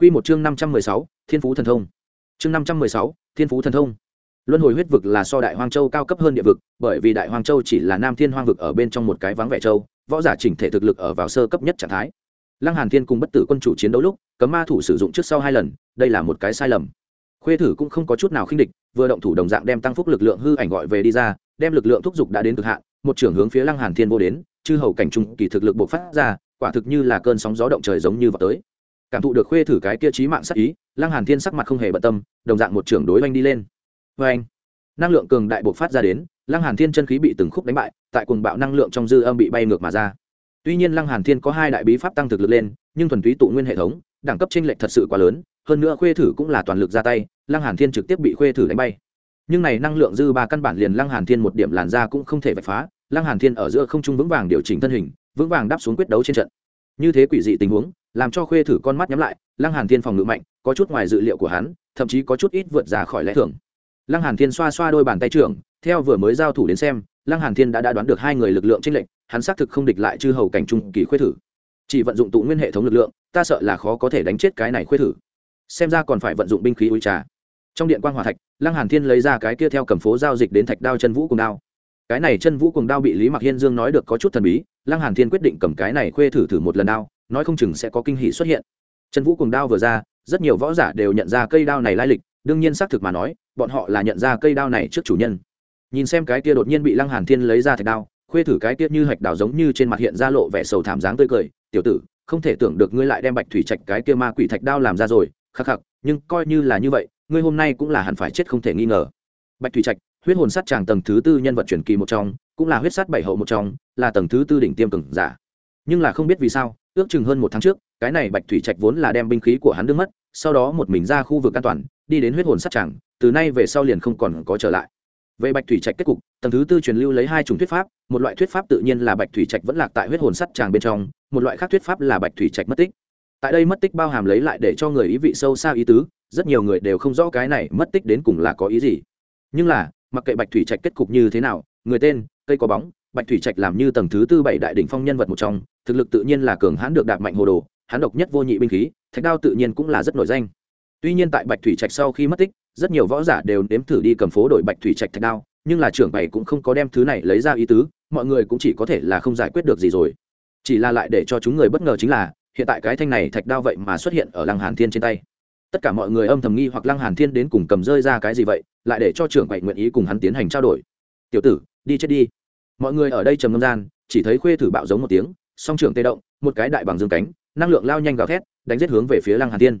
Quy một chương 516, Thiên phú thần thông. Chương 516, Thiên phú thần thông. Luân hồi huyết vực là so Đại Hoang Châu cao cấp hơn địa vực, bởi vì Đại Hoang Châu chỉ là Nam Thiên Hoang vực ở bên trong một cái vắng vẻ châu, võ giả chỉnh thể thực lực ở vào sơ cấp nhất trạng thái. Lăng Hàn Thiên cùng bất tử quân chủ chiến đấu lúc, cấm ma thủ sử dụng trước sau hai lần, đây là một cái sai lầm. Khuê thử cũng không có chút nào khinh địch, vừa động thủ đồng dạng đem tăng phúc lực lượng hư ảnh gọi về đi ra, đem lực lượng thúc dục đã đến cực hạn, một trường hướng phía Lăng Hàn Thiên vô đến, chư hầu cảnh trung kỳ thực lực bộc phát ra, quả thực như là cơn sóng gió động trời giống như vào tới cảm thụ được khuê thử cái kia trí mạng sắc ý, lăng hàn thiên sắc mặt không hề bận tâm, đồng dạng một trưởng đối oanh đi lên. Oanh! Anh năng lượng cường đại bộc phát ra đến, lăng hàn thiên chân khí bị từng khúc đánh bại, tại cuồng bạo năng lượng trong dư âm bị bay ngược mà ra. Tuy nhiên lăng hàn thiên có hai đại bí pháp tăng thực lực lên, nhưng thuần túy tụ nguyên hệ thống, đẳng cấp chênh lệch thật sự quá lớn, hơn nữa khuê thử cũng là toàn lực ra tay, lăng hàn thiên trực tiếp bị khuê thử đánh bay. Nhưng này năng lượng dư ba căn bản liền lăng hàn thiên một điểm làn ra cũng không thể vạch phá, lăng hàn thiên ở giữa không trung vững vàng điều chỉnh thân hình, vững vàng đáp xuống quyết đấu trên trận. Như thế quỷ dị tình huống làm cho khuê thử con mắt nhắm lại, lăng hàn thiên phòng ngự mạnh, có chút ngoài dự liệu của hắn, thậm chí có chút ít vượt ra khỏi lẽ thường. Lăng hàn thiên xoa xoa đôi bàn tay trưởng, theo vừa mới giao thủ đến xem, lăng hàn thiên đã đã đoán được hai người lực lượng trên lệnh hắn xác thực không địch lại chư hầu cảnh trung kỳ khuê thử. Chỉ vận dụng tụ nguyên hệ thống lực lượng, ta sợ là khó có thể đánh chết cái này khuê thử. Xem ra còn phải vận dụng binh khí uy trà. Trong điện quan hòa thạch, lăng hàn thiên lấy ra cái kia theo cầm phố giao dịch đến thạch đao chân vũ cùng đao. Cái này chân vũ cùng đao bị lý mặc hiên dương nói được có chút thần bí, lăng hàn thiên quyết định cầm cái này khuê thử thử một lần đao nói không chừng sẽ có kinh hỉ xuất hiện. Trần vũ cùng đao vừa ra, rất nhiều võ giả đều nhận ra cây đao này lai lịch, đương nhiên xác thực mà nói, bọn họ là nhận ra cây đao này trước chủ nhân. Nhìn xem cái kia đột nhiên bị lăng hàn thiên lấy ra thạch đao, khuê thử cái kia như hạch đào giống như trên mặt hiện ra lộ vẻ sầu thảm dáng tươi cười, tiểu tử, không thể tưởng được ngươi lại đem bạch thủy trạch cái kia ma quỷ thạch đao làm ra rồi, khắc khắc, nhưng coi như là như vậy, ngươi hôm nay cũng là hẳn phải chết không thể nghi ngờ. Bạch thủy trạch, huyết hồn sát tràng tầng thứ tư nhân vật truyền kỳ một trong, cũng là huyết sát bảy hậu một trong, là tầng thứ tư đỉnh tiêm cường giả. Nhưng là không biết vì sao ước chừng hơn một tháng trước, cái này bạch thủy trạch vốn là đem binh khí của hắn đương mất, sau đó một mình ra khu vực an toàn, đi đến huyết hồn sát tràng, từ nay về sau liền không còn có trở lại. Về bạch thủy trạch kết cục, tầng thứ tư truyền lưu lấy hai chủng thuyết pháp, một loại thuyết pháp tự nhiên là bạch thủy trạch vẫn lạc tại huyết hồn sắt tràng bên trong, một loại khác thuyết pháp là bạch thủy trạch mất tích. Tại đây mất tích bao hàm lấy lại để cho người ý vị sâu xa ý tứ, rất nhiều người đều không rõ cái này mất tích đến cùng là có ý gì. Nhưng là, mặc kệ bạch thủy trạch kết cục như thế nào, người tên, cây có bóng bạch thủy trạch làm như tầng thứ tư bảy đại đ ỉ n h phong nhân vật một trong, thực lực tự nhiên là cường hãn được đạp mạnh hồ đồ hãn độc nhất vô nhị binh khí, thạch đao tự nhiên cũng là rất nổi danh. Tuy nhiên tại bạch thủy trạch sau khi mất tích, rất nhiều võ giả đều nếm thử đi cầm phố đổi bạch thủy trạch thạch đao, nhưng là trưởng bày cũng không có đem thứ này lấy ra ý tứ, mọi người cũng chỉ có thể là không giải quyết được gì rồi. Chỉ là lại để cho chúng người bất ngờ chính là, hiện tại cái thanh này thạch đao vậy mà xuất hiện ở lăng hàn thiên trên tay. Tất cả mọi người âm thầm nghi hoặc lăng hàn thiên đến cùng cầm rơi ra cái gì vậy, lại để cho trưởng bày nguyện ý cùng hắn tiến hành trao đổi. Tiểu tử, đi chết đi mọi người ở đây trầm ngâm gian, chỉ thấy khuê thử bạo giống một tiếng, song trưởng tê động, một cái đại bằng dương cánh, năng lượng lao nhanh gào thét, đánh giết hướng về phía lăng hàn thiên.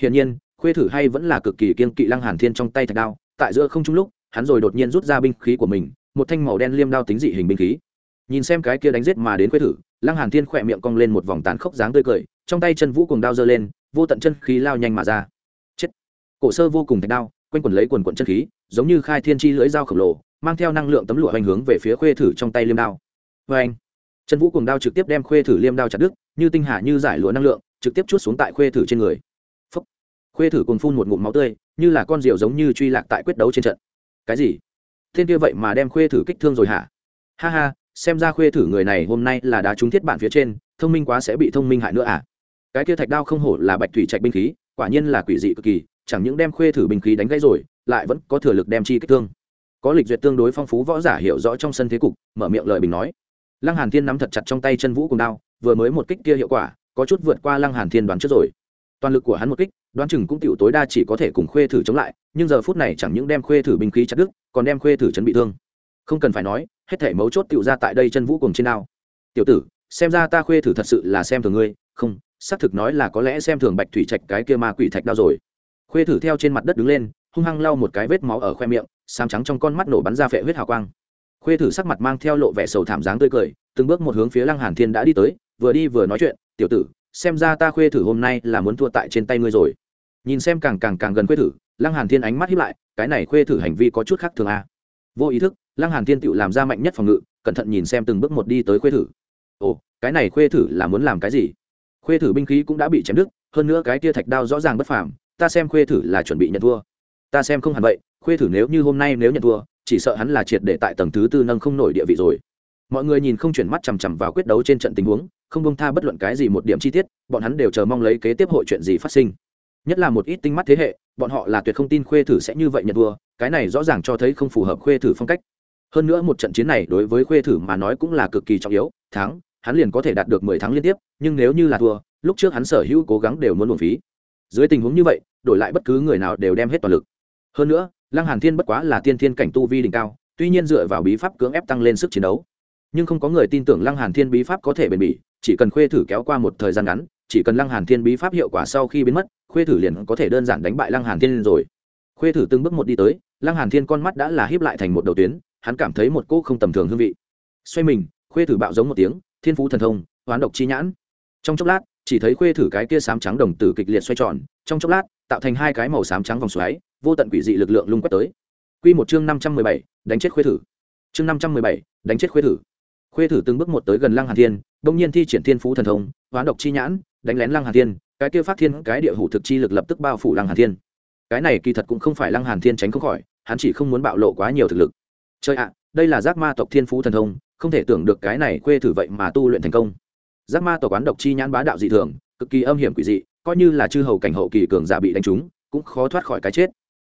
Hiển nhiên, khuê thử hay vẫn là cực kỳ kiên kỵ lăng hàn thiên trong tay thạch đao, tại giữa không trung lúc, hắn rồi đột nhiên rút ra binh khí của mình, một thanh màu đen liêm đao tính dị hình binh khí. Nhìn xem cái kia đánh giết mà đến khuê thử, lăng hàn thiên khỏe miệng cong lên một vòng tàn khốc dáng tươi cười, trong tay chân vũ cùng đao giơ lên, vô tận chân khí lao nhanh mà ra. Chết. Cổ sơ vô cùng thạch đao, quanh quần lấy quần quận chân khí, giống như khai thiên chi lưỡi dao khổng lồ mang theo năng lượng tấm lụa hoành hướng về phía khuê thử trong tay liêm đao. Vê anh, trần vũ cùng đao trực tiếp đem khuê thử liêm đao chặt đứt, như tinh hạ như giải lụa năng lượng, trực tiếp chút xuống tại khuê thử trên người. Phúc. khuê thử cùng phun một ngụm máu tươi, như là con rượu giống như truy lạc tại quyết đấu trên trận. Cái gì? Thiên kia vậy mà đem khuê thử kích thương rồi hả? Ha ha, xem ra khuê thử người này hôm nay là đá trúng thiết bản phía trên, thông minh quá sẽ bị thông minh hại nữa à? Cái kia thạch đao không hổ là bạch thủy trạch binh khí, quả nhiên là quỷ dị cực kỳ, chẳng những đem khuê thử binh khí đánh gãy rồi, lại vẫn có thừa lực đem chi kích thương có lịch duyệt tương đối phong phú võ giả hiểu rõ trong sân thế cục, mở miệng lời bình nói. Lăng hàn thiên nắm thật chặt trong tay chân vũ cùng đao, vừa mới một kích kia hiệu quả, có chút vượt qua lăng hàn thiên đoán trước rồi. Toàn lực của hắn một kích, đoán chừng cũng tiểu tối đa chỉ có thể cùng khuê thử chống lại, nhưng giờ phút này chẳng những đem khuê thử binh khí chặt đứt, còn đem khuê thử chấn bị thương. Không cần phải nói, hết thể mấu chốt tiểu ra tại đây chân vũ cùng trên đao. Tiểu tử, xem ra ta khuê thử thật sự là xem thường ngươi. Không, xác thực nói là có lẽ xem thường bạch thủy trạch cái kia ma quỷ thạch đao rồi. Khuê thử theo trên mặt đất đứng lên, hung hăng lau một cái vết máu ở khoe miệng sám trắng trong con mắt nổ bắn ra phệ huyết hào quang. Khuê thử sắc mặt mang theo lộ vẻ sầu thảm dáng tươi cười, từng bước một hướng phía lăng hàn thiên đã đi tới, vừa đi vừa nói chuyện, tiểu tử, xem ra ta khuê thử hôm nay là muốn thua tại trên tay ngươi rồi. Nhìn xem càng càng càng gần khuê thử, lăng hàn thiên ánh mắt hiếp lại, cái này khuê thử hành vi có chút khác thường a à. vô ý thức, lăng hàn thiên tự làm ra mạnh nhất phòng ngự, cẩn thận nhìn xem từng bước một đi tới khuê thử. Ồ, cái này khuê thử là muốn làm cái gì? Khuê thử binh khí cũng đã bị chém đứt, hơn nữa cái tia thạch đao rõ ràng bất phàm, ta xem khuê thử là chuẩn bị nhận thua ta xem không hẳn vậy, khuê thử nếu như hôm nay nếu nhận thua, chỉ sợ hắn là triệt để tại tầng thứ tư nâng không nổi địa vị rồi. Mọi người nhìn không chuyển mắt chằm chằm vào quyết đấu trên trận tình huống, không bông tha bất luận cái gì một điểm chi tiết, bọn hắn đều chờ mong lấy kế tiếp hội chuyện gì phát sinh. Nhất là một ít tinh mắt thế hệ, bọn họ là tuyệt không tin khuê thử sẽ như vậy nhận thua, cái này rõ ràng cho thấy không phù hợp khuê thử phong cách. Hơn nữa một trận chiến này đối với khuê thử mà nói cũng là cực kỳ trọng yếu, thắng, hắn liền có thể đạt được mười tháng liên tiếp, nhưng nếu như là thua, lúc trước hắn sở hữu cố gắng đều muốn luồng phí. Dưới tình huống như vậy, đổi lại bất cứ người nào đều đem hết toàn lực hơn nữa, lăng hàn thiên bất quá là tiên thiên cảnh tu vi đỉnh cao, tuy nhiên dựa vào bí pháp cưỡng ép tăng lên sức chiến đấu. Nhưng không có người tin tưởng lăng hàn thiên bí pháp có thể bền bỉ, chỉ cần khuê thử kéo qua một thời gian ngắn, chỉ cần lăng hàn thiên bí pháp hiệu quả sau khi biến mất, khuê thử liền có thể đơn giản đánh bại lăng hàn thiên rồi. Khuê thử từng bước một đi tới, lăng hàn thiên con mắt đã là híp lại thành một đầu tuyến, hắn cảm thấy một cô không tầm thường hương vị. Xoay mình, khuê thử bạo giống một tiếng, thiên phú thần thông, hoán độc chi nhãn. Trong chốc lát, chỉ thấy khuê thử cái kia sám trắng đồng tử kịch liệt xoay tròn, trong chốc lát, tạo thành hai cái màu xám trắng vòng xoáy vô tận quỷ dị lực lượng lung quét tới. Quy một chương năm trăm mười bảy, đánh chết khuê thử. Chương năm trăm mười bảy, đánh chết khuê thử. Khuê thử từng bước một tới gần lăng hàn thiên đông nhiên thi triển thiên phú thần thông, hoán độc chi nhãn, đánh lén lăng hàn thiên, cái kia phát thiên, cái địa hủ thực chi lực lập tức bao phủ lăng hàn thiên. Cái này kỳ thật cũng không phải lăng hàn thiên tránh không khỏi, hắn chỉ không muốn bạo lộ quá nhiều thực lực. Chơi ạ, đây là giác ma tộc thiên phú thần thông, không thể tưởng được cái này khuê thử vậy mà tu luyện thành công. Giác ma tộc quán độc chi nhãn bá đạo dị thường, cực kỳ âm hiểm quỷ dị, coi như là chư hầu cảnh hậu kỳ cường giả bị đánh trúng, cũng khó thoát khỏi cái chết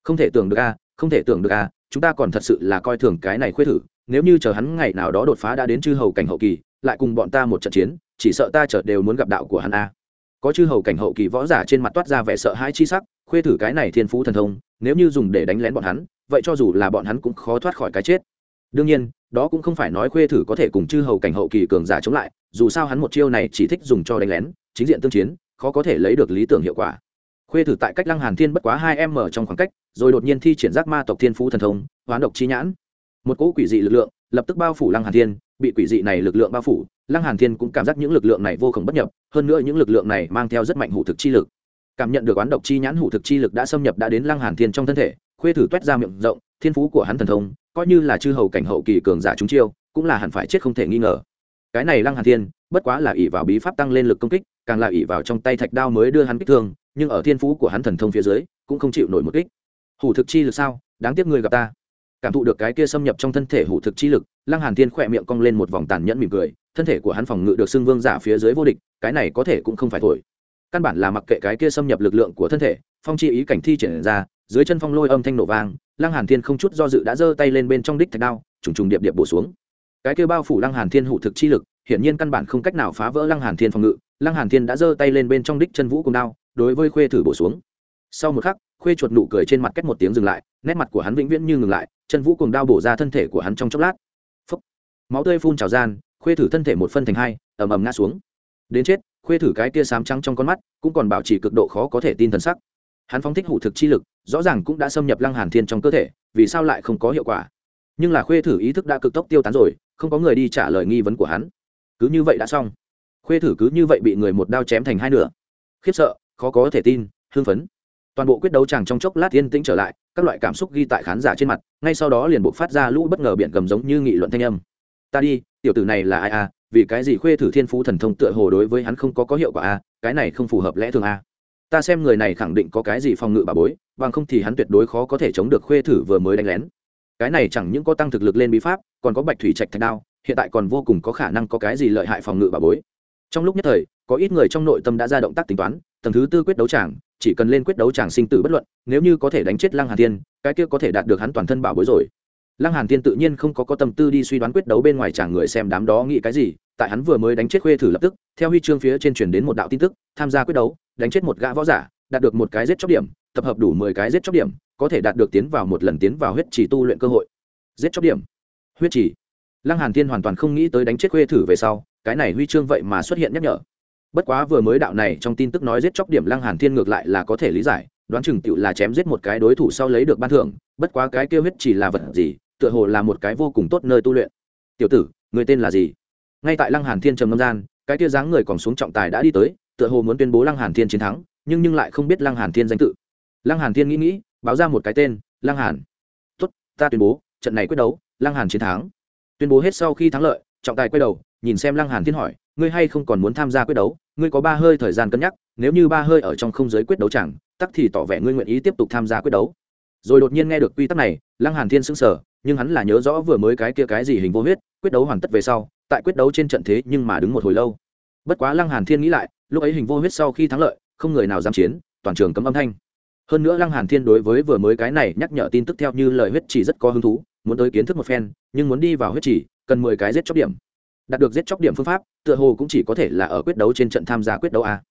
không thể tưởng được a, không thể tưởng được a, chúng ta còn thật sự là coi thường cái này Khuyết thử, nếu như chờ hắn ngày nào đó đột phá đã đến chư hầu cảnh hậu kỳ, lại cùng bọn ta một trận chiến, chỉ sợ ta chợt đều muốn gặp đạo của hắn a. Có chư hầu cảnh hậu kỳ võ giả trên mặt toát ra vẻ sợ hãi chi sắc khuê thử cái này thiên phú thần thông, nếu như dùng để đánh lén bọn hắn, vậy cho dù là bọn hắn cũng khó thoát khỏi cái chết. Đương nhiên, đó cũng không phải nói khuê thử có thể cùng chư hầu cảnh hậu kỳ cường giả chống lại, dù sao hắn một chiêu này chỉ thích dùng cho đánh lén, chính diện tương chiến, khó có thể lấy được lý tưởng hiệu quả. Khuê thử tại cách lăng hàn thiên bất quá hai m trong khoảng cách rồi đột nhiên thi triển giác ma tộc thiên phú thần thông, hoán độc chi nhãn. Một cỗ quỷ dị lực lượng, lập tức bao phủ lăng hàn thiên, bị quỷ dị này lực lượng bao phủ, lăng hàn thiên cũng cảm giác những lực lượng này vô cùng bất nhập, hơn nữa những lực lượng này mang theo rất mạnh hủ thực chi lực. Cảm nhận được oán độc chi nhãn hủ thực chi lực đã xâm nhập đã đến lăng hàn thiên trong thân thể, khuê thử toét ra miệng rộng, thiên phú của hắn thần thông, coi như là chư hầu cảnh hậu kỳ cường giả chúng chiêu, cũng là hẳn phải chết không thể nghi ngờ. Cái này lăng hàn thiên, bất quá là ỷ vào bí pháp tăng lên lực công kích, càng là ỷ vào trong tay thạch đao mới đưa hắn kích thương, nhưng ở thiên phú của hắn thần thông phía dưới, cũng không chịu nổi một kích hủ thực chi lực sao? Đáng tiếc người gặp ta. Cảm thụ được cái kia xâm nhập trong thân thể hủ thực chi lực, lăng hàn thiên khỏe miệng cong lên một vòng tàn nhẫn mỉm cười, thân thể của hắn phòng ngự được xưng vương giả phía dưới vô địch, cái này có thể cũng không phải thổi. Căn bản là mặc kệ cái kia xâm nhập lực lượng của thân thể, phong chi ý cảnh thi triển ra, dưới chân phong lôi âm thanh nổ vang, lăng hàn thiên không chút do dự đã giơ tay lên bên trong đích thạch đao, trùng trùng điệp điệp bổ xuống. Cái kia bao phủ lăng hàn thiên hủ thực chi lực, hiển nhiên căn bản không cách nào phá vỡ lăng hàn thiên phòng ngự, lăng hàn thiên đã giơ tay lên bên trong đích chân vũ cùng đao, đối với khuê thử bổ xuống sau một khắc, khuê chuột nụ cười trên mặt cách một tiếng dừng lại, nét mặt của hắn vĩnh viễn như ngừng lại, chân vũ cùng đao bổ ra thân thể của hắn trong chốc lát. Phúc. máu tươi phun trào gian, khuê thử thân thể một phân thành hai, ầm ầm ngã xuống. Đến chết, khuê thử cái tia sám trắng trong con mắt, cũng còn bảo trì cực độ khó có thể tin thần sắc. Hắn phóng thích hủ thực chi lực, rõ ràng cũng đã xâm nhập lăng hàn thiên trong cơ thể, vì sao lại không có hiệu quả? Nhưng là khuê thử ý thức đã cực tốc tiêu tán rồi, không có người đi trả lời nghi vấn của hắn. Cứ như vậy đã xong. Khuê thử cứ như vậy bị người một đao chém thành hai nửa. Khiếp sợ, khó có thể tin, hưng phấn toàn bộ quyết đấu chàng trong chốc lát yên tĩnh trở lại, các loại cảm xúc ghi tại khán giả trên mặt, ngay sau đó liền buộc phát ra lũ bất ngờ biển cầm giống như nghị luận thanh âm. Ta đi, tiểu tử này là ai à? Vì cái gì khuê thử thiên phú thần thông tựa hồ đối với hắn không có có hiệu quả à? Cái này không phù hợp lẽ thường à? Ta xem người này khẳng định có cái gì phòng ngự bà bối, bằng không thì hắn tuyệt đối khó có thể chống được khuê thử vừa mới đánh lén. Cái này chẳng những có tăng thực lực lên bí pháp, còn có bạch thủy trạch thạch đao, hiện tại còn vô cùng có khả năng có cái gì lợi hại phòng ngự bà bối trong lúc nhất thời, có ít người trong nội tâm đã ra động tác tính toán, tầng thứ tư quyết đấu tràng, chỉ cần lên quyết đấu tràng sinh tử bất luận, nếu như có thể đánh chết lăng hàn thiên, cái kia có thể đạt được hắn toàn thân bảo bối rồi. Lăng hàn thiên tự nhiên không có có tâm tư đi suy đoán quyết đấu bên ngoài chàng người xem đám đó nghĩ cái gì, tại hắn vừa mới đánh chết khuê thử lập tức, theo huy chương phía trên truyền đến một đạo tin tức, tham gia quyết đấu, đánh chết một gã võ giả, đạt được một cái giết chóc điểm, tập hợp đủ mười cái giết chóc điểm, có thể đạt được tiến vào một lần tiến vào huyết chỉ tu luyện cơ hội. Giết chóc điểm. Huyết chỉ lăng hàn thiên hoàn toàn không nghĩ tới đánh chết khuê thử về sau cái này huy chương vậy mà xuất hiện nhắc nhở. Bất quá vừa mới đạo này trong tin tức nói giết chóc điểm lăng hàn thiên ngược lại là có thể lý giải, đoán chừng tựu là chém giết một cái đối thủ sau lấy được ban thưởng, bất quá cái kêu huyết chỉ là vật gì, tựa hồ là một cái vô cùng tốt nơi tu luyện. Tiểu tử, người tên là gì? Ngay tại lăng hàn thiên trầm ngâm gian, cái kia dáng người còn xuống trọng tài đã đi tới, tựa hồ muốn tuyên bố lăng hàn thiên chiến thắng, nhưng nhưng lại không biết lăng hàn thiên danh tự. Lăng hàn thiên nghĩ nghĩ, báo ra một cái tên, lăng hàn. Tốt, ta tuyên bố, trận này quyết đấu, lăng hàn chiến thắng tuyên bố hết sau khi thắng lợi, trọng tài quay đầu, nhìn xem lăng hàn thiên hỏi, ngươi hay không còn muốn tham gia quyết đấu? Ngươi có ba hơi thời gian cân nhắc, nếu như ba hơi ở trong không giới quyết đấu chẳng, tắc thì tỏ vẻ ngươi nguyện ý tiếp tục tham gia quyết đấu. Rồi đột nhiên nghe được quy tắc này, lăng hàn thiên sững sờ, nhưng hắn là nhớ rõ vừa mới cái kia cái gì hình vô huyết, quyết đấu hoàn tất về sau, tại quyết đấu trên trận thế nhưng mà đứng một hồi lâu. Bất quá lăng hàn thiên nghĩ lại, lúc ấy hình vô huyết sau khi thắng lợi, không người nào dám chiến, toàn trường cấm âm thanh. Hơn nữa lăng hàn thiên đối với vừa mới cái này nhắc nhở tin tức theo như lời huyết chỉ rất có hứng thú muốn tới kiến thức một phen, nhưng muốn đi vào huyết chỉ, cần mười cái giết chóc điểm. Đạt được giết chóc điểm phương pháp, tựa hồ cũng chỉ có thể là ở quyết đấu trên trận tham gia quyết đấu a.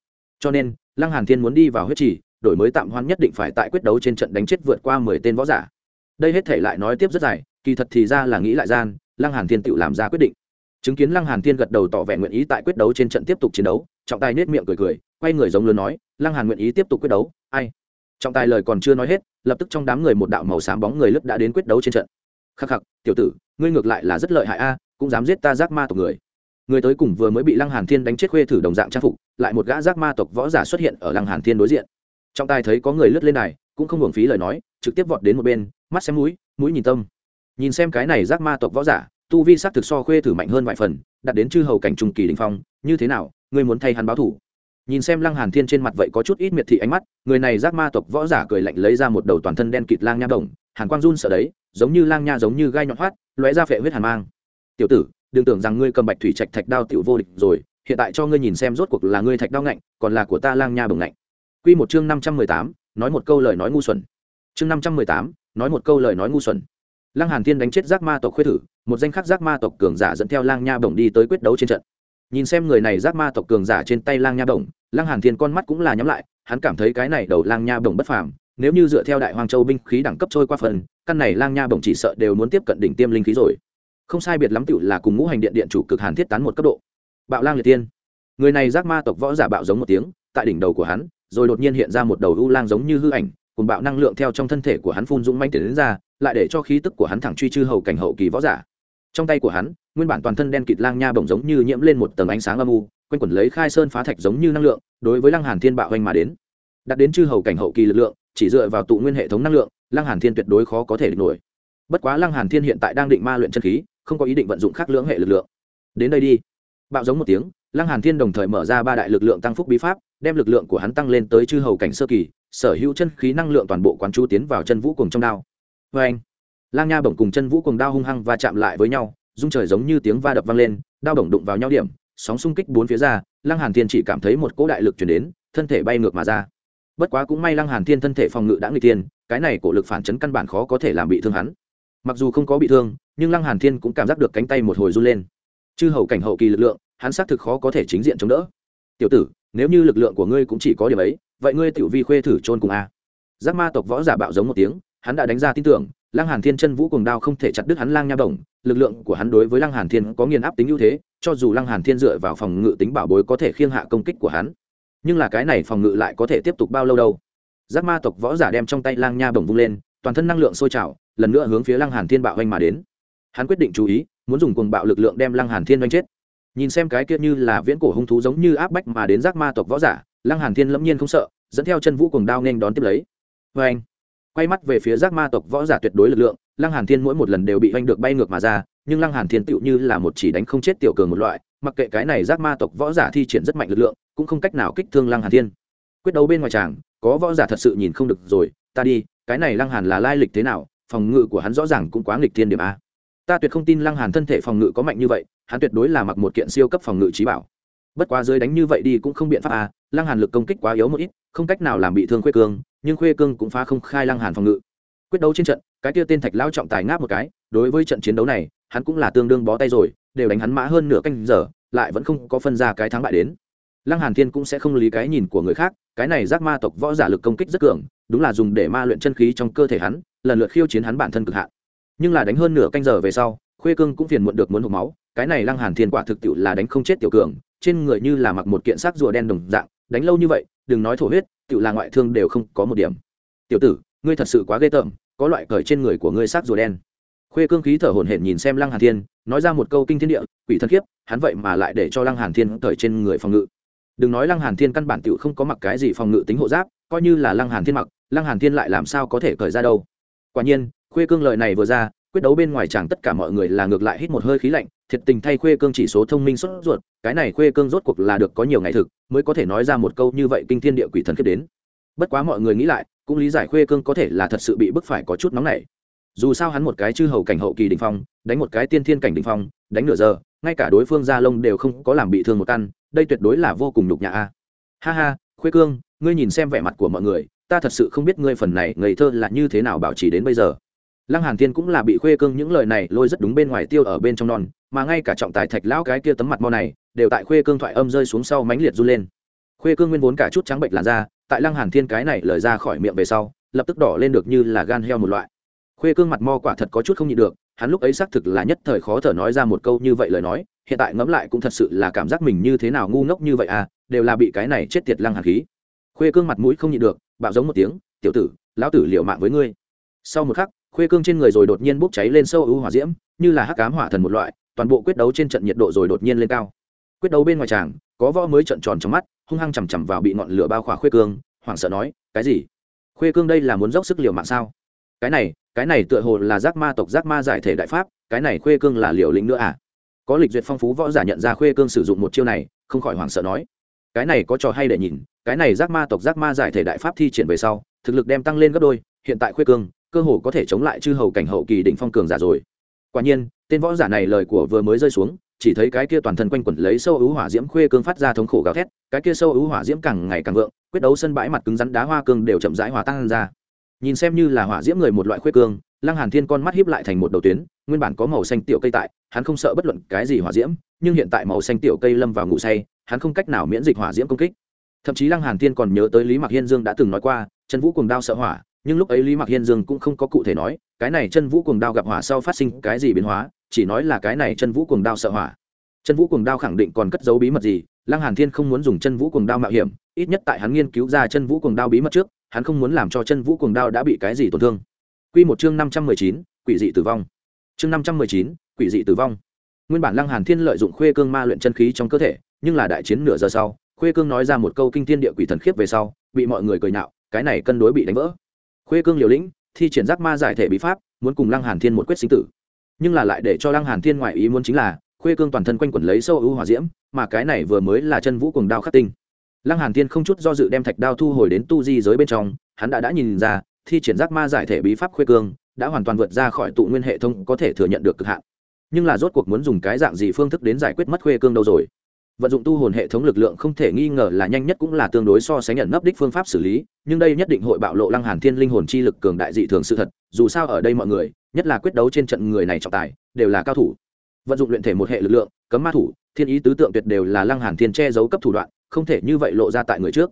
Cho nên, lăng hàn thiên muốn đi vào huyết chỉ, đổi mới tạm hoãn nhất định phải tại quyết đấu trên trận đánh chết vượt qua mười tên võ giả. Đây hết thể lại nói tiếp rất dài, kỳ thật thì ra là nghĩ lại gian, lăng hàn thiên tự làm ra quyết định. Chứng kiến lăng hàn thiên gật đầu tỏ vẻ nguyện ý tại quyết đấu trên trận tiếp tục chiến đấu, trọng tài nết miệng cười cười, quay người giống lớn nói, lăng hàn nguyện ý tiếp tục quyết đấu, ai? Trọng tài lời còn chưa nói hết, lập tức trong đám người một đạo màu xám bóng người lướt đã đến quyết đấu trên trận khắc khắc, tiểu tử, ngươi ngược lại là rất lợi hại a, cũng dám giết ta giác ma tộc người. Người tới cùng vừa mới bị lăng hàn thiên đánh chết khuê thử đồng dạng trang phục, lại một gã giác ma tộc võ giả xuất hiện ở lăng hàn thiên đối diện. Trong tai thấy có người lướt lên này cũng không hưởng phí lời nói, trực tiếp vọt đến một bên, mắt xem mũi mũi nhìn tâm. Nhìn xem cái này giác ma tộc võ giả, tu vi sắc thực so khuê thử mạnh hơn vài phần đặt đến chư hầu cảnh trung kỳ đình phong, như thế nào, ngươi muốn thay hắn báo thủ? Nhìn xem lăng hàn thiên trên mặt vậy có chút ít miệt thị ánh mắt, người này giác ma tộc võ giả cười lạnh lấy ra một đầu toàn thân đen kịt lang nha đồng, hàn quang run sợ đấy giống như lang nha giống như gai nhọn hoắt, lóe ra phệ huyết hàn mang. Tiểu tử, đừng tưởng rằng ngươi cầm bạch thủy trạch thạch đao tiểu vô địch rồi, hiện tại cho ngươi nhìn xem rốt cuộc là ngươi thạch đao ngạnh, còn là của ta lang nha bồng ngạnh. Quy một chương năm trăm mười tám, nói một câu lời nói ngu xuẩn. Chương năm trăm mười tám, nói một câu lời nói ngu xuẩn. Lăng hàn thiên đánh chết giác ma tộc khuyết thử một danh khắc giác ma tộc cường giả dẫn theo lang nha bổng đi tới quyết đấu trên trận. Nhìn xem người này giác ma tộc cường giả trên tay lang nha bổng, lăng hàn thiên con mắt cũng là nhắm lại, hắn cảm thấy cái này đầu lang nha bổng bất phàm nếu như dựa theo đại hoàng châu binh khí đẳng cấp trôi qua phần, căn này lang nha bổng chỉ sợ đều muốn tiếp cận đỉnh tiêm linh khí rồi. Không sai biệt lắm tựu là cùng ngũ hành điện điện chủ cực hàn thiết tán một cấp độ. Bạo lang liệt tiên. Người này giác ma tộc võ giả bạo giống một tiếng, tại đỉnh đầu của hắn, rồi đột nhiên hiện ra một đầu u lang giống như hư ảnh, cùng bạo năng lượng theo trong thân thể của hắn phun dũng manh tiến đến ra, lại để cho khí tức của hắn thẳng truy chư hầu cảnh hậu kỳ võ giả. Trong tay của hắn, nguyên bản toàn thân đen kịt lang nha bổng giống như nhiễm lên một tầng ánh sáng âm u, quanh quẩn lấy khai sơn phá thạch giống như năng lượng, đối với lăng hàn thiên bạo hoành mà đến. Đặt đến chư hầu cảnh hậu kỳ lực lượng chỉ dựa vào tụ nguyên hệ thống năng lượng, lăng hàn thiên tuyệt đối khó có thể địch nổi. Bất quá lăng hàn thiên hiện tại đang định ma luyện chân khí, không có ý định vận dụng khác lưỡng hệ lực lượng. Đến đây đi. Bạo giống một tiếng, lăng hàn thiên đồng thời mở ra ba đại lực lượng tăng phúc bí pháp, đem lực lượng của hắn tăng lên tới chư hầu cảnh sơ kỳ, sở hữu chân khí năng lượng toàn bộ quán chú tiến vào chân vũ cùng trong đao. Vê anh lang nha bổng cùng chân vũ cùng đao hung hăng và chạm lại với nhau dung trời giống như tiếng va đập vang lên, đao bổng đụng vào nhau điểm, sóng xung kích bốn phía ra, lăng hàn thiên chỉ cảm thấy một cỗ đại lực chuyển đến, thân thể bay ngược mà ra bất quá cũng may lăng hàn thiên thân thể phòng ngự đã nguy tiên cái này cổ lực phản chấn căn bản khó có thể làm bị thương hắn. Mặc dù không có bị thương, nhưng lăng hàn thiên cũng cảm giác được cánh tay một hồi run lên. Chư hầu cảnh hậu kỳ lực lượng, hắn xác thực khó có thể chính diện chống đỡ. Tiểu tử, nếu như lực lượng của ngươi cũng chỉ có điểm ấy, vậy ngươi tiểu vi khuê thử trôn cùng a. Giác ma tộc võ giả bạo giống một tiếng, hắn đã đánh ra tin tưởng, lăng hàn thiên chân vũ cùng đao không thể chặt đứt hắn lang nha đồng lực lượng của hắn đối với lăng hàn thiên có nghiền áp tính ưu thế, cho dù lăng hàn thiên dựa vào phòng ngự tính bảo bối có thể khiêng hạ công kích của hắn nhưng là cái này phòng ngự lại có thể tiếp tục bao lâu đâu. Giác ma tộc võ giả đem trong tay lang nha bồng vung lên, toàn thân năng lượng sôi trào, lần nữa hướng phía lăng hàn thiên bạo hoành mà đến. Hắn quyết định chú ý, muốn dùng cuồng bạo lực lượng đem lăng hàn thiên đánh chết. Nhìn xem cái kia như là viễn cổ hung thú giống như áp bách mà đến giác ma tộc võ giả, lăng hàn thiên lẫm nhiên không sợ, dẫn theo chân vũ cuồng đao nên đón tiếp lấy. Vê anh quay mắt về phía giác ma tộc võ giả tuyệt đối lực lượng, lăng hàn thiên mỗi một lần đều bị oanh được bay ngược mà ra, nhưng lăng hàn thiên tựu như là một chỉ đánh không chết tiểu cường một loại, mặc kệ cái này giác ma tộc võ giả thi triển rất mạnh lực lượng cũng không cách nào kích thương lăng hàn thiên. Quyết đấu bên ngoài tràng, có võ giả thật sự nhìn không được rồi, ta đi, cái này lăng hàn là lai lịch thế nào, phòng ngự của hắn rõ ràng cũng quá nghịch thiên điểm a. Ta tuyệt không tin lăng hàn thân thể phòng ngự có mạnh như vậy, hắn tuyệt đối là mặc một kiện siêu cấp phòng ngự trí bảo. Bất quá dưới đánh như vậy đi cũng không biện pháp a, lăng hàn lực công kích quá yếu một ít, không cách nào làm bị thương khuê cương, nhưng khuê cương cũng phá không khai lăng hàn phòng ngự. Quyết đấu trên trận, cái kia tên thạch lao trọng tài ngáp một cái, đối với trận chiến đấu này, hắn cũng là tương đương bó tay rồi, đều đánh hắn mã hơn nửa canh giờ, lại vẫn không có phân ra cái thắng bại đến lăng hàn thiên cũng sẽ không lý cái nhìn của người khác, cái này giác ma tộc võ giả lực công kích rất cường, đúng là dùng để ma luyện chân khí trong cơ thể hắn, lần lượt khiêu chiến hắn bản thân cực hạn. Nhưng là đánh hơn nửa canh giờ về sau, khuê cương cũng phiền muộn được muốn hộp máu, cái này lăng hàn thiên quả thực tiệu là đánh không chết tiểu cường, trên người như là mặc một kiện xác rùa đen đồng dạng, đánh lâu như vậy, đừng nói thổ huyết tiệu là ngoại thương đều không có một điểm. Tiểu tử, ngươi thật sự quá ghê tởm, có loại cởi trên người của ngươi xác rùa đen. Khuê cương khí thở hổn hển nhìn xem lăng hàn thiên, nói ra một câu kinh thiên địa, quỷ thân khiếp hắn vậy mà lại để cho lăng hàn thiên cởi trên người phòng ngự đừng nói lăng hàn thiên căn bản tựu không có mặc cái gì phòng ngự tính hộ giáp, coi như là lăng hàn thiên mặc, lăng hàn thiên lại làm sao có thể cởi ra đâu. Quả nhiên, khuê cương lời này vừa ra, quyết đấu bên ngoài chẳng tất cả mọi người là ngược lại hít một hơi khí lạnh, thiệt tình thay khuê cương chỉ số thông minh xuất ruột, cái này khuê cương rốt cuộc là được có nhiều ngày thực, mới có thể nói ra một câu như vậy kinh thiên địa quỷ thần khiếp đến. Bất quá mọi người nghĩ lại, cũng lý giải khuê cương có thể là thật sự bị bức phải có chút nóng nảy. Dù sao hắn một cái chư hầu cảnh hậu kỳ đình phong, đánh một cái tiên thiên cảnh đình phong, đánh nửa giờ ngay cả đối phương gia lông đều không có làm bị thương một căn, đây tuyệt đối là vô cùng nhục nhã a. Ha ha, khuê cương, ngươi nhìn xem vẻ mặt của mọi người, ta thật sự không biết ngươi phần này ngây thơ là như thế nào bảo trì đến bây giờ. Lăng hàn thiên cũng là bị khuê cương những lời này lôi rất đúng bên ngoài tiêu ở bên trong non, mà ngay cả trọng tài thạch lão cái kia tấm mặt mo này, đều tại khuê cương thoại âm rơi xuống sau mãnh liệt run lên. Khuê cương nguyên vốn cả chút trắng bệnh làn da, tại lăng hàn thiên cái này lời ra khỏi miệng về sau, lập tức đỏ lên được như là gan heo một loại. Khuê cương mặt mo quả thật có chút không nhịn được hắn lúc ấy xác thực là nhất thời khó thở nói ra một câu như vậy lời nói, hiện tại ngẫm lại cũng thật sự là cảm giác mình như thế nào ngu ngốc như vậy à đều là bị cái này chết tiệt lăng hàn khí. Khuê cương mặt mũi không nhịn được, bạo giống một tiếng, tiểu tử, lão tử liệu mạng với ngươi. Sau một khắc, khuê cương trên người rồi đột nhiên bốc cháy lên sâu ưu hỏa diễm, như là hắc cám hỏa thần một loại, toàn bộ quyết đấu trên trận nhiệt độ rồi đột nhiên lên cao. Quyết đấu bên ngoài tràng, có võ mới trận tròn trong mắt, hung hăng chằm chằm vào bị ngọn lửa bao khỏa khuê cương, hoảng sợ nói, cái gì? Khuê cương đây là muốn dốc sức liều mạng sao? Cái này cái này tựa hồ là giác ma tộc giác ma giải thể đại pháp, cái này khuê cương là liều lĩnh nữa à? Có lịch duyệt phong phú võ giả nhận ra khuê cương sử dụng một chiêu này, không khỏi hoảng sợ nói. Cái này có trò hay để nhìn, cái này giác ma tộc giác ma giải thể đại pháp thi triển về sau, thực lực đem tăng lên gấp đôi, hiện tại khuê cương, cơ hồ có thể chống lại chư hầu cảnh hậu kỳ đỉnh phong cường giả rồi. Quả nhiên, tên võ giả này lời của vừa mới rơi xuống, chỉ thấy cái kia toàn thân quanh quẩn lấy sâu ứ hỏa diễm khuê cương phát ra thống khổ gào thét, cái kia sâu ứ hỏa diễm càng ngày càng vượng, quyết đấu sân bãi mặt cứng rắn đá hoa cương đều chậm rãi hòa tan ra nhìn xem như là hỏa diễm người một loại khuê cương, lăng hàn thiên con mắt hiếp lại thành một đầu tuyến, nguyên bản có màu xanh tiểu cây tại, hắn không sợ bất luận cái gì hỏa diễm, nhưng hiện tại màu xanh tiểu cây lâm vào ngủ say, hắn không cách nào miễn dịch hỏa diễm công kích. Thậm chí lăng hàn thiên còn nhớ tới lý mạc hiên dương đã từng nói qua chân vũ cuồng đao sợ hỏa, nhưng lúc ấy lý mạc hiên dương cũng không có cụ thể nói, cái này chân vũ cuồng đao gặp hỏa sau phát sinh cái gì biến hóa, chỉ nói là cái này chân vũ cuồng đao sợ hỏa. Chân vũ cuồng đao khẳng định còn cất giấu bí mật gì, lăng hàn thiên không muốn dùng chân vũ cuồng đao mạo hiểm, ít nhất tại hắn nghiên cứu ra chân vũ cuồng đao bí mật trước hắn không muốn làm cho chân vũ cuồng đao đã bị cái gì tổn thương. Quy một chương năm trăm mười chín, quỷ dị tử vong. Chương năm trăm mười chín, quỷ dị tử vong. Nguyên bản lăng hàn thiên lợi dụng khuê cương ma luyện chân khí trong cơ thể nhưng là đại chiến nửa giờ sau khuê cương nói ra một câu kinh thiên địa quỷ thần khiếp về sau bị mọi người cười nhạo cái này cân đối bị đánh vỡ. Khuê cương liều lĩnh thi triển giác ma giải thể bí pháp muốn cùng lăng hàn thiên một quyết sinh tử. Nhưng là lại để cho lăng hàn thiên ngoại ý muốn chính là khuê cương toàn thân quanh quẩn lấy sâu ưu hỏa diễm mà cái này vừa mới là chân vũ cùng đao khắc tinh lăng hàn thiên không chút do dự đem thạch đao thu hồi đến tu di giới bên trong, hắn đã đã nhìn ra, thi triển giác ma giải thể bí pháp khuê cương, đã hoàn toàn vượt ra khỏi tụ nguyên hệ thống, có thể thừa nhận được cực hạn. Nhưng là rốt cuộc muốn dùng cái dạng gì phương thức đến giải quyết mất khuê cương đâu rồi? Vận dụng tu hồn hệ thống lực lượng không thể nghi ngờ là nhanh nhất cũng là tương đối so sánh nhận nấp đích phương pháp xử lý, nhưng đây nhất định hội bạo lộ lăng hàn thiên linh hồn chi lực cường đại dị thường sự thật, dù sao ở đây mọi người, nhất là quyết đấu trên trận người này trọng tài, đều là cao thủ. Vận dụng luyện thể một hệ lực lượng, cấm ma thủ thiên ý tứ tượng tuyệt đều là lăng hàn thiên che giấu cấp thủ đoạn, không thể như vậy lộ ra tại người trước.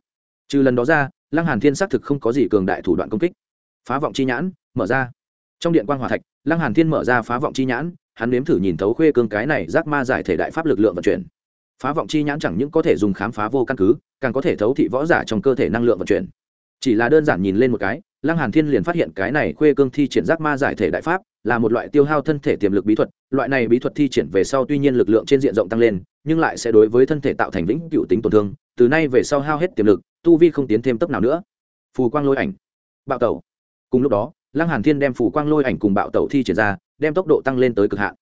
Trừ lần đó ra, lăng hàn thiên xác thực không có gì cường đại thủ đoạn công kích. Phá vọng chi nhãn, mở ra. Trong điện quan hòa thạch, lăng hàn thiên mở ra phá vọng chi nhãn, hắn nếm thử nhìn thấu khuê cương cái này giác ma giải thể đại pháp lực lượng vận chuyển. Phá vọng chi nhãn chẳng những có thể dùng khám phá vô căn cứ, càng có thể thấu thị võ giả trong cơ thể năng lượng vận chuyển. Chỉ là đơn giản nhìn lên một cái lăng hàn thiên liền phát hiện cái này khuê cương thi triển giác ma giải thể đại pháp là một loại tiêu hao thân thể tiềm lực bí thuật. Loại này bí thuật thi triển về sau tuy nhiên lực lượng trên diện rộng tăng lên, nhưng lại sẽ đối với thân thể tạo thành vĩnh cựu tính tổn thương, từ nay về sau hao hết tiềm lực, tu vi không tiến thêm tốc nào nữa. Phù quang lôi ảnh, bạo tẩu. Cùng lúc đó, lăng hàn thiên đem phù quang lôi ảnh cùng bạo tẩu thi triển ra, đem tốc độ tăng lên tới cực hạn.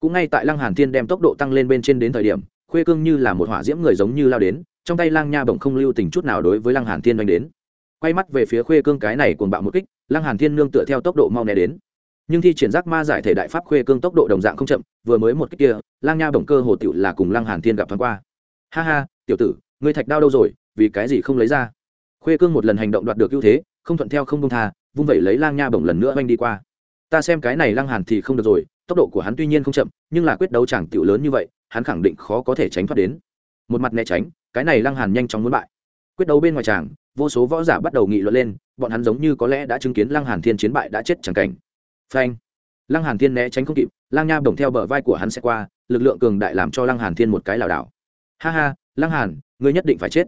Cũng ngay tại lăng hàn thiên đem tốc độ tăng lên bên trên đến thời điểm, khuê cương như là một hỏa diễm người giống như lao đến, trong tay lang nha bỗng không lưu tình chút nào đối với lăng hàn thiên đánh đến quay mắt về phía khuê cương cái này cuồng bạo một kích, lăng hàn thiên nương tựa theo tốc độ mau né đến. Nhưng thi triển giác ma giải thể đại pháp khuê cương tốc độ đồng dạng không chậm, vừa mới một kích kia lang nha bổng cơ hồ tiểu là cùng lăng hàn thiên gặp thoáng qua. Ha ha, tiểu tử, ngươi thạch đao đâu rồi, vì cái gì không lấy ra? Khuê cương một lần hành động đoạt được ưu thế, không thuận theo không công tha, vung vẩy lấy lang nha bổng lần nữa oanh đi qua. Ta xem cái này lăng hàn thì không được rồi, tốc độ của hắn tuy nhiên không chậm, nhưng là quyết đấu chẳng tiểu lớn như vậy, hắn khẳng định khó có thể tránh thoát đến. Một mặt né tránh, cái này lăng hàn nhanh chóng muốn bại. Quyết đấu bên ngoài chàng vô số võ giả bắt đầu nghị luận lên, bọn hắn giống như có lẽ đã chứng kiến lăng hàn thiên chiến bại đã chết chẳng cảnh. Phanh! Lăng hàn thiên né tránh không kịp lang nha bổng theo bờ vai của hắn sẽ qua, lực lượng cường đại làm cho lăng hàn thiên một cái lảo đảo. Ha ha, lăng hàn, ngươi nhất định phải chết.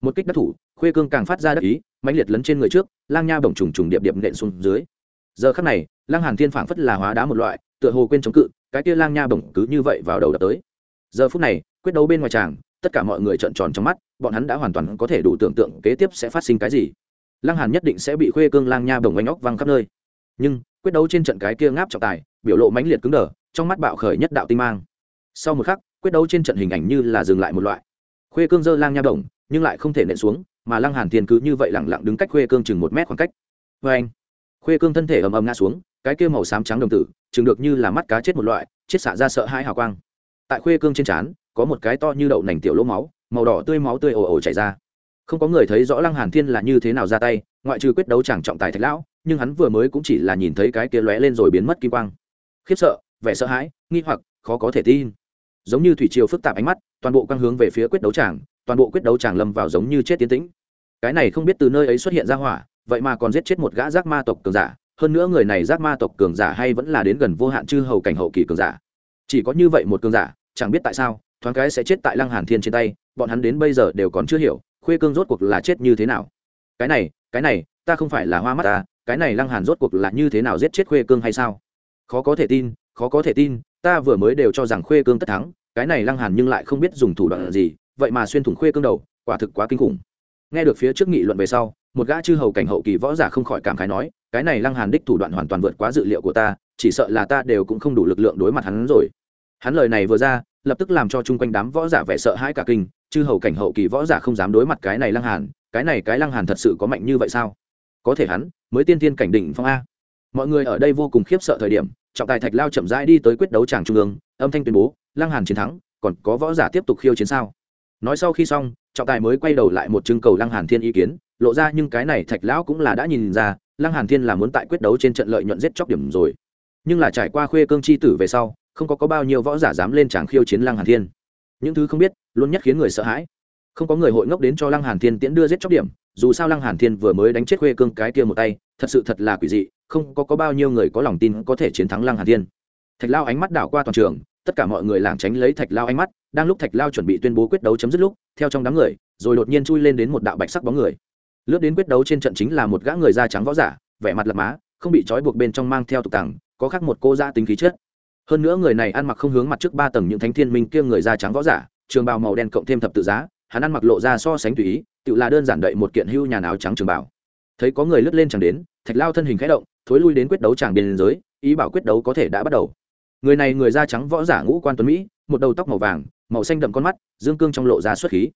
Một kích đắc thủ, khuê cương càng phát ra đắc ý, mãnh liệt lấn trên người trước lang nha bổng trùng trùng điệp điệp nện xuống dưới. Giờ khắc này, lăng hàn thiên phảng phất là hóa đá một loại, tựa hồ quên chống cự, cái kia lang nha bổng cứ như vậy vào đầu đập tới. Giờ phút này, quyết đấu bên ngoài tràng tất cả mọi người trợn tròn trong mắt, bọn hắn đã hoàn toàn có thể đủ tưởng tượng kế tiếp sẽ phát sinh cái gì. Lăng hàn nhất định sẽ bị khuê cương lang nha bổng oanh óc văng khắp nơi. Nhưng, quyết đấu trên trận cái kia ngáp trọng tài, biểu lộ mãnh liệt cứng đờ, trong mắt bạo khởi nhất đạo tinh mang. Sau một khắc, quyết đấu trên trận hình ảnh như là dừng lại một loại. Khuê cương dơ lang nha bổng nhưng lại không thể nện xuống, mà lăng hàn thiên cứ như vậy lẳng lặng đứng cách khuê cương chừng một mét khoảng cách. Với anh, khuê cương thân thể ầm ầm ngã xuống, cái kia màu xám trắng đồng tử, chừng được như là mắt cá chết một loại, chết xạ ra sợ hãi hào quang. Tại khuê cương trên trán có một cái to như đậu nành tiểu lỗ máu, màu đỏ tươi máu tươi ồ ồ chảy ra. Không có người thấy rõ lăng hàn thiên là như thế nào ra tay, ngoại trừ quyết đấu chẳng trọng tài thạch lão, nhưng hắn vừa mới cũng chỉ là nhìn thấy cái kia lóe lên rồi biến mất kim quang. Khiếp sợ, vẻ sợ hãi, nghi hoặc, khó có thể tin. Giống như thủy triều phức tạp ánh mắt, toàn bộ quang hướng về phía quyết đấu tràng toàn bộ quyết đấu tràng lâm vào giống như chết tiến tĩnh. Cái này không biết từ nơi ấy xuất hiện ra hỏa, vậy mà còn giết chết một gã giác ma tộc cường giả, hơn nữa người này giác ma tộc cường giả hay vẫn là đến gần vô hạn chư hầu cảnh hậu kỳ cường giả. Chỉ có như vậy một cường giả chẳng biết tại sao, thoáng cái sẽ chết tại lăng hàn thiên trên tay, bọn hắn đến bây giờ đều còn chưa hiểu, khuê cương rốt cuộc là chết như thế nào. Cái này cái này, ta không phải là hoa mắt ta, cái này lăng hàn rốt cuộc là như thế nào giết chết khuê cương hay sao? Khó có thể tin, khó có thể tin, ta vừa mới đều cho rằng khuê cương tất thắng, cái này lăng hàn nhưng lại không biết dùng thủ đoạn gì, vậy mà xuyên thủng khuê cương đầu, quả thực quá kinh khủng. Nghe được phía trước nghị luận về sau, một gã chư hầu cảnh hậu kỳ võ giả không khỏi cảm khái nói, cái này lăng hàn đích thủ đoạn hoàn toàn vượt quá dự liệu của ta, chỉ sợ là ta đều cũng không đủ lực lượng đối mặt hắn rồi hắn lời này vừa ra, lập tức làm cho chung quanh đám võ giả vẻ sợ hãi cả kinh, chư hầu cảnh hậu kỳ võ giả không dám đối mặt cái này lăng hàn, cái này cái lăng hàn thật sự có mạnh như vậy sao? Có thể hắn mới tiên tiên cảnh đỉnh phong a. Mọi người ở đây vô cùng khiếp sợ thời điểm, trọng tài thạch lao chậm rãi đi tới quyết đấu tràng trung ương, âm thanh tuyên bố, lăng hàn chiến thắng, còn có võ giả tiếp tục khiêu chiến sao? Nói sau khi xong, trọng tài mới quay đầu lại một trưng cầu lăng hàn thiên ý kiến, lộ ra nhưng cái này thạch lão cũng là đã nhìn ra, lăng hàn thiên là muốn tại quyết đấu trên trận lợi nhuận giết chóc điểm rồi nhưng là trải qua khuê cương chi tử về sau, không có có bao nhiêu võ giả dám lên tràng khiêu chiến lăng hàn thiên. Những thứ không biết, luôn nhất khiến người sợ hãi. Không có người hội ngốc đến cho lăng hàn thiên tiễn đưa giết chóc điểm, dù sao lăng hàn thiên vừa mới đánh chết khuê cương cái kia một tay, thật sự thật là quỷ dị, không có có bao nhiêu người có lòng tin có thể chiến thắng lăng hàn thiên. Thạch lao ánh mắt đảo qua toàn trường, tất cả mọi người lảng tránh lấy thạch lao ánh mắt, đang lúc thạch lao chuẩn bị tuyên bố quyết đấu chấm dứt lúc, theo trong đám người, rồi đột nhiên chui lên đến một đạo bạch sắc bóng người. Lướt đến quyết đấu trên trận chính là một gã người da trắng võ giả, vẻ mặt lập má, không bị trói buộc bên trong mang theo tục tàng có khác một cô gia tính khí chất. hơn nữa người này ăn mặc không hướng mặt trước ba tầng những thánh thiên minh kia người da trắng võ giả, trường bào màu đen cộng thêm thập tự giá, hắn ăn mặc lộ ra so sánh tùy ý tự là đơn giản đậy một kiện hưu nhà áo trắng trường bào. Thấy có người lướt lên chẳng đến, thạch lao thân hình khẽ động, thối lui đến quyết đấu chẳng biên giới, ý bảo quyết đấu có thể đã bắt đầu. Người này người da trắng võ giả ngũ quan tuấn mỹ, một đầu tóc màu vàng, màu xanh đậm con mắt, dương cương trong lộ ra xuất khí.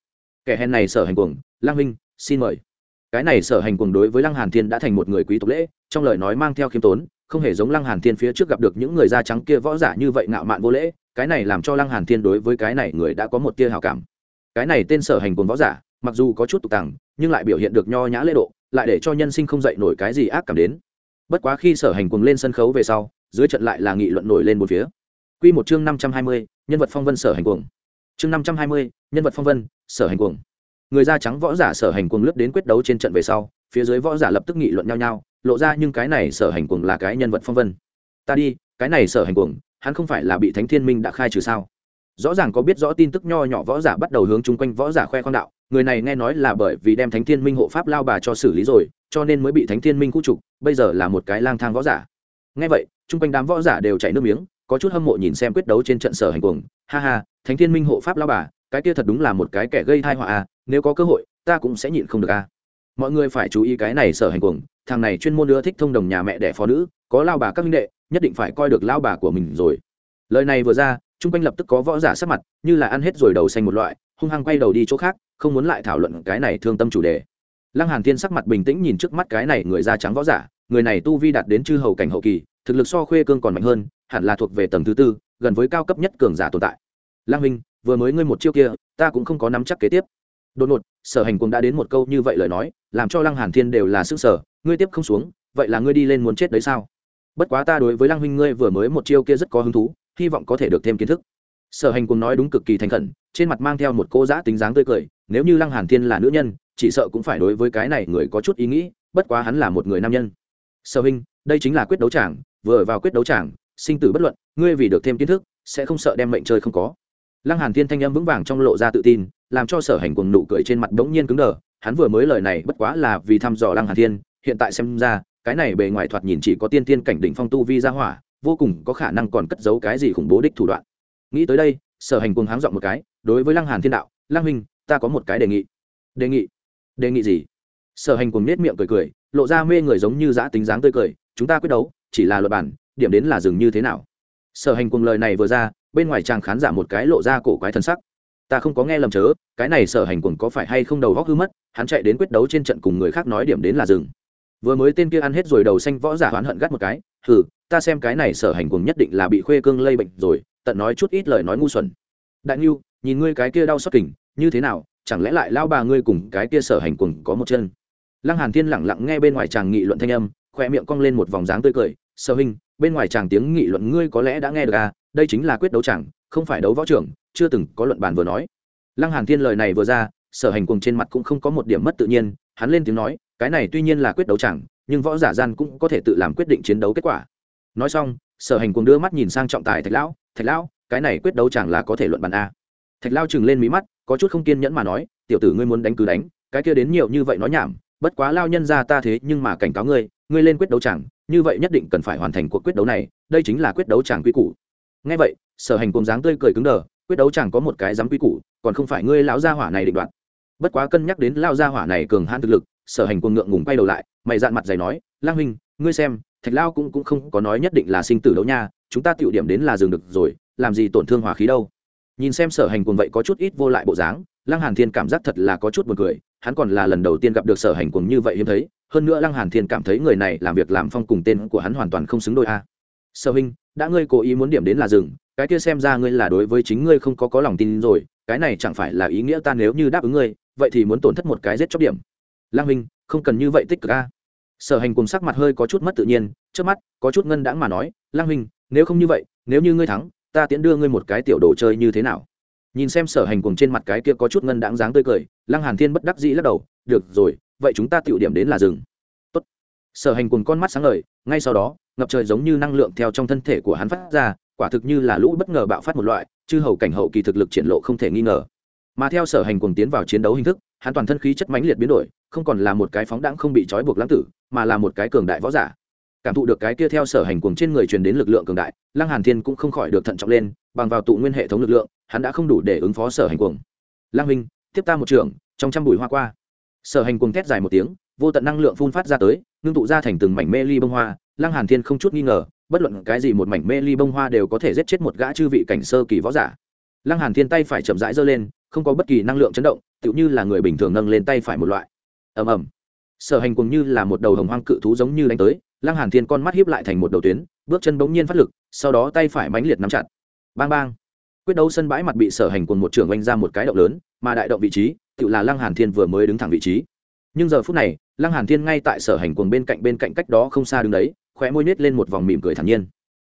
Kẻ hèn này sở hành cuồng lang minh, xin mời. Cái này sở hành cuồng đối với lăng hàn thiên đã thành một người quý tộc lễ, trong lời nói mang theo khiêm tốn không hề giống lăng hàn thiên phía trước gặp được những người da trắng kia võ giả như vậy ngạo mạn vô lễ cái này làm cho lăng hàn thiên đối với cái này người đã có một tia hào cảm. Cái này tên sở hành cuồng võ giả mặc dù có chút tục tằng nhưng lại biểu hiện được nho nhã lễ độ lại để cho nhân sinh không dậy nổi cái gì ác cảm đến. Bất quá khi sở hành cuồng lên sân khấu về sau dưới trận lại là nghị luận nổi lên một phía. Quy một chương năm trăm hai mươi, nhân vật phong vân sở hành cuồng. Chương năm trăm hai mươi, nhân vật phong vân sở hành cuồng. Người da trắng võ giả sở hành cuồng lướt đến quyết đấu trên trận về sau phía dưới võ giả lập tức nghị luận nhau nhau lộ ra nhưng cái này sở hành cuồng là cái nhân vật phong vân. Ta đi, cái này sở hành cuồng, hắn không phải là bị thánh thiên minh đã khai trừ sao? Rõ ràng có biết rõ tin tức nho nhỏ võ giả bắt đầu hướng chung quanh võ giả khoe khoang đạo, người này nghe nói là bởi vì đem thánh thiên minh hộ pháp lao bà cho xử lý rồi, cho nên mới bị thánh thiên minh khu trục, bây giờ là một cái lang thang võ giả. Nghe vậy, chung quanh đám võ giả đều chảy nước miếng, có chút hâm mộ nhìn xem quyết đấu trên trận sở hành cuồng. Ha ha, thánh thiên minh hộ pháp lao bà, cái kia thật đúng là một cái kẻ gây thai họa à nếu có cơ hội, ta cũng sẽ nhịn không được à. Mọi người phải chú ý cái này sở hành cuồng thằng này chuyên môn đưa thích thông đồng nhà mẹ đẻ phó nữ, có lao bà các minh đệ, nhất định phải coi được lao bà của mình rồi. Lời này vừa ra, chung quanh lập tức có võ giả sắc mặt, như là ăn hết rồi đầu xanh một loại, hung hăng quay đầu đi chỗ khác, không muốn lại thảo luận cái này thương tâm chủ đề. Lăng hàn thiên sắc mặt bình tĩnh nhìn trước mắt cái này người da trắng võ giả, người này tu vi đạt đến chư hầu cảnh hậu kỳ, thực lực so khuê cương còn mạnh hơn, hẳn là thuộc về tầng thứ tư, gần với cao cấp nhất cường giả tồn tại. Lăng minh vừa mới ngươi một chiêu kia, ta cũng không có nắm chắc kế tiếp. Đột ngột, sở hành cũng đã đến một câu như vậy lời nói, làm cho lăng hàn thiên đều là sức sở ngươi tiếp không xuống, vậy là ngươi đi lên muốn chết đấy sao? Bất quá ta đối với lăng huynh ngươi vừa mới một chiêu kia rất có hứng thú, hy vọng có thể được thêm kiến thức. Sở hành cùng nói đúng cực kỳ thành khẩn, trên mặt mang theo một cô giã tính dáng tươi cười, nếu như lăng hàn thiên là nữ nhân, chỉ sợ cũng phải đối với cái này người có chút ý nghĩ, bất quá hắn là một người nam nhân. Sở huynh, đây chính là quyết đấu tràng vừa vào quyết đấu tràng sinh tử bất luận, ngươi vì được thêm kiến thức, sẽ không sợ đem mệnh chơi không có. Lăng hàn thiên thanh âm vững vàng trong lộ ra tự tin, làm cho sở hành cùng nụ cười trên mặt bỗng nhiên cứng đờ, hắn vừa mới lời này bất quá là vì thăm dò lăng hàn thiên hiện tại xem ra, cái này bề ngoài thoạt nhìn chỉ có tiên tiên cảnh đỉnh phong tu vi ra hỏa, vô cùng có khả năng còn cất giấu cái gì khủng bố đích thủ đoạn. Nghĩ tới đây, sở hành cùng háng dọn một cái, đối với lăng hàn thiên đạo, lăng huynh, ta có một cái đề nghị. Đề nghị? Đề nghị gì? Sở hành cùng nết miệng cười cười, lộ ra mê người giống như giã tính dáng tươi cười, chúng ta quyết đấu, chỉ là luật bản, điểm đến là dừng như thế nào? Sở hành cùng lời này vừa ra, bên ngoài chàng khán giả một cái lộ ra cổ quái thân sắc. Ta không có nghe lầm chớ, cái này sở hành cùng có phải hay không đầu góc hư mất, hắn chạy đến quyết đấu trên trận cùng người khác nói điểm đến là dừng vừa mới tên kia ăn hết rồi đầu xanh võ giả oán hận gắt một cái, hừ, ta xem cái này sở hành cùng nhất định là bị khuê cương lây bệnh rồi, tận nói chút ít lời nói ngu xuẩn. Đại ngưu nhìn ngươi cái kia đau xót kỉnh như thế nào, chẳng lẽ lại lao bà ngươi cùng cái kia sở hành cùng có một chân? Lăng hàn thiên lẳng lặng nghe bên ngoài chàng nghị luận thanh âm khoe miệng cong lên một vòng dáng tươi cười, sở hình bên ngoài chàng tiếng nghị luận ngươi có lẽ đã nghe được à đây chính là quyết đấu chẳng không phải đấu võ trưởng, chưa từng có luận bàn vừa nói. Lăng hàn thiên lời này vừa ra, sở hành cùng trên mặt cũng không có một điểm mất tự nhiên, hắn lên tiếng nói cái này tuy nhiên là quyết đấu chẳng, nhưng võ giả gian cũng có thể tự làm quyết định chiến đấu kết quả. Nói xong, sở hành cùng đưa mắt nhìn sang trọng tài thạch lão thạch lão, cái này quyết đấu chẳng là có thể luận bàn a? Thạch lao chừng lên mí mắt, có chút không kiên nhẫn mà nói, tiểu tử ngươi muốn đánh cứ đánh, cái kia đến nhiều như vậy nói nhảm, bất quá lao nhân ra ta thế nhưng mà cảnh cáo ngươi ngươi lên quyết đấu chẳng, như vậy nhất định cần phải hoàn thành cuộc quyết đấu này, đây chính là quyết đấu chẳng quy củ. Ngay vậy, sở hành cùng dáng tươi cười cứng đờ, quyết đấu chẳng có một cái dám quy củ, còn không phải ngươi lão gia hỏa này định đoạt. Bất quá cân nhắc đến lao gia hỏa này cường hãn thực lực sở hành cuồng ngượng ngùng quay đầu lại, mày dạn mặt dày nói, lang huynh, ngươi xem, thạch lao cũng cũng không có nói nhất định là sinh tử đấu nha, chúng ta tiểu điểm đến là dừng được rồi, làm gì tổn thương hòa khí đâu. Nhìn xem sở hành cuồng vậy có chút ít vô lại bộ dáng, lăng hàn thiên cảm giác thật là có chút buồn cười, hắn còn là lần đầu tiên gặp được sở hành cuồng như vậy hiếm thấy, hơn nữa lăng hàn thiên cảm thấy người này làm việc làm phong cùng tên của hắn hoàn toàn không xứng đôi a. Sở huynh, đã ngươi cố ý muốn điểm đến là dừng, cái kia xem ra ngươi là đối với chính ngươi không có có lòng tin rồi, cái này chẳng phải là ý nghĩa ta nếu như đáp ứng ngươi, vậy thì muốn tổn thất một cái giết chóc điểm. Lang huynh, không cần như vậy tích cực a. Sở hành cùng sắc mặt hơi có chút mất tự nhiên, trước mắt, có chút ngân đãng mà nói, Lang huynh, nếu không như vậy, nếu như ngươi thắng, ta tiễn đưa ngươi một cái tiểu đồ chơi như thế nào? Nhìn xem sở hành cùng trên mặt cái kia có chút ngân đáng dáng tươi cười lăng hàn thiên bất đắc dĩ lắc đầu, được rồi, vậy chúng ta tiểu điểm đến là rừng tốt. Sở hành cùng con mắt sáng ngời, ngay sau đó, ngập trời giống như năng lượng theo trong thân thể của hắn phát ra, quả thực như là lũ bất ngờ bạo phát một loại, chư hầu cảnh hậu kỳ thực lực triển lộ không thể nghi ngờ. Mà theo sở hành cùng tiến vào chiến đấu hình thức hắn toàn thân khí chất mãnh liệt biến đổi, không còn là một cái phóng đãng không bị trói buộc lãng tử, mà là một cái cường đại võ giả. Cảm thụ được cái kia theo sở hành cuồng trên người truyền đến lực lượng cường đại, lăng hàn thiên cũng không khỏi được thận trọng lên, bằng vào tụ nguyên hệ thống lực lượng, hắn đã không đủ để ứng phó sở hành cuồng. Lăng minh, tiếp ta một trường, trong trăm bụi hoa qua. Sở hành cuồng thét dài một tiếng, vô tận năng lượng phun phát ra tới, ngưng tụ ra thành từng mảnh mê ly bông hoa. Lăng hàn thiên không chút nghi ngờ, bất luận cái gì một mảnh mê ly bông hoa đều có thể giết chết một gã chư vị cảnh sơ kỳ võ giả. Lăng hàn thiên tay phải chậm rãi giơ lên, không có bất kỳ năng lượng chấn động tựu như là người bình thường nâng lên tay phải một loại. Ầm ầm. Sở hành cùng như là một đầu hồng hoang cự thú giống như đánh tới, lăng hàn thiên con mắt hiếp lại thành một đầu tuyến, bước chân bỗng nhiên phát lực, sau đó tay phải mãnh liệt nắm chặt. Bang bang. Quyết đấu sân bãi mặt bị sở hành cùng một trưởng oanh ra một cái động lớn, mà đại động vị trí tự là lăng hàn thiên vừa mới đứng thẳng vị trí. Nhưng giờ phút này, lăng hàn thiên ngay tại sở hành cuồng bên cạnh bên cạnh cách đó không xa đứng đấy, khóe môi nhếch lên một vòng mỉm cười thản nhiên.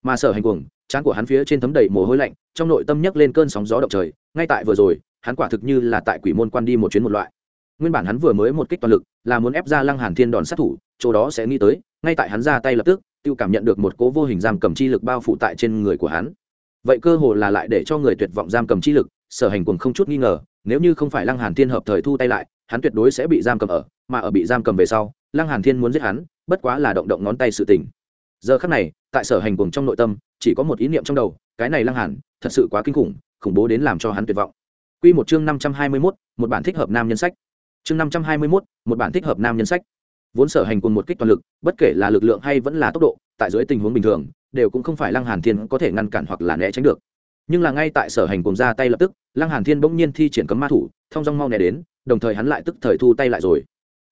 Mà sở hành cuồng, trán của hắn phía trên thấm đầy mồ hôi lạnh, trong nội tâm nhấc lên cơn sóng gió động trời, ngay tại vừa rồi hắn quả thực như là tại quỷ môn quan đi một chuyến một loại. Nguyên bản hắn vừa mới một kích toàn lực, là muốn ép ra lăng hàn thiên đòn sát thủ, chỗ đó sẽ nghĩ tới, ngay tại hắn ra tay lập tức, tiêu cảm nhận được một cố vô hình giam cầm chi lực bao phủ tại trên người của hắn. Vậy cơ hồ là lại để cho người tuyệt vọng giam cầm chi lực, sở hành cùng không chút nghi ngờ, nếu như không phải lăng hàn thiên hợp thời thu tay lại, hắn tuyệt đối sẽ bị giam cầm ở, mà ở bị giam cầm về sau, lăng hàn thiên muốn giết hắn, bất quá là động động ngón tay sự tình. Giờ khắc này, tại sở hành cùng trong nội tâm, chỉ có một ý niệm trong đầu, cái này lăng hàn, thật sự quá kinh khủng khủng bố đến làm cho hắn tuyệt vọng quy một chương năm trăm hai mươi 521, một bản thích hợp nam nhân sách. Chương năm trăm hai mươi 521, một bản thích hợp nam nhân sách. Vốn sở hành cùng một kích toàn lực bất kể là lực lượng hay vẫn là tốc độ tại dưới tình huống bình thường đều cũng không phải lăng hàn thiên có thể ngăn cản hoặc là né tránh được. Nhưng là ngay tại sở hành cùng ra tay lập tức lăng hàn thiên bỗng nhiên thi triển cấm ma thủ thông dong mau né đến đồng thời hắn lại tức thời thu tay lại rồi.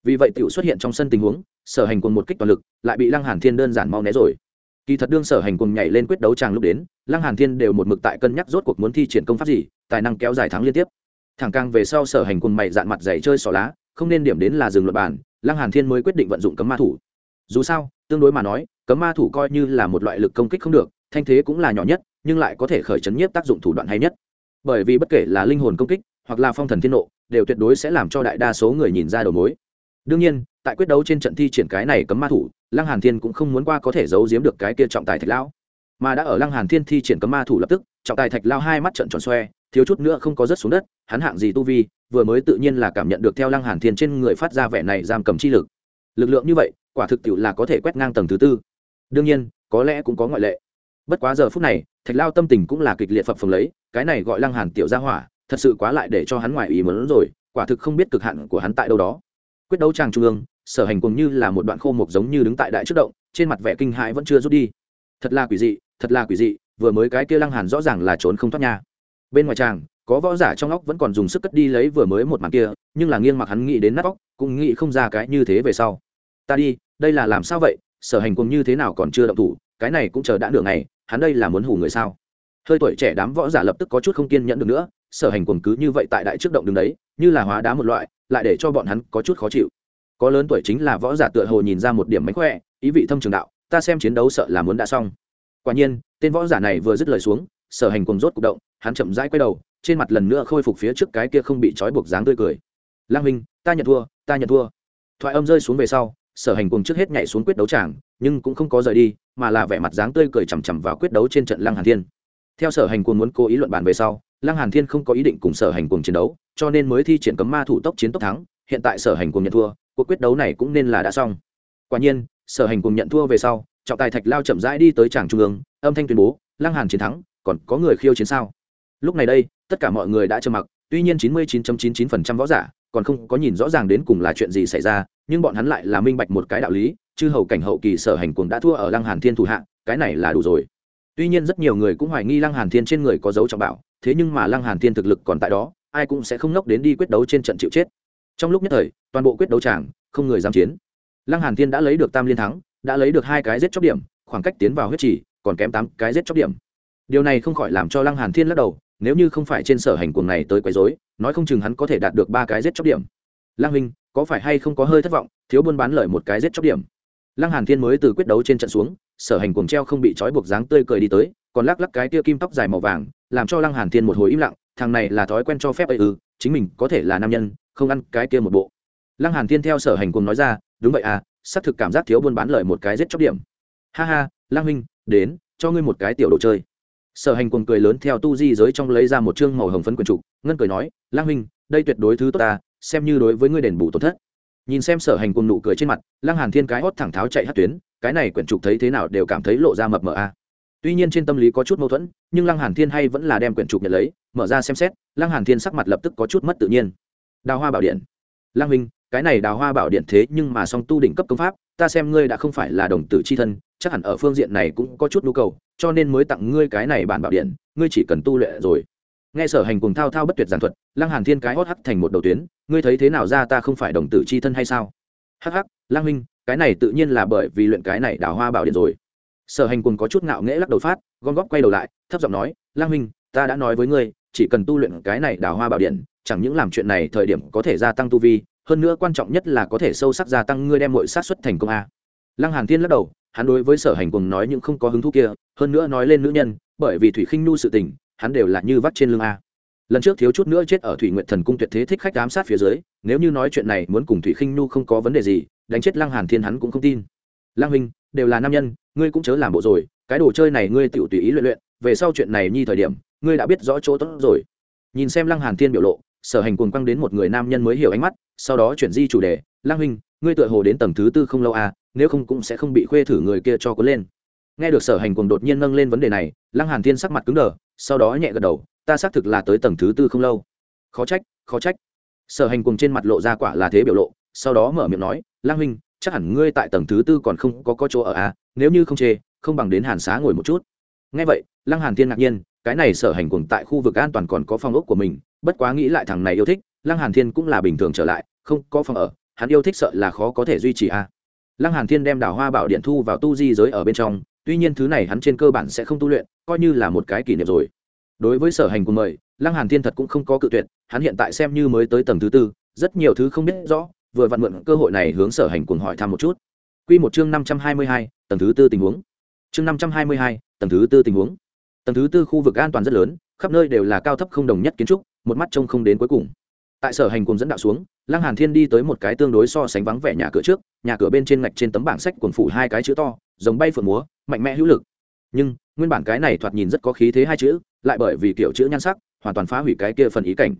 Vì vậy tiểu xuất hiện trong sân tình huống sở hành cùng một kích toàn lực lại bị lăng hàn thiên đơn giản mau né rồi. Kỳ thật đương sở hành cùng nhảy lên quyết đấu tràng lúc đến lăng hàn thiên đều một mực tại cân nhắc rốt cuộc muốn thi triển công pháp gì tài năng kéo dài thắng liên tiếp. Thẳng càng về sau sở hành cùng mày dạn mặt dày chơi xỏ lá, không nên điểm đến là dừng luật bản. lăng hàn thiên mới quyết định vận dụng cấm ma thủ. Dù sao, tương đối mà nói, cấm ma thủ coi như là một loại lực công kích không được, thanh thế cũng là nhỏ nhất, nhưng lại có thể khởi chấn nhiếp tác dụng thủ đoạn hay nhất. Bởi vì bất kể là linh hồn công kích, hoặc là phong thần thiên nộ, đều tuyệt đối sẽ làm cho đại đa số người nhìn ra đầu mối. Đương nhiên, tại quyết đấu trên trận thi triển cái này cấm ma thủ, lăng hàn thiên cũng không muốn qua có thể giấu giếm được cái kia trọng tài thạch lão. Mà đã ở lăng hàn thiên thi triển cấm ma thủ lập tức, trọng tài thạch lao hai mắt trận tròn xoe thiếu chút nữa không có rớt xuống đất, hắn hạng gì tu vi, vừa mới tự nhiên là cảm nhận được theo lăng hàn thiên trên người phát ra vẻ này giam cầm chi lực. Lực lượng như vậy, quả thực tiệu là có thể quét ngang tầng thứ tư. Đương nhiên, có lẽ cũng có ngoại lệ. Bất quá giờ phút này, thạch lao tâm tình cũng là kịch liệt phập phồng lấy, cái này gọi lăng hàn tiểu gia hỏa, thật sự quá lại để cho hắn ngoài ý muốn rồi, quả thực không biết cực hạn của hắn tại đâu đó. Quyết đấu tràng trung ương, sở hành cùng như là một đoạn khô mục giống như đứng tại đại trước động, trên mặt vẻ kinh hãi vẫn chưa rút đi. Thật là quỷ dị, thật là quỷ dị, vừa mới cái kia lăng hàn rõ ràng là trốn không thoát nha bên ngoài tràng, có võ giả trong óc vẫn còn dùng sức cất đi lấy vừa mới một màn kia, nhưng là nghiêng mặc hắn nghĩ đến nát óc, cũng nghĩ không ra cái như thế về sau. Ta đi, đây là làm sao vậy? Sở hành cùng như thế nào còn chưa động thủ? Cái này cũng chờ đã nửa ngày, hắn đây là muốn hủ người sao? Hơi tuổi trẻ đám võ giả lập tức có chút không kiên nhẫn được nữa, sở hành cùng cứ như vậy tại đại trước động đứng đấy, như là hóa đá một loại, lại để cho bọn hắn có chút khó chịu. Có lớn tuổi chính là võ giả tựa hồ nhìn ra một điểm mánh khỏe, ý vị thâm trường đạo, ta xem chiến đấu sợ là muốn đã xong. Quả nhiên, tên võ giả này vừa dứt lời xuống sở hành cùng rốt cục động, hắn chậm rãi quay đầu, trên mặt lần nữa khôi phục phía trước cái kia không bị trói buộc dáng tươi cười. Lang minh ta nhận thua, ta nhận thua. Thoại âm rơi xuống về sau, sở hành cùng trước hết nhảy xuống quyết đấu tràng, nhưng cũng không có rời đi, mà là vẻ mặt dáng tươi cười chằm chằm vào quyết đấu trên trận lăng hàn thiên. Theo sở hành cùng muốn cố ý luận bàn về sau, lăng hàn thiên không có ý định cùng sở hành cùng chiến đấu, cho nên mới thi triển cấm ma thủ tốc chiến tốc thắng, hiện tại sở hành cùng nhận thua, cuộc quyết đấu này cũng nên là đã xong. Quả nhiên, sở hành cùng nhận thua về sau, trọng tài thạch lao chậm rãi đi tới tràng trung ương, âm thanh tuyên bố, lăng hàn chiến thắng còn có người khiêu chiến sao? Lúc này đây, tất cả mọi người đã trầm mặc, tuy nhiên 99.99% võ giả còn không có nhìn rõ ràng đến cùng là chuyện gì xảy ra, nhưng bọn hắn lại là minh bạch một cái đạo lý, chư hầu cảnh hậu kỳ sở hành cuồng đã thua ở lăng hàn thiên thủ hạ, cái này là đủ rồi. Tuy nhiên rất nhiều người cũng hoài nghi lăng hàn thiên trên người có dấu trọng bảo, thế nhưng mà lăng hàn thiên thực lực còn tại đó, ai cũng sẽ không nốc đến đi quyết đấu trên trận chịu chết. Trong lúc nhất thời, toàn bộ quyết đấu tràng, không người dám chiến. Lăng hàn thiên đã lấy được tam liên thắng, đã lấy được hai cái giết chóc điểm, khoảng cách tiến vào huyết chỉ còn kém tám cái giết chóc điểm điều này không khỏi làm cho lăng hàn thiên lắc đầu, nếu như không phải trên sở hành cuồng này tới quấy rối, nói không chừng hắn có thể đạt được ba cái giết chóc điểm. Lăng huynh, có phải hay không có hơi thất vọng, thiếu buôn bán lợi một cái giết chóc điểm? Lăng hàn thiên mới từ quyết đấu trên trận xuống, sở hành cuồng treo không bị trói buộc dáng tươi cười đi tới, còn lắc lắc cái tia kim tóc dài màu vàng, làm cho lăng hàn thiên một hồi im lặng, thằng này là thói quen cho phép ấy ư, chính mình có thể là nam nhân, không ăn cái kia một bộ. Lăng hàn thiên theo sở hành cuồng nói ra, đúng vậy à xác thực cảm giác thiếu buôn bán lợi một cái giết chóc điểm. Ha ha, lăng huynh, đến, cho ngươi một cái tiểu đồ chơi sở hành cuồng cười lớn theo tu di giới trong lấy ra một chương màu hồng phấn quyển trục, ngân cười nói lăng huynh, đây tuyệt đối thứ tốt ta, xem như đối với ngươi đền bù tổn thất. Nhìn xem sở hành cuồng nụ cười trên mặt lăng hàn thiên cái hót thẳng tháo chạy hát tuyến, cái này quyển trục thấy thế nào đều cảm thấy lộ ra mập mờ a. Tuy nhiên trên tâm lý có chút mâu thuẫn, nhưng lăng hàn thiên hay vẫn là đem quyển trục nhận lấy, mở ra xem xét lăng hàn thiên sắc mặt lập tức có chút mất tự nhiên. Đào hoa bảo điện. Lăng huynh, cái này đào hoa bảo điện thế nhưng mà song tu đỉnh cấp công pháp ta xem ngươi đã không phải là đồng tử c h i thân, chắc hẳn ở phương diện này cũng có chút nhu cầu, cho nên mới tặng ngươi cái này bản bảo điện, ngươi chỉ cần tu luyện rồi. Nghe sở hành cùng thao thao bất tuyệt giảng thuật, lăng hàn thiên cái hót hắt thành một đầu tuyến, ngươi thấy thế nào ra ta không phải đồng tử c h i thân hay sao? Hắc hắc, lăng huynh cái này tự nhiên là bởi vì luyện cái này đào hoa bảo điện rồi. Sở hành cùng có chút ngạo nghễ lắc đầu phát, gom góp quay đầu lại, thấp giọng nói, lăng huynh ta đã nói với ngươi, chỉ cần tu luyện cái này đào hoa bảo điện, chẳng những làm chuyện này thời điểm có thể gia tăng tu vi hơn nữa quan trọng nhất là có thể sâu sắc gia tăng ngươi đem mọi sát xuất thành công a. Lăng hàn thiên lắc đầu, hắn đối với sở hành cùng nói những không có hứng thú kia, hơn nữa nói lên nữ nhân, bởi vì thủy khinh nu sự tình, hắn đều là như vắt trên lưng a. Lần trước thiếu chút nữa chết ở thủy nguyện thần cung tuyệt thế thích khách ám sát phía dưới, nếu như nói chuyện này muốn cùng thủy khinh nu không có vấn đề gì, đánh chết lăng hàn thiên hắn cũng không tin. Lăng huynh, đều là nam nhân, ngươi cũng chớ làm bộ rồi, cái đồ chơi này ngươi tự tùy ý luyện luyện, về sau chuyện này nhi thời điểm, ngươi đã biết rõ chỗ tốt rồi. Nhìn xem lăng hàn thiên biểu lộ sở hành cuồng quăng đến một người nam nhân mới hiểu ánh mắt, sau đó chuyển di chủ đề, lang huynh, ngươi tựa hồ đến tầng thứ tư không lâu à nếu không cũng sẽ không bị khuê thử người kia cho cuốn lên. Nghe được sở hành cuồng đột nhiên nâng lên vấn đề này, lăng hàn thiên sắc mặt cứng đờ, sau đó nhẹ gật đầu, ta xác thực là tới tầng thứ tư không lâu. Khó trách khó trách. Sở hành cuồng trên mặt lộ ra quả là thế biểu lộ, sau đó mở miệng nói, lang huynh, chắc hẳn ngươi tại tầng thứ tư còn không có có chỗ ở à nếu như không chê, không bằng đến hàn xá ngồi một chút. Nghe vậy, lăng hàn thiên ngạc nhiên, cái này sở hành cuồng tại khu vực an toàn còn có phòng ốc của mình bất quá nghĩ lại thằng này yêu thích lăng hàn thiên cũng là bình thường trở lại không có phòng ở hắn yêu thích sợ là khó có thể duy trì a à. lăng hàn thiên đem đào hoa bảo điện thu vào tu di giới ở bên trong tuy nhiên thứ này hắn trên cơ bản sẽ không tu luyện coi như là một cái kỷ niệm rồi. Đối với sở hành của mời lăng hàn thiên thật cũng không có cự tuyệt hắn hiện tại xem như mới tới tầng thứ tư rất nhiều thứ không biết rõ vừa vặn mượn cơ hội này hướng sở hành cuồng hỏi thăm một chút. Quy một chương năm trăm hai mươi hai, tầng thứ tư tình huống. Chương năm trăm hai mươi hai, tầng thứ tư tình huống. Tầng thứ tư khu vực an toàn rất lớn khắp nơi đều là cao thấp không đồng nhất kiến trúc một mắt trông không đến cuối cùng. Tại sở hành cùng dẫn đạo xuống, lăng hàn thiên đi tới một cái tương đối so sánh vắng vẻ nhà cửa trước, nhà cửa bên trên ngạch trên tấm bảng sách quần phủ hai cái chữ to giống bay phượng múa, mạnh mẽ hữu lực. Nhưng, nguyên bản cái này thoạt nhìn rất có khí thế hai chữ, lại bởi vì kiểu chữ nhan sắc, hoàn toàn phá hủy cái kia phần ý cảnh.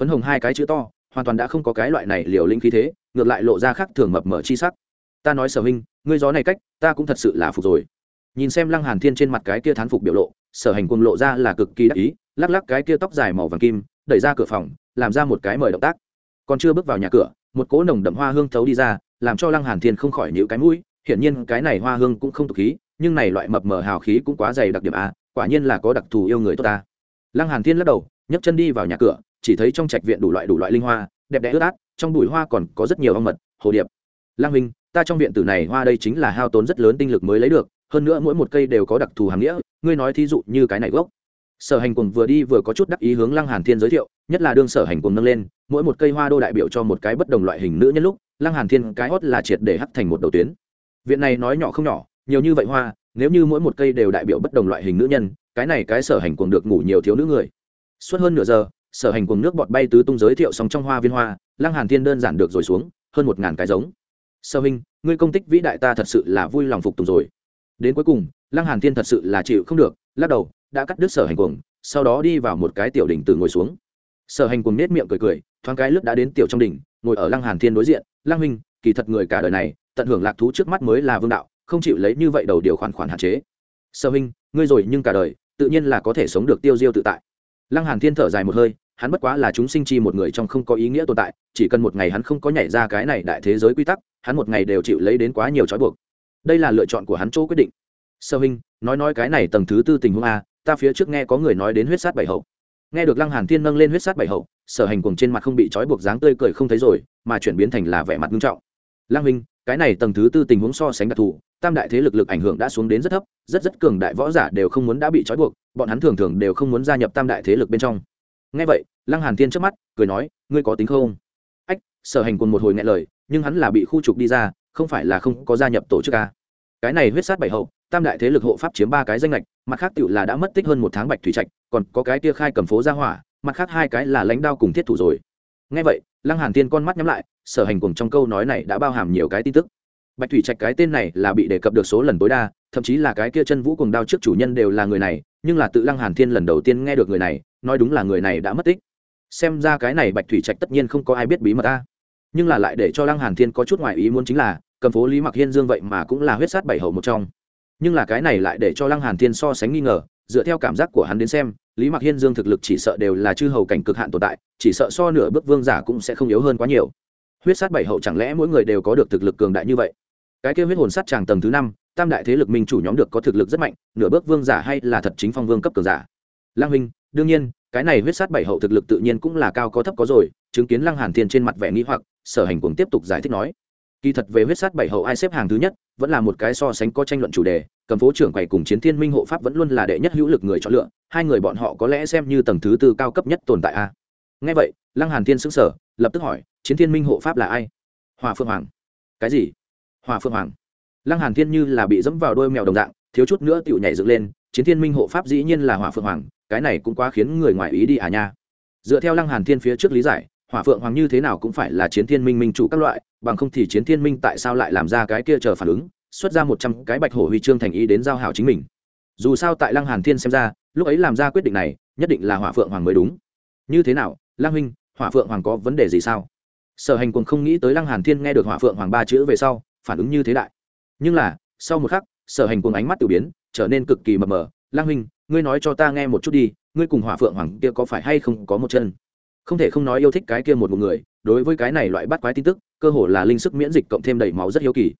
Phấn hồng hai cái chữ to, hoàn toàn đã không có cái loại này liều linh khí thế, ngược lại lộ ra khác thường mập mở chi sắc. Ta nói sở huynh, ngươi gió này cách, ta cũng thật sự là phục rồi. Nhìn xem lăng hàn thiên trên mặt cái kia thán phục biểu lộ, sở hành quân lộ ra là cực kỳ đắc ý, lắc lắc cái kia tóc dài màu vàng kim đẩy ra cửa phòng, làm ra một cái mời động tác. Còn chưa bước vào nhà cửa, một cỗ nồng đậm hoa hương thấu đi ra, làm cho lăng hàn thiên không khỏi nhíu cái mũi, hiển nhiên cái này hoa hương cũng không tục khí, nhưng này loại mập mờ hào khí cũng quá dày đặc điểm a, quả nhiên là có đặc thù yêu người tốt ta. Lăng hàn thiên lắc đầu, nhấc chân đi vào nhà cửa, chỉ thấy trong trạch viện đủ loại đủ loại linh hoa, đẹp đẽ ướt át, trong bụi hoa còn có rất nhiều ong mật, hồ điệp. Lăng minh, ta trong viện tử này hoa đây chính là hao tốn rất lớn tinh lực mới lấy được, hơn nữa mỗi một cây đều có đặc thù hàm nghĩa, ngươi nói thí dụ như cái này gốc sở hành cùng vừa đi vừa có chút đắc ý hướng lăng hàn thiên giới thiệu, nhất là đương sở hành cùng nâng lên, mỗi một cây hoa đô đại biểu cho một cái bất đồng loại hình nữ nhân lúc, lăng hàn thiên cái hót là triệt để hắt thành một đầu tuyến. Viện này nói nhỏ không nhỏ, nhiều như vậy hoa, nếu như mỗi một cây đều đại biểu bất đồng loại hình nữ nhân, cái này cái sở hành cùng được ngủ nhiều thiếu nữ người. Suốt hơn nửa giờ, sở hành cùng nước bọt bay tứ tung giới thiệu xong trong hoa viên hoa, lăng hàn thiên đơn giản được rồi xuống, hơn một ngàn cái giống. Sơ huynh, ngươi công tích vĩ đại ta thật sự là vui lòng phục tùng rồi. Đến cuối cùng, lăng hàn thiên thật sự là chịu không được, lắc đầu đã cắt đứt sở hành cuồng, sau đó đi vào một cái tiểu đỉnh từ ngồi xuống. Sở hành cuồng nết miệng cười cười, thoáng cái lướt đã đến tiểu trong đỉnh, ngồi ở lăng hàn thiên đối diện. Lăng huynh, kỳ thật người cả đời này, tận hưởng lạc thú trước mắt mới là vương đạo, không chịu lấy như vậy đầu điều khoản khoản hạn chế. Sở huynh, ngươi rồi nhưng cả đời, tự nhiên là có thể sống được tiêu diêu tự tại. Lăng hàn thiên thở dài một hơi, hắn bất quá là chúng sinh chi một người trong không có ý nghĩa tồn tại, chỉ cần một ngày hắn không có nhảy ra cái này đại thế giới quy tắc, hắn một ngày đều chịu lấy đến quá nhiều trói buộc. Đây là lựa chọn của hắn chỗ quyết định. Sơ huynh, nói nói cái này tầng thứ tư tình huống a ta phía trước nghe có người nói đến huyết sát bảy hậu. Nghe được lăng hàn thiên nâng lên huyết sát bảy hậu sở hành cùng trên mặt không bị trói buộc dáng tươi cười không thấy rồi mà chuyển biến thành là vẻ mặt nghiêm trọng. Lăng Minh, cái này tầng thứ tư tình huống so sánh đặc thù tam đại thế lực lực ảnh hưởng đã xuống đến rất thấp rất rất cường đại võ giả đều không muốn đã bị trói buộc bọn hắn thường thường đều không muốn gia nhập tam đại thế lực bên trong. Nghe vậy lăng hàn Thiên trước mắt cười nói ngươi có tính không? Ách sở hành quân một hồi nghe lời nhưng hắn là bị khu trục đi ra không phải là không có gia nhập tổ chức a. Cái này huyết sát bảy hậu tam đại thế lực hộ pháp chiếm ba cái danh lệch mặt khác tựu là đã mất tích hơn một tháng bạch thủy trạch, còn có cái tia khai cầm phố ra hỏa, mặt khác hai cái là lãnh đao cùng thiết thủ rồi. Ngay vậy, lăng hàn tiên con mắt nhắm lại, sở hành cùng trong câu nói này đã bao hàm nhiều cái tin tức. Bạch thủy trạch cái tên này là bị đề cập được số lần tối đa, thậm chí là cái kia chân vũ cùng đao trước chủ nhân đều là người này, nhưng là tự lăng hàn thiên lần đầu tiên nghe được người này, nói đúng là người này đã mất tích. Xem ra cái này bạch thủy trạch tất nhiên không có ai biết bí mật ta nhưng là lại để cho lăng hàn thiên có chút ngoại ý muốn chính là, cầm phố lý mặc hiên dương vậy mà cũng là huyết sát bảy hậu một trong nhưng là cái này lại để cho lăng hàn thiên so sánh nghi ngờ, dựa theo cảm giác của hắn đến xem, lý mặc hiên dương thực lực chỉ sợ đều là chư hầu cảnh cực hạn tồn tại, chỉ sợ so nửa bước vương giả cũng sẽ không yếu hơn quá nhiều. Huyết sát bảy hậu chẳng lẽ mỗi người đều có được thực lực cường đại như vậy? Cái kia huyết hồn sát tràng tầng thứ năm, tam đại thế lực minh chủ nhóm được có thực lực rất mạnh, nửa bước vương giả hay là thật chính phong vương cấp cường giả? Lang huynh, đương nhiên, cái này huyết sát bảy hậu thực lực tự nhiên cũng là cao có thấp có rồi, chứng kiến lăng hàn thiên trên mặt vẻ nghĩ hoặc, sở hành cũng tiếp tục giải thích nói kỳ thật về huyết sát bảy hậu ai xếp hàng thứ nhất, vẫn là một cái so sánh có tranh luận chủ đề, cầm phố trưởng quầy cùng chiến thiên minh hộ pháp vẫn luôn là đệ nhất hữu lực người chọn lựa, hai người bọn họ có lẽ xem như tầng thứ tư cao cấp nhất tồn tại a. Nghe vậy, lăng hàn thiên sững sờ, lập tức hỏi, chiến thiên minh hộ pháp là ai? Hòa phương hoàng. Cái gì? Hòa phương hoàng. Lăng hàn thiên như là bị dẫm vào đôi mèo đồng dạng, thiếu chút nữa tiểu nhảy dựng lên, chiến thiên minh hộ pháp dĩ nhiên là hỏa phương hoàng, cái này cũng quá khiến người ngoài ý đi à nha. Dựa theo lăng hàn thiên phía trước lý giải, hỏa phượng hoàng như thế nào cũng phải là chiến thiên minh minh chủ các loại bằng không thì chiến thiên minh tại sao lại làm ra cái kia chờ phản ứng, xuất ra một trăm cái bạch hổ huy chương thành ý đến giao hảo chính mình. Dù sao tại lăng hàn thiên xem ra, lúc ấy làm ra quyết định này, nhất định là hỏa phượng hoàng mới đúng. Như thế nào, lăng huynh, hỏa phượng hoàng có vấn đề gì sao? Sở hành quân không nghĩ tới lăng hàn thiên nghe được hỏa phượng hoàng ba chữ về sau, phản ứng như thế đại. Nhưng là, sau một khắc, sở hành quân ánh mắt tự biến, trở nên cực kỳ mờ mờ. Lang huynh, ngươi nói cho ta nghe một chút đi, ngươi cùng hỏa phượng hoàng kia có phải hay không có một chân? Không thể không nói yêu thích cái kia một một người, đối với cái này loại bắt quái tin tức, cơ hồ là linh sức miễn dịch cộng thêm đầy máu rất hiếu kỳ.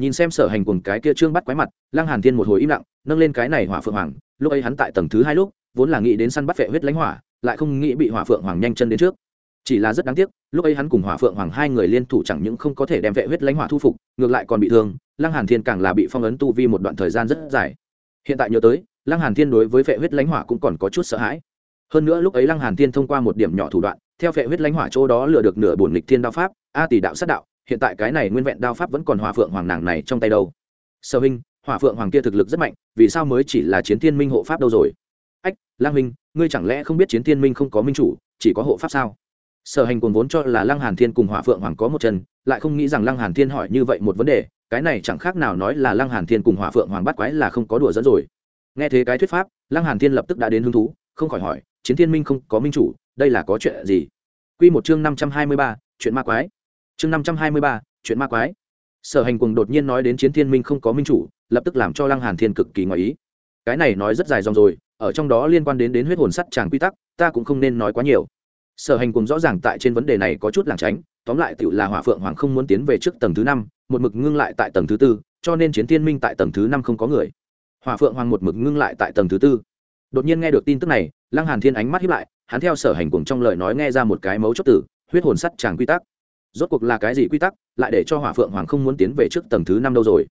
Nhìn xem sở hành cùng cái kia trương bắt quái mặt, lăng hàn thiên một hồi im lặng, nâng lên cái này hỏa phượng hoàng, lúc ấy hắn tại tầng thứ hai lúc, vốn là nghĩ đến săn bắt vệ huyết lãnh hỏa, lại không nghĩ bị hỏa phượng hoàng nhanh chân đến trước. Chỉ là rất đáng tiếc, lúc ấy hắn cùng hỏa phượng hoàng hai người liên thủ chẳng những không có thể đem vệ huyết lãnh hỏa thu phục, ngược lại còn bị thương, lăng hàn thiên càng là bị phong ấn tu vi một đoạn thời gian rất dài. Hiện tại nhớ tới, lăng hàn thiên đối với vệ huyết lãnh hỏa cũng còn có chút sợ hãi hơn nữa lúc ấy lăng hàn thiên thông qua một điểm nhỏ thủ đoạn, theo phệ huyết lãnh hỏa chỗ đó lừa được nửa bổn lịch thiên đao pháp, a tỷ đạo sát đạo, hiện tại cái này nguyên vẹn đao pháp vẫn còn hỏa phượng hoàng nàng này trong tay đâu. Sở huynh, hỏa phượng hoàng kia thực lực rất mạnh, vì sao mới chỉ là chiến thiên minh hộ pháp đâu rồi? Ách lang huynh, ngươi chẳng lẽ không biết chiến thiên minh không có minh chủ, chỉ có hộ pháp sao? Sở hành cuồng vốn cho là lăng hàn thiên cùng hỏa phượng hoàng có một chân, lại không nghĩ rằng lăng hàn thiên hỏi như vậy một vấn đề, cái này chẳng khác nào nói là lăng hàn thiên cùng hỏa phượng hoàng bắt quái là không có đùa dẫn rồi. Nghe thế cái thuyết pháp, lăng hàn thiên lập tức đã đến hứng thú, không khỏi hỏi chiến thiên minh không có minh chủ đây là có chuyện gì? Quy một chương năm trăm hai mươi ba, chuyện ma quái. Chương năm trăm hai mươi ba, chuyện ma quái. Sở hành Quần đột nhiên nói đến chiến thiên minh không có minh chủ lập tức làm cho lăng hàn thiên cực kỳ ngoài ý. Cái này nói rất dài dòng rồi ở trong đó liên quan đến đến huyết hồn sắt chàng quy tắc ta cũng không nên nói quá nhiều. Sở hành cùng rõ ràng tại trên vấn đề này có chút lảng tránh tóm lại tựu là hỏa phượng hoàng không muốn tiến về trước tầng thứ năm một mực ngưng lại tại tầng thứ tư cho nên chiến thiên minh tại tầng thứ năm không có người. Hỏa phượng hoàng một mực ngưng lại tại tầng thứ tư đột nhiên nghe được tin tức này, lăng hàn thiên ánh mắt hiếp lại, hắn theo sở hành cùng trong lời nói nghe ra một cái mấu chốt tử huyết hồn sắt chàng quy tắc. Rốt cuộc là cái gì quy tắc, lại để cho hỏa phượng hoàng không muốn tiến về trước tầng thứ năm đâu rồi?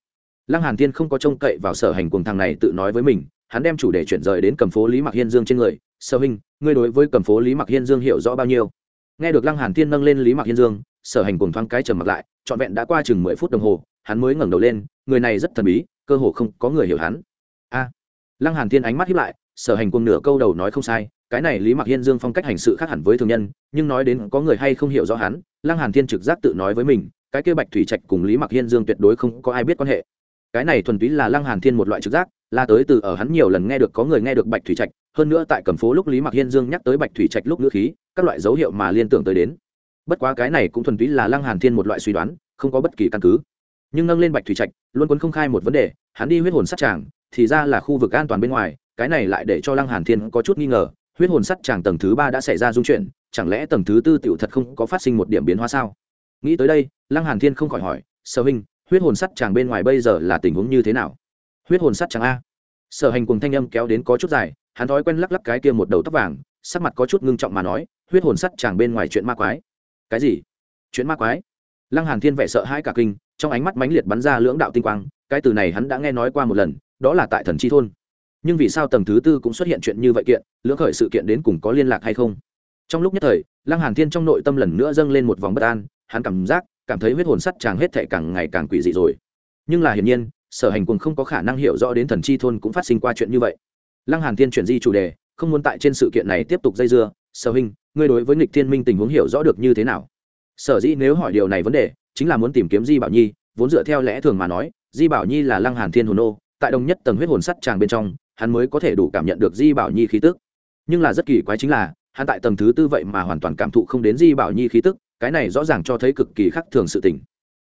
Lăng hàn thiên không có trông cậy vào sở hành cùng thằng này tự nói với mình, hắn đem chủ đề chuyển rời đến cầm phố lý mặc hiên dương trên người. Sở hình ngươi đối với cầm phố lý mặc hiên dương hiểu rõ bao nhiêu? Nghe được lăng hàn thiên nâng lên lý mặc hiên dương, sở hành cùng thoáng cái trầm mặc lại, trọn vẹn đã qua chừng mười phút đồng hồ, hắn mới ngẩng đầu lên, người này rất thần bí, cơ hồ không có người hiểu hắn. A! Lăng hàn thiên ánh mắt hiếp lại sở hành cùng nửa câu đầu nói không sai, cái này lý mặc hiên dương phong cách hành sự khác hẳn với thường nhân, nhưng nói đến có người hay không hiểu rõ hắn, lăng hàn thiên trực giác tự nói với mình, cái kia bạch thủy trạch cùng lý mặc hiên dương tuyệt đối không có ai biết quan hệ. Cái này thuần túy là lăng hàn thiên một loại trực giác, là tới từ ở hắn nhiều lần nghe được có người nghe được bạch thủy trạch, hơn nữa tại cầm phố lúc lý mặc hiên dương nhắc tới bạch thủy trạch lúc ngữ khí, các loại dấu hiệu mà liên tưởng tới đến. Bất quá cái này cũng thuần túy là lăng hàn thiên một loại suy đoán, không có bất kỳ căn cứ. Nhưng nâng lên bạch thủy trạch, luôn cuốn không khai một vấn đề, hắn đi huyết hồn sát tràng, thì ra là khu vực an toàn bên ngoài cái này lại để cho lăng hàn thiên có chút nghi ngờ, huyết hồn sắt chàng tầng thứ ba đã xảy ra dung chuyển, chẳng lẽ tầng thứ tư tiểu thật không có phát sinh một điểm biến hóa sao? Nghĩ tới đây, lăng hàn thiên không khỏi hỏi, sở hình huyết hồn sắt chàng bên ngoài bây giờ là tình huống như thế nào? Huyết hồn sắt chàng a. Sở hành cùng thanh âm kéo đến có chút dài, hắn thói quen lắc lắc cái kia một đầu tóc vàng, sắc mặt có chút ngưng trọng mà nói, huyết hồn sắt chàng bên ngoài chuyện ma quái. Cái gì? Chuyện ma quái? Lăng hàn thiên vẻ sợ hãi cả kinh, trong ánh mắt mãnh liệt bắn ra lưỡng đạo tinh quang, cái từ này hắn đã nghe nói qua một lần, đó là tại thần chi thôn nhưng vì sao tầng thứ tư cũng xuất hiện chuyện như vậy kiện, lưỡng khởi sự kiện đến cùng có liên lạc hay không? Trong lúc nhất thời, lăng hàn thiên trong nội tâm lần nữa dâng lên một vòng bất an, hắn cảm giác, cảm thấy huyết hồn sắt chàng hết thệ càng ngày càng quỷ dị rồi. Nhưng là hiển nhiên, sở hành cùng không có khả năng hiểu rõ đến thần chi thôn cũng phát sinh qua chuyện như vậy. Lăng hàn thiên chuyển di chủ đề, không muốn tại trên sự kiện này tiếp tục dây dưa, sở hình ngươi đối với nghịch thiên minh tình huống hiểu rõ được như thế nào? Sở dĩ nếu hỏi điều này vấn đề, chính là muốn tìm kiếm di bảo nhi, vốn dựa theo lẽ thường mà nói, di bảo nhi là lăng hàn thiên hồn ô tại đồng nhất tầng huyết hồn sắt chàng bên trong hắn mới có thể đủ cảm nhận được di bảo nhi khí tức. Nhưng là rất kỳ quái chính là, hắn tại tầng thứ tư vậy mà hoàn toàn cảm thụ không đến di bảo nhi khí tức, cái này rõ ràng cho thấy cực kỳ khác thường sự tình.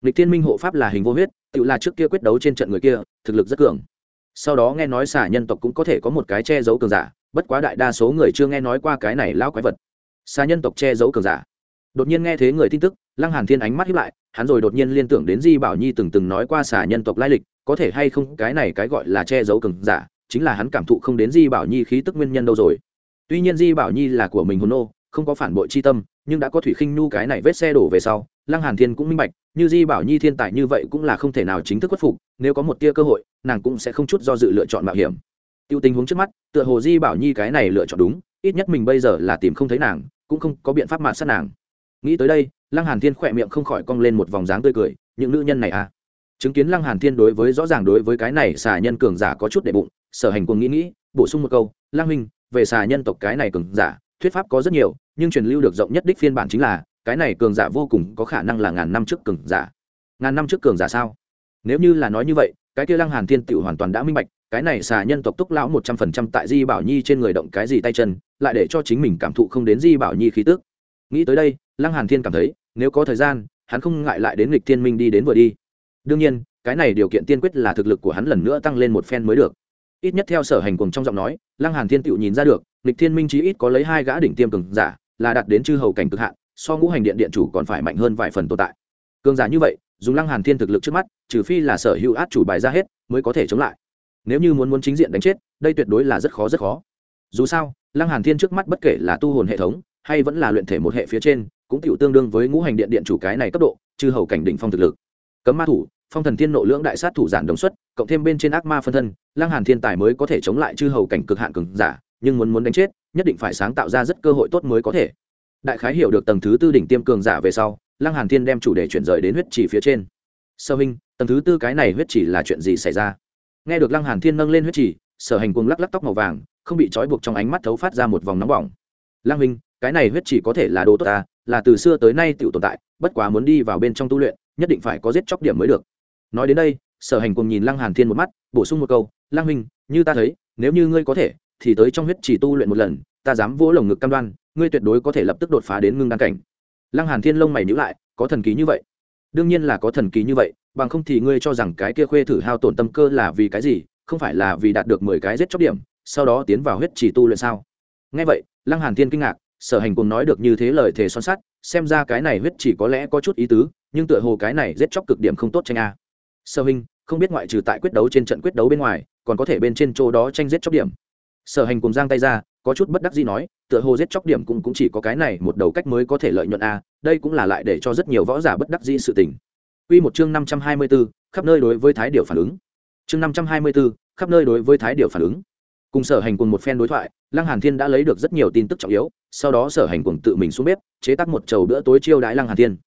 Lịch thiên minh hộ pháp là hình vô huyết tự là trước kia quyết đấu trên trận người kia, thực lực rất cường. Sau đó nghe nói xả nhân tộc cũng có thể có một cái che giấu cường giả, bất quá đại đa số người chưa nghe nói qua cái này lão quái vật. Xả nhân tộc che giấu cường giả. Đột nhiên nghe thế người tin tức, lăng hàn thiên ánh mắt hiếp lại, hắn rồi đột nhiên liên tưởng đến di bảo nhi từng từng nói qua xả nhân tộc lai lịch, có thể hay không cái này cái gọi là che giấu cường giả chính là hắn cảm thụ không đến di bảo nhi khí tức nguyên nhân đâu rồi. Tuy nhiên di bảo nhi là của mình hồn nô, không có phản bội chi tâm, nhưng đã có thủy khinh nhu cái này vết xe đổ về sau, lăng hàn thiên cũng minh bạch, như di bảo nhi thiên tài như vậy cũng là không thể nào chính thức khuất phục, nếu có một tia cơ hội, nàng cũng sẽ không chút do dự lựa chọn mạo hiểm. Tiêu tình huống trước mắt, tựa hồ di bảo nhi cái này lựa chọn đúng, ít nhất mình bây giờ là tìm không thấy nàng, cũng không có biện pháp mạn sát nàng. Nghĩ tới đây, lăng hàn thiên khỏe miệng không khỏi cong lên một vòng dáng tươi cười, những nữ nhân này à? Chứng kiến lăng hàn thiên đối với, rõ ràng đối với cái này xà nhân cường giả có chút đệ bụng sở hành cuồng nghĩ nghĩ, bổ sung một câu, Lang huynh, về xà nhân tộc cái này cường giả, thuyết pháp có rất nhiều, nhưng truyền lưu được rộng nhất đích phiên bản chính là, cái này cường giả vô cùng có khả năng là ngàn năm trước cường giả. Ngàn năm trước cường giả sao? Nếu như là nói như vậy, cái kia lăng hàn thiên tiểu hoàn toàn đã minh bạch, cái này xà nhân tộc túc lão một trăm phần trăm tại di bảo nhi trên người động cái gì tay chân, lại để cho chính mình cảm thụ không đến di bảo nhi khí tức. Nghĩ tới đây, lăng hàn thiên cảm thấy, nếu có thời gian, hắn không ngại lại đến lịch thiên minh đi đến vừa đi. Đương nhiên, cái này điều kiện tiên quyết là thực lực của hắn lần nữa tăng lên một phen mới được ít nhất theo sở hành cùng trong giọng nói, lăng hàn thiên tựu nhìn ra được lịch thiên minh chí ít có lấy hai gã đỉnh tiêm cường giả, là đạt đến chư hầu cảnh cực hạn, so ngũ hành điện điện chủ còn phải mạnh hơn vài phần tồn tại. Cường giả như vậy, dùng lăng hàn thiên thực lực trước mắt, trừ phi là sở hữu át chủ bài ra hết, mới có thể chống lại. Nếu như muốn muốn chính diện đánh chết, đây tuyệt đối là rất khó rất khó. Dù sao, lăng hàn thiên trước mắt bất kể là tu hồn hệ thống, hay vẫn là luyện thể một hệ phía trên, cũng tiểu tương đương với ngũ hành điện điện chủ cái này cấp độ, chư hầu cảnh đỉnh phong thực lực. Cấm ma thủ phong thần thiên nộ lưỡng đại sát thủ giản đồng xuất, cộng thêm bên trên ác ma phân thân, lăng hàn thiên tài mới có thể chống lại chư hầu cảnh cực hạn cường giả, nhưng muốn muốn đánh chết, nhất định phải sáng tạo ra rất cơ hội tốt mới có thể. Đại khái hiểu được tầng thứ tư đỉnh tiêm cường giả về sau, lăng hàn thiên đem chủ đề chuyển rời đến huyết chỉ phía trên. Sơ huynh, tầng thứ tư cái này huyết chỉ là chuyện gì xảy ra? Nghe được lăng hàn thiên nâng lên huyết chỉ, sở hành cuồng lắc lắc tóc màu vàng, không bị trói buộc trong ánh mắt thấu phát ra một vòng nóng bỏng. Lăng huynh, cái này huyết chỉ có thể là đồ tốt ta, là từ xưa tới nay tiểu tồn tại, bất quá muốn đi vào bên trong tu luyện, nhất định phải có giết chóc điểm mới được nói đến đây, sở hành cùng nhìn lăng hàn thiên một mắt, bổ sung một câu, lăng huynh, như ta thấy, nếu như ngươi có thể, thì tới trong huyết chỉ tu luyện một lần, ta dám vỗ lồng ngực cam đoan, ngươi tuyệt đối có thể lập tức đột phá đến ngưng đan cảnh. Lăng hàn thiên lông mày nhíu lại, có thần kỳ như vậy? Đương nhiên là có thần kỳ như vậy, bằng không thì ngươi cho rằng cái kia khuê thử hao tổn tâm cơ là vì cái gì, không phải là vì đạt được mười cái giết chóc điểm, sau đó tiến vào huyết chỉ tu luyện sao? Nghe vậy, lăng hàn thiên kinh ngạc, sở hành cùng nói được như thế lời thề son sắt, xem ra cái này huyết chỉ có lẽ có chút ý tứ, nhưng tựa hồ cái này giết chóc cực điểm không tốt tranh a sở hình không biết ngoại trừ tại quyết đấu trên trận quyết đấu bên ngoài còn có thể bên trên chỗ đó tranh giết chóc điểm sở hành cùng giang tay ra có chút bất đắc gì nói tựa hồ giết chóc điểm cũng, cũng chỉ có cái này một đầu cách mới có thể lợi nhuận a đây cũng là lại để cho rất nhiều võ giả bất đắc dĩ sự tình Quy một chương 524, khắp nơi đối với thái điểu phản ứng. Chương 524, khắp nơi đối với thái điểu phản ứng. cùng sở hành cùng một phen đối thoại lăng hàn thiên đã lấy được rất nhiều tin tức trọng yếu sau đó sở hành cùng tự mình xuống bếp chế tác một chầu bữa tối chiêu đãi lăng hàn thiên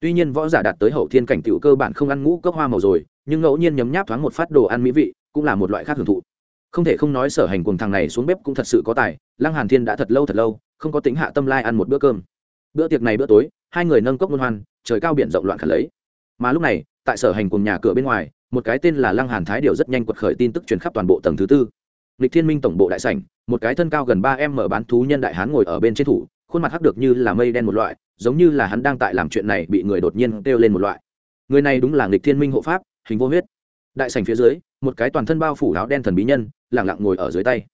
tuy nhiên võ giả đạt tới hậu thiên cảnh tiểu cơ bản không ăn ngũ cốc hoa màu rồi, nhưng ngẫu nhiên nhấm nháp thoáng một phát đồ ăn mỹ vị, cũng là một loại khác hưởng thụ. Không thể không nói sở hành cùng thằng này xuống bếp cũng thật sự có tài, lăng hàn thiên đã thật lâu thật lâu, không có tính hạ tâm lai ăn một bữa cơm. Bữa tiệc này bữa tối, hai người nâng cốc ngôn hoan, trời cao biển rộng loạn khẩn lấy. Mà lúc này, tại sở hành cùng nhà cửa bên ngoài, một cái tên là lăng hàn thái điều rất nhanh quật khởi tin tức truyền khắp toàn bộ tầng thứ tư. Lịch thiên minh tổng bộ đại sảnh, một cái thân cao gần ba em mở bán thú nhân đại hán ngồi ở bên trên thủ khuôn mặt hắc được như là mây đen một loại, giống như là hắn đang tại làm chuyện này bị người đột nhiên kêu lên một loại. Người này đúng là lịch thiên minh hộ pháp, hình vô huyết. Đại sảnh phía dưới, một cái toàn thân bao phủ áo đen thần bí nhân lẳng lặng ngồi ở dưới tay.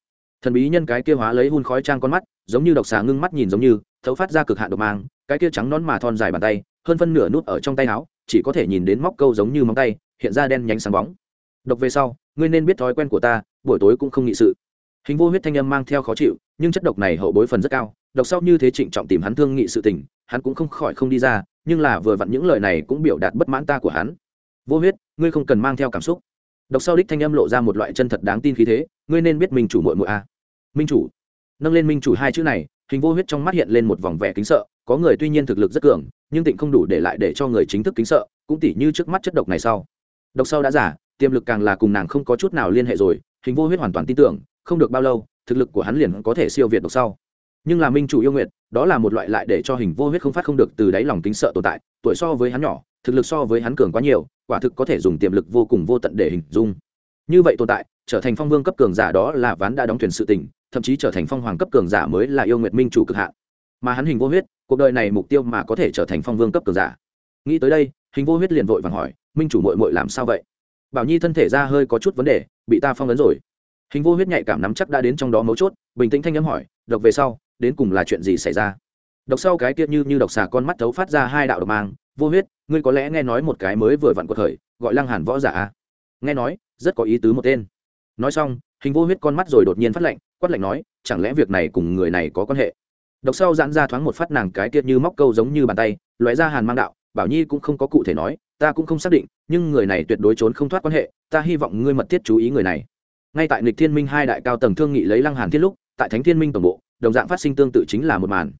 Thần bí nhân cái kia hóa lấy hun khói trang con mắt, giống như độc xà ngưng mắt nhìn giống như, thấu phát ra cực hạn độc mang, cái kia trắng nón mà thon dài bàn tay, hơn phân nửa nút ở trong tay áo, chỉ có thể nhìn đến móc câu giống như móng tay, hiện ra đen nhánh sáng bóng. Độc về sau, ngươi nên biết thói quen của ta, buổi tối cũng không nghị sự. Hình vô huyết thanh âm mang theo khó chịu, nhưng chất độc này hậu bối phần rất cao độc sau như thế trịnh trọng tìm hắn thương nghị sự tình, hắn cũng không khỏi không đi ra, nhưng là vừa vặn những lời này cũng biểu đạt bất mãn ta của hắn. Vô huyết, ngươi không cần mang theo cảm xúc. Độc sau đích thanh âm lộ ra một loại chân thật đáng tin khí thế, ngươi nên biết minh chủ muội muội a. Minh chủ. Nâng lên minh chủ hai chữ này, hình vô huyết trong mắt hiện lên một vòng vẻ kính sợ, có người tuy nhiên thực lực rất cường, nhưng tịnh không đủ để lại để cho người chính thức kính sợ, cũng tỉ như trước mắt chất độc này sau. Độc sau đã giả tiềm lực càng là cùng nàng không có chút nào liên hệ rồi, hình vô huyết hoàn toàn tin tưởng, không được bao lâu, thực lực của hắn liền có thể siêu việt độc sau nhưng là minh chủ yêu nguyện, đó là một loại lại để cho hình vô huyết không phát không được từ đáy lòng kính sợ tồn tại, tuổi so với hắn nhỏ, thực lực so với hắn cường quá nhiều, quả thực có thể dùng tiềm lực vô cùng vô tận để hình dung. Như vậy tồn tại, trở thành phong vương cấp cường giả đó là ván đã đóng thuyền sự tình, thậm chí trở thành phong hoàng cấp cường giả mới là yêu nguyện minh chủ cực hạn. Mà hắn hình vô huyết, cuộc đời này mục tiêu mà có thể trở thành phong vương cấp cường giả. Nghĩ tới đây, hình vô huyết liền vội vàng hỏi, minh chủ mội mội làm sao vậy? Bảo nhi thân thể ra hơi có chút vấn đề, bị ta phong ấn rồi. Hình vô huyết nhạy cảm nắm chắc đã đến trong đó mấu chốt, bình tĩnh thanh âm hỏi, độc về sau đến cùng là chuyện gì xảy ra? Đọc sau cái kia như như độc xà con mắt thấu phát ra hai đạo độc mang, vô huyết, ngươi có lẽ nghe nói một cái mới vừa vặn cuộc khởi gọi lăng hàn võ giả à? nghe nói, rất có ý tứ một tên. Nói xong, hình vô huyết con mắt rồi đột nhiên phát lệnh quát lệnh nói, chẳng lẽ việc này cùng người này có quan hệ? Độc sau giãn ra thoáng một phát nàng cái tiết như móc câu giống như bàn tay, lóe ra hàn mang đạo, bảo nhi cũng không có cụ thể nói, ta cũng không xác định, nhưng người này tuyệt đối trốn không thoát quan hệ, ta hy vọng ngươi mật thiết chú ý người này. Ngay tại nịch thiên minh hai đại cao tầng thương nghị lấy lăng hàn thiết lúc, tại thánh thiên minh tổng bộ đồng dạng phát sinh tương tự chính là một màn.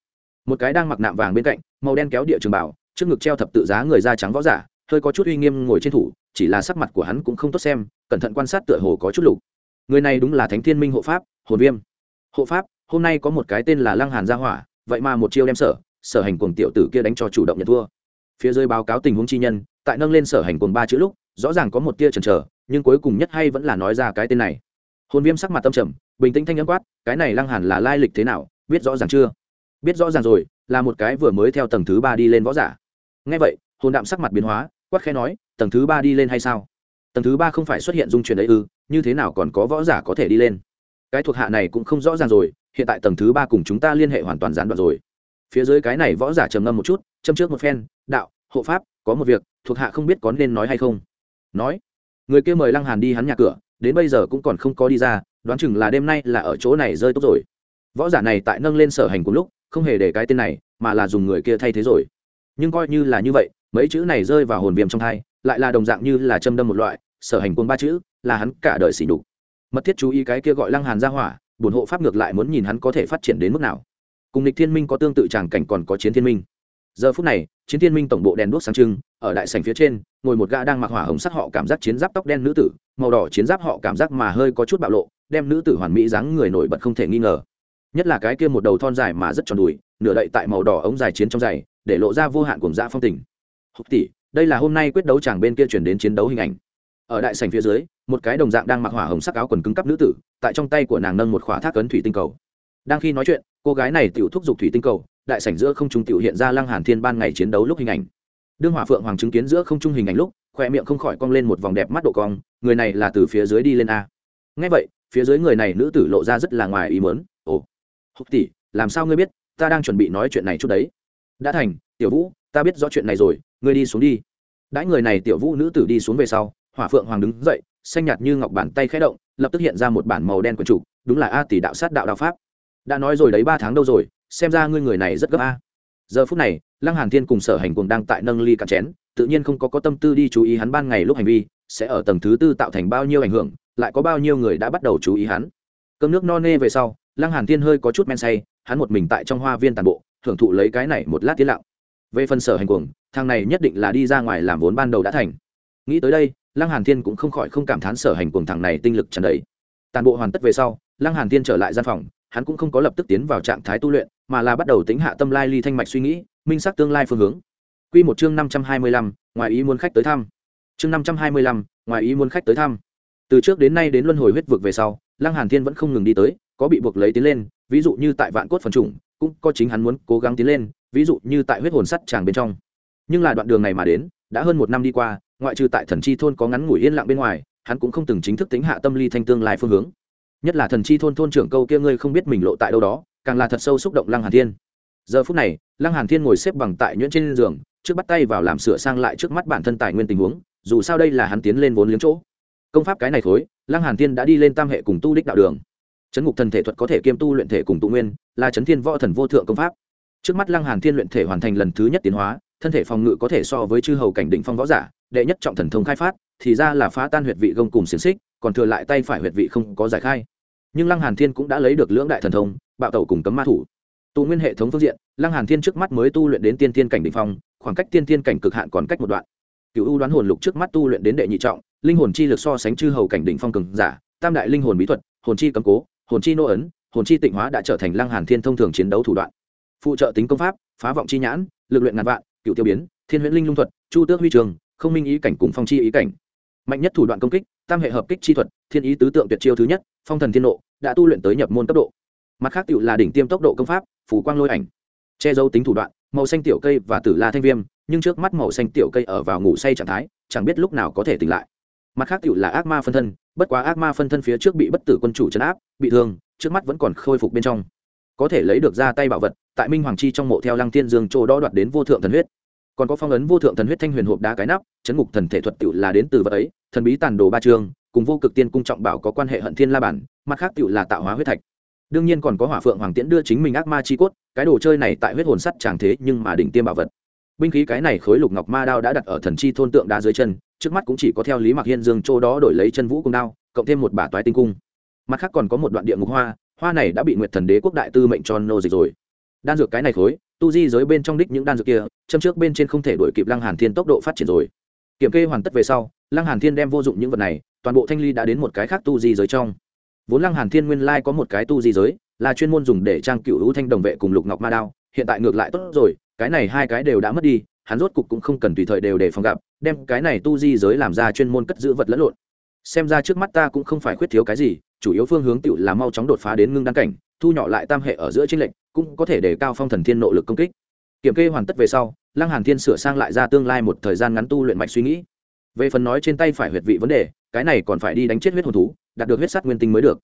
Một cái đang mặc nạm vàng bên cạnh, màu đen kéo địa trường bảo, trước ngực treo thập tự giá người da trắng võ giả, hơi có chút uy nghiêm ngồi trên thủ, chỉ là sắc mặt của hắn cũng không tốt xem, cẩn thận quan sát tựa hồ có chút lục. Người này đúng là thánh thiên minh hộ pháp, hồn viêm. Hộ pháp, hôm nay có một cái tên là lăng hàn gia hỏa, vậy mà một chiêu đem sở sở hành cuồng tiểu tử kia đánh cho chủ động nhận thua. Phía dưới báo cáo tình huống chi nhân, tại nâng lên sở hành cuồng ba chữ lúc, rõ ràng có một tia chần chờ, nhưng cuối cùng nhất hay vẫn là nói ra cái tên này. Hồn viêm sắc mặt tâm trầm bình tĩnh thanh âm quát, cái này lăng hàn là lai lịch thế nào, biết rõ ràng chưa? Biết rõ ràng rồi, là một cái vừa mới theo tầng thứ ba đi lên võ giả. Nghe vậy, hồn đạm sắc mặt biến hóa, quát khẽ nói, tầng thứ ba đi lên hay sao? Tầng thứ ba không phải xuất hiện dung chuyển ấy ư, như thế nào còn có võ giả có thể đi lên? Cái thuộc hạ này cũng không rõ ràng rồi, hiện tại tầng thứ ba cùng chúng ta liên hệ hoàn toàn gián đoạn rồi. Phía dưới cái này võ giả trầm ngâm một chút, châm trước một phen, đạo, hộ pháp, có một việc, thuộc hạ không biết có nên nói hay không. Nói, người kia mời lăng hàn đi hắn nhà cửa, đến bây giờ cũng còn không có đi ra đoán chừng là đêm nay là ở chỗ này rơi tốt rồi. Võ giả này tại nâng lên sở hành cùng lúc, không hề để cái tên này, mà là dùng người kia thay thế rồi. Nhưng coi như là như vậy, mấy chữ này rơi vào hồn viêm trong thai, lại là đồng dạng như là châm đâm một loại, sở hành quân ba chữ, là hắn cả đời xỉ đục mật thiết chú ý cái kia gọi lăng hàn ra hỏa bổn hộ pháp ngược lại muốn nhìn hắn có thể phát triển đến mức nào. Cùng lịch thiên minh có tương tự tràng cảnh còn có chiến thiên minh. Giờ phút này, chiến thiên minh tổng bộ đèn đuốc sáng trưng, ở đại sảnh phía trên, ngồi một gã đang mặc hỏa hồng sắc họ cảm giác chiến giáp tóc đen nữ tử, màu đỏ chiến giáp họ cảm giác mà hơi có chút bạo lộ đem nữ tử hoàn mỹ dáng người nổi bật không thể nghi ngờ. Nhất là cái kia một đầu thon dài mà rất tròn đùi, nửa đậy tại màu đỏ ống dài chiến trong giày, để lộ ra vô hạn cùng dạ phong tình. Hục tỷ, đây là hôm nay quyết đấu chàng bên kia chuyển đến chiến đấu hình ảnh. Ở đại sảnh phía dưới, một cái đồng dạng đang mặc hỏa hồng sắc áo quần cứng cắp nữ tử, tại trong tay của nàng nâng một khỏa thác ấn thủy tinh cầu. Đang khi nói chuyện, cô gái này tiểu thúc giục thủy tinh cầu, đại sảnh giữa không trung tiểu hiện ra lăng hàn thiên ban ngày chiến đấu lúc hình ảnh. Đương hỏa phượng hoàng chứng kiến giữa không trung hình ảnh lúc, khoe miệng không khỏi cong lên một vòng đẹp mắt độ cong, người này là từ phía dưới đi lên a. Nghe vậy phía dưới người này nữ tử lộ ra rất là ngoài ý muốn. Ồ, húc tỷ, làm sao ngươi biết? Ta đang chuẩn bị nói chuyện này chút đấy. Đã thành, tiểu vũ, ta biết rõ chuyện này rồi, ngươi đi xuống đi. Đãi người này tiểu vũ nữ tử đi xuống về sau, hỏa phượng hoàng đứng dậy, xanh nhạt như ngọc bàn tay khẽ động, lập tức hiện ra một bản màu đen của chủ, đúng là a tỷ đạo sát đạo đạo pháp. Đã nói rồi đấy ba tháng đâu rồi, xem ra ngươi người này rất gấp a. Giờ phút này, lăng hàn thiên cùng sở hành cùng đang tại nâng ly cạn chén, tự nhiên không có có tâm tư đi chú ý hắn ban ngày lúc hành vi, sẽ ở tầng thứ tư tạo thành bao nhiêu ảnh hưởng lại có bao nhiêu người đã bắt đầu chú ý hắn. Cơm nước no nê về sau lăng hàn thiên hơi có chút men say hắn một mình tại trong hoa viên tàn bộ thưởng thụ lấy cái này một lát tiến lặng. Về phần sở hành cuồng thằng này nhất định là đi ra ngoài làm vốn ban đầu đã thành. Nghĩ tới đây lăng hàn thiên cũng không khỏi không cảm thán sở hành cuồng thằng này tinh lực tràn đầy. Tàn bộ hoàn tất về sau lăng hàn thiên trở lại gian phòng hắn cũng không có lập tức tiến vào trạng thái tu luyện mà là bắt đầu tính hạ tâm lai ly thanh mạch suy nghĩ minh xác tương lai phương hướng. Quy một chương năm trăm hai mươi lăm, ngoài ý muốn khách tới thăm. Chương năm trăm hai mươi lăm, ngoài ý muốn khách tới thăm từ trước đến nay đến luân hồi huyết vực về sau, lăng hàn thiên vẫn không ngừng đi tới, có bị buộc lấy tiến lên, ví dụ như tại vạn cốt phần trùng, cũng có chính hắn muốn cố gắng tiến lên, ví dụ như tại huyết hồn sắt tràng bên trong. Nhưng là đoạn đường này mà đến, đã hơn một năm đi qua, ngoại trừ tại thần chi thôn có ngắn ngủi yên lặng bên ngoài, hắn cũng không từng chính thức tính hạ tâm ly thanh tương lai phương hướng. Nhất là thần chi thôn thôn trưởng câu kia ngươi không biết mình lộ tại đâu đó, càng là thật sâu xúc động lăng hàn thiên. Giờ phút này, lăng hàn thiên ngồi xếp bằng tại nhuyễn trên giường, trước bắt tay vào làm sửa sang lại trước mắt bản thân tài nguyên tình huống, dù sao đây là hắn tiến lên vốn liếng chỗ công pháp cái này thối lăng hàn thiên đã đi lên tam hệ cùng tu đích đạo đường. Chấn ngục thần thể thuật có thể kiêm tu luyện thể cùng tụ nguyên, là chấn thiên võ thần vô thượng công pháp. Trước mắt lăng hàn thiên luyện thể hoàn thành lần thứ nhất tiến hóa, thân thể phòng ngự có thể so với chư hầu cảnh đỉnh phong võ giả, đệ nhất trọng thần thông khai phát, thì ra là phá tan huyệt vị gông cùng xiềng xích, còn thừa lại tay phải huyệt vị không có giải khai. Nhưng lăng hàn thiên cũng đã lấy được lưỡng đại thần thông, bạo tẩu cùng cấm ma thủ. Tụ nguyên hệ thống phương diện, lăng hàn thiên trước mắt mới tu luyện đến tiên thiên cảnh đỉnh phong, khoảng cách tiên thiên cảnh cực hạn còn cách một đoạn cựu u đoán hồn lục trước mắt tu luyện đến đệ nhị trọng, linh hồn chi lực so sánh chư hầu cảnh đỉnh phong cường giả, tam đại linh hồn bí thuật, hồn chi cầm cố, hồn chi nô ấn, hồn chi tịnh hóa đã trở thành lăng hàn thiên thông thường chiến đấu thủ đoạn. Phụ trợ tính công pháp, phá vọng chi nhãn, lực luyện ngàn vạn, cựu tiêu biến, thiên huyễn linh lung thuật, chu tước huy trường, không minh ý cảnh cùng phong chi ý cảnh. Mạnh nhất thủ đoạn công kích, tam hệ hợp kích chi thuật, thiên ý tứ tượng tuyệt chiêu thứ nhất, phong thần thiên nộ, đã tu luyện tới nhập môn cấp độ. Mặt khác tựu là đỉnh tiêm tốc độ công pháp, phủ quang lôi ảnh. Che giấu tính thủ đoạn màu xanh tiểu cây và tử la thanh viêm, nhưng trước mắt màu xanh tiểu cây ở vào ngủ say trạng thái, chẳng biết lúc nào có thể tỉnh lại. Mặt khác tiểu là ác ma phân thân, bất quá ác ma phân thân phía trước bị bất tử quân chủ chấn áp, bị thương, trước mắt vẫn còn khôi phục bên trong. Có thể lấy được ra tay bảo vật, tại minh hoàng chi trong mộ theo lăng tiên dương chỗ đó đoạt đến vô thượng thần huyết. Còn có phong ấn vô thượng thần huyết thanh huyền hộp đá cái nắp, chấn ngục thần thể thuật tiểu là đến từ vật ấy, thần bí tàn đồ ba trường cùng vô cực tiên cung trọng bảo có quan hệ hận thiên la bản, mặt khác tiểu là tạo hóa huyết thạch đương nhiên còn có hỏa phượng hoàng tiễn đưa chính mình ác ma chi cốt, cái đồ chơi này tại huyết hồn sắt chẳng thế nhưng mà đỉnh tiêm bảo vật. Binh khí cái này khối lục ngọc ma đao đã đặt ở thần chi thôn tượng đá dưới chân, trước mắt cũng chỉ có theo lý mặc hiên dương châu đó đổi lấy chân vũ cung đao, cộng thêm một bả toái tinh cung. Mặt khác còn có một đoạn địa ngục hoa hoa này đã bị nguyệt thần đế quốc đại tư mệnh cho nô dịch rồi. Đan dược cái này khối, tu di giới bên trong đích những đan dược kia, châm trước bên trên không thể đổi kịp lăng hàn thiên tốc độ phát triển rồi. Kiểm kê hoàn tất về sau, lăng hàn thiên đem vô dụng những vật này, toàn bộ thanh ly đã đến một cái khác tu di giới trong vốn lăng hàn thiên nguyên lai có một cái tu di giới, là chuyên môn dùng để trang cựu hữu thanh đồng vệ cùng lục ngọc ma đao. Hiện tại ngược lại tốt rồi, cái này hai cái đều đã mất đi, hắn rốt cục cũng không cần tùy thời đều để phòng gặp, đem cái này tu di giới làm ra chuyên môn cất giữ vật lẫn lộn. Xem ra trước mắt ta cũng không phải khuyết thiếu cái gì, chủ yếu phương hướng tựu là mau chóng đột phá đến ngưng đăng cảnh, thu nhỏ lại tam hệ ở giữa trên lệnh cũng có thể để cao phong thần thiên nội lực công kích. Kiểm kê hoàn tất về sau, lăng hàn thiên sửa sang lại ra tương lai một thời gian ngắn tu luyện mạch suy nghĩ về phần nói trên tay phải huyệt vị vấn đề, cái này còn phải đi đánh chết huyết hồn thú, đạt được huyết sắt nguyên tinh mới được.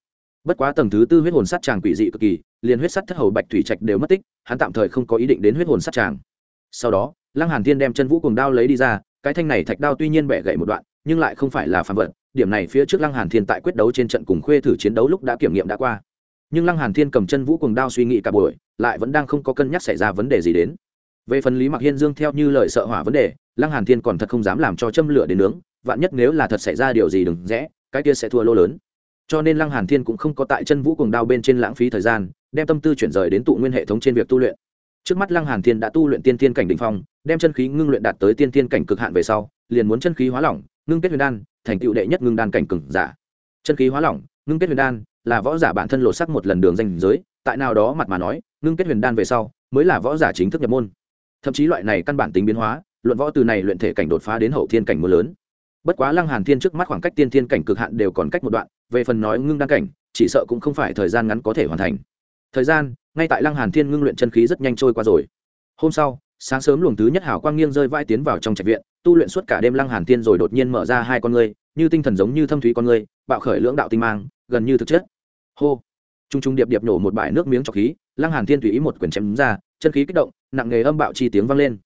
Bất quá tầng thứ tư huyết hồn sắt tràng quỷ dị cực kỳ, liền huyết sắt thất hầu bạch thủy trạch đều mất tích, hắn tạm thời không có ý định đến huyết hồn sắt tràng sau đó, lăng hàn thiên đem chân vũ cùng đao lấy đi ra, cái thanh này thạch đao tuy nhiên bẻ gãy một đoạn, nhưng lại không phải là phàm vật, điểm này phía trước lăng hàn thiên tại quyết đấu trên trận cùng khuê thử chiến đấu lúc đã kiểm nghiệm đã qua. Nhưng lăng hàn thiên cầm chân vũ cùng đao suy nghĩ cả buổi, lại vẫn đang không có cân nhắc xảy ra vấn đề gì đến về phần lý mặc hiên dương theo như lời sợ hỏa vấn đề, lăng hàn thiên còn thật không dám làm cho châm lửa đến nướng, vạn nhất nếu là thật xảy ra điều gì đừng rẽ, cái kia sẽ thua lô lớn. Cho nên lăng hàn thiên cũng không có tại chân vũ cùng đao bên trên lãng phí thời gian, đem tâm tư chuyển rời đến tụ nguyên hệ thống trên việc tu luyện. Trước mắt lăng hàn thiên đã tu luyện tiên thiên cảnh đỉnh phong, đem chân khí ngưng luyện đạt tới tiên thiên cảnh cực hạn về sau, liền muốn chân khí hóa lỏng, ngưng kết huyền đan, thành tựu đệ nhất ngưng đan cảnh cường giả. Chân khí hóa lỏng, ngưng kết huyền đan, là võ giả bản thân lột sắc một lần đường danh giới, tại nào đó mặt mà nói, ngưng kết huyền đan về sau, mới là võ giả chính thức nhập môn thậm chí loại này căn bản tính biến hóa, luận võ từ này luyện thể cảnh đột phá đến hậu thiên cảnh mưa lớn. Bất quá lăng hàn thiên trước mắt khoảng cách tiên thiên cảnh cực hạn đều còn cách một đoạn, về phần nói ngưng đan cảnh, chỉ sợ cũng không phải thời gian ngắn có thể hoàn thành. Thời gian, ngay tại lăng hàn thiên ngưng luyện chân khí rất nhanh trôi qua rồi. Hôm sau, sáng sớm luồng thứ nhất hảo quang nghiêng rơi vai tiến vào trong trạch viện, tu luyện suốt cả đêm lăng hàn thiên rồi đột nhiên mở ra hai con ngươi, như tinh thần giống như thâm thúy con ngươi, bạo khởi lưỡng đạo tinh mang, gần như thực chất. Hô! Trung trung điệp điệp nổ một bãi nước miếng trọc khí, lăng hàn thiên tùy ý một quyển chém ra chân khí kích động, nặng nghề âm bạo chi tiếng vang lên.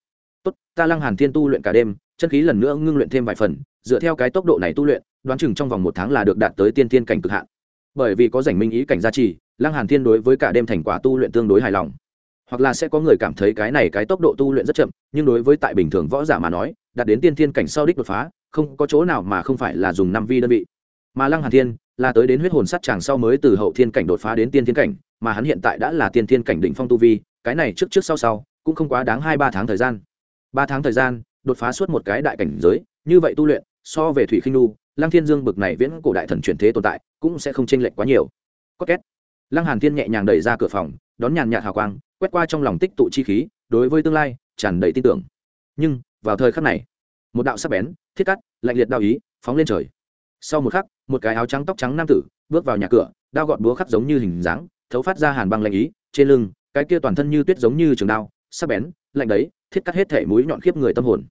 Tốt, ta lăng hàn thiên tu luyện cả đêm, chân khí lần nữa ngưng luyện thêm vài phần, dựa theo cái tốc độ này tu luyện, đoán chừng trong vòng một tháng là được đạt tới tiên thiên cảnh cực hạn. Bởi vì có rảnh minh ý cảnh gia trì, lăng hàn thiên đối với cả đêm thành quả tu luyện tương đối hài lòng. Hoặc là sẽ có người cảm thấy cái này cái tốc độ tu luyện rất chậm, nhưng đối với tại bình thường võ giả mà nói, đạt đến tiên thiên cảnh sau đích đột phá, không có chỗ nào mà không phải là dùng năm vi đơn vị. Mà lăng hàn thiên là tới đến huyết hồn sắt chàng sau mới từ hậu thiên cảnh đột phá đến tiên thiên cảnh, mà hắn hiện tại đã là tiên thiên cảnh đỉnh phong tu vi cái này trước trước sau sau, cũng không quá đáng hai ba tháng thời gian. Ba tháng thời gian, đột phá suốt một cái đại cảnh giới, như vậy tu luyện, so về thủy khinh nu lăng thiên dương bực này viễn cổ đại thần chuyển thế tồn tại, cũng sẽ không chênh lệch quá nhiều. Có két. Lăng hàn thiên nhẹ nhàng đẩy ra cửa phòng, đón nhàn nhạt hào quang, quét qua trong lòng tích tụ chi khí, đối với tương lai, tràn đầy tin tưởng. Nhưng, vào thời khắc này, một đạo sắc bén, thiết cắt, lạnh liệt đao ý, phóng lên trời. Sau một khắc, một cái áo trắng tóc trắng nam tử, bước vào nhà cửa, đao gọt búa khắc giống như hình dáng, thấu phát ra hàn băng lạnh ý, trên lưng cái kia toàn thân như tuyết giống như trường đao, sắc bén, lạnh đấy, thiết cắt hết thể mũi nhọn khiếp người tâm hồn.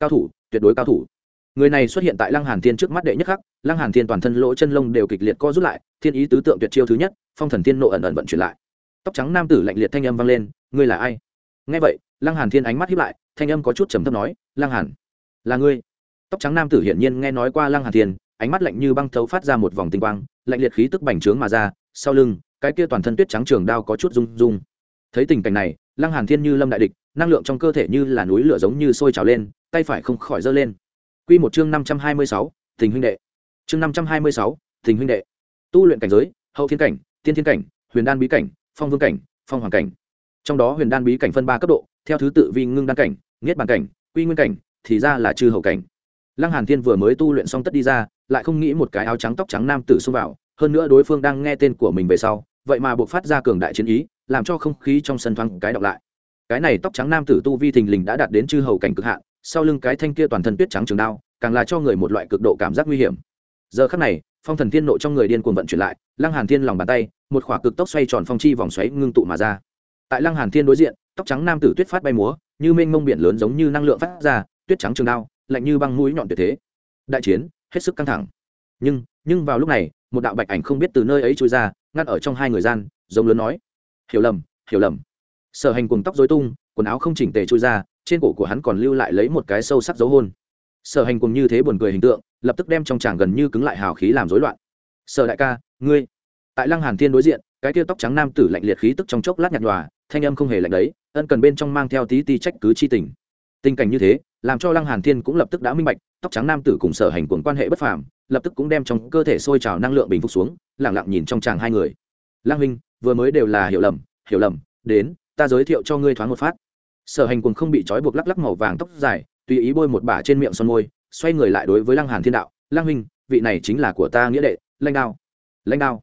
Cao thủ, tuyệt đối cao thủ. Người này xuất hiện tại lăng hàn thiên trước mắt đệ nhất khắc, lăng hàn thiên toàn thân lỗ chân lông đều kịch liệt co rút lại, thiên ý tứ tượng tuyệt chiêu thứ nhất, phong thần thiên nộ ẩn ẩn vận chuyển lại. Tóc trắng nam tử lạnh liệt thanh âm vang lên, ngươi là ai? Nghe vậy, lăng hàn thiên ánh mắt hiếp lại, thanh âm có chút trầm thấp nói, lăng hàn, là ngươi. Tóc trắng nam tử hiển nhiên nghe nói qua lăng hàn thiên, ánh mắt lạnh như băng thấu phát ra một vòng tinh quang, lạnh liệt khí tức bành trướng mà ra, sau lưng, cái kia toàn thân tuyết trắng trường đao có chút rung rung thấy tình cảnh này lăng hàn thiên như lâm đại địch năng lượng trong cơ thể như là núi lửa giống như sôi trào lên tay phải không khỏi giơ lên. Quy một chương năm trăm hai mươi sáu, tình huynh đệ. Chương năm trăm hai mươi sáu, tình huynh đệ. Tu luyện cảnh giới hậu thiên cảnh tiên thiên cảnh huyền đan bí cảnh phong vương cảnh phong hoàng cảnh. Trong đó huyền đan bí cảnh phân ba cấp độ theo thứ tự vi ngưng đan cảnh nghiết bàn cảnh quy nguyên cảnh thì ra là chư hậu cảnh. Lăng hàn thiên vừa mới tu luyện xong tất đi ra lại không nghĩ một cái áo trắng tóc trắng nam tử xông vào hơn nữa đối phương đang nghe tên của mình về sau vậy mà buộc phát ra cường đại chiến ý làm cho không khí trong sân thoáng cái đọc lại. Cái này tóc trắng nam tử tu vi thình lình đã đạt đến chư hầu cảnh cực hạn, sau lưng cái thanh kia toàn thân tuyết trắng trường đao, càng là cho người một loại cực độ cảm giác nguy hiểm. Giờ khắc này, phong thần thiên nộ trong người điên cuồng vận chuyển lại, lăng hàn thiên lòng bàn tay, một khỏa cực tốc xoay tròn phong chi vòng xoáy ngưng tụ mà ra. Tại lăng hàn thiên đối diện, tóc trắng nam tử tuyết phát bay múa, như mênh mông biển lớn giống như năng lượng phát ra, tuyết trắng trường đao, lạnh như băng mũi nhọn tuyệt thế. Đại chiến, hết sức căng thẳng. Nhưng nhưng vào lúc này, một đạo bạch ảnh không biết từ nơi ấy trôi ra, ngăn ở trong hai người gian, giống lớn nói hiểu lầm hiểu lầm. Sở hành cùng tóc dối tung, quần áo không chỉnh tề trôi ra, trên cổ của hắn còn lưu lại lấy một cái sâu sắc dấu hôn. Sở hành cùng như thế buồn cười hình tượng, lập tức đem trong tràng gần như cứng lại hào khí làm rối loạn. Sở đại ca, ngươi. Tại lăng hàn thiên đối diện, cái tia tóc trắng nam tử lạnh liệt khí tức trong chốc lát nhạt nhòa, thanh âm không hề lạnh đấy, ân cần bên trong mang theo tí ti trách cứ chi tình. Tình cảnh như thế, làm cho lăng hàn thiên cũng lập tức đã minh bạch, tóc trắng nam tử cùng sở hành cuồng quan hệ bất phàm, lập tức cũng đem trong cơ thể sôi trào năng lượng bình phục xuống lẳng lặng nhìn trong tràng hai người. Lăng huynh vừa mới đều là hiểu lầm hiểu lầm, đến, ta giới thiệu cho ngươi thoáng một phát. Sở hành cuồng không bị trói buộc lắc lắc màu vàng tóc dài, tùy ý bôi một bả trên miệng son môi, xoay người lại đối với lăng hàn thiên đạo, lăng huynh, vị này chính là của ta nghĩa đệ lãnh đao. Lãnh đao?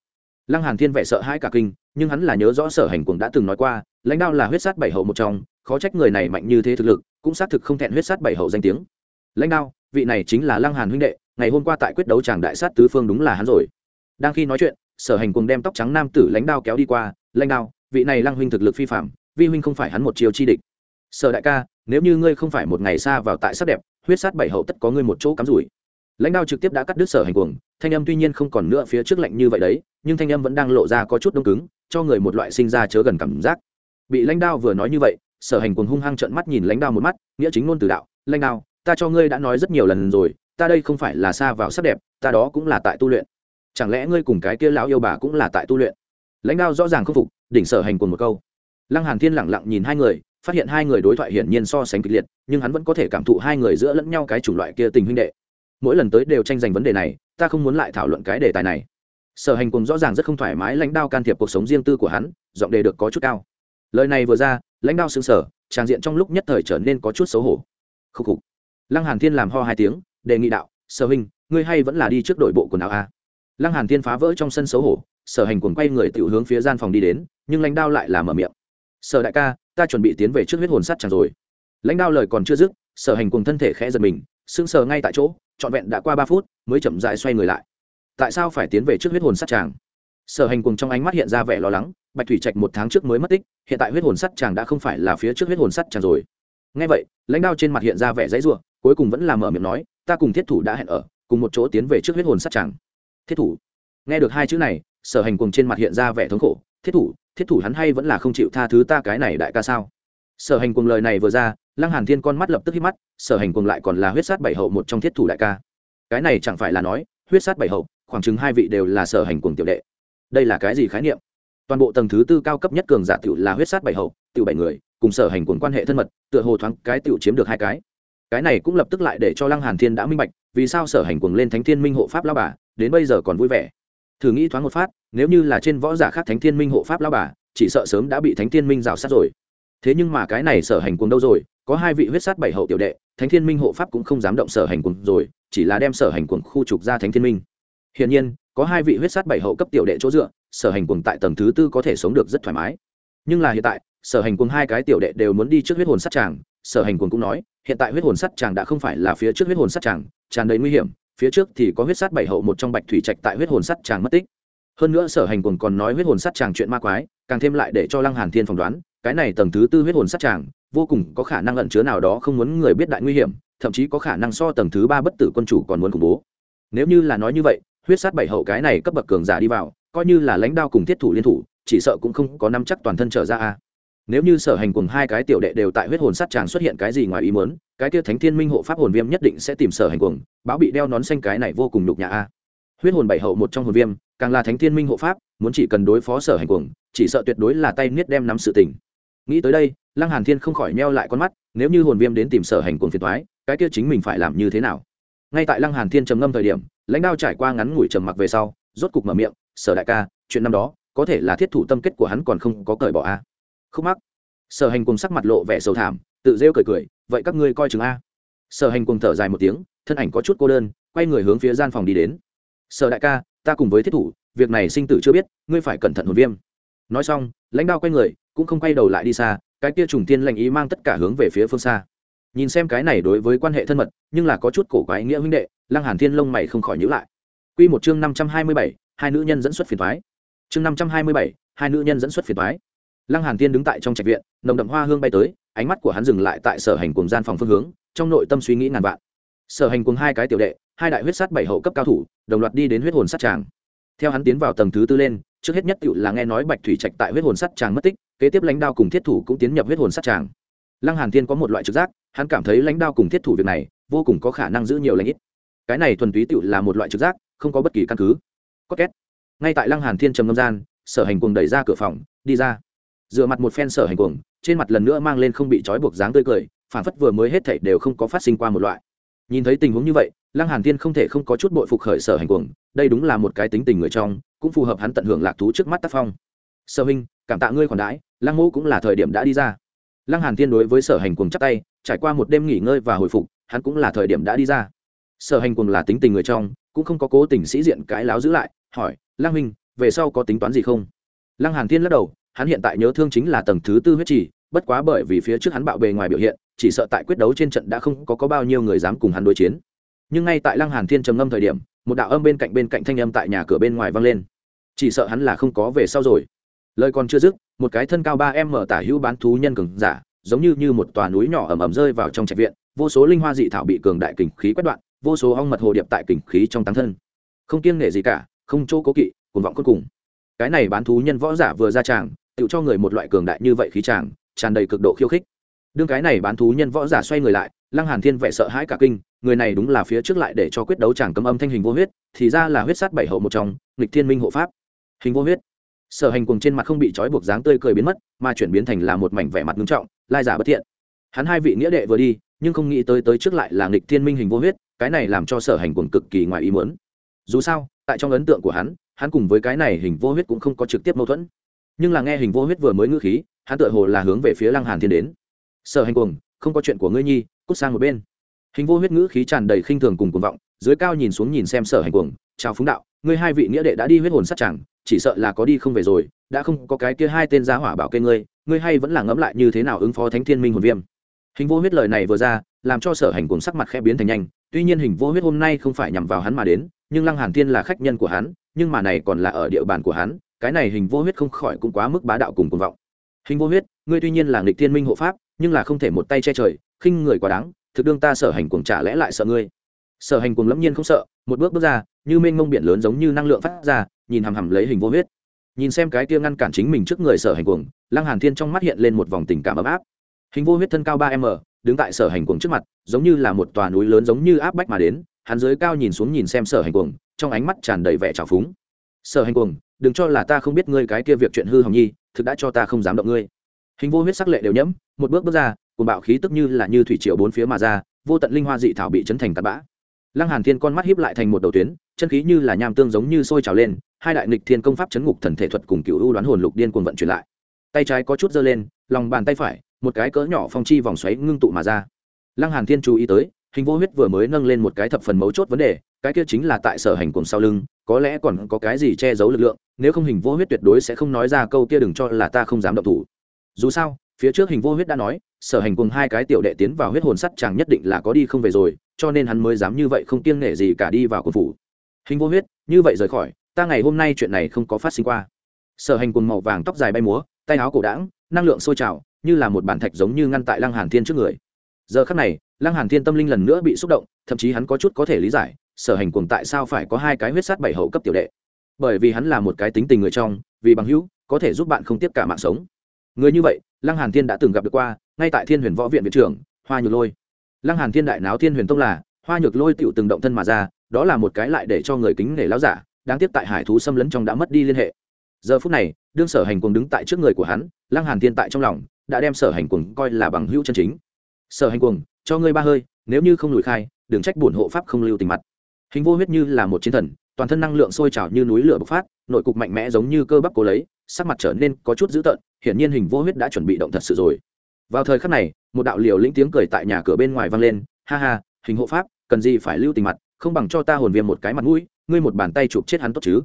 Lăng hàn thiên vẻ sợ hãi cả kinh, nhưng hắn là nhớ rõ sở hành cuồng đã từng nói qua lãnh đao là huyết sát bảy hậu một trong, khó trách người này mạnh như thế thực lực, cũng xác thực không thẹn huyết sát bảy hậu danh tiếng. Lãnh đao, vị này chính là lăng hàn huynh đệ, ngày hôm qua tại quyết đấu chàng đại sát tứ phương đúng là hắn rồi. Đang khi nói chuyện sở hành cùng đem tóc trắng nam tử lãnh đao kéo đi qua, lãnh đao, vị này lăng huynh thực lực phi phạm vi huynh không phải hắn một chiều chi địch. Sở đại ca, nếu như ngươi không phải một ngày xa vào tại sắc đẹp, huyết sát bảy hậu tất có ngươi một chỗ cắm rủi. Lãnh đao trực tiếp đã cắt đứt sở hành cuồng, thanh âm tuy nhiên không còn nữa phía trước lạnh như vậy đấy, nhưng thanh âm vẫn đang lộ ra có chút đông cứng, cho người một loại sinh ra chớ gần cảm giác. Bị lãnh đao vừa nói như vậy, sở hành cuồng hung hăng trợn mắt nhìn lãnh đao một mắt, nghĩa chính ngôn từ đạo, lãnh đao, ta cho ngươi đã nói rất nhiều lần rồi, ta đây không phải là xa vào sắc đẹp, ta đó cũng là tại tu luyện chẳng lẽ ngươi cùng cái kia lão yêu bà cũng là tại tu luyện? Lãnh đao rõ ràng khâm phục, đỉnh sở hành cùng một câu. Lăng hàn thiên lẳng lặng nhìn hai người, phát hiện hai người đối thoại hiển nhiên so sánh kịch liệt, nhưng hắn vẫn có thể cảm thụ hai người giữa lẫn nhau cái chủng loại kia tình huynh đệ. Mỗi lần tới đều tranh giành vấn đề này, ta không muốn lại thảo luận cái đề tài này. Sở hành cùng rõ ràng rất không thoải mái, lãnh đao can thiệp cuộc sống riêng tư của hắn, giọng đề được có chút cao. Lời này vừa ra, lãnh đao xứng sở tràng diện trong lúc nhất thời trở nên có chút xấu hổ. Khúc khục. Lăng hàn thiên làm ho hai tiếng, đề nghị đạo, sở huynh, ngươi hay vẫn là đi trước đội bộ quần áo a lăng hàn thiên phá vỡ trong sân xấu hổ, sở hành cuồng quay người tiểu hướng phía gian phòng đi đến, nhưng lãnh đao lại là mở miệng. Sở đại ca, ta chuẩn bị tiến về trước huyết hồn sắt chẳng rồi. Lãnh đao lời còn chưa dứt, sở hành cuồng thân thể khẽ giật mình, sững sờ ngay tại chỗ, trọn vẹn đã qua ba phút, mới chậm rãi xoay người lại. Tại sao phải tiến về trước huyết hồn sắt chàng? Sở hành cuồng trong ánh mắt hiện ra vẻ lo lắng, bạch thủy trạch một tháng trước mới mất tích, hiện tại huyết hồn sắt chàng đã không phải là phía trước huyết hồn sắt chàng rồi. Ngay vậy, lãnh đao trên mặt hiện ra vẻ dãy rủa, cuối cùng vẫn là mở miệng nói, ta cùng thiết thủ đã hẹn ở, cùng một chỗ tiến về trước huyết hồn sắt chàng thiết thủ. Nghe được hai chữ này, sở hành cùng trên mặt hiện ra vẻ thống khổ. Thiết thủ thiết thủ hắn hay vẫn là không chịu tha thứ ta cái này đại ca sao? Sở hành cùng lời này vừa ra, lăng hàn thiên con mắt lập tức hít mắt, sở hành cùng lại còn là huyết sát bảy hậu một trong thiết thủ đại ca. Cái này chẳng phải là nói, huyết sát bảy hậu, khoảng chừng hai vị đều là sở hành cùng tiểu đệ. Đây là cái gì khái niệm? Toàn bộ tầng thứ tư cao cấp nhất cường giả tiểu là huyết sát bảy hậu, tiểu bảy người, cùng sở hành cùng quan hệ thân mật, tựa hồ thoáng cái tiểu chiếm được hai cái. Cái này cũng lập tức lại để cho lăng hàn thiên đã minh bạch, vì sao sở hành cùng lên thánh thiên minh hộ pháp lao bà đến bây giờ còn vui vẻ. Thử nghĩ thoáng một phát, nếu như là trên võ giả khác thánh thiên minh hộ pháp lao bà, chỉ sợ sớm đã bị thánh thiên minh rào sát rồi. Thế nhưng mà cái này sở hành cuồng đâu rồi, có hai vị huyết sát bảy hậu tiểu đệ, thánh thiên minh hộ pháp cũng không dám động sở hành cuồng rồi, chỉ là đem sở hành cuồng khu trục ra thánh thiên minh. Hiển nhiên, có hai vị huyết sát bảy hậu cấp tiểu đệ chỗ dựa, sở hành cuồng tại tầng thứ tư có thể sống được rất thoải mái. Nhưng là hiện tại, sở hành cuồng hai cái tiểu đệ đều muốn đi trước huyết hồn sát tràng, sở hành cuồng cũng nói, hiện tại huyết hồn sát tràng đã không phải là phía trước huyết hồn sát tràng, tràn đầy nguy hiểm phía trước thì có huyết sát bảy hậu một trong bạch thủy trạch tại huyết hồn sắt chàng mất tích. Hơn nữa sở hành cùng còn nói huyết hồn sắt chàng chuyện ma quái, càng thêm lại để cho lăng hàn thiên phỏng đoán, cái này tầng thứ tư huyết hồn sắt chàng, vô cùng có khả năng ẩn chứa nào đó không muốn người biết đại nguy hiểm, thậm chí có khả năng so tầng thứ ba bất tử quân chủ còn muốn khủng bố. Nếu như là nói như vậy, huyết sát bảy hậu cái này cấp bậc cường giả đi vào, coi như là lãnh đao cùng thiết thủ liên thủ, chỉ sợ cũng không có nắm chắc toàn thân trở ra a. Nếu như sở hành cùng hai cái tiểu đệ đều tại huyết hồn sát chàng xuất hiện cái gì ngoài ý muốn cái kia thánh thiên minh hộ pháp hồn viêm nhất định sẽ tìm sở hành cuồng, báo bị đeo nón xanh cái này vô cùng nhục nhã a. Huyết hồn bảy hậu một trong hồn viêm, càng là thánh thiên minh hộ pháp, muốn chỉ cần đối phó sở hành cuồng, chỉ sợ tuyệt đối là tay niết đem nắm sự tình. Nghĩ tới đây, lăng hàn thiên không khỏi meo lại con mắt, nếu như hồn viêm đến tìm sở hành cuồng phiền toái, cái kia chính mình phải làm như thế nào? Ngay tại lăng hàn thiên trầm ngâm thời điểm, lãnh đạo trải qua ngắn ngủi trầm mặc về sau, rốt cục mở miệng, sở đại ca, chuyện năm đó, có thể là thiết thủ tâm kết của hắn còn không có cởi bỏ a? Không mắc. Sở hành cùng sắc mặt lộ vẻ sầu thảm, tự rêu cười cười vậy các ngươi coi chừng a. Sở hành cùng thở dài một tiếng thân ảnh có chút cô đơn quay người hướng phía gian phòng đi đến. Sở đại ca ta cùng với thiết thủ việc này sinh tử chưa biết ngươi phải cẩn thận hồn viêm. Nói xong lãnh đạo quay người cũng không quay đầu lại đi xa cái kia trùng tiên lệnh ý mang tất cả hướng về phía phương xa. Nhìn xem cái này đối với quan hệ thân mật nhưng là có chút cổ quái nghĩa huynh đệ lăng hàn thiên lông mày không khỏi nhíu lại. Quy một chương năm trăm hai mươi bảy, hai nữ nhân dẫn xuất phiền toái. Chương năm trăm hai mươi bảy, hai nữ nhân dẫn xuất phiền toái. Lăng hàn thiên đứng tại trong trạch viện nồng đậm hoa hương bay tới ánh mắt của hắn dừng lại tại sở hành cùng gian phòng phương hướng, trong nội tâm suy nghĩ ngàn vạn. Sở hành cùng hai cái tiểu đệ, hai đại huyết sát bảy hậu cấp cao thủ, đồng loạt đi đến huyết hồn sát tràng. Theo hắn tiến vào tầng thứ tư lên, trước hết nhất tự là nghe nói bạch thủy trạch tại huyết hồn sát tràng mất tích, kế tiếp lãnh đao cùng thiết thủ cũng tiến nhập huyết hồn sát tràng. Lăng hàn thiên có một loại trực giác, hắn cảm thấy lãnh đao cùng thiết thủ việc này, vô cùng có khả năng giữ nhiều lãnh ít. Cái này thuần túy tự là một loại trực giác, không có bất kỳ căn cứ. Có két. Ngay tại lăng hàn thiên trầm ngâm gian, sở hành cùng đẩy ra cửa phòng, đi ra dựa mặt một phen sở hành cuồng, trên mặt lần nữa mang lên không bị trói buộc dáng tươi cười phản phất vừa mới hết thảy đều không có phát sinh qua một loại. Nhìn thấy tình huống như vậy, lăng hàn thiên không thể không có chút bội phục khởi sở hành cuồng, đây đúng là một cái tính tình người trong, cũng phù hợp hắn tận hưởng lạc thú trước mắt tác phong. Sở huynh, cảm tạ ngươi khoản đãi, lăng ngũ cũng là thời điểm đã đi ra. Lăng hàn thiên đối với sở hành cuồng chắp tay, trải qua một đêm nghỉ ngơi và hồi phục, hắn cũng là thời điểm đã đi ra. Sở hành cuồng là tính tình người trong, cũng không có cố tình sĩ diện cái láo giữ lại, hỏi, lăng huynh, về sau có tính toán gì không? Lăng hàn thiên lắc đầu hắn hiện tại nhớ thương chính là tầng thứ tư huyết trì bất quá bởi vì phía trước hắn bạo bề ngoài biểu hiện chỉ sợ tại quyết đấu trên trận đã không có, có bao nhiêu người dám cùng hắn đối chiến. Nhưng ngay tại lăng hàn thiên trầm ngâm thời điểm một đạo âm bên cạnh bên cạnh thanh âm tại nhà cửa bên ngoài vang lên. Chỉ sợ hắn là không có về sau rồi. Lời còn chưa dứt một cái thân cao ba em mở tả hữu bán thú nhân cường giả giống như như một tòa núi nhỏ ẩm ẩm rơi vào trong trạch viện vô số linh hoa dị thảo bị cường đại kình khí quét đoạn vô số ong mật hồ điệp tại kình khí trong tăng thân. Không kiêng nể gì cả không chỗ cố kỵ cuồng vọng cuối cùng. Cái này bán thú nhân võ giả vừa ra tràng tự cho người một loại cường đại như vậy khí tràng tràn đầy cực độ khiêu khích. Đương cái này bán thú nhân võ giả xoay người lại, lăng hàn thiên vẻ sợ hãi cả kinh, người này đúng là phía trước lại để cho quyết đấu chàng cấm âm thanh hình vô huyết, thì ra là huyết sát bảy hậu một trong, nghịch thiên minh hộ pháp. Hình vô huyết. Sở hành cùng trên mặt không bị trói buộc dáng tươi cười biến mất, mà chuyển biến thành là một mảnh vẻ mặt nghiêm trọng, lai giả bất thiện. Hắn hai vị nghĩa đệ vừa đi, nhưng không nghĩ tới tới trước lại là nghịch thiên minh hình vô huyết, cái này làm cho sở hành cùng cực kỳ ngoài ý muốn. Dù sao, tại trong ấn tượng của hắn hắn cùng với cái này hình vô huyết cũng không có trực tiếp mâu thuẫn nhưng là nghe hình vô huyết vừa mới ngữ khí, hắn tựa hồ là hướng về phía lăng hàn thiên đến. Sở hành cuồng, không có chuyện của ngươi nhi, cút sang một bên. Hình vô huyết ngữ khí tràn đầy khinh thường cùng cuồng vọng, dưới cao nhìn xuống nhìn xem sở hành cuồng, chào phúng đạo, ngươi hai vị nghĩa đệ đã đi huyết hồn sát chẳng chỉ sợ là có đi không về rồi, đã không có cái kia hai tên gia hỏa bảo kê ngươi ngươi hay vẫn là ngẫm lại như thế nào ứng phó thánh thiên minh hồn viêm? Hình vô huyết lời này vừa ra, làm cho sở hành cuồng sắc mặt khẽ biến thành nhanh, tuy nhiên hình vô huyết hôm nay không phải nhằm vào hắn mà đến, nhưng lăng hàn thiên là khách nhân của hắn, nhưng mà này còn là ở địa bàn của hắn cái này hình vô huyết không khỏi cũng quá mức bá đạo cùng cuồng vọng. Hình vô huyết, ngươi tuy nhiên là nghịch thiên minh hộ pháp, nhưng là không thể một tay che trời, khinh người quá đáng, thực đương ta sở hành cuồng trả lẽ lại sợ ngươi. Sở hành cuồng lẫm nhiên không sợ, một bước bước ra, như mênh mông biển lớn giống như năng lượng phát ra, nhìn hằm hằm lấy hình vô huyết. Nhìn xem cái kia ngăn cản chính mình trước người sở hành cuồng, lăng hàn thiên trong mắt hiện lên một vòng tình cảm ấm áp. Hình vô huyết thân cao ba m, đứng tại sở hành cuồng trước mặt, giống như là một tòa núi lớn giống như áp bách mà đến, hắn dưới cao nhìn xuống nhìn xem sở hành cuồng, trong ánh mắt tràn đầy vẻ trào phúng. Sở hành cuồng đừng cho là ta không biết ngươi cái kia việc chuyện hư hỏng nhi, thực đã cho ta không dám động ngươi. Hình vô huyết sắc lệ đều nhẫm, một bước bước ra cùng bạo khí tức như là như thủy triều bốn phía mà ra, vô tận linh hoa dị thảo bị chấn thành tạt bã. Lăng hàn thiên con mắt híp lại thành một đầu tuyến, chân khí như là nham tương giống như sôi trào lên, hai đại nghịch thiên công pháp chấn ngục thần thể thuật cùng cựu u đoán hồn lục điên cuồng vận chuyển lại. Tay trái có chút giơ lên, lòng bàn tay phải, một cái cỡ nhỏ phong chi vòng xoáy ngưng tụ mà ra. Lăng hàn thiên chú ý tới, hình vô huyết vừa mới nâng lên một cái thập phần mấu chốt vấn đề cái kia chính là tại sở hành cùng sau lưng, có lẽ còn có cái gì che giấu lực lượng, nếu không hình vô huyết tuyệt đối sẽ không nói ra câu kia đừng cho là ta không dám động thủ. Dù sao, phía trước hình vô huyết đã nói, sở hành cùng hai cái tiểu đệ tiến vào huyết hồn sắt chàng nhất định là có đi không về rồi, cho nên hắn mới dám như vậy không kiêng nể gì cả đi vào quân phủ. Hình vô huyết, như vậy rời khỏi, ta ngày hôm nay chuyện này không có phát sinh qua. Sở hành cùng màu vàng tóc dài bay múa, tay áo cổ đãng, năng lượng sôi trào, như là một bản thạch giống như ngăn tại lăng hàn thiên trước người. Giờ khắc này, lăng hàn thiên tâm linh lần nữa bị xúc động, thậm chí hắn có chút có thể lý giải sở hành cuồng tại sao phải có hai cái huyết sát bảy hậu cấp tiểu đệ? Bởi vì hắn là một cái tính tình người trong, vì bằng hữu, có thể giúp bạn không tiếp cả mạng sống. Người như vậy, lăng hàn thiên đã từng gặp được qua, ngay tại thiên huyền võ viện viện trưởng, hoa nhược lôi. Lăng hàn thiên đại náo thiên huyền tông là, hoa nhược lôi tựu từng động thân mà ra, đó là một cái lại để cho người kính nể láo giả, đáng tiếc tại hải thú xâm lấn trong đã mất đi liên hệ. Giờ phút này, đương sở hành cuồng đứng tại trước người của hắn, lăng hàn thiên tại trong lòng, đã đem sở hành cuồng coi là bằng hữu chân chính. Sở hành cuồng, cho ngươi ba hơi, nếu như không lùi khai, đừng trách bổn hộ pháp không lưu tình mặt hình vô huyết như là một chiến thần, toàn thân năng lượng sôi trào như núi lửa bộc phát, nội cục mạnh mẽ giống như cơ bắp cố lấy, sắc mặt trở nên có chút dữ tợn, hiển nhiên hình vô huyết đã chuẩn bị động thật sự rồi. Vào thời khắc này, một đạo liều lĩnh tiếng cười tại nhà cửa bên ngoài vang lên, ha ha, hình hộ pháp, cần gì phải lưu tình mặt, không bằng cho ta hồn viêm một cái mặt mũi, ngươi một bàn tay chụp chết hắn tốt chứ.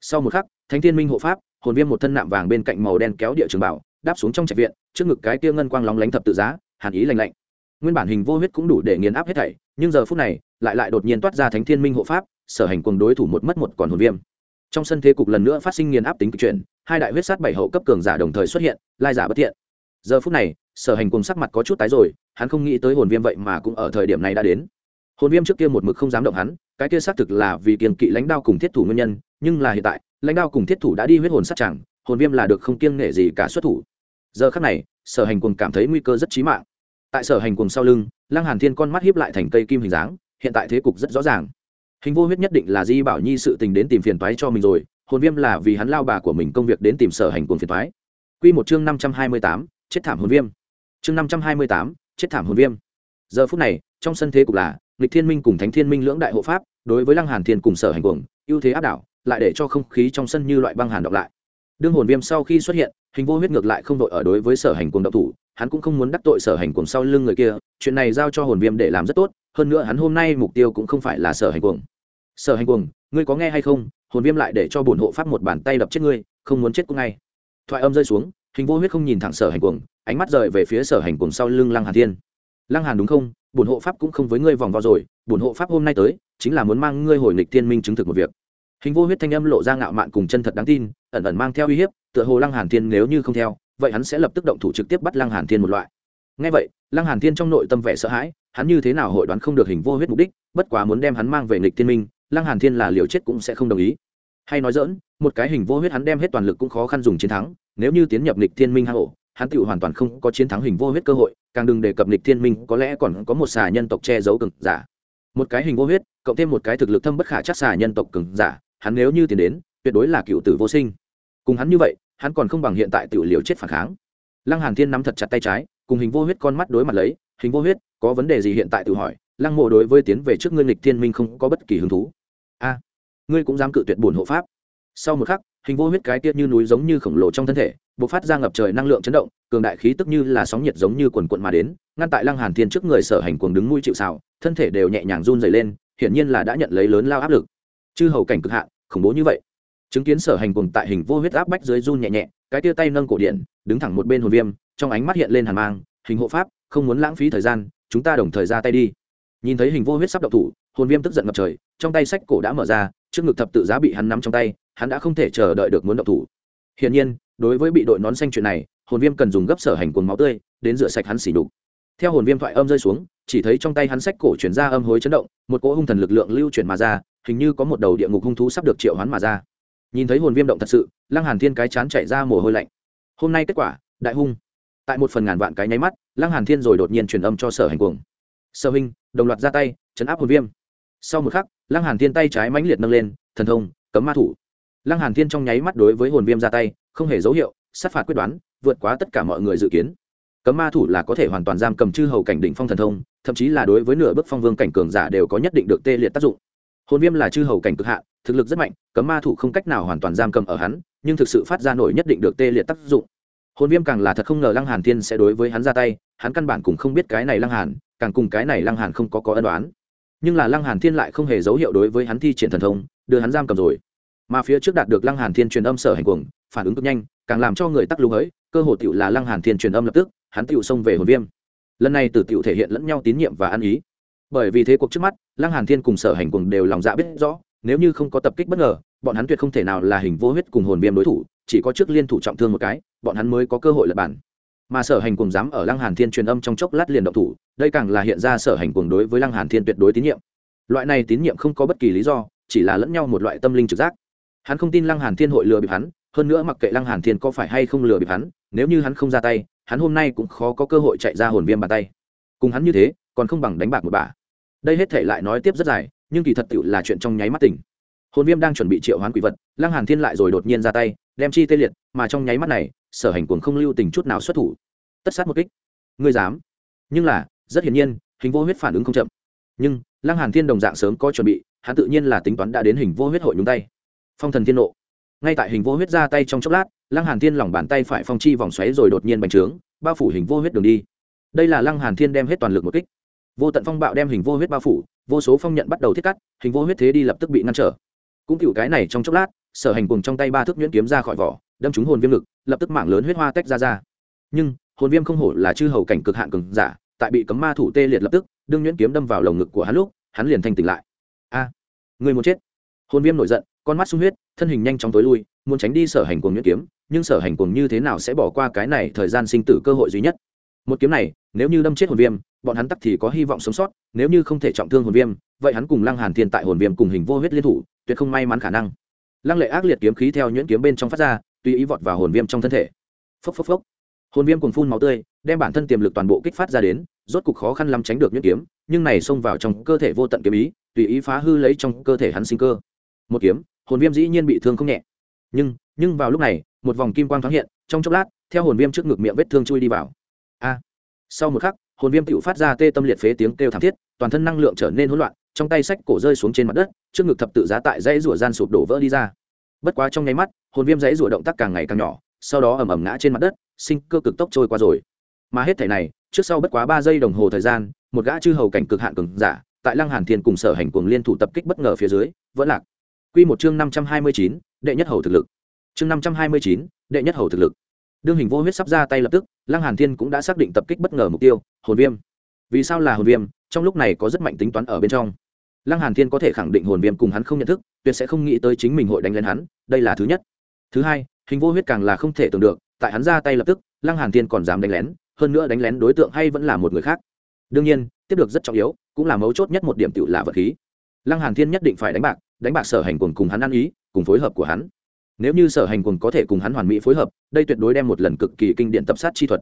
Sau một khắc, thánh thiên minh hộ pháp, hồn viêm một thân nạm vàng bên cạnh màu đen kéo địa trường bảo, đáp xuống trong trạch viện, trước ngực cái kia ngân quang lóng lánh thập tự giá, hàn ý lành lạnh. Nguyên bản hình vô huyết cũng đủ để nghiền áp hết thảy nhưng giờ phút này, lại lại đột nhiên toát ra thánh thiên minh hộ pháp, sở hành cùng đối thủ một mất một còn hồn viêm. Trong sân thế cục lần nữa phát sinh nghiền áp tính kịch chuyển, hai đại huyết sát bảy hậu cấp cường giả đồng thời xuất hiện, lai giả bất thiện. Giờ phút này, sở hành cùng sắc mặt có chút tái rồi, hắn không nghĩ tới hồn viêm vậy mà cũng ở thời điểm này đã đến. Hồn viêm trước kia một mực không dám động hắn, cái kia xác thực là vì kiềm kỵ lãnh đao cùng thiết thủ nguyên nhân, nhưng là hiện tại, lãnh đao cùng thiết thủ đã đi huyết hồn sát chẳng, hồn viêm là được không kiêng nghệ gì cả xuất thủ. Giờ khắc này, sở hành cùng cảm thấy nguy cơ rất chí mạng tại sở hành cùng sau lưng lăng hàn thiên con mắt hiếp lại thành cây kim hình dáng hiện tại thế cục rất rõ ràng. Hình vô huyết nhất định là di bảo nhi sự tình đến tìm phiền toái cho mình rồi hồn viêm là vì hắn lao bà của mình công việc đến tìm sở hành cùng phiền toái. Quy một chương năm trăm hai mươi tám, chết thảm hồn viêm. Chương năm trăm hai mươi tám, chết thảm hồn viêm. Giờ phút này trong sân thế cục là lịch thiên minh cùng thánh thiên minh lưỡng đại hộ pháp đối với lăng hàn thiên cùng sở hành cuồng ưu thế áp đảo lại để cho không khí trong sân như loại băng hàn đọc lại. Đương hồn viêm sau khi xuất hiện hình vô huyết ngược lại không đội ở đối với sở hành cuồng độc thủ hắn cũng không muốn đắc tội sở hành cuồng sau lưng người kia, chuyện này giao cho hồn viêm để làm rất tốt, hơn nữa hắn hôm nay mục tiêu cũng không phải là sở hành cuồng. Sở hành cuồng, ngươi có nghe hay không? Hồn viêm lại để cho bổn hộ pháp một bàn tay đập chết ngươi, không muốn chết cũng ngay. Thoại âm rơi xuống, hình vô huyết không nhìn thẳng sở hành cuồng, ánh mắt rời về phía sở hành cuồng sau lưng lăng hàn thiên. Lăng hàn đúng không? Bổn hộ pháp cũng không với ngươi vòng vo rồi, bổn hộ pháp hôm nay tới, chính là muốn mang ngươi hồi nghịch thiên minh chứng thực một việc. Hình vô huyết thanh âm lộ ra ngạo mạn cùng chân thật đáng tin, ẩn ẩn mang theo uy hiếp, tựa hồ lăng hàn thiên nếu như không theo vậy hắn sẽ lập tức động thủ trực tiếp bắt lăng hàn thiên một loại. Ngay vậy, lăng hàn thiên trong nội tâm vẻ sợ hãi, hắn như thế nào hội đoán không được hình vô huyết mục đích, bất quá muốn đem hắn mang về nghịch thiên minh, lăng hàn thiên là liều chết cũng sẽ không đồng ý. Hay nói dỡn một cái hình vô huyết hắn đem hết toàn lực cũng khó khăn dùng chiến thắng, nếu như tiến nhập nghịch thiên minh hang ổ, hắn tự hoàn toàn không có chiến thắng hình vô huyết cơ hội, càng đừng đề cập nghịch thiên minh, có lẽ còn có một xà nhân tộc che giấu cường giả. Một cái hình vô huyết, cộng thêm một cái thực lực thâm bất khả chắc xà nhân tộc cường giả, hắn nếu như tiến đến, tuyệt đối là cựu tử vô sinh. Cùng hắn như vậy hắn còn không bằng hiện tại tiểu liều chết phản kháng. Lăng hàn thiên nắm thật chặt tay trái, cùng hình vô huyết con mắt đối mặt lấy, hình vô huyết, có vấn đề gì hiện tại tự hỏi, lăng mộ đối với tiến về trước ngươi lịch thiên minh không có bất kỳ hứng thú. A, ngươi cũng dám cự tuyệt bổn hộ pháp. Sau một khắc, hình vô huyết cái tiết như núi giống như khổng lồ trong thân thể, bộc phát ra ngập trời năng lượng chấn động, cường đại khí tức như là sóng nhiệt giống như quần quận mà đến, ngăn tại lăng hàn thiên trước người sở hành cuồng đứng nuôi chịu sào, thân thể đều nhẹ nhàng run rẩy lên, hiển nhiên là đã nhận lấy lớn lao áp lực. Chư hầu cảnh cực hạn, khủng bố như vậy chứng kiến sở hành cuồng tại hình vô huyết áp bách dưới run nhẹ nhẹ, cái tia tay nâng cổ điện, đứng thẳng một bên hồn viêm, trong ánh mắt hiện lên hàn mang, hình hộ pháp, không muốn lãng phí thời gian, chúng ta đồng thời ra tay đi. Nhìn thấy hình vô huyết sắp động thủ, hồn viêm tức giận ngập trời, trong tay sách cổ đã mở ra, trước ngực thập tự giá bị hắn nắm trong tay, hắn đã không thể chờ đợi được muốn động thủ. Hiển nhiên, đối với bị đội nón xanh chuyện này, hồn viêm cần dùng gấp sở hành cuồng máu tươi, đến rửa sạch hắn xỉ đục theo hồn viêm thoại âm rơi xuống, chỉ thấy trong tay hắn sách cổ chuyển ra âm hối chấn động, một cỗ hung thần lực lượng lưu chuyển mà ra, hình như có một đầu địa ngục hung thú sắp được triệu hoán mà ra nhìn thấy hồn viêm động thật sự, lăng hàn thiên cái chán chạy ra mồ hôi lạnh. Hôm nay kết quả, đại hung. Tại một phần ngàn vạn cái nháy mắt, lăng hàn thiên rồi đột nhiên truyền âm cho sở hành cuồng. Sở huynh, đồng loạt ra tay, chấn áp hồn viêm. Sau một khắc, lăng hàn thiên tay trái mãnh liệt nâng lên, thần thông, cấm ma thủ. Lăng hàn thiên trong nháy mắt đối với hồn viêm ra tay, không hề dấu hiệu, sát phạt quyết đoán, vượt quá tất cả mọi người dự kiến. Cấm ma thủ là có thể hoàn toàn giam cầm chư hầu cảnh đỉnh phong thần thông, thậm chí là đối với nửa bước phong vương cảnh cường giả đều có nhất định được tê liệt tác dụng hồn viêm là chư hầu cảnh cực hạ, thực lực rất mạnh cấm ma thủ không cách nào hoàn toàn giam cầm ở hắn nhưng thực sự phát ra nổi nhất định được tê liệt tác dụng. Hồn viêm càng là thật không ngờ lăng hàn thiên sẽ đối với hắn ra tay hắn căn bản cũng không biết cái này lăng hàn càng cùng cái này lăng hàn không có có ân đoán nhưng là lăng hàn thiên lại không hề dấu hiệu đối với hắn thi triển thần thông đưa hắn giam cầm rồi. Mà phía trước đạt được lăng hàn thiên truyền âm sở hành cuồng phản ứng cực nhanh càng làm cho người tắc lưu ấy cơ hội tiểu là lăng hàn thiên truyền âm lập tức hắn tiểu xông về hồn viêm. Lần này tử tiểu thể hiện lẫn nhau tín nhiệm và ăn ý bởi vì thế cuộc trước mắt, lăng hàn thiên cùng sở hành cuồng đều lòng dạ biết rõ, nếu như không có tập kích bất ngờ, bọn hắn tuyệt không thể nào là hình vô huyết cùng hồn viêm đối thủ, chỉ có trước liên thủ trọng thương một cái, bọn hắn mới có cơ hội lật bản mà sở hành cùng dám ở lăng hàn thiên truyền âm trong chốc lát liền động thủ, đây càng là hiện ra sở hành cùng đối với lăng hàn thiên tuyệt đối tín nhiệm. Loại này tín nhiệm không có bất kỳ lý do, chỉ là lẫn nhau một loại tâm linh trực giác. Hắn không tin lăng hàn thiên hội lừa bịp hắn, hơn nữa mặc kệ lăng hàn thiên có phải hay không lừa bịp hắn, nếu như hắn không ra tay, hắn hôm nay cũng khó có cơ hội chạy ra hồn viêm bàn tay. Cùng hắn như thế, còn không bằng đánh bạc một bà đây hết thể lại nói tiếp rất dài, nhưng kỳ thật tựu là chuyện trong nháy mắt tỉnh. Hồn viêm đang chuẩn bị triệu hoán quỷ vật, lăng hàn thiên lại rồi đột nhiên ra tay, đem chi tê liệt, mà trong nháy mắt này, sở hành cuồng không lưu tình chút nào xuất thủ. Tất sát một kích. Ngươi dám. Nhưng là, rất hiển nhiên, hình vô huyết phản ứng không chậm. Nhưng, lăng hàn thiên đồng dạng sớm có chuẩn bị, hắn tự nhiên là tính toán đã đến hình vô huyết hội nhúng tay. Phong thần thiên nộ. Ngay tại hình vô huyết ra tay trong chốc lát, lăng hàn thiên lòng bàn tay phải phong chi vòng xoáy rồi đột nhiên bành trướng, bao phủ hình vô huyết đường đi. Đây là lăng hàn thiên đem hết toàn lực một kích vô tận phong bạo đem hình vô huyết bao phủ, vô số phong nhận bắt đầu thiết cắt, hình vô huyết thế đi lập tức bị ngăn trở. Cũng cựu cái này trong chốc lát, sở hành cùng trong tay ba thước nhuyễn kiếm ra khỏi vỏ, đâm trúng hồn viêm lực, lập tức mạng lớn huyết hoa tách ra ra. Nhưng, hồn viêm không hổ là chư hầu cảnh cực hạn cường giả, tại bị cấm ma thủ tê liệt lập tức, đương nhuyễn kiếm đâm vào lồng ngực của hắn lúc, hắn liền thanh tỉnh lại. A, người muốn chết. Hồn viêm nổi giận, con mắt sung huyết, thân hình nhanh chóng tối lui, muốn tránh đi sở hành cùng nhuyễn kiếm, nhưng sở hành cùng như thế nào sẽ bỏ qua cái này thời gian sinh tử cơ hội duy nhất? Một kiếm này, nếu như đâm chết hồn viêm bọn hắn tắc thì có hy vọng sống sót, nếu như không thể trọng thương hồn viêm, vậy hắn cùng lăng hàn thiên tại hồn viêm cùng hình vô huyết liên thủ, tuyệt không may mắn khả năng. Lăng lệ ác liệt kiếm khí theo nhuyễn kiếm bên trong phát ra, tùy ý vọt vào hồn viêm trong thân thể. Phốc phốc phốc. Hồn viêm cùng phun máu tươi, đem bản thân tiềm lực toàn bộ kích phát ra đến, rốt cục khó khăn lắm tránh được nhuyễn kiếm, nhưng này xông vào trong cơ thể vô tận kiếm ý, tùy ý phá hư lấy trong cơ thể hắn sinh cơ. Một kiếm, hồn viêm dĩ nhiên bị thương không nhẹ. Nhưng nhưng vào lúc này, một vòng kim quang thoáng hiện, trong chốc lát, theo hồn viêm trước ngực miệng vết thương chui đi vào. A. Sau một khắc hồn viêm tựu phát ra tê tâm liệt phế tiếng kêu thảm thiết, toàn thân năng lượng trở nên hỗn loạn, trong tay sách cổ rơi xuống trên mặt đất, trước ngực thập tự giá tại dãy rủa gian sụp đổ vỡ đi ra. Bất quá trong nháy mắt, hồn viêm dãy rủa động tác càng ngày càng nhỏ, sau đó ẩm ẩm ngã trên mặt đất, sinh cơ cực tốc trôi qua rồi. Mà hết thể này, trước sau bất quá ba giây đồng hồ thời gian, một gã chư hầu cảnh cực hạn cường giả, tại lăng hàn thiên cùng sở hành cuồng liên thủ tập kích bất ngờ phía dưới, vẫn lạc. Quy một chương năm trăm hai mươi chín, đệ nhất hầu thực lực. Chương năm trăm hai mươi chín, đệ nhất hầu thực lực đương hình vô huyết sắp ra tay lập tức, lăng hàn thiên cũng đã xác định tập kích bất ngờ mục tiêu, hồn viêm. Vì sao là hồn viêm? Trong lúc này có rất mạnh tính toán ở bên trong. Lăng hàn thiên có thể khẳng định hồn viêm cùng hắn không nhận thức, tuyệt sẽ không nghĩ tới chính mình hội đánh lên hắn, đây là thứ nhất. Thứ hai, hình vô huyết càng là không thể tưởng được, tại hắn ra tay lập tức, lăng hàn thiên còn dám đánh lén, hơn nữa đánh lén đối tượng hay vẫn là một người khác. Đương nhiên, tiếp được rất trọng yếu, cũng là mấu chốt nhất một điểm tựu là vật khí. Lăng hàn thiên nhất định phải đánh bạc đánh bạc sở hành cùng cùng hắn ăn ý, cùng phối hợp của hắn nếu như sở hành cùng có thể cùng hắn hoàn mỹ phối hợp, đây tuyệt đối đem một lần cực kỳ kinh điển tập sát chi thuật.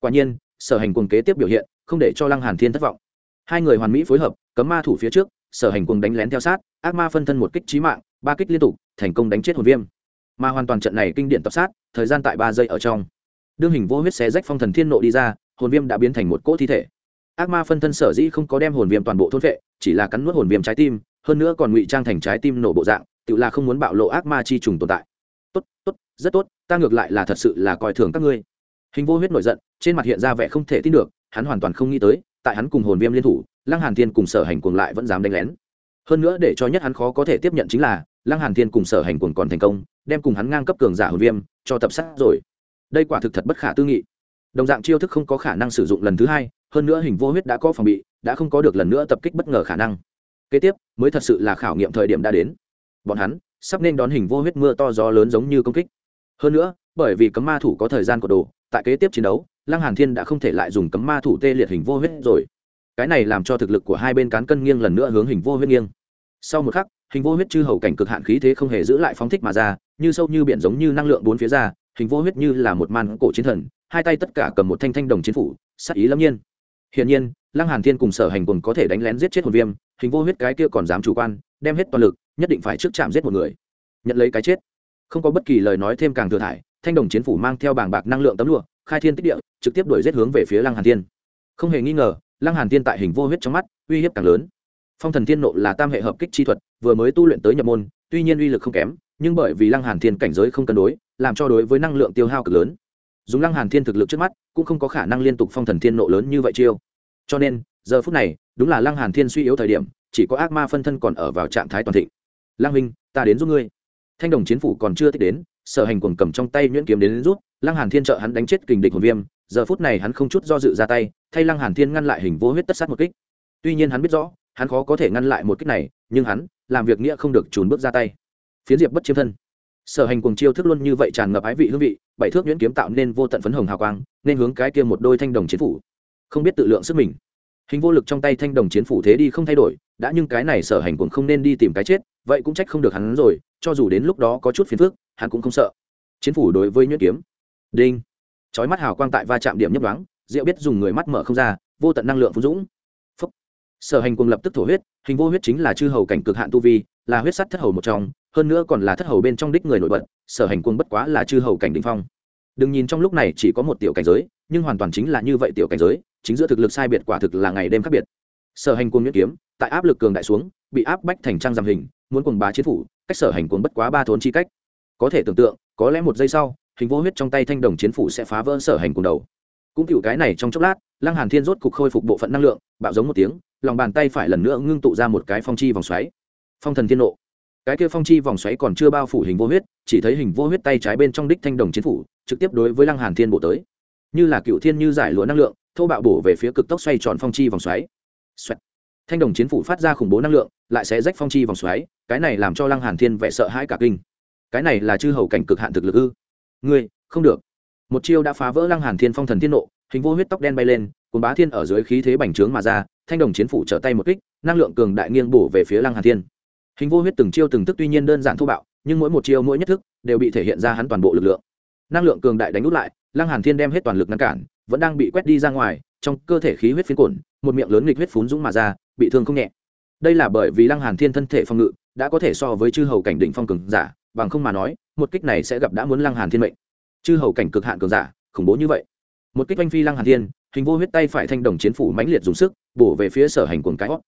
Quả nhiên, sở hành cùng kế tiếp biểu hiện, không để cho lăng hàn thiên thất vọng. Hai người hoàn mỹ phối hợp, cấm ma thủ phía trước, sở hành cùng đánh lén theo sát, ác ma phân thân một kích trí mạng, ba kích liên tục, thành công đánh chết hồn viêm. Mà hoàn toàn trận này kinh điển tập sát, thời gian tại ba giây ở trong. Đương hình vô huyết xé rách phong thần thiên nộ đi ra, hồn viêm đã biến thành một cỗ thi thể. Ác ma phân thân sở dĩ không có đem hồn viêm toàn bộ thôn vệ chỉ là cắn nuốt hồn viêm trái tim, hơn nữa còn ngụy trang thành trái tim nổ bộ dạng, tự là không muốn bạo lộ ác ma chi trùng tồn tại tốt tốt, rất tốt, ta ngược lại là thật sự là coi thường các ngươi. Hình vô huyết nổi giận, trên mặt hiện ra vẻ không thể tin được, hắn hoàn toàn không nghĩ tới, tại hắn cùng hồn viêm liên thủ, lăng hàn thiên cùng sở hành cuồng lại vẫn dám đánh lén. Hơn nữa để cho nhất hắn khó có thể tiếp nhận chính là, lăng hàn thiên cùng sở hành cuồng còn thành công, đem cùng hắn ngang cấp cường giả hồn viêm, cho tập sát rồi. Đây quả thực thật bất khả tư nghị. Đồng dạng chiêu thức không có khả năng sử dụng lần thứ hai, hơn nữa hình vô huyết đã có phòng bị, đã không có được lần nữa tập kích bất ngờ khả năng. Kế tiếp, mới thật sự là khảo nghiệm thời điểm đã đến. Bọn hắn sắp nên đón hình vô huyết mưa to gió lớn giống như công kích. Hơn nữa, bởi vì cấm ma thủ có thời gian của đồ, tại kế tiếp chiến đấu, lăng hàn thiên đã không thể lại dùng cấm ma thủ tê liệt hình vô huyết rồi. Cái này làm cho thực lực của hai bên cán cân nghiêng lần nữa hướng hình vô huyết nghiêng. Sau một khắc, hình vô huyết chư hầu cảnh cực hạn khí thế không hề giữ lại phóng thích mà ra, như sâu như biển giống như năng lượng bốn phía ra, hình vô huyết như là một màn cổ chiến thần, hai tay tất cả cầm một thanh thanh đồng chiến phủ sắc ý lâm nhiên. Hiển nhiên, lăng hàn thiên cùng sở hành cùng có thể đánh lén giết chết hồn viêm, hình vô huyết cái kia còn dám chủ quan, đem hết toàn lực nhất định phải trước chạm giết một người. Nhận lấy cái chết. Không có bất kỳ lời nói thêm càng thừa thải, thanh đồng chiến phủ mang theo bảng bạc năng lượng tấm lụa, khai thiên tích địa, trực tiếp đuổi giết hướng về phía lăng hàn thiên. Không hề nghi ngờ, lăng hàn thiên tại hình vô huyết trong mắt, uy hiếp càng lớn. Phong thần thiên nộ là tam hệ hợp kích chi thuật, vừa mới tu luyện tới nhập môn, tuy nhiên uy lực không kém, nhưng bởi vì lăng hàn thiên cảnh giới không cân đối, làm cho đối với năng lượng tiêu hao cực lớn. Dùng lăng hàn thiên thực lực trước mắt, cũng không có khả năng liên tục phong thần thiên nộ lớn như vậy chiêu. Cho nên, giờ phút này, đúng là lăng hàn thiên suy yếu thời điểm, chỉ có ác ma phân thân còn ở vào trạng thái toàn thịnh. Lang minh ta đến giúp ngươi. Thanh đồng chiến phủ còn chưa thích đến sở hành cuồng cầm trong tay nhuyễn kiếm đến, đến rút lăng hàn thiên trợ hắn đánh chết kình địch hồn viêm giờ phút này hắn không chút do dự ra tay thay lăng hàn thiên ngăn lại hình vô huyết tất sát một kích. Tuy nhiên hắn biết rõ hắn khó có thể ngăn lại một kích này nhưng hắn làm việc nghĩa không được trùn bước ra tay. Phiến diệp bất chiếm thân. Sở hành cuồng chiêu thức luôn như vậy tràn ngập ái vị hương vị bảy thước nhuyễn kiếm tạo nên vô tận phấn hồng hào quang nên hướng cái kia một đôi thanh đồng chiến phủ. Không biết tự lượng sức mình. Hình vô lực trong tay thanh đồng chiến phủ thế đi không thay đổi đã nhưng cái này sở hành cuồng không nên đi tìm cái chết vậy cũng trách không được hắn rồi, cho dù đến lúc đó có chút phiền phức, hắn cũng không sợ. Chiến phủ đối với nhuyễn kiếm. Đinh. Chói mắt hào quang tại va chạm điểm nhấp đoáng diệu biết dùng người mắt mở không ra, vô tận năng lượng phú dũng. Phúc. sở hành cùng lập tức thổ huyết, hình vô huyết chính là chư hầu cảnh cực hạn tu vi, là huyết sắt thất hầu một trong, hơn nữa còn là thất hầu bên trong đích người nổi bật, sở hành quân bất quá là chư hầu cảnh đ phong. Đừng nhìn trong lúc này chỉ có một tiểu cảnh giới, nhưng hoàn toàn chính là như vậy tiểu cảnh giới, chính giữa thực lực sai biệt quả thực là ngày đêm khác biệt. Sở hành quân nhuyễn kiếm, tại áp lực cường đại xuống bị áp bách thành trang giảm hình, muốn cuồng bá chiến phủ, cách sở hành cuồng bất quá ba thốn chi cách. Có thể tưởng tượng, có lẽ một giây sau, hình vô huyết trong tay thanh đồng chiến phủ sẽ phá vỡ sở hành cùng đầu. Cũng cựu cái này trong chốc lát, lăng hàn thiên rốt cục khôi phục bộ phận năng lượng, bạo giống một tiếng, lòng bàn tay phải lần nữa ngưng tụ ra một cái phong chi vòng xoáy. Phong thần thiên nộ. Cái kia phong chi vòng xoáy còn chưa bao phủ hình vô huyết, chỉ thấy hình vô huyết tay trái bên trong đích thanh đồng chiến phủ, trực tiếp đối với lăng hàn thiên bộ tới. Như là cựu thiên như giải lụa năng lượng, thô bạo bổ về phía cực tốc xoay tròn phong chi vòng xoáy. Xoẹt thanh đồng chiến phủ phát ra khủng bố năng lượng, lại sẽ rách phong chi vòng xoáy, cái này làm cho lăng hàn thiên vẻ sợ hãi cả kinh. Cái này là chư hầu cảnh cực hạn thực lực ư? Ngươi, không được. Một chiêu đã phá vỡ lăng hàn thiên phong thần thiên nộ, hình vô huyết tóc đen bay lên cùng bá thiên ở dưới khí thế bành trướng mà ra, thanh đồng chiến phủ trở tay một kích, năng lượng cường đại nghiêng bổ về phía lăng hàn thiên. Hình vô huyết từng chiêu từng thức tuy nhiên đơn giản thô bạo, nhưng mỗi một chiêu mỗi nhất thức đều bị thể hiện ra hắn toàn bộ lực lượng. Năng lượng cường đại đánh út lại, lăng hàn thiên đem hết toàn lực ngăn cản, vẫn đang bị quét đi ra ngoài, trong cơ thể khí huyết phiến cuộn, một miệng lớn nghịch huyết phún dũng mà ra bị thương không nhẹ. Đây là bởi vì lăng hàn thiên thân thể phong ngự đã có thể so với chư hầu cảnh đỉnh phong cường giả, bằng không mà nói, một kích này sẽ gặp đã muốn lăng hàn thiên mệnh. Chư hầu cảnh cực hạn cường giả, khủng bố như vậy. Một kích oanh phi lăng hàn thiên, hình vô huyết tay phải thanh đồng chiến phủ mãnh liệt dùng sức, bổ về phía sở hành cuồng cái hót.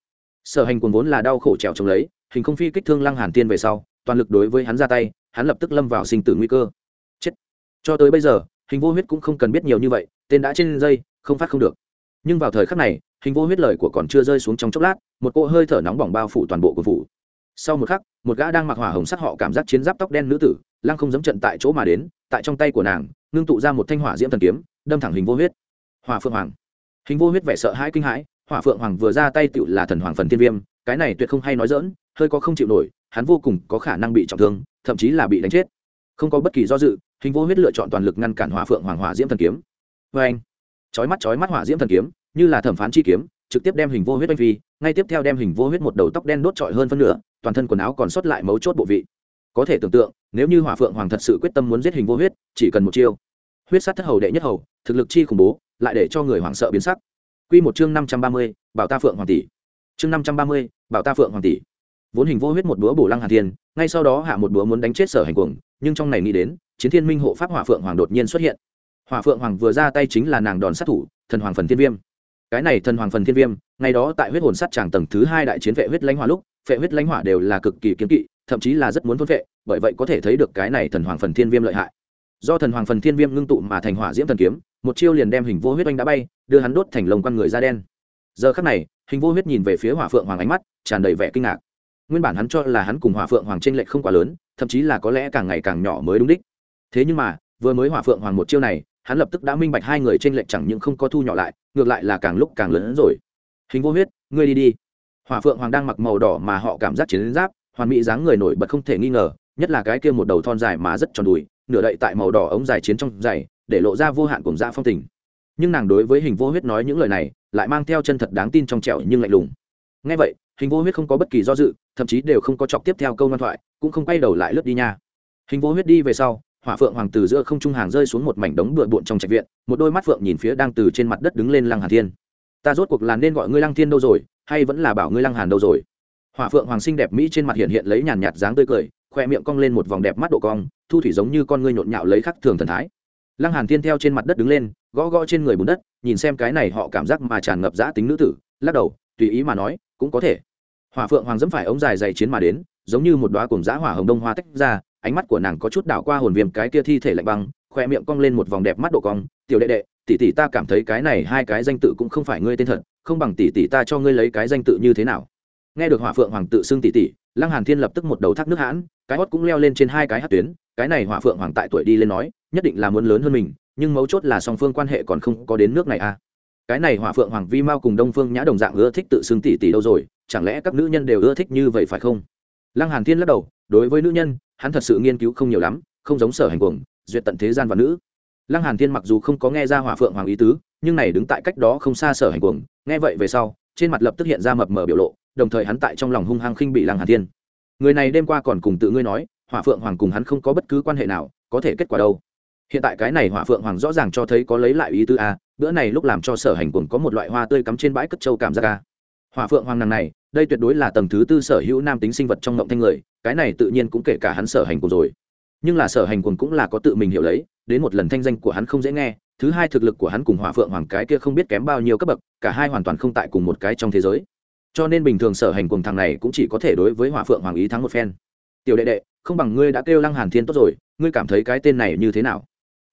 Sở hành cuồng vốn là đau khổ trèo chống lấy, hình không phi kích thương lăng hàn thiên về sau, toàn lực đối với hắn ra tay, hắn lập tức lâm vào sinh tử nguy cơ. Chết. Cho tới bây giờ, hình vô huyết cũng không cần biết nhiều như vậy, tên đã trên dây, không phát không được nhưng vào thời khắc này, hình vô huyết lời của còn chưa rơi xuống trong chốc lát, một cỗ hơi thở nóng bỏng bao phủ toàn bộ của phủ. Sau một khắc, một gã đang mặc hỏa hồng sắc họ cảm giác chiến giáp tóc đen nữ tử, lăng không dấm trận tại chỗ mà đến, tại trong tay của nàng, ngưng tụ ra một thanh hỏa diễm thần kiếm, đâm thẳng hình vô huyết. Hỏa phượng hoàng. Hình vô huyết vẻ sợ hãi kinh hãi, hỏa phượng hoàng vừa ra tay tựu là thần hoàng phần tiên viêm, cái này tuyệt không hay nói dỡn hơi có không chịu nổi, hắn vô cùng có khả năng bị trọng thương, thậm chí là bị đánh chết. Không có bất kỳ do dự, hình vô huyết lựa chọn toàn lực ngăn cản hỏa phượng hoàng hỏa diễm thần kiếm. Vê anh chói mắt chói mắt hỏa diễm thần kiếm như là thẩm phán chi kiếm trực tiếp đem hình vô huyết oanh phi ngay tiếp theo đem hình vô huyết một đầu tóc đen đốt trọi hơn phân nửa toàn thân quần áo còn sót lại mấu chốt bộ vị có thể tưởng tượng nếu như hỏa phượng hoàng thật sự quyết tâm muốn giết hình vô huyết chỉ cần một chiêu huyết sát thất hầu đệ nhất hầu thực lực chi khủng bố lại để cho người hoảng sợ biến sắc Quy một chương năm trăm ba mươi, bảo ta phượng hoàng tỷ. Chương năm trăm ba mươi, bảo ta phượng hoàng tỷ. Vốn hình vô huyết một búa bổ lăng hà thiên, ngay sau đó hạ một búa muốn đánh chết sở hành cuồng, nhưng trong này nghĩ đến, chiến thiên minh hộ pháp hỏa phượng hoàng đột nhiên xuất hiện. Hỏa phượng hoàng vừa ra tay chính là nàng đòn sát thủ, thần hoàng phần thiên viêm. Cái này thần hoàng phần thiên viêm, ngày đó tại huyết hồn sát tràng tầng thứ hai đại chiến vệ huyết lãnh hỏa lúc, vệ huyết lãnh hỏa đều là cực kỳ kiếm kỵ thậm chí là rất muốn thôn vệ, bởi vậy có thể thấy được cái này thần hoàng phần thiên viêm lợi hại. Do thần hoàng phần thiên viêm ngưng tụ mà thành hỏa diễm thần kiếm một chiêu liền đem hình vô huyết oanh đã bay đưa hắn đốt thành lồng con người da đen. Giờ khắc này hình vô huyết nhìn về phía hỏa phượng hoàng ánh mắt tràn đầy vẻ kinh ngạc. Nguyên bản hắn cho là hắn cùng hỏa phượng hoàng trên lệch không quá lớn thậm chí là có lẽ càng ngày càng nhỏ mới đúng đích. Thế nhưng mà vừa mới hỏa phượng hoàng một chiêu này hắn lập tức đã minh bạch hai người trên lệnh chẳng những không có thu nhỏ lại, ngược lại là càng lúc càng lớn hơn rồi. Hình vô huyết, ngươi đi đi. Hỏa phượng hoàng đang mặc màu đỏ mà họ cảm giác chiến giáp, hoàn mỹ dáng người nổi bật không thể nghi ngờ, nhất là cái kia một đầu thon dài mà rất tròn đùi, nửa đậy tại màu đỏ ống dài chiến trong dày để lộ ra vô hạn cùng dạ phong tình. Nhưng nàng đối với hình vô huyết nói những lời này, lại mang theo chân thật đáng tin trong trẻo nhưng lạnh lùng. Ngay vậy, hình vô huyết không có bất kỳ do dự, thậm chí đều không có chọc tiếp theo câu ngoan thoại, cũng không quay đầu lại lướt đi nha. Hình vô huyết đi về sau hỏa phượng hoàng từ giữa không trung hàng rơi xuống một mảnh đống bừa bộn trong trạch viện, một đôi mắt phượng nhìn phía đang từ trên mặt đất đứng lên lăng hà thiên. Ta rốt cuộc là nên gọi ngươi lăng thiên đâu rồi, hay vẫn là bảo ngươi lăng hàn đâu rồi? Hỏa phượng hoàng sinh đẹp mỹ trên mặt hiện hiện lấy nhàn nhạt dáng tươi cười, khoe miệng cong lên một vòng đẹp mắt độ cong, thu thủy giống như con ngươi nhộn nhạo lấy khắc thường thần thái. Lăng hàn thiên theo trên mặt đất đứng lên, gõ gõ trên người bùn đất, nhìn xem cái này họ cảm giác mà tràn ngập giã tính nữ tử, lắc đầu, tùy ý mà nói, cũng có thể. Hỏa phượng hoàng dẫm phải ống dài dày chiến mà đến, giống như một đoá cùng giã hỏa hồng đông hoa tách ra ánh mắt của nàng có chút đảo qua hồn viêm cái kia thi thể lạnh băng, khoe miệng cong lên một vòng đẹp mắt độ cong. Tiểu đệ đệ, tỷ tỷ ta cảm thấy cái này hai cái danh tự cũng không phải ngươi tên thật, không bằng tỷ tỷ ta cho ngươi lấy cái danh tự như thế nào. Nghe được hỏa phượng hoàng tự xưng tỷ tỷ, lăng hàn thiên lập tức một đầu thác nước hãn, cái hót cũng leo lên trên hai cái hát tuyến. Cái này hỏa phượng hoàng tại tuổi đi lên nói, nhất định là muốn lớn hơn mình, nhưng mấu chốt là song phương quan hệ còn không có đến nước này à. Cái này hỏa phượng hoàng vi mao cùng đông phương nhã đồng dạng ưa thích tự xưng tỷ tỷ đâu rồi, chẳng lẽ các nữ nhân đều ưa thích như vậy phải không? Lăng hàn thiên lắc đầu, đối với nữ nhân hắn thật sự nghiên cứu không nhiều lắm, không giống sở hành cuồng, duyệt tận thế gian và nữ. Lăng hàn thiên mặc dù không có nghe ra hỏa phượng hoàng ý tứ, nhưng này đứng tại cách đó không xa sở hành cuồng, nghe vậy về sau, trên mặt lập tức hiện ra mập mờ biểu lộ, đồng thời hắn tại trong lòng hung hăng khinh bị lăng hàn thiên. Người này đêm qua còn cùng tự ngươi nói, hỏa phượng hoàng cùng hắn không có bất cứ quan hệ nào, có thể kết quả đâu. Hiện tại cái này hỏa phượng hoàng rõ ràng cho thấy có lấy lại ý tứ a bữa này lúc làm cho sở hành cuồng có một loại hoa tươi cắm trên bãi cất châu cảm giác a hỏa phượng hoàng nàng này đây tuyệt đối là tầng thứ tư sở hữu nam tính sinh vật trong ngộng thanh người, cái này tự nhiên cũng kể cả hắn sở hành cùng rồi. Nhưng là sở hành cùng cũng là có tự mình hiểu lấy, đến một lần thanh danh của hắn không dễ nghe, thứ hai thực lực của hắn cùng hỏa phượng hoàng cái kia không biết kém bao nhiêu cấp bậc, cả hai hoàn toàn không tại cùng một cái trong thế giới. Cho nên bình thường sở hành cùng thằng này cũng chỉ có thể đối với hỏa phượng hoàng ý thắng một phen. Tiểu đệ đệ, không bằng ngươi đã kêu lăng hàn thiên tốt rồi, ngươi cảm thấy cái tên này như thế nào?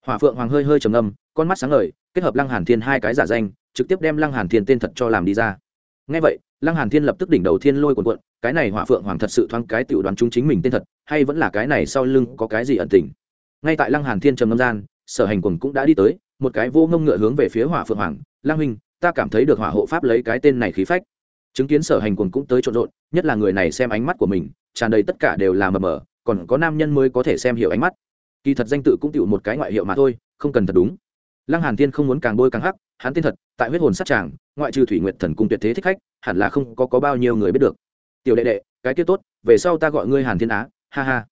Hỏa phượng hoàng hơi hơi trầm âm con mắt sáng ngời, kết hợp lăng hàn thiên hai cái giả danh, trực tiếp đem lăng hàn thiên tên thật cho làm đi ra. Ngay vậy lăng hàn thiên lập tức đỉnh đầu thiên lôi cuộn cuộn, cái này hỏa phượng hoàng thật sự thoáng cái tiểu đoán chúng chính mình tên thật, hay vẫn là cái này sau lưng có cái gì ẩn tình. Ngay tại lăng hàn thiên trầm ngâm gian, sở hành quần cũng đã đi tới, một cái vô ngông ngựa hướng về phía hỏa phượng hoàng, lăng huynh, ta cảm thấy được hỏa hộ pháp lấy cái tên này khí phách. Chứng kiến sở hành quần cũng tới trộn rộn, nhất là người này xem ánh mắt của mình, tràn đầy tất cả đều là mờ mờ, còn có nam nhân mới có thể xem hiểu ánh mắt. Kỳ thật danh tự cũng tựu một cái ngoại hiệu mà thôi, không cần thật đúng lăng hàn thiên không muốn càng bôi càng hắc hắn tên thật tại huyết hồn sát tràng ngoại trừ thủy nguyệt thần cung tuyệt thế thích khách hẳn là không có, có bao nhiêu người biết được. Tiểu đệ đệ cái kia tốt về sau ta gọi ngươi hàn thiên á ha ha.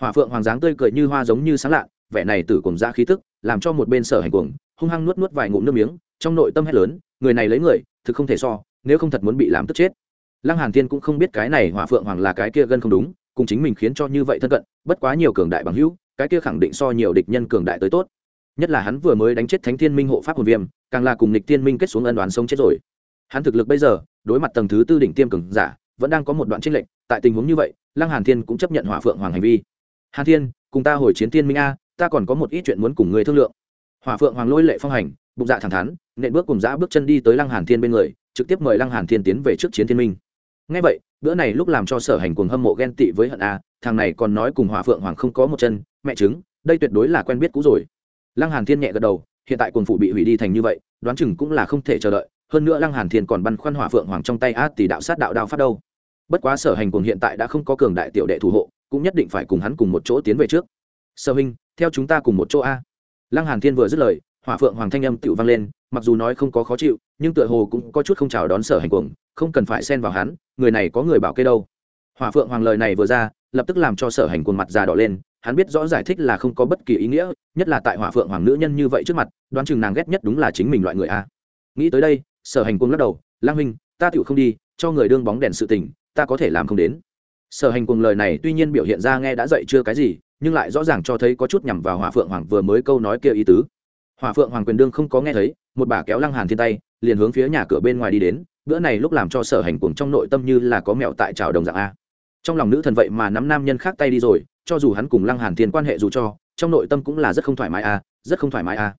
Hỏa phượng hoàng dáng tươi cười như hoa giống như sáng lạ vẻ này tử cùng ra khí tức làm cho một bên sở hành cuồng hung hăng nuốt nuốt vài ngụm nước miếng trong nội tâm hét lớn người này lấy người thực không thể so nếu không thật muốn bị làm tức chết. Lăng hàn thiên cũng không biết cái này hỏa phượng hoàng là cái kia gân không đúng cùng chính mình khiến cho như vậy thân cận bất quá nhiều cường đại bằng hữu cái kia khẳng định so nhiều địch nhân cường đại tới tốt nhất là hắn vừa mới đánh chết thánh thiên minh hộ pháp hồn viêm, càng là cùng nịch tiên minh kết xuống ân đoán sống chết rồi. Hắn thực lực bây giờ, đối mặt tầng thứ tư đỉnh tiêm cường giả, vẫn đang có một đoạn trích lệnh, tại tình huống như vậy, lăng hàn thiên cũng chấp nhận hỏa phượng hoàng hành vi. Hàn thiên, cùng ta hồi chiến tiên minh a, ta còn có một ít chuyện muốn cùng ngươi thương lượng. Hỏa phượng hoàng lôi lệ phong hành, bụng dạ thẳng thắn, nện bước cùng dã bước chân đi tới lăng hàn thiên bên người, trực tiếp mời lăng hàn thiên tiến về trước chiến thiên minh. Ngay vậy, bữa này lúc làm cho sở hành cuồng hâm mộ ghen tị với hận a, thằng này còn nói cùng hỏa phượng hoàng không có một chân, mẹ chứng đây tuyệt đối là quen biết cũ rồi lăng hàn thiên nhẹ gật đầu, hiện tại cuồng phụ bị hủy đi thành như vậy, đoán chừng cũng là không thể chờ đợi, hơn nữa lăng hàn thiên còn băn khoăn hỏa phượng hoàng trong tay át tỷ đạo sát đạo đao phát đâu. Bất quá sở hành cuồng hiện tại đã không có cường đại tiểu đệ thủ hộ, cũng nhất định phải cùng hắn cùng một chỗ tiến về trước. Sở huynh, theo chúng ta cùng một chỗ a. Lăng hàn thiên vừa dứt lời, hỏa phượng hoàng thanh âm tựu vang lên, mặc dù nói không có khó chịu, nhưng tựa hồ cũng có chút không chào đón sở hành cuồng, không cần phải xen vào hắn, người này có người bảo kê đâu. Hỏa phượng hoàng lời này vừa ra, lập tức làm cho sở hành cuồng mặt già đỏ lên hắn biết rõ giải thích là không có bất kỳ ý nghĩa, nhất là tại hỏa phượng hoàng nữ nhân như vậy trước mặt, đoán chừng nàng ghét nhất đúng là chính mình loại người a. Nghĩ tới đây, sở hành cuồng lắc đầu, lang huynh, ta tựu không đi, cho người đương bóng đèn sự tình, ta có thể làm không đến. Sở hành cuồng lời này tuy nhiên biểu hiện ra nghe đã dậy chưa cái gì, nhưng lại rõ ràng cho thấy có chút nhằm vào hỏa phượng hoàng vừa mới câu nói kia ý tứ. Hỏa phượng hoàng quyền đương không có nghe thấy, một bà kéo lăng hàn thiên tay, liền hướng phía nhà cửa bên ngoài đi đến, bữa này lúc làm cho sở hành cuồng trong nội tâm như là có mẹo tại trào đồng dạng a. Trong lòng nữ thần vậy mà nắm nam nhân khác tay đi rồi cho dù hắn cùng lăng hàn thiên quan hệ dù cho trong nội tâm cũng là rất không thoải mái a rất không thoải mái a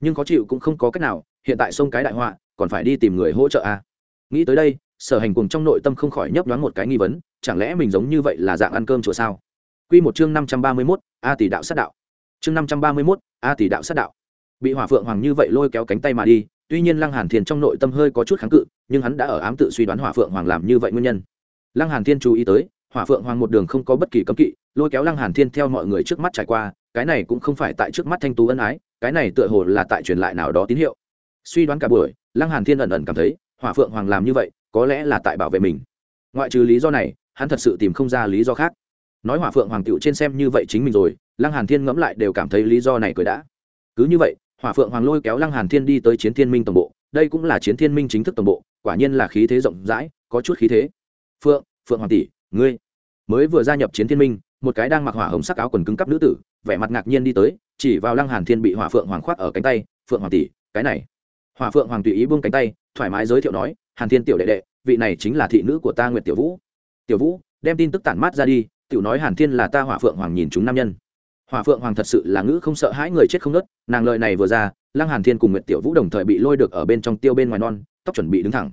nhưng có chịu cũng không có cách nào hiện tại sông cái đại họa còn phải đi tìm người hỗ trợ a nghĩ tới đây sở hành cùng trong nội tâm không khỏi nhấp nhoáng một cái nghi vấn chẳng lẽ mình giống như vậy là dạng ăn cơm chùa sao Quy một chương năm trăm ba mươi 531, A tỷ đạo sát đạo. Chương năm trăm ba mươi 531, A tỷ đạo sát đạo. Bị Hỏa Phượng Hoàng như vậy lôi kéo cánh tay mà đi, tuy nhiên Lăng Hàn Thiên trong nội tâm hơi có chút kháng cự, nhưng hắn đã ở ám tự suy đoán Hỏa Phượng Hoàng làm như vậy nguyên nhân. Lăng Hàn Thiên chú ý tới, Hỏa Phượng Hoàng một đường không có bất kỳ cấm kỵ, lôi kéo Lăng Hàn Thiên theo mọi người trước mắt trải qua, cái này cũng không phải tại trước mắt thanh tú ân ái, cái này tựa hồ là tại truyền lại nào đó tín hiệu. Suy đoán cả buổi, Lăng Hàn Thiên ẩn ẩn cảm thấy, Hỏa Phượng Hoàng làm như vậy, có lẽ là tại bảo vệ mình. Ngoại trừ lý do này, hắn thật sự tìm không ra lý do khác nói hỏa phượng hoàng tiệu trên xem như vậy chính mình rồi lăng hàn thiên ngẫm lại đều cảm thấy lý do này cười đã cứ như vậy hỏa phượng hoàng lôi kéo lăng hàn thiên đi tới chiến thiên minh tổng bộ đây cũng là chiến thiên minh chính thức tổng bộ quả nhiên là khí thế rộng rãi có chút khí thế phượng phượng hoàng tỷ ngươi mới vừa gia nhập chiến thiên minh, một cái đang mặc hỏa hồng sắc áo quần cứng cắp nữ tử, vẻ mặt ngạc nhiên đi tới, chỉ vào lăng hàn thiên bị hỏa phượng hoàng khoác ở cánh tay, phượng hoàng tỷ, cái này. Hỏa phượng hoàng tùy ý buông cánh tay, thoải mái giới thiệu nói, hàn thiên tiểu đệ đệ, vị này chính là thị nữ của ta nguyệt tiểu vũ. Tiểu vũ? Đem tin tức tản mát ra đi, tiểu nói, hàn thiên là ta hỏa phượng hoàng nhìn chúng nam nhân. Hỏa phượng hoàng thật sự là ngữ không sợ hãi người chết không nớt, nàng lợi này vừa ra, lăng hàn thiên cùng nguyệt tiểu vũ đồng thời bị lôi được ở bên trong tiêu bên ngoài non, tóc chuẩn bị đứng thẳng.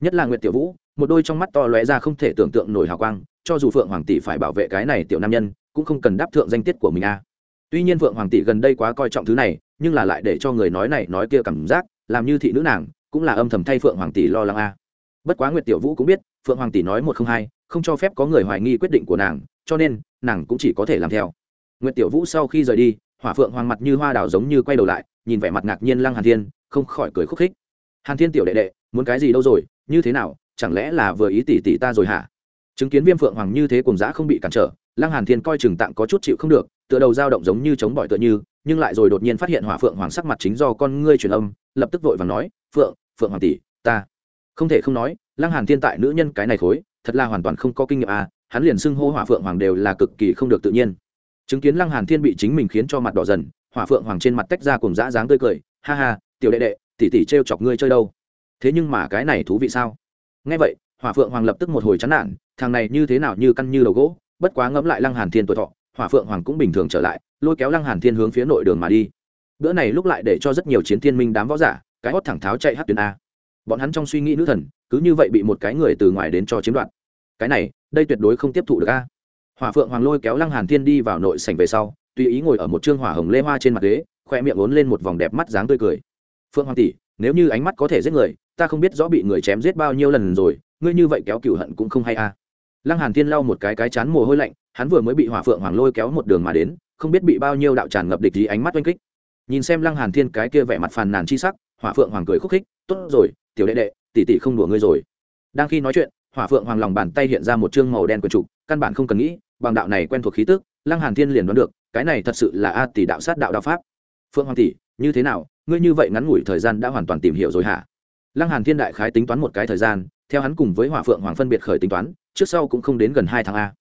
Nhất là nguyệt tiểu vũ một đôi trong mắt to lóe ra không thể tưởng tượng nổi hào quang, cho dù phượng hoàng tỷ phải bảo vệ cái này tiểu nam nhân, cũng không cần đáp thượng danh tiết của mình a. Tuy nhiên phượng hoàng tỷ gần đây quá coi trọng thứ này, nhưng là lại để cho người nói này nói kia cảm giác, làm như thị nữ nàng, cũng là âm thầm thay phượng hoàng tỷ lo lắng a. Bất quá nguyệt tiểu vũ cũng biết, phượng hoàng tỷ nói một không hai, không cho phép có người hoài nghi quyết định của nàng, cho nên, nàng cũng chỉ có thể làm theo. Nguyệt tiểu vũ sau khi rời đi, hỏa phượng hoàng mặt như hoa đào giống như quay đầu lại, nhìn vẻ mặt ngạc nhiên lăng hàn thiên, không khỏi cười khúc khích. Hàn thiên tiểu đệ đệ, muốn cái gì đâu rồi, như thế nào chẳng lẽ là vừa ý tỷ tỷ ta rồi hả? Chứng kiến viêm phượng hoàng như thế cùng giã không bị cản trở, lăng hàn thiên coi chừng tạng có chút chịu không được, tựa đầu dao động giống như chống bỏi tựa như, nhưng lại rồi đột nhiên phát hiện hỏa phượng hoàng sắc mặt chính do con ngươi truyền âm, lập tức vội vàng nói, phượng phượng hoàng tỷ, ta. Không thể không nói, lăng hàn thiên tại nữ nhân cái này khối, thật là hoàn toàn không có kinh nghiệm à hắn liền xưng hô hỏa phượng hoàng đều là cực kỳ không được tự nhiên. Chứng kiến lăng hàn thiên bị chính mình khiến cho mặt đỏ dần, hỏa phượng hoàng trên mặt tách ra cùng dã dáng tươi cười, ha ha, tiểu đệ đệ, tỷ tỷ trêu chọc ngươi chơi đâu? Thế nhưng mà cái này thú vị sao? Nghe vậy, hỏa phượng hoàng lập tức một hồi chán nản, thằng này như thế nào như căn như đầu gỗ, bất quá ngẫm lại lăng hàn thiên tuổi thọ, hỏa phượng hoàng cũng bình thường trở lại, lôi kéo lăng hàn thiên hướng phía nội đường mà đi. Bữa này lúc lại để cho rất nhiều chiến thiên minh đám võ giả, cái hót thẳng tháo chạy hát tuyến a. Bọn hắn trong suy nghĩ nữ thần, cứ như vậy bị một cái người từ ngoài đến cho chiếm đoạt. Cái này, đây tuyệt đối không tiếp thụ được a. Hỏa phượng hoàng lôi kéo lăng hàn thiên đi vào nội sảnh về sau, tùy ý ngồi ở một trương hỏa hồng lê hoa trên mặt ghế, khoe miệng ốn lên một vòng đẹp mắt dáng tươi cười. Phượng hoàng tỷ, nếu như ánh mắt có thể giết người ta không biết rõ bị người chém giết bao nhiêu lần rồi, ngươi như vậy kéo cựu hận cũng không hay à? lăng hàn thiên lau một cái cái chán mồ hôi lạnh, hắn vừa mới bị hỏa phượng hoàng lôi kéo một đường mà đến, không biết bị bao nhiêu đạo tràn ngập địch gì ánh mắt oanh kích. Nhìn xem lăng hàn thiên cái kia vẻ mặt phàn nàn chi sắc, hỏa phượng hoàng cười khúc khích, tốt rồi, tiểu đệ đệ, tỷ tỷ không đùa ngươi rồi. Đang khi nói chuyện, hỏa phượng hoàng lòng bàn tay hiện ra một chương màu đen quần trục, căn bản không cần nghĩ, bằng đạo này quen thuộc khí tức, lăng hàn thiên liền đoán được, cái này thật sự là a tỷ đạo sát đạo đạo pháp. Phượng hoàng tỷ, như thế nào? Ngươi như vậy ngắn ngủi thời gian đã hoàn toàn tìm hiểu rồi hả? Lăng hàn thiên đại khái tính toán một cái thời gian, theo hắn cùng với hỏa phượng hoàng phân biệt khởi tính toán, trước sau cũng không đến gần hai tháng a.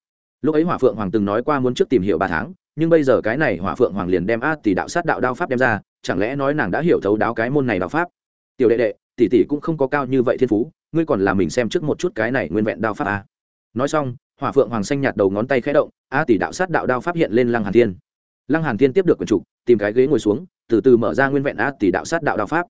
Lúc ấy hỏa phượng hoàng từng nói qua muốn trước tìm hiểu ba tháng, nhưng bây giờ cái này hỏa phượng hoàng liền đem a tỷ đạo sát đạo đao pháp đem ra, chẳng lẽ nói nàng đã hiểu thấu đáo cái môn này đạo pháp? Tiểu đệ đệ, tỷ tỷ cũng không có cao như vậy thiên phú, ngươi còn làm mình xem trước một chút cái này nguyên vẹn đao pháp a. Nói xong, hỏa phượng hoàng xanh nhạt đầu ngón tay khẽ động, a tỷ đạo sát đạo đao pháp hiện lên lăng hàn thiên. Lăng hàn thiên tiếp được quyển trục tìm cái ghế ngồi xuống, từ từ mở ra nguyên vẹn a tỷ đạo sát đạo đao pháp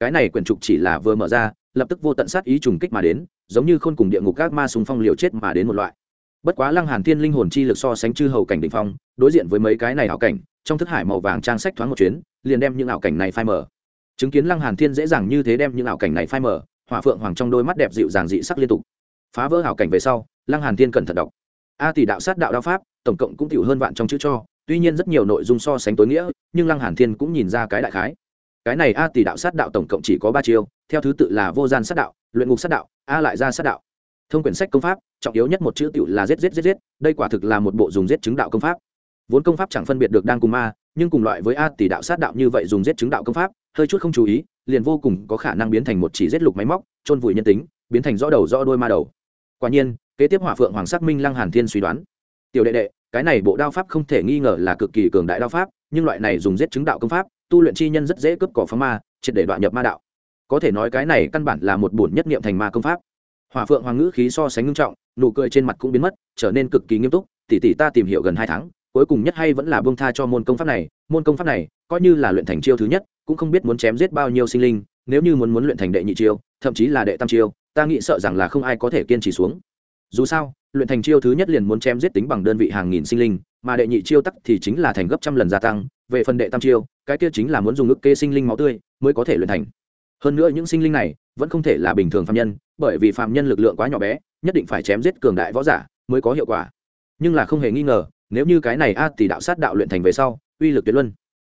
cái này quyển trục chỉ là vừa mở ra, lập tức vô tận sát ý trùng kích mà đến, giống như khôn cùng địa ngục các ma súng phong liều chết mà đến một loại. Bất quá lăng hàn thiên linh hồn chi lực so sánh chư hầu cảnh đỉnh phong, đối diện với mấy cái này ảo cảnh, trong thức hải màu vàng trang sách thoáng một chuyến, liền đem những ảo cảnh này phai mở chứng kiến lăng hàn thiên dễ dàng như thế đem những ảo cảnh này phai mở hỏa phượng hoàng trong đôi mắt đẹp dịu dàng dị sắc liên tục. Phá vỡ ảo cảnh về sau, lăng hàn thiên cẩn thận đọc. A tỷ đạo sát đạo đao pháp, tổng cộng cũng tiểu hơn vạn trong chữ cho, tuy nhiên rất nhiều nội dung so sánh tối nghĩa, nhưng lăng hàn thiên cũng nhìn ra cái đại khái cái này a tỷ đạo sát đạo tổng cộng chỉ có ba chiêu, theo thứ tự là vô gian sát đạo, luyện ngục sát đạo, a lại ra sát đạo. Thông quyển sách công pháp, trọng yếu nhất một chữ tiểu là giết giết giết giết, đây quả thực là một bộ dùng giết chứng đạo công pháp. Vốn công pháp chẳng phân biệt được đang cùng ma, nhưng cùng loại với a tỷ đạo sát đạo như vậy dùng giết chứng đạo công pháp, hơi chút không chú ý, liền vô cùng có khả năng biến thành một chỉ giết lục máy móc trôn vùi nhân tính, biến thành rõ đầu rõ đôi ma đầu. Quả nhiên, kế tiếp hỏa phượng hoàng sắc minh lăng hàn thiên suy đoán. Tiểu đệ đệ, cái này bộ đao pháp không thể nghi ngờ là cực kỳ cường đại đao pháp, nhưng loại này dùng giết chứng đạo công pháp tu luyện chi nhân rất dễ cướp cỏ phá ma, triệt để đoạn nhập ma đạo. Có thể nói cái này căn bản là một bổn nhất niệm thành ma công pháp. Hòa phượng hoàng ngữ khí so sánh ngưng trọng, nụ cười trên mặt cũng biến mất, trở nên cực kỳ nghiêm túc tỉ tỉ ta tìm hiểu gần hai tháng, cuối cùng nhất hay vẫn là bông tha cho môn công pháp này, môn công pháp này coi như là luyện thành chiêu thứ nhất, cũng không biết muốn chém giết bao nhiêu sinh linh, nếu như muốn muốn luyện thành đệ nhị chiêu, thậm chí là đệ tam chiêu, ta nghĩ sợ rằng là không ai có thể kiên trì xuống. Dù sao, luyện thành chiêu thứ nhất liền muốn chém giết tính bằng đơn vị hàng nghìn sinh linh, mà đệ nhị chiêu tắc thì chính là thành gấp trăm lần gia tăng về phần đệ tam chiêu, cái kia chính là muốn dùng ức kê sinh linh máu tươi mới có thể luyện thành. Hơn nữa những sinh linh này vẫn không thể là bình thường phạm nhân, bởi vì phạm nhân lực lượng quá nhỏ bé, nhất định phải chém giết cường đại võ giả mới có hiệu quả. Nhưng là không hề nghi ngờ, nếu như cái này a tỷ đạo sát đạo luyện thành về sau, uy lực tuyệt luân.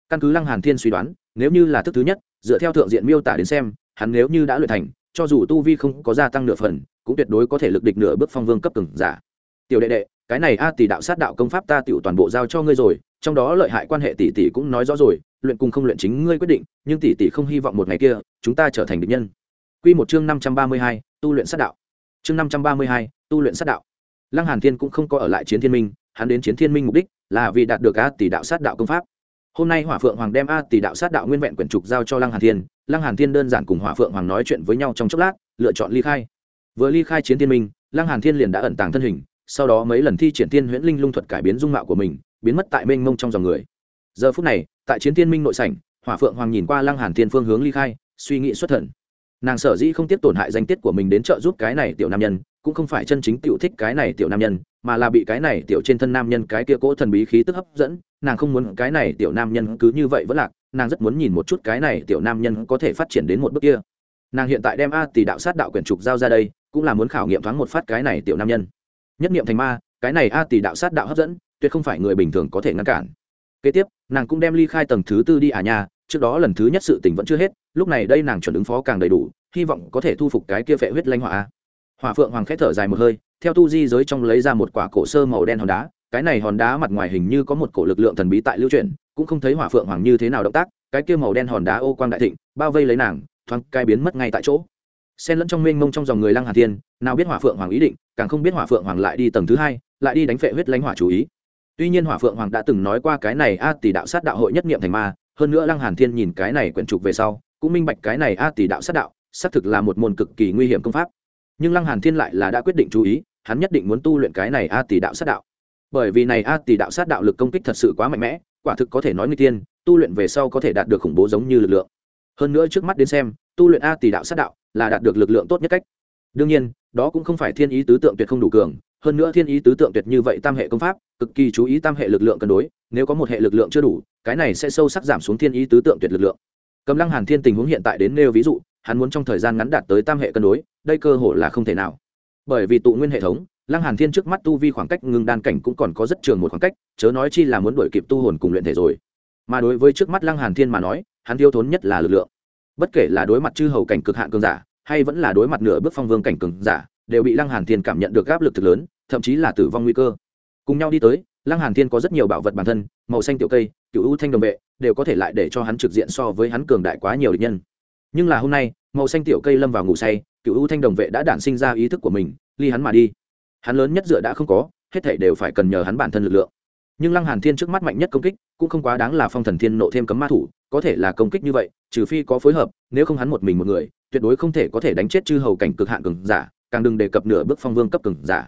Căn cứ lăng hàn thiên suy đoán, nếu như là thức thứ nhất, dựa theo thượng diện miêu tả đến xem, hắn nếu như đã luyện thành, cho dù tu vi không có gia tăng nửa phần, cũng tuyệt đối có thể lực địch nửa bước phong vương cấp từng giả. Tiểu đệ đệ, cái này a tỷ đạo sát đạo công pháp ta tiểu toàn bộ giao cho ngươi rồi trong đó lợi hại quan hệ tỷ tỷ cũng nói rõ rồi luyện cùng không luyện chính ngươi quyết định nhưng tỷ tỷ không hy vọng một ngày kia chúng ta trở thành địch nhân. Quy một chương năm trăm ba mươi hai, tu luyện sát đạo. Chương năm trăm ba mươi hai, tu luyện sát đạo. Lăng hàn thiên cũng không có ở lại chiến thiên minh hắn đến chiến thiên minh mục đích là vì đạt được a tỷ đạo sát đạo công pháp. Hôm nay hỏa phượng hoàng đem a tỷ đạo sát đạo nguyên vẹn quyển trục giao cho lăng hàn thiên lăng hàn thiên đơn giản cùng hỏa phượng hoàng nói chuyện với nhau trong chốc lát lựa chọn ly khai. Vừa ly khai chiến thiên minh lăng hàn thiên liền đã ẩn tàng thân hình sau đó mấy lần thi triển tiên huyễn linh lung thuật cải biến dung mạo của mình biến mất tại mênh mông trong dòng người. Giờ phút này, tại chiến thiên minh nội sảnh, hỏa phượng hoàng nhìn qua lăng hàn thiên phương hướng ly khai, suy nghĩ xuất thần. Nàng sở dĩ không tiếp tổn hại danh tiết của mình đến trợ giúp cái này tiểu nam nhân, cũng không phải chân chính tiểu thích cái này tiểu nam nhân, mà là bị cái này tiểu trên thân nam nhân cái kia cỗ thần bí khí tức hấp dẫn. Nàng không muốn cái này tiểu nam nhân cứ như vậy vẫn lạc, nàng rất muốn nhìn một chút cái này tiểu nam nhân có thể phát triển đến một bước kia. Nàng hiện tại đem a tỷ đạo sát đạo quyển trục giao ra đây, cũng là muốn khảo nghiệm thoáng một phát cái này tiểu nam nhân. Nhất niệm thành ma, cái này a tỷ đạo sát đạo hấp dẫn tuyệt không phải người bình thường có thể ngăn cản. Kế tiếp, nàng cũng đem ly khai tầng thứ tư đi à nha, trước đó lần thứ nhất sự tình vẫn chưa hết, lúc này đây nàng chuẩn ứng phó càng đầy đủ, hy vọng có thể thu phục cái kia phệ huyết lanh hỏa hỏa phượng hoàng khẽ thở dài một hơi, theo tu di giới trong lấy ra một quả cổ sơ màu đen hòn đá, cái này hòn đá mặt ngoài hình như có một cổ lực lượng thần bí tại lưu chuyển, cũng không thấy hỏa phượng hoàng như thế nào động tác, cái kia màu đen hòn đá ô quang đại thịnh, bao vây lấy nàng, thoáng cai biến mất ngay tại chỗ. Xen lẫn trong mênh mông trong dòng người lăng hà thiên, nào biết hỏa phượng hoàng ý định, càng không biết hỏa phượng hoàng lại đi tầng thứ hai, lại đi đánh phệ huyết linh hỏa chú ý tuy nhiên hỏa phượng hoàng đã từng nói qua cái này a tỷ đạo sát đạo hội nhất niệm thành ma, hơn nữa lăng hàn thiên nhìn cái này quyển trục về sau, cũng minh bạch cái này a tỷ đạo sát đạo, xác thực là một môn cực kỳ nguy hiểm công pháp. Nhưng lăng hàn thiên lại là đã quyết định chú ý, hắn nhất định muốn tu luyện cái này a tỷ đạo sát đạo. Bởi vì này a tỷ đạo sát đạo lực công kích thật sự quá mạnh mẽ, quả thực có thể nói nguy tiên, tu luyện về sau có thể đạt được khủng bố giống như lực lượng. Hơn nữa trước mắt đến xem, tu luyện a tỷ đạo sát đạo là đạt được lực lượng tốt nhất cách. Đương nhiên, đó cũng không phải thiên ý tứ tượng tuyệt không đủ cường hơn nữa thiên ý tứ tượng tuyệt như vậy tam hệ công pháp, cực kỳ chú ý tam hệ lực lượng cân đối, nếu có một hệ lực lượng chưa đủ, cái này sẽ sâu sắc giảm xuống thiên ý tứ tượng tuyệt lực lượng. Cầm lăng hàn thiên tình huống hiện tại đến nêu ví dụ, hắn muốn trong thời gian ngắn đạt tới tam hệ cân đối, đây cơ hội là không thể nào. Bởi vì tụ nguyên hệ thống, lăng hàn thiên trước mắt tu vi khoảng cách ngưng đan cảnh cũng còn có rất trường một khoảng cách, chớ nói chi là muốn đuổi kịp tu hồn cùng luyện thể rồi. Mà đối với trước mắt lăng hàn thiên mà nói, hắn thiếu thốn nhất là lực lượng. Bất kể là đối mặt chư hầu cảnh cực hạn cường giả, hay vẫn là đối mặt nửa bước phong vương cảnh cường giả đều bị lăng hàn thiên cảm nhận được áp lực thực lớn, thậm chí là tử vong nguy cơ. Cùng nhau đi tới, lăng hàn thiên có rất nhiều bảo vật bản thân, màu xanh tiểu cây, cựu ưu thanh đồng vệ, đều có thể lại để cho hắn trực diện so với hắn cường đại quá nhiều địch nhân. Nhưng là hôm nay, màu xanh tiểu cây lâm vào ngủ say, cựu ưu thanh đồng vệ đã đản sinh ra ý thức của mình, ly hắn mà đi. Hắn lớn nhất dựa đã không có, hết thảy đều phải cần nhờ hắn bản thân lực lượng. Nhưng lăng hàn thiên trước mắt mạnh nhất công kích, cũng không quá đáng là phong thần thiên nộ thêm cấm ma thủ, có thể là công kích như vậy, trừ phi có phối hợp, nếu không hắn một mình một người, tuyệt đối không thể có thể đánh chết chư hầu cảnh cực hạn cường giả càng đừng đề cập nửa bước phong vương cấp cường giả.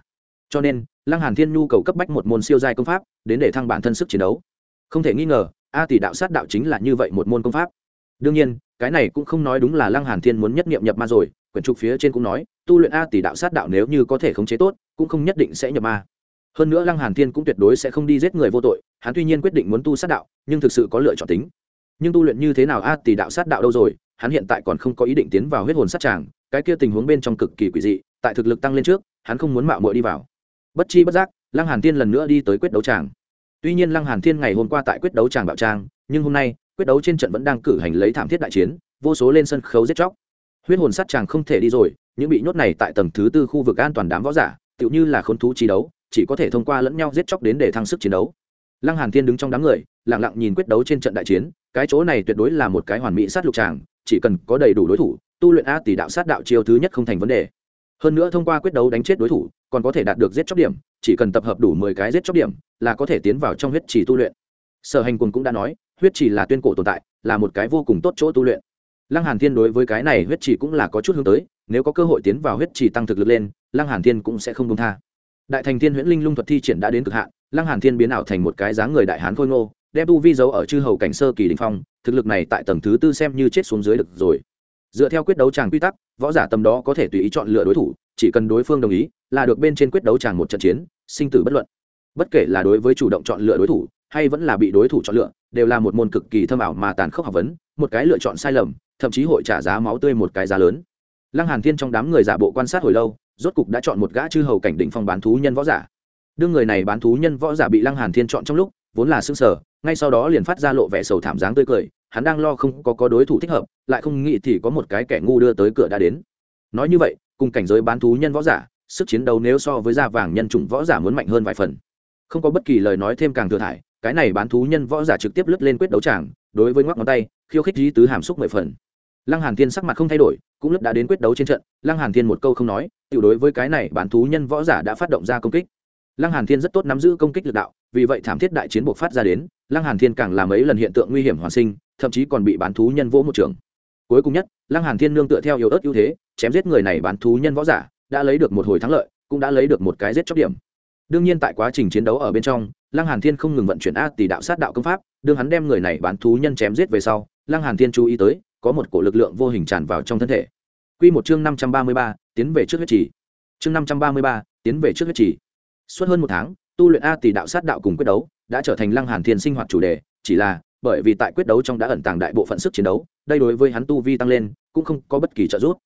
Cho nên, lăng hàn thiên nhu cầu cấp bách một môn siêu giai công pháp, đến để thăng bản thân sức chiến đấu. Không thể nghi ngờ, a tỷ đạo sát đạo chính là như vậy một môn công pháp. Đương nhiên, cái này cũng không nói đúng là lăng hàn thiên muốn nhất niệm nhập ma rồi, quyển trục phía trên cũng nói, tu luyện a tỷ đạo sát đạo nếu như có thể khống chế tốt, cũng không nhất định sẽ nhập ma. Hơn nữa lăng hàn thiên cũng tuyệt đối sẽ không đi giết người vô tội, hắn tuy nhiên quyết định muốn tu sát đạo, nhưng thực sự có lựa chọn tính. Nhưng tu luyện như thế nào a tỷ đạo sát đạo đâu rồi, hắn hiện tại còn không có ý định tiến vào huyết hồn sát tràng, cái kia tình huống bên trong cực kỳ quỷ dị tại thực lực tăng lên trước, hắn không muốn mạo muội đi vào. Bất chi bất giác, lăng hàn thiên lần nữa đi tới quyết đấu tràng. Tuy nhiên lăng hàn thiên ngày hôm qua tại quyết đấu tràng bạo trang, nhưng hôm nay, quyết đấu trên trận vẫn đang cử hành lấy thảm thiết đại chiến, vô số lên sân khấu giết chóc. Huyết hồn sát tràng không thể đi rồi, những bị nhốt này tại tầng thứ tư khu vực an toàn đám võ giả, tựu như là khốn thú chi đấu, chỉ có thể thông qua lẫn nhau giết chóc đến để thăng sức chiến đấu. Lăng hàn thiên đứng trong đám người, lặng lặng nhìn quyết đấu trên trận đại chiến, cái chỗ này tuyệt đối là một cái hoàn mỹ sát lục tràng, chỉ cần có đầy đủ đối thủ, tu luyện a tỷ đạo sát đạo chiêu thứ nhất không thành vấn đề hơn nữa thông qua quyết đấu đánh chết đối thủ, còn có thể đạt được giết chóc điểm, chỉ cần tập hợp đủ mười cái giết chóc điểm, là có thể tiến vào trong huyết trì tu luyện. Sở hành quân cũng đã nói, huyết trì là tuyên cổ tồn tại, là một cái vô cùng tốt chỗ tu luyện. Lăng hàn thiên đối với cái này huyết trì cũng là có chút hướng tới, nếu có cơ hội tiến vào huyết trì tăng thực lực lên, lăng hàn thiên cũng sẽ không buông tha. Đại thành thiên huyễn linh lung thuật thi triển đã đến cực hạn, lăng hàn thiên biến ảo thành một cái dáng người đại hán khôi ngô, đem tu vi giấu ở chư hầu cảnh sơ kỳ đỉnh phong, thực lực này tại tầng thứ tư xem như chết xuống dưới được rồi dựa theo quyết đấu tràng quy tắc, võ giả tầm đó có thể tùy ý chọn lựa đối thủ, chỉ cần đối phương đồng ý, là được bên trên quyết đấu tràng một trận chiến, sinh tử bất luận. Bất kể là đối với chủ động chọn lựa đối thủ, hay vẫn là bị đối thủ chọn lựa, đều là một môn cực kỳ thâm ảo mà tàn khốc học vấn, một cái lựa chọn sai lầm, thậm chí hội trả giá máu tươi một cái giá lớn. Lăng hàn thiên trong đám người giả bộ quan sát hồi lâu, rốt cục đã chọn một gã chư hầu cảnh đỉnh phong bán thú nhân võ giả. Đương người này bán thú nhân võ giả bị lăng hàn thiên chọn trong lúc, vốn là sưng sờ, ngay sau đó liền phát ra lộ vẻ sầu thảm dáng tươi cười hắn đang lo không có có đối thủ thích hợp, lại không nghĩ thì có một cái kẻ ngu đưa tới cửa đã đến. Nói như vậy, cùng cảnh giới bán thú nhân võ giả, sức chiến đấu nếu so với da vàng nhân chủng võ giả muốn mạnh hơn vài phần. Không có bất kỳ lời nói thêm càng thừa thải, cái này bán thú nhân võ giả trực tiếp lướt lên quyết đấu tràng, đối với ngoắc ngón tay, khiêu khích dí tứ hàm xúc mười phần. Lăng hàn thiên sắc mặt không thay đổi, cũng lướt đã đến quyết đấu trên trận, lăng hàn thiên một câu không nói, tiểu đối với cái này bán thú nhân võ giả đã phát động ra công kích. Lăng hàn thiên rất tốt nắm giữ công kích lực đạo, vì vậy thảm thiết đại chiến buộc phát ra đến, lăng hàn thiên càng làm mấy lần hiện tượng nguy hiểm hoàn sinh thậm chí còn bị bán thú nhân vỗ một trường. Cuối cùng nhất lăng hàn thiên nương tựa theo yếu ớt ưu thế chém giết người này bán thú nhân võ giả đã lấy được một hồi thắng lợi cũng đã lấy được một cái giết chóc điểm. Đương nhiên tại quá trình chiến đấu ở bên trong lăng hàn thiên không ngừng vận chuyển a tỷ đạo sát đạo công pháp đương hắn đem người này bán thú nhân chém giết về sau lăng hàn thiên chú ý tới có một cổ lực lượng vô hình tràn vào trong thân thể. Quy một chương năm trăm ba mươi ba, tiến về trước huyết trì. Chương năm trăm ba mươi ba, tiến về trước huyết trì. Suốt hơn một tháng tu luyện a tỷ đạo sát đạo cùng quyết đấu đã trở thành lăng hàn thiên sinh hoạt chủ đề chỉ là bởi vì tại quyết đấu trong đã ẩn tàng đại bộ phận sức chiến đấu, đây đối với hắn tu vi tăng lên, cũng không có bất kỳ trợ giúp.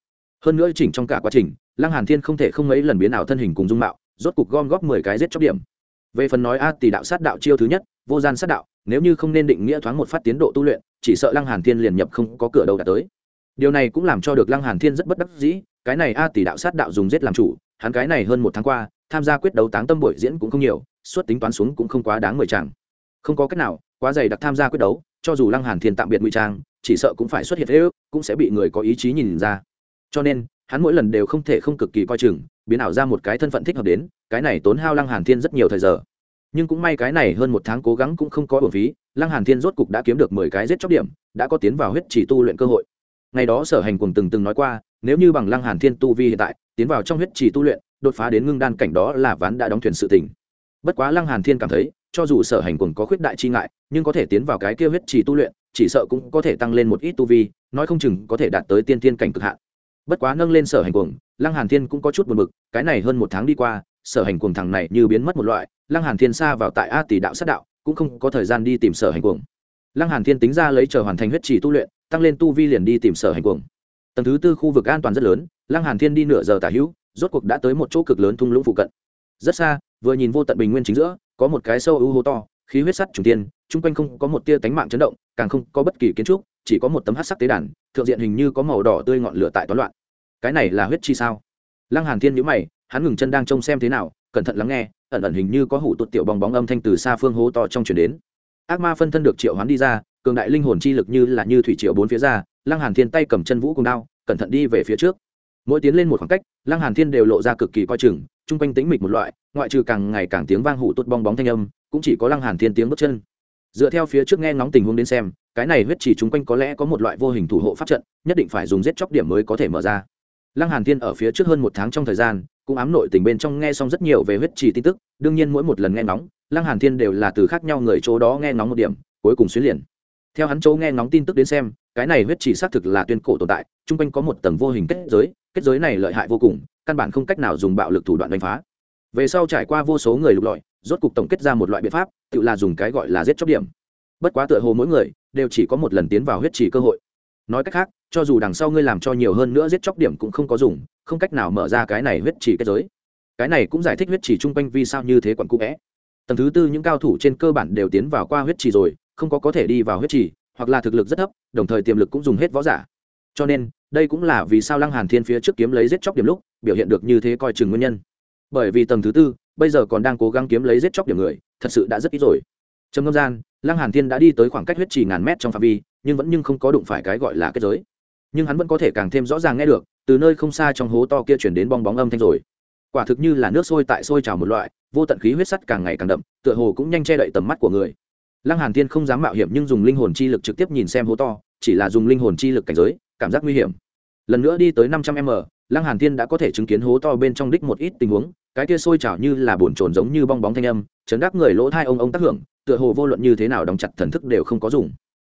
Hơn nữa chỉnh trong cả quá trình, lăng hàn thiên không thể không mấy lần biến ảo thân hình cùng dung mạo, rốt cục gom góp mười cái giết chóc điểm. Về phần nói a tỷ đạo sát đạo chiêu thứ nhất, vô gian sát đạo, nếu như không nên định nghĩa thoáng một phát tiến độ tu luyện, chỉ sợ lăng hàn thiên liền nhập không có cửa đâu đạt tới. Điều này cũng làm cho được lăng hàn thiên rất bất đắc dĩ, cái này a tỷ đạo sát đạo dùng giết làm chủ, hắn cái này hơn một tháng qua, tham gia quyết đấu táng tâm buổi diễn cũng không nhiều suốt tính toán xuống cũng không quá đáng mười chàng không có cách nào quá dày đặc tham gia quyết đấu, cho dù lăng hàn thiên tạm biệt ngụy trang, chỉ sợ cũng phải xuất hiện thế ước, cũng sẽ bị người có ý chí nhìn ra. Cho nên, hắn mỗi lần đều không thể không cực kỳ coi chừng, biến ảo ra một cái thân phận thích hợp đến, cái này tốn hao lăng hàn thiên rất nhiều thời giờ. Nhưng cũng may cái này hơn một tháng cố gắng cũng không có bổn phí, lăng hàn thiên rốt cục đã kiếm được mười cái giết chóc điểm, đã có tiến vào huyết chỉ tu luyện cơ hội. Ngày đó sở hành cùng từng từng nói qua, nếu như bằng lăng hàn thiên tu vi hiện tại, tiến vào trong huyết chỉ tu luyện, đột phá đến ngưng đan cảnh đó là ván đã đóng thuyền sự tình. Bất quá lăng hàn thiên cảm thấy cho dù sở hành cùng có khuyết đại chi ngại, nhưng có thể tiến vào cái kia huyết chỉ tu luyện, chỉ sợ cũng có thể tăng lên một ít tu vi, nói không chừng có thể đạt tới tiên tiên cảnh cực hạn. Bất quá nâng lên sở hành cuồng, lăng hàn thiên cũng có chút buồn bực, cái này hơn một tháng đi qua, sở hành cuồng thằng này như biến mất một loại, lăng hàn thiên xa vào tại a tỷ đạo sát đạo, cũng không có thời gian đi tìm sở hành cuồng. Lăng hàn thiên tính ra lấy chờ hoàn thành huyết trì tu luyện, tăng lên tu vi liền đi tìm sở hành cuồng. Tầng thứ tư khu vực an toàn rất lớn, lăng hàn thiên đi nửa giờ tả hữu, rốt cuộc đã tới một chỗ cực lớn thung lũng phụ cận. Rất xa, vừa nhìn vô tận bình nguyên chính giữa có một cái sâu ưu hô to, khí huyết sắt trùng tiên, chung quanh không có một tia tánh mạng chấn động, càng không có bất kỳ kiến trúc, chỉ có một tấm hắc sắc tế đàn, thượng diện hình như có màu đỏ tươi ngọn lửa tại toán loạn. Cái này là huyết chi sao? Lăng hàn thiên nhíu mày, hắn ngừng chân đang trông xem thế nào, cẩn thận lắng nghe, ẩn ẩn hình như có hủ tụt tiểu bong bóng âm thanh từ xa phương hố to trong truyền đến. Ác ma phân thân được triệu hoán đi ra, cường đại linh hồn chi lực như là như thủy triệu bốn phía ra, lăng hàn thiên tay cầm chân vũ cùng đao, cẩn thận đi về phía trước. Mỗi tiến lên một khoảng cách, lăng hàn thiên đều lộ ra cực kỳ coi chừng trung quanh tĩnh mịch một loại ngoại trừ càng ngày càng tiếng vang hủ tốt bong bóng thanh âm, cũng chỉ có lăng hàn thiên tiếng bước chân. Dựa theo phía trước nghe ngóng tình huống đến xem, cái này huyết chỉ chúng quanh có lẽ có một loại vô hình thủ hộ pháp trận, nhất định phải dùng giết chóc điểm mới có thể mở ra. Lăng hàn thiên ở phía trước hơn một tháng trong thời gian, cũng ám nội tình bên trong nghe xong rất nhiều về huyết chỉ tin tức, đương nhiên mỗi một lần nghe ngóng, lăng hàn thiên đều là từ khác nhau người chỗ đó nghe ngóng một điểm, cuối cùng xuyến liền. Theo hắn chỗ nghe ngóng tin tức đến xem, cái này huyết chỉ xác thực là tuyên cổ tồn tại, chung quanh có một tầng vô hình kết giới kết giới này lợi hại vô cùng, căn bản không cách nào dùng bạo lực thủ đoạn đánh phá về sau trải qua vô số người lục lọi, rốt cục tổng kết ra một loại biện pháp, tự là dùng cái gọi là giết chóc điểm. Bất quá tựa hồ mỗi người đều chỉ có một lần tiến vào huyết trì cơ hội. Nói cách khác, cho dù đằng sau ngươi làm cho nhiều hơn nữa giết chóc điểm cũng không có dùng, không cách nào mở ra cái này huyết trì kết giới. Cái này cũng giải thích huyết trì chung quanh vì sao như thế quặn cũ vẽ. Tầng thứ tư những cao thủ trên cơ bản đều tiến vào qua huyết trì rồi, không có có thể đi vào huyết trì, hoặc là thực lực rất thấp, đồng thời tiềm lực cũng dùng hết võ giả. Cho nên, đây cũng là vì sao lăng hàn thiên phía trước kiếm lấy giết chóc điểm lúc, biểu hiện được như thế coi chừng nguyên nhân bởi vì tầng thứ tư, bây giờ còn đang cố gắng kiếm lấy giết chóc điểm người, thật sự đã rất ít rồi. Trong ngâm gian, lăng hàn thiên đã đi tới khoảng cách huyết trì ngàn mét trong phạm vi, nhưng vẫn nhưng không có đụng phải cái gọi là kết giới. Nhưng hắn vẫn có thể càng thêm rõ ràng nghe được, từ nơi không xa trong hố to kia chuyển đến bong bóng âm thanh rồi. Quả thực như là nước sôi tại sôi trào một loại, vô tận khí huyết sắt càng ngày càng đậm, tựa hồ cũng nhanh che đậy tầm mắt của người. Lăng hàn thiên không dám mạo hiểm nhưng dùng linh hồn chi lực trực tiếp nhìn xem hố to, chỉ là dùng linh hồn chi lực cảnh giới, cảm giác nguy hiểm. Lần nữa đi tới năm trăm m lăng hàn thiên đã có thể chứng kiến hố to bên trong đích một ít tình huống, cái kia sôi trào như là bồn trồn giống như bong bóng thanh âm, chấn đắc người lỗ thai ông ông tác hưởng, tựa hồ vô luận như thế nào đóng chặt thần thức đều không có dùng.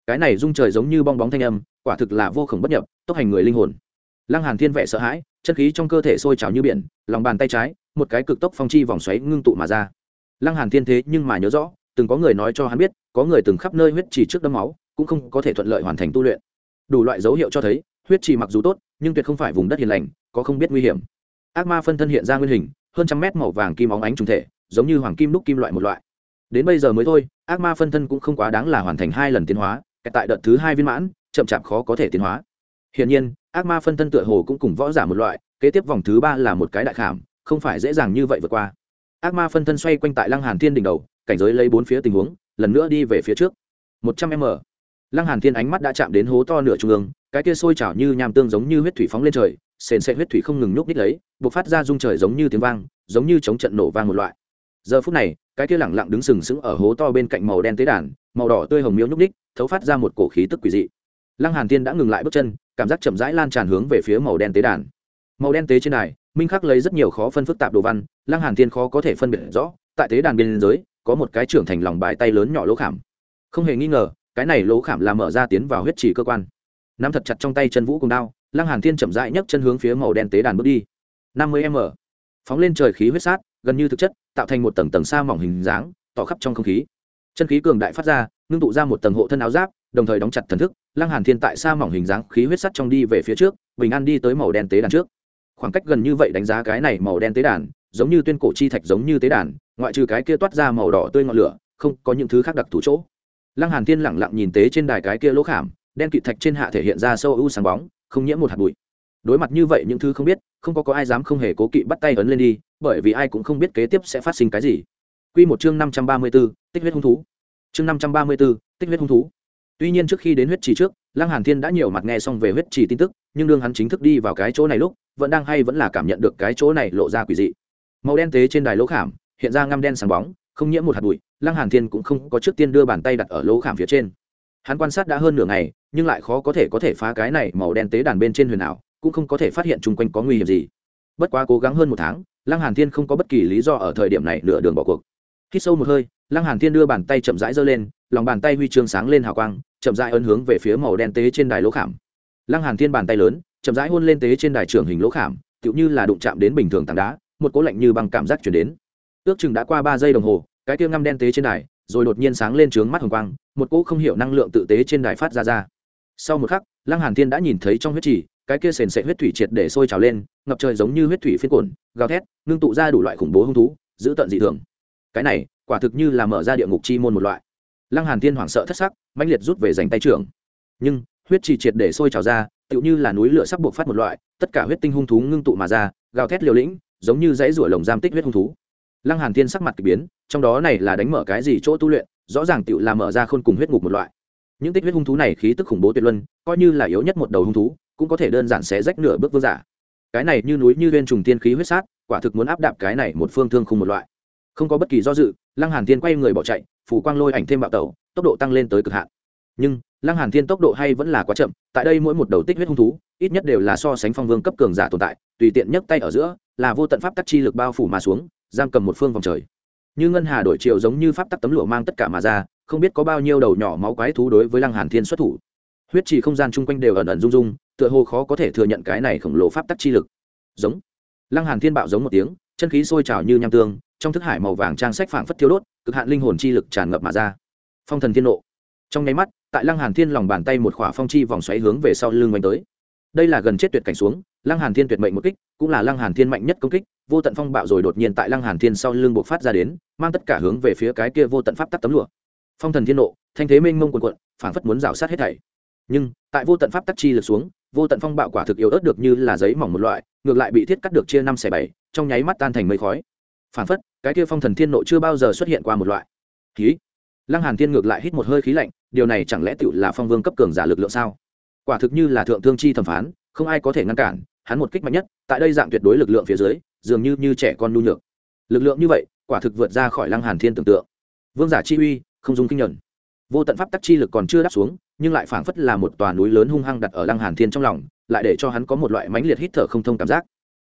Cái này rung trời giống như bong bóng thanh âm, quả thực là vô khổng bất nhập, tốc hành người linh hồn. Lăng hàn thiên vẻ sợ hãi, chân khí trong cơ thể sôi trào như biển, lòng bàn tay trái, một cái cực tốc phong chi vòng xoáy ngưng tụ mà ra. Lăng hàn thiên thế nhưng mà nhớ rõ, từng có người nói cho hắn biết, có người từng khắp nơi huyết trì trước đấm máu, cũng không có thể thuận lợi hoàn thành tu luyện. Đủ loại dấu hiệu cho thấy, huyết trì mặc dù tốt nhưng tuyệt không phải vùng đất hiền lành, có không biết nguy hiểm. Ác ma phân thân hiện ra nguyên hình, hơn trăm mét màu vàng kim óng ánh trùng thể, giống như hoàng kim đúc kim loại một loại. Đến bây giờ mới thôi, ác ma phân thân cũng không quá đáng là hoàn thành hai lần tiến hóa tại đợt thứ hai viên mãn, chậm chạp khó có thể tiến hóa. Hiển nhiên, ác ma phân thân tựa hồ cũng cùng võ giả một loại, kế tiếp vòng thứ ba là một cái đại khảm, không phải dễ dàng như vậy vượt qua. Ác ma phân thân xoay quanh tại lăng hàn thiên đỉnh đầu, cảnh giới lấy bốn phía tình huống, lần nữa đi về phía trước. Một trăm m. Lăng hàn thiên ánh mắt đã chạm đến hố to nửa trung ương cái kia sôi trào như nham tương giống như huyết thủy phóng lên trời, sền sệ huyết thủy không ngừng nhúc ních lấy, bộc phát ra rung trời giống như tiếng vang, giống như chống trận nổ vang một loại. Giờ phút này, cái kia lẳng lặng đứng sừng sững ở hố to bên cạnh màu đen tế đàn, màu đỏ tươi hồng miếu nhúc ních thấu phát ra một cổ khí tức quỷ dị. Lăng hàn tiên đã ngừng lại bước chân, cảm giác chậm rãi lan tràn hướng về phía màu đen tế đàn. Màu đen tế trên đài, minh khắc lấy rất nhiều khó phân phức tạp đồ văn, lăng hàn tiên khó có thể phân biệt rõ, tại tế đàn biên giới, có một cái trưởng thành lòng bài tay lớn nhỏ lỗ khảm. Không hề nghi ngờ, cái này lỗ khảm là mở ra tiến vào huyết trì cơ quan nắm thật chặt trong tay chân vũ cùng đao, lăng hàn thiên chậm rãi nhấc chân hướng phía màu đen tế đàn bước đi. năm mươi m, phóng lên trời khí huyết sát, gần như thực chất, tạo thành một tầng tầng sa mỏng hình dáng, tỏ khắp trong không khí. Chân khí cường đại phát ra, ngưng tụ ra một tầng hộ thân áo giáp, đồng thời đóng chặt thần thức, lăng hàn thiên tại sa mỏng hình dáng khí huyết sắt trong đi về phía trước, bình an đi tới màu đen tế đàn trước. Khoảng cách gần như vậy đánh giá cái này màu đen tế đàn, giống như tuyên cổ chi thạch giống như tế đàn, ngoại trừ cái kia toát ra màu đỏ tươi ngọn lửa, không có những thứ khác đặc thù chỗ. Lăng hàn thiên lẳng lặng nhìn tế trên đài cái kia lỗ khảm đen kịt thạch trên hạ thể hiện ra sâu u sáng bóng không nhiễm một hạt bụi. Đối mặt như vậy những thứ không biết không có có ai dám không hề cố kỵ bắt tay ấn lên đi bởi vì ai cũng không biết kế tiếp sẽ phát sinh cái gì. Quy một chương năm trăm ba mươi 534, tích huyết hung thú. Chương năm trăm ba mươi 534, tích huyết hung thú. Tuy nhiên trước khi đến huyết trì trước lăng hàn thiên đã nhiều mặt nghe xong về huyết trì tin tức nhưng đương hắn chính thức đi vào cái chỗ này lúc vẫn đang hay vẫn là cảm nhận được cái chỗ này lộ ra quỷ dị. Màu đen tế trên đài lỗ khảm hiện ra ngăm đen sáng bóng không nhiễm một hạt bụi lăng hàn thiên cũng không có trước tiên đưa bàn tay đặt ở lỗ khảm phía trên hắn quan sát đã hơn nửa ngày, nhưng lại khó có thể có thể phá cái này màu đen tế đàn bên trên huyền ảo, cũng không có thể phát hiện chung quanh có nguy hiểm gì. Bất quá cố gắng hơn một tháng, lăng hàn thiên không có bất kỳ lý do ở thời điểm này nửa đường bỏ cuộc. Khi sâu một hơi, lăng hàn thiên đưa bàn tay chậm rãi giơ lên, lòng bàn tay huy chương sáng lên hào quang, chậm rãi ấn hướng về phía màu đen tế trên đài lỗ khảm. Lăng hàn thiên bàn tay lớn, chậm rãi hôn lên tế trên đài trưởng hình lỗ khảm, tựu như là đụng chạm đến bình thường tảng đá, một cố lạnh như bằng cảm giác chuyển đến. Ước chừng đã qua ba giây đồng hồ, cái kia ngăm đen tế trên đài rồi đột nhiên sáng lên trướng mắt hồng quang, một cỗ không hiểu năng lượng tự tế trên đài phát ra ra. Sau một khắc, lăng hàn thiên đã nhìn thấy trong huyết trì, cái kia sền sệt huyết thủy triệt để sôi trào lên, ngập trời giống như huyết thủy phiên cồn gào thét nương tụ ra đủ loại khủng bố hung thú, giữ tận dị thường. Cái này, quả thực như là mở ra địa ngục chi môn một loại. Lăng hàn thiên hoảng sợ thất sắc, mãnh liệt rút về giành tay trưởng. Nhưng, huyết trì triệt để sôi trào ra, tựu như là núi lửa sắp buộc phát một loại, tất cả huyết tinh hung thú ngưng tụ mà ra, gào thét liều lĩnh, giống như dãy rủa lồng giam tích huyết hung thú lăng hàn thiên sắc mặt kỳ biến, trong đó này là đánh mở cái gì chỗ tu luyện, rõ ràng tựu là mở ra khôn cùng huyết ngục một loại. Những tích huyết hung thú này khí tức khủng bố tuyệt luân, coi như là yếu nhất một đầu hung thú, cũng có thể đơn giản xé rách nửa bước vương giả. Cái này như núi như viên trùng tiên khí huyết sát, quả thực muốn áp đạp cái này một phương thương khung một loại. Không có bất kỳ do dự, lăng hàn thiên quay người bỏ chạy phủ quang lôi ảnh thêm bạo tẩu, tốc độ tăng lên tới cực hạn. Nhưng, lăng hàn thiên tốc độ hay vẫn là quá chậm, tại đây mỗi một đầu tích huyết hung thú, ít nhất đều là so sánh phong vương cấp cường giả tồn tại, tùy tiện nhấc tay ở giữa, là vô tận pháp tắc chi lực bao phủ mà xuống giam cầm một phương vòng trời. Như ngân hà đổi chiều giống như pháp tắc tấm lụa mang tất cả mà ra, không biết có bao nhiêu đầu nhỏ máu quái thú đối với lăng hàn thiên xuất thủ. Huyết trì không gian chung quanh đều ẩn ẩn rung rung, tựa hồ khó có thể thừa nhận cái này khổng lồ pháp tắc chi lực. Giống. Lăng hàn thiên bạo giống một tiếng, chân khí sôi trào như nham tương, trong thức hải màu vàng trang sách phảng phất thiếu đốt, cực hạn linh hồn chi lực tràn ngập mà ra. Phong thần thiên nộ. Trong nháy mắt, tại lăng hàn thiên lòng bàn tay một khỏa phong chi vòng xoáy hướng về sau lưng quanh tới. Đây là gần chết tuyệt cảnh xuống, lăng hàn thiên tuyệt mệnh một kích, cũng là lăng hàn thiên mạnh nhất công kích vô tận phong bạo rồi đột nhiên tại lăng hàn thiên sau lưng bộc phát ra đến, mang tất cả hướng về phía cái kia vô tận pháp tắc tấm lụa. Phong thần thiên nộ, thanh thế mênh mông quần quận phảng phất muốn rào sát hết thảy. Nhưng, tại vô tận pháp tắc chi lực xuống, vô tận phong bạo quả thực yếu ớt được như là giấy mỏng một loại, ngược lại bị thiết cắt được chia năm xẻ bảy, trong nháy mắt tan thành mây khói. Phảng phất, cái kia phong thần thiên nộ chưa bao giờ xuất hiện qua một loại. Khí lăng hàn thiên ngược lại hít một hơi khí lạnh, điều này chẳng lẽ tựu là phong vương cấp cường giả lực lượng sao? Quả thực như là thượng thương chi thẩm phán, không ai có thể ngăn cản, hắn một kích mạnh nhất, tại đây dạng tuyệt đối lực lượng phía dưới dường như như trẻ con nhu nhược. Lực lượng như vậy, quả thực vượt ra khỏi lăng hàn thiên tưởng tượng. Vương giả chi uy, không dùng kinh nhẫn. Vô tận pháp tắc chi lực còn chưa đáp xuống, nhưng lại phảng phất là một tòa núi lớn hung hăng đặt ở lăng hàn thiên trong lòng, lại để cho hắn có một loại mãnh liệt hít thở không thông cảm giác.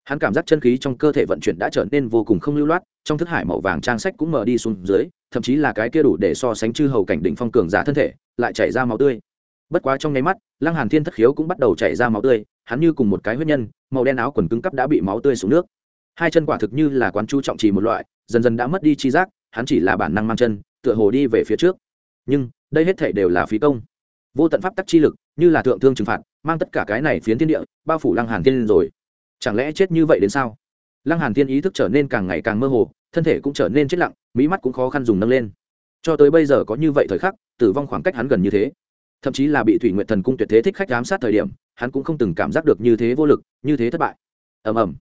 Hắn cảm giác chân khí trong cơ thể vận chuyển đã trở nên vô cùng không lưu loát, trong thức hải màu vàng trang sách cũng mở đi xuống dưới, thậm chí là cái kia đủ để so sánh chư hầu cảnh đỉnh phong cường giả thân thể, lại chảy ra máu tươi. Bất quá trong nháy mắt, lăng hàn thiên thất khiếu cũng bắt đầu chảy ra máu tươi, hắn như cùng một cái huyết nhân, màu đen áo quần cứng cắp đã bị máu tươi xuống nước hai chân quả thực như là quán chú trọng trì một loại, dần dần đã mất đi chi giác, hắn chỉ là bản năng mang chân, tựa hồ đi về phía trước. Nhưng, đây hết thể đều là phí công. Vô tận pháp tắc chi lực, như là thượng thương trừng phạt, mang tất cả cái này phiến thiên địa, bao phủ lăng hàn thiên rồi. Chẳng lẽ chết như vậy đến sao? Lăng hàn thiên ý thức trở nên càng ngày càng mơ hồ, thân thể cũng trở nên chết lặng mỹ mắt cũng khó khăn dùng nâng lên. Cho tới bây giờ có như vậy thời khắc, tử vong khoảng cách hắn gần như thế. Thậm chí là bị thủy nguyện thần cung tuyệt thế thích khách giám sát thời điểm, hắn cũng không từng cảm giác được như thế vô lực, như thế thất bại. Ầm ầm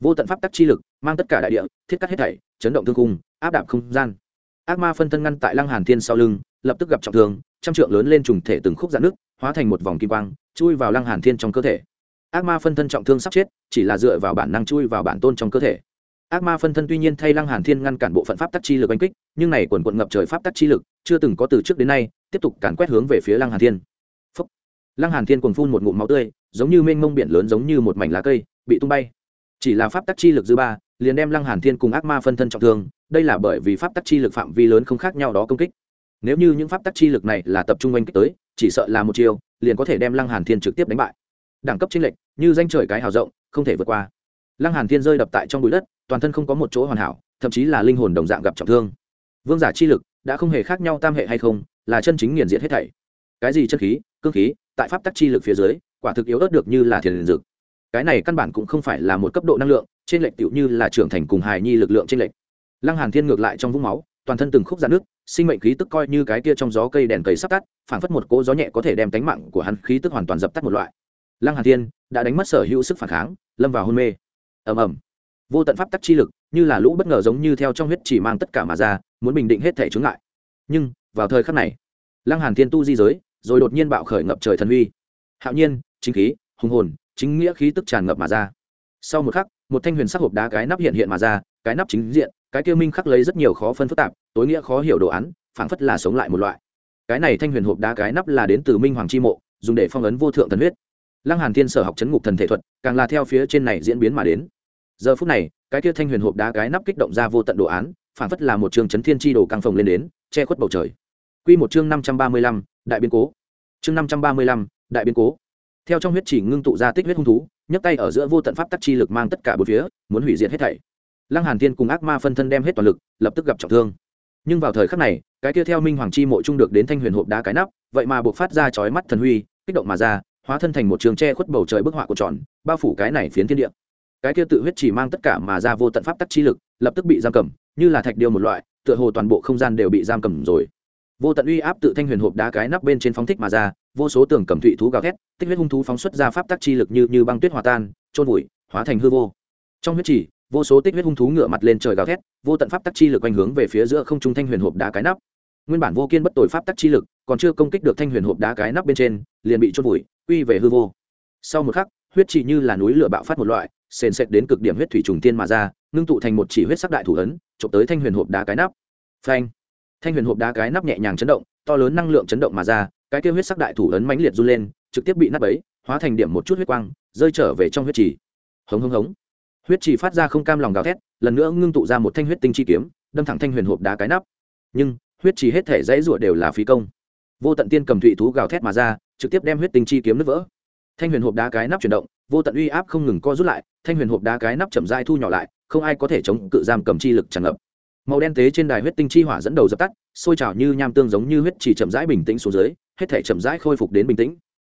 vô tận pháp tắc chi lực, mang tất cả đại địa, thiết cắt hết thảy, chấn động thương cung áp đạp không gian. Ác ma phân thân ngăn tại lăng hàn thiên sau lưng, lập tức gặp trọng thương, trăm trượng lớn lên trùng thể từng khúc dạn nước hóa thành một vòng kim quang, chui vào lăng hàn thiên trong cơ thể. Ác ma phân thân trọng thương sắp chết, chỉ là dựa vào bản năng chui vào bản tôn trong cơ thể. Ác ma phân thân tuy nhiên thay lăng hàn thiên ngăn cản bộ phận pháp tắc chi lực đánh kích, nhưng này quần quận ngập trời pháp tắc chi lực, chưa từng có từ trước đến nay, tiếp tục càn quét hướng về phía lăng hàn thiên. Phúc. lăng hàn thiên cuồng phun một ngụm máu tươi, giống như mênh mông biển lớn giống như một mảnh lá cây, bị tung bay chỉ là pháp tắc chi lực dư ba, liền đem lăng hàn thiên cùng ác ma phân thân trọng thương, đây là bởi vì pháp tắc chi lực phạm vi lớn không khác nhau đó công kích. Nếu như những pháp tắc chi lực này là tập trung oanh kích tới, chỉ sợ là một chiều liền có thể đem lăng hàn thiên trực tiếp đánh bại. Đẳng cấp chênh lệch, như danh trời cái hào rộng, không thể vượt qua. Lăng hàn thiên rơi đập tại trong bụi đất, toàn thân không có một chỗ hoàn hảo, thậm chí là linh hồn đồng dạng gặp trọng thương. Vương giả chi lực, đã không hề khác nhau tam hệ hay không, là chân chính nghiền diệt hết thảy. Cái gì chân khí, cương khí, tại pháp tắc chi lực phía dưới, quả thực yếu ớt được như là thiền dược cái này căn bản cũng không phải là một cấp độ năng lượng, trên lệch tựu như là trưởng thành cùng hài nhi lực lượng trên lệch. Lăng hàn thiên ngược lại trong vũng máu, toàn thân từng khúc ra nước, sinh mệnh khí tức coi như cái kia trong gió cây đèn cầy sắp tắt, phảng phất một cỗ gió nhẹ có thể đem tánh mạng của hắn khí tức hoàn toàn dập tắt một loại. Lăng hàn thiên đã đánh mất sở hữu sức phản kháng, lâm vào hôn mê. Ầm ầm. Vô tận pháp tắc chi lực, như là lũ bất ngờ giống như theo trong huyết chỉ mang tất cả mà ra, muốn bình định hết thể chướng ngại. Nhưng, vào thời khắc này, lăng hàn thiên tu di giới, rồi đột nhiên bạo khởi ngập trời thần uy hạo nhiên, chính khí, hùng hồn chính nghĩa khí tức tràn ngập mà ra. Sau một khắc một thanh huyền sắc hộp đá cái nắp hiện hiện mà ra cái nắp chính diện cái kia minh khắc lấy rất nhiều khó phân phức tạp tối nghĩa khó hiểu đồ án phảng phất là sống lại một loại. Cái này thanh huyền hộp đá cái nắp là đến từ minh hoàng chi mộ dùng để phong ấn vô thượng thần huyết. Lăng hàn thiên sở học chấn ngục thần thể thuật càng là theo phía trên này diễn biến mà đến. Giờ phút này cái kia thanh huyền hộp đá cái nắp kích động ra vô tận đồ án phảng phất là một trường chấn thiên chi đồ căng phồng lên đến che khuất bầu trời. Quy một chương năm trăm ba mươi lăm, đại biến cố. Chương năm trăm ba mươi lăm, đại biến cố theo trong huyết chỉ ngưng tụ ra tích huyết hung thú, nhấc tay ở giữa vô tận pháp tắc chi lực mang tất cả bốn phía, muốn hủy diệt hết thảy. Lăng hàn thiên cùng ác ma phân thân đem hết toàn lực, lập tức gặp trọng thương. Nhưng vào thời khắc này, cái kia theo minh hoàng chi mộ trung được đến thanh huyền hộp đá cái nắp, vậy mà buộc phát ra chói mắt thần huy, kích động mà ra, hóa thân thành một trường tre khuất bầu trời bức họa của tròn, bao phủ cái này phiến thiên địa. Cái kia tự huyết chỉ mang tất cả mà ra vô tận pháp tắc chi lực, lập tức bị giam cầm, như là thạch điêu một loại, tựa hồ toàn bộ không gian đều bị giam cầm rồi. Vô tận uy áp tự thanh huyền hộp đá cái nắp bên trên phóng thích mà ra vô số tường cầm thụy thú gào thét, tích huyết hung thú phóng xuất ra pháp tắc chi lực như như băng tuyết hòa tan trôn vùi, hóa thành hư vô. Trong huyết chỉ vô số tích huyết hung thú ngựa mặt lên trời gào thét, vô tận pháp tắc chi lực quanh hướng về phía giữa không trung thanh huyền hộp đá cái nắp. Nguyên bản vô kiên bất tội pháp tắc chi lực còn chưa công kích được thanh huyền hộp đá cái nắp bên trên, liền bị trôn vùi, quy về hư vô. Sau một khắc, huyết chỉ như là núi lửa bạo phát một loại, sền sệt đến cực điểm huyết thủy trùng tiên mà ra, ngưng tụ thành một chỉ huyết sắc đại thủ ấn trộm tới thanh huyền hộp đá cái nắp. Phanh! Thanh huyền hộp đá cái nắp nhẹ nhàng chấn động, to lớn năng lượng chấn động mà ra cái kia huyết sắc đại thủ ấn mãnh liệt run lên, trực tiếp bị nắp ấy hóa thành điểm một chút huyết quang, rơi trở về trong huyết trì. Hống hống hống. Huyết trì phát ra không cam lòng gào thét, lần nữa ngưng tụ ra một thanh huyết tinh chi kiếm, đâm thẳng thanh huyền hộp đá cái nắp. Nhưng, huyết trì hết thể dãy rụa đều là phí công. Vô tận tiên cầm thụy thú gào thét mà ra, trực tiếp đem huyết tinh chi kiếm nứt vỡ. Thanh huyền hộp đá cái nắp chuyển động, vô tận uy áp không ngừng co rút lại, thanh huyền hộp đá cái nắp chậm dai thu nhỏ lại, không ai có thể chống cự giam cầm chi lực tràn ngập màu đen tế trên đài huyết tinh chi hỏa dẫn đầu dập tắt, sôi trào như nham tương giống như huyết chỉ chậm rãi bình tĩnh xuống dưới, hết thể chậm rãi khôi phục đến bình tĩnh.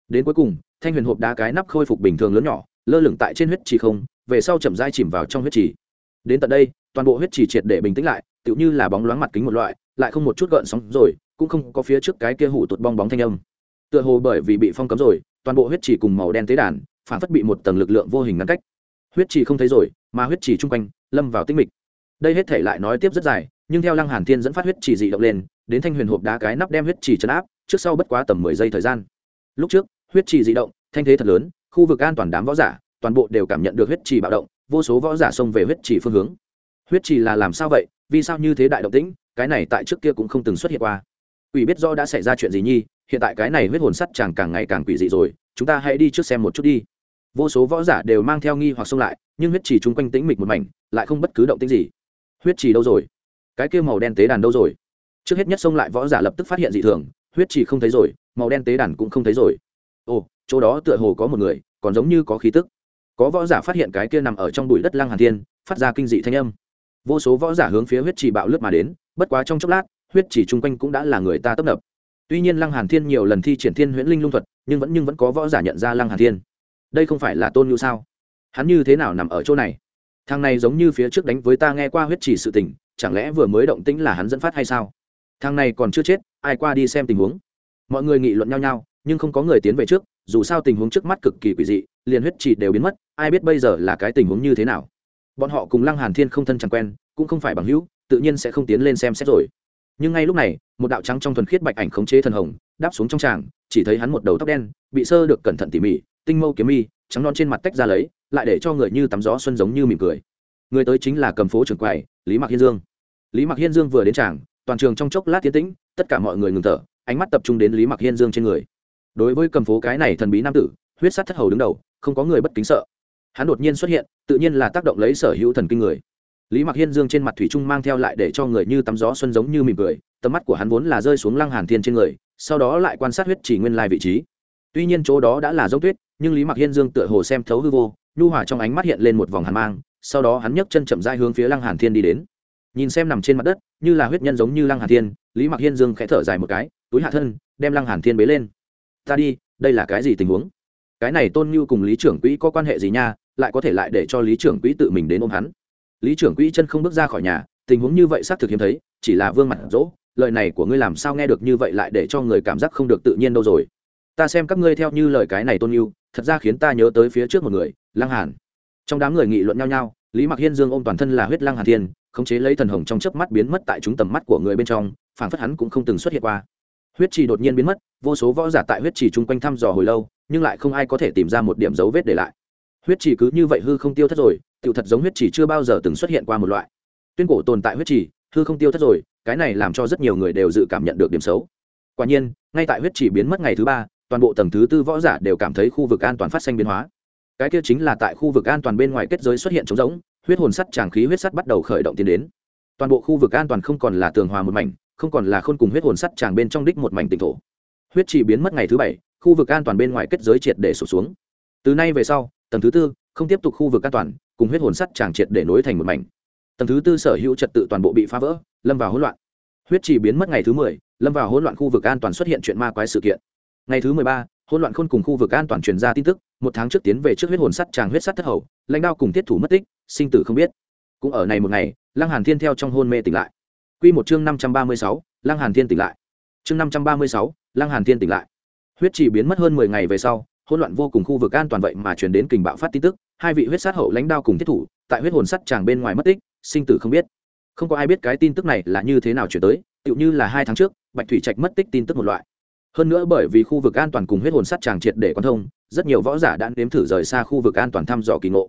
Đến cuối cùng, thanh huyền hộp đá cái nắp khôi phục bình thường lớn nhỏ, lơ lửng tại trên huyết chỉ không, về sau chậm rãi chìm vào trong huyết chỉ. Đến tận đây, toàn bộ huyết chỉ triệt để bình tĩnh lại, tựu như là bóng loáng mặt kính một loại, lại không một chút gợn sóng rồi, cũng không có phía trước cái kia hủ tụt bong bóng thanh âm. Tựa hồ bởi vì bị phong cấm rồi, toàn bộ huyết chỉ cùng màu đen tế đàn, phản phất bị một tầng lực lượng vô hình ngăn cách. Huyết chỉ không thấy rồi, mà huyết chỉ chung quanh, lâm vào tinh mịch đây hết thể lại nói tiếp rất dài, nhưng theo lăng hàn thiên dẫn phát huyết chỉ dị động lên, đến thanh huyền hộp đá cái nắp đem huyết chỉ chấn áp, trước sau bất quá tầm mười giây thời gian. Lúc trước, huyết chỉ dị động, thanh thế thật lớn, khu vực an toàn đám võ giả, toàn bộ đều cảm nhận được huyết chỉ bạo động, vô số võ giả xông về huyết chỉ phương hướng. Huyết chỉ là làm sao vậy, vì sao như thế đại động tĩnh, cái này tại trước kia cũng không từng xuất hiện qua. Ủy biết do đã xảy ra chuyện gì nhi, hiện tại cái này huyết hồn sắt chàng càng ngày càng quỷ dị rồi, chúng ta hãy đi trước xem một chút đi. Vô số võ giả đều mang theo nghi hoặc xông lại, nhưng huyết chỉ chung quanh tĩnh mịch một mảnh, lại không bất cứ động tĩnh gì huyết chỉ đâu rồi? Cái kia màu đen tế đàn đâu rồi? Trước hết nhất xông lại võ giả lập tức phát hiện dị thường, huyết chỉ không thấy rồi, màu đen tế đàn cũng không thấy rồi. Ồ, chỗ đó tựa hồ có một người, còn giống như có khí tức. Có võ giả phát hiện cái kia nằm ở trong bụi đất lăng hàn thiên, phát ra kinh dị thanh âm. Vô số võ giả hướng phía huyết chỉ bạo lướt mà đến, bất quá trong chốc lát, huyết chỉ chung quanh cũng đã là người ta tấp nập. Tuy nhiên lăng hàn thiên nhiều lần thi triển thiên huyễn linh lung thuật, nhưng vẫn nhưng vẫn có võ giả nhận ra lăng hàn thiên. Đây không phải là tôn nhu sao? Hắn như thế nào nằm ở chỗ này? Thằng này giống như phía trước đánh với ta nghe qua huyết chỉ sự tình, chẳng lẽ vừa mới động tĩnh là hắn dẫn phát hay sao? Thằng này còn chưa chết, ai qua đi xem tình huống. Mọi người nghị luận nhau nhau, nhưng không có người tiến về trước, dù sao tình huống trước mắt cực kỳ quỷ dị, liền huyết chỉ đều biến mất, ai biết bây giờ là cái tình huống như thế nào. Bọn họ cùng lăng hàn thiên không thân chẳng quen, cũng không phải bằng hữu, tự nhiên sẽ không tiến lên xem xét rồi. Nhưng ngay lúc này, một đạo trắng trong thuần khiết bạch ảnh khống chế thần hồng, đáp xuống trong tràng, chỉ thấy hắn một đầu tóc đen, bị sơ được cẩn thận tỉ mỉ, tinh mâu kiếm mi trắng non trên mặt tách ra lấy lại để cho người như tắm gió xuân giống như mỉm cười. Người tới chính là cầm phố trưởng quầy, lý mạc hiên dương. Lý mạc hiên dương vừa đến tràng, toàn trường trong chốc lát tiến tĩnh, tất cả mọi người ngừng thở, ánh mắt tập trung đến lý mạc hiên dương trên người. Đối với cầm phố cái này thần bí nam tử, huyết sát thất hầu đứng đầu, không có người bất kính sợ. Hắn đột nhiên xuất hiện, tự nhiên là tác động lấy sở hữu thần kinh người. Lý mặc hiên dương trên mặt thủy trung mang theo lại để cho người như tắm gió xuân giống như mỉm cười, tầm mắt của hắn vốn là rơi xuống lăng hàn thiên trên người, sau đó lại quan sát huyết chỉ nguyên lai vị trí. Tuy nhiên chỗ đó đã là dốc tuyết, nhưng lý mặc hiên dương tựa hồ xem thấu hư vô nhu hòa trong ánh mắt hiện lên một vòng hàn mang, sau đó hắn nhấc chân chậm rãi hướng phía lăng hàn thiên đi đến. Nhìn xem nằm trên mặt đất, như là huyết nhân giống như lăng hàn thiên, lý mặc hiên dương khẽ thở dài một cái, túi hạ thân, đem lăng hàn thiên bế lên. Ta đi, đây là cái gì tình huống? Cái này tôn như cùng lý trưởng quỹ có quan hệ gì nha, lại có thể lại để cho lý trưởng quỹ tự mình đến ôm hắn. Lý trưởng quỹ chân không bước ra khỏi nhà, tình huống như vậy xác thực hiếm thấy, chỉ là vương mặt dỗ lời này của ngươi làm sao nghe được như vậy lại để cho người cảm giác không được tự nhiên đâu rồi? Ta xem các ngươi theo như lời cái này tôn như thật ra khiến ta nhớ tới phía trước một người lăng hàn. Trong đám người nghị luận nhau nhau, lý mặc hiên dương ôm toàn thân là huyết lăng hàn thiên, khống chế lấy thần hồng trong chớp mắt biến mất tại chúng tầm mắt của người bên trong, phảng phất hắn cũng không từng xuất hiện qua. Huyết trì đột nhiên biến mất, vô số võ giả tại huyết trì chung quanh thăm dò hồi lâu, nhưng lại không ai có thể tìm ra một điểm dấu vết để lại. Huyết trì cứ như vậy hư không tiêu thất rồi tiêu thật giống huyết trì chưa bao giờ từng xuất hiện qua một loại. Tuyên cổ tồn tại huyết trì, hư không tiêu thất rồi, cái này làm cho rất nhiều người đều dự cảm nhận được điểm xấu. Quả nhiên, ngay tại huyết trì biến mất ngày thứ ba, toàn bộ tầng thứ tư võ giả đều cảm thấy khu vực an toàn phát sinh biến hóa cái kia chính là tại khu vực an toàn bên ngoài kết giới xuất hiện trống rỗng, huyết hồn sắt tràng khí huyết sắt bắt đầu khởi động tiến đến. Toàn bộ khu vực an toàn không còn là tường hòa một mảnh, không còn là khôn cùng huyết hồn sắt tràng bên trong đích một mảnh tỉnh thổ. Huyết chỉ biến mất ngày thứ bảy, khu vực an toàn bên ngoài kết giới triệt để sụp xuống. Từ nay về sau, tầng thứ tư không tiếp tục khu vực an toàn, cùng huyết hồn sắt tràng triệt để nối thành một mảnh. Tầng thứ tư sở hữu trật tự toàn bộ bị phá vỡ, lâm vào hỗn loạn. Huyết chỉ biến mất ngày thứ mười, lâm vào hỗn loạn khu vực an toàn xuất hiện chuyện ma quái sự kiện. Ngày thứ mười ba, hỗn loạn khôn cùng khu vực an toàn truyền ra tin tức một tháng trước tiến về trước huyết hồn sắt tràng huyết sắt thất hầu lãnh đao cùng tiết thủ mất tích sinh tử không biết. Cũng ở này một ngày lăng hàn thiên theo trong hôn mê tỉnh lại. Quy một chương năm trăm ba mươi sáu, lăng hàn thiên tỉnh lại. Chương năm trăm ba mươi sáu, lăng hàn thiên tỉnh lại. Huyết chỉ biến mất hơn mười ngày về sau hỗn loạn vô cùng khu vực an toàn vậy mà truyền đến kình bạo phát tin tức hai vị huyết sát hậu lãnh đao cùng tiết thủ tại huyết hồn sắt tràng bên ngoài mất tích sinh tử không biết. Không có ai biết cái tin tức này là như thế nào chuyển tới tựu như là hai tháng trước bạch thủy trạch mất tích tin tức một loại hơn nữa bởi vì khu vực an toàn cùng huyết hồn sắt tràng triệt để quan thông, rất nhiều võ giả đã nếm thử rời xa khu vực an toàn thăm dò kỳ ngộ.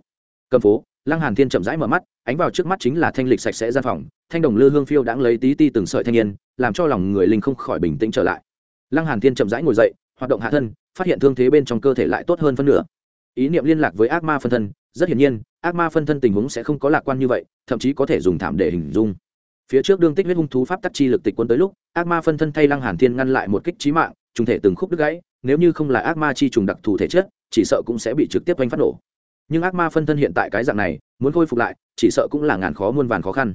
Cầm phố, lăng hàn thiên chậm rãi mở mắt, ánh vào trước mắt chính là thanh lịch sạch sẽ gian phòng, thanh đồng lư hương phiêu đãng lấy tí ti từng sợi thanh niên, làm cho lòng người linh không khỏi bình tĩnh trở lại. Lăng hàn thiên chậm rãi ngồi dậy, hoạt động hạ thân, phát hiện thương thế bên trong cơ thể lại tốt hơn phân nửa. Ý niệm liên lạc với ác ma phân thân, rất hiển nhiên, ác ma phân thân tình huống sẽ không có lạc quan như vậy, thậm chí có thể dùng thảm để hình dung. Phía trước đương tích huyết hung thú pháp tắc chi lực tịch quân tới lúc, ác ma phân thân thay lăng hàn thiên ngăn lại một kích trí mạng trùng thể từng khúc đứt gãy, nếu như không là ác ma chi trùng đặc thù thể chất, chỉ sợ cũng sẽ bị trực tiếp oanh phát nổ. Nhưng ác ma phân thân hiện tại cái dạng này, muốn khôi phục lại, chỉ sợ cũng là ngàn khó muôn vàn khó khăn.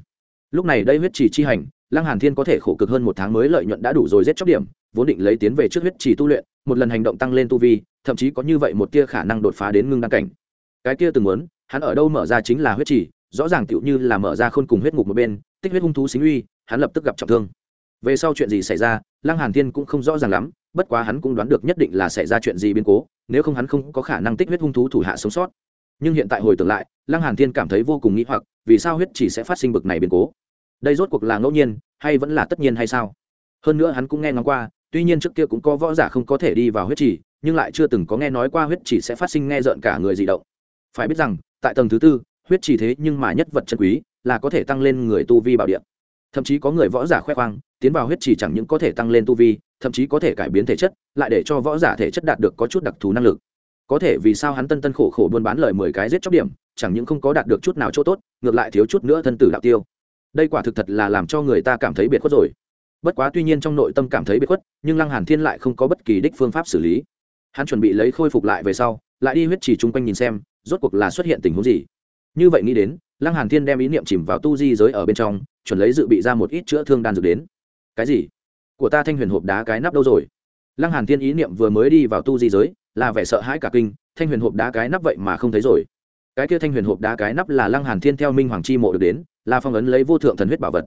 Lúc này đây huyết chỉ chi hành, lăng hàn thiên có thể khổ cực hơn một tháng mới lợi nhuận đã đủ rồi giết chóc điểm, vốn định lấy tiến về trước huyết chỉ tu luyện, một lần hành động tăng lên tu vi, thậm chí có như vậy một tia khả năng đột phá đến ngưng đăng cảnh. Cái kia từng muốn, hắn ở đâu mở ra chính là huyết chỉ rõ ràng tựu như là mở ra khôn cùng huyết ngục một bên, tích huyết hung thú xính uy, hắn lập tức gặp trọng thương. Về sau chuyện gì xảy ra, lăng hàn thiên cũng không rõ ràng lắm bất quá hắn cũng đoán được nhất định là xảy ra chuyện gì biến cố, nếu không hắn không có khả năng tích huyết hung thú thủ hạ sống sót. Nhưng hiện tại hồi tưởng lại, lăng hàn thiên cảm thấy vô cùng nghĩ hoặc, vì sao huyết chỉ sẽ phát sinh bực này biến cố? Đây rốt cuộc là ngẫu nhiên, hay vẫn là tất nhiên hay sao? Hơn nữa hắn cũng nghe ngóng qua, tuy nhiên trước kia cũng có võ giả không có thể đi vào huyết chỉ, nhưng lại chưa từng có nghe nói qua huyết chỉ sẽ phát sinh nghe rợn cả người dị động. Phải biết rằng, tại tầng thứ tư, huyết chỉ thế nhưng mà nhất vật chân quý, là có thể tăng lên người tu vi bảo địa. Thậm chí có người võ giả khoe khoang, tiến vào huyết chỉ chẳng những có thể tăng lên tu vi thậm chí có thể cải biến thể chất, lại để cho võ giả thể chất đạt được có chút đặc thù năng lực. Có thể vì sao hắn tân tân khổ khổ buôn bán lời mười cái giết chóc điểm, chẳng những không có đạt được chút nào chỗ tốt, ngược lại thiếu chút nữa thân tử đạo tiêu. Đây quả thực thật là làm cho người ta cảm thấy biệt khuất rồi. Bất quá tuy nhiên trong nội tâm cảm thấy biệt khuất, nhưng lăng hàn thiên lại không có bất kỳ đích phương pháp xử lý. Hắn chuẩn bị lấy khôi phục lại về sau, lại đi huyết chỉ chung quanh nhìn xem, rốt cuộc là xuất hiện tình huống gì. Như vậy nghĩ đến, lăng hàn thiên đem ý niệm chìm vào tu di giới ở bên trong, chuẩn lấy dự bị ra một ít chữa thương đan dược đến. Cái gì? Của ta thanh huyền hộp đá cái nắp đâu rồi? Lăng hàn thiên ý niệm vừa mới đi vào tu di giới, là vẻ sợ hãi cả kinh, thanh huyền hộp đá cái nắp vậy mà không thấy rồi. Cái kia thanh huyền hộp đá cái nắp là lăng hàn thiên theo minh hoàng chi mộ được đến, là phong ấn lấy vô thượng thần huyết bảo vật.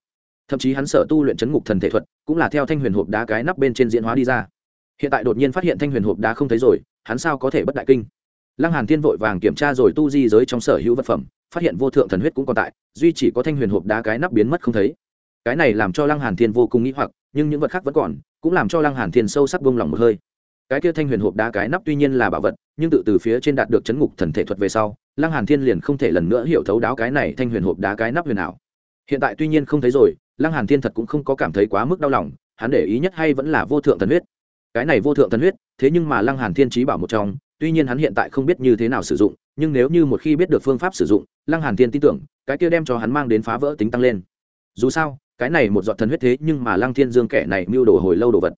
Thậm chí hắn sở tu luyện chấn ngục thần thể thuật, cũng là theo thanh huyền hộp đá cái nắp bên trên diễn hóa đi ra. Hiện tại đột nhiên phát hiện thanh huyền hộp đá không thấy rồi, hắn sao có thể bất đại kinh? Lăng hàn thiên vội vàng kiểm tra rồi tu di giới trong sở hữu vật phẩm, phát hiện vô thượng thần huyết cũng còn tại, duy chỉ có thanh huyền hộp đá cái nắp biến mất không thấy. Cái này làm cho lăng hàn thiên vô cùng nghĩ hoặc nhưng những vật khác vẫn còn, cũng làm cho lăng hàn thiên sâu sắc buông lòng một hơi. Cái kia thanh huyền hộp đá cái nắp tuy nhiên là bảo vật, nhưng tự từ phía trên đạt được chấn ngục thần thể thuật về sau, lăng hàn thiên liền không thể lần nữa hiểu thấu đáo cái này thanh huyền hộp đá cái nắp huyền ảo. Hiện tại tuy nhiên không thấy rồi, lăng hàn thiên thật cũng không có cảm thấy quá mức đau lòng, hắn để ý nhất hay vẫn là vô thượng thần huyết. Cái này vô thượng thần huyết, thế nhưng mà lăng hàn thiên trí bảo một trong, tuy nhiên hắn hiện tại không biết như thế nào sử dụng, nhưng nếu như một khi biết được phương pháp sử dụng, lăng hàn thiên tin tưởng, cái kia đem cho hắn mang đến phá vỡ tính tăng lên dù sao, cái này một giọt thần huyết thế nhưng mà lăng thiên dương kẻ này mưu đồ hồi lâu đồ vật.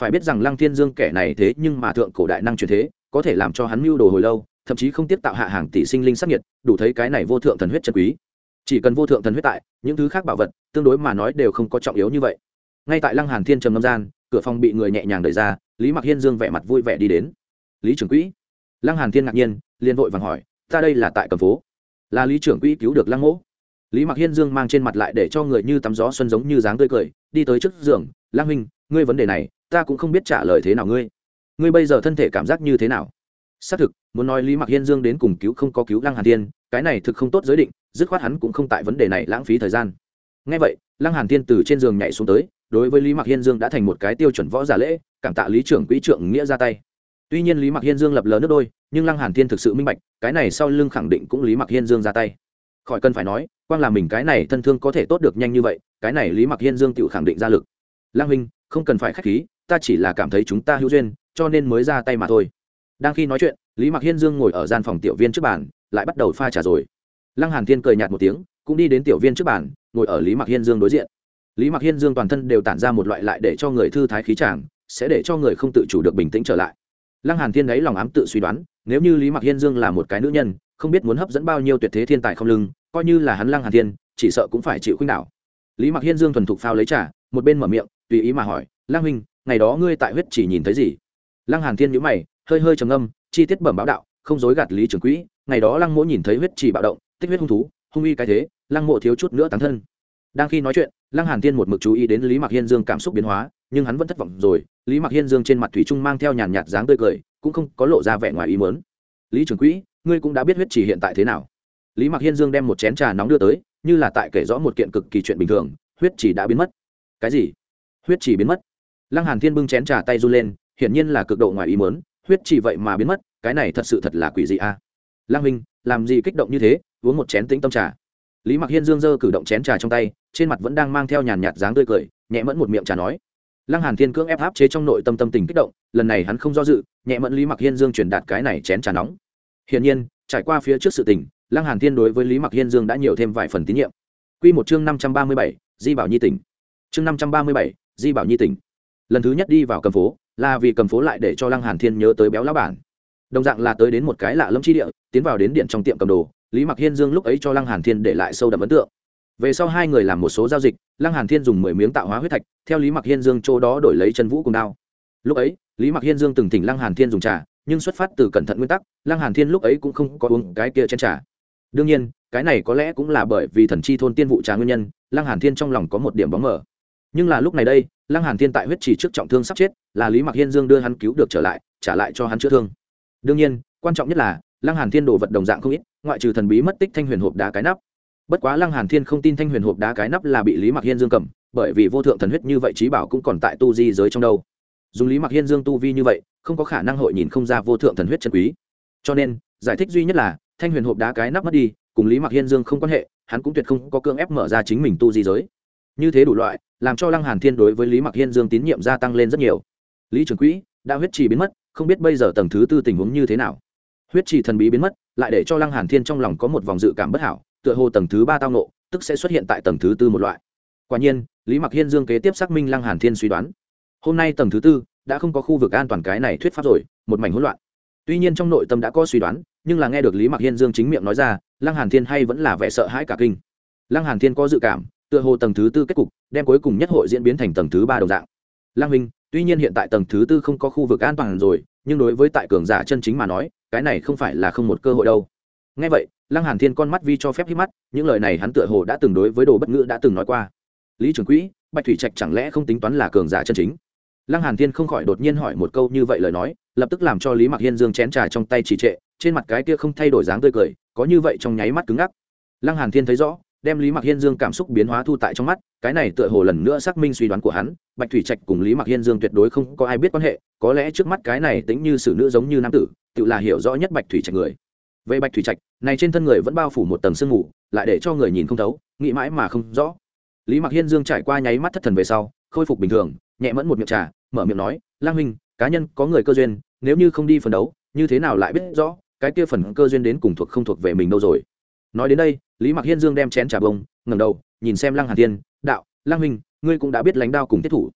Phải biết rằng lăng thiên dương kẻ này thế nhưng mà thượng cổ đại năng truyền thế, có thể làm cho hắn mưu đồ hồi lâu, thậm chí không tiếp tạo hạ hàng tỷ sinh linh sắc nhiệt đủ thấy cái này vô thượng thần huyết chân quý. Chỉ cần vô thượng thần huyết tại, những thứ khác bảo vật, tương đối mà nói đều không có trọng yếu như vậy. Ngay tại lăng hàn thiên trầm ngâm gian, cửa phòng bị người nhẹ nhàng đẩy ra, lý mặc hiên dương vẻ mặt vui vẻ đi đến. Lý trưởng quỹ? Lăng hàn thiên ngạc nhiên, liền vội vàng hỏi, ta đây là tại cầm phố. Là lý trưởng quỹ cứu được lăng mỗ lý mặc hiên dương mang trên mặt lại để cho người như tắm gió xuân giống như dáng tươi cười, đi tới trước giường, Lang huynh, ngươi vấn đề này, ta cũng không biết trả lời thế nào ngươi. Ngươi bây giờ thân thể cảm giác như thế nào? Xác thực, muốn nói lý mặc hiên dương đến cùng cứu không có cứu lăng hàn thiên, cái này thực không tốt giới định, dứt khoát hắn cũng không tại vấn đề này lãng phí thời gian. Ngay vậy, lăng hàn thiên từ trên giường nhảy xuống tới, đối với lý mặc hiên dương đã thành một cái tiêu chuẩn võ giả lễ, cảm tạ lý trưởng quỹ trưởng nghĩa ra tay. Tuy nhiên lý mặc hiên dương lập lờ nước đôi, nhưng lăng hàn thiên thực sự minh bạch, cái này sau lưng khẳng định cũng lý mặc hiên dương ra tay khỏi cần phải nói, quang là mình cái này thân thương có thể tốt được nhanh như vậy, cái này lý mặc hiên dương tự khẳng định ra lực. Lang huynh, không cần phải khách khí, ta chỉ là cảm thấy chúng ta hữu duyên, cho nên mới ra tay mà thôi. Đang khi nói chuyện, lý mặc hiên dương ngồi ở gian phòng tiểu viên trước bàn, lại bắt đầu pha trà rồi. Lăng hàn thiên cười nhạt một tiếng, cũng đi đến tiểu viên trước bàn, ngồi ở lý mặc hiên dương đối diện. Lý mặc hiên dương toàn thân đều tản ra một loại lại để cho người thư thái khí tràng sẽ để cho người không tự chủ được bình tĩnh trở lại. Lăng hàn thiên đấy lòng ám tự suy đoán, nếu như lý mặc hiên dương là một cái nữ nhân không biết muốn hấp dẫn bao nhiêu tuyệt thế thiên tài không lưng, coi như là hắn lăng hàn thiên, chỉ sợ cũng phải chịu khuynh đảo. Lý mặc hiên dương thuần thục phao lấy trà, một bên mở miệng, tùy ý mà hỏi, lăng huynh, ngày đó ngươi tại huyết chỉ nhìn thấy gì? Lăng hàn thiên nhíu mày, hơi hơi trầm ngâm, chi tiết bẩm báo đạo, không dối gạt lý trưởng quỹ, ngày đó lăng mỗ nhìn thấy huyết chỉ bạo động, tích huyết hung thú, hung uy cái thế, lăng mộ thiếu chút nữa tán thân. Đang khi nói chuyện, lăng hàn thiên một mực chú ý đến lý mặc hiên dương cảm xúc biến hóa, nhưng hắn vẫn thất vọng rồi. Lý mặc hiên dương trên mặt thủy trung mang theo nhàn nhạt dáng tươi cười, cũng không có lộ ra vẻ ngoài ý muốn. Lý trưởng quỹ ngươi cũng đã biết huyết chỉ hiện tại thế nào. Lý mặc hiên dương đem một chén trà nóng đưa tới, như là tại kể rõ một kiện cực kỳ chuyện bình thường, huyết chỉ đã biến mất. Cái gì? Huyết chỉ biến mất. Lăng hàn thiên bưng chén trà tay run lên, hiển nhiên là cực độ ngoài ý muốn, huyết chỉ vậy mà biến mất, cái này thật sự thật là quỷ dị a. À? lăng huynh làm gì kích động như thế, uống một chén tĩnh tâm trà. Lý mặc hiên dương dơ cử động chén trà trong tay, trên mặt vẫn đang mang theo nhàn nhạt dáng tươi cười, nhẹ mẫn một miệng trà nói. Lăng hàn thiên cưỡng ép áp chế trong nội tâm tâm tình kích động, lần này hắn không do dự, nhẹ mẫn lý mặc hiên dương truyền đạt cái này chén trà nóng hiển nhiên trải qua phía trước sự tình lăng hàn thiên đối với lý mặc hiên dương đã nhiều thêm vài phần tín nhiệm. Quy một chương năm trăm ba mươi bảy, di bảo nhi tỉnh. Chương năm trăm ba mươi bảy, di bảo nhi tỉnh. Lần thứ nhất đi vào cầm phố là vì cầm phố lại để cho lăng hàn thiên nhớ tới béo lão bản. Đồng dạng là tới đến một cái lạ lâm chi địa tiến vào đến điện trong tiệm cầm đồ lý mặc hiên dương lúc ấy cho lăng hàn thiên để lại sâu đậm ấn tượng. Về sau hai người làm một số giao dịch lăng hàn thiên dùng mười miếng tạo hóa huyết thạch theo lý mặc hiên dương chỗ đó đổi lấy chân vũ cùng đao. Lúc ấy lý mặc hiên dương từng thỉnh lăng hàn thiên dùng trà nhưng xuất phát từ cẩn thận nguyên tắc, lăng hàn thiên lúc ấy cũng không có uống cái kia chén trà. Đương nhiên, cái này có lẽ cũng là bởi vì thần chi thôn tiên vụ trà nguyên nhân, lăng hàn thiên trong lòng có một điểm bóng mờ. Nhưng là lúc này đây, lăng hàn thiên tại huyết chỉ trước trọng thương sắp chết, là lý mặc hiên dương đưa hắn cứu được trở lại, trả lại cho hắn chữa thương. Đương nhiên, quan trọng nhất là, lăng hàn thiên đồ vật đồng dạng không ít, ngoại trừ thần bí mất tích thanh huyền hộp đá cái nắp. Bất quá lăng hàn thiên không tin thanh huyền hộp đá cái nắp là bị lý mặc hiên dương cầm, bởi vì vô thượng thần huyết như vậy trí bảo cũng còn tại tu di giới trong đâu. Dùng lý mặc hiên dương tu vi như vậy không có khả năng hội nhìn không ra vô thượng thần huyết chân quý. Cho nên, giải thích duy nhất là, thanh huyền hộp đá cái nắp mất đi, cùng lý mặc hiên dương không quan hệ, hắn cũng tuyệt không có cương ép mở ra chính mình tu di giới. Như thế đủ loại, làm cho lăng hàn thiên đối với lý mặc hiên dương tín nhiệm gia tăng lên rất nhiều. Lý trưởng quỹ, đã huyết trì biến mất, không biết bây giờ tầng thứ tư tình huống như thế nào. Huyết trì thần bí biến mất, lại để cho lăng hàn thiên trong lòng có một vòng dự cảm bất hảo, tựa hồ tầng thứ ba tao nộ tức sẽ xuất hiện tại tầng thứ tư một loại. Quả nhiên, lý mặc hiên dương kế tiếp xác minh lăng hàn thiên suy đoán. Hôm nay tầng thứ tư đã không có khu vực an toàn cái này thuyết pháp rồi, một mảnh hỗn loạn. Tuy nhiên trong nội tâm đã có suy đoán, nhưng là nghe được lý mặc hiên dương chính miệng nói ra, lăng hàn thiên hay vẫn là vẻ sợ hãi cả kinh. Lăng hàn thiên có dự cảm, tựa hồ tầng thứ tư kết cục, đem cuối cùng nhất hội diễn biến thành tầng thứ ba đồng dạng. Lăng minh, tuy nhiên hiện tại tầng thứ tư không có khu vực an toàn rồi, nhưng đối với tại cường giả chân chính mà nói, cái này không phải là không một cơ hội đâu. Ngay vậy, lăng hàn thiên con mắt vi cho phép hít mắt, những lời này hắn tựa hồ đã từng đối với đồ bất ngữ đã từng nói qua. Lý trưởng quỹ, bạch thủy trạch chẳng lẽ không tính toán là cường giả chân chính? Lăng hàn thiên không khỏi đột nhiên hỏi một câu như vậy lời nói, lập tức làm cho lý mặc hiên dương chén trà trong tay trì trệ, trên mặt cái kia không thay đổi dáng tươi cười, có như vậy trong nháy mắt cứng ngắc. Lăng hàn thiên thấy rõ, đem lý mặc hiên dương cảm xúc biến hóa thu tại trong mắt, cái này tựa hồ lần nữa xác minh suy đoán của hắn, bạch thủy trạch cùng lý mặc hiên dương tuyệt đối không có ai biết quan hệ, có lẽ trước mắt cái này tính như xử nữ giống như nam tử, tự là hiểu rõ nhất bạch thủy trạch người. Về bạch thủy trạch, này trên thân người vẫn bao phủ một tầng sương mù, lại để cho người nhìn không thấu, nghĩ mãi mà không rõ. Lý mặc hiên dương trải qua nháy mắt thất thần về sau, khôi phục bình thường, nhẹ mẫn một miệng trà mở miệng nói, lang huynh, cá nhân có người cơ duyên, nếu như không đi phấn đấu, như thế nào lại biết rõ, cái kia phần cơ duyên đến cùng thuộc không thuộc về mình đâu rồi? Nói đến đây, lý mặc hiên dương đem chén trà bông, ngẩng đầu, nhìn xem lăng hàn thiên, đạo lăng huynh, ngươi cũng đã biết lãnh đao cùng tiết thủ.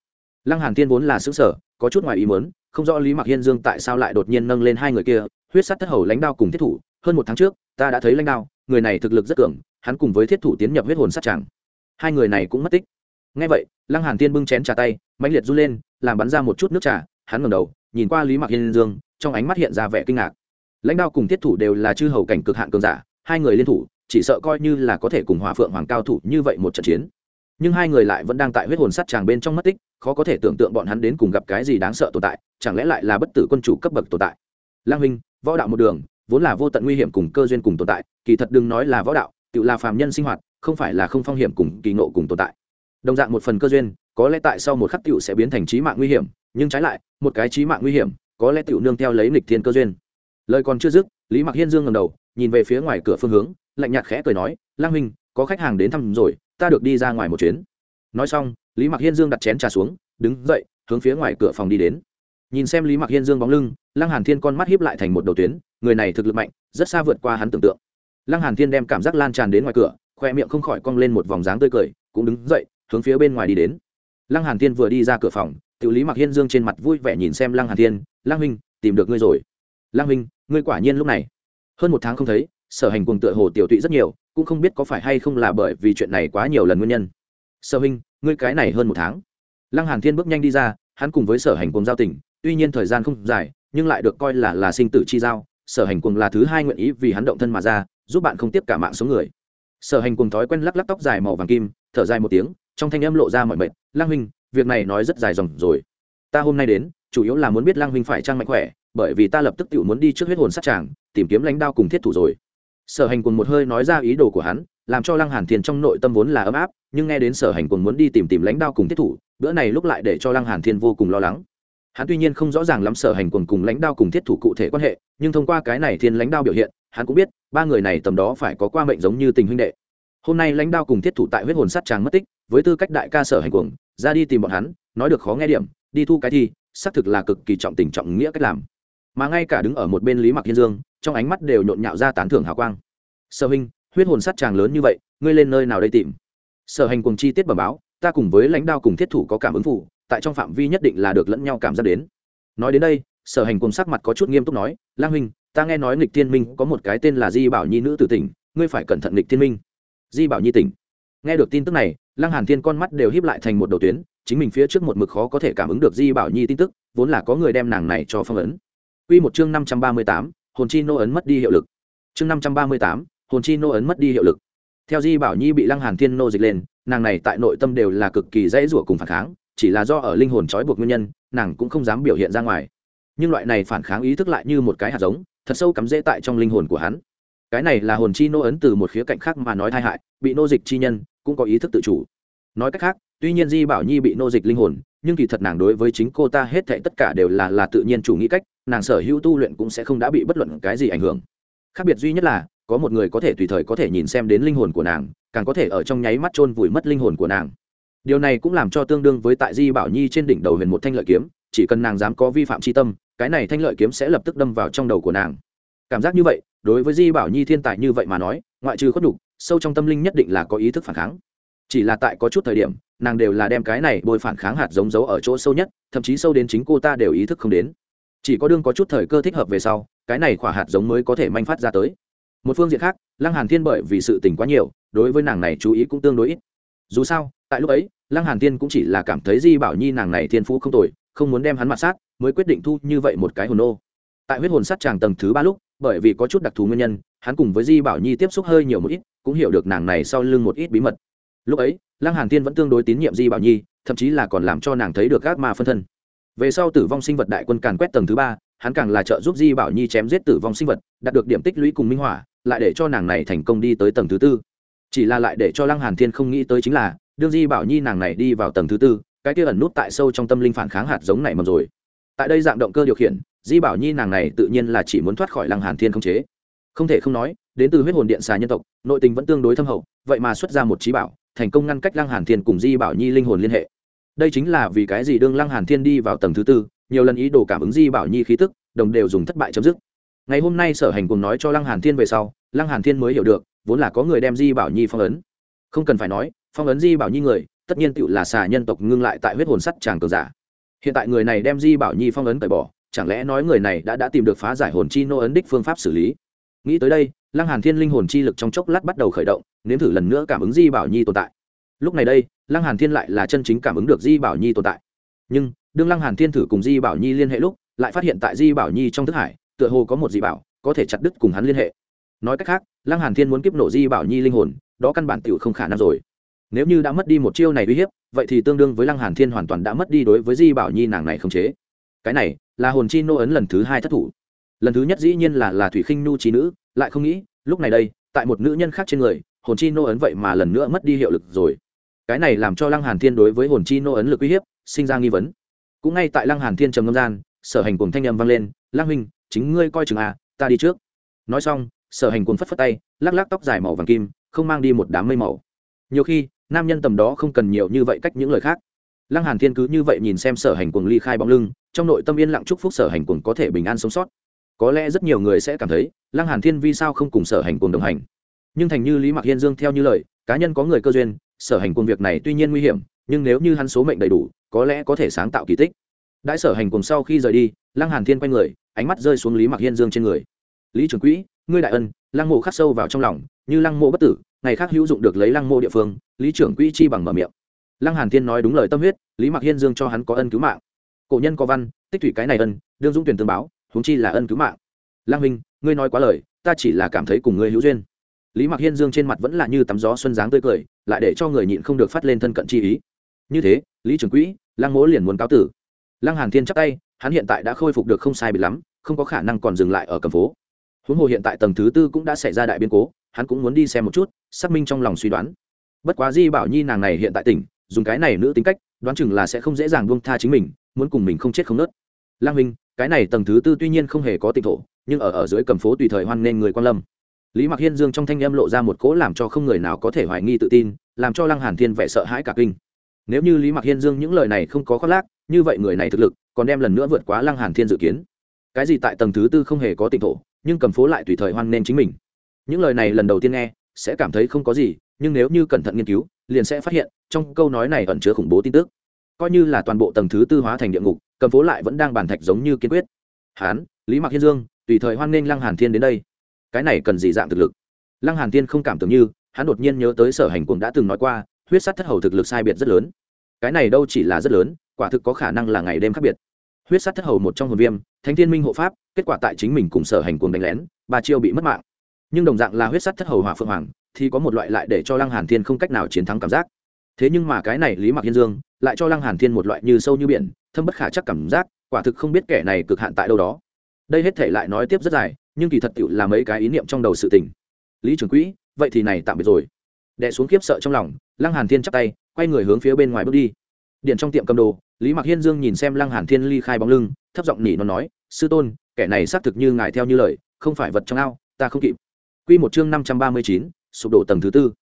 Lăng hàn thiên vốn là xứ sở có chút ngoài ý muốn, không rõ lý mặc hiên dương tại sao lại đột nhiên nâng lên hai người kia, huyết sát thất hầu lãnh đao cùng thiết thủ. Hơn một tháng trước, ta đã thấy lãnh đao, người này thực lực rất cường, hắn cùng với thiết thủ tiến nhập huyết hồn sát tràng. Hai người này cũng mất tích ngay vậy, lăng hàn tiên bưng chén trà tay, mãnh liệt run lên, làm bắn ra một chút nước trà, hắn ngẩng đầu, nhìn qua lý mặc hiên dương, trong ánh mắt hiện ra vẻ kinh ngạc. Lãnh đạo cùng thiết thủ đều là chư hầu cảnh cực hạn cường giả, hai người liên thủ, chỉ sợ coi như là có thể cùng hỏa phượng hoàng cao thủ như vậy một trận chiến. Nhưng hai người lại vẫn đang tại huyết hồn sát tràng bên trong mất tích, khó có thể tưởng tượng bọn hắn đến cùng gặp cái gì đáng sợ tồn tại, chẳng lẽ lại là bất tử quân chủ cấp bậc tồn tại. Lang huynh, võ đạo một đường, vốn là vô tận nguy hiểm cùng cơ duyên cùng tồn tại, kỳ thật đừng nói là võ đạo, tự là phàm nhân sinh hoạt, không phải là không phong hiểm cùng kỳ ngộ cùng tồn tại đồng dạng một phần cơ duyên, có lẽ tại sau một khắc tựu sẽ biến thành trí mạng nguy hiểm, nhưng trái lại, một cái trí mạng nguy hiểm, có lẽ tựu nương theo lấy lịch thiên cơ duyên. Lời còn chưa dứt, lý mặc hiên dương ngầm đầu, nhìn về phía ngoài cửa phương hướng, lạnh nhạt khẽ cười nói, lang huynh, có khách hàng đến thăm rồi, ta được đi ra ngoài một chuyến. Nói xong, lý mặc hiên dương đặt chén trà xuống, đứng dậy, hướng phía ngoài cửa phòng đi đến. Nhìn xem lý mặc hiên dương bóng lưng, lăng hàn thiên con mắt hiếp lại thành một đầu tuyến, người này thực lực mạnh, rất xa vượt qua hắn tưởng tượng. Lăng hàn thiên đem cảm giác lan tràn đến ngoài cửa, khoe miệng không khỏi cong lên một vòng dáng tươi cười, cũng đứng dậy hướng phía bên ngoài đi đến. Lăng hàn thiên vừa đi ra cửa phòng, tiểu lý mặc hiên dương trên mặt vui vẻ nhìn xem lăng hàn thiên, lăng huynh, tìm được ngươi rồi. Lăng huynh, ngươi quả nhiên lúc này. Hơn một tháng không thấy, sở hành cuồng tựa hồ tiểu tụy rất nhiều, cũng không biết có phải hay không là bởi vì chuyện này quá nhiều lần nguyên nhân. Sở huynh, ngươi cái này hơn một tháng. Lăng hàn thiên bước nhanh đi ra, hắn cùng với sở hành cuồng giao tình, tuy nhiên thời gian không dài, nhưng lại được coi là là sinh tử chi giao, sở hành cuồng là thứ hai nguyện ý vì hắn động thân mà ra, giúp bạn không tiếp cả mạng số người. Sở hành cuồng thói quen lắc lắc tóc dài màu vàng kim, thở dài một tiếng trong thanh âm lộ ra mọi mệt. Lang huynh, việc này nói rất dài dòng rồi. Ta hôm nay đến, chủ yếu là muốn biết lang huynh phải trang mạnh khỏe, bởi vì ta lập tức tự muốn đi trước huyết hồn sát tràng, tìm kiếm lãnh đao cùng thiết thủ rồi. Sở hành cùng một hơi nói ra ý đồ của hắn, làm cho lăng hàn thiên trong nội tâm vốn là ấm áp, nhưng nghe đến sở hành cùng muốn đi tìm tìm lãnh đao cùng thiết thủ, bữa này lúc lại để cho lăng hàn thiên vô cùng lo lắng. Hắn tuy nhiên không rõ ràng lắm sở hành cùng cùng lãnh đao cùng thiết thủ cụ thể quan hệ, nhưng thông qua cái này thiên lãnh đao biểu hiện, hắn cũng biết, ba người này tầm đó phải có qua mệnh giống như tình huynh đệ hôm nay lãnh đao cùng thiết thủ tại huyết hồn sát tràng mất tích, với tư cách đại ca sở hành cuồng, ra đi tìm bọn hắn, nói được khó nghe điểm, đi thu cái thi, xác thực là cực kỳ trọng tình trọng nghĩa cách làm. Mà ngay cả đứng ở một bên lý mặc hiên dương, trong ánh mắt đều nhộn nhạo ra tán thưởng hào quang. Sở huynh, huyết hồn sát tràng lớn như vậy, ngươi lên nơi nào đây tìm? Sở hành cùng chi tiết bẩm báo, ta cùng với lãnh đao cùng thiết thủ có cảm ứng phụ tại trong phạm vi nhất định là được lẫn nhau cảm giác đến. Nói đến đây, sở hành cùng sắc mặt có chút nghiêm túc nói, lang huynh, ta nghe nói nghịch thiên minh có một cái tên là di bảo nhi nữ tử tỉnh, ngươi phải cẩn thận nghịch thiên minh di bảo nhi tỉnh nghe được tin tức này lăng hàn thiên con mắt đều híp lại thành một đầu tuyến chính mình phía trước một mực khó có thể cảm ứng được di bảo nhi tin tức vốn là có người đem nàng này cho phong ấn Quy một chương 538, hồn chi nô ấn mất đi hiệu lực. Chương 538, hồn chi nô ấn mất đi hiệu lực. Theo Di Bảo Nhi bị Lăng Hàn Thiên nô dịch lên, nàng này tại nội tâm đều là cực kỳ dễ rủa cùng phản kháng, chỉ là do ở linh hồn trói buộc nguyên nhân, nàng cũng không dám biểu hiện ra ngoài. Nhưng loại này phản kháng ý thức lại như một cái hạt giống, thật sâu cắm rễ tại trong linh hồn của hắn. Cái này là hồn chi nô ấn từ một khía cạnh khác mà nói tai hại, bị nô dịch chi nhân cũng có ý thức tự chủ. Nói cách khác, tuy nhiên Di Bảo Nhi bị nô dịch linh hồn, nhưng kỳ thật nàng đối với chính cô ta hết thảy tất cả đều là là tự nhiên chủ nghĩ cách, nàng sở hữu tu luyện cũng sẽ không đã bị bất luận cái gì ảnh hưởng. Khác biệt duy nhất là có một người có thể tùy thời có thể nhìn xem đến linh hồn của nàng càng có thể ở trong nháy mắt chôn vùi mất linh hồn của nàng. Điều này cũng làm cho tương đương với tại di bảo nhi trên đỉnh đầu huyền một thanh lợi kiếm chỉ cần nàng dám có vi phạm c tâm cái này thanh lợi kiếm sẽ lập tức đâm vào trong đầu của nàng. Cảm giác như vậy đối với di bảo nhi thiên tài như vậy mà nói, ngoại trừ khuất đục sâu trong tâm linh nhất định là có ý thức phản kháng. Chỉ là tại có chút thời điểm, nàng đều là đem cái này bôi phản kháng hạt giống giấu ở chỗ sâu nhất, thậm chí sâu đến chính cô ta đều ý thức không đến. Chỉ có đương có chút thời cơ thích hợp về sau, cái này khỏa hạt giống mới có thể manh phát ra tới. Một phương diện khác, lăng hàn thiên bởi vì sự tình quá nhiều, đối với nàng này chú ý cũng tương đối ít. Dù sao, tại lúc ấy, lăng hàn thiên cũng chỉ là cảm thấy di bảo nhi nàng này thiên phú không tồi, không muốn đem hắn mặt sát, mới quyết định thu như vậy một cái hồn ô tại huyết hồn sát tràng tầng thứ ba lúc bởi vì có chút đặc thù nguyên nhân, hắn cùng với di bảo nhi tiếp xúc hơi nhiều một ít, cũng hiểu được nàng này sau lưng một ít bí mật. Lúc ấy, lăng hàn thiên vẫn tương đối tín nhiệm di bảo nhi, thậm chí là còn làm cho nàng thấy được gác ma phân thân. Về sau tử vong sinh vật đại quân càn quét tầng thứ ba, hắn càng là trợ giúp di bảo nhi chém giết tử vong sinh vật, đạt được điểm tích lũy cùng minh hỏa lại để cho nàng này thành công đi tới tầng thứ tư. Chỉ là lại để cho lăng hàn thiên không nghĩ tới chính là, đương di bảo nhi nàng này đi vào tầng thứ tư, cái kia ẩn nút tại sâu trong tâm linh phản kháng hạt giống này mầm rồi tại đây dạng động cơ điều khiển, di bảo nhi nàng này tự nhiên là chỉ muốn thoát khỏi lăng hàn thiên không chế. Không thể không nói, đến từ huyết hồn điện xà nhân tộc, nội tình vẫn tương đối thâm hậu, vậy mà xuất ra một trí bảo, thành công ngăn cách lăng hàn thiên cùng di bảo nhi linh hồn liên hệ. Đây chính là vì cái gì đương lăng hàn thiên đi vào tầng thứ tư, nhiều lần ý đồ cảm ứng di bảo nhi khí tức, đồng đều dùng thất bại chấm dứt. Ngày hôm nay sở hành cùng nói cho lăng hàn thiên về sau, lăng hàn thiên mới hiểu được, vốn là có người đem di bảo nhi phong ấn. Không cần phải nói, phong ấn di bảo nhi người, tất nhiên tựu là xà nhân tộc ngưng lại tại huyết hồn sắt tràng cờ giả hiện tại người này đem di bảo nhi phong ấn cởi bỏ, chẳng lẽ nói người này đã đã tìm được phá giải hồn chi nô ấn đích phương pháp xử lý? Nghĩ tới đây, lăng hàn thiên linh hồn chi lực trong chốc lát bắt đầu khởi động, nếm thử lần nữa cảm ứng di bảo nhi tồn tại. Lúc này đây, lăng hàn thiên lại là chân chính cảm ứng được di bảo nhi tồn tại. Nhưng, đương lăng hàn thiên thử cùng di bảo nhi liên hệ lúc, lại phát hiện tại di bảo nhi trong thức hải, tựa hồ có một di bảo, có thể chặt đứt cùng hắn liên hệ. Nói cách khác, lăng hàn thiên muốn kiếp nổ di bảo nhi linh hồn, đó căn bản tiểu không khả năng rồi nếu như đã mất đi một chiêu này uy hiếp, vậy thì tương đương với lăng hàn thiên hoàn toàn đã mất đi đối với di bảo nhi nàng này không chế. Cái này là hồn chi nô ấn lần thứ hai thất thủ. Lần thứ nhất dĩ nhiên là là thủy khinh nu trí nữ, lại không nghĩ, lúc này đây, tại một nữ nhân khác trên người, hồn chi nô ấn vậy mà lần nữa mất đi hiệu lực rồi. Cái này làm cho lăng hàn thiên đối với hồn chi nô ấn lực uy hiếp, sinh ra nghi vấn. Cũng ngay tại lăng hàn thiên trầm ngâm gian, sở hành cùng thanh âm vang lên, lăng huynh, chính ngươi coi chừng à ta đi trước. Nói xong, sở hành cùng phất phất tay, lắc lắc tóc dài màu vàng kim, không mang đi một đám mây màu. Nhiều khi nam nhân tầm đó không cần nhiều như vậy cách những lời khác. Lăng hàn thiên cứ như vậy nhìn xem sở hành cuồng ly khai bóng lưng, trong nội tâm yên lặng chúc phúc sở hành cuồng có thể bình an sống sót. Có lẽ rất nhiều người sẽ cảm thấy, lăng hàn thiên vì sao không cùng sở hành cuồng đồng hành? Nhưng thành như lý mạc hiên dương theo như lời, cá nhân có người cơ duyên, sở hành cuồng việc này tuy nhiên nguy hiểm, nhưng nếu như hắn số mệnh đầy đủ, có lẽ có thể sáng tạo kỳ tích. Đại sở hành cuồng sau khi rời đi, lăng hàn thiên quay người, ánh mắt rơi xuống lý mạc hiên dương trên người. Lý trưởng quỹ ngươi đại ân, lăng mộ khắc sâu vào trong lòng, như lăng mộ bất tử, ngày khác hữu dụng được lấy lăng mộ địa phương, lý trưởng quỹ chi bằng mở miệng. Lăng hàn thiên nói đúng lời tâm huyết, lý Mặc hiên dương cho hắn có ân cứu mạng. Cổ nhân có văn, tích thủy cái này ân, đương dũng tuyển tương báo, huống chi là ân cứu mạng. Lăng minh, ngươi nói quá lời, ta chỉ là cảm thấy cùng ngươi hữu duyên. Lý Mặc hiên dương trên mặt vẫn là như tắm gió xuân dáng tươi cười, lại để cho người nhịn không được phát lên thân cận chi ý. Như thế, lý trưởng quỹ, lăng mỗ liền muốn cáo tử. Lăng hàn thiên chắp tay, hắn hiện tại đã khôi phục được không sai biệt lắm, không có khả năng còn dừng lại ở cầm phố huống hồ hiện tại tầng thứ tư cũng đã xảy ra đại biến cố, hắn cũng muốn đi xem một chút, xác minh trong lòng suy đoán. Bất quá di bảo nhi nàng này hiện tại tỉnh, dùng cái này nữ tính cách, đoán chừng là sẽ không dễ dàng buông tha chính mình, muốn cùng mình không chết không nớt. Lang minh cái này tầng thứ tư tuy nhiên không hề có tịnh thổ, nhưng ở ở dưới cầm phố tùy thời hoan nghênh người quan lâm. Lý mặc hiên dương trong thanh âm lộ ra một cỗ làm cho không người nào có thể hoài nghi tự tin, làm cho lăng hàn thiên vẻ sợ hãi cả kinh. Nếu như lý mặc hiên dương những lời này không có khoác lác, như vậy người này thực lực, còn đem lần nữa vượt quá lăng hàn thiên dự kiến. Cái gì tại tầng thứ tư không hề có tịnh thổ nhưng cầm phố lại tùy thời hoan nên chính mình. Những lời này lần đầu tiên nghe, sẽ cảm thấy không có gì, nhưng nếu như cẩn thận nghiên cứu, liền sẽ phát hiện, trong câu nói này ẩn chứa khủng bố tin tức. Coi như là toàn bộ tầng thứ tư hóa thành địa ngục, cầm phố lại vẫn đang bàn thạch giống như kiên quyết. Hán, lý mạc hiên dương, tùy thời hoan nghênh lăng hàn thiên đến đây. Cái này cần gì dạng thực lực? Lăng hàn thiên không cảm tưởng như, hắn đột nhiên nhớ tới sở hành cuồng đã từng nói qua, huyết sắt thất hầu thực lực sai biệt rất lớn. Cái này đâu chỉ là rất lớn, quả thực có khả năng là ngày đêm khác biệt huyết sát thất hầu một trong hồn viêm, thánh thiên minh hộ pháp, kết quả tại chính mình cùng sở hành cuồng đánh lén, ba chiêu bị mất mạng. Nhưng đồng dạng là huyết sát thất hầu hỏa phượng hoàng, thì có một loại lại để cho lăng hàn thiên không cách nào chiến thắng cảm giác. Thế nhưng mà cái này lý mặc hiên dương, lại cho lăng hàn thiên một loại như sâu như biển, thâm bất khả chắc cảm giác, quả thực không biết kẻ này cực hạn tại đâu đó. Đây hết thể lại nói tiếp rất dài, nhưng kỳ thật tựu là mấy cái ý niệm trong đầu sự tình. Lý trưởng quỹ, vậy thì này tạm biệt rồi. Đè xuống kiếp sợ trong lòng, lăng hàn thiên chắp tay, quay người hướng phía bên ngoài bước đi điện trong tiệm cầm đồ lý mặc hiên dương nhìn xem lăng hàn thiên ly khai bóng lưng thấp giọng nỉ nó nói sư tôn kẻ này xác thực như ngài theo như lời không phải vật trong ao ta không kịp. Quy một chương năm trăm ba mươi chín, sụp đổ tầng thứ tư.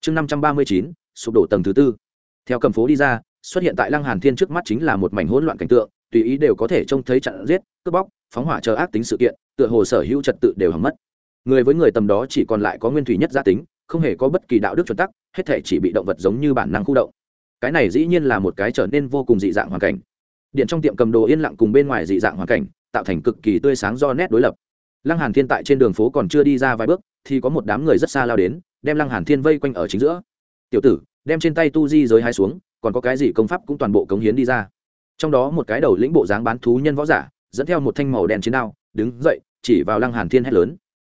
Chương năm trăm ba mươi chín, sụp đổ tầng thứ tư. Theo cầm phố đi ra xuất hiện tại lăng hàn thiên trước mắt chính là một mảnh hỗn loạn cảnh tượng tùy ý đều có thể trông thấy chặn giết cướp bóc phóng hỏa chờ ác tính sự kiện tựa hồ sở hữu trật tự đều hầm mất. Người với người tầm đó chỉ còn lại có nguyên thủy nhất gia tính không hề có bất kỳ đạo đức chuẩn tắc hết thể chỉ bị động vật giống như bản năng khu động cái này dĩ nhiên là một cái trở nên vô cùng dị dạng hoàn cảnh. Điện trong tiệm cầm đồ yên lặng cùng bên ngoài dị dạng hoàn cảnh, tạo thành cực kỳ tươi sáng do nét đối lập. Lăng hàn thiên tại trên đường phố còn chưa đi ra vài bước, thì có một đám người rất xa lao đến, đem lăng hàn thiên vây quanh ở chính giữa. Tiểu tử, đem trên tay tu di giới hai xuống, còn có cái gì công pháp cũng toàn bộ cống hiến đi ra. Trong đó một cái đầu lĩnh bộ dáng bán thú nhân võ giả, dẫn theo một thanh màu đen chiến đao, đứng dậy, chỉ vào lăng hàn thiên hét lớn.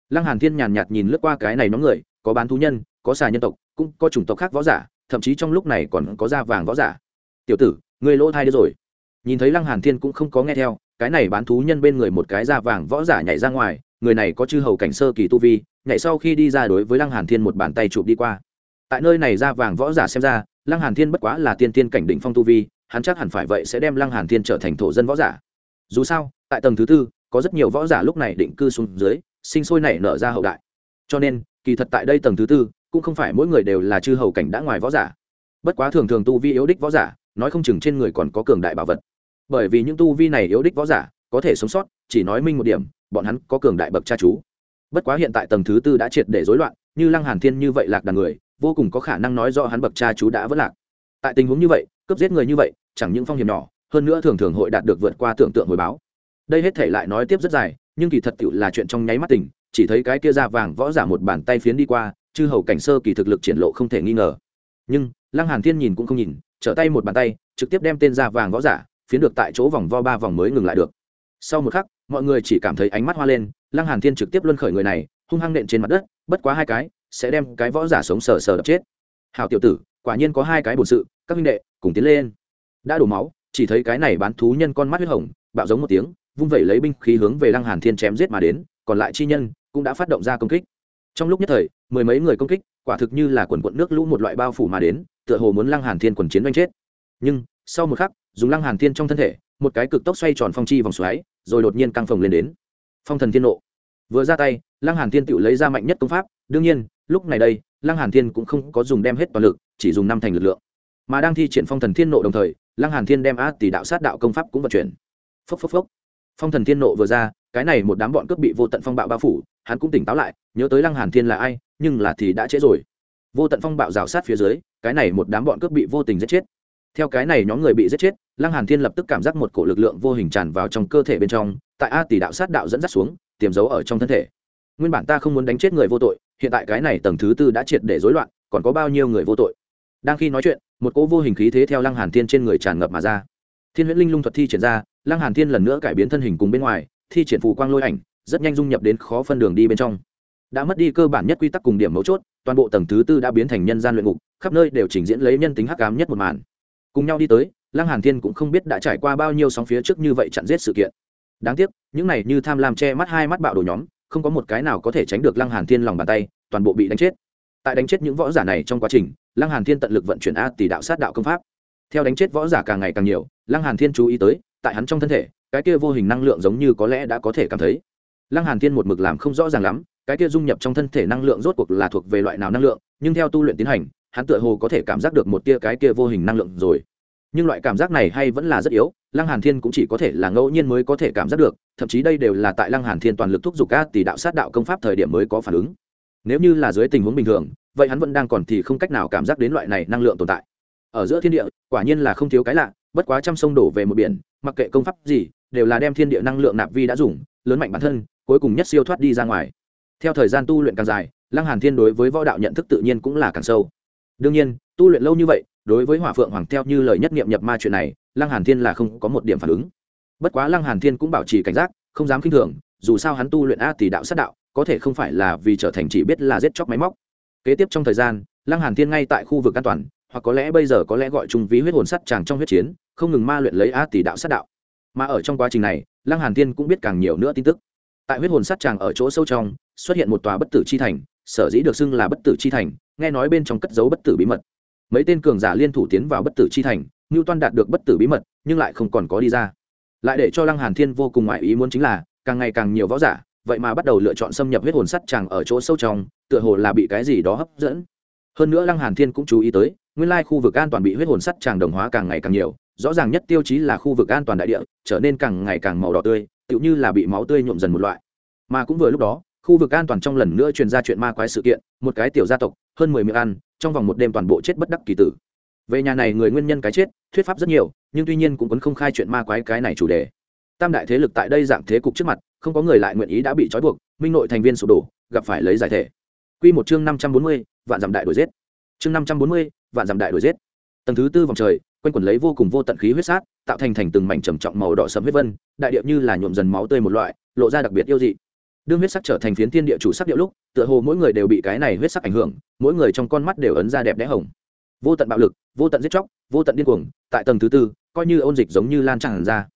Lăng hàn thiên nhàn nhạt nhìn lướt qua cái này nhóm người, có bán thú nhân, có xà nhân tộc, cũng có chủng tộc khác võ giả thậm chí trong lúc này còn có da vàng võ giả. Tiểu tử người lỗ thai đi rồi. Nhìn thấy lăng hàn thiên cũng không có nghe theo, cái này bán thú nhân bên người một cái da vàng võ giả nhảy ra ngoài, người này có chư hầu cảnh sơ kỳ tu vi, nhảy sau khi đi ra đối với lăng hàn thiên một bàn tay chụp đi qua. Tại nơi này da vàng võ giả xem ra, lăng hàn thiên bất quá là tiên tiên cảnh đỉnh phong tu vi, hắn chắc hẳn phải vậy sẽ đem lăng hàn thiên trở thành thổ dân võ giả. Dù sao, tại tầng thứ tư, có rất nhiều võ giả lúc này định cư xuống dưới, sinh sôi nảy nở ra hậu đại. Cho nên kỳ thật tại đây tầng thứ tư, cũng không phải mỗi người đều là chư hầu cảnh đã ngoài võ giả. Bất quá thường thường tu vi yếu đích võ giả, nói không chừng trên người còn có cường đại bảo vật. Bởi vì những tu vi này yếu đích võ giả, có thể sống sót, chỉ nói minh một điểm, bọn hắn có cường đại bậc cha chú. Bất quá hiện tại tầng thứ tư đã triệt để rối loạn, như lăng hàn thiên như vậy lạc đàn người, vô cùng có khả năng nói rõ hắn bậc cha chú đã vất lạc. Tại tình huống như vậy, cướp giết người như vậy, chẳng những phong hiểm nhỏ, hơn nữa thường thường hội đạt được vượt qua tưởng tượng hồi báo. Đây hết thể lại nói tiếp rất dài, nhưng kỳ thật tựu là chuyện trong nháy mắt tỉnh chỉ thấy cái kia da vàng võ giả một bàn tay phiến đi qua, chư hầu cảnh sơ kỳ thực lực triển lộ không thể nghi ngờ. Nhưng, lăng hàn thiên nhìn cũng không nhìn, trở tay một bàn tay, trực tiếp đem tên da vàng võ giả phiến được tại chỗ vòng vo ba vòng mới ngừng lại được. Sau một khắc, mọi người chỉ cảm thấy ánh mắt hoa lên, lăng hàn thiên trực tiếp luân khởi người này, hung hăng nện trên mặt đất, bất quá hai cái sẽ đem cái võ giả sống sờ sờ đập chết. Hào tiểu tử, quả nhiên có hai cái bổn sự, các huynh đệ, cùng tiến lên. Đã đổ máu, chỉ thấy cái này bán thú nhân con mắt huyết hồng, bạo giống một tiếng, vung vẩy lấy binh khí hướng về lăng hàn thiên chém giết mà đến, còn lại chi nhân cũng đã phát động ra công kích. Trong lúc nhất thời, mười mấy người công kích, quả thực như là quần quận nước lũ một loại bao phủ mà đến, tựa hồ muốn lăng hàn thiên quần chiến đánh chết. Nhưng, sau một khắc, dùng lăng hàn thiên trong thân thể, một cái cực tốc xoay tròn phong chi vòng xoáy, rồi đột nhiên căng phồng lên đến. Phong thần thiên nộ. Vừa ra tay, lăng hàn thiên tự lấy ra mạnh nhất công pháp, đương nhiên, lúc này đây, lăng hàn thiên cũng không có dùng đem hết toàn lực, chỉ dùng năm thành lực lượng. Mà đang thi triển phong thần thiên nộ đồng thời, lăng hàn thiên đem a tỷ đạo sát đạo công pháp cũng vận chuyển. Phốc phốc phốc. Phong thần thiên nộ vừa ra, cái này một đám bọn cướp bị vô tận phong bạo bao phủ hắn cũng tỉnh táo lại, nhớ tới lăng hàn thiên là ai, nhưng là thì đã trễ rồi. Vô tận phong bạo rào sát phía dưới, cái này một đám bọn cướp bị vô tình giết chết. Theo cái này nhóm người bị giết chết, lăng hàn thiên lập tức cảm giác một cổ lực lượng vô hình tràn vào trong cơ thể bên trong, tại a tỷ đạo sát đạo dẫn dắt xuống, tiềm giấu ở trong thân thể. Nguyên bản ta không muốn đánh chết người vô tội, hiện tại cái này tầng thứ tư đã triệt để rối loạn, còn có bao nhiêu người vô tội? Đang khi nói chuyện, một cỗ vô hình khí thế theo lăng hàn thiên trên người tràn ngập mà ra. Thiên huyễn linh lung thuật thi triển ra, lăng hàn thiên lần nữa cải biến thân hình cùng bên ngoài, thi triển phù quang lôi ảnh rất nhanh dung nhập đến khó phân đường đi bên trong. Đã mất đi cơ bản nhất quy tắc cùng điểm mấu chốt, toàn bộ tầng thứ tư đã biến thành nhân gian luyện ngục, khắp nơi đều trình diễn lấy nhân tính hắc ám nhất một màn. Cùng nhau đi tới, lăng hàn thiên cũng không biết đã trải qua bao nhiêu sóng phía trước như vậy chặn giết sự kiện. Đáng tiếc, những này như tham lam che mắt hai mắt bạo đồ nhóm, không có một cái nào có thể tránh được lăng hàn thiên lòng bàn tay, toàn bộ bị đánh chết. Tại đánh chết những võ giả này trong quá trình, lăng hàn thiên tận lực vận chuyển a tỷ đạo sát đạo công pháp. Theo đánh chết võ giả càng ngày càng nhiều, lăng hàn thiên chú ý tới, tại hắn trong thân thể, cái kia vô hình năng lượng giống như có lẽ đã có thể cảm thấy lăng hàn thiên một mực làm không rõ ràng lắm, cái kia dung nhập trong thân thể năng lượng rốt cuộc là thuộc về loại nào năng lượng, nhưng theo tu luyện tiến hành, hắn tựa hồ có thể cảm giác được một tia cái kia vô hình năng lượng rồi. Nhưng loại cảm giác này hay vẫn là rất yếu, lăng hàn thiên cũng chỉ có thể là ngẫu nhiên mới có thể cảm giác được, thậm chí đây đều là tại lăng hàn thiên toàn lực thúc giục các tỷ đạo sát đạo công pháp thời điểm mới có phản ứng. Nếu như là dưới tình huống bình thường, vậy hắn vẫn đang còn thì không cách nào cảm giác đến loại này năng lượng tồn tại. Ở giữa thiên địa, quả nhiên là không thiếu cái lạ, bất quá trăm sông đổ về một biển, mặc kệ công pháp gì, đều là đem thiên địa năng lượng nạp vi đã dùng, lớn mạnh bản thân cuối cùng nhất siêu thoát đi ra ngoài. Theo thời gian tu luyện càng dài, lăng hàn thiên đối với võ đạo nhận thức tự nhiên cũng là càng sâu. Đương nhiên, tu luyện lâu như vậy, đối với hỏa phượng hoàng theo như lời nhất niệm nhập ma chuyện này, lăng hàn thiên là không có một điểm phản ứng. Bất quá lăng hàn thiên cũng bảo trì cảnh giác, không dám khinh thường, dù sao hắn tu luyện a tỷ đạo sát đạo, có thể không phải là vì trở thành chỉ biết là giết chóc máy móc. Kế tiếp trong thời gian, lăng hàn thiên ngay tại khu vực an toàn, hoặc có lẽ bây giờ có lẽ gọi chung ví huyết hồn sắt chàng trong huyết chiến, không ngừng ma luyện lấy a tỷ đạo sát đạo. Mà ở trong quá trình này, lăng hàn thiên cũng biết càng nhiều nữa tin tức tại huyết hồn sắt chàng ở chỗ sâu trong, xuất hiện một tòa bất tử chi thành, sở dĩ được xưng là bất tử chi thành, nghe nói bên trong cất giấu bất tử bí mật. Mấy tên cường giả liên thủ tiến vào bất tử chi thành ngưu toan đạt được bất tử bí mật, nhưng lại không còn có đi ra. Lại để cho lăng hàn thiên vô cùng ngoại ý muốn chính là, càng ngày càng nhiều võ giả, vậy mà bắt đầu lựa chọn xâm nhập huyết hồn sắt chàng ở chỗ sâu trong, tựa hồ là bị cái gì đó hấp dẫn. Hơn nữa lăng hàn thiên cũng chú ý tới, nguyên lai khu vực an toàn bị huyết hồn sắt chàng đồng hóa càng ngày càng nhiều, rõ ràng nhất tiêu chí là khu vực an toàn đại địa, trở nên càng ngày càng màu đỏ tươi tựu như là bị máu tươi nhuộm dần một loại. Mà cũng vừa lúc đó, khu vực an toàn trong lần nữa truyền ra chuyện ma quái sự kiện, một cái tiểu gia tộc, hơn mười miệng ăn, trong vòng một đêm toàn bộ chết bất đắc kỳ tử. Về nhà này người nguyên nhân cái chết, thuyết pháp rất nhiều, nhưng tuy nhiên cũng vẫn không khai chuyện ma quái cái này chủ đề. Tam đại thế lực tại đây dạng thế cục trước mặt, không có người lại nguyện ý đã bị trói buộc, minh nội thành viên sụp đổ, gặp phải lấy giải thể. Quy một chương năm trăm bốn mươi, vạn dặm đại đổi giết. Chương năm trăm bốn mươi, vạn dặm đại đổi giết tầng thứ tư vòng trời, quanh quẩn lấy vô cùng vô tận khí huyết sát, tạo thành thành từng mảnh trầm trọng màu đỏ sẫm huyết vân, đại điệu như là nhuộm dần máu tươi một loại, lộ ra đặc biệt yêu dị. Đương huyết sắc trở thành phiến thiên địa chủ sắc điệu lúc, tựa hồ mỗi người đều bị cái này huyết sắc ảnh hưởng, mỗi người trong con mắt đều ấn ra đẹp đẽ hồng. Vô tận bạo lực, vô tận giết chóc, vô tận điên cuồng, tại tầng thứ tư, coi như ôn dịch giống như lan tràn ra.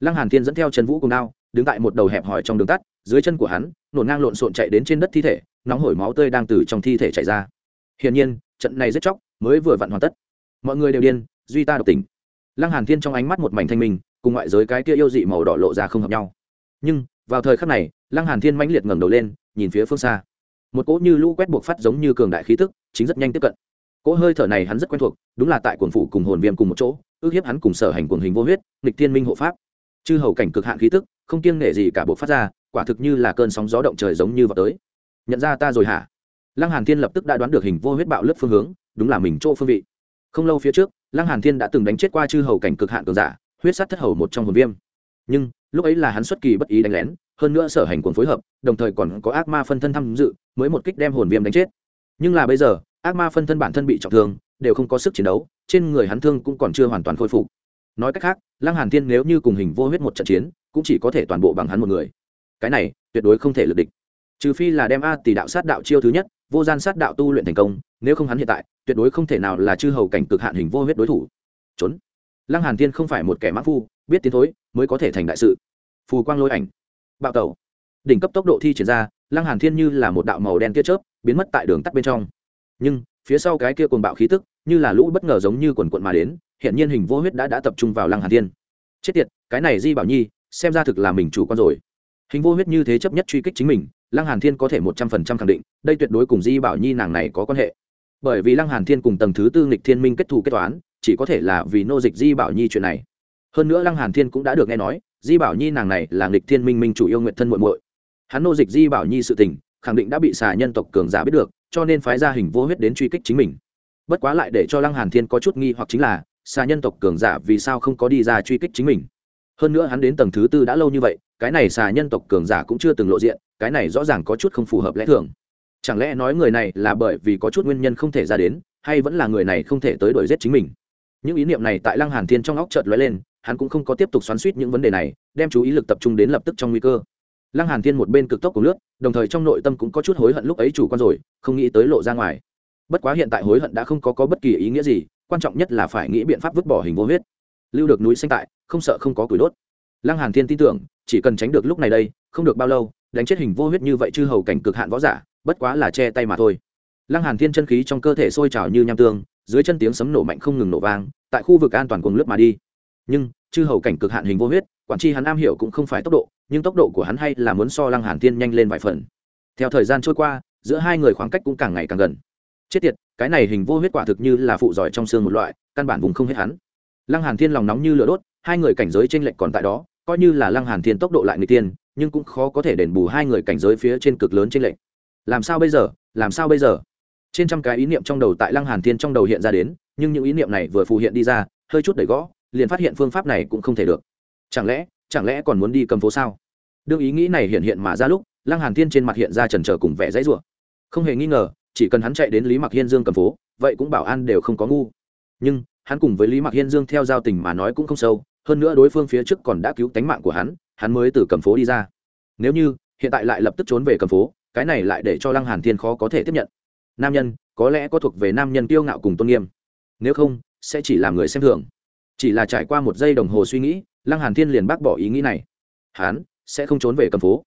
Lăng hàn thiên dẫn theo trần vũ cùng đao, đứng tại một đầu hẹp hòi trong đường tắt, dưới chân của hắn, nổ ngang lộn xộn chạy đến trên đất thi thể, nóng hổi máu tươi đang từ trong thi thể chảy ra. Hiển nhiên, trận này giết chóc mới vừa vặn hoàn tất mọi người đều điên, duy ta độc tình. Lăng hàn thiên trong ánh mắt một mảnh thanh minh, cùng ngoại giới cái kia yêu dị màu đỏ lộ ra không hợp nhau. Nhưng, vào thời khắc này, lăng hàn thiên mãnh liệt ngẩng đầu lên, nhìn phía phương xa. Một cỗ như lũ quét buộc phát giống như cường đại khí tức, chính rất nhanh tiếp cận. Cỗ hơi thở này hắn rất quen thuộc, đúng là tại cuồng phủ cùng hồn viêm cùng một chỗ, ước hiếp hắn cùng sở hành cuồng hình vô huyết, nghịch thiên minh hộ pháp. Chư hầu cảnh cực hạn khí tức, không kiêng nể gì cả buộc phát ra, quả thực như là cơn sóng gió động trời giống như vào tới. Nhận ra ta rồi hả? Lăng hàn thiên lập tức đã đoán được hình vô huyết bạo lướt phương hướng, đúng là mình chỗ phương vị không lâu phía trước, lăng hàn thiên đã từng đánh chết qua chư hầu cảnh cực hạn cường giả, huyết sát thất hầu một trong hồn viêm. Nhưng, lúc ấy là hắn xuất kỳ bất ý đánh lén, hơn nữa sở hành cuồng phối hợp, đồng thời còn có ác ma phân thân tham dự, mới một kích đem hồn viêm đánh chết. Nhưng là bây giờ, ác ma phân thân bản thân bị trọng thương, đều không có sức chiến đấu, trên người hắn thương cũng còn chưa hoàn toàn khôi phục. Nói cách khác, lăng hàn thiên nếu như cùng hình vô huyết một trận chiến, cũng chỉ có thể toàn bộ bằng hắn một người. Cái này, tuyệt đối không thể lực địch. Trừ phi là đem a tỷ đạo sát đạo chiêu thứ nhất vô gian sát đạo tu luyện thành công, nếu không hắn hiện tại, tuyệt đối không thể nào là chư hầu cảnh cực hạn hình vô huyết đối thủ. Trốn. Lăng hàn thiên không phải một kẻ mã phu, biết tiến thối, mới có thể thành đại sự. Phù quang lôi ảnh. Bạo tẩu. Đỉnh cấp tốc độ thi triển ra, lăng hàn thiên như là một đạo màu đen tia chớp, biến mất tại đường tắt bên trong. Nhưng, phía sau cái kia cuồng bạo khí tức, như là lũ bất ngờ giống như quần cuộn mà đến, hiện nhiên hình vô huyết đã đã tập trung vào lăng hàn thiên. Chết tiệt, cái này di bảo nhi, xem ra thực là mình chủ quan rồi. Hình vô huyết như thế chấp nhất truy kích chính mình lăng hàn thiên có thể một trăm phần trăm khẳng định, đây tuyệt đối cùng di bảo nhi nàng này có quan hệ. Bởi vì lăng hàn thiên cùng tầng thứ tư nghịch thiên minh kết thù kết toán, chỉ có thể là vì nô dịch di bảo nhi chuyện này. Hơn nữa lăng hàn thiên cũng đã được nghe nói, di bảo nhi nàng này là nghịch thiên minh minh chủ yêu nguyện thân muội muội. Hắn nô dịch di bảo nhi sự tình, khẳng định đã bị xà nhân tộc cường giả biết được, cho nên phái ra hình vô huyết đến truy kích chính mình. Bất quá lại để cho lăng hàn thiên có chút nghi hoặc chính là, xà nhân tộc cường giả vì sao không có đi ra truy kích chính mình? Hơn nữa hắn đến tầng thứ tư đã lâu như vậy cái này xà nhân tộc cường giả cũng chưa từng lộ diện cái này rõ ràng có chút không phù hợp lẽ thường. Chẳng lẽ nói người này là bởi vì có chút nguyên nhân không thể ra đến hay vẫn là người này không thể tới đuổi giết chính mình? Những ý niệm này tại lăng hàn thiên trong óc chợt lóe lên hắn cũng không có tiếp tục xoắn suýt những vấn đề này đem chú ý lực tập trung đến lập tức trong nguy cơ. Lăng hàn thiên một bên cực tốc của nước đồng thời trong nội tâm cũng có chút hối hận lúc ấy chủ quan rồi không nghĩ tới lộ ra ngoài. Bất quá hiện tại hối hận đã không có, có bất kỳ ý nghĩa gì quan trọng nhất là phải nghĩ biện pháp vứt bỏ hình vô huyết. Lưu được núi xanh tại không sợ không có củi đốt. Lăng hàn thiên tin tưởng chỉ cần tránh được lúc này đây, không được bao lâu, đánh chết hình vô huyết như vậy chư hầu cảnh cực hạn võ giả, bất quá là che tay mà thôi. Lăng hàn thiên chân khí trong cơ thể sôi trào như nham tương, dưới chân tiếng sấm nổ mạnh không ngừng nổ vang, tại khu vực an toàn cuồng lướt mà đi. Nhưng, chư hầu cảnh cực hạn hình vô huyết, quản chi hắn am hiểu cũng không phải tốc độ, nhưng tốc độ của hắn hay là muốn so lăng hàn thiên nhanh lên vài phần. Theo thời gian trôi qua, giữa hai người khoảng cách cũng càng ngày càng gần. Chết tiệt, cái này hình vô huyết quả thực như là phụ giỏi trong xương một loại, căn bản vùng không hết hắn. Lăng hàn thiên lòng nóng như lửa đốt, hai người cảnh giới trên lệnh còn tại đó coi như là lăng hàn thiên tốc độ lại người tiên, nhưng cũng khó có thể đền bù hai người cảnh giới phía trên cực lớn trên lệnh làm sao bây giờ? Làm sao bây giờ? Trên trăm cái ý niệm trong đầu tại lăng hàn thiên trong đầu hiện ra đến, nhưng những ý niệm này vừa phù hiện đi ra, hơi chút đẩy gõ, liền phát hiện phương pháp này cũng không thể được. Chẳng lẽ chẳng lẽ còn muốn đi cầm phố sao? Đương ý nghĩ này hiện hiện mà ra lúc, lăng hàn thiên trên mặt hiện ra trần trở cùng vẻ dãy rủa. Không hề nghi ngờ, chỉ cần hắn chạy đến lý mặc hiên dương cầm phố, vậy cũng bảo an đều không có ngu. Nhưng, hắn cùng với lý mặc hiên dương theo giao tình mà nói cũng không sâu hơn nữa đối phương phía trước còn đã cứu tánh mạng của hắn hắn mới từ cầm phố đi ra. Nếu như, hiện tại lại lập tức trốn về cầm phố, cái này lại để cho lăng hàn thiên khó có thể tiếp nhận. Nam nhân, có lẽ có thuộc về nam nhân kiêu ngạo cùng tôn nghiêm. Nếu không, sẽ chỉ làm người xem thường. Chỉ là trải qua một giây đồng hồ suy nghĩ, lăng hàn thiên liền bác bỏ ý nghĩ này. Hắn sẽ không trốn về cầm phố.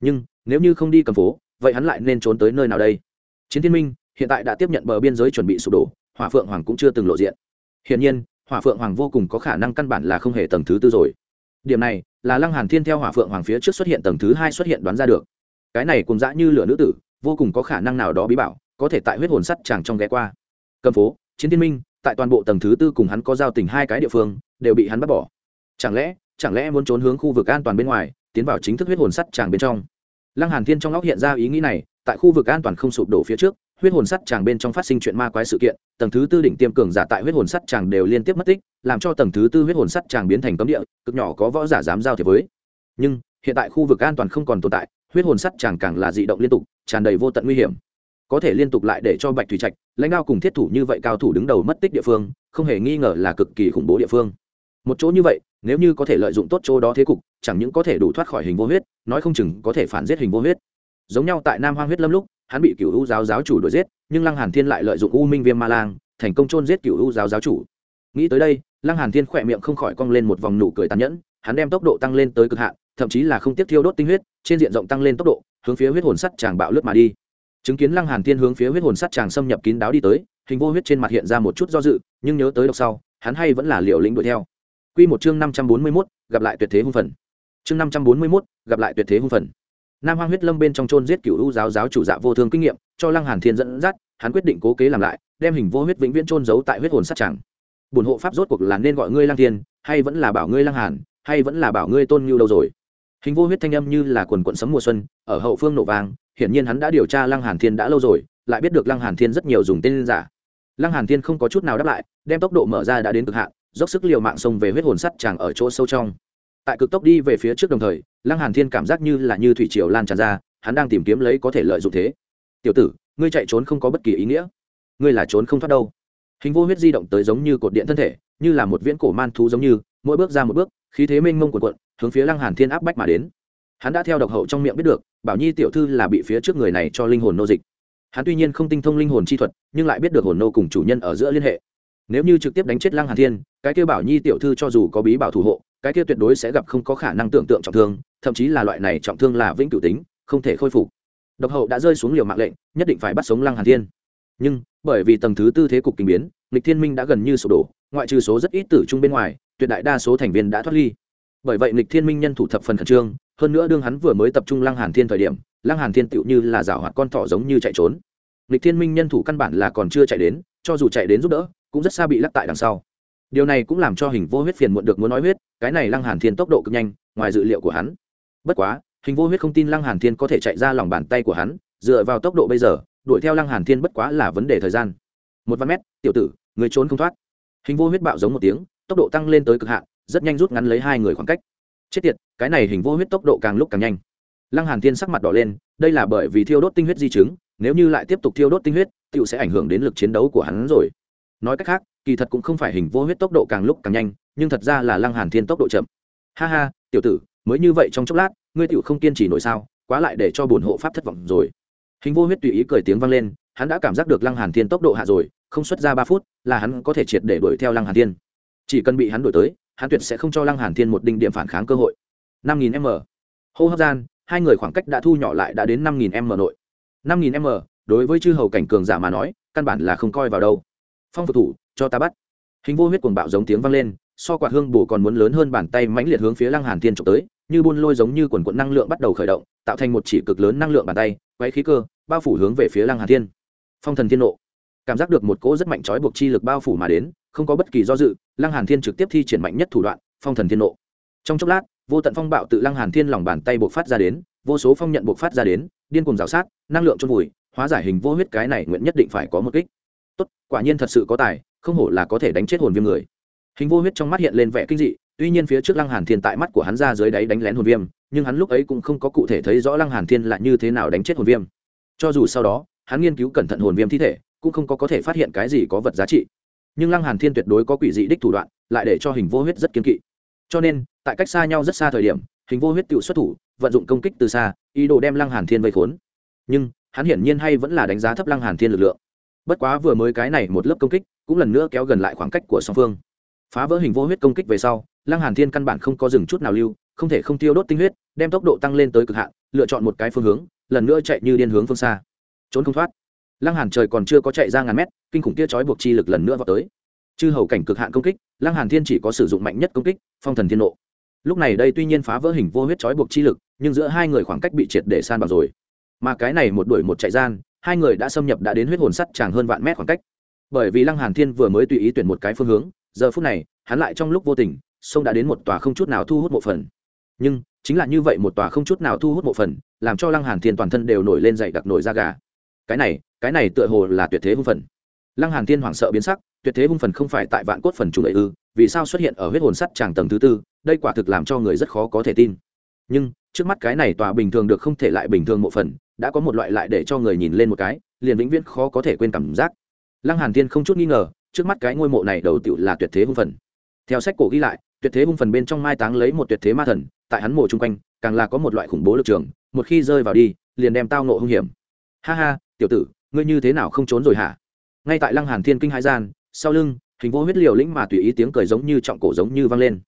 Nhưng, nếu như không đi cầm phố, vậy hắn lại nên trốn tới nơi nào đây? Chiến thiên minh hiện tại đã tiếp nhận bờ biên giới chuẩn bị sụp đổ, hỏa phượng hoàng cũng chưa từng lộ diện. Hiển nhiên hỏa phượng hoàng vô cùng có khả năng căn bản là không hề tầng thứ tư rồi. Điểm này, là lăng hàn thiên theo hỏa phượng hoàng phía trước xuất hiện tầng thứ hai xuất hiện đoán ra được. Cái này cùng dã như lửa nữ tử, vô cùng có khả năng nào đó bí bảo, có thể tại huyết hồn sắt chàng trong ghé qua. Cầm phố, chiến thiên minh, tại toàn bộ tầng thứ tư cùng hắn có giao tình hai cái địa phương, đều bị hắn bắt bỏ. Chẳng lẽ chẳng lẽ muốn trốn hướng khu vực an toàn bên ngoài, tiến vào chính thức huyết hồn sắt chàng bên trong? Lăng hàn thiên trong óc hiện ra ý nghĩ này, tại khu vực an toàn không sụp đổ phía trước, huyết hồn sắt chàng bên trong phát sinh chuyện ma quái sự kiện, tầng thứ tư đỉnh tiêm cường giả tại huyết hồn sắt chàng đều liên tiếp mất tích, làm cho tầng thứ tư huyết hồn sắt chàng biến thành cấm địa, cực nhỏ có võ giả dám giao thiệp với. Nhưng, hiện tại khu vực an toàn không còn tồn tại, huyết hồn sắt chàng càng là dị động liên tục, tràn đầy vô tận nguy hiểm. Có thể liên tục lại để cho bạch thủy trạch, lãnh đạo cùng thiết thủ như vậy cao thủ đứng đầu mất tích địa phương, không hề nghi ngờ là cực kỳ khủng bố địa phương. Một chỗ như vậy nếu như có thể lợi dụng tốt chỗ đó thế cục, chẳng những có thể đủ thoát khỏi hình vô huyết, nói không chừng có thể phản giết hình vô huyết. Giống nhau tại nam hoang huyết lâm lúc, hắn bị cựu u giáo giáo chủ đuổi giết, nhưng lăng hàn thiên lại lợi dụng u minh viêm ma lang, thành công trôn giết cựu u giáo giáo chủ. Nghĩ tới đây, lăng hàn thiên khỏe miệng không khỏi cong lên một vòng nụ cười tàn nhẫn, hắn đem tốc độ tăng lên tới cực hạn, thậm chí là không tiếp thiêu đốt tinh huyết, trên diện rộng tăng lên tốc độ, hướng phía huyết hồn sắt chàng bạo lướt mà đi. Chứng kiến lăng hàn thiên hướng phía huyết hồn sắt chàng xâm nhập kín đáo đi tới, hình vô huyết trên mặt hiện ra một chút do dự, nhưng nhớ tới độc sau, hắn hay vẫn là liều lĩnh đuổi theo quy một chương năm trăm bốn mươi 541, gặp lại tuyệt thế hung phần. Chương năm trăm bốn mươi 541, gặp lại tuyệt thế hung phần. Nam hoang huyết lâm bên trong chôn giết cựu u giáo giáo chủ dạ vô thương kinh nghiệm cho lăng hàn thiên dẫn dắt hắn quyết định cố kế làm lại đem hình vô huyết vĩnh viễn chôn giấu tại huyết hồn sát chẳng Buồn hộ pháp rốt cuộc là nên gọi ngươi lăng thiên hay vẫn là bảo ngươi lăng hàn hay vẫn là bảo ngươi tôn Nưu đâu rồi? Hình vô huyết thanh âm như là quần quần sấm mùa xuân ở hậu phương nổ vang. hiển nhiên hắn đã điều tra lăng hàn thiên đã lâu rồi lại biết được lăng hàn thiên rất nhiều dùng tên giả. Lăng hàn thiên không có chút nào đáp lại đem tốc độ mở ra đã đến cực hạn dốc sức liều mạng xông về huyết hồn sắt chàng ở chỗ sâu trong. Tại cực tốc đi về phía trước đồng thời, lăng hàn thiên cảm giác như là như thủy triều lan tràn ra, hắn đang tìm kiếm lấy có thể lợi dụng thế. Tiểu tử, ngươi chạy trốn không có bất kỳ ý nghĩa. Ngươi là trốn không thoát đâu. Hình vô huyết di động tới giống như cột điện thân thể, như là một viễn cổ man thú giống như, mỗi bước ra một bước, khí thế mênh mông cuộn cuộn, hướng phía lăng hàn thiên áp bách mà đến. Hắn đã theo độc hậu trong miệng biết được, bảo nhi tiểu thư là bị phía trước người này cho linh hồn nô dịch. Hắn tuy nhiên không tinh thông linh hồn chi thuật, nhưng lại biết được hồn nô cùng chủ nhân ở giữa liên hệ nếu như trực tiếp đánh chết lăng hàn thiên, cái kia bảo nhi tiểu thư cho dù có bí bảo thủ hộ, cái kia tuyệt đối sẽ gặp không có khả năng tưởng tượng trọng thương, thậm chí là loại này trọng thương là vĩnh cửu tính, không thể khôi phục. Độc hậu đã rơi xuống liều mạng lệnh, nhất định phải bắt sống lăng hàn thiên. Nhưng, bởi vì tầng thứ tư thế cục kinh biến, lịch thiên minh đã gần như sụp đổ, ngoại trừ số rất ít tử trung bên ngoài, tuyệt đại đa số thành viên đã thoát ly. Bởi vậy lịch thiên minh nhân thủ thập phần khẩn trương, hơn nữa đương hắn vừa mới tập trung lăng hàn thiên thời điểm, lăng hàn thiên tựu như là rào hoạt con thỏ giống như chạy trốn. Lịch thiên minh nhân thủ căn bản là còn chưa chạy đến, cho dù chạy đến giúp đỡ cũng rất xa bị lắc tại đằng sau. Điều này cũng làm cho hình vô huyết phiền muộn được muốn nói huyết, cái này lăng hàn thiên tốc độ cực nhanh, ngoài dự liệu của hắn. Bất quá, hình vô huyết không tin lăng hàn thiên có thể chạy ra lòng bàn tay của hắn, dựa vào tốc độ bây giờ, đuổi theo lăng hàn thiên bất quá là vấn đề thời gian. Một văn mét, tiểu tử, người trốn không thoát. Hình vô huyết bạo giống một tiếng, tốc độ tăng lên tới cực hạn, rất nhanh rút ngắn lấy hai người khoảng cách. Chết tiệt, cái này hình vô huyết tốc độ càng lúc càng nhanh. Lăng hàn thiên sắc mặt đỏ lên, đây là bởi vì thiêu đốt tinh huyết di chứng, nếu như lại tiếp tục thiêu đốt tinh huyết tựu sẽ ảnh hưởng đến lực chiến đấu của hắn rồi nói cách khác, kỳ thật cũng không phải hình vô huyết tốc độ càng lúc càng nhanh, nhưng thật ra là lăng hàn thiên tốc độ chậm. Ha ha, tiểu tử, mới như vậy trong chốc lát, ngươi tiểu không kiên trì nổi sao, quá lại để cho bổn hộ pháp thất vọng rồi. Hình vô huyết tùy ý cười tiếng vang lên, hắn đã cảm giác được lăng hàn thiên tốc độ hạ rồi, không xuất ra ba phút, là hắn có thể triệt để đuổi theo lăng hàn thiên. Chỉ cần bị hắn đuổi tới, hắn tuyệt sẽ không cho lăng hàn thiên một đinh điểm phản kháng cơ hội. năm nghìn m. Hô hấp gian, hai người khoảng cách đã thu nhỏ lại đã đến năm nghìn m nội. năm nghìn m, đối với chư hầu cảnh cường giả mà nói, căn bản là không coi vào đâu phong phục thủ, cho ta bắt. Hình vô huyết cuồng bạo giống tiếng vang lên, so quạt hương bổ còn muốn lớn hơn bàn tay mãnh liệt hướng phía lăng hàn thiên trộm tới, như buôn lôi giống như quần quận năng lượng bắt đầu khởi động, tạo thành một chỉ cực lớn năng lượng bàn tay, quay khí cơ, bao phủ hướng về phía lăng hàn thiên. Phong thần thiên nộ. Cảm giác được một cỗ rất mạnh trói buộc chi lực bao phủ mà đến, không có bất kỳ do dự, lăng hàn thiên trực tiếp thi triển mạnh nhất thủ đoạn, phong thần thiên nộ. Trong chốc lát, vô tận phong bạo tự lăng hàn thiên lòng bàn tay buộc phát ra đến, vô số phong nhận buộc phát ra đến, điên cuồng rào sát, năng lượng trong vùi, hóa giải hình vô huyết cái này nguyện nhất định phải có một kích tốt, quả nhiên thật sự có tài, không hổ là có thể đánh chết hồn viêm người. Hình vô huyết trong mắt hiện lên vẻ kinh dị, tuy nhiên phía trước lăng hàn thiên tại mắt của hắn ra dưới đáy đánh lén hồn viêm, nhưng hắn lúc ấy cũng không có cụ thể thấy rõ lăng hàn thiên là như thế nào đánh chết hồn viêm. Cho dù sau đó, hắn nghiên cứu cẩn thận hồn viêm thi thể, cũng không có có thể phát hiện cái gì có vật giá trị. Nhưng lăng hàn thiên tuyệt đối có quỷ dị đích thủ đoạn, lại để cho hình vô huyết rất kiên kỵ. Cho nên, tại cách xa nhau rất xa thời điểm, hình vô huyết tự xuất thủ, vận dụng công kích từ xa, ý đồ đem lăng hàn thiên vây khốn. Nhưng, hắn hiển nhiên hay vẫn là đánh giá thấp lăng hàn thiên lực lượng bất quá vừa mới cái này một lớp công kích, cũng lần nữa kéo gần lại khoảng cách của song phương. Phá vỡ hình vô huyết công kích về sau, lăng hàn thiên căn bản không có dừng chút nào lưu, không thể không tiêu đốt tinh huyết, đem tốc độ tăng lên tới cực hạn, lựa chọn một cái phương hướng, lần nữa chạy như điên hướng phương xa. Trốn không thoát. Lăng hàn trời còn chưa có chạy ra ngàn mét, kinh khủng kia chói buộc chi lực lần nữa vào tới. Chư hầu cảnh cực hạn công kích, lăng hàn thiên chỉ có sử dụng mạnh nhất công kích, phong thần thiên nộ. Lúc này đây tuy nhiên phá vỡ hình vô huyết chói buộc chi lực, nhưng giữa hai người khoảng cách bị triệt để san bằng rồi. Mà cái này một đuổi một chạy gian hai người đã xâm nhập đã đến huyết hồn sắt chàng hơn vạn mét khoảng cách. Bởi vì lăng hàn thiên vừa mới tùy ý tuyển một cái phương hướng, giờ phút này, hắn lại trong lúc vô tình sông đã đến một tòa không chút nào thu hút một phần. Nhưng, chính là như vậy một tòa không chút nào thu hút một phần, làm cho lăng hàn thiên toàn thân đều nổi lên dậy đặc nổi da gà. Cái này cái này tựa hồ là tuyệt thế hung phần. Lăng hàn thiên hoảng sợ biến sắc, tuyệt thế hung phần không phải tại vạn cốt phần chủ lợi ư, vì sao xuất hiện ở huyết hồn sắt tràng tầng thứ tư, đây quả thực làm cho người rất khó có thể tin. Nhưng, trước mắt cái này tòa bình thường được không thể lại bình thường một phần đã có một loại lại để cho người nhìn lên một cái, liền vĩnh viễn khó có thể quên cảm giác. Lăng hàn thiên không chút nghi ngờ, trước mắt cái ngôi mộ này đầu tựu là tuyệt thế hung phần. Theo sách cổ ghi lại, tuyệt thế hung phần bên trong mai táng lấy một tuyệt thế ma thần, tại hắn mộ chung quanh, càng là có một loại khủng bố lực trường, một khi rơi vào đi, liền đem tao nộ hung hiểm. Ha ha, tiểu tử, ngươi như thế nào không trốn rồi hả? Ngay tại lăng hàn thiên kinh hai gian, sau lưng, hình vô huyết liều lĩnh mà tùy ý tiếng cười giống như trọng cổ giống như vang lên.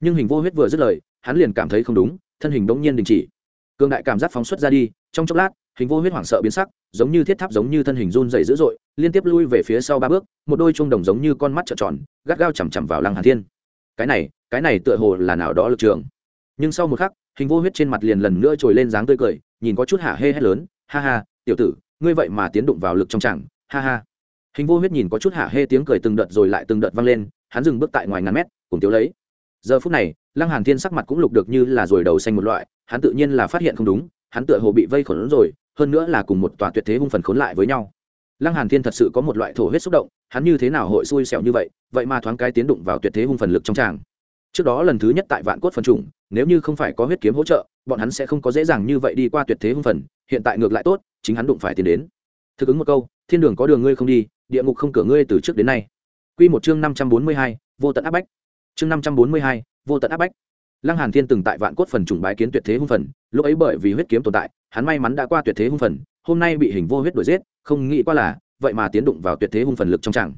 Nhưng hình vô huyết vừa dứt lời, hắn liền cảm thấy không đúng, thân hình đống nhiên đình chỉ cương đại cảm giác phóng xuất ra đi, trong chốc lát, hình vô huyết hoảng sợ biến sắc, giống như thiết tháp giống như thân hình run dày dữ dội, liên tiếp lui về phía sau ba bước, một đôi chuông đồng giống như con mắt trợn tròn, gắt gao chằm chằm vào lăng hàn thiên. Cái này cái này tựa hồ là nào đó lực trường. Nhưng sau một khắc, hình vô huyết trên mặt liền lần nữa trồi lên dáng tươi cười, nhìn có chút hả hê hét lớn, ha ha, tiểu tử, ngươi vậy mà tiến đụng vào lực trong chẳng ha ha. Hình vô huyết nhìn có chút hạ hê tiếng cười từng đợt rồi lại từng đợt vang lên, hắn dừng bước tại ngoài ngàn mét, cùng tiếu lấy. Giờ phút này, lăng hàn thiên sắc mặt cũng lục được như là rồi đầu xanh một loại hắn tự nhiên là phát hiện không đúng hắn tựa hồ bị vây khốn rồi hơn nữa là cùng một tòa tuyệt thế hung phần khốn lại với nhau. Lăng hàn thiên thật sự có một loại thổ huyết xúc động hắn như thế nào hội xui xẻo như vậy vậy mà thoáng cái tiến đụng vào tuyệt thế hung phần lực trong tràng. Trước đó lần thứ nhất tại vạn cốt phần trùng nếu như không phải có huyết kiếm hỗ trợ bọn hắn sẽ không có dễ dàng như vậy đi qua tuyệt thế hung phần hiện tại ngược lại tốt chính hắn đụng phải tiến đến. Thực ứng một câu thiên đường có đường ngươi không đi địa ngục không cửa ngươi từ trước đến nay. Quy một chương năm trăm bốn mươi hai, vô tận áp bách. Chương năm trăm bốn mươi hai, vô tận áp bách lăng hàn thiên từng tại vạn cốt phần trùng bái kiến tuyệt thế hung phần, lúc ấy bởi vì huyết kiếm tồn tại, hắn may mắn đã qua tuyệt thế hung phần, hôm nay bị hình vô huyết đuổi giết, không nghĩ qua là, vậy mà tiến đụng vào tuyệt thế hung phần lực trong chẳng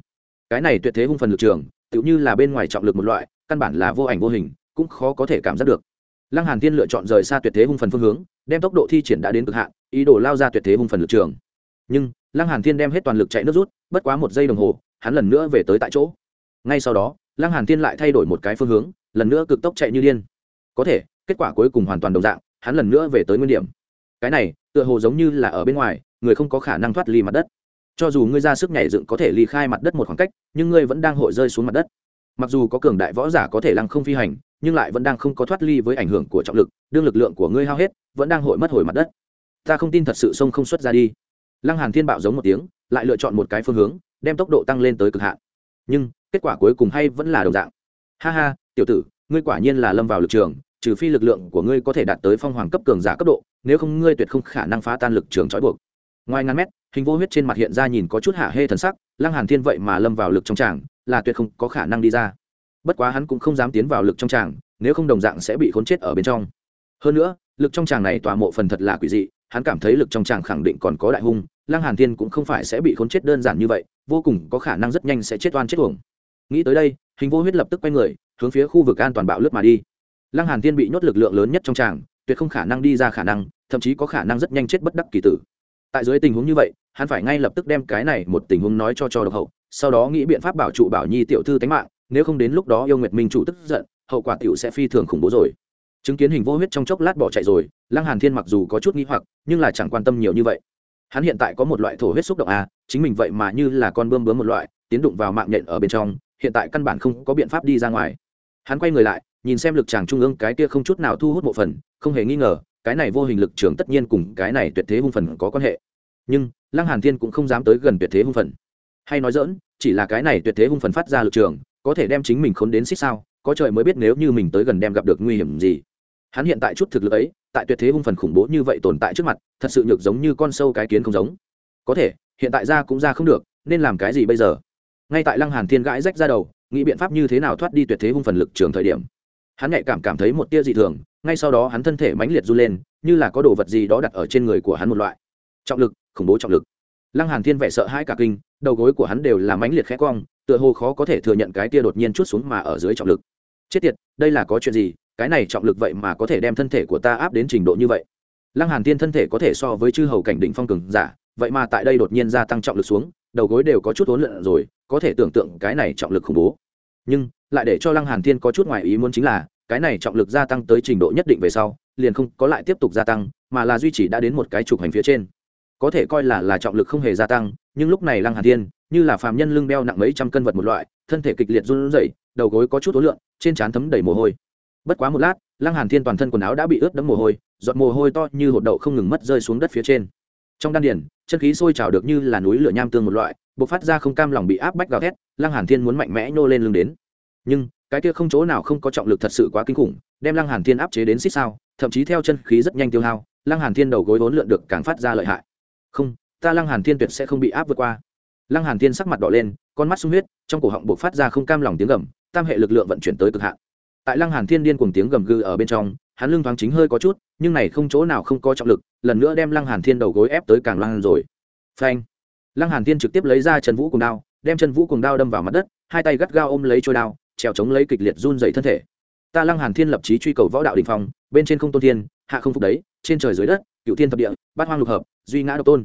cái này tuyệt thế hung phần lực trường, tựu như là bên ngoài trọng lực một loại, căn bản là vô ảnh vô hình, cũng khó có thể cảm giác được. Lăng hàn thiên lựa chọn rời xa tuyệt thế hung phần phương hướng, đem tốc độ thi triển đã đến cực hạn, ý đồ lao ra tuyệt thế hung phần lực trường. Nhưng, lăng hàn thiên đem hết toàn lực chạy nước rút, bất quá một giây đồng hồ, hắn lần nữa về tới tại chỗ. Ngay sau đó, lăng hàn thiên lại thay đổi một cái phương hướng, lần nữa cực tốc chạy như điên có thể, kết quả cuối cùng hoàn toàn đồng dạng, hắn lần nữa về tới nguyên điểm. Cái này, tựa hồ giống như là ở bên ngoài, người không có khả năng thoát ly mặt đất. Cho dù ngươi ra sức nhảy dựng có thể ly khai mặt đất một khoảng cách, nhưng ngươi vẫn đang hội rơi xuống mặt đất. Mặc dù có cường đại võ giả có thể lăng không phi hành, nhưng lại vẫn đang không có thoát ly với ảnh hưởng của trọng lực, đương lực lượng của ngươi hao hết, vẫn đang hội mất hồi mặt đất. Ta không tin thật sự sông không xuất ra đi. Lăng hàn thiên bạo giống một tiếng, lại lựa chọn một cái phương hướng, đem tốc độ tăng lên tới cực hạn. Nhưng, kết quả cuối cùng hay vẫn là đồng dạng. Ha ha, tiểu tử, ngươi quả nhiên là lâm vào lực trường trừ phi lực lượng của ngươi có thể đạt tới phong hoàng cấp cường giả cấp độ, nếu không ngươi tuyệt không khả năng phá tan lực trường trói buộc. Ngoài ngàn mét, hình vô huyết trên mặt hiện ra nhìn có chút hạ hê thần sắc, lăng hàn thiên vậy mà lâm vào lực trong tràng, là tuyệt không có khả năng đi ra. Bất quá hắn cũng không dám tiến vào lực trong tràng, nếu không đồng dạng sẽ bị khốn chết ở bên trong. Hơn nữa, lực trong tràng này tòa mộ phần thật là quỷ dị, hắn cảm thấy lực trong tràng khẳng định còn có đại hung, lăng hàn thiên cũng không phải sẽ bị khốn chết đơn giản như vậy, vô cùng có khả năng rất nhanh sẽ chết oan chết uổng. Nghĩ tới đây, hình vô huyết lập tức quay người, hướng phía khu vực an toàn bạo lướt mà đi lăng hàn thiên bị nhốt lực lượng lớn nhất trong tràng, tuyệt không khả năng đi ra khả năng, thậm chí có khả năng rất nhanh chết bất đắc kỳ tử. Tại dưới tình huống như vậy, hắn phải ngay lập tức đem cái này một tình huống nói cho cho độc hậu, sau đó nghĩ biện pháp bảo trụ bảo nhi tiểu thư tánh mạng, nếu không đến lúc đó yêu nguyệt minh chủ tức giận, hậu quả tiểu sẽ phi thường khủng bố rồi. Chứng kiến hình vô huyết trong chốc lát bỏ chạy rồi, lăng hàn thiên mặc dù có chút nghi hoặc, nhưng là chẳng quan tâm nhiều như vậy. Hắn hiện tại có một loại thổ huyết xúc động à chính mình vậy mà như là con bươm bướm một loại, tiến đụng vào mạng nhện ở bên trong, hiện tại căn bản không có biện pháp đi ra ngoài. Hắn quay người lại nhìn xem lực tràng trung ương cái kia không chút nào thu hút một phần, không hề nghi ngờ, cái này vô hình lực trường tất nhiên cùng cái này tuyệt thế hung phần có quan hệ. Nhưng, lăng hàn thiên cũng không dám tới gần tuyệt thế hung phần. Hay nói dỡn chỉ là cái này tuyệt thế hung phần phát ra lực trường, có thể đem chính mình khốn đến xích sao, có trời mới biết nếu như mình tới gần đem gặp được nguy hiểm gì. Hắn hiện tại chút thực lực ấy, tại tuyệt thế hung phần khủng bố như vậy tồn tại trước mặt, thật sự nhược giống như con sâu cái kiến không giống. Có thể, hiện tại ra cũng ra không được, nên làm cái gì bây giờ? Ngay tại lăng hàn thiên gãi rách ra đầu, nghĩ biện pháp như thế nào thoát đi tuyệt thế hung phần lực trường thời điểm hắn nhạy cảm cảm thấy một tia dị thường, ngay sau đó hắn thân thể mãnh liệt run lên, như là có đồ vật gì đó đặt ở trên người của hắn một loại. Trọng lực, khủng bố trọng lực. Lăng hàn thiên vẻ sợ hãi cả kinh, đầu gối của hắn đều là mãnh liệt khẽ cong, tựa hồ khó có thể thừa nhận cái tia đột nhiên chút xuống mà ở dưới trọng lực. Chết tiệt, đây là có chuyện gì? Cái này trọng lực vậy mà có thể đem thân thể của ta áp đến trình độ như vậy? Lăng hàn thiên thân thể có thể so với chư hầu cảnh đỉnh phong cường giả, vậy mà tại đây đột nhiên gia tăng trọng lực xuống, đầu gối đều có chút uốn lượn rồi, có thể tưởng tượng cái này trọng lực khủng bố nhưng, lại để cho lăng hàn thiên có chút ngoài ý muốn chính là, cái này trọng lực gia tăng tới trình độ nhất định về sau, liền không có lại tiếp tục gia tăng, mà là duy trì đã đến một cái trục hành phía trên. Có thể coi là là trọng lực không hề gia tăng, nhưng lúc này lăng hàn thiên, như là phàm nhân lưng beo nặng mấy trăm cân vật một loại, thân thể kịch liệt run rẩy, đầu gối có chút tối lượng trên trán thấm đầy mồ hôi. Bất quá một lát, lăng hàn thiên toàn thân quần áo đã bị ướt đẫm mồ hôi, giọt mồ hôi to như hột đậu không ngừng mất rơi xuống đất phía trên. Trong đan điền, chân khí sôi trào được như là núi lửa nham tương một loại bộc phát ra không cam lòng bị áp bách gào thét, lăng hàn thiên muốn mạnh mẽ nhô lên lưng đến. Nhưng, cái kia không chỗ nào không có trọng lực thật sự quá kinh khủng, đem lăng hàn thiên áp chế đến xích sao, thậm chí theo chân khí rất nhanh tiêu hao, lăng hàn thiên đầu gối vốn lượn được càng phát ra lợi hại. Không, ta lăng hàn thiên tuyệt sẽ không bị áp vượt qua. Lăng hàn thiên sắc mặt đỏ lên, con mắt sung huyết, trong cổ họng bộc phát ra không cam lòng tiếng gầm, tam hệ lực lượng vận chuyển tới cực hạn. Tại lăng hàn thiên điên cuồng tiếng gầm gừ ở bên trong, hắn lưng thoáng chính hơi có chút, nhưng này không chỗ nào không có trọng lực, lần nữa đem lăng hàn thiên đầu gối ép tới càng lăng rồi. Phanh lăng hàn thiên trực tiếp lấy ra chân vũ cùng đao, đem chân vũ cùng đao đâm vào mặt đất, hai tay gắt gao ôm lấy trôi đao, trèo chống lấy kịch liệt run dày thân thể. Ta lăng hàn thiên lập chí truy cầu võ đạo đỉnh phong, bên trên không tôn thiên, hạ không phục đấy, trên trời dưới đất cựu thiên thập địa, bát hoang lục hợp, duy ngã độc tôn.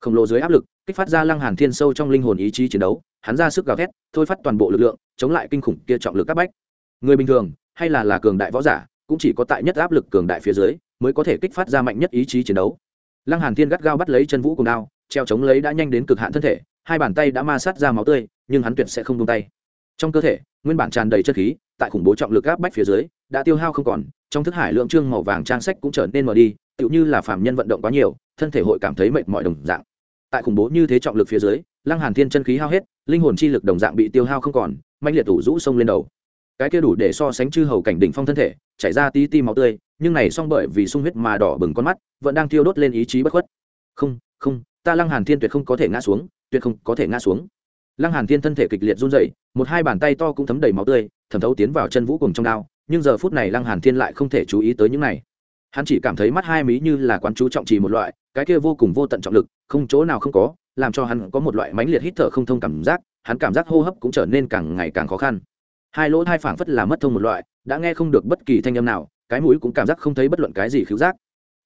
Khổng lồ dưới áp lực, kích phát ra lăng hàn thiên sâu trong linh hồn ý chí chiến đấu, hắn ra sức gào thét, thôi phát toàn bộ lực lượng, chống lại kinh khủng kia trọng lực các bách. Người bình thường, hay là là cường đại võ giả, cũng chỉ có tại nhất áp lực cường đại phía dưới, mới có thể kích phát ra mạnh nhất ý chí chiến đấu. Lăng hàn thiên gắt gao bắt lấy chân vũ cùng đao treo chống lấy đã nhanh đến cực hạn thân thể, hai bàn tay đã ma sát ra máu tươi, nhưng hắn tuyệt sẽ không buông tay. Trong cơ thể, nguyên bản tràn đầy chất khí, tại khủng bố trọng lực áp bách phía dưới, đã tiêu hao không còn, trong thức hải lượng trương màu vàng trang sách cũng trở nên mờ đi, tựu như là phạm nhân vận động quá nhiều, thân thể hội cảm thấy mệt mỏi đồng dạng. Tại khủng bố như thế trọng lực phía dưới, lăng hàn thiên chân khí hao hết, linh hồn chi lực đồng dạng bị tiêu hao không còn mạnh liệt tủ rũ sông lên đầu. Cái kia đủ để so sánh chư hầu cảnh đỉnh phong thân thể, chảy ra tí ti máu tươi, nhưng này song bởi vì sung huyết mà đỏ bừng con mắt, vẫn đang thiêu đốt lên ý chí bất khuất. Không không ta lăng hàn thiên tuyệt không có thể ngã xuống, tuyệt không có thể ngã xuống. Lăng hàn thiên thân thể kịch liệt run rẩy, một hai bàn tay to cũng thấm đầy máu tươi, thẩm thấu tiến vào chân vũ cùng trong đao, nhưng giờ phút này lăng hàn thiên lại không thể chú ý tới những này. Hắn chỉ cảm thấy mắt hai mí như là quán chú trọng trì một loại, cái kia vô cùng vô tận trọng lực, không chỗ nào không có, làm cho hắn có một loại mãnh liệt hít thở không thông cảm giác, hắn cảm giác hô hấp cũng trở nên càng ngày càng khó khăn. Hai lỗ hai phảng phất là mất thông một loại, đã nghe không được bất kỳ thanh âm nào, cái mũi cũng cảm giác không thấy bất luận cái gì khiếu giác.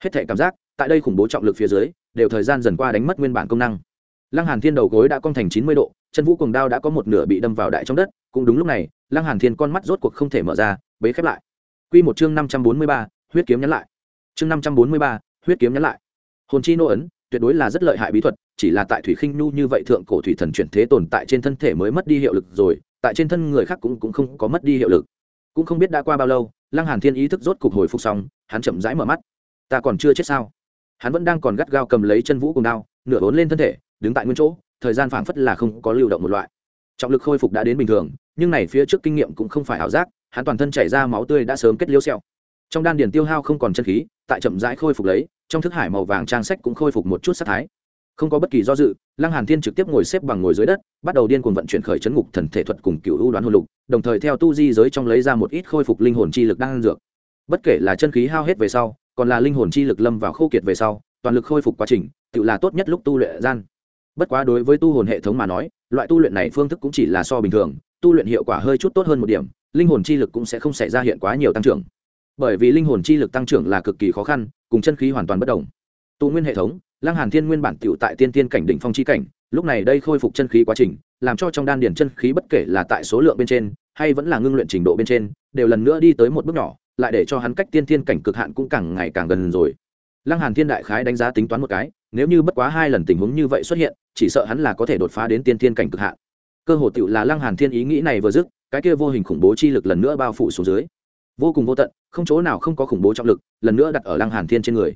Hết thể cảm giác, tại đây khủng bố trọng lực phía dưới đều thời gian dần qua đánh mất nguyên bản công năng. Lăng hàn thiên đầu gối đã cong thành chín mươi độ chân vũ cuồng đao đã có một nửa bị đâm vào đại trong đất cũng đúng lúc này lăng hàn thiên con mắt rốt cuộc không thể mở ra bế khép lại. Quy một chương năm trăm bốn mươi ba, huyết kiếm nhắn lại. Chương năm trăm bốn mươi ba, huyết kiếm nhắn lại. Hồn chi nô ấn tuyệt đối là rất lợi hại bí thuật chỉ là tại thủy khinh nhu như vậy thượng cổ thủy thần chuyển thế tồn tại trên thân thể mới mất đi hiệu lực rồi tại trên thân người khác cũng cũng không có mất đi hiệu lực. Cũng không biết đã qua bao lâu lăng hàn thiên ý thức rốt cục hồi phục xong hắn chậm rãi mở mắt. Ta còn chưa chết sao? Hắn vẫn đang còn gắt gao cầm lấy chân vũ cùng đao, nửa vốn lên thân thể, đứng tại nguyên chỗ, thời gian phảng phất là không có lưu động một loại. Trọng lực khôi phục đã đến bình thường, nhưng này phía trước kinh nghiệm cũng không phải ảo giác, hắn toàn thân chảy ra máu tươi đã sớm kết liêu xẹo trong đan điền tiêu hao không còn chân khí, tại chậm rãi khôi phục lấy, trong thức hải màu vàng trang sách cũng khôi phục một chút sát thái. Không có bất kỳ do dự, lăng hàn thiên trực tiếp ngồi xếp bằng ngồi dưới đất, bắt đầu điên cuồng vận chuyển khởi chấn ngục thần thể thuật cùng cựu ưu đoán hồn lục, đồng thời theo tu di giới trong lấy ra một ít khôi phục linh hồn chi lực đang dược. Bất kể là chân khí hao hết về sau còn là linh hồn chi lực lâm vào khô kiệt về sau, toàn lực khôi phục quá trình, tự là tốt nhất lúc tu luyện gian. Bất quá đối với tu hồn hệ thống mà nói, loại tu luyện này phương thức cũng chỉ là so bình thường, tu luyện hiệu quả hơi chút tốt hơn một điểm, linh hồn chi lực cũng sẽ không xảy ra hiện quá nhiều tăng trưởng. Bởi vì linh hồn chi lực tăng trưởng là cực kỳ khó khăn, cùng chân khí hoàn toàn bất đồng. Tu nguyên hệ thống, lăng hàn thiên nguyên bản tiểu tại tiên tiên cảnh đỉnh phong chi cảnh, lúc này đây khôi phục chân khí quá trình, làm cho trong đan điển chân khí bất kể là tại số lượng bên trên, hay vẫn là ngưng luyện trình độ bên trên, đều lần nữa đi tới một bước nhỏ lại để cho hắn cách tiên thiên cảnh cực hạn cũng càng ngày càng gần rồi. Lăng hàn thiên đại khái đánh giá tính toán một cái, nếu như bất quá hai lần tình huống như vậy xuất hiện, chỉ sợ hắn là có thể đột phá đến tiên thiên cảnh cực hạn. Cơ hồ tựu là lăng hàn thiên ý nghĩ này vừa dứt, cái kia vô hình khủng bố chi lực lần nữa bao phủ xuống dưới. Vô cùng vô tận, không chỗ nào không có khủng bố trọng lực, lần nữa đặt ở lăng hàn thiên trên người.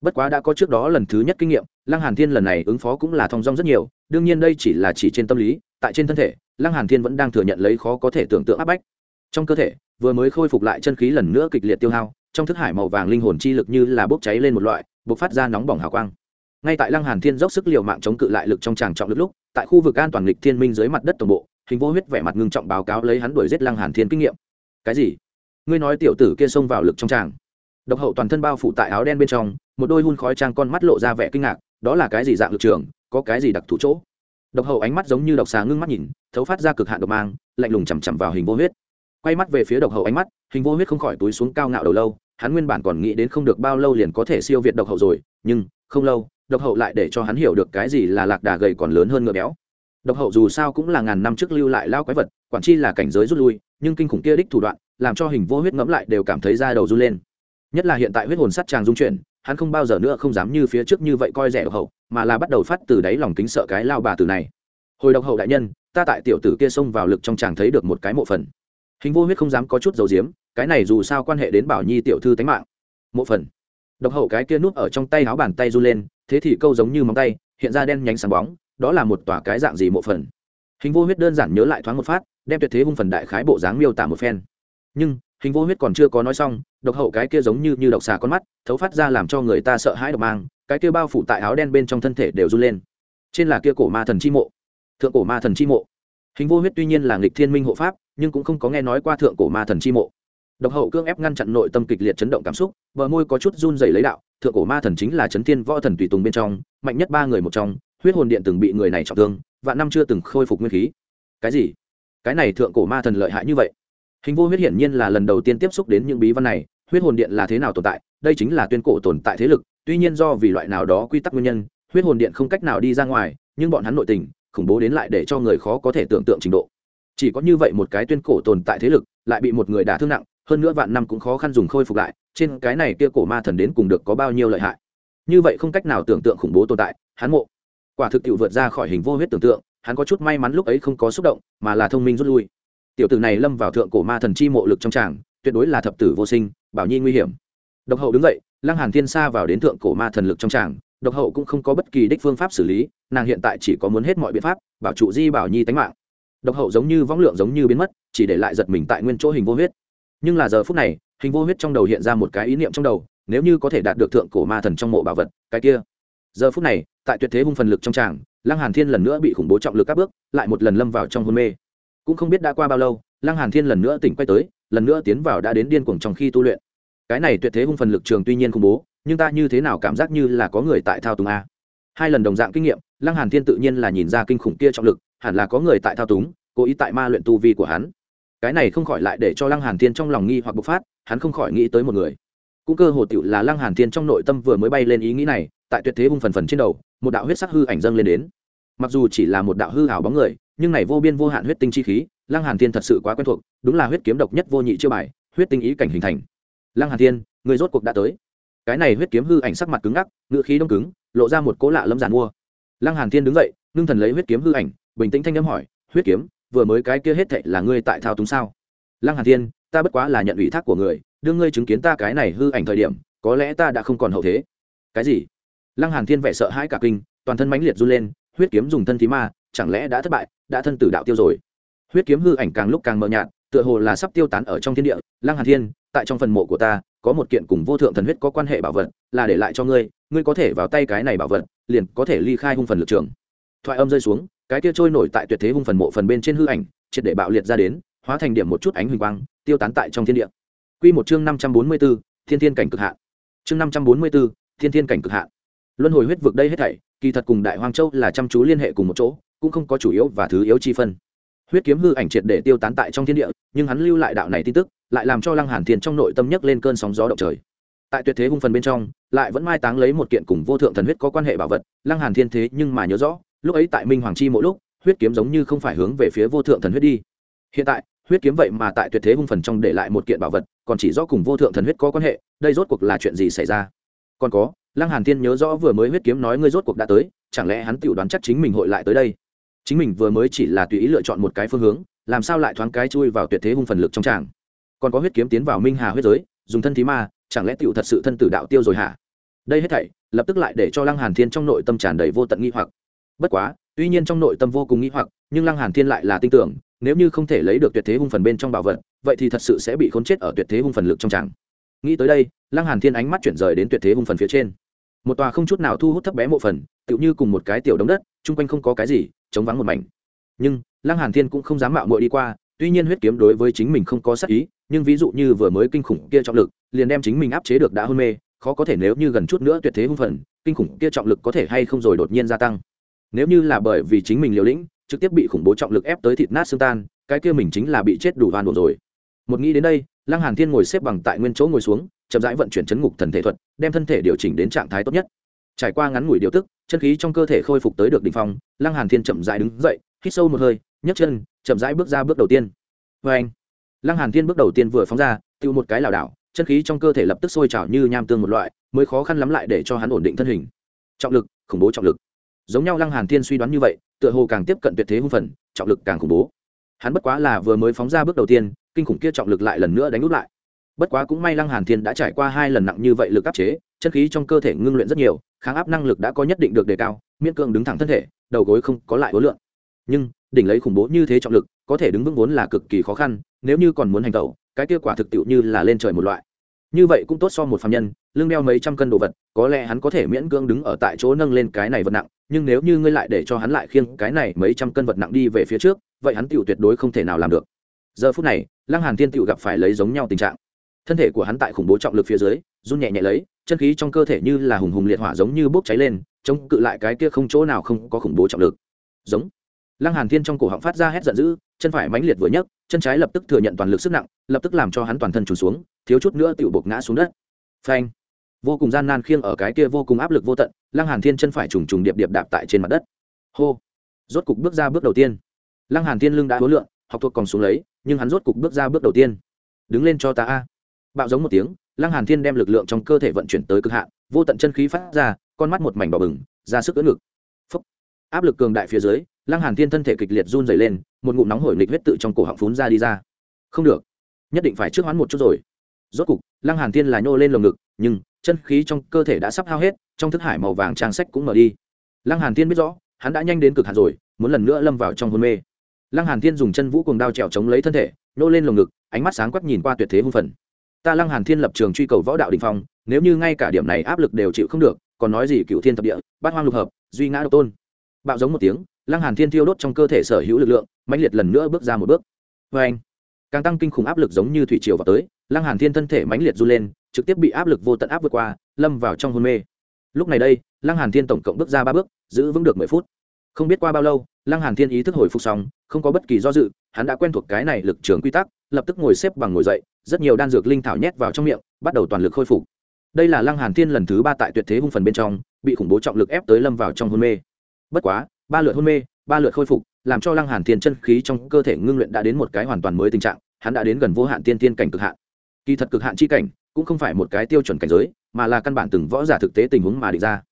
Bất quá đã có trước đó lần thứ nhất kinh nghiệm, lăng hàn thiên lần này ứng phó cũng là thong dong rất nhiều, đương nhiên đây chỉ là chỉ trên tâm lý, tại trên thân thể, lăng hàn thiên vẫn đang thừa nhận lấy khó có thể tưởng tượng áp bách trong cơ thể, vừa mới khôi phục lại chân khí lần nữa kịch liệt tiêu hao, trong thức hải màu vàng linh hồn chi lực như là bốc cháy lên một loại, bộc phát ra nóng bỏng hào quang. Ngay tại lăng hàn thiên dốc sức liều mạng chống cự lại lực trong tràng trọng lực lúc, tại khu vực an toàn lịch thiên minh dưới mặt đất tổng bộ, hình vô huyết vẻ mặt ngưng trọng báo cáo lấy hắn đuổi giết lăng hàn thiên kinh nghiệm. Cái gì? Ngươi nói tiểu tử kia xông vào lực trong tràng? Độc hậu toàn thân bao phủ tại áo đen bên trong, một đôi hun khói trang con mắt lộ ra vẻ kinh ngạc, đó là cái gì dạng lực trường, có cái gì đặc thù chỗ? Độc hậu ánh mắt giống như độc xà ngưng mắt nhìn, thấu phát ra cực hạn độc mang, lạnh lùng chằm chằm vào hình vô huyết quay mắt về phía độc hậu ánh mắt, hình vô huyết không khỏi túi xuống cao ngạo đầu lâu, hắn nguyên bản còn nghĩ đến không được bao lâu liền có thể siêu việt độc hậu rồi, nhưng, không lâu, độc hậu lại để cho hắn hiểu được cái gì là lạc đà gầy còn lớn hơn ngựa béo. Độc hậu dù sao cũng là ngàn năm trước lưu lại lao quái vật, quản chi là cảnh giới rút lui, nhưng kinh khủng kia đích thủ đoạn, làm cho hình vô huyết ngẫm lại đều cảm thấy da đầu run lên. Nhất là hiện tại huyết hồn sắt tràng dung chuyển, hắn không bao giờ nữa không dám như phía trước như vậy coi rẻ độc hậu, mà là bắt đầu phát từ đáy lòng kính sợ cái lao bà từ này. Hồi độc hậu đại nhân, ta tại tiểu tử kia xông vào lực trong chàng thấy được một cái mộ phần hình vô huyết không dám có chút dầu diếm cái này dù sao quan hệ đến bảo nhi tiểu thư tánh mạng. Mộ phần. Độc hậu cái kia núp ở trong tay áo bàn tay run lên, thế thì câu giống như móng tay, hiện ra đen nhánh sáng bóng, đó là một tòa cái dạng gì mộ phần? Hình vô huyết đơn giản nhớ lại thoáng một phát, đem tuyệt thế hung phần đại khái bộ dáng miêu tả một phen. Nhưng, hình vô huyết còn chưa có nói xong, độc hậu cái kia giống như như độc xà con mắt, thấu phát ra làm cho người ta sợ hãi độc mang, cái kia bao phủ tại áo đen bên trong thân thể đều run lên. Trên là kia cổ ma thần chi mộ. Thượng cổ ma thần chi mộ hình vô huyết tuy nhiên là nghịch thiên minh hộ pháp, nhưng cũng không có nghe nói qua thượng cổ ma thần chi mộ. Độc hậu cương ép ngăn chặn nội tâm kịch liệt chấn động cảm xúc, bờ môi có chút run dày lấy đạo, thượng cổ ma thần chính là chấn thiên võ thần tùy tùng bên trong, mạnh nhất ba người một trong, huyết hồn điện từng bị người này trọng thương và năm chưa từng khôi phục nguyên khí. Cái gì? Cái này thượng cổ ma thần lợi hại như vậy? Hình vô huyết hiển nhiên là lần đầu tiên tiếp xúc đến những bí văn này, huyết hồn điện là thế nào tồn tại? Đây chính là tuyên cổ tồn tại thế lực, tuy nhiên do vì loại nào đó quy tắc nguyên nhân, huyết hồn điện không cách nào đi ra ngoài, nhưng bọn hắn nội tình khủng bố đến lại để cho người khó có thể tưởng tượng trình độ. Chỉ có như vậy một cái tuyên cổ tồn tại thế lực, lại bị một người đả thương nặng, hơn nữa vạn năm cũng khó khăn dùng khôi phục lại, trên cái này kia cổ ma thần đến cùng được có bao nhiêu lợi hại. Như vậy không cách nào tưởng tượng khủng bố tồn tại, hắn mộ. Quả thực tiệu vượt ra khỏi hình vô huyết tưởng tượng, hắn có chút may mắn lúc ấy không có xúc động, mà là thông minh rút lui. Tiểu tử này lâm vào thượng cổ ma thần chi mộ lực trong tràng, tuyệt đối là thập tử vô sinh, bảo nhi nguy hiểm. Độc hậu đứng dậy, lăng hàn thiên xa vào đến thượng cổ ma thần lực trong tràng độc hậu cũng không có bất kỳ đích phương pháp xử lý, nàng hiện tại chỉ có muốn hết mọi biện pháp, bảo trụ di bảo nhi tánh mạng. Độc hậu giống như võng lượng giống như biến mất, chỉ để lại giật mình tại nguyên chỗ hình vô huyết. Nhưng là giờ phút này, hình vô huyết trong đầu hiện ra một cái ý niệm trong đầu, nếu như có thể đạt được thượng cổ ma thần trong mộ bảo vật, cái kia. Giờ phút này, tại tuyệt thế hung phần lực trong tràng, lăng hàn thiên lần nữa bị khủng bố trọng lực các bước, lại một lần lâm vào trong hôn mê. Cũng không biết đã qua bao lâu, lăng hàn thiên lần nữa tỉnh quay tới, lần nữa tiến vào đã đến điên cuồng trong khi tu luyện. Cái này tuyệt thế hung phần lực trường tuy nhiên khủng bố nhưng ta như thế nào cảm giác như là có người tại thao túng a? Hai lần đồng dạng kinh nghiệm, lăng hàn thiên tự nhiên là nhìn ra kinh khủng kia trọng lực, hẳn là có người tại thao túng, cố ý tại ma luyện tu vi của hắn. Cái này không khỏi lại để cho lăng hàn thiên trong lòng nghi hoặc bộc phát, hắn không khỏi nghĩ tới một người. Cũng cơ hồ tiểu là lăng hàn thiên trong nội tâm vừa mới bay lên ý nghĩ này, tại tuyệt thế hung phần phần trên đầu, một đạo huyết sắc hư ảnh dâng lên đến. Mặc dù chỉ là một đạo hư ảo bóng người, nhưng này vô biên vô hạn huyết tinh chi khí, lăng hàn thiên thật sự quá quen thuộc, đúng là huyết kiếm độc nhất vô nhị chưa bài, huyết tinh ý cảnh hình thành. Lăng hàn thiên, người rốt cuộc đã tới cái này huyết kiếm hư ảnh sắc mặt cứng ngắc ngựa khí đông cứng, lộ ra một cố lạ lâm giàn mua. Lăng hàn thiên đứng dậy, ngưng thần lấy huyết kiếm hư ảnh, bình tĩnh thanh âm hỏi, huyết kiếm, vừa mới cái kia hết thệ là ngươi tại thao túng sao? Lăng hàn thiên, ta bất quá là nhận ủy thác của người, đưa ngươi chứng kiến ta cái này hư ảnh thời điểm, có lẽ ta đã không còn hậu thế. Cái gì? Lăng hàn thiên vẻ sợ hãi cả kinh, toàn thân mãnh liệt run lên, huyết kiếm dùng thân thí ma, chẳng lẽ đã thất bại, đã thân tử đạo tiêu rồi? Huyết kiếm hư ảnh càng lúc càng mờ nhạt, tựa hồ là sắp tiêu tán ở trong thiên địa. Lăng hàn thiên, tại trong phần mộ của ta có một kiện cùng vô thượng thần huyết có quan hệ bảo vật là để lại cho ngươi ngươi có thể vào tay cái này bảo vật liền có thể ly khai hung phần lực trường. Thoại âm rơi xuống cái kia trôi nổi tại tuyệt thế hung phần mộ phần bên trên hư ảnh triệt để bạo liệt ra đến hóa thành điểm một chút ánh huỳnh quang tiêu tán tại trong thiên địa. Quy một chương năm trăm bốn mươi 544, thiên thiên cảnh cực hạn. Chương năm trăm bốn mươi 544, thiên thiên cảnh cực hạn. Luân hồi huyết vực đây hết thảy kỳ thật cùng đại hoang châu là chăm chú liên hệ cùng một chỗ cũng không có chủ yếu và thứ yếu chi phân huyết kiếm hư ảnh triệt để tiêu tán tại trong thiên địa, nhưng hắn lưu lại đạo này tin tức, lại làm cho lăng hàn thiên trong nội tâm nhấc lên cơn sóng gió động trời. Tại tuyệt thế hung phần bên trong, lại vẫn mai táng lấy một kiện cùng vô thượng thần huyết có quan hệ bảo vật, lăng hàn thiên thế nhưng mà nhớ rõ, lúc ấy tại minh hoàng chi mỗi lúc, huyết kiếm giống như không phải hướng về phía vô thượng thần huyết đi. Hiện tại, huyết kiếm vậy mà tại tuyệt thế hung phần trong để lại một kiện bảo vật, còn chỉ rõ cùng vô thượng thần huyết có quan hệ, đây rốt cuộc là chuyện gì xảy ra? Còn có, lăng hàn thiên nhớ rõ vừa mới huyết kiếm nói ngươi rốt cuộc đã tới, chẳng lẽ hắn tiểu đoán chắc chính mình hội lại tới đây? Chính mình vừa mới chỉ là tùy ý lựa chọn một cái phương hướng, làm sao lại thoáng cái chui vào tuyệt thế hung phần lực trong tràng? Còn có huyết kiếm tiến vào minh hà huyết giới, dùng thân thí ma, chẳng lẽ tựu thật sự thân tử đạo tiêu rồi hả? Đây hết thảy, lập tức lại để cho lăng hàn thiên trong nội tâm tràn đầy vô tận nghi hoặc. Bất quá, tuy nhiên trong nội tâm vô cùng nghi hoặc, nhưng lăng hàn thiên lại là tin tưởng, nếu như không thể lấy được tuyệt thế hung phần bên trong bảo vật, vậy thì thật sự sẽ bị khốn chết ở tuyệt thế hung phần lực trong tràng. Nghĩ tới đây, lăng hàn thiên ánh mắt chuyển rời đến tuyệt thế hung phần phía trên. Một tòa không chút nào thu hút thấp bé mộ phần, tựu như cùng một cái tiểu đống đất chung quanh không có cái gì, chống vắng một mảnh. Nhưng, lăng hàn thiên cũng không dám mạo muội đi qua, tuy nhiên huyết kiếm đối với chính mình không có sát ý, nhưng ví dụ như vừa mới kinh khủng kia trọng lực, liền đem chính mình áp chế được đã hôn mê, khó có thể nếu như gần chút nữa tuyệt thế hung phần, kinh khủng kia trọng lực có thể hay không rồi đột nhiên gia tăng. Nếu như là bởi vì chính mình liều lĩnh, trực tiếp bị khủng bố trọng lực ép tới thịt nát xương tan, cái kia mình chính là bị chết đủ van đổ rồi. Một nghĩ đến đây, lăng hàn thiên ngồi xếp bằng tại nguyên chỗ ngồi xuống, chậm rãi vận chuyển chấn ngục thần thể thuật, đem thân thể điều chỉnh đến trạng thái tốt nhất. Trải qua ngắn ngủi điều tức chân khí trong cơ thể khôi phục tới được đỉnh phong, lăng hàn thiên chậm rãi đứng dậy, hít sâu một hơi, nhấc chân, chậm rãi bước ra bước đầu tiên. Với anh, lăng hàn thiên bước đầu tiên vừa phóng ra, tiêu một cái lảo đảo, chân khí trong cơ thể lập tức sôi trào như nham tương một loại, mới khó khăn lắm lại để cho hắn ổn định thân hình. Trọng lực, khủng bố trọng lực. Giống nhau lăng hàn thiên suy đoán như vậy, tựa hồ càng tiếp cận tuyệt thế hung phần, trọng lực càng khủng bố. Hắn bất quá là vừa mới phóng ra bước đầu tiên, kinh khủng kia trọng lực lại lần nữa đánh úp lại bất quá cũng may lăng hàn thiên đã trải qua hai lần nặng như vậy lực áp chế, chân khí trong cơ thể ngưng luyện rất nhiều, kháng áp năng lực đã có nhất định được đề cao, miễn cưỡng đứng thẳng thân thể, đầu gối không có lại hối lượng nhưng, đỉnh lấy khủng bố như thế trọng lực, có thể đứng vững vốn là cực kỳ khó khăn, nếu như còn muốn hành tẩu, cái kết quả thực tiệu như là lên trời một loại. Như vậy cũng tốt so một phạm nhân, lưng đeo mấy trăm cân đồ vật, có lẽ hắn có thể miễn cưỡng đứng ở tại chỗ nâng lên cái này vật nặng, nhưng nếu như ngươi lại để cho hắn lại khiêng cái này mấy trăm cân vật nặng đi về phía trước, vậy hắn tiệu tuyệt đối không thể nào làm được. Giờ phút này, lăng hàn thiên tiệu gặp phải lấy giống nhau tình trạng thân thể của hắn tại khủng bố trọng lực phía dưới, run nhẹ nhẹ lấy, chân khí trong cơ thể như là hùng hùng liệt hỏa giống như bốc cháy lên, chống cự lại cái kia không chỗ nào không có khủng bố trọng lực. Giống. Lăng hàn thiên trong cổ họng phát ra hét giận dữ, chân phải mãnh liệt vừa nhấc, chân trái lập tức thừa nhận toàn lực sức nặng, lập tức làm cho hắn toàn thân trùn xuống, thiếu chút nữa tựu buộc ngã xuống đất. Phanh. Vô cùng gian nan khiêng ở cái kia vô cùng áp lực vô tận, lăng hàn thiên chân phải trùng trùng điệp điệp đạp tại trên mặt đất. Hô. Rốt cục bước ra bước đầu tiên. Lăng hàn thiên lưng đã hối lượng học thuộc còn xuống lấy, nhưng hắn rốt cục bước ra bước đầu tiên. Đứng lên cho ta a bạo giống một tiếng, lăng hàn thiên đem lực lượng trong cơ thể vận chuyển tới cực hạn, vô tận chân khí phát ra, con mắt một mảnh đỏ bừng, ra sức ưỡn ngực. Phúc. áp lực cường đại phía dưới, lăng hàn thiên thân thể kịch liệt run rẩy lên, một ngụm nóng hổi nghịch huyết tự trong cổ họng phun ra đi ra. Không được. Nhất định phải trước hoán một chút rồi. Rốt cục, lăng hàn thiên là nhô lên lồng ngực, nhưng chân khí trong cơ thể đã sắp hao hết, trong thức hải màu vàng trang sách cũng mở đi. Lăng hàn thiên biết rõ, hắn đã nhanh đến cực hạn rồi, muốn lần nữa lâm vào trong hôn mê. Lăng hàn thiên dùng chân vũ cùng đao trèo chống lấy thân thể, nhô lên lồng ngực, ánh mắt sáng quắc nhìn qua tuyệt thế hung phần ta lăng hàn thiên lập trường truy cầu võ đạo đình phong, nếu như ngay cả điểm này áp lực đều chịu không được, còn nói gì cựu thiên thập địa, bát hoang lục hợp, duy ngã độc tôn. Bạo giống một tiếng, lăng hàn thiên thiêu đốt trong cơ thể sở hữu lực lượng, mãnh liệt lần nữa bước ra một bước. Với anh, càng tăng kinh khủng áp lực giống như thủy triều vào tới, lăng hàn thiên thân thể mãnh liệt du lên, trực tiếp bị áp lực vô tận áp vượt qua, lâm vào trong hôn mê. Lúc này đây, lăng hàn thiên tổng cộng bước ra ba bước, giữ vững được mười phút. Không biết qua bao lâu, lăng hàn thiên ý thức hồi phục xong, không có bất kỳ do dự, hắn đã quen thuộc cái này lực trường quy tắc lập tức ngồi xếp bằng ngồi dậy, rất nhiều đan dược linh thảo nhét vào trong miệng, bắt đầu toàn lực khôi phục. Đây là lăng hàn thiên lần thứ ba tại tuyệt thế hung phần bên trong, bị khủng bố trọng lực ép tới lâm vào trong hôn mê. Bất quá, ba lượt hôn mê, ba lượt khôi phục, làm cho lăng hàn thiên chân khí trong cơ thể ngưng luyện đã đến một cái hoàn toàn mới tình trạng, hắn đã đến gần vô hạn tiên tiên cảnh cực hạn. Kỳ thật cực hạn chi cảnh cũng không phải một cái tiêu chuẩn cảnh giới, mà là căn bản từng võ giả thực tế tình huống mà định ra.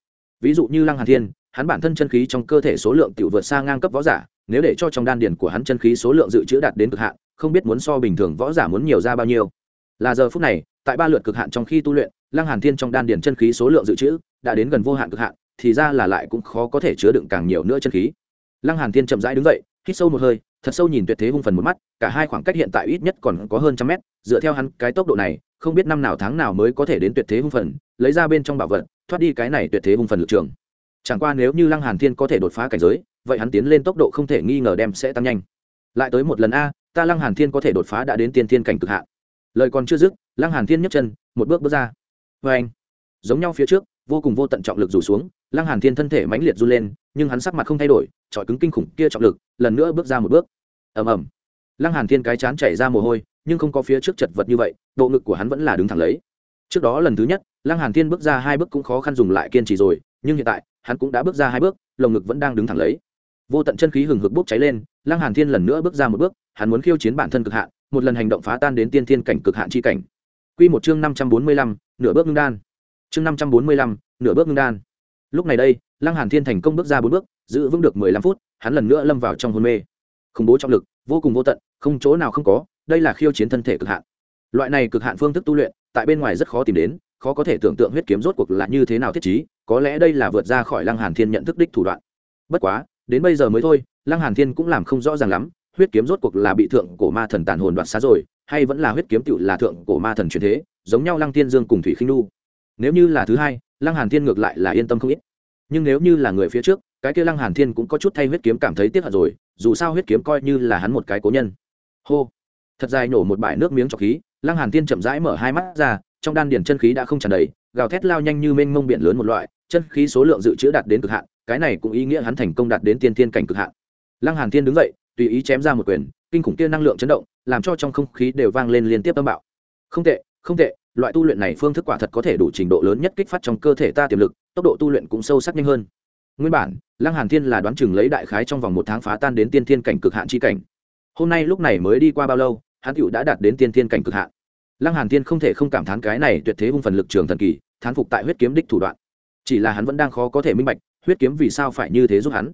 Ví dụ như lăng hàn thiên, hắn bản thân chân khí trong cơ thể số lượng tiểu vượt xa ngang cấp võ giả, nếu để cho trong đan điền của hắn chân khí số lượng dự trữ đạt đến cực hạn không biết muốn so bình thường võ giả muốn nhiều ra bao nhiêu. Là giờ phút này, tại ba lượt cực hạn trong khi tu luyện, lăng hàn thiên trong đan điền chân khí số lượng dự trữ đã đến gần vô hạn cực hạn, thì ra là lại cũng khó có thể chứa đựng càng nhiều nữa chân khí. Lăng hàn thiên chậm rãi đứng dậy, hít sâu một hơi, thật sâu nhìn tuyệt thế hung phần một mắt, cả hai khoảng cách hiện tại ít nhất còn có hơn trăm mét, dựa theo hắn cái tốc độ này, không biết năm nào tháng nào mới có thể đến tuyệt thế hung phần, lấy ra bên trong bảo vật, thoát đi cái này tuyệt thế hung phần lực trường. Chẳng qua nếu như lăng hàn thiên có thể đột phá cảnh giới, vậy hắn tiến lên tốc độ không thể nghi ngờ đem sẽ tăng nhanh. Lại tới một lần a ta lăng hàn thiên có thể đột phá đã đến tiên thiên cảnh cực hạn. Lời còn chưa dứt, lăng hàn thiên nhấc chân, một bước bước ra. Với anh, giống nhau phía trước, vô cùng vô tận trọng lực rủ xuống, lăng hàn thiên thân thể mãnh liệt run lên, nhưng hắn sắc mặt không thay đổi, trọi cứng kinh khủng kia trọng lực, lần nữa bước ra một bước. Ầm ầm. Lăng hàn thiên cái chán chảy ra mồ hôi, nhưng không có phía trước chật vật như vậy độ ngực của hắn vẫn là đứng thẳng lấy. Trước đó lần thứ nhất, lăng hàn thiên bước ra hai bước cũng khó khăn dùng lại kiên trì rồi, nhưng hiện tại, hắn cũng đã bước ra hai bước, lồng ngực vẫn đang đứng thẳng lấy. Vô tận chân khí hừng hực bốc cháy lên lăng hàn thiên lần nữa bước ra một bước hắn muốn khiêu chiến bản thân cực hạn một lần hành động phá tan đến tiên thiên cảnh cực hạn chi cảnh. Quy một chương năm trăm bốn mươi lăm, nửa bước ngưng đan. Chương năm trăm bốn mươi lăm, nửa bước ngưng đan. Lúc này đây lăng hàn thiên thành công bước ra bốn bước giữ vững được mười lăm phút hắn lần nữa lâm vào trong hôn mê. Khủng bố trọng lực vô cùng vô tận không chỗ nào không có đây là khiêu chiến thân thể cực hạn. Loại này cực hạn phương thức tu luyện tại bên ngoài rất khó tìm đến khó có thể tưởng tượng huyết kiếm rốt cuộc là như thế nào thiết trí có lẽ đây là vượt ra khỏi lăng hàn thiên nhận thức đích thủ đoạn. Bất quá đến bây giờ mới thôi, lăng hàn thiên cũng làm không rõ ràng lắm, huyết kiếm rốt cuộc là bị thượng cổ ma thần tàn hồn đoạt xá rồi, hay vẫn là huyết kiếm tựu là thượng cổ ma thần truyền thế, giống nhau lăng thiên dương cùng thủy khinh nu nếu như là thứ hai, lăng hàn thiên ngược lại là yên tâm không ít. Nhưng nếu như là người phía trước, cái kia lăng hàn thiên cũng có chút thay huyết kiếm cảm thấy tiếc hận rồi, dù sao huyết kiếm coi như là hắn một cái cố nhân. Hô! Thật dài nổ một bãi nước miếng trọc khí, lăng hàn thiên chậm rãi mở hai mắt ra, trong đan điển chân khí đã không tràn đầy, gào thét lao nhanh như mênh mông biển lớn một loại chân khí số lượng dự trữ đạt đến cực hạn, cái này cũng ý nghĩa hắn thành công đạt đến tiên thiên cảnh cực hạn. Lăng hàn thiên đứng dậy, tùy ý chém ra một quyền, kinh khủng kia năng lượng chấn động, làm cho trong không khí đều vang lên liên tiếp âm bạo. Không tệ không tệ, loại tu luyện này phương thức quả thật có thể đủ trình độ lớn nhất kích phát trong cơ thể ta tiềm lực, tốc độ tu luyện cũng sâu sắc nhanh hơn. Nguyên bản, lăng hàn thiên là đoán chừng lấy đại khái trong vòng một tháng phá tan đến tiên thiên cảnh cực hạn chi cảnh. Hôm nay lúc này mới đi qua bao lâu, hắn tựu đã đạt đến tiên thiên cảnh cực hạn. Lăng hàn thiên không thể không cảm thán cái này tuyệt thế hung phần lực trường thần kỳ, thán phục tại huyết kiếm đích thủ đoạn chỉ là hắn vẫn đang khó có thể minh bạch, huyết kiếm vì sao phải như thế giúp hắn.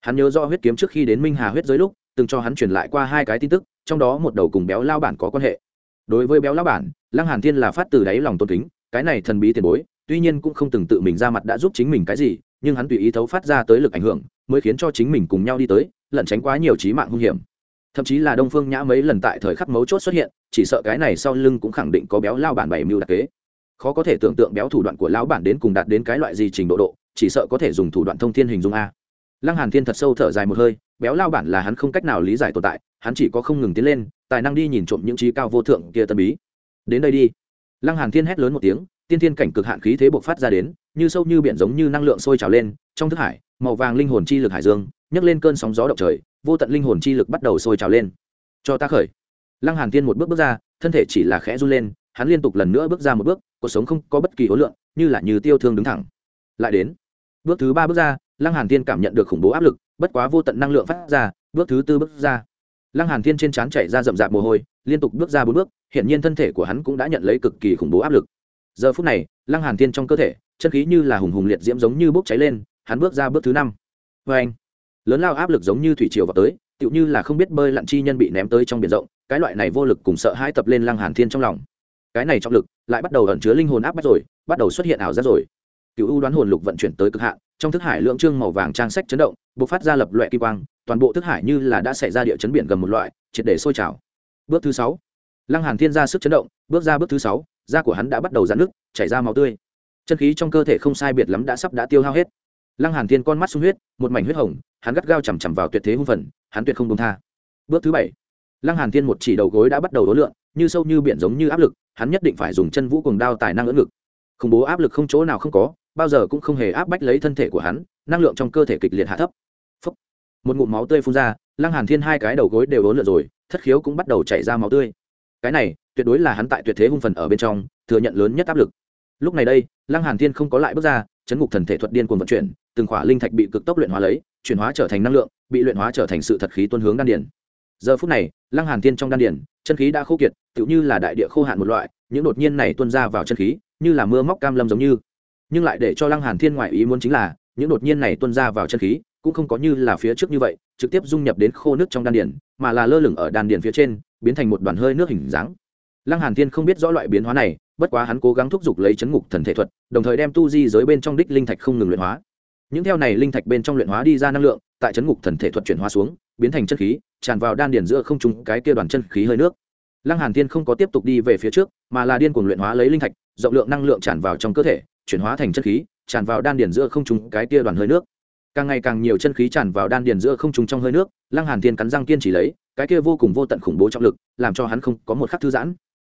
Hắn nhớ rõ huyết kiếm trước khi đến minh hà huyết giới lúc, từng cho hắn truyền lại qua hai cái tin tức, trong đó một đầu cùng béo lao bản có quan hệ. Đối với béo lao bản, lăng hàn thiên là phát từ đáy lòng tôn kính, cái này thần bí tiền bối, tuy nhiên cũng không từng tự mình ra mặt đã giúp chính mình cái gì, nhưng hắn tùy ý thấu phát ra tới lực ảnh hưởng, mới khiến cho chính mình cùng nhau đi tới, lẩn tránh quá nhiều trí mạng hung hiểm. Thậm chí là đông phương nhã mấy lần tại thời khắc mấu chốt xuất hiện, chỉ sợ cái này sau lưng cũng khẳng định có béo lao bản bảy mưu đặc kế khó có thể tưởng tượng béo thủ đoạn của lão bản đến cùng đạt đến cái loại gì trình độ độ, chỉ sợ có thể dùng thủ đoạn thông thiên hình dung a. Lăng hàn thiên thật sâu thở dài một hơi, béo lao bản là hắn không cách nào lý giải tồn tại, hắn chỉ có không ngừng tiến lên, tài năng đi nhìn trộm những trí cao vô thượng kia tân bí. Đến đây đi. Lăng hàn thiên hét lớn một tiếng, tiên thiên cảnh cực hạn khí thế bộc phát ra đến, như sâu như biển giống như năng lượng sôi trào lên, trong thức hải, màu vàng linh hồn chi lực hải dương, nhấc lên cơn sóng gió động trời, vô tận linh hồn chi lực bắt đầu sôi trào lên. Cho ta khởi. Lăng hàn thiên một bước bước ra, thân thể chỉ là khẽ run lên hắn liên tục lần nữa bước ra một bước, cuộc sống không có bất kỳ hối lượng, như là như tiêu thương đứng thẳng. Lại đến, bước thứ ba bước ra, lăng hàn thiên cảm nhận được khủng bố áp lực, bất quá vô tận năng lượng phát ra, bước thứ tư bước ra. Lăng hàn thiên trên trán chảy ra rậm rạp mồ hôi, liên tục bước ra bốn bước hiện nhiên thân thể của hắn cũng đã nhận lấy cực kỳ khủng bố áp lực. Giờ phút này, lăng hàn thiên trong cơ thể, chân khí như là hùng hùng liệt diễm giống như bốc cháy lên, hắn bước ra bước thứ năm. Với anh, lớn lao áp lực giống như thủy triều vào tới, tựu như là không biết bơi lặn chi nhân bị ném tới trong biển rộng, cái loại này vô lực cùng sợ hãi tập lên lăng hàn thiên trong lòng cái này trọng lực lại bắt đầu ẩn chứa linh hồn áp bách rồi, bắt đầu xuất hiện ảo giác rồi. Cựu u đoán hồn lục vận chuyển tới cực hạn, trong thức hải lượng trương màu vàng trang sách chấn động b ộ c phát ra lập loại kỳ quang, toàn bộ thức hải như là đã xảy ra địa chấn biển gần một loại, triệt để sôi trào. Bước thứ sáu. Lăng hàn thiên ra sức chấn động, bước ra bước thứ sáu, da của hắn đã bắt đầu giãn nước chảy ra máu tươi. Chân khí trong cơ thể không sai biệt lắm đã sắp đã tiêu hao hết. Lăng hàn thiên con mắt sung huyết, một mảnh huyết hồng, hắn gắt gao chằm chằm vào tuyệt thế hung phần, hắn tuyệt không công tha. Bước thứ bảy. Lăng hàn thiên một chỉ đầu gối đã bắt đầu đối lượng như sâu như biển giống như áp lực, hắn nhất định phải dùng chân vũ cùng đao tài năng ưỡn ngực. Khủng bố áp lực không chỗ nào không có, bao giờ cũng không hề áp bách lấy thân thể của hắn, năng lượng trong cơ thể kịch liệt hạ thấp. Phúc. một ngụm máu tươi phun ra, lăng hàn thiên hai cái đầu gối đều ốn lượn rồi, thất khiếu cũng bắt đầu chảy ra máu tươi. Cái này, tuyệt đối là hắn tại tuyệt thế hung phần ở bên trong, thừa nhận lớn nhất áp lực. Lúc này đây, lăng hàn thiên không có lại bước ra, chấn ngục thần thể thuật điên cuồng vận chuyển, từng khỏa linh thạch bị cực tốc luyện hóa lấy, chuyển hóa trở thành năng lượng, bị luyện hóa trở thành sự thật khí tuân hướng đan điển giờ phút này, lăng hàn thiên trong đan điển chân khí đã khô kiệt, tựu như là đại địa khô hạn một loại, những đột nhiên này tuôn ra vào chân khí, như là mưa móc cam lâm giống như. Nhưng lại để cho lăng hàn thiên ngoại ý muốn chính là, những đột nhiên này tuôn ra vào chân khí, cũng không có như là phía trước như vậy, trực tiếp dung nhập đến khô nước trong đan điển mà là lơ lửng ở đan điển phía trên, biến thành một đoàn hơi nước hình dáng. Lăng hàn thiên không biết rõ loại biến hóa này, bất quá hắn cố gắng thúc giục lấy chấn ngục thần thể thuật, đồng thời đem tu di giới bên trong đích linh thạch không ngừng luyện hóa những theo này linh thạch bên trong luyện hóa đi ra năng lượng, tại chấn ngục thần thể thuật chuyển hóa xuống, biến thành chân khí, tràn vào đan điền giữa không trung cái kia đoàn chân khí hơi nước. Lăng hàn thiên không có tiếp tục đi về phía trước, mà là điên cuồng luyện hóa lấy linh thạch, rộng lượng năng lượng tràn vào trong cơ thể, chuyển hóa thành chân khí, tràn vào đan điền giữa không trung cái kia đoàn hơi nước. Càng ngày càng nhiều chân khí tràn vào đan điền giữa không trung trong hơi nước, lăng hàn thiên cắn răng kiên trì lấy, cái kia vô cùng vô tận khủng bố trọng lực, làm cho hắn không có một khắc thư giãn.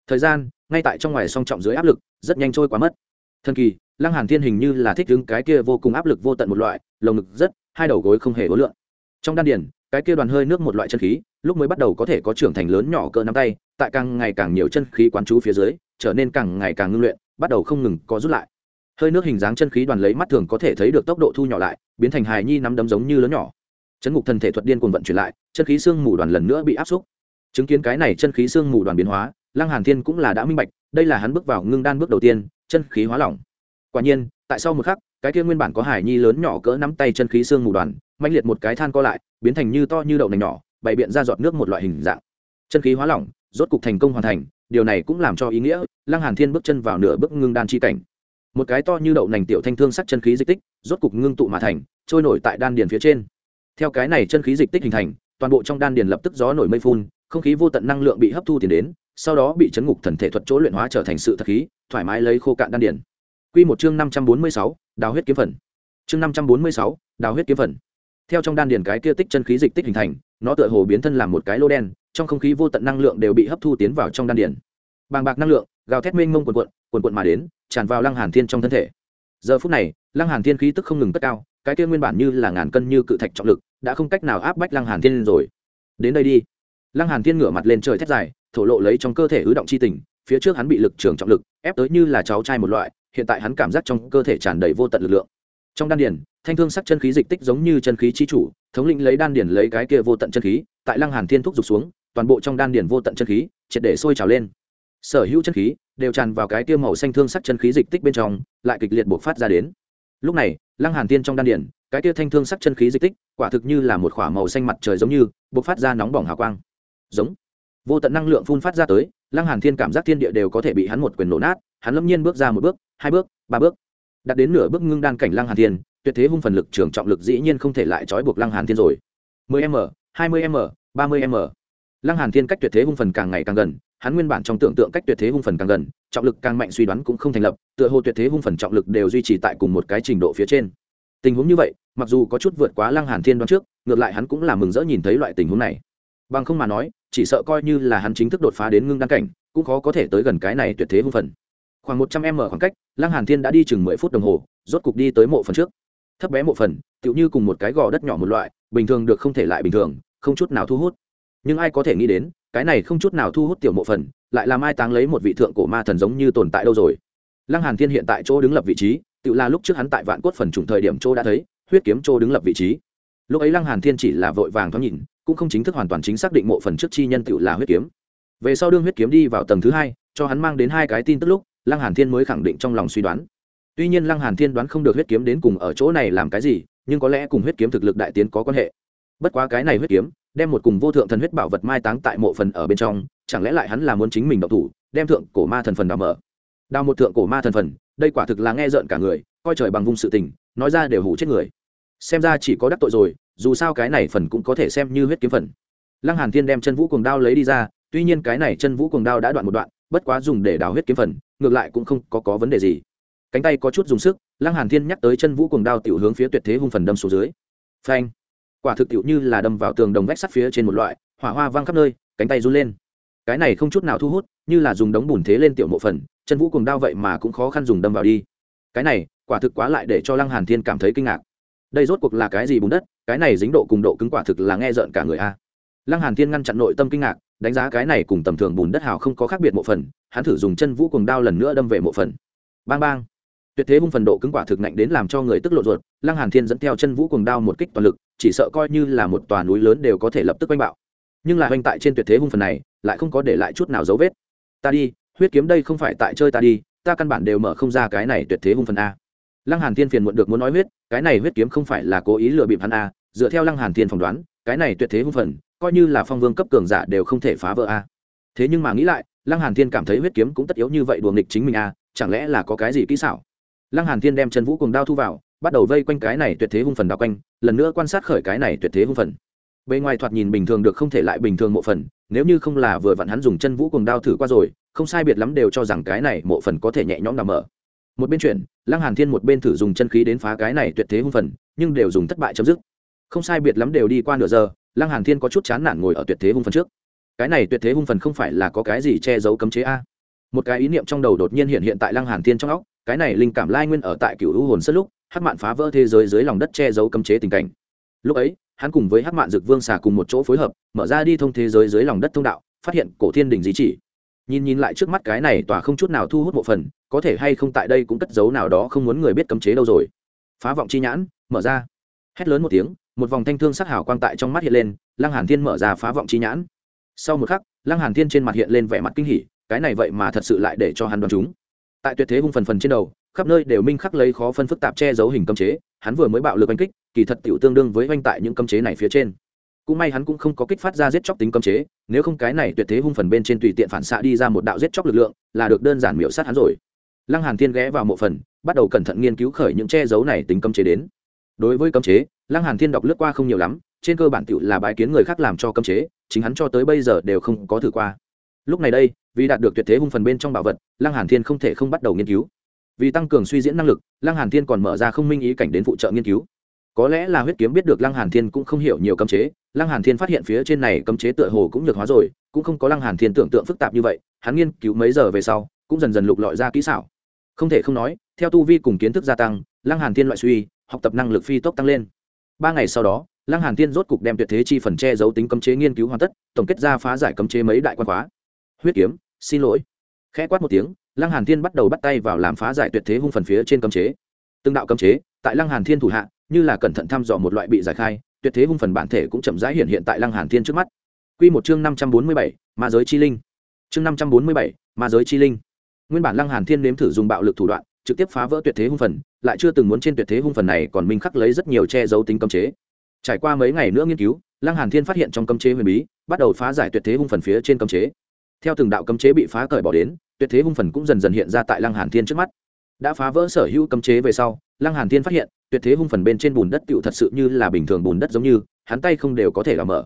Thời gian, ngay tại trong ngoài song trọng dưới áp lực, rất nhanh trôi qua mất. Thần kỳ lăng hàn thiên hình như là thích đứng cái kia vô cùng áp lực vô tận một loại, lồng ngực rất, hai đầu gối không hề có lượng trong đan điền, cái kia đoàn hơi nước một loại chân khí, lúc mới bắt đầu có thể có trưởng thành lớn nhỏ cỡ nắm tay, tại càng ngày càng nhiều chân khí quán chú phía dưới, trở nên càng ngày càng ngưng luyện, bắt đầu không ngừng có rút lại. Hơi nước hình dáng chân khí đoàn lấy mắt thường có thể thấy được tốc độ thu nhỏ lại, biến thành hài nhi nắm đấm giống như lớn nhỏ. Chấn ngục thần thể thuật điên cuồng vận chuyển lại, chân khí xương mù đoàn lần nữa bị áp xúc. Chứng kiến cái này chân khí xương mù đoàn biến hóa, lăng hàn thiên cũng là đã minh bạch, đây là hắn bước vào ngưng đan bước đầu tiên, chân khí hóa lỏng quả nhiên, tại sau một khắc, cái kia nguyên bản có hải nhi lớn nhỏ cỡ nắm tay chân khí xương mù đoàn mạnh liệt một cái than co lại, biến thành như to như đậu nành nhỏ, bày biện ra giọt nước một loại hình dạng. Chân khí hóa lỏng, rốt cục thành công hoàn thành, điều này cũng làm cho ý nghĩa, lăng hàn thiên bước chân vào nửa bước ngưng đan chi cảnh. Một cái to như đậu nành tiểu thanh thương sắc chân khí dịch tích, rốt cục ngưng tụ mà thành, trôi nổi tại đan điền phía trên. Theo cái này chân khí dịch tích hình thành, toàn bộ trong đan điền lập tức gió nổi mây phun, không khí vô tận năng lượng bị hấp thu tiền đến, sau đó bị chấn ngục thần thể thuật chỗ luyện hóa trở thành sự thật khí, thoải mái lấy khô cạn đan điền quy một chương năm trăm bốn mươi sáu đào huyết kiếm phần. Chương năm trăm bốn mươi sáu đào huyết kiếm phần. Theo trong đan điền cái kia tích chân khí dịch tích hình thành nó tựa hồ biến thân làm một cái lô đen trong không khí vô tận năng lượng đều bị hấp thu tiến vào trong đan điền. Bàng bạc năng lượng gào thét mênh mông cuồn cuộn, cuồn cuộn mà đến tràn vào lăng hàn thiên trong thân thể. Giờ phút này lăng hàn thiên khí tức không ngừng cất cao cái kia nguyên bản như là ngàn cân như cự thạch trọng lực đã không cách nào áp bách lăng hàn thiên rồi. Đến đây đi. Lăng hàn thiên ngửa mặt lên trời thét dài thổ lộ lấy trong cơ thể ứ động chi tình phía trước hắn bị lực trường trọng lực ép tới như là cháu trai một loại hiện tại hắn cảm giác trong cơ thể tràn đầy vô tận lực lượng. Trong đan điền, thanh thương sắc chân khí dịch tích giống như chân khí chi chủ, thống lĩnh lấy đan điền lấy cái kia vô tận chân khí, tại lăng hàn thiên thúc giục xuống, toàn bộ trong đan điền vô tận chân khí, triệt để sôi trào lên. Sở hữu chân khí đều tràn vào cái kia màu xanh thương sắc chân khí dịch tích bên trong, lại kịch liệt buộc phát ra đến. Lúc này, lăng hàn thiên trong đan điền, cái kia thanh thương sắc chân khí dịch tích, quả thực như là một khỏa màu xanh mặt trời giống như buộc phát ra nóng bỏng hào quang. Giống. Vô tận năng lượng phun phát ra tới lăng hàn thiên cảm giác thiên địa đều có thể bị hắn một quyền nổ nát, hắn lâm nhiên bước ra một bước, hai bước, ba bước. Đặt đến nửa bước ngưng đan cảnh lăng hàn thiên, tuyệt thế hung phần lực trường trọng lực dĩ nhiên không thể lại trói buộc lăng hàn thiên rồi. 10 m 20 m 30 m. Lăng hàn thiên cách tuyệt thế hung phần càng ngày càng gần, hắn nguyên bản trong tưởng tượng cách tuyệt thế hung phần càng gần, trọng lực càng mạnh suy đoán cũng không thành lập, tựa hồ tuyệt thế hung phần trọng lực đều duy trì tại cùng một cái trình độ phía trên. Tình huống như vậy, mặc dù có chút vượt quá lăng hàn thiên đoán trước, ngược lại hắn cũng là mừng rỡ nhìn thấy loại tình huống này. Bằng không mà nói chỉ sợ coi như là hắn chính thức đột phá đến ngưng đăng cảnh, cũng khó có thể tới gần cái này tuyệt thế hưng phần. Khoảng một trăm m khoảng cách, lăng hàn thiên đã đi chừng mười phút đồng hồ, rốt cục đi tới mộ phần trước. Thấp bé mộ phần, tựu như cùng một cái gò đất nhỏ một loại, bình thường được không thể lại bình thường, không chút nào thu hút. Nhưng ai có thể nghĩ đến, cái này không chút nào thu hút tiểu mộ phần, lại làm ai táng lấy một vị thượng cổ ma thần giống như tồn tại đâu rồi? Lăng hàn thiên hiện tại chỗ đứng lập vị trí tự là lúc trước hắn tại vạn cốt phần trùng thời điểm chỗ đã thấy, huyết kiếm chỗ đứng lập vị trí. Lúc ấy lăng hàn thiên chỉ là vội vàng thoáng nhìn cũng không chính thức hoàn toàn chính xác định mộ phần trước chi nhân tự là huyết kiếm. Về sau đương huyết kiếm đi vào tầng thứ hai, cho hắn mang đến hai cái tin tức lúc, lăng hàn thiên mới khẳng định trong lòng suy đoán. Tuy nhiên lăng hàn thiên đoán không được huyết kiếm đến cùng ở chỗ này làm cái gì, nhưng có lẽ cùng huyết kiếm thực lực đại tiến có quan hệ. Bất quá cái này huyết kiếm, đem một cùng vô thượng thần huyết bảo vật mai táng tại mộ phần ở bên trong, chẳng lẽ lại hắn là muốn chính mình động thủ, đem thượng cổ ma thần phần đào mở? Đào một thượng cổ ma thần phần, đây quả thực là nghe rợn cả người, coi trời bằng vung sự tình, nói ra đều hủ chết người. Xem ra chỉ có đắc tội rồi dù sao cái này phần cũng có thể xem như huyết kiếm phần. Lăng hàn thiên đem chân vũ cuồng đao lấy đi ra tuy nhiên cái này chân vũ cuồng đao đã đoạn một đoạn bất quá dùng để đào huyết kiếm phần ngược lại cũng không có, có vấn đề gì. Cánh tay có chút dùng sức lăng hàn thiên nhắc tới chân vũ cuồng đao tiểu hướng phía tuyệt thế hung phần đâm xuống dưới. Phanh! Quả thực tiểu như là đâm vào tường đồng vách sắt phía trên một loại hỏa hoa vang khắp nơi cánh tay run lên. Cái này không chút nào thu hút như là dùng đống bùn thế lên tiểu mộ phần chân vũ cuồng đao vậy mà cũng khó khăn dùng đâm vào đi. Cái này quả thực quá lại để cho lăng hàn thiên cảm thấy kinh ngạc. Đây rốt cuộc là cái gì bùn đất? Cái này dính độ cùng độ cứng quả thực là nghe rợn cả người a. Lăng hàn thiên ngăn chặn nội tâm kinh ngạc, đánh giá cái này cùng tầm thường bùn đất hào không có khác biệt một phần, hắn thử dùng chân vũ cuồng đao lần nữa đâm về một phần. Bang bang. Tuyệt thế hung phần độ cứng quả thực nạnh đến làm cho người tức lộ ruột, lăng hàn thiên dẫn theo chân vũ cuồng đao một kích toàn lực, chỉ sợ coi như là một tòa núi lớn đều có thể lập tức quanh bạo. Nhưng là hoành tại trên tuyệt thế hung phần này, lại không có để lại chút nào dấu vết. Ta đi, huyết kiếm đây không phải tại chơi ta đi, ta căn bản đều mở không ra cái này tuyệt thế hung phần a. Lăng hàn thiên phiền muộn được muốn nói huyết, cái này huyết kiếm không phải là cố ý lừa bịp hắn a dựa theo lăng hàn thiên phỏng đoán, cái này tuyệt thế hung phần, coi như là phong vương cấp cường giả đều không thể phá vỡ a. Thế nhưng mà nghĩ lại, lăng hàn thiên cảm thấy huyết kiếm cũng tất yếu như vậy đùa nghịch chính mình a, chẳng lẽ là có cái gì kỹ xảo? Lăng hàn thiên đem chân vũ cùng đao thu vào, bắt đầu vây quanh cái này tuyệt thế hung phần đao quanh, lần nữa quan sát khởi cái này tuyệt thế hung phần. Bề ngoài thoạt nhìn bình thường được không thể lại bình thường mộ phần, nếu như không là vừa vặn hắn dùng chân vũ cùng đao thử qua rồi, không sai biệt lắm đều cho rằng cái này mộ phần có thể nhẹ nhõm nằm mở. Một bên chuyển, lăng hàn thiên một bên thử dùng chân khí đến phá cái này tuyệt thế hung phần, nhưng đều dùng thất bại chấm dứt không sai biệt lắm đều đi qua nửa giờ, lăng hàn thiên có chút chán nản ngồi ở tuyệt thế hung phần trước. Cái này tuyệt thế hung phần không phải là có cái gì che giấu cấm chế a? Một cái ý niệm trong đầu đột nhiên hiện hiện tại lăng hàn thiên trong óc, cái này linh cảm lai nguyên ở tại cựu hữu hồn sất lúc, hắc mạn phá vỡ thế giới dưới lòng đất che giấu cấm chế tình cảnh. Lúc ấy, hắn cùng với hắc mạn dực vương xà cùng một chỗ phối hợp, mở ra đi thông thế giới dưới lòng đất thông đạo, phát hiện cổ thiên đỉnh di chỉ. Nhìn nhìn lại trước mắt cái này tỏa không chút nào thu hút một phần, có thể hay không tại đây cũng cất giấu nào đó không muốn người biết cấm chế đâu rồi. Phá vọng chi nhãn, mở ra. Hét lớn một tiếng một vòng thanh thương sắc hảo quang tại trong mắt hiện lên, lăng hàn thiên mở ra phá vọng chi nhãn. Sau một khắc, lăng hàn thiên trên mặt hiện lên vẻ mặt kinh hỉ, cái này vậy mà thật sự lại để cho hắn đoán chúng. Tại tuyệt thế hung phần phần trên đầu, khắp nơi đều minh khắc lấy khó phân phức tạp che giấu hình cấm chế, hắn vừa mới bạo lực oanh kích, kỳ thật tiểu tương đương với oanh tại những cấm chế này phía trên. Cũng may hắn cũng không có kích phát ra giết chóc tính cấm chế, nếu không cái này tuyệt thế hung phần bên trên tùy tiện phản xạ đi ra một đạo giết chóc lực lượng, là được đơn giản miểu sát hắn rồi. Lăng hàn thiên ghé vào mộ phần, bắt đầu cẩn thận nghiên cứu khởi những che giấu này tính cấm chế đến đối với cấm chế, lăng hàn thiên đọc lướt qua không nhiều lắm, trên cơ bản tiểu là bài kiến người khác làm cho cấm chế, chính hắn cho tới bây giờ đều không có thử qua. Lúc này đây, vì đạt được tuyệt thế hung phần bên trong bảo vật, lăng hàn thiên không thể không bắt đầu nghiên cứu. Vì tăng cường suy diễn năng lực, lăng hàn thiên còn mở ra không minh ý cảnh đến phụ trợ nghiên cứu. Có lẽ là huyết kiếm biết được lăng hàn thiên cũng không hiểu nhiều cấm chế, lăng hàn thiên phát hiện phía trên này cấm chế tựa hồ cũng nhược hóa rồi, cũng không có lăng hàn thiên tưởng tượng phức tạp như vậy, hắn nghiên cứu mấy giờ về sau, cũng dần dần lục lọi ra kỹ xảo. Không thể không nói, theo tu vi cùng kiến thức gia tăng, lăng hàn thiên loại suy học tập năng lực phi tốc tăng lên. Ba ngày sau đó lăng hàn thiên rốt cục đem tuyệt thế chi phần che giấu tính cấm chế nghiên cứu hoàn tất tổng kết ra phá giải cấm chế mấy đại quan khóa. Huyết kiếm xin lỗi. Khẽ quát một tiếng lăng hàn thiên bắt đầu bắt tay vào làm phá giải tuyệt thế hung phần phía trên cấm chế. Từng đạo cấm chế tại lăng hàn thiên thủ hạ như là cẩn thận thăm dò một loại bị giải khai tuyệt thế hung phần bản thể cũng chậm rãi hiện hiện tại lăng hàn thiên trước mắt. Quy một chương năm trăm bốn mươi bảy, ma giới chi linh. Chương năm trăm bốn mươi bảy, ma giới chi linh. Nguyên bản lăng hàn thiên nếm thử dùng bạo lực thủ đoạn trực tiếp phá vỡ tuyệt thế hung phần lại chưa từng muốn trên tuyệt thế hung phần này còn minh khắc lấy rất nhiều che giấu tính cấm chế. Trải qua mấy ngày nữa nghiên cứu, lăng hàn thiên phát hiện trong cấm chế huyền bí, bắt đầu phá giải tuyệt thế hung phần phía trên cấm chế. Theo từng đạo cấm chế bị phá cởi bỏ đến, tuyệt thế hung phần cũng dần dần hiện ra tại lăng hàn thiên trước mắt. Đã phá vỡ sở hữu cấm chế về sau, lăng hàn thiên phát hiện, tuyệt thế hung phần bên trên bùn đất tựu thật sự như là bình thường bùn đất giống như, hắn tay không đều có thể làm mở.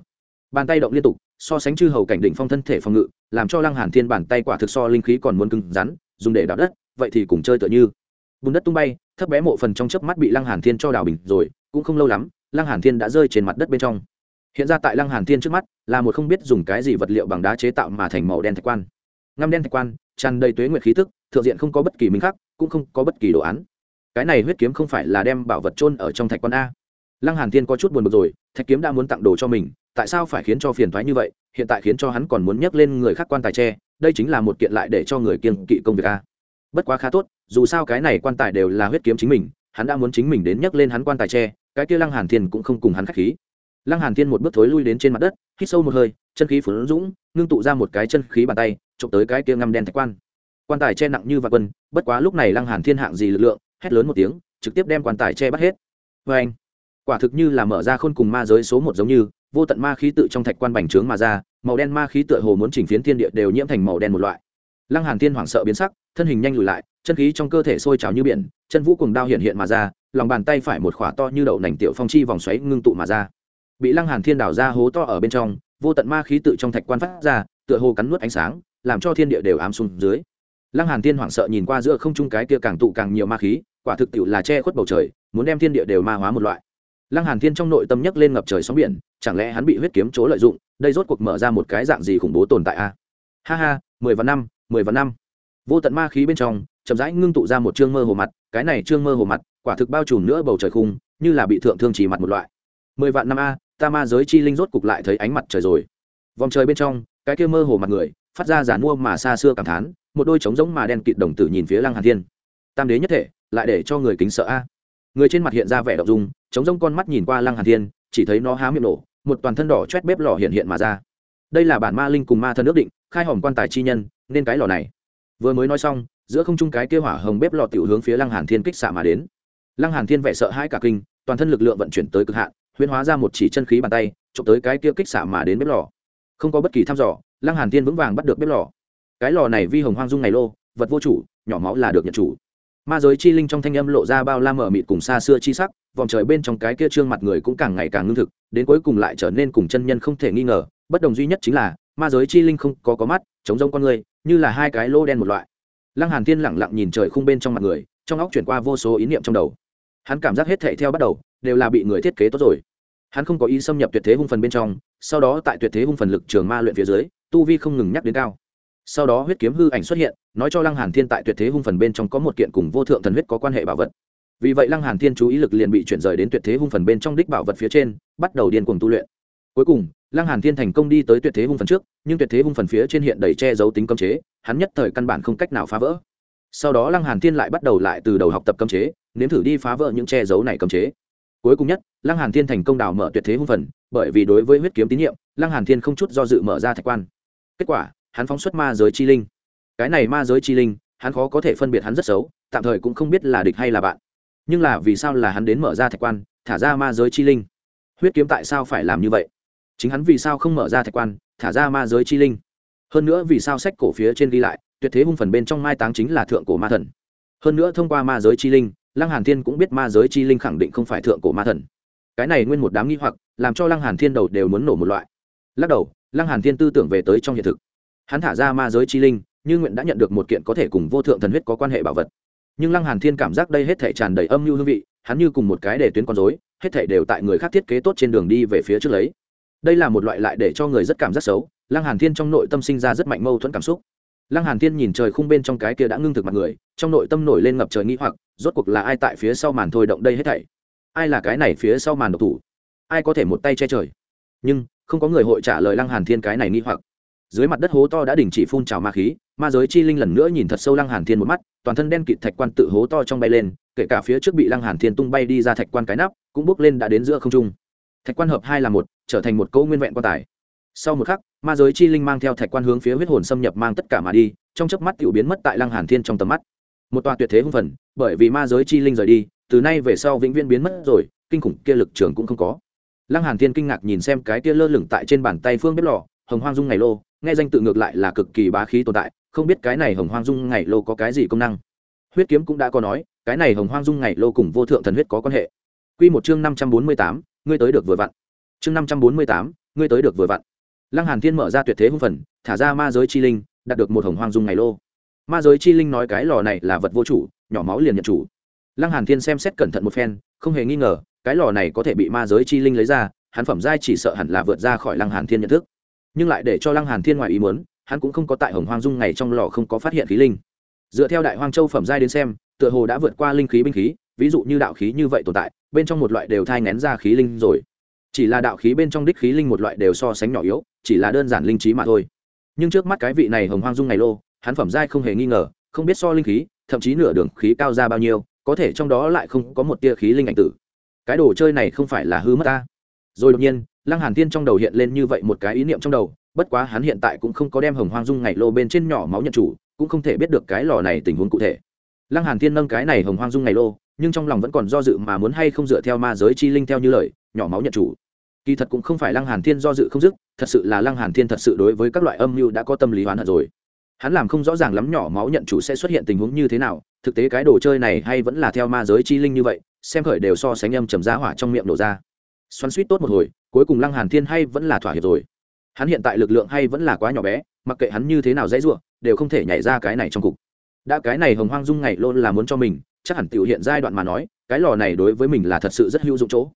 Bàn tay động liên tục, so sánh chư hầu cảnh đỉnh phong thân thể phòng ngự, làm cho lăng hàn thiên bàn tay quả thực so linh khí còn muốn cứng rắn, dùng để đào đất, vậy thì cùng chơi tựa như bùn đất tung bay, thấp bé mộ phần trong chớp mắt bị lăng hàn thiên cho đào bình rồi, cũng không lâu lắm, lăng hàn thiên đã rơi trên mặt đất bên trong. Hiện ra tại lăng hàn thiên trước mắt là một không biết dùng cái gì vật liệu bằng đá chế tạo mà thành màu đen thạch quan. Ngăm đen thạch quan, tràn đầy tuế nguyệt khí tức, thượng diện không có bất kỳ minh khắc, cũng không có bất kỳ đồ án. Cái này huyết kiếm không phải là đem bảo vật chôn ở trong thạch quan a. Lăng hàn thiên có chút buồn bực rồi, thạch kiếm đã muốn tặng đồ cho mình, tại sao phải khiến cho phiền toái như vậy? Hiện tại khiến cho hắn còn muốn nhắc lên người khác quan tài tre đây chính là một kiện lại để cho người kiêng kỵ công việc a. Bất quá khá tốt dù sao cái này quan tài đều là huyết kiếm chính mình, hắn đã muốn chính mình đến nhắc lên hắn quan tài tre cái kia lăng hàn thiên cũng không cùng hắn khách khí. Lăng hàn thiên một bước thối lui đến trên mặt đất, hít sâu một hơi, chân khí phun dũng ngưng tụ ra một cái chân khí bàn tay, chụp tới cái kia ngăm đen thạch quan. Quan tài che nặng như vạn quân, bất quá lúc này lăng hàn thiên hạng gì lực lượng, hét lớn một tiếng, trực tiếp đem quan tài che bắt hết. Vê anh quả thực như là mở ra khôn cùng ma giới số một giống như, vô tận ma khí tự trong thạch quan bành trướng mà ra, màu đen ma khí tựa hồ muốn chỉnh phiến thiên địa đều nhiễm thành màu đen một loại. Lăng hàn thiên hoảng sợ biến sắc, thân hình nhanh lùi lại chân khí trong cơ thể sôi trào như biển, chân vũ cùng đao hiện hiện mà ra, lòng bàn tay phải một khỏa to như đậu nành tiểu phong chi vòng xoáy ngưng tụ mà ra. Bị lăng hàn thiên đảo ra hố to ở bên trong, vô tận ma khí tự trong thạch quan phát ra, tựa hồ cắn nuốt ánh sáng, làm cho thiên địa đều ám xuống dưới. Lăng hàn thiên hoảng sợ nhìn qua giữa không trung cái kia càng tụ càng nhiều ma khí, quả thực tiệu là che khuất bầu trời, muốn đem thiên địa đều ma hóa một loại. Lăng hàn thiên trong nội tâm nhấc lên ngập trời sóng biển, chẳng lẽ hắn bị huyết kiếm chỗ lợi dụng, đây rốt cuộc mở ra một cái dạng gì khủng bố tồn tại a? Ha ha, mười vạn năm, mười vạn năm. Vô tận ma khí bên trong chậm rãi ngưng tụ ra một trương mơ hồ mặt, cái này trương mơ hồ mặt, quả thực bao trùm nữa bầu trời khung, như là bị thượng thương chỉ mặt một loại. Mười vạn năm a, ta ma giới chi linh rốt cục lại thấy ánh mặt trời rồi. Vòng trời bên trong, cái kia mơ hồ mặt người, phát ra giản mua mà xa xưa cảm thán, một đôi trống giống mà đen kịt đồng tử nhìn phía lăng hàn thiên. Tam đế nhất thể, lại để cho người kính sợ a. Người trên mặt hiện ra vẻ động dung, trống giống con mắt nhìn qua lăng hàn thiên, chỉ thấy nó há miệng nổ, một toàn thân đỏ chét bếp lò hiện hiện mà ra. Đây là bản ma linh cùng ma thân ước định, khai hòm quan tài chi nhân, nên cái lò này. Vừa mới nói xong giữa không trung cái kia hỏa hồng bếp lò tiểu hướng phía lăng hàn thiên kích xạ mà đến. Lăng hàn thiên vẻ sợ hãi cả kinh, toàn thân lực lượng vận chuyển tới cực hạn, huyễn hóa ra một chỉ chân khí bàn tay, chụp tới cái kia kích xạ mà đến bếp lò. Không có bất kỳ thăm dò, lăng hàn thiên vững vàng bắt được bếp lò. Cái lò này vi hồng hoang dung này lô, vật vô chủ, nhỏ máu là được nhận chủ. Ma giới chi linh trong thanh âm lộ ra bao la mở mịt cùng xa xưa chi sắc, vòng trời bên trong cái kia trương mặt người cũng càng ngày càng ngưng thực, đến cuối cùng lại trở nên cùng chân nhân không thể nghi ngờ, bất đồng duy nhất chính là, ma giới chi linh không có có mắt, chống rông con người, như là hai cái lô đen một loại lăng hàn thiên lặng lặng nhìn trời khung bên trong mặt người, trong óc chuyển qua vô số ý niệm trong đầu. Hắn cảm giác hết thảy theo bắt đầu, đều là bị người thiết kế tốt rồi. Hắn không có ý xâm nhập tuyệt thế hung phần bên trong, sau đó tại tuyệt thế hung phần lực trường ma luyện phía dưới, tu vi không ngừng nhắc đến cao. Sau đó huyết kiếm hư ảnh xuất hiện, nói cho lăng hàn thiên tại tuyệt thế hung phần bên trong có một kiện cùng vô thượng thần huyết có quan hệ bảo vật. Vì vậy lăng hàn thiên chú ý lực liền bị chuyển rời đến tuyệt thế hung phần bên trong đích bảo vật phía trên, bắt đầu điên cuồng tu luyện cuối cùng, lăng hàn thiên thành công đi tới tuyệt thế hung phần trước, nhưng tuyệt thế hung phần phía trên hiện đầy che giấu tính cấm chế, hắn nhất thời căn bản không cách nào phá vỡ. Sau đó lăng hàn thiên lại bắt đầu lại từ đầu học tập cấm chế, nếm thử đi phá vỡ những che giấu này cấm chế. Cuối cùng nhất, lăng hàn thiên thành công đào mở tuyệt thế hung phần, bởi vì đối với huyết kiếm tín nhiệm, lăng hàn thiên không chút do dự mở ra thạch quan. Kết quả, hắn phóng xuất ma giới chi linh. Cái này ma giới chi linh, hắn khó có thể phân biệt hắn rất xấu, tạm thời cũng không biết là địch hay là bạn. Nhưng là vì sao là hắn đến mở ra thạch quan, thả ra ma giới chi linh? Huyết kiếm tại sao phải làm như vậy? Chính hắn vì sao không mở ra thạch quan, thả ra ma giới chi linh. Hơn nữa vì sao sách cổ phía trên ghi lại, tuyệt thế hung phần bên trong mai táng chính là thượng cổ ma thần. Hơn nữa thông qua ma giới chi linh, lăng hàn thiên cũng biết ma giới chi linh khẳng định không phải thượng cổ ma thần. Cái này nguyên một đám nghi hoặc, làm cho lăng hàn thiên đầu đều muốn nổ một loại. Lắc đầu, lăng hàn thiên tư tưởng về tới trong hiện thực. Hắn thả ra ma giới chi linh, như nguyện đã nhận được một kiện có thể cùng vô thượng thần huyết có quan hệ bảo vật. Nhưng lăng hàn thiên cảm giác đây hết thể tràn đầy âm mưu hương vị, hắn như cùng một cái để tuyến con rối, hết thể đều tại người khác thiết kế tốt trên đường đi về phía trước lấy đây là một loại lại để cho người rất cảm giác xấu, lăng hàn thiên trong nội tâm sinh ra rất mạnh mâu thuẫn cảm xúc. Lăng hàn thiên nhìn trời khung bên trong cái kia đã ngưng thực mặt người, trong nội tâm nổi lên ngập trời nghĩ hoặc, rốt cuộc là ai tại phía sau màn thôi động đây hết thảy? Ai là cái này phía sau màn độc thủ? Ai có thể một tay che trời? Nhưng, không có người hội trả lời lăng hàn thiên cái này nghĩ hoặc. Dưới mặt đất hố to đã đình chỉ phun trào ma khí, ma giới chi linh lần nữa nhìn thật sâu lăng hàn thiên một mắt, toàn thân đen kịt thạch quan tự hố to trong bay lên, kể cả phía trước bị lăng hàn thiên tung bay đi ra thạch quan cái nắp, cũng bước lên đã đến giữa không trung thạch quan hợp hai là một trở thành một cỗ nguyên vẹn quan tài. Sau một khắc ma giới chi linh mang theo thạch quan hướng phía huyết hồn xâm nhập mang tất cả mà đi trong chớp mắt tiểu biến mất tại lăng hàn thiên trong tầm mắt. Một tòa tuyệt thế hung phần bởi vì ma giới chi linh rời đi từ nay về sau vĩnh viễn biến mất rồi kinh khủng kia lực trường cũng không có. Lăng hàn thiên kinh ngạc nhìn xem cái kia lơ lửng tại trên bàn tay phương bếp lò hồng hoang dung ngày lô nghe danh tự ngược lại là cực kỳ bá khí tồn tại không biết cái này hồng hoang dung ngày lô có cái gì công năng. Huyết kiếm cũng đã có nói cái này hồng hoang dung ngày lô cùng vô thượng thần huyết có quan hệ. Quy một chương năm trăm bốn mươi tám, ngươi tới được vừa vặn. Chương năm trăm bốn mươi tám, ngươi tới được vừa vặn. Lăng hàn thiên mở ra tuyệt thế hung phần thả ra ma giới chi linh đạt được một hồng hoang dung ngày lô. Ma giới chi linh nói cái lò này là vật vô chủ nhỏ máu liền nhận chủ. Lăng hàn thiên xem xét cẩn thận một phen không hề nghi ngờ cái lò này có thể bị ma giới chi linh lấy ra hắn phẩm giai chỉ sợ hẳn là vượt ra khỏi lăng hàn thiên nhận thức. Nhưng lại để cho lăng hàn thiên ngoài ý muốn hắn cũng không có tại hồng hoang dung ngày trong lò không có phát hiện khí linh. Dựa theo đại hoang châu phẩm giai đến xem tựa hồ đã vượt qua linh khí binh khí ví dụ như đạo khí như vậy tồn tại bên trong một loại đều thai ngén ra khí linh rồi. Chỉ là đạo khí bên trong đích khí linh một loại đều so sánh nhỏ yếu, chỉ là đơn giản linh trí mà thôi. Nhưng trước mắt cái vị này hồng hoang dung ngày lô, hắn phẩm giai không hề nghi ngờ, không biết so linh khí, thậm chí nửa đường khí cao ra bao nhiêu, có thể trong đó lại không có một tia khí linh ảnh tử. Cái đồ chơi này không phải là hư mất ta. Rồi đột nhiên, lăng hàn thiên trong đầu hiện lên như vậy một cái ý niệm trong đầu, bất quá hắn hiện tại cũng không có đem hồng hoang dung ngày lô bên trên nhỏ máu nhận chủ, cũng không thể biết được cái lò này tình huống cụ thể. Lăng hàn thiên nâng cái này hồng hoang dung ngày lô nhưng trong lòng vẫn còn do dự mà muốn hay không dựa theo ma giới chi linh theo như lời, nhỏ máu nhận chủ. Kỳ thật cũng không phải lăng hàn thiên do dự không dứt, thật sự là lăng hàn thiên thật sự đối với các loại âm mưu đã có tâm lý hoán hận rồi. Hắn làm không rõ ràng lắm nhỏ máu nhận chủ sẽ xuất hiện tình huống như thế nào, thực tế cái đồ chơi này hay vẫn là theo ma giới chi linh như vậy, xem khởi đều so sánh âm trầm giá hỏa trong miệng nổ ra. Xoắn suýt tốt một hồi, cuối cùng lăng hàn thiên hay vẫn là thỏa hiệp rồi. Hắn hiện tại lực lượng hay vẫn là quá nhỏ bé, mặc kệ hắn như thế nào dễ dụa đều không thể nhảy ra cái này trong cục. Đã cái này hồng hoang dung ngày luôn là muốn cho mình chắc hẳn tiểu hiện giai đoạn mà nói, cái lò này đối với mình là thật sự rất hữu dụng chỗ.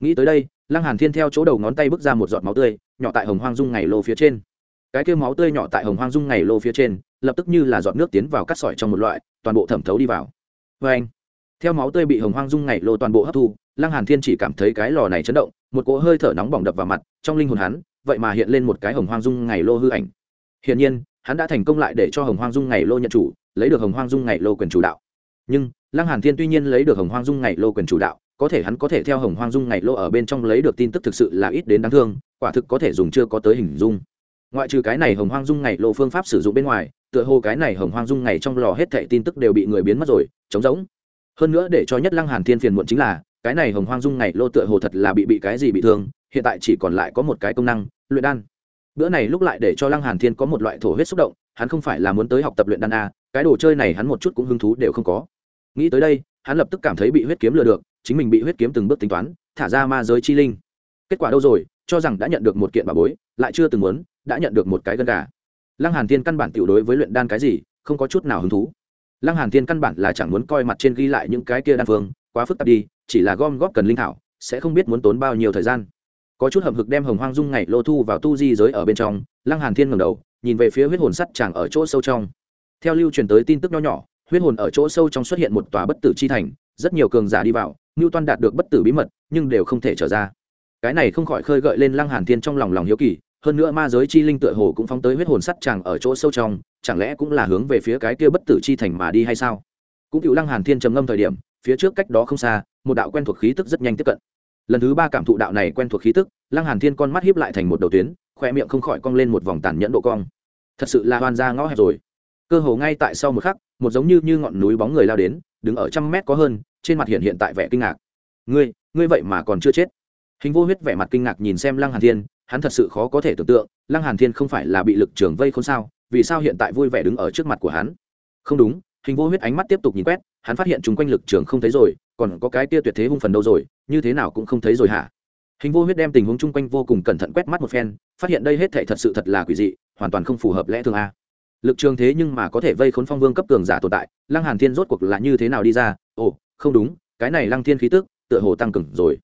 Nghĩ tới đây, lăng hàn thiên theo chỗ đầu ngón tay bước ra một giọt máu tươi, nhỏ tại hồng hoang dung ngày lô phía trên. Cái kia máu tươi nhỏ tại hồng hoang dung ngày lô phía trên, lập tức như là giọt nước tiến vào cắt sỏi trong một loại, toàn bộ thẩm thấu đi vào. Vê anh, theo máu tươi bị hồng hoang dung ngày lô toàn bộ hấp thu, lăng hàn thiên chỉ cảm thấy cái lò này chấn động, một cỗ hơi thở nóng bỏng đập vào mặt, trong linh hồn hắn, vậy mà hiện lên một cái hồng hoang dung ngày lô hư ảnh. Hiển nhiên, hắn đã thành công lại để cho hồng hoang dung ngày lô nhận chủ, lấy được hồng hoang dung ngày lô quyền chủ đạo. Nhưng lăng hàn thiên tuy nhiên lấy được hồng hoang dung ngày lô quyền chủ đạo, có thể hắn có thể theo hồng hoang dung ngày lô ở bên trong lấy được tin tức thực sự là ít đến đáng thương, quả thực có thể dùng chưa có tới hình dung. Ngoại trừ cái này hồng hoang dung ngày lô phương pháp sử dụng bên ngoài, tựa hồ cái này hồng hoang dung ngày trong lò hết thệ tin tức đều bị người biến mất rồi, trống rỗng. Hơn nữa để cho nhất lăng hàn thiên phiền muộn chính là, cái này hồng hoang dung ngày lô tựa hồ thật là bị bị cái gì bị thương, hiện tại chỉ còn lại có một cái công năng, luyện đan. Bữa này lúc lại để cho lăng hàn thiên có một loại thổ huyết xúc động, hắn không phải là muốn tới học tập luyện đan a cái đồ chơi này hắn một chút cũng hứng thú đều không có nghĩ tới đây, hắn lập tức cảm thấy bị huyết kiếm lừa được, chính mình bị huyết kiếm từng bước tính toán, thả ra ma giới chi linh. Kết quả đâu rồi, cho rằng đã nhận được một kiện bà bối, lại chưa từng muốn, đã nhận được một cái gân gà. Lăng hàn thiên căn bản tiểu đối với luyện đan cái gì, không có chút nào hứng thú. Lăng hàn thiên căn bản là chẳng muốn coi mặt trên ghi lại những cái kia đan phương, quá phức tạp đi, chỉ là gom góp cần linh thảo, sẽ không biết muốn tốn bao nhiêu thời gian. Có chút hậm hực đem hồng hoang dung ngày lô thu vào tu di giới ở bên trong, lăng hàn thiên ngẩng đầu, nhìn về phía huyết hồn sắt chàng ở chỗ sâu trong. Theo lưu truyền tới tin tức nho nhỏ huyết hồn ở chỗ sâu trong xuất hiện một tòa bất tử chi thành, rất nhiều cường giả đi vào ngưu toan đạt được bất tử bí mật, nhưng đều không thể trở ra. Cái này không khỏi khơi gợi lên lăng hàn thiên trong lòng lòng hiếu kỳ, hơn nữa ma giới chi linh tựa hồ cũng phóng tới huyết hồn sắt chàng ở chỗ sâu trong, chẳng lẽ cũng là hướng về phía cái kia bất tử chi thành mà đi hay sao? Cũng cựu lăng hàn thiên trầm ngâm thời điểm, phía trước cách đó không xa, một đạo quen thuộc khí tức rất nhanh tiếp cận. Lần thứ ba cảm thụ đạo này quen thuộc khí tức, lăng hàn thiên con mắt hiếp lại thành một đầu tuyến, khoe miệng không khỏi cong lên một vòng tàn nhẫn độ cong. Thật sự là hoàn ra ngõ hẹp rồi cơ hồ ngay tại sau một khắc, một giống như như ngọn núi bóng người lao đến, đứng ở trăm mét có hơn, trên mặt hiện hiện tại vẻ kinh ngạc. Ngươi ngươi vậy mà còn chưa chết? Hình vô huyết vẻ mặt kinh ngạc nhìn xem lăng hàn thiên, hắn thật sự khó có thể tưởng tượng, lăng hàn thiên không phải là bị lực trường vây không sao, vì sao hiện tại vui vẻ đứng ở trước mặt của hắn? Không đúng. Hình vô huyết ánh mắt tiếp tục nhìn quét, hắn phát hiện chúng quanh lực trường không thấy rồi, còn có cái tia tuyệt thế hung phần đâu rồi, như thế nào cũng không thấy rồi hả? Hình vô huyết đem tình huống chung quanh vô cùng cẩn thận quét mắt một phen, phát hiện đây hết thể thật sự thật là quỷ dị, hoàn toàn không phù hợp lẽ thường a lực trường thế nhưng mà có thể vây khốn phong vương cấp cường giả tồn tại, lăng hàn thiên rốt cuộc là như thế nào đi ra? Ồ, không đúng, cái này lăng thiên khí tức, tựa hồ tăng cường rồi.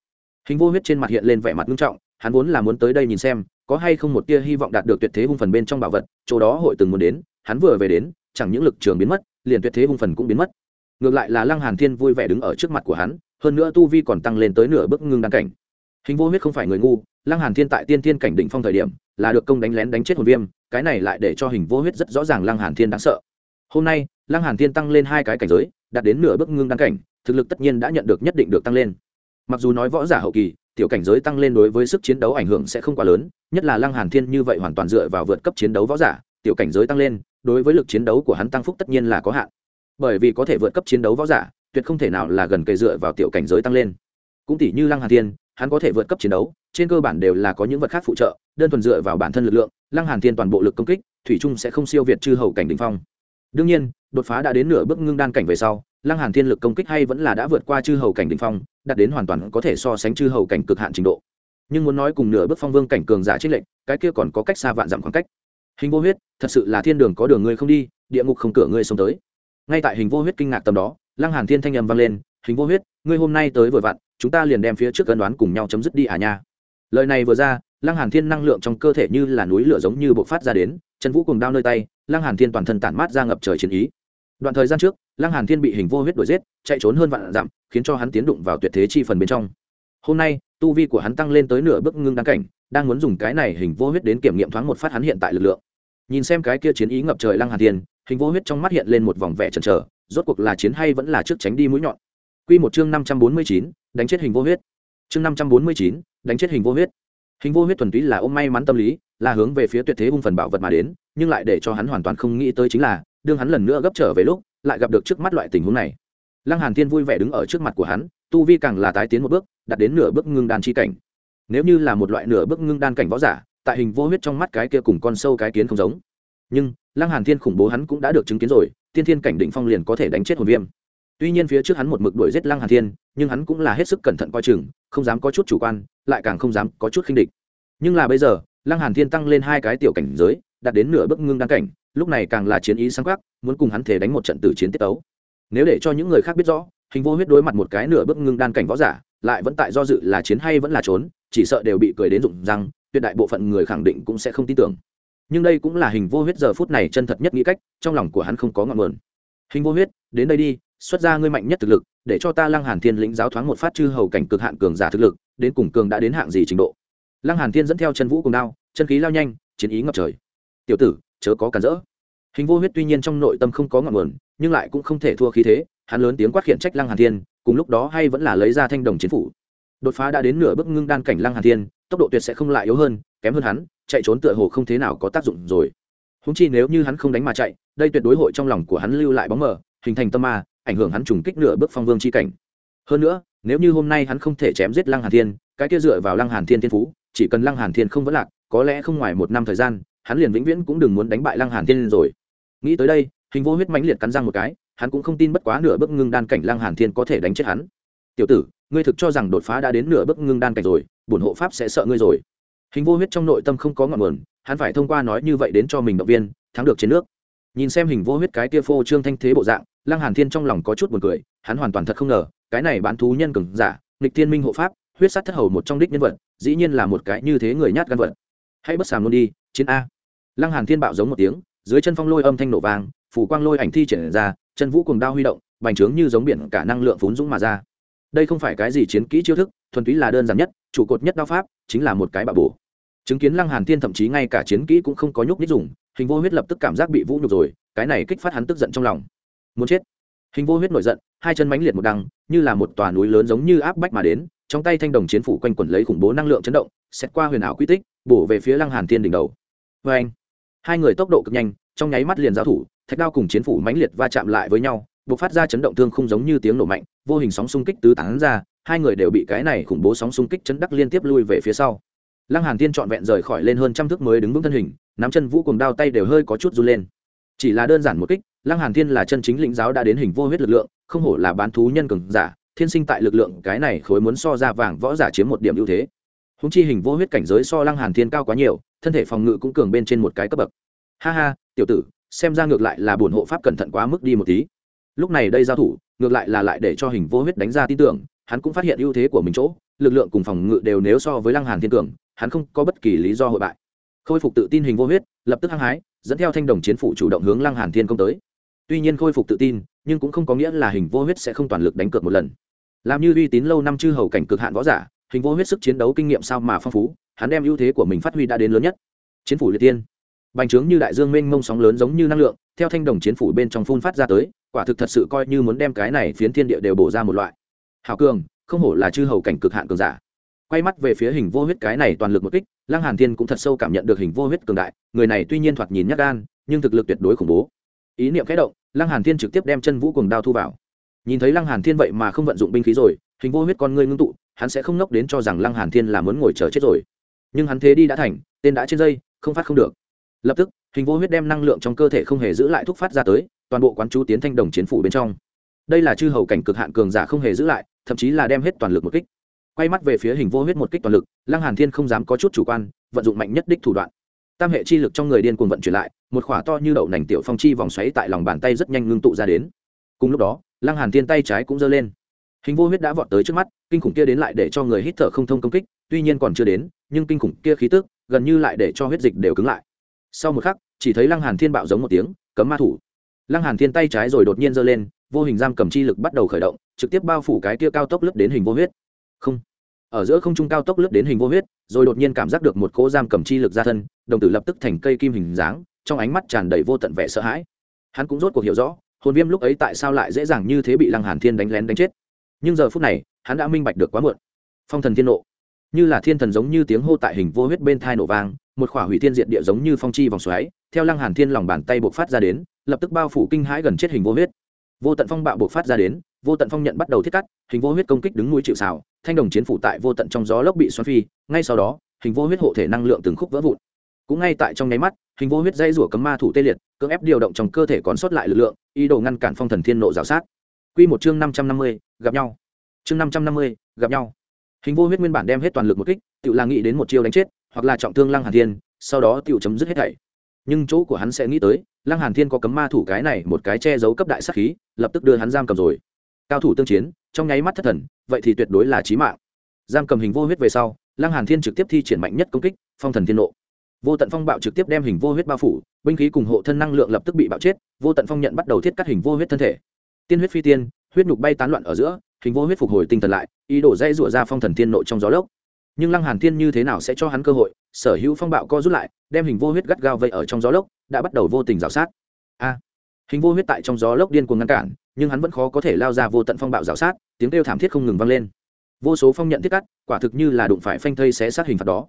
Hình vô huyết trên mặt hiện lên vẻ mặt nghiêm trọng, hắn vốn là muốn tới đây nhìn xem, có hay không một tia hy vọng đạt được tuyệt thế hung phần bên trong bảo vật, chỗ đó hội từng muốn đến, hắn vừa về đến, chẳng những lực trường biến mất, liền tuyệt thế hung phần cũng biến mất. Ngược lại là lăng hàn thiên vui vẻ đứng ở trước mặt của hắn, hơn nữa tu vi còn tăng lên tới nửa bước ngưng đăng cảnh. Hình vô huyết không phải người ngu, lăng hàn thiên tại tiên thiên cảnh đỉnh phong thời điểm, là được công đánh lén đánh chết hồn viêm cái này lại để cho hình vô huyết rất rõ ràng lăng hàn thiên đáng sợ. Hôm nay, lăng hàn thiên tăng lên hai cái cảnh giới, đạt đến nửa bước ngưng đăng cảnh, thực lực tất nhiên đã nhận được nhất định được tăng lên. Mặc dù nói võ giả hậu kỳ, tiểu cảnh giới tăng lên đối với sức chiến đấu ảnh hưởng sẽ không quá lớn, nhất là lăng hàn thiên như vậy hoàn toàn dựa vào vượt cấp chiến đấu võ giả, tiểu cảnh giới tăng lên, đối với lực chiến đấu của hắn tăng phúc tất nhiên là có hạn. Bởi vì có thể vượt cấp chiến đấu võ giả, tuyệt không thể nào là gần kề dựa vào tiểu cảnh giới tăng lên. Cũng tỷ như lăng hàn thiên, hắn có thể vượt cấp chiến đấu trên cơ bản đều là có những vật khác phụ trợ, đơn thuần dựa vào bản thân lực lượng, lăng hàn thiên toàn bộ lực công kích, thủy trung sẽ không siêu việt chư hầu cảnh đỉnh phong. Đương nhiên, đột phá đã đến nửa bước ngưng đan cảnh về sau, lăng hàn thiên lực công kích hay vẫn là đã vượt qua chư hầu cảnh đỉnh phong, đạt đến hoàn toàn có thể so sánh chư hầu cảnh cực hạn trình độ. Nhưng muốn nói cùng nửa bước phong vương cảnh cường giả trích lệnh cái kia còn có cách xa vạn dặm khoảng cách. Hình vô huyết, thật sự là thiên đường có đường ngươi không đi, địa ngục không cửa ngươi xông tới. Ngay tại hình vô huyết kinh ngạc tầm đó, lăng hàn thiên thanh âm vang lên, hình vô huyết, ngươi hôm nay tới vừa vặn, chúng ta liền đem phía trước cân đoán cùng nhau chấm dứt đi à nha lời này vừa ra, lăng hàn thiên năng lượng trong cơ thể như là núi lửa giống như bộc phát ra đến, chân vũ cùng đao nơi tay, lăng hàn thiên toàn thân tản mát ra ngập trời chiến ý. Đoạn thời gian trước, lăng hàn thiên bị hình vô huyết đuổi giết, chạy trốn hơn vạn dặm, khiến cho hắn tiến đụng vào tuyệt thế chi phần bên trong. Hôm nay, tu vi của hắn tăng lên tới nửa bước ngưng đáng cảnh, đang muốn dùng cái này hình vô huyết đến kiểm nghiệm thoáng một phát hắn hiện tại lực lượng. Nhìn xem cái kia chiến ý ngập trời lăng hàn thiên, hình vô huyết trong mắt hiện lên một vòng vẻ chần chờ, rốt cuộc là chiến hay vẫn là trước tránh đi mũi nhọn. Quy một chương năm trăm bốn mươi chín, đánh chết hình vô huyết chương năm trăm bốn mươi chín, đánh chết hình vô huyết. Hình vô huyết thuần túy là ôm may mắn tâm lý, là hướng về phía tuyệt thế hung phần bảo vật mà đến, nhưng lại để cho hắn hoàn toàn không nghĩ tới chính là, đương hắn lần nữa gấp trở về lúc, lại gặp được trước mắt loại tình huống này. Lăng hàn thiên vui vẻ đứng ở trước mặt của hắn, tu vi càng là tái tiến một bước, đạt đến nửa bước ngưng đan chi cảnh. Nếu như là một loại nửa bước ngưng đan cảnh võ giả, tại hình vô huyết trong mắt cái kia cùng con sâu cái kiến không giống. Nhưng, lăng hàn thiên khủng bố hắn cũng đã được chứng kiến rồi, tiên thiên cảnh định phong liền có thể đánh chết hồn viêm tuy nhiên phía trước hắn một mực đuổi giết lăng hàn thiên, nhưng hắn cũng là hết sức cẩn thận coi chừng, không dám có chút chủ quan, lại càng không dám có chút khinh địch. Nhưng là bây giờ, lăng hàn thiên tăng lên hai cái tiểu cảnh giới, đạt đến nửa bước ngưng đăng cảnh, lúc này càng là chiến ý sáng quắc, muốn cùng hắn thể đánh một trận tử chiến tiết tấu. Nếu để cho những người khác biết rõ, hình vô huyết đối mặt một cái nửa bước ngưng đan cảnh võ giả, lại vẫn tại do dự là chiến hay vẫn là trốn, chỉ sợ đều bị cười đến rụng răng, tuyệt đại bộ phận người khẳng định cũng sẽ không tin tưởng. Nhưng đây cũng là hình vô huyết giờ phút này chân thật nhất nghĩ cách, trong lòng của hắn không có ngọn nguồn. Hình vô huyết, đến đây đi xuất ra ngươi mạnh nhất thực lực, để cho ta lăng hàn thiên lĩnh giáo thoáng một phát chư hầu cảnh cực hạn cường giả thực lực, đến cùng cường đã đến hạng gì trình độ. Lăng hàn thiên dẫn theo chân vũ cùng đao, chân khí lao nhanh, chiến ý ngập trời. Tiểu tử, chớ có cản rỡ. Hình vô huyết tuy nhiên trong nội tâm không có ngọn nguồn, nhưng lại cũng không thể thua khí thế, hắn lớn tiếng quát khiển trách lăng hàn thiên, cùng lúc đó hay vẫn là lấy ra thanh đồng chiến phủ. Đột phá đã đến nửa bước ngưng đan cảnh lăng hàn thiên, tốc độ tuyệt sẽ không lại yếu hơn, kém hơn hắn, chạy trốn tựa hồ không thế nào có tác dụng rồi. Húng chi nếu như hắn không đánh mà chạy, đây tuyệt đối hội trong lòng của hắn lưu lại bóng mờ, hình thành tâm ma ảnh hưởng hắn trùng kích nửa bước phong vương chi cảnh. Hơn nữa, nếu như hôm nay hắn không thể chém giết lăng hàn thiên, cái kia dựa vào lăng hàn thiên thiên phú, chỉ cần lăng hàn thiên không vẫn lạc, có lẽ không ngoài một năm thời gian, hắn liền vĩnh viễn cũng đừng muốn đánh bại lăng hàn thiên rồi. Nghĩ tới đây, hình vô huyết mãnh liệt cắn răng một cái, hắn cũng không tin bất quá nửa bước ngưng đan cảnh lăng hàn thiên có thể đánh chết hắn. Tiểu tử, ngươi thực cho rằng đột phá đã đến nửa bước ngưng đan cảnh rồi, bổn hộ pháp sẽ sợ ngươi rồi. Hình vô huyết trong nội tâm không có ngọn nguồn, hắn phải thông qua nói như vậy đến cho mình động viên, thắng được trên nước. Nhìn xem hình vô huyết cái kia phô trương thanh thế bộ dạng lăng hàn thiên trong lòng có chút buồn cười, hắn hoàn toàn thật không ngờ, cái này bán thú nhân cường giả, nghịch thiên minh hộ pháp, huyết sát thất hầu một trong đích nhân vật, dĩ nhiên là một cái như thế người nhát gan vật. Hãy bất sàm luôn đi, chiến a. Lăng hàn thiên bạo giống một tiếng, dưới chân phong lôi âm thanh nổ vang phủ quang lôi ảnh thi triển ra, chân vũ cùng đao huy động, bành trướng như giống biển cả năng lượng phún dũng mà ra. Đây không phải cái gì chiến kỹ chiêu thức, thuần túy là đơn giản nhất trụ cột nhất đao pháp, chính là một cái bạo bổ. Chứng kiến lăng hàn thiên thậm chí ngay cả chiến kỹ cũng không có nhúc nhích dùng, hình vô huyết lập tức cảm giác bị vũ nhục rồi, cái này kích phát hắn tức giận trong lòng muốn chết. Hình vô huyết nổi giận, hai chân mãnh liệt một đằng, như là một tòa núi lớn giống như áp bách mà đến, trong tay thanh đồng chiến phủ quanh quẩn lấy khủng bố năng lượng chấn động xét qua huyền ảo quy tích, bổ về phía lăng hàn thiên đỉnh đầu. Vê anh, hai người tốc độ cực nhanh, trong nháy mắt liền giao thủ, thạch đao cùng chiến phủ mãnh liệt va chạm lại với nhau, bộc phát ra chấn động thương không giống như tiếng nổ mạnh, vô hình sóng xung kích tứ tán ra, hai người đều bị cái này khủng bố sóng xung kích chấn đắc liên tiếp lui về phía sau. Lăng hàn thiên trọn vẹn rời khỏi lên hơn trăm thước mới đứng vững thân hình, nắm chân vũ cùng đao tay đều hơi có chút run lên. Chỉ là đơn giản một kích lăng hàn thiên là chân chính lĩnh giáo đã đến hình vô huyết lực lượng, không hổ là bán thú nhân cường giả, thiên sinh tại lực lượng cái này khối muốn so ra vàng võ giả chiếm một điểm ưu thế. Húng chi hình vô huyết cảnh giới so lăng hàn thiên cao quá nhiều, thân thể phòng ngự cũng cường bên trên một cái cấp bậc. Ha ha, tiểu tử, xem ra ngược lại là bổn hộ pháp cẩn thận quá mức đi một tí. Lúc này đây giao thủ, ngược lại là lại để cho hình vô huyết đánh ra tin tưởng, hắn cũng phát hiện ưu thế của mình chỗ, lực lượng cùng phòng ngự đều nếu so với lăng hàn thiên cường, hắn không có bất kỳ lý do hội bại. Khôi phục tự tin hình vô huyết, lập tức hăng hái, dẫn theo thanh đồng chiến phủ chủ động hướng lăng hàn thiên công tới tuy nhiên khôi phục tự tin, nhưng cũng không có nghĩa là hình vô huyết sẽ không toàn lực đánh cược một lần. Làm như uy tín lâu năm chư hầu cảnh cực hạn võ giả, hình vô huyết sức chiến đấu kinh nghiệm sao mà phong phú, hắn đem ưu thế của mình phát huy đã đến lớn nhất. Chiến phủ liệt tiên. Bành trướng như đại dương mênh mông sóng lớn giống như năng lượng, theo thanh đồng chiến phủ bên trong phun phát ra tới, quả thực thật sự coi như muốn đem cái này phiến thiên địa đều bổ ra một loại. Hào cường, không hổ là chư hầu cảnh cực hạn cường giả. Quay mắt về phía hình vô huyết cái này toàn lực một kích, lăng hàn thiên cũng thật sâu cảm nhận được hình vô huyết cường đại, người này tuy nhiên thoạt nhìn nhát gan, nhưng thực lực tuyệt đối khủng bố ý niệm khẽ động, lăng hàn thiên trực tiếp đem chân vũ cùng đao thu vào. Nhìn thấy lăng hàn thiên vậy mà không vận dụng binh khí rồi, hình vô huyết con ngươi ngưng tụ, hắn sẽ không nốc đến cho rằng lăng hàn thiên là muốn ngồi chờ chết rồi. Nhưng hắn thế đi đã thành, tên đã trên dây, không phát không được. Lập tức, hình vô huyết đem năng lượng trong cơ thể không hề giữ lại thúc phát ra tới, toàn bộ quán chú tiến thanh đồng chiến phủ bên trong. Đây là chư hầu cảnh cực hạn cường giả không hề giữ lại, thậm chí là đem hết toàn lực một kích. Quay mắt về phía hình vô huyết một kích toàn lực, lăng hàn thiên không dám có chút chủ quan, vận dụng mạnh nhất đích thủ đoạn tam hệ chi lực trong người điên cuồng vận chuyển lại, một khỏa to như đậu nành tiểu phong chi vòng xoáy tại lòng bàn tay rất nhanh ngưng tụ ra đến. Cùng lúc đó, lăng hàn thiên tay trái cũng giơ lên. Hình vô huyết đã vọt tới trước mắt, kinh khủng kia đến lại để cho người hít thở không thông công kích, tuy nhiên còn chưa đến, nhưng kinh khủng kia khí tức gần như lại để cho huyết dịch đều cứng lại. Sau một khắc, chỉ thấy lăng hàn thiên bạo giống một tiếng, cấm ma thủ. Lăng hàn thiên tay trái rồi đột nhiên giơ lên, vô hình giam cầm chi lực bắt đầu khởi động, trực tiếp bao phủ cái kia cao tốc lướt đến hình vô huyết. Không ở giữa không trung cao tốc lướt đến hình vô huyết, rồi đột nhiên cảm giác được một cỗ giam cầm chi lực ra thân, đồng tử lập tức thành cây kim hình dáng, trong ánh mắt tràn đầy vô tận vẻ sợ hãi. Hắn cũng rốt cuộc hiểu rõ, hồn viêm lúc ấy tại sao lại dễ dàng như thế bị lăng hàn thiên đánh lén đánh chết. Nhưng giờ phút này, hắn đã minh bạch được quá muộn. Phong thần thiên nộ. Như là thiên thần giống như tiếng hô tại hình vô huyết bên thai nổ vang, một khỏa hủy thiên diện địa giống như phong chi vòng xoáy, theo lăng hàn thiên lòng bàn tay buộc phát ra đến, lập tức bao phủ kinh hãi gần chết hình vô huyết. Vô tận phong bạo buộc phát ra đến vô tận phong nhận bắt đầu thiết cắt, hình vô huyết công kích đứng mũi chịu xào thanh đồng chiến phủ tại vô tận trong gió lốc bị xoắn phi, ngay sau đó, hình vô huyết hộ thể năng lượng từng khúc vỡ vụn. Cũng ngay tại trong nháy mắt, hình vô huyết dây rủa cấm ma thủ tê liệt, cưỡng ép điều động trong cơ thể còn sót lại lực lượng, ý đồ ngăn cản phong thần thiên nộ rào sát. Q một chương năm trăm năm mươi, gặp nhau. Chương năm trăm năm mươi, gặp nhau. Hình vô huyết nguyên bản đem hết toàn lực một kích tự là nghĩ đến một chiêu đánh chết, hoặc là trọng thương lăng hàn thiên, sau đó tự chấm dứt hết thảy. Nhưng chỗ của hắn sẽ nghĩ tới, lăng hàn thiên có cấm ma thủ cái này một cái che giấu cấp đại sát khí, lập tức đưa hắn giam cầm rồi cao thủ tương chiến, trong nháy mắt thất thần, vậy thì tuyệt đối là chí mạng. Giam cầm hình vô huyết về sau, lăng hàn thiên trực tiếp thi triển mạnh nhất công kích, phong thần thiên nộ. Vô tận phong bạo trực tiếp đem hình vô huyết bao phủ, binh khí cùng hộ thân năng lượng lập tức bị bạo chết, vô tận phong nhận bắt đầu thiết cắt hình vô huyết thân thể. Tiên huyết phi tiên, huyết nhục bay tán loạn ở giữa, hình vô huyết phục hồi tinh thần lại, ý đồ dây rủa ra phong thần thiên nộ trong gió lốc. Nhưng lăng hàn thiên như thế nào sẽ cho hắn cơ hội, sở hữu phong bạo co rút lại, đem hình vô huyết gắt gao vây ở trong gió lốc, đã bắt đầu vô tình rào sát. A! Hình vô huyết tại trong gió lốc điên cuồng ngăn cản nhưng hắn vẫn khó có thể lao ra vô tận phong bạo rào sát, tiếng kêu thảm thiết không ngừng vang lên. Vô số phong nhận thiết cắt, quả thực như là đụng phải phanh thây xé sát hình phạt đó.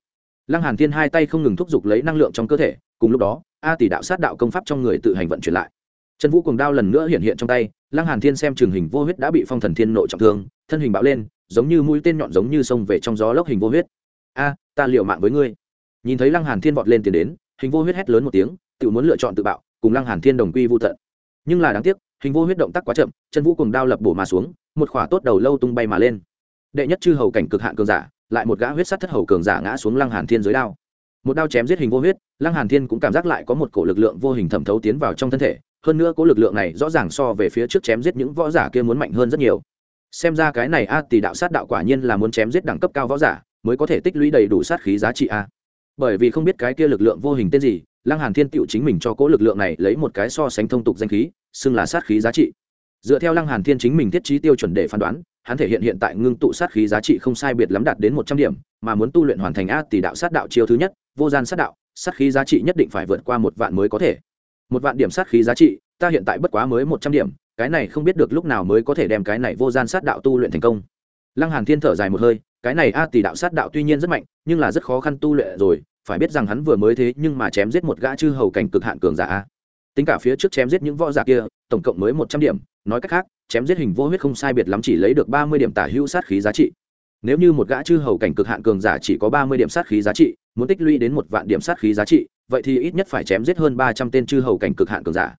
Lăng hàn thiên hai tay không ngừng thúc giục lấy năng lượng trong cơ thể, cùng lúc đó, a tỷ đạo sát đạo công pháp trong người tự hành vận chuyển lại. Trần vũ cuồng đao lần nữa hiện hiện trong tay, lăng hàn thiên xem trường hình vô huyết đã bị phong thần thiên nội trọng thương, thân hình bạo lên, giống như mũi tên nhọn giống như sông về trong gió lốc hình vô huyết. A, ta liều mạng với ngươi. Nhìn thấy lăng hàn thiên vọt lên tiền đến, hình vô huyết hét lớn một tiếng, tự muốn lựa chọn tự bạo, cùng lăng hàn thiên đồng quy vu tận. Nhưng là đáng tiếc hình vô huyết động tác quá chậm, chân vũ cùng đao lập bổ mà xuống, một khỏa tốt đầu lâu tung bay mà lên. Đệ nhất chư hầu cảnh cực hạn cường giả, lại một gã huyết sắt thất hầu cường giả ngã xuống lăng hàn thiên dưới đao. Một đao chém giết hình vô huyết, lăng hàn thiên cũng cảm giác lại có một cổ lực lượng vô hình thẩm thấu tiến vào trong thân thể, hơn nữa cổ lực lượng này rõ ràng so về phía trước chém giết những võ giả kia muốn mạnh hơn rất nhiều. Xem ra cái này a tỷ đạo sát đạo quả nhiên là muốn chém giết đẳng cấp cao võ giả, mới có thể tích lũy đầy đủ sát khí giá trị a. Bởi vì không biết cái kia lực lượng vô hình tên gì, lăng hàn thiên tựu chính mình cho cố lực lượng này lấy một cái so sánh thông tục danh khí xưng là sát khí giá trị. Dựa theo lăng hàn thiên chính mình thiết trí tiêu chuẩn để phán đoán, hắn thể hiện hiện tại ngưng tụ sát khí giá trị không sai biệt lắm đạt đến một trăm điểm, mà muốn tu luyện hoàn thành a tỷ đạo sát đạo chiêu thứ nhất, vô gian sát đạo, sát khí giá trị nhất định phải vượt qua một vạn mới có thể. Một vạn điểm sát khí giá trị, ta hiện tại bất quá mới một trăm điểm, cái này không biết được lúc nào mới có thể đem cái này vô gian sát đạo tu luyện thành công. Lăng hàn thiên thở dài một hơi, cái này a tỷ đạo sát đạo tuy nhiên rất mạnh, nhưng là rất khó khăn tu luyện rồi, phải biết rằng hắn vừa mới thế nhưng mà chém giết một gã chư hầu cảnh cực hạn cường giả tính cả phía trước chém giết những võ giả kia, tổng cộng mới một trăm điểm, nói cách khác, chém giết hình vô huyết không sai biệt lắm chỉ lấy được ba mươi điểm tả hữu sát khí giá trị. Nếu như một gã chư hầu cảnh cực hạn cường giả chỉ có ba mươi điểm sát khí giá trị, muốn tích lũy đến một vạn điểm sát khí giá trị, vậy thì ít nhất phải chém giết hơn ba trăm tên chư hầu cảnh cực hạn cường giả.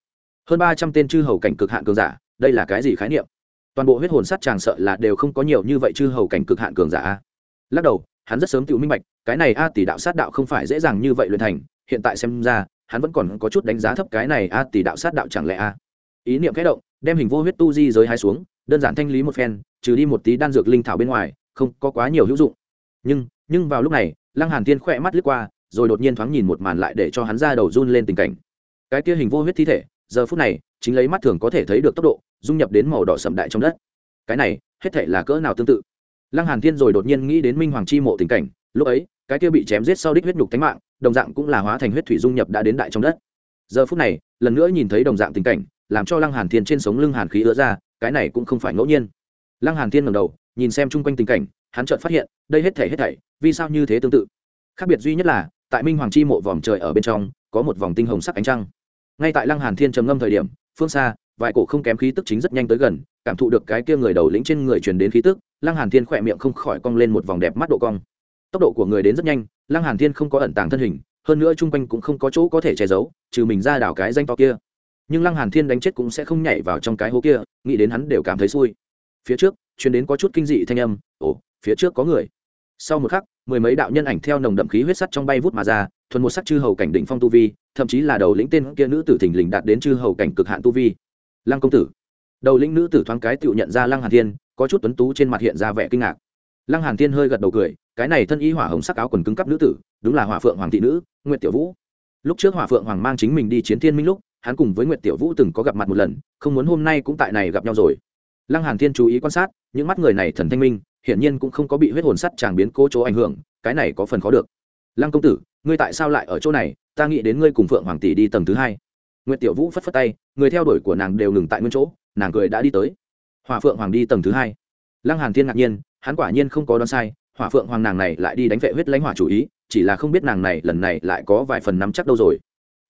Hơn ba trăm tên chư hầu cảnh cực hạn cường giả, đây là cái gì khái niệm? Toàn bộ huyết hồn sát chàng sợ là đều không có nhiều như vậy chư hầu cảnh cực hạn cường giả lắc đầu, hắn rất sớm tự minh bạch, cái này a tỷ đạo sát đạo không phải dễ dàng như vậy luyện thành, hiện tại xem ra hắn vẫn còn có chút đánh giá thấp cái này, a, tỷ đạo sát đạo chẳng lẽ a? Ý niệm kẽ động, đem hình vô huyết tu di giới hai xuống, đơn giản thanh lý một phen, trừ đi một tí đan dược linh thảo bên ngoài, không có quá nhiều hữu dụng. Nhưng nhưng vào lúc này, lăng hàn thiên khỏe mắt lướt qua, rồi đột nhiên thoáng nhìn một màn lại để cho hắn ra đầu run lên tình cảnh. Cái kia hình vô huyết thi thể, giờ phút này, chính lấy mắt thường có thể thấy được tốc độ, dung nhập đến màu đỏ sậm đại trong đất. Cái này, hết thể là cỡ nào tương tự? Lăng hàn thiên rồi đột nhiên nghĩ đến minh hoàng chi mộ tình cảnh, lúc ấy, cái kia bị chém giết sau đích huyết nhục thánh mạng đồng dạng cũng là hóa thành huyết thủy dung nhập đã đến đại trong đất. Giờ phút này, lần nữa nhìn thấy đồng dạng tình cảnh, làm cho lăng hàn thiên trên sống lưng hàn khí ứa ra, cái này cũng không phải ngẫu nhiên. Lăng hàn thiên ngẩng đầu, nhìn xem chung quanh tình cảnh, hắn chợt phát hiện, đây hết thảy hết thảy, vì sao như thế tương tự? Khác biệt duy nhất là, tại minh hoàng chi mộ vòm trời ở bên trong, có một vòng tinh hồng sắc ánh trăng. Ngay tại lăng hàn thiên trầm ngâm thời điểm, phương xa, vài cổ không kém khí tức chính rất nhanh tới gần, cảm thụ được cái kia người đầu lĩnh trên người truyền đến khí tức, lăng hàn thiên khỏe miệng không khỏi cong lên một vòng đẹp mắt độ cong tốc độ của người đến rất nhanh, lăng hàn thiên không có ẩn tàng thân hình, hơn nữa chung quanh cũng không có chỗ có thể che giấu, trừ mình ra đảo cái danh to kia. Nhưng lăng hàn thiên đánh chết cũng sẽ không nhảy vào trong cái hố kia, nghĩ đến hắn đều cảm thấy xui. Phía trước chuyến đến có chút kinh dị thanh âm, ồ, phía trước có người. Sau một khắc, mười mấy đạo nhân ảnh theo nồng đậm khí huyết sắt trong bay vút mà ra, thuần một sắc chư hầu cảnh đỉnh phong tu vi, thậm chí là đầu lĩnh tên kia nữ tử thình lình đạt đến chư hầu cảnh cực hạn tu vi. Lăng công tử. Đầu lĩnh nữ tử thoáng cái tự nhận ra lăng hàn thiên, có chút tuấn tú trên mặt hiện ra vẻ kinh ngạc. Lăng hàn thiên hơi gật đầu cười cái này thân y hỏa hồng sắc áo quần cứng cắp nữ tử, đúng là hỏa phượng hoàng thị nữ, nguyệt tiểu vũ. Lúc trước hỏa phượng hoàng mang chính mình đi chiến thiên minh lúc, hắn cùng với nguyệt tiểu vũ từng có gặp mặt một lần, không muốn hôm nay cũng tại này gặp nhau rồi. Lăng hàn thiên chú ý quan sát, những mắt người này thần thanh minh, hiển nhiên cũng không có bị huyết hồn sắt chàng biến cố chỗ ảnh hưởng, cái này có phần khó được. Lăng công tử, ngươi tại sao lại ở chỗ này? Ta nghĩ đến ngươi cùng phượng hoàng tỷ đi tầng thứ hai. Nguyệt tiểu vũ phất phất tay, người theo đuổi của nàng đều ngừng tại nguyên chỗ, nàng cười đã đi tới. Hỏa phượng hoàng đi tầng thứ hai. Lăng hàn thiên ngạc nhiên, hắn quả nhiên không có đoán sai hỏa phượng hoàng nàng này lại đi đánh vệ huyết lãnh hỏa chủ ý chỉ là không biết nàng này lần này lại có vài phần nắm chắc đâu rồi.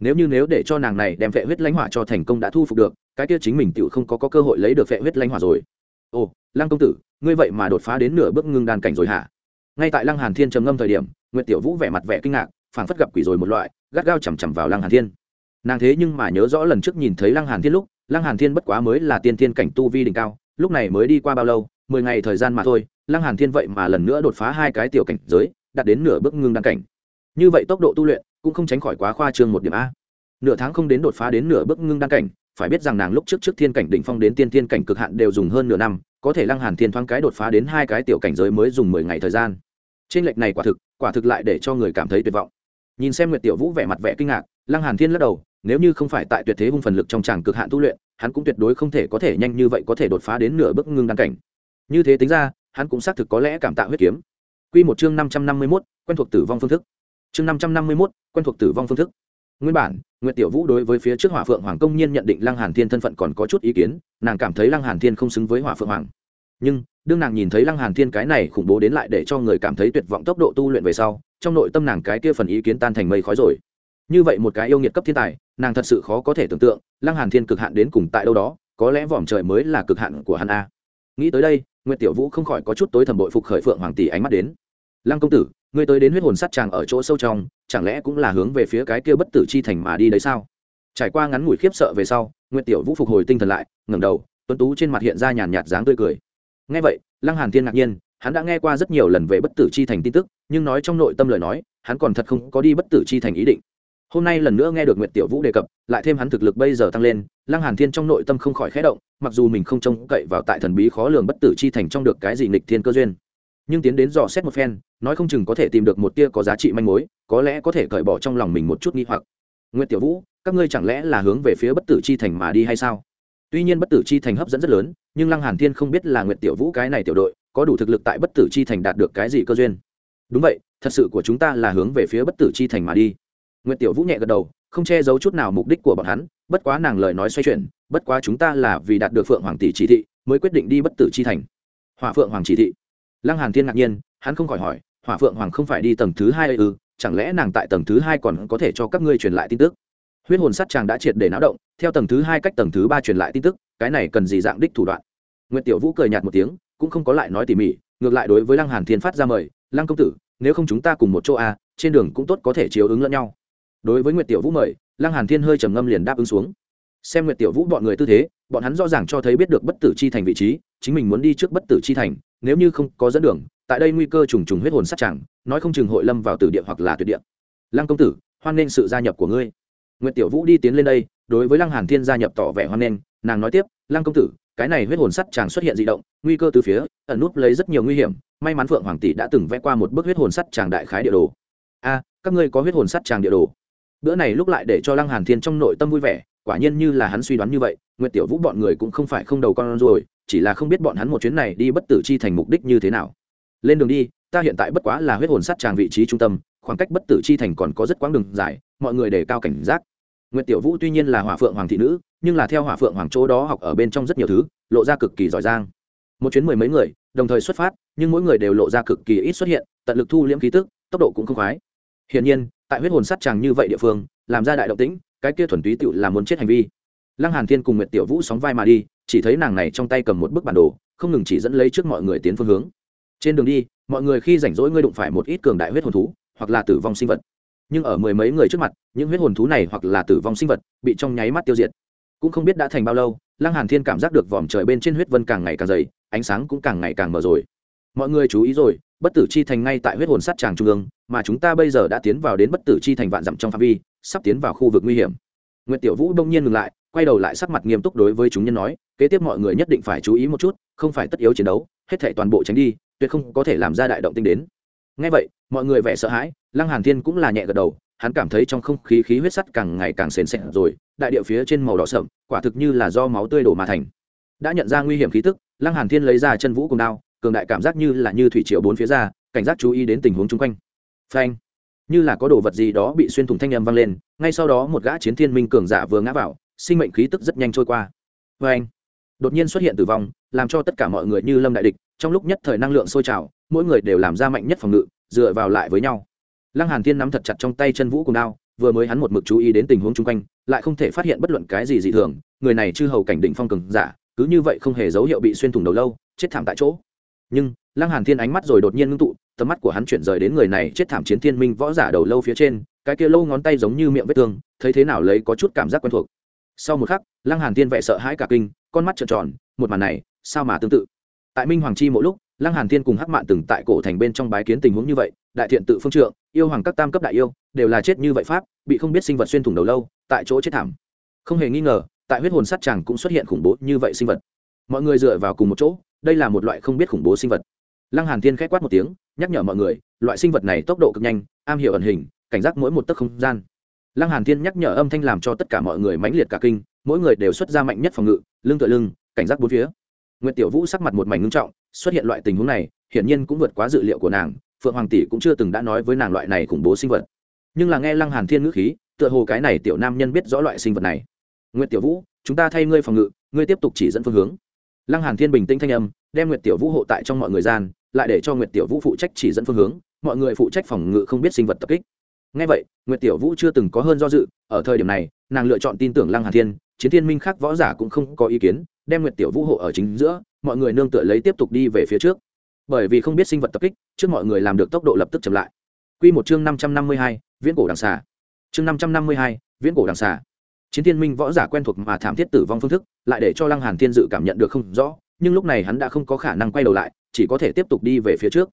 Nếu như nếu để cho nàng này đem vệ huyết lãnh hỏa cho thành công đã thu phục được cái kia chính mình tự không có, có cơ hội lấy được vệ huyết lãnh hỏa rồi. Ồ lăng công tử ngươi vậy mà đột phá đến nửa bước ngưng đan cảnh rồi hả? Ngay tại lăng hàn thiên trầm ngâm thời điểm nguyệt tiểu vũ vẻ mặt vẻ kinh ngạc phảng phất gặp quỷ rồi một loại gắt gao chằm chằm vào lăng hàn thiên. Nàng thế nhưng mà nhớ rõ lần trước nhìn thấy lăng hàn thiên lúc lăng hàn thiên bất quá mới là tiên thiên cảnh tu vi đỉnh cao lúc này mới đi qua bao lâu mười ngày thời gian mà thôi lăng hàn thiên vậy mà lần nữa đột phá hai cái tiểu cảnh giới, đạt đến nửa bước ngưng đăng cảnh. Như vậy tốc độ tu luyện cũng không tránh khỏi quá khoa trương một điểm a. Nửa tháng không đến đột phá đến nửa bước ngưng đăng cảnh, phải biết rằng nàng lúc trước trước thiên cảnh đỉnh phong đến tiên thiên cảnh cực hạn đều dùng hơn nửa năm, có thể lăng hàn thiên thoáng cái đột phá đến hai cái tiểu cảnh giới mới dùng mười ngày thời gian. Trên lệch này quả thực quả thực lại để cho người cảm thấy tuyệt vọng. Nhìn xem nguyệt tiểu vũ vẻ mặt vẻ kinh ngạc, lăng hàn thiên lắc đầu, nếu như không phải tại tuyệt thế hung phần lực trong tràng cực hạn tu luyện, hắn cũng tuyệt đối không thể có thể nhanh như vậy có thể đột phá đến nửa bước ngưng đăng cảnh. Như thế tính ra hắn cũng xác thực có lẽ cảm tạ huyết kiếm. Quy một chương năm trăm năm mươi 551, quen thuộc tử vong phương thức. Chương năm trăm năm mươi 551, quen thuộc tử vong phương thức. Nguyên bản nguyệt tiểu vũ đối với phía trước hỏa phượng hoàng công nhiên nhận định lăng hàn thiên thân phận còn có chút ý kiến nàng cảm thấy lăng hàn thiên không xứng với hỏa phượng hoàng. Nhưng đương nàng nhìn thấy lăng hàn thiên cái này khủng bố đến lại để cho người cảm thấy tuyệt vọng tốc độ tu luyện về sau trong nội tâm nàng cái kia phần ý kiến tan thành mây khói rồi. Như vậy một cái yêu nghiệt cấp thiên tài nàng thật sự khó có thể tưởng tượng lăng hàn thiên cực hạn đến cùng tại đâu đó có lẽ vòm trời mới là cực hạn của hắn a nghĩ tới đây nguyễn tiểu vũ không khỏi có chút tối thầm bội phục khởi phượng hoàng tỷ ánh mắt đến. Lăng công tử, ngươi tới đến huyết hồn sắt chàng ở chỗ sâu trong, chẳng lẽ cũng là hướng về phía cái kia bất tử chi thành mà đi đấy sao? Trải qua ngắn ngủi khiếp sợ về sau nguyễn tiểu vũ phục hồi tinh thần lại, ngẩng đầu, tuấn tú trên mặt hiện ra nhàn nhạt dáng tươi cười. Nghe vậy, lăng hàn thiên ngạc nhiên, hắn đã nghe qua rất nhiều lần về bất tử chi thành tin tức, nhưng nói trong nội tâm lời nói, hắn còn thật không có đi bất tử chi thành ý định hôm nay lần nữa nghe được nguyệt tiểu vũ đề cập, lại thêm hắn thực lực bây giờ tăng lên, lăng hàn thiên trong nội tâm không khỏi khẽ động, mặc dù mình không trông cậy vào tại thần bí khó lường bất tử chi thành trong được cái gì nghịch thiên cơ duyên. Nhưng tiến đến dò xét một phen, nói không chừng có thể tìm được một tia có giá trị manh mối, có lẽ có thể cởi bỏ trong lòng mình một chút nghi hoặc. Nguyệt tiểu vũ, các ngươi chẳng lẽ là hướng về phía bất tử chi thành mà đi hay sao? Tuy nhiên bất tử chi thành hấp dẫn rất lớn, nhưng lăng hàn thiên không biết là nguyệt tiểu vũ cái này tiểu đội, có đủ thực lực tại bất tử chi thành đạt được cái gì cơ duyên. Đúng vậy, thật sự của chúng ta là hướng về phía bất tử chi thành mà đi nguyệt tiểu vũ nhẹ gật đầu không che giấu chút nào mục đích của bọn hắn bất quá nàng lời nói xoay chuyển bất quá chúng ta là vì đạt được phượng hoàng tỷ chỉ thị mới quyết định đi bất tử chi thành. Hỏa phượng hoàng chỉ thị. Lăng hàn thiên ngạc nhiên hắn không khỏi hỏi hỏa phượng hoàng không phải đi tầng thứ hai ư? Ừ, chẳng lẽ nàng tại tầng thứ hai còn có thể cho các ngươi truyền lại tin tức? Huyết hồn sắt chàng đã triệt để náo động theo tầng thứ hai cách tầng thứ ba truyền lại tin tức cái này cần gì dạng đích thủ đoạn? Nguyệt tiểu vũ cười nhạt một tiếng cũng không có lại nói tỉ mỉ ngược lại đối với lăng hàn thiên phát ra mời lăng công tử nếu không chúng ta cùng một chỗ a à, trên đường cũng tốt có thể chiếu ứng lẫn nhau đối với nguyệt tiểu vũ mời, lăng hàn thiên hơi trầm ngâm liền đáp ứng xuống. Xem nguyệt tiểu vũ bọn người tư thế, bọn hắn rõ ràng cho thấy biết được bất tử chi thành vị trí, chính mình muốn đi trước bất tử chi thành, nếu như không có dẫn đường, tại đây nguy cơ trùng trùng huyết hồn sát chẳng nói không chừng hội lâm vào tử địa hoặc là tuyệt địa. Lăng công tử, hoan nghênh sự gia nhập của ngươi. Nguyệt tiểu vũ đi tiến lên đây, đối với lăng hàn thiên gia nhập tỏ vẻ hoan nghênh, nàng nói tiếp, lăng công tử, cái này huyết hồn sắt chàng xuất hiện dị động, nguy cơ từ phía, ẩn núp lấy rất nhiều nguy hiểm, may mắn phượng hoàng tỷ đã từng vẽ qua một bức huyết hồn sắt chàng đại khái địa đồ. A, các ngươi có huyết hồn sắt chàng địa đồ? Bữa này lúc lại để cho lăng hàn thiên trong nội tâm vui vẻ, quả nhiên như là hắn suy đoán như vậy, nguyệt tiểu vũ bọn người cũng không phải không đầu con rồi, chỉ là không biết bọn hắn một chuyến này đi bất tử chi thành mục đích như thế nào. Lên đường đi, ta hiện tại bất quá là huyết hồn sắt tràng vị trí trung tâm, khoảng cách bất tử chi thành còn có rất quãng đường dài, mọi người đề cao cảnh giác. Nguyệt tiểu vũ tuy nhiên là hỏa phượng hoàng thị nữ, nhưng là theo hỏa phượng hoàng chỗ đó học ở bên trong rất nhiều thứ, lộ ra cực kỳ giỏi giang. Một chuyến mười mấy người, đồng thời xuất phát, nhưng mỗi người đều lộ ra cực kỳ ít xuất hiện, tận lực thu liễm khí tức, tốc độ cũng không khoái. Hiển nhiên tại huyết hồn sắt chàng như vậy địa phương, làm ra đại động tĩnh, cái kia thuần túy tựu là muốn chết hành vi. Lăng hàn thiên cùng nguyệt tiểu vũ sóng vai mà đi, chỉ thấy nàng này trong tay cầm một bức bản đồ, không ngừng chỉ dẫn lấy trước mọi người tiến phương hướng. Trên đường đi, mọi người khi rảnh rỗi ngươi đụng phải một ít cường đại huyết hồn thú, hoặc là tử vong sinh vật. Nhưng ở mười mấy người trước mặt, những huyết hồn thú này hoặc là tử vong sinh vật, bị trong nháy mắt tiêu diệt. Cũng không biết đã thành bao lâu, lăng hàn thiên cảm giác được vòm trời bên trên huyết vân càng ngày càng dày, ánh sáng cũng càng ngày càng mở rồi. Mọi người chú ý rồi bất tử chi thành ngay tại huyết hồn sát tràng trung ương mà chúng ta bây giờ đã tiến vào đến bất tử chi thành vạn dặm trong phạm vi sắp tiến vào khu vực nguy hiểm Nguyệt Tiểu Vũ đông nhiên ngừng lại, quay đầu lại sắc mặt nghiêm túc đối với chúng nhân nói, kế tiếp mọi người nhất định phải chú ý một chút, không phải tất yếu chiến đấu, hết thảy toàn bộ tránh đi, tuyệt không có thể làm ra đại động tinh đến. Nghe vậy, mọi người vẻ sợ hãi, Lăng Hàn Thiên cũng là nhẹ gật đầu, hắn cảm thấy trong không khí khí huyết sắt càng ngày càng sền sệt rồi, đại địa phía trên màu đỏ sậm, quả thực như là do máu tươi đổ mà thành. Đã nhận ra nguy hiểm khí tức, Lăng Hàn Thiên lấy ra chân vũ cùng đao, cường đại cảm giác như là như thủy triều bốn phía ra, cảnh giác chú ý đến tình huống xung quanh. Phanh! như là có đồ vật gì đó bị xuyên thủng thanh âm vang lên ngay sau đó một gã chiến thiên minh cường giả vừa ngã vào sinh mệnh khí tức rất nhanh trôi qua phanh anh đột nhiên xuất hiện tử vong làm cho tất cả mọi người như lâm đại địch trong lúc nhất thời năng lượng sôi trào mỗi người đều làm ra mạnh nhất phòng ngự dựa vào lại với nhau lăng hàn thiên nắm thật chặt trong tay chân vũ cùng đao vừa mới hắn một mực chú ý đến tình huống chung quanh lại không thể phát hiện bất luận cái gì dị thường người này chư hầu cảnh định phong cường giả cứ như vậy không hề dấu hiệu bị xuyên thủng đầu lâu chết thảm tại chỗ nhưng, lăng hàn thiên ánh mắt rồi đột nhiên ngưng tụ, tầm mắt của hắn chuyển rời đến người này chết thảm chiến thiên minh võ giả đầu lâu phía trên, cái kia lâu ngón tay giống như miệng vết thương, thấy thế nào lấy có chút cảm giác quen thuộc. Sau một khắc, lăng hàn thiên vẻ sợ hãi cả kinh, con mắt trợn tròn, một màn này, sao mà tương tự? Tại minh hoàng chi mỗi lúc, lăng hàn thiên cùng hắc mạn từng tại cổ thành bên trong bái kiến tình huống như vậy, đại thiện tự phương trượng, yêu hoàng các tam cấp đại yêu, đều là chết như vậy pháp, bị không biết sinh vật xuyên thủng đầu lâu, tại chỗ chết thảm. Không hề nghi ngờ, tại huyết hồn sát tràng cũng xuất hiện khủng bố như vậy sinh vật. Mọi người dựa vào cùng một chỗ đây là một loại không biết khủng bố sinh vật lăng hàn thiên khẽ quát một tiếng nhắc nhở mọi người loại sinh vật này tốc độ cực nhanh am hiểu ẩn hình cảnh giác mỗi một tấc không gian lăng hàn thiên nhắc nhở âm thanh làm cho tất cả mọi người mãnh liệt cả kinh mỗi người đều xuất ra mạnh nhất phòng ngự lưng tựa lưng cảnh giác bốn phía Nguyệt Tiểu Vũ sắc mặt một mảnh ngưng trọng, xuất hiện loại tình huống này, hiển nhiên cũng vượt quá dự liệu của nàng, Phượng Hoàng tỷ cũng chưa từng đã nói với nàng loại này khủng bố sinh vật. Nhưng là nghe Lăng Hàn Thiên ngữ khí, tựa hồ cái này tiểu nam nhân biết rõ loại sinh vật này. Nguyệt Tiểu Vũ, chúng ta thay ngươi phòng ngự, ngươi tiếp tục chỉ dẫn phương hướng. Lăng Hàn Thiên bình tĩnh thanh âm, đem Nguyệt Tiểu Vũ hộ tại trong mọi người gian, lại để cho Nguyệt Tiểu Vũ phụ trách chỉ dẫn phương hướng, mọi người phụ trách phòng ngự không biết sinh vật tập kích. Nghe vậy, Nguyệt Tiểu Vũ chưa từng có hơn do dự, ở thời điểm này, nàng lựa chọn tin tưởng Lăng Hàn Thiên, chiến thiên minh khác võ giả cũng không có ý kiến, đem Nguyệt Tiểu Vũ hộ ở chính giữa, mọi người nương tựa lấy tiếp tục đi về phía trước. Bởi vì không biết sinh vật tập kích trước mọi người làm được tốc độ lập tức chậm lại. Quy một chương năm trăm năm mươi hai viễn cổ đằng xà. Chương năm trăm năm mươi hai viễn cổ đằng xà chiến thiên minh võ giả quen thuộc mà thảm thiết tử vong phương thức, lại để cho lăng hàn thiên dự cảm nhận được không rõ, nhưng lúc này hắn đã không có khả năng quay đầu lại, chỉ có thể tiếp tục đi về phía trước.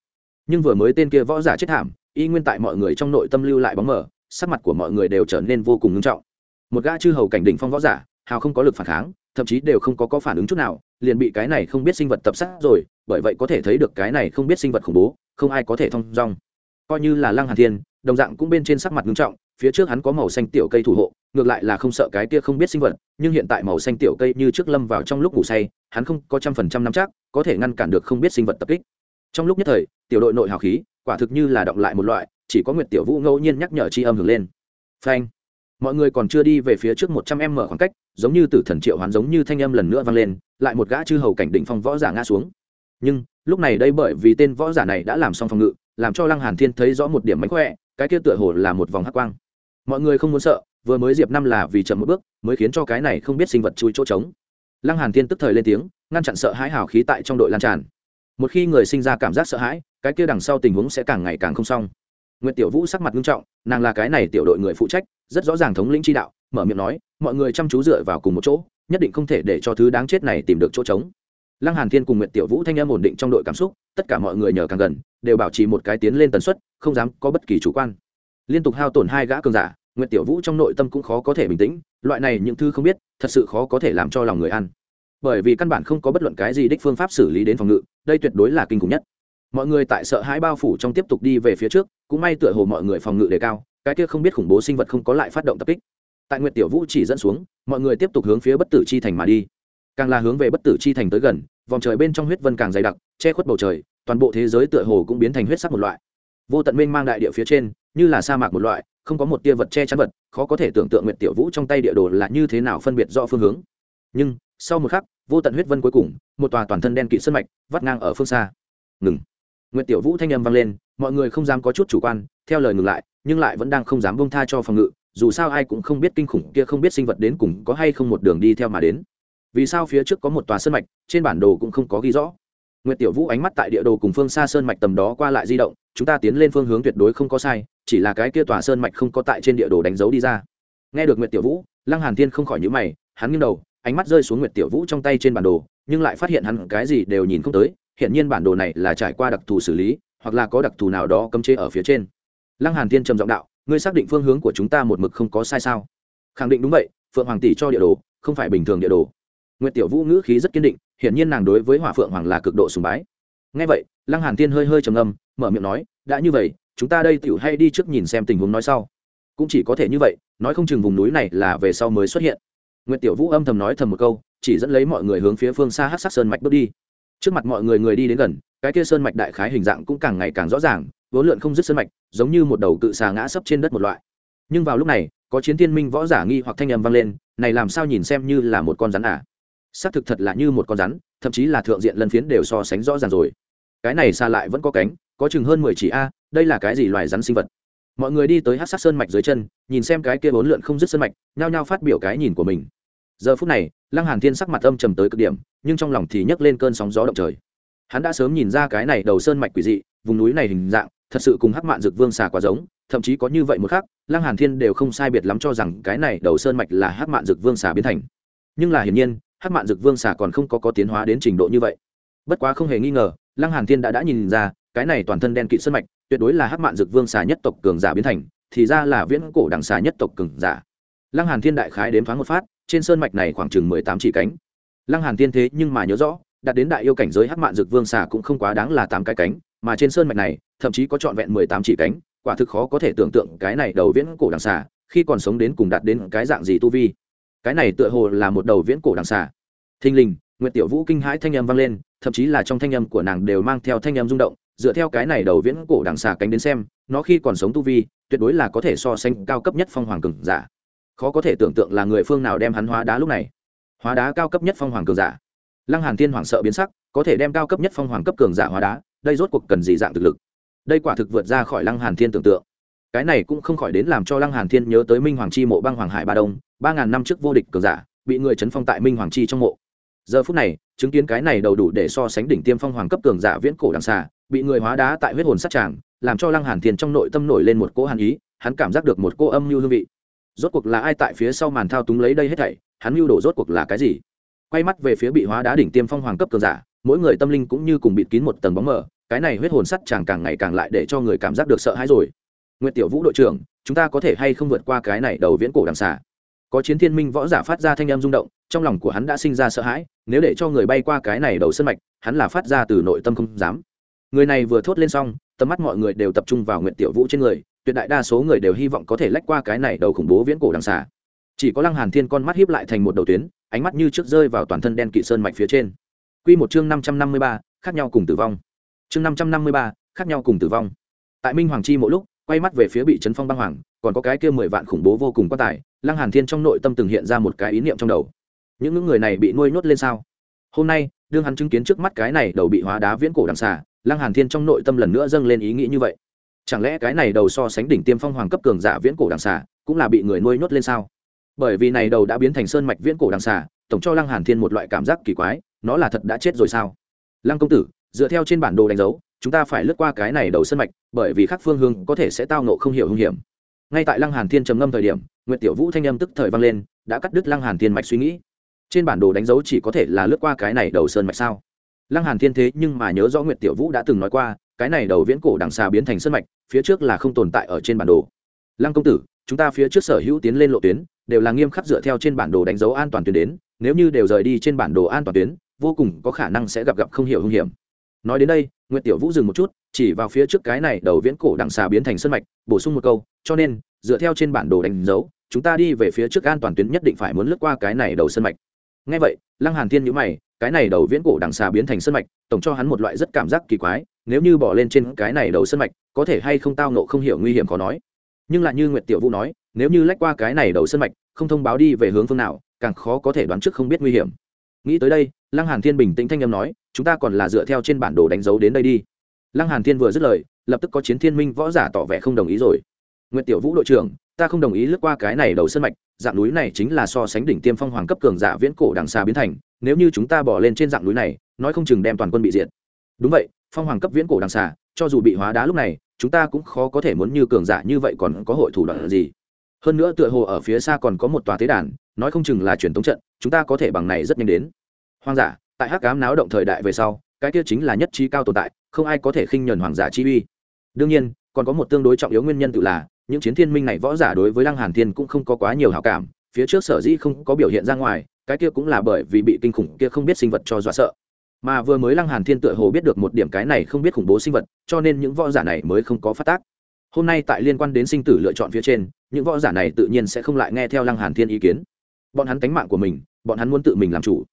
Nhưng vừa mới tên kia võ giả chết thảm, y nguyên tại mọi người trong nội tâm lưu lại bóng mờ, sắc mặt của mọi người đều trở nên vô cùng nghiêm trọng. Một gã chư hầu cảnh đỉnh phong võ giả, hào không có lực phản kháng, thậm chí đều không có có phản ứng chút nào, liền bị cái này không biết sinh vật tập sát rồi, bởi vậy có thể thấy được cái này không biết sinh vật khủng bố, không ai có thể thông dong. Coi như là lăng hàn thiên đồng dạng cũng bên trên sắc mặt nghiêm trọng, phía trước hắn có màu xanh tiểu cây thủ hộ, ngược lại là không sợ cái kia không biết sinh vật, nhưng hiện tại màu xanh tiểu cây như trước lâm vào trong lúc ngủ say, hắn không có trăm phần trăm nắm chắc, có thể ngăn cản được không biết sinh vật tập kích. Trong lúc nhất thời, tiểu đội nội hào khí, quả thực như là động lại một loại, chỉ có nguyệt tiểu vũ ngẫu nhiên nhắc nhở chi âm hưởng lên. Phanh. Mọi người còn chưa đi về phía trước một trăm em mở khoảng cách, giống như tử thần triệu hoán giống như thanh âm lần nữa vang lên, lại một gã chư hầu cảnh định phong võ giả ngã xuống. Nhưng, lúc này đây bởi vì tên võ giả này đã làm xong phòng ngự, làm cho lăng hàn thiên thấy rõ một điểm mánh khỏe cái kia tựa hồ là một vòng hắc quang. Mọi người không muốn sợ vừa mới diệp năm là vì chậm một bước mới khiến cho cái này không biết sinh vật chui chỗ trống. Lăng hàn thiên tức thời lên tiếng ngăn chặn sợ hãi hào khí tại trong đội lan tràn. Một khi người sinh ra cảm giác sợ hãi cái kia đằng sau tình huống sẽ càng ngày càng không xong. Nguyệt Tiểu Vũ sắc mặt nghiêm trọng, nàng là cái này tiểu đội người phụ trách, rất rõ ràng thống lĩnh chi đạo, mở miệng nói, mọi người chăm chú dựa vào cùng một chỗ, nhất định không thể để cho thứ đáng chết này tìm được chỗ trống. Lăng Hàn Thiên cùng Nguyệt Tiểu Vũ thanh âm ổn định trong đội cảm xúc, tất cả mọi người nhờ càng gần, đều bảo trì một cái tiến lên tần suất, không dám có bất kỳ chủ quan. Liên tục hao tổn hai gã cường giả, Nguyệt Tiểu Vũ trong nội tâm cũng khó có thể bình tĩnh, loại này những thứ không biết, thật sự khó có thể làm cho lòng người ăn. Bởi vì căn bản không có bất luận cái gì đích phương pháp xử lý đến phòng ngự, đây tuyệt đối là kinh khủng nhất mọi người tại sợ hãi bao phủ trong tiếp tục đi về phía trước cũng may tựa hồ mọi người phòng ngự đề cao cái kia không biết khủng bố sinh vật không có lại phát động tập kích tại nguyệt tiểu vũ chỉ dẫn xuống mọi người tiếp tục hướng phía bất tử chi thành mà đi càng là hướng về bất tử chi thành tới gần vòng trời bên trong huyết vân càng dày đặc che khuất bầu trời toàn bộ thế giới tựa hồ cũng biến thành huyết sắc một loại vô tận mênh mang đại địa phía trên như là sa mạc một loại không có một tia vật che chắn vật khó có thể tưởng tượng nguyệt tiểu vũ trong tay địa đồ là như thế nào phân biệt rõ phương hướng nhưng sau một khắc vô tận huyết vân cuối cùng một tòa toàn thân đen kỵ sân mạch vắt ngang ở phương xa ngừng Nguyệt Tiểu Vũ thanh âm vang lên, mọi người không dám có chút chủ quan, theo lời ngừng lại, nhưng lại vẫn đang không dám bông tha cho phòng ngự, dù sao ai cũng không biết kinh khủng kia không biết sinh vật đến cùng có hay không một đường đi theo mà đến. Vì sao phía trước có một tòa sân mạch, trên bản đồ cũng không có ghi rõ. Nguyệt Tiểu Vũ ánh mắt tại địa đồ cùng phương xa sơn mạch tầm đó qua lại di động, chúng ta tiến lên phương hướng tuyệt đối không có sai, chỉ là cái kia tòa sơn mạch không có tại trên địa đồ đánh dấu đi ra. Nghe được Nguyệt Tiểu Vũ, Lăng Hàn Thiên không khỏi nhíu mày, hắn nghiêng đầu, ánh mắt rơi xuống Nguyệt Tiểu Vũ trong tay trên bản đồ, nhưng lại phát hiện hắn cái gì đều nhìn không tới, hiện nhiên bản đồ này là trải qua đặc thù xử lý, hoặc là có đặc thù nào đó cấm chế ở phía trên. Lăng hàn thiên trầm giọng đạo ngươi xác định phương hướng của chúng ta một mực không có sai sao? Khẳng định đúng vậy phượng hoàng tỷ cho địa đồ không phải bình thường địa đồ nguyệt tiểu vũ ngữ khí rất kiên định, hiển nhiên nàng đối với hỏa phượng hoàng là cực độ sùng bái. Ngay vậy, lăng hàn thiên hơi hơi trầm ngâm, mở miệng nói, đã như vậy, chúng ta đây tiểu hay đi trước nhìn xem tình huống nói sau. Cũng chỉ có thể như vậy, nói không chừng vùng núi này là về sau mới xuất hiện. Nguyệt tiểu vũ âm thầm nói thầm một câu, chỉ dẫn lấy mọi người hướng phía phương xa hắc sắc sơn mạch bước đi. Trước mặt mọi người người đi đến gần, cái kia sơn mạch đại khái hình dạng cũng càng ngày càng rõ ràng, vốn lượn không dứt sơn mạch, giống như một đầu cự xà ngã sấp trên đất một loại. Nhưng vào lúc này, có chiến thiên minh võ giả nghi hoặc thanh âm vang lên, này làm sao nhìn xem như là một con rắn à? Xác thực thật là như một con rắn, thậm chí là thượng diện lân phiến đều so sánh rõ ràng rồi. Cái này xa lại vẫn có cánh, có chừng hơn mười chỉ a, đây là cái gì loài rắn sinh vật? Mọi người đi tới hát sát sơn mạch dưới chân, nhìn xem cái kia bốn lượn không dứt sơn mạch, nhao nhao phát biểu cái nhìn của mình. Giờ phút này, lăng hàn thiên sắc mặt âm trầm tới cực điểm, nhưng trong lòng thì nhấc lên cơn sóng gió động trời. Hắn đã sớm nhìn ra cái này đầu sơn mạch quỷ dị, vùng núi này hình dạng, thật sự cùng hắc mạn dược vương xà quá giống, thậm chí có như vậy một khác, lăng hàn thiên đều không sai biệt lắm cho rằng cái này đầu sơn mạch là hắc mạn dược vương xà biến thành. Nhưng là hiển nhiên hắc mạn Dực vương xà còn không có có tiến hóa đến trình độ như vậy. Bất quá không hề nghi ngờ, lăng hàn thiên đã đã nhìn ra, cái này toàn thân đen kịt sơn mạch, tuyệt đối là hắc mạn Dực vương xà nhất tộc cường giả biến thành, thì ra là viễn cổ đẳng xà nhất tộc cường giả. Lăng hàn thiên đại khái đếm thoáng một phát, trên sơn mạch này khoảng chừng mười tám chỉ cánh. Lăng hàn thiên thế nhưng mà nhớ rõ, đạt đến đại yêu cảnh giới hắc mạn Dực vương xà cũng không quá đáng là tám cái cánh, mà trên sơn mạch này, thậm chí có trọn vẹn mười tám chỉ cánh, quả thực khó có thể tưởng tượng cái này đầu viễn cổ đằng xà, khi còn sống đến cùng đạt đến cái dạng gì tu vi cái này tựa hồ là một đầu viễn cổ đằng xà. Thình lình, nguyệt tiểu vũ kinh hãi thanh âm vang lên, thậm chí là trong thanh âm của nàng đều mang theo thanh âm rung động, dựa theo cái này đầu viễn cổ đằng xà cánh đến xem, nó khi còn sống tu vi, tuyệt đối là có thể so sánh cao cấp nhất phong hoàng cường giả. Khó có thể tưởng tượng là người phương nào đem hắn hóa đá lúc này. Hóa đá cao cấp nhất phong hoàng cường giả. Lăng hàn thiên hoàng sợ biến sắc, có thể đem cao cấp nhất phong hoàng cấp cường giả hóa đá, đây rốt cuộc cần gì dạng thực lực? Đây quả thực vượt ra khỏi lăng hàn thiên tưởng tượng cái này cũng không khỏi đến làm cho lăng hàn thiên nhớ tới minh hoàng chi mộ băng hoàng hải ba đông, ba ngàn năm trước vô địch cường giả, bị người chấn phong tại minh hoàng chi trong mộ. Giờ phút này, chứng kiến cái này đầu đủ để so sánh đỉnh tiêm phong hoàng cấp cường giả viễn cổ đằng xà bị người hóa đá tại huyết hồn sát tràng, làm cho lăng hàn thiên trong nội tâm nổi lên một cỗ hàn ý, hắn cảm giác được một cô âm mưu hương vị. Rốt cuộc là ai tại phía sau màn thao túng lấy đây hết thảy, hắn mưu đồ rốt cuộc là cái gì? Quay mắt về phía bị hóa đá đỉnh tiêm phong hoàng cấp cường giả, mỗi người tâm linh cũng như cùng bịt kín một tầng bóng mờ, cái này huyết hồn sắt chàng càng ngày càng lại để cho người cảm giác được sợ hãi rồi nguyễn tiểu vũ đội trưởng, chúng ta có thể hay không vượt qua cái này đầu viễn cổ đằng xà? Có chiến thiên minh võ giả phát ra thanh âm rung động, trong lòng của hắn đã sinh ra sợ hãi, nếu để cho người bay qua cái này đầu sân mạch, hắn là phát ra từ nội tâm không dám. Người này vừa thốt lên xong, tầm mắt mọi người đều tập trung vào nguyện tiểu vũ trên người, tuyệt đại đa số người đều hy vọng có thể lách qua cái này đầu khủng bố viễn cổ đằng xà. Chỉ có lăng hàn thiên con mắt hiếp lại thành một đầu tuyến, ánh mắt như trước rơi vào toàn thân đen kỵ sơn mạch phía trên. Quy một chương năm trăm năm mươi ba, khác nhau cùng tử vong. Chương năm trăm năm mươi ba, khác nhau cùng tử vong. Tại minh hoàng chi mỗi lúc quay mắt về phía bị trấn phong băng hoàng, còn có cái kia mười vạn khủng bố vô cùng quá tải lăng hàn thiên trong nội tâm từng hiện ra một cái ý niệm trong đầu. Những người này bị nuôi nhốt lên sao? Hôm nay, đương hắn chứng kiến trước mắt cái này đầu bị hóa đá viễn cổ đằng xà, lăng hàn thiên trong nội tâm lần nữa dâng lên ý nghĩ như vậy. Chẳng lẽ cái này đầu so sánh đỉnh tiêm phong hoàng cấp cường giả viễn cổ đằng xà cũng là bị người nuôi nhốt lên sao? Bởi vì này đầu đã biến thành sơn mạch viễn cổ đằng xà, tổng cho lăng hàn thiên một loại cảm giác kỳ quái, nó là thật đã chết rồi sao? Lăng công tử, dựa theo trên bản đồ đánh dấu chúng ta phải lướt qua cái này đầu sơn mạch, bởi vì khác phương hướng có thể sẽ tao nộ không hiểu hung hiểm. Ngay tại lăng hàn thiên trầm ngâm thời điểm, nguyệt tiểu vũ thanh âm tức thời vang lên, đã cắt đứt lăng hàn thiên mạch suy nghĩ. Trên bản đồ đánh dấu chỉ có thể là lướt qua cái này đầu sơn mạch sao? Lăng hàn thiên thế nhưng mà nhớ rõ nguyệt tiểu vũ đã từng nói qua, cái này đầu viễn cổ đằng xà biến thành sơn mạch, phía trước là không tồn tại ở trên bản đồ. Lăng công tử, chúng ta phía trước sở hữu tiến lên lộ tuyến, đều là nghiêm khắc dựa theo trên bản đồ đánh dấu an toàn tuyến đến, nếu như đều rời đi trên bản đồ an toàn tuyến, vô cùng có khả năng sẽ gặp gặp không hiểu hung hiểm nói đến đây nguyễn tiểu vũ dừng một chút, chỉ vào phía trước cái này đầu viễn cổ đằng xà biến thành sân mạch, bổ sung một câu, cho nên, dựa theo trên bản đồ đánh dấu, chúng ta đi về phía trước an toàn tuyến nhất định phải muốn lướt qua cái này đầu sân mạch. Ngay vậy, lăng hàn thiên nhữ mày, cái này đầu viễn cổ đằng xà biến thành sân mạch, tổng cho hắn một loại rất cảm giác kỳ quái, nếu như bỏ lên trên cái này đầu sân mạch, có thể hay không tao nộ không hiểu nguy hiểm khó nói. Nhưng lại như nguyệt tiểu vũ nói, nếu như lách qua cái này đầu sân mạch, không thông báo đi về hướng phương nào, càng khó có thể đoán trước không biết nguy hiểm. Nghĩ tới đây, lăng hàn thiên bình tĩnh thanh âm nói chúng ta còn là dựa theo trên bản đồ đánh dấu đến đây đi. Lăng hàn thiên vừa dứt lời, lập tức có chiến thiên minh võ giả tỏ vẻ không đồng ý rồi. Nguyệt tiểu vũ đội trưởng, ta không đồng ý lướt qua cái này đầu sân mạch, dạng núi này chính là so sánh đỉnh tiêm phong hoàng cấp cường giả viễn cổ đằng xa biến thành, nếu như chúng ta bỏ lên trên dạng núi này, nói không chừng đem toàn quân bị diệt. Đúng vậy, phong hoàng cấp viễn cổ đằng xa, cho dù bị hóa đá lúc này, chúng ta cũng khó có thể muốn như cường giả như vậy còn có hội thủ đoạn gì. Hơn nữa tựa hồ ở phía xa còn có một tòa tế đàn, nói không chừng là truyền thống trận, chúng ta có thể bằng này rất nhanh đến. Hoang giả tại hắc cám náo động thời đại về sau, cái kia chính là nhất trí cao tồn tại, không ai có thể khinh nhuần hoàng giả chi uy. Đương nhiên, còn có một tương đối trọng yếu nguyên nhân tự là, những chiến thiên minh này võ giả đối với lăng hàn thiên cũng không có quá nhiều hảo cảm, phía trước sở dĩ không có biểu hiện ra ngoài, cái kia cũng là bởi vì bị kinh khủng kia không biết sinh vật cho dọa sợ. Mà vừa mới lăng hàn thiên tựa hồ biết được một điểm cái này không biết khủng bố sinh vật, cho nên những võ giả này mới không có phát tác. Hôm nay tại liên quan đến sinh tử lựa chọn phía trên, những võ giả này tự nhiên sẽ không lại nghe theo lăng hàn thiên ý kiến. Bọn hắn cánh mạng của mình, bọn hắn muốn tự mình làm chủ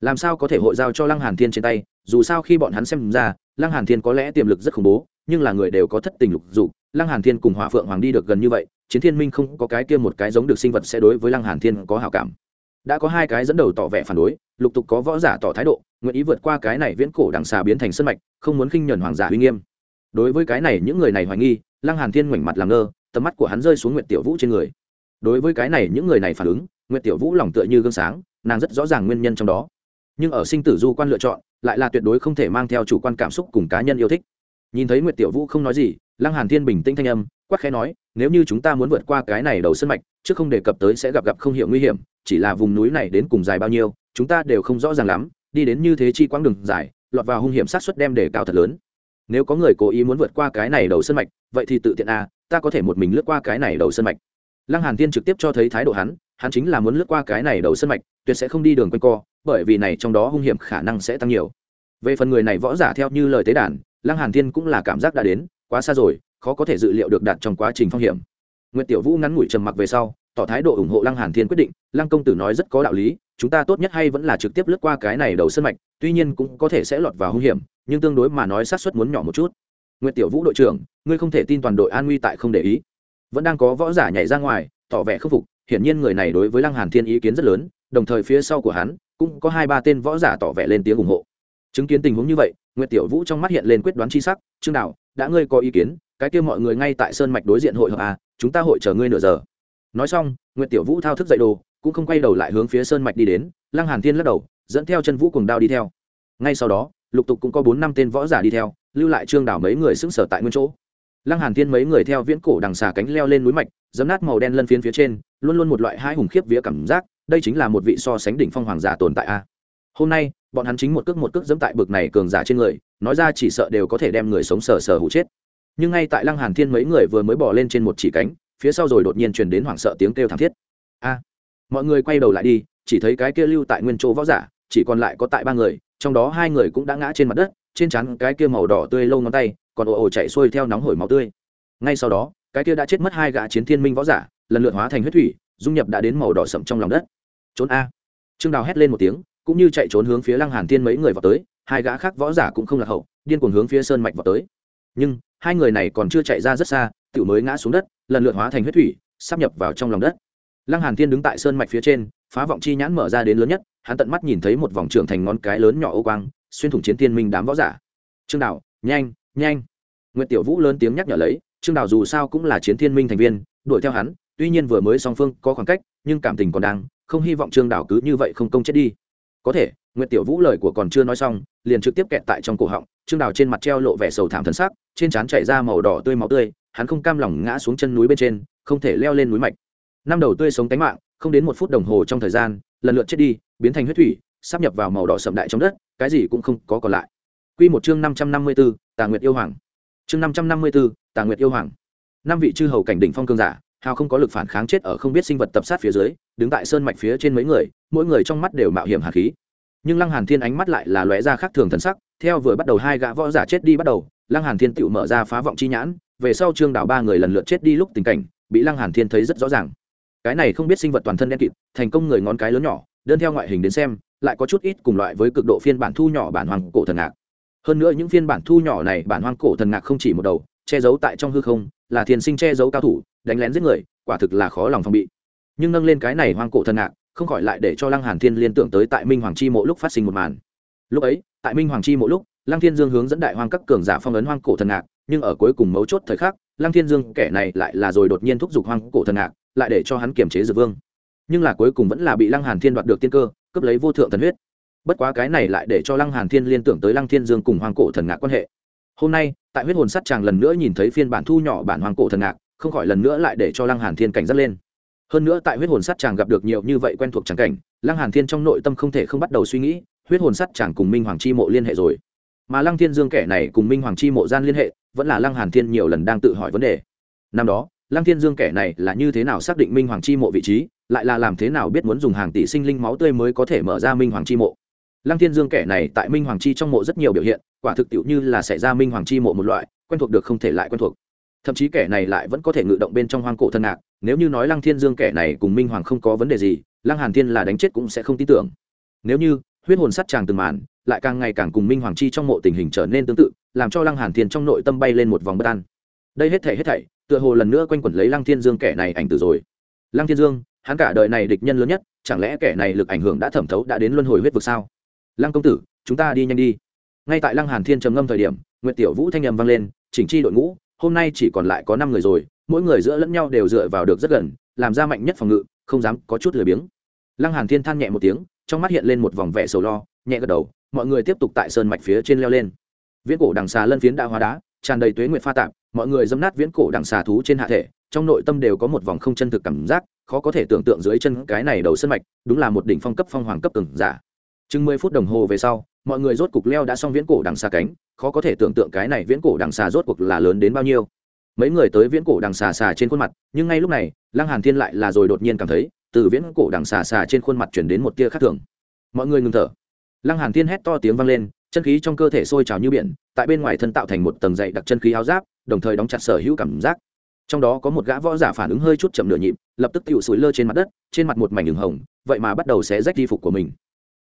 làm sao có thể hội giao cho lăng hàn thiên trên tay, dù sao khi bọn hắn xem ra, lăng hàn thiên có lẽ tiềm lực rất khủng bố, nhưng là người đều có thất tình lục dục, lăng hàn thiên cùng hỏa phượng hoàng đi được gần như vậy, chiến thiên minh không có cái kia một cái giống được sinh vật sẽ đối với lăng hàn thiên có hảo cảm. Đã có hai cái dẫn đầu tỏ vẻ phản đối, lục tục có võ giả tỏ thái độ, nguyện ý vượt qua cái này viễn cổ đằng xà biến thành sân mạch, không muốn khinh nhẫn hoàng giả uy nghiêm. Đối với cái này, những người này hoài nghi, lăng hàn thiên ngoảnh mặt làm ngơ, tầm mắt của hắn rơi xuống nguyệt tiểu vũ trên người. Đối với cái này, những người này phản ứng, nguyệt tiểu vũ lòng tựa như gương sáng, nàng rất rõ ràng nguyên nhân trong đó nhưng ở sinh tử du quan lựa chọn, lại là tuyệt đối không thể mang theo chủ quan cảm xúc cùng cá nhân yêu thích. Nhìn thấy nguyệt tiểu vũ không nói gì, lăng hàn thiên bình tĩnh thanh âm quắc khẽ nói, nếu như chúng ta muốn vượt qua cái này đầu sân mạch, trước không đề cập tới sẽ gặp gặp không hiểu nguy hiểm, chỉ là vùng núi này đến cùng dài bao nhiêu, chúng ta đều không rõ ràng lắm, đi đến như thế chi quãng đường dài, lọt vào hung hiểm sát suất đem đề cao thật lớn. Nếu có người cố ý muốn vượt qua cái này đầu sân mạch, vậy thì tự tiện a, ta có thể một mình lướt qua cái này đầu sân mạch. Lăng hàn thiên trực tiếp cho thấy thái độ hắn hắn chính là muốn lướt qua cái này đầu sân mạch, tuyệt sẽ không đi đường quanh co bởi vì này trong đó hung hiểm khả năng sẽ tăng nhiều về phần người này võ giả theo như lời tế đàn lăng hàn thiên cũng là cảm giác đã đến quá xa rồi khó có thể dự liệu được đạt trong quá trình phong hiểm Nguyệt Tiểu Vũ ngắn ngủi trầm mặc về sau, tỏ thái độ ủng hộ Lăng Hàn Thiên quyết định, Lăng công tử nói rất có đạo lý, chúng ta tốt nhất hay vẫn là trực tiếp lướt qua cái này đầu sân mạch, tuy nhiên cũng có thể sẽ lọt vào hung hiểm, nhưng tương đối mà nói xác suất muốn nhỏ một chút. Nguyệt Tiểu Vũ đội trưởng, ngươi không thể tin toàn đội an nguy tại không để ý. Vẫn đang có võ giả nhảy ra ngoài, tỏ vẻ khâm phục, hiển nhiên người này đối với Lăng Hàn Thiên ý kiến rất lớn, đồng thời phía sau của hắn cũng có hai ba tên võ giả tỏ vẻ lên tiếng ủng hộ. Chứng kiến tình huống như vậy, Nguyệt Tiểu Vũ trong mắt hiện lên quyết đoán chi sắc, "Trương đạo, đã ngươi có ý kiến, cái kia mọi người ngay tại sơn mạch đối diện hội hợp à, chúng ta hội chờ ngươi nửa giờ. Nói xong n g u y ệ t tiểu vũ thao thức dậy đồ cũng không quay đầu lại hướng phía sơn mạch đi đến lăng hàn thiên lắc đầu dẫn theo chân vũ cùng đao đi theo. Ngay sau đó lục tục cũng có bốn năm tên võ giả đi theo lưu lại trương đảo mấy người xứng sở tại nguyên chỗ. Lăng hàn thiên mấy người theo viễn cổ đằng xà cánh leo lên núi mạch dấm nát màu đen lân phiến phía trên luôn luôn một loại hai hùng khiếp vía cảm giác đây chính là một vị so sánh đỉnh phong hoàng giả tồn tại a. Hôm nay, bọn hắn chính một cước một cước dẫm tại bực này cường giả trên người, nói ra chỉ sợ đều có thể đem người sống sờ sờ hụ chết. Nhưng ngay tại lăng hàn thiên mấy người vừa mới bỏ lên trên một chỉ cánh, phía sau rồi đột nhiên truyền đến hoảng sợ tiếng kêu thảm thiết. A! Mọi người quay đầu lại đi, chỉ thấy cái kia lưu tại nguyên chỗ võ giả, chỉ còn lại có tại ba người, trong đó hai người cũng đã ngã trên mặt đất, trên trán cái kia màu đỏ tươi lâu ngón tay, còn ồ ồ chạy xuôi theo nóng hổi máu tươi. Ngay sau đó, cái kia đã chết mất hai gã chiến thiên minh võ giả, lần lượt hóa thành huyết thủy, dung nhập đã đến màu đỏ sậm trong lòng đất trốn a. Trương đào hét lên một tiếng, cũng như chạy trốn hướng phía lăng hàn thiên mấy người vào tới, hai gã khác võ giả cũng không là hậu, điên cuồng hướng phía sơn mạch vào tới. Nhưng, hai người này còn chưa chạy ra rất xa, tiểu mới ngã xuống đất, lần lượt hóa thành huyết thủy, sắp nhập vào trong lòng đất. Lăng hàn thiên đứng tại sơn mạch phía trên, phá vọng chi nhãn mở ra đến lớn nhất, hắn tận mắt nhìn thấy một vòng trưởng thành ngón cái lớn nhỏ ô quang, xuyên thủng chiến thiên minh đám võ giả. Trương đào, nhanh nhanh. Nguyệt tiểu vũ lớn tiếng nhắc nhở lấy, trương đào dù sao cũng là chiến thiên minh thành viên, đuổi theo hắn, tuy nhiên vừa mới song phương có khoảng cách, nhưng cảm tình còn đang không hy vọng trương đảo cứ như vậy không công chết đi có thể nguyệt tiểu vũ lời của còn chưa nói xong liền trực tiếp kẹt tại trong cổ họng trương đảo trên mặt treo lộ vẻ sầu thảm thân sắc trên trán chảy ra màu đỏ tươi máu tươi hắn không cam lòng ngã xuống chân núi bên trên không thể leo lên núi mạch năm đầu tươi sống tánh mạng không đến một phút đồng hồ trong thời gian lần lượt chết đi biến thành huyết thủy sắp nhập vào màu đỏ sậm đại trong đất cái gì cũng không có còn lại Quy một chương năm trăm năm mươi 554, Tà Nguyệt yêu hoàng. Chương năm trăm năm mươi 554, Tà Nguyệt yêu hoàng. Năm vị chư hầu cảnh đỉnh phong cương giả, hào không có lực phản kháng chết ở không biết sinh vật tập sát phía dưới, đứng tại sơn mạch phía trên mấy người, mỗi người trong mắt đều mạo hiểm hàn khí. Nhưng lăng hàn thiên ánh mắt lại là lóe ra khác thường thần sắc theo vừa bắt đầu hai gã võ giả chết đi bắt đầu lăng hàn thiên tự mở ra phá vọng chi nhãn về sau trương đảo ba người lần lượt chết đi lúc tình cảnh bị lăng hàn thiên thấy rất rõ ràng. Cái này không biết sinh vật toàn thân đen kịt thành công người ngón cái lớn nhỏ đơn theo ngoại hình đến xem lại có chút ít cùng loại với cực độ phiên bản thu nhỏ bản hoàng cổ thần ngạc. Hơn nữa những phiên bản thu nhỏ này bản hoang cổ thần ngạc không chỉ một đầu che giấu tại trong hư không là thiền sinh che giấu cao thủ đánh lén giết người, quả thực là khó lòng phòng bị. Nhưng nâng lên cái này hoang cổ thần ngạc, không khỏi lại để cho lăng hàn thiên liên tưởng tới tại minh hoàng chi mộ lúc phát sinh một màn. Lúc ấy, tại minh hoàng chi mộ lúc, lăng thiên dương hướng dẫn đại hoang các cường giả phong ấn hoang cổ thần ngạc, nhưng ở cuối cùng mấu chốt thời khắc, lăng thiên dương kẻ này lại là rồi đột nhiên thúc giục hoang cổ thần ngạc, lại để cho hắn kiềm chế dược vương. Nhưng là cuối cùng vẫn là bị lăng hàn thiên đoạt được tiên cơ, cướp lấy vô thượng thần huyết. Bất quá cái này lại để cho lăng hàn thiên liên tưởng tới lăng thiên dương cùng hoang cổ thần ngạc quan hệ. Hôm nay, tại huyết hồn sắt chàng lần nữa nhìn thấy phiên bản thu nhỏ bản hoang cổ thần ngạc không khỏi lần nữa lại để cho lăng hàn thiên cảnh giác lên. Hơn nữa tại huyết hồn sắt chàng gặp được nhiều như vậy quen thuộc tràng cảnh, lăng hàn thiên trong nội tâm không thể không bắt đầu suy nghĩ, huyết hồn sắt chàng cùng minh hoàng chi mộ liên hệ rồi. Mà lăng thiên dương kẻ này cùng minh hoàng chi mộ gian liên hệ, vẫn là lăng hàn thiên nhiều lần đang tự hỏi vấn đề. Năm đó, lăng thiên dương kẻ này là như thế nào xác định minh hoàng chi mộ vị trí, lại là làm thế nào biết muốn dùng hàng tỷ sinh linh máu tươi mới có thể mở ra minh hoàng chi mộ? Lăng thiên dương kẻ này tại minh hoàng chi trong mộ rất nhiều biểu hiện, quả thực tiệu như là xảy ra minh hoàng chi mộ một loại, quen thuộc được không thể lại quen thuộc thậm chí kẻ này lại vẫn có thể ngự động bên trong hoang cổ thân ngạc, nếu như nói lăng thiên dương kẻ này cùng minh hoàng không có vấn đề gì, lăng hàn thiên là đánh chết cũng sẽ không tin tưởng. Nếu như, huyết hồn sắt chàng từng màn, lại càng ngày càng cùng minh hoàng chi trong mộ tình hình trở nên tương tự, làm cho lăng hàn thiên trong nội tâm bay lên một vòng bất an. Đây hết thảy hết thảy, tựa hồ lần nữa quanh quẩn lấy lăng thiên dương kẻ này ảnh từ rồi. Lăng thiên dương, hắn cả đời này địch nhân lớn nhất, chẳng lẽ kẻ này lực ảnh hưởng đã thẩm thấu đã đến luân hồi huyết vực sao? Lăng công tử, chúng ta đi nhanh đi. Ngay tại lăng hàn thiên trầm ngâm thời điểm, nguyệt tiểu vũ thanh âm vang lên, chỉnh chi đội ngũ hôm nay chỉ còn lại có năm người rồi, mỗi người giữa lẫn nhau đều dựa vào được rất gần, làm ra mạnh nhất phòng ngự, không dám có chút lười biếng. Lăng hàn thiên than nhẹ một tiếng, trong mắt hiện lên một vòng vẻ sầu lo, nhẹ gật đầu, mọi người tiếp tục tại sơn mạch phía trên leo lên. Viễn cổ đằng xà lân phiến đã hóa đá, tràn đầy tuế nguyệt pha tạp, mọi người dâm nát viễn cổ đằng xà thú trên hạ thể, trong nội tâm đều có một vòng không chân thực cảm giác, khó có thể tưởng tượng dưới chân cái này đầu sân mạch, đúng là một đỉnh phong cấp phong hoàng cấp từng giả. Chừng mười phút đồng hồ về sau mọi người rốt cục leo đã xong viễn cổ đằng xà cánh, khó có thể tưởng tượng cái này viễn cổ đằng xà rốt cuộc là lớn đến bao nhiêu. Mấy người tới viễn cổ đằng xà xà trên khuôn mặt, nhưng ngay lúc này, lăng hàn thiên lại là rồi đột nhiên cảm thấy, từ viễn cổ đằng xà xà trên khuôn mặt chuyển đến một tia khác thường. Mọi người ngừng thở. Lăng hàn thiên hét to tiếng vang lên, chân khí trong cơ thể sôi trào như biển, tại bên ngoài thân tạo thành một tầng dày đặc chân khí áo giáp, đồng thời đóng chặt sở hữu cảm giác. Trong đó có một gã võ giả phản ứng hơi chút chậm nửa nhịp, lập tức tựu sủi lơ trên mặt đất, trên mặt một mảnh đường hồng, vậy mà bắt đầu xé rách y phục của mình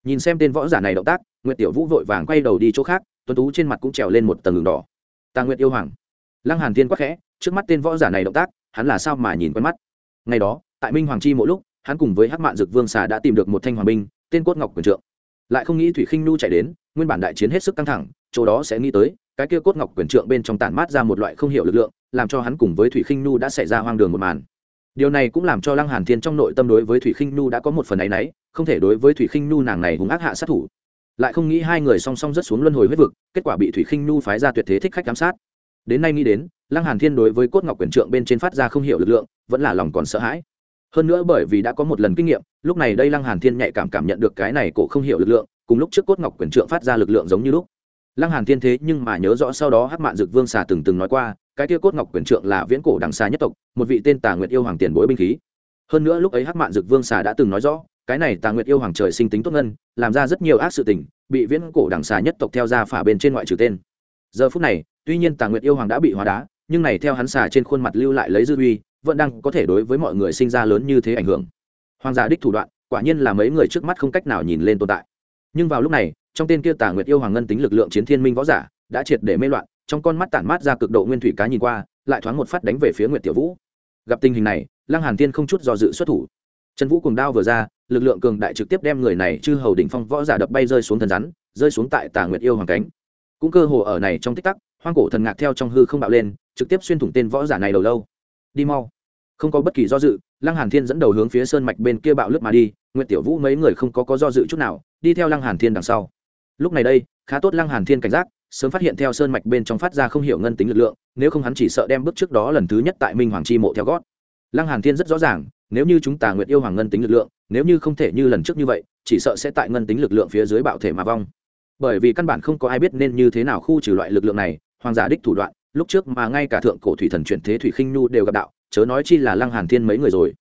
nhìn xem tên võ giả này động tác, nguyệt tiểu vũ vội vàng quay đầu đi chỗ khác, tuấn tú trên mặt cũng trèo lên một tầng đường đỏ. Tà nguyệt yêu hoàng. Lăng hàn thiên quắc khẽ, trước mắt tên võ giả này động tác, hắn là sao mà nhìn quen mắt? Ngày đó, tại minh hoàng chi mỗi lúc, hắn cùng với hắc mạn dực vương xà đã tìm được một thanh hoàng binh, tên cốt ngọc quyền trượng. Lại không nghĩ thủy khinh nu chạy đến, nguyên bản đại chiến hết sức căng thẳng, chỗ đó sẽ nghĩ tới, cái kia cốt ngọc quyền trượng bên trong tản mát ra một loại không hiểu lực lượng, làm cho hắn cùng với thủy khinh nu đã xảy ra hoang đường một màn. Điều này cũng làm cho lăng hàn thiên trong nội tâm đối với thủy khinh nu đã có một phần áy náy không thể đối với thủy khinh nu nàng này hung ác hạ sát thủ. Lại không nghĩ hai người song song rất xuống luân hồi huyết vực, kết quả bị thủy khinh nu phái ra tuyệt thế thích khách giám sát. Đến nay nghĩ đến, lăng hàn thiên đối với cốt ngọc quyền trượng bên trên phát ra không hiểu lực lượng, vẫn là lòng còn sợ hãi. Hơn nữa bởi vì đã có một lần kinh nghiệm, lúc này đây lăng hàn thiên nhạy cảm cảm nhận được cái này cổ không hiểu lực lượng, cùng lúc trước cốt ngọc quyền trượng phát ra lực lượng giống như lúc. Lăng hàn thiên thế nhưng mà nhớ rõ sau đó hắc mạn dực vương xà từng từng nói qua, cái kia cốt ngọc quyền trượng là viễn cổ đằng xa nhất tộc, một vị tên tà nguyệt yêu hoàng tiền bối binh khí. Hơn nữa lúc ấy hắc mạn dực vương xà đã từng nói rõ cái này tà nguyệt yêu hoàng trời sinh tính tốt ngân, làm ra rất nhiều ác sự tình, bị viễn cổ đằng xà nhất tộc theo ra phả bên trên ngoại trừ tên. Giờ phút này, tuy nhiên tà nguyệt yêu hoàng đã bị hóa đá, nhưng này theo hắn xà trên khuôn mặt lưu lại lấy dư uy, vẫn đang có thể đối với mọi người sinh ra lớn như thế ảnh hưởng. Hoàng gia đích thủ đoạn, quả nhiên là mấy người trước mắt không cách nào nhìn lên tồn tại. Nhưng vào lúc này, trong tên kia tà nguyệt yêu hoàng ngân tính lực lượng chiến thiên minh võ giả, đã triệt để mê loạn, trong con mắt tản mát ra cực độ nguyên thủy cá nhìn qua, lại thoáng một phát đánh về phía nguyệt tiểu vũ. Gặp tình hình này, lăng hàn tiên không chút do dự xuất thủ trần vũ cùng đao vừa ra, lực lượng cường đại trực tiếp đem người này chư hầu đỉnh phong võ giả đập bay rơi xuống thần rắn, rơi xuống tại tà nguyệt yêu hoàng cánh. Cũng cơ hồ ở này trong tích tắc, hoang cổ thần ngạc theo trong hư không bạo lên, trực tiếp xuyên thủng tên võ giả này đầu lâu. Đi mau. Không có bất kỳ do dự, lăng hàn thiên dẫn đầu hướng phía sơn mạch bên kia bạo lướt mà đi, nguyệt tiểu vũ mấy người không có có do dự chút nào, đi theo lăng hàn thiên đằng sau. Lúc này đây, khá tốt lăng hàn thiên cảnh giác, sớm phát hiện theo sơn mạch bên trong phát ra không hiểu ngân tính lực lượng, nếu không hắn chỉ sợ đem bước trước đó lần thứ nhất tại minh hoàng chi mộ theo gót. Lăng hàn thiên rất rõ ràng nếu như chúng ta nguyện yêu hoàng ngân tính lực lượng, nếu như không thể như lần trước như vậy, chỉ sợ sẽ tại ngân tính lực lượng phía dưới bạo thể mà vong. Bởi vì căn bản không có ai biết nên như thế nào khu trừ loại lực lượng này, hoàng giả đích thủ đoạn, lúc trước mà ngay cả thượng cổ thủy thần chuyển thế thủy khinh nhu đều gặp đạo, chớ nói chi là lăng hàn thiên mấy người rồi.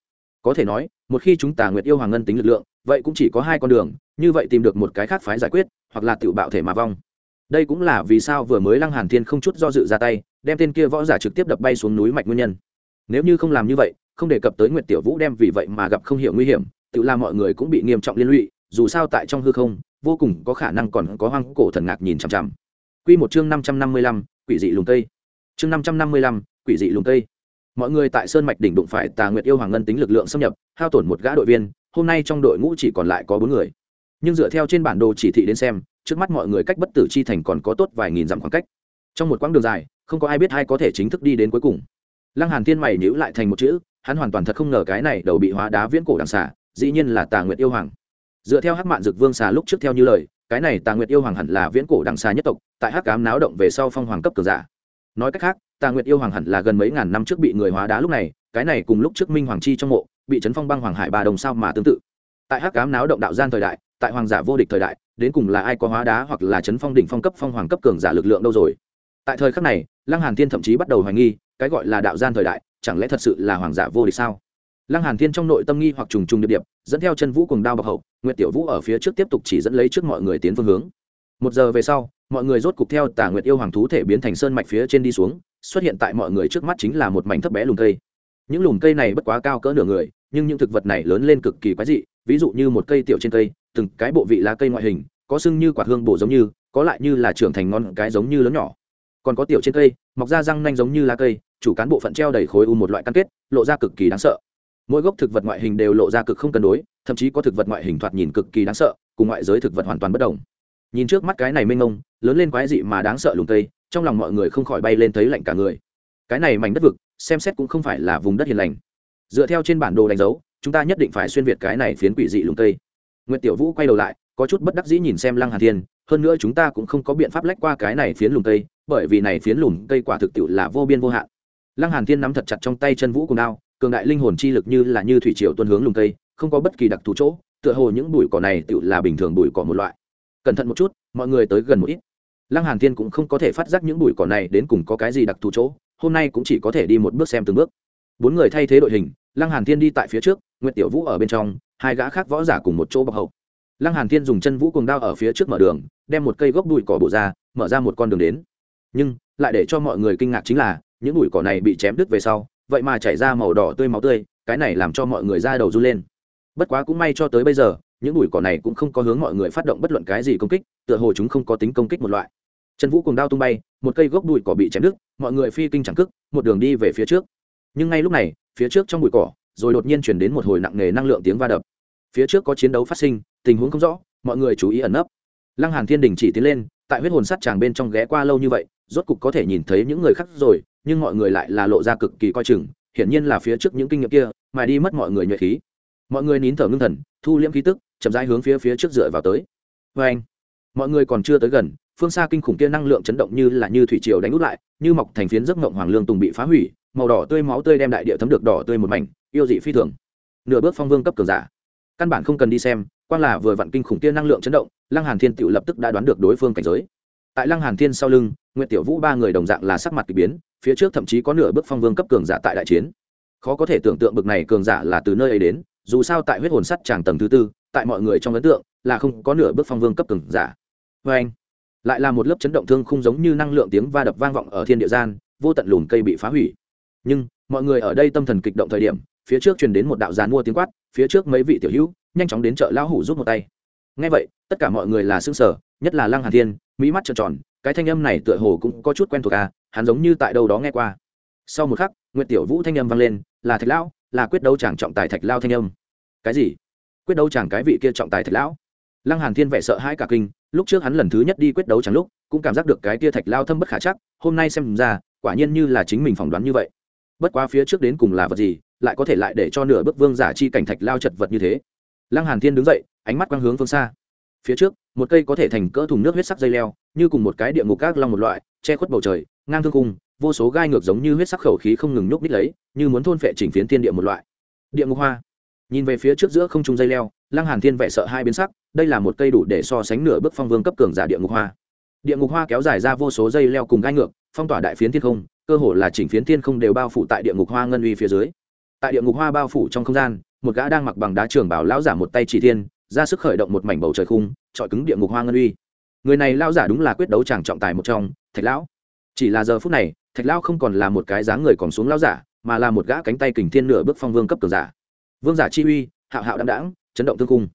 Có thể nói, một khi chúng ta nguyện yêu hoàng ngân tính lực lượng, vậy cũng chỉ có hai con đường, như vậy tìm được một cái khác phái giải quyết, hoặc là tự bạo thể mà vong. Đây cũng là vì sao vừa mới lăng hàn thiên không chút do dự ra tay, đem tên kia võ giả trực tiếp đập bay xuống núi mạch nguyên nhân. Nếu như không làm như vậy không đề cập tới nguyệt tiểu vũ đem vì vậy mà gặp không hiểu nguy hiểm, tự làm mọi người cũng bị nghiêm trọng liên lụy, dù sao tại trong hư không, vô cùng có khả năng còn có hoang cổ thần ngạc nhìn chằm chằm. Quy một chương năm trăm năm mươi lăm, quỷ dị lùng tây. Chương năm trăm năm mươi lăm, quỷ dị lùng tây. Mọi người tại sơn mạch đỉnh đụng phải tà nguyệt yêu hoàng ngân tính lực lượng xâm nhập, hao tổn một gã đội viên, hôm nay trong đội ngũ chỉ còn lại có bốn người. Nhưng dựa theo trên bản đồ chỉ thị đến xem, trước mắt mọi người cách bất tử chi thành còn có tốt vài nghìn dặm khoảng cách. Trong một quãng đường dài, không có ai biết ai có thể chính thức đi đến cuối cùng lăng hàn thiên mày nhíu lại thành một chữ, hắn hoàn toàn thật không ngờ cái này đầu bị hóa đá viễn cổ đằng xà, dĩ nhiên là tà nguyệt yêu hoàng. Dựa theo hắc mạn dực vương xà lúc trước theo như lời, cái này tà nguyệt yêu hoàng hẳn là viễn cổ đằng xà nhất tộc, tại hắc cám náo động về sau phong hoàng cấp cường giả. Nói cách khác, tà nguyệt yêu hoàng hẳn là gần mấy ngàn năm trước bị người hóa đá lúc này, cái này cùng lúc trước minh hoàng chi trong mộ, bị chấn phong băng hoàng hải ba đồng sao mà tương tự. Tại hắc cám náo động đạo gian thời đại, tại hoàng giả vô địch thời đại, đến cùng là ai có hóa đá hoặc là chấn phong đỉnh phong cấp phong hoàng cấp cường giả lực lượng đâu rồi? Tại thời khắc này, lăng hàn thiên thậm chí bắt đầu hoài nghi cái gọi là đạo gian thời đại, chẳng lẽ thật sự là hoàng giả vô địch sao? Lăng hàn thiên trong nội tâm nghi hoặc trùng trùng điệp điệp, dẫn theo chân vũ cùng đao bọc hậu, nguyệt tiểu vũ ở phía trước tiếp tục chỉ dẫn lấy trước mọi người tiến phương hướng. Một giờ về sau, mọi người rốt cục theo tà nguyệt yêu hoàng thú thể biến thành sơn mạch phía trên đi xuống, xuất hiện tại mọi người trước mắt chính là một mảnh thấp bé lùm cây. Những lùm cây này bất quá cao cỡ nửa người, nhưng những thực vật này lớn lên cực kỳ quái dị, ví dụ như một cây tiểu trên cây, từng cái bộ vị lá cây ngoại hình, có sưng như quả hương bổ giống như, có lại như là trưởng thành ngon cái giống như lớn nhỏ còn có tiểu trên cây, mọc ra răng nanh giống như lá cây, chủ cán bộ phận treo đầy khối u một loại căn kết, lộ ra cực kỳ đáng sợ. Mỗi gốc thực vật ngoại hình đều lộ ra cực không cân đối, thậm chí có thực vật ngoại hình thoạt nhìn cực kỳ đáng sợ, cùng ngoại giới thực vật hoàn toàn bất đồng. Nhìn trước mắt cái này mênh mông, lớn lên quái dị mà đáng sợ lùng cây, trong lòng mọi người không khỏi bay lên thấy lạnh cả người. Cái này mảnh đất vực, xem xét cũng không phải là vùng đất hiền lành. Dựa theo trên bản đồ đánh dấu, chúng ta nhất định phải xuyên việt cái này phiến quỷ dị lùng cây. Nguyễn tiểu vũ quay đầu lại, có chút bất đắc dĩ nhìn xem lăng Hà thiên hơn nữa chúng ta cũng không có biện pháp lách qua cái này phiến lùm cây, bởi vì này phiến lùm cây quả thực tiệu là vô biên vô hạn. Lăng hàn thiên nắm thật chặt trong tay chân vũ cùng đao, cường đại linh hồn chi lực như là như thủy triều tuôn hướng lùm cây, không có bất kỳ đặc thù chỗ, tựa hồ những bụi cỏ này tiệu là bình thường bụi cỏ một loại. Cẩn thận một chút, mọi người tới gần một ít. Lăng hàn thiên cũng không có thể phát giác những bụi cỏ này đến cùng có cái gì đặc thù chỗ, hôm nay cũng chỉ có thể đi một bước xem từng bước. Bốn người thay thế đội hình, lăng hàn thiên đi tại phía trước, nguyệt tiểu vũ ở bên trong, hai gã khác võ giả cùng một chỗ bọc hậu lăng hàn thiên dùng chân vũ cuồng đao ở phía trước mở đường, đem một cây gốc bụi cỏ bổ ra, mở ra một con đường đến. Nhưng, lại để cho mọi người kinh ngạc chính là, những bụi cỏ này bị chém đứt về sau, vậy mà chảy ra màu đỏ tươi máu tươi, cái này làm cho mọi người ra đầu run lên. Bất quá cũng may cho tới bây giờ, những bụi cỏ này cũng không có hướng mọi người phát động bất luận cái gì công kích, tựa hồ chúng không có tính công kích một loại. Chân vũ cùng đao tung bay, một cây gốc bụi cỏ bị chém đứt, mọi người phi kinh chẳng cức, một đường đi về phía trước. Nhưng ngay lúc này, phía trước trong bụi cỏ, rồi đột nhiên chuyển đến một hồi nặng nề năng lượng tiếng va đập. Phía trước có chiến đấu phát sinh tình huống không rõ, mọi người chú ý ẩn nấp. Lăng hàn thiên đình chỉ tiến lên, tại huyết hồn sắt chàng bên trong ghé qua lâu như vậy, rốt cục có thể nhìn thấy những người khác rồi, nhưng mọi người lại là lộ ra cực kỳ coi chừng, hiển nhiên là phía trước những kinh nghiệm kia, mà đi mất mọi người nhuệ khí. Mọi người nín thở ngưng thần, thu liễm khí tức, chậm rãi hướng phía phía trước dựa vào tới. Với anh, mọi người còn chưa tới gần, phương xa kinh khủng kia năng lượng chấn động như là như thủy triều đánh út lại, như mọc thành phiến giấc mộng hoàng lương tùng bị phá hủy, màu đỏ tươi máu tươi đem đại địa thấm được đỏ tươi một mảnh, yêu dị phi thường. Nửa bước phong vương cấp cường giả. Căn bản không cần đi xem quan là vừa vặn kinh khủng kia năng lượng chấn động, lăng hàn thiên tiểu lập tức đã đoán được đối phương cảnh giới. Tại lăng hàn thiên sau lưng nguyễn tiểu vũ ba người đồng dạng là sắc mặt kỳ biến, phía trước thậm chí có nửa bước phong vương cấp cường giả tại đại chiến. Khó có thể tưởng tượng bực này cường giả là từ nơi ấy đến, dù sao tại huyết hồn sắt tràng tầng thứ tư, tại mọi người trong ấn tượng, là không có nửa bước phong vương cấp cường giả. Vê anh, lại là một lớp chấn động thương không giống như năng lượng tiếng va đập vang vọng ở thiên địa gian, vô tận lùn cây bị phá hủy. Nhưng, mọi người ở đây tâm thần kịch động thời điểm, phía trước truyền đến một đạo giàn mua tiếng quát, phía trước mấy vị tiểu hữu nhanh chóng đến chợ lão hủ giúp một tay. Ngay vậy, tất cả mọi người là xương sở nhất là lăng hàn thiên, mỹ mắt trợn tròn, cái thanh âm này tựa hồ cũng có chút quen thuộc à hắn giống như tại đâu đó nghe qua. Sau một khắc, nguyệt tiểu vũ thanh âm vang lên, là thạch lão, là quyết đấu chàng trọng tài thạch lao thanh âm. Cái gì? Quyết đấu chàng cái vị kia trọng tài thạch lão? Lăng hàn thiên vẻ sợ hãi cả kinh, lúc trước hắn lần thứ nhất đi quyết đấu chẳng lúc, cũng cảm giác được cái kia thạch lao thâm bất khả chắc, hôm nay xem ra, quả nhiên như là chính mình phỏng đoán như vậy. Bất quá phía trước đến cùng là vật gì, lại có thể lại để cho nửa bước vương giả chi cảnh thạch lao chật vật như thế lăng hàn thiên đứng dậy, ánh mắt quang hướng phương xa. Phía trước, một cây có thể thành cỡ thùng nước huyết sắc dây leo, như cùng một cái địa ngục các long một loại, che khuất bầu trời, ngang thương cung vô số gai ngược giống như huyết sắc khẩu khí không ngừng nhúc nít lấy, như muốn thôn phệ chỉnh phiến thiên địa một loại. Địa ngục hoa. Nhìn về phía trước giữa không trung dây leo, lăng hàn thiên vẻ sợ hai biến sắc, đây là một cây đủ để so sánh nửa bước phong vương cấp cường giả địa ngục hoa. Địa ngục hoa kéo dài ra vô số dây leo cùng gai ngược, phong tỏa đại phiến thiên không, cơ hồ là chỉnh phiến thiên không đều bao phủ tại địa ngục hoa ngân uy phía dưới. Tại địa ngục hoa bao phủ trong không gian một gã đang mặc bằng đá trường bảo lão giả một tay chỉ thiên, ra sức khởi động một mảnh bầu trời khung trọi cứng địa ngục hoa ngân uy. Người này lão giả đúng là quyết đấu chàng trọng tài một trong, thạch lão. Chỉ là giờ phút này, thạch lão không còn là một cái dáng người còn xuống lão giả, mà là một gã cánh tay kình thiên nửa bước phong vương cấp cường giả. Vương giả chi uy, hạo hạo đạm đãng, chấn động thương cung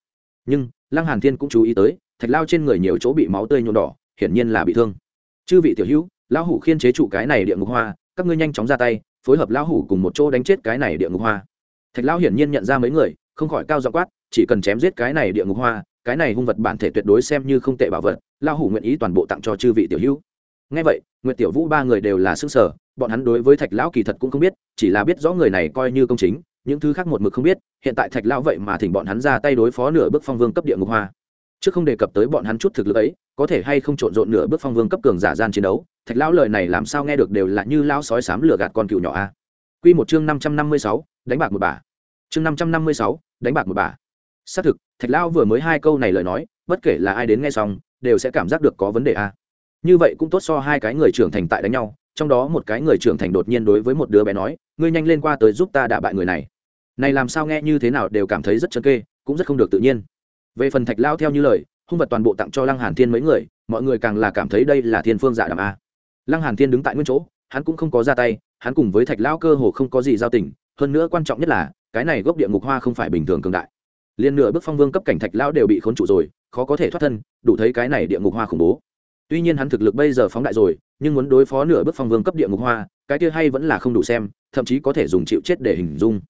nhưng, lăng hàn thiên cũng chú ý tới, thạch lao trên người nhiều chỗ bị máu tươi nhuộm đỏ, hiển nhiên là bị thương. Chư vị tiểu hữu, lão hủ khiên chế trụ cái này địa ngục hoa, các ngươi nhanh chóng ra tay, phối hợp lão hủ cùng một chỗ đánh chết cái này địa ngục hoa thạch lão hiển nhiên nhận ra mấy người, không khỏi cao giọng quát, chỉ cần chém giết cái này địa ngục hoa, cái này hung vật bản thể tuyệt đối xem như không tệ bảo vật, lão hủ nguyện ý toàn bộ tặng cho chư vị tiểu hữu. Ngay vậy, nguyệt tiểu vũ ba người đều là sức sở, bọn hắn đối với thạch lão kỳ thật cũng không biết, chỉ là biết rõ người này coi như công chính, những thứ khác một mực không biết, hiện tại thạch lão vậy mà thỉnh bọn hắn ra tay đối phó nửa bước phong vương cấp địa ngục hoa. Chứ không đề cập tới bọn hắn chút thực lực ấy, có thể hay không trộn rộn nửa bước phong vương cấp cường giả gian chiến đấu, thạch lão lời này làm sao nghe được đều là như lão sói sám lửa gạt con cừu nhỏ a. Quy một chương năm trăm năm mươi sáu đánh bạc một bà. Chương năm trăm năm mươi sáu, đánh bạc một bà. Xác thực, thạch lão vừa mới hai câu này lời nói, bất kể là ai đến nghe xong, đều sẽ cảm giác được có vấn đề a. Như vậy cũng tốt so hai cái người trưởng thành tại đánh nhau, trong đó một cái người trưởng thành đột nhiên đối với một đứa bé nói, ngươi nhanh lên qua tới giúp ta đả bại người này. Này làm sao nghe như thế nào đều cảm thấy rất chân kê, cũng rất không được tự nhiên. Về phần thạch lao theo như lời, hung vật toàn bộ tặng cho lăng hàn thiên mấy người, mọi người càng là cảm thấy đây là thiên phương dạ đàm a. Lăng hàn thiên đứng tại nguyên chỗ, hắn cũng không có ra tay, hắn cùng với thạch lao cơ hồ không có gì giao tình hơn nữa quan trọng nhất là, cái này gốc địa ngục hoa không phải bình thường cường đại. Liên nửa bước phong vương cấp cảnh thạch lão đều bị khốn trụ rồi, khó có thể thoát thân, đủ thấy cái này địa ngục hoa khủng bố. Tuy nhiên hắn thực lực bây giờ phóng đại rồi, nhưng muốn đối phó nửa bước phong vương cấp địa ngục hoa, cái kia hay vẫn là không đủ xem, thậm chí có thể dùng chịu chết để hình dung.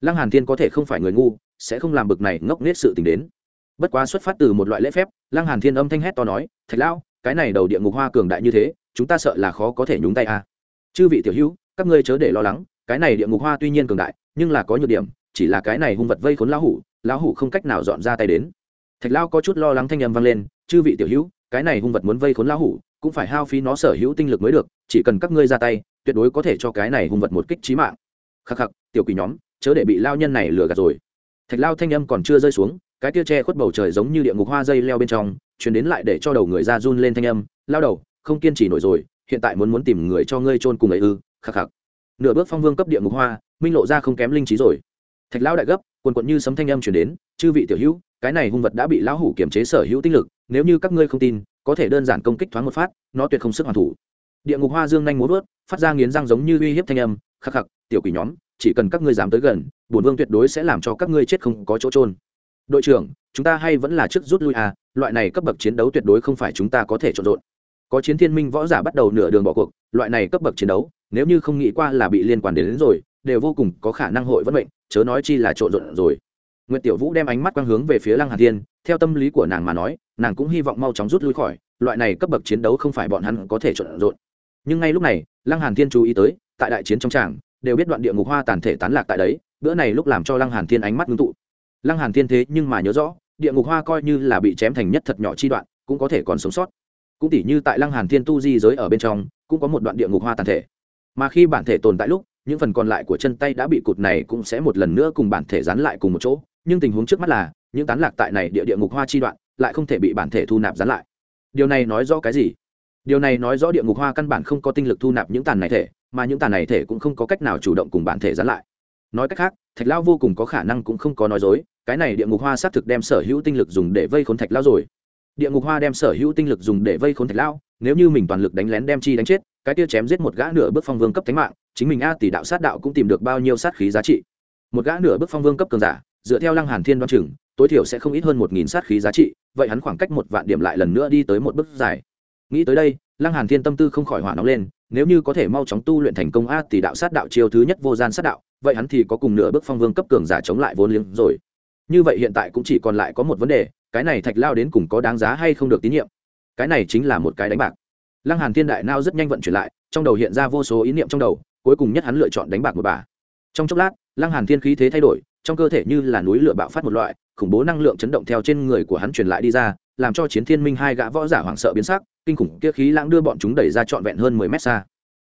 Lăng hàn thiên có thể không phải người ngu, sẽ không làm bực này ngốc nghếch sự tình đến. Bất quá xuất phát từ một loại lễ phép, lăng hàn thiên âm thanh hét to nói, thạch lão, cái này đầu địa ngục hoa cường đại như thế, chúng ta sợ là khó có thể nhúng tay a à. chư vị tiểu hữu, các ngươi chớ để lo lắng cái này địa ngục hoa tuy nhiên cường đại, nhưng là có nhược điểm, chỉ là cái này hung vật vây khốn lão hủ lão hủ không cách nào dọn ra tay đến. Thạch lao có chút lo lắng thanh âm vang lên, chư vị tiểu hữu, cái này hung vật muốn vây khốn lão hủ, cũng phải hao phí nó sở hữu tinh lực mới được, chỉ cần các ngươi ra tay, tuyệt đối có thể cho cái này hung vật một kích trí mạng. Khắc khắc, tiểu quỷ nhóm, chớ để bị lao nhân này lừa gạt rồi. Thạch lao thanh âm còn chưa rơi xuống, cái tia che khuất bầu trời giống như địa ngục hoa dây leo bên trong chuyển đến lại để cho đầu người ra run lên thanh âm, lao đầu, không kiên trì nổi rồi, hiện tại muốn muốn tìm người cho ngươi trôn cùng ấy ư? Khắc khắc nửa bước phong vương cấp địa ngục hoa, minh lộ ra không kém linh trí rồi. Thạch lão đại gấp, quần quận như sấm thanh âm chuyển đến, chư vị tiểu hữu, cái này hung vật đã bị lão hủ kiểm chế sở hữu tinh lực, nếu như các ngươi không tin, có thể đơn giản công kích thoáng một phát, nó tuyệt không sức hoàn thủ. Địa ngục hoa dương nhanh muốn vớt phát ra nghiến răng giống như uy hiếp thanh âm, khắc khắc, tiểu quỷ nhóm, chỉ cần các ngươi dám tới gần, bổn vương tuyệt đối sẽ làm cho các ngươi chết không có chỗ trôn đội trưởng, chúng ta hay vẫn là trước rút lui à loại này cấp bậc chiến đấu tuyệt đối không phải chúng ta có thể trộn rộn có chiến thiên minh võ giả bắt đầu nửa đường bỏ cuộc, loại này cấp bậc chiến đấu nếu như không nghĩ qua là bị liên quan đến, đến rồi đều vô cùng có khả năng hội vẫn bệnh, chớ nói chi là trộn rộn rồi Nguyệt Tiểu Vũ đem ánh mắt quang hướng về phía Lăng Hàn Thiên, theo tâm lý của nàng mà nói, nàng cũng hy vọng mau chóng rút lui khỏi, loại này cấp bậc chiến đấu không phải bọn hắn có thể trộn rộn. Nhưng ngay lúc này, Lăng Hàn Thiên chú ý tới, tại đại chiến trong tràng, đều biết đoạn địa ngục hoa tàn thể tán lạc tại đấy, bữa này lúc làm cho Lăng Hàn Thiên ánh mắt ngưng tụ. Lăng Hàn Thiên thế nhưng mà nhớ rõ, địa ngục hoa coi như là bị chém thành nhất thật nhỏ chi đoạn, cũng có thể còn sống sót. Cũng tỉ như tại Lăng Hàn Thiên tu di giới ở bên trong, cũng có một đoạn địa ngục hoa tàn thể. Mà khi bản thể tồn tại lúc, những phần còn lại của chân tay đã bị cụt này cũng sẽ một lần nữa cùng bản thể dán lại cùng một chỗ. Nhưng tình huống trước mắt là những tán lạc tại này địa địa ngục hoa chi đoạn lại không thể bị bản thể thu nạp dán lại. Điều này nói rõ cái gì? Điều này nói rõ địa ngục hoa căn bản không có tinh lực thu nạp những tàn này thể mà những tàn này thể cũng không có cách nào chủ động cùng bản thể dán lại. Nói cách khác thạch lao vô cùng có khả năng cũng không có nói dối cái này địa ngục hoa xác thực đem sở hữu tinh lực dùng để vây khốn thạch lao rồi. Địa ngục hoa đem sở hữu tinh lực dùng để vây khốn thạch lao nếu như mình toàn lực đánh lén đem chi đánh chết, cái tia chém giết một gã nửa bước phong vương cấp thánh mạng, chính mình a tỷ đạo sát đạo cũng tìm được bao nhiêu sát khí giá trị. Một gã nửa bước phong vương cấp cường giả, dựa theo lăng hàn thiên đoan chừng, tối thiểu sẽ không ít hơn một nghìn sát khí giá trị, vậy hắn khoảng cách một vạn điểm lại lần nữa đi tới một bước dài. Nghĩ tới đây, lăng hàn thiên tâm tư không khỏi hỏa nóng lên, nếu như có thể mau chóng tu luyện thành công a tỷ đạo sát đạo chiêu thứ nhất vô gian sát đạo, vậy hắn thì có cùng nửa bước phong vương cấp cường giả chống lại vốn liếng rồi. Như vậy hiện tại cũng chỉ còn lại có một vấn đề, cái này thạch lao đến cùng có đáng giá hay không được tín nhiệm cái này chính là một cái đánh bạc. Lăng hàn thiên đại nao rất nhanh vận chuyển lại trong đầu hiện ra vô số ý niệm trong đầu cuối cùng nhất hắn lựa chọn đánh bạc một bà. Trong chốc lát lăng hàn thiên khí thế thay đổi trong cơ thể như là núi lửa bạo phát một loại khủng bố năng lượng chấn động theo trên người của hắn truyền lại đi ra làm cho chiến thiên minh hai gã võ giả hoảng sợ biến sắc kinh khủng kia khí lãng đưa bọn chúng đẩy ra trọn vẹn hơn mười mét xa.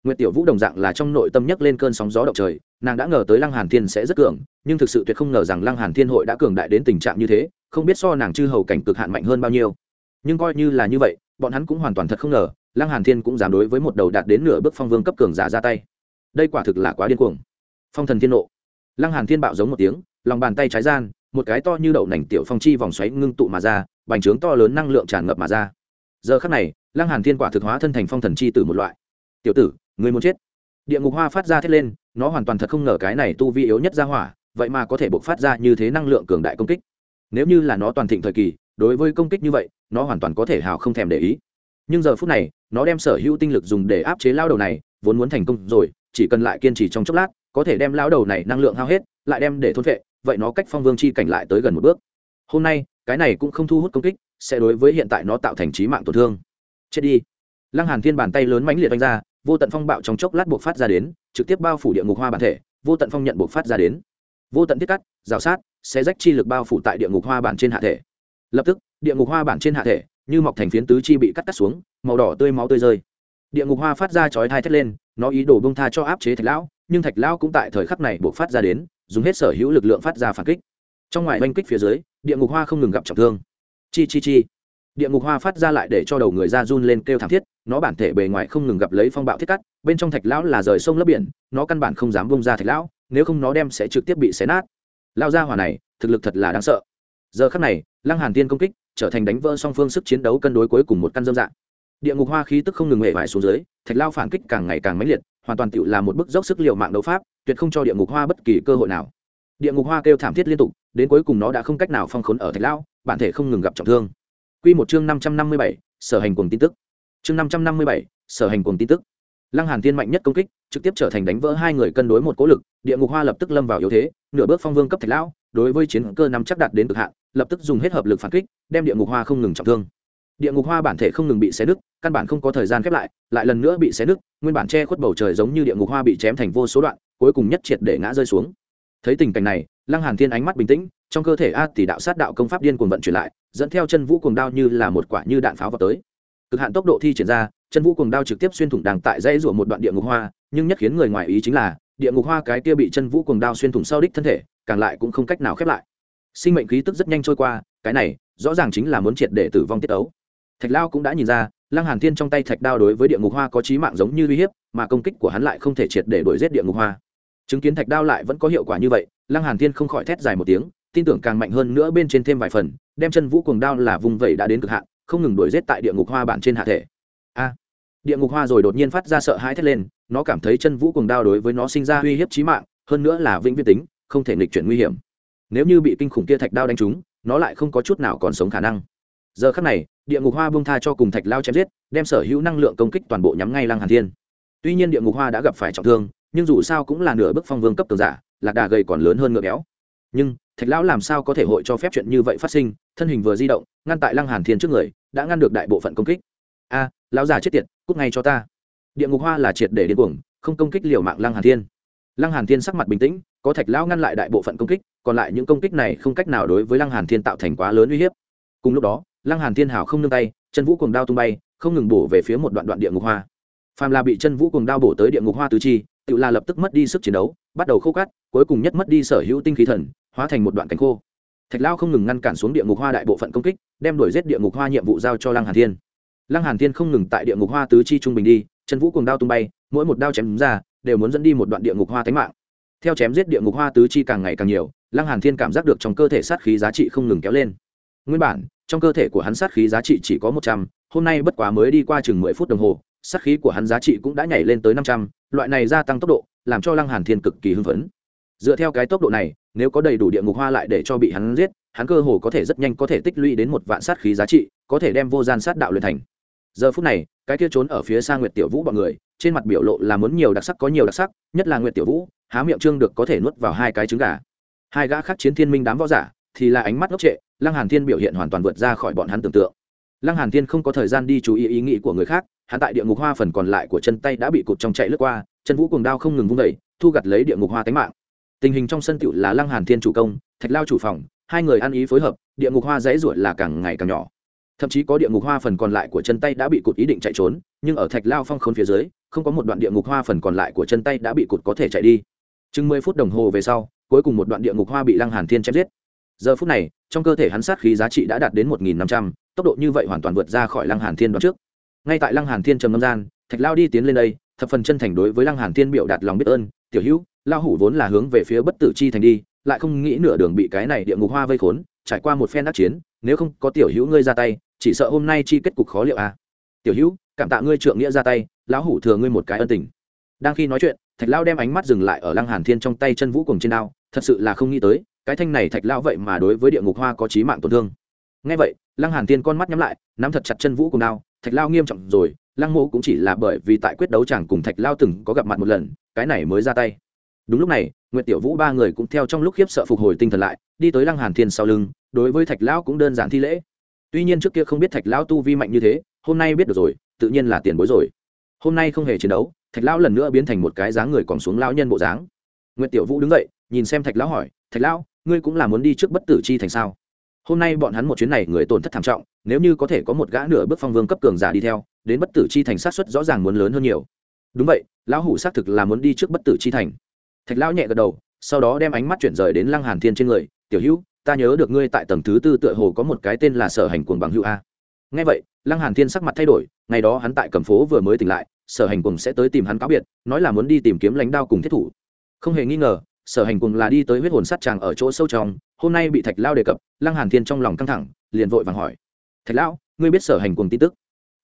Nguyệt Tiểu Vũ đồng dạng là trong nội tâm nhất lên cơn sóng gió động trời, nàng đã ngờ tới Lăng Hàn Thiên sẽ rất cường, nhưng thực sự tuyệt không ngờ rằng Lăng Hàn Thiên hội đã cường đại đến tình trạng như thế, không biết so nàng chư hầu cảnh cực hạn mạnh hơn bao nhiêu. Nhưng coi như là như vậy, bọn hắn cũng hoàn toàn thật không ngờ, Lăng Hàn Thiên cũng dám đối với một đầu đạt đến nửa bước phong vương cấp cường giả ra tay. Đây quả thực là quá điên cuồng. Phong thần thiên nộ. Lăng Hàn Thiên bạo giống một tiếng, lòng bàn tay trái gian, một cái to như đậu nành tiểu phong chi vòng xoáy ngưng tụ mà ra, bành trướng to lớn năng lượng tràn ngập mà ra. Giờ khắc này, Lăng Hàn Thiên quả thực hóa thân thành phong thần chi tử một loại. "Tiểu tử, ngươi muốn chết?" Địa ngục hoa phát ra thét lên, nó hoàn toàn thật không ngờ cái này tu vi yếu nhất ra hỏa, vậy mà có thể bộc phát ra như thế năng lượng cường đại công kích. Nếu như là nó toàn thịnh thời kỳ, đối với công kích như vậy, nó hoàn toàn có thể hào không thèm để ý. Nhưng giờ phút này nó đem sở hữu tinh lực dùng để áp chế lao đầu này vốn muốn thành công rồi chỉ cần lại kiên trì trong chốc lát có thể đem lao đầu này năng lượng hao hết lại đem để thôn vệ vậy nó cách phong vương chi cảnh lại tới gần một bước. Hôm nay cái này cũng không thu hút công kích sẽ đối với hiện tại nó tạo thành trí mạng tổn thương. Chết đi. Lăng hàn thiên bàn tay lớn mãnh liệt đánh ra vô tận phong bạo trong chốc lát buộc phát ra đến trực tiếp bao phủ địa ngục hoa bản thể vô tận phong nhận buộc phát ra đến. Vô tận thiết cắt rào sát sẽ rách chi lực bao phủ tại địa ngục hoa bản trên hạ thể lập tức, địa ngục hoa bản trên hạ thể, như mọc thành phiến tứ chi bị cắt cắt xuống, màu đỏ tươi máu tươi rơi. Địa ngục hoa phát ra chói thai thét lên, nó ý đồ bông tha cho áp chế thạch lão, nhưng thạch lão cũng tại thời khắc này buộc phát ra đến, dùng hết sở hữu lực lượng phát ra phản kích. Trong ngoài oanh kích phía dưới, địa ngục hoa không ngừng gặp trọng thương. Chi chi chi. Địa ngục hoa phát ra lại để cho đầu người ra run lên kêu thảm thiết, nó bản thể bề ngoài không ngừng gặp lấy phong bạo thiết cắt, bên trong thạch lão là rời sông lấp biển, nó căn bản không dám bông ra thạch lão, nếu không nó đem sẽ trực tiếp bị xé nát. Lao ra hỏa này, thực lực thật là đáng sợ giờ khắc này, lăng hàn tiên công kích trở thành đánh vỡ song phương sức chiến đấu cân đối cuối cùng một căn dâm dạng. Địa ngục hoa khí tức không ngừng hề vải xuống dưới, thạch lao phản kích càng ngày càng mãnh liệt, hoàn toàn tựu là một bức dốc sức liệu mạng đấu pháp, tuyệt không cho địa ngục hoa bất kỳ cơ hội nào. Địa ngục hoa kêu thảm thiết liên tục, đến cuối cùng nó đã không cách nào phong khốn ở thạch lao, bản thể không ngừng gặp trọng thương. Quy một chương năm trăm năm mươi bảy, sở hành cùng tin tức. Chương năm trăm năm mươi bảy, sở hành cùng tin tức. Lăng hàn tiên mạnh nhất công kích, trực tiếp trở thành đánh vỡ hai người cân đối một cố lực, địa ngục hoa lập tức lâm vào yếu thế, nửa bước phong vương cấp thạch lao, đối với chiến cơ năm chắc đạt đến cực hạn lập tức dùng hết hợp lực phản kích, đem địa ngục hoa không ngừng trọng thương. Địa ngục hoa bản thể không ngừng bị xé nứt, căn bản không có thời gian khép lại lại lần nữa bị xé nứt, nguyên bản che khuất bầu trời giống như địa ngục hoa bị chém thành vô số đoạn, cuối cùng nhất triệt để ngã rơi xuống. Thấy tình cảnh này, lăng hàn thiên ánh mắt bình tĩnh, trong cơ thể a tỷ đạo sát đạo công pháp điên cuồng vận chuyển lại, dẫn theo chân vũ cuồng đao như là một quả như đạn pháo vào tới. Cực hạn tốc độ thi triển ra, chân vũ cuồng đao trực tiếp xuyên thủng đàng tại dãy rủa một đoạn địa ngục hoa, nhưng nhất khiến người ngoài ý chính là, địa ngục hoa cái kia bị chân vũ cuồng đao xuyên thủng sau đích thân thể, càng lại cũng không cách nào khép lại sinh mệnh khí tức rất nhanh trôi qua, cái này rõ ràng chính là muốn triệt để tử vong tiết ấu thạch lao cũng đã nhìn ra, lăng hàn thiên trong tay thạch đao đối với địa ngục hoa có trí mạng giống như uy hiếp, mà công kích của hắn lại không thể triệt để đuổi giết địa ngục hoa. Chứng kiến thạch đao lại vẫn có hiệu quả như vậy, lăng hàn thiên không khỏi thét dài một tiếng, tin tưởng càng mạnh hơn nữa bên trên thêm vài phần, đem chân vũ cuồng đao là vùng vẩy đã đến cực hạn, không ngừng đuổi giết tại địa ngục hoa bản trên hạ thể. A! Địa ngục hoa rồi đột nhiên phát ra sợ hãi thét lên, nó cảm thấy chân vũ cuồng đao đối với nó sinh ra uy hiếp chí mạng, hơn nữa là vĩnh viễn tính, không thể nghịch chuyển nguy hiểm nếu như bị kinh khủng kia thạch đao đánh trúng, nó lại không có chút nào còn sống khả năng. Giờ khắc này, địa ngục hoa bông tha cho cùng thạch lao chém giết, đem sở hữu năng lượng công kích toàn bộ nhắm ngay lăng hàn thiên. Tuy nhiên địa ngục hoa đã gặp phải trọng thương, nhưng dù sao cũng là nửa bức phong vương cấp cường giả, lạc đà gầy còn lớn hơn ngựa béo. Nhưng, thạch lão làm sao có thể hội cho phép chuyện như vậy phát sinh, thân hình vừa di động, ngăn tại lăng hàn thiên trước người, đã ngăn được đại bộ phận công kích. A à, lão già chết tiệt, cút ngay cho ta. Địa ngục hoa là triệt để điên cuồng, không công kích liều mạng lăng hàn thiên. Lăng hàn thiên sắc mặt bình tĩnh, có thạch lão ngăn lại đại bộ phận công kích còn lại những công kích này không cách nào đối với lăng hàn thiên tạo thành quá lớn uy hiếp. Cùng lúc đó, lăng hàn thiên hào không nương tay, chân vũ cuồng đao tung bay, không ngừng bổ về phía một đoạn đoạn địa ngục hoa. Phàm là bị chân vũ cuồng đao bổ tới địa ngục hoa tứ chi tự là lập tức mất đi sức chiến đấu, bắt đầu khô cát, cuối cùng nhất mất đi sở hữu tinh khí thần, hóa thành một đoạn cánh khô. Thạch lao không ngừng ngăn cản xuống địa ngục hoa đại bộ phận công kích, đem đuổi giết địa ngục hoa nhiệm vụ giao cho lăng hàn thiên. Lăng hàn thiên không ngừng tại địa ngục hoa tứ chi trung bình đi, chân vũ cuồng đao tung bay, mỗi một đao chém ra, đều muốn dẫn đi một đoạn địa ngục hoa thánh mạng. Theo chém giết địa ngục hoa tứ chi càng ngày càng nhiều lăng hàn thiên cảm giác được trong cơ thể sát khí giá trị không ngừng kéo lên. Nguyên bản, trong cơ thể của hắn sát khí giá trị chỉ có một trăm, hôm nay bất quá mới đi qua chừng mười phút đồng hồ, sát khí của hắn giá trị cũng đã nhảy lên tới năm trăm, loại này gia tăng tốc độ, làm cho lăng hàn thiên cực kỳ hưng phấn. Dựa theo cái tốc độ này, nếu có đầy đủ địa ngục hoa lại để cho bị hắn giết, hắn cơ hồ có thể rất nhanh có thể tích lũy đến một vạn sát khí giá trị, có thể đem vô gian sát đạo luyện thành. Giờ phút này, cái kia trốn ở phía xa nguyệt tiểu vũ bọn người, trên mặt biểu lộ là muốn nhiều đặc sắc có nhiều đặc sắc, nhất là nguyệt tiểu vũ, há miệng trương được có thể nuốt vào hai cái trứng gà hai gã khác chiến thiên minh đám võ giả thì là ánh mắt ngốc trệ lăng hàn thiên biểu hiện hoàn toàn vượt ra khỏi bọn hắn tưởng tượng. Lăng hàn thiên không có thời gian đi chú ý ý nghĩ của người khác hắn tại địa ngục hoa phần còn lại của chân tay đã bị cụt trong chạy lướt qua chân vũ cuồng đao không ngừng vung đẩy, thu gặt lấy địa ngục hoa tánh mạng. Tình hình trong sân tiệu là lăng hàn thiên chủ công thạch lao chủ phòng hai người ăn ý phối hợp địa ngục hoa dãy ruột là càng ngày càng nhỏ. Thậm chí có địa ngục hoa phần còn lại của chân tay đã bị cụt ý định chạy trốn nhưng ở thạch lao phong khôn phía dưới không có một đoạn địa ngục hoa phần còn lại của chân tay đã bị cụt có thể chạy đi. Chừng mười phút đồng hồ về sau cuối cùng một đoạn địa ngục hoa bị lăng hàn thiên chém giết. Giờ phút này, trong cơ thể hắn sát khí giá trị đã đạt đến một nghìn năm trăm, tốc độ như vậy hoàn toàn vượt ra khỏi lăng hàn thiên đoạn trước. Ngay tại lăng hàn thiên trầm ngâm gian, thạch lao đi tiến lên đây, thập phần chân thành đối với lăng hàn thiên biểu đạt lòng biết ơn, tiểu hữu, lao hủ vốn là hướng về phía bất tử chi thành đi, lại không nghĩ nửa đường bị cái này địa ngục hoa vây khốn, trải qua một phen đắc chiến, nếu không có tiểu hữu ngươi ra tay, chỉ sợ hôm nay chi kết cục khó liệu à? Tiểu hữu, cảm tạ ngươi trượng nghĩa ra tay, lão hủ thừa ngươi một cái ân tình. Đang khi nói chuyện thạch lao đem ánh mắt dừng lại ở lăng hàn thiên trong tay chân vũ cùng trên đao, thật sự là không nghĩ tới, cái thanh này thạch lao vậy mà đối với địa ngục hoa có chí mạng tổn thương. Ngay vậy, lăng hàn thiên con mắt nhắm lại, nắm thật chặt chân vũ cùng đao, thạch lao nghiêm trọng rồi, lăng mộ cũng chỉ là bởi vì tại quyết đấu chẳng cùng thạch lao từng có gặp mặt một lần, cái này mới ra tay. Đúng lúc này, nguyệt tiểu vũ ba người cũng theo trong lúc khiếp sợ phục hồi tinh thần lại, đi tới lăng hàn thiên sau lưng, đối với thạch lão cũng đơn giản thi lễ. Tuy nhiên trước kia không biết thạch lão tu vi mạnh như thế, hôm nay biết được rồi, tự nhiên là tiền bối rồi. Hôm nay không hề chiến đấu thạch lão lần nữa biến thành một cái dáng người còn xuống lão nhân bộ dáng. Nguyễn tiểu vũ đứng dậy, nhìn xem thạch lão hỏi, thạch lão, ngươi cũng là muốn đi trước bất tử chi thành sao? Hôm nay bọn hắn một chuyến này người tổn thất thảm trọng, nếu như có thể có một gã nửa bước phong vương cấp cường giả đi theo, đến bất tử chi thành sát xuất rõ ràng muốn lớn hơn nhiều. Đúng vậy, lão hủ xác thực là muốn đi trước bất tử chi thành. Thạch lão nhẹ gật đầu, sau đó đem ánh mắt chuyển rời đến lăng hàn thiên trên người, tiểu hữu, ta nhớ được ngươi tại tầng thứ tư tựa hồ có một cái tên là sở hành cuồng bằng hữu a nghe vậy, lăng hàn thiên sắc mặt thay đổi, ngày đó hắn tại cầm phố vừa mới tỉnh lại, sở hành cùng sẽ tới tìm hắn cáo biệt, nói là muốn đi tìm kiếm lãnh đao cùng thiết thủ. Không hề nghi ngờ, sở hành cùng là đi tới huyết hồn sát tràng ở chỗ sâu trong, hôm nay bị thạch lao đề cập, lăng hàn thiên trong lòng căng thẳng, liền vội vàng hỏi. Thạch lão ngươi biết sở hành cùng tin tức?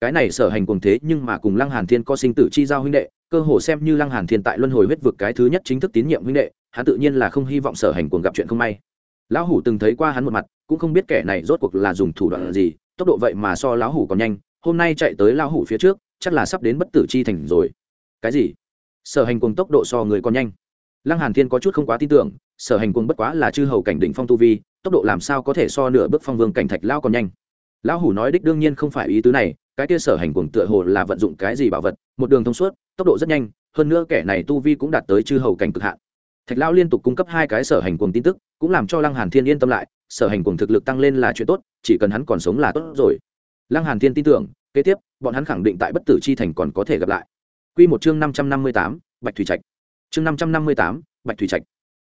Cái này sở hành cùng thế nhưng mà cùng lăng hàn thiên có sinh tử chi giao huynh đệ, cơ hồ xem như lăng hàn thiên tại luân hồi huyết vực cái thứ nhất chính thức tín nhiệm huynh đệ, hắn tự nhiên là không hy vọng sở hành cùng gặp chuyện không may. Lão hủ từng thấy qua hắn một mặt, cũng không biết kẻ này rốt cuộc là dùng thủ đoạn gì tốc độ vậy mà so lão hủ còn nhanh, hôm nay chạy tới lão hủ phía trước, chắc là sắp đến bất tử chi thành rồi. Cái gì? Sở hành cùng tốc độ so người còn nhanh. Lăng hàn thiên có chút không quá tin tưởng, sở hành cùng bất quá là chư hầu cảnh đỉnh phong tu vi, tốc độ làm sao có thể so nửa bước phong vương cảnh thạch lao còn nhanh. Lão hủ nói đích đương nhiên không phải ý tứ này, cái kia sở hành cùng tựa hồ là vận dụng cái gì bảo vật, một đường thông suốt, tốc độ rất nhanh, hơn nữa kẻ này tu vi cũng đạt tới chư hầu cảnh cực hạn. Thạch lão liên tục cung cấp hai cái sở hành cùng tin tức, cũng làm cho lăng hàn thiên yên tâm lại sở hành cùng thực lực tăng lên là chuyện tốt, chỉ cần hắn còn sống là tốt rồi. Lăng hàn thiên tin tưởng, kế tiếp, bọn hắn khẳng định tại bất tử chi thành còn có thể gặp lại. Quy một chương năm trăm năm mươi tám, bạch thủy trạch. Chương năm trăm năm mươi tám, bạch thủy trạch.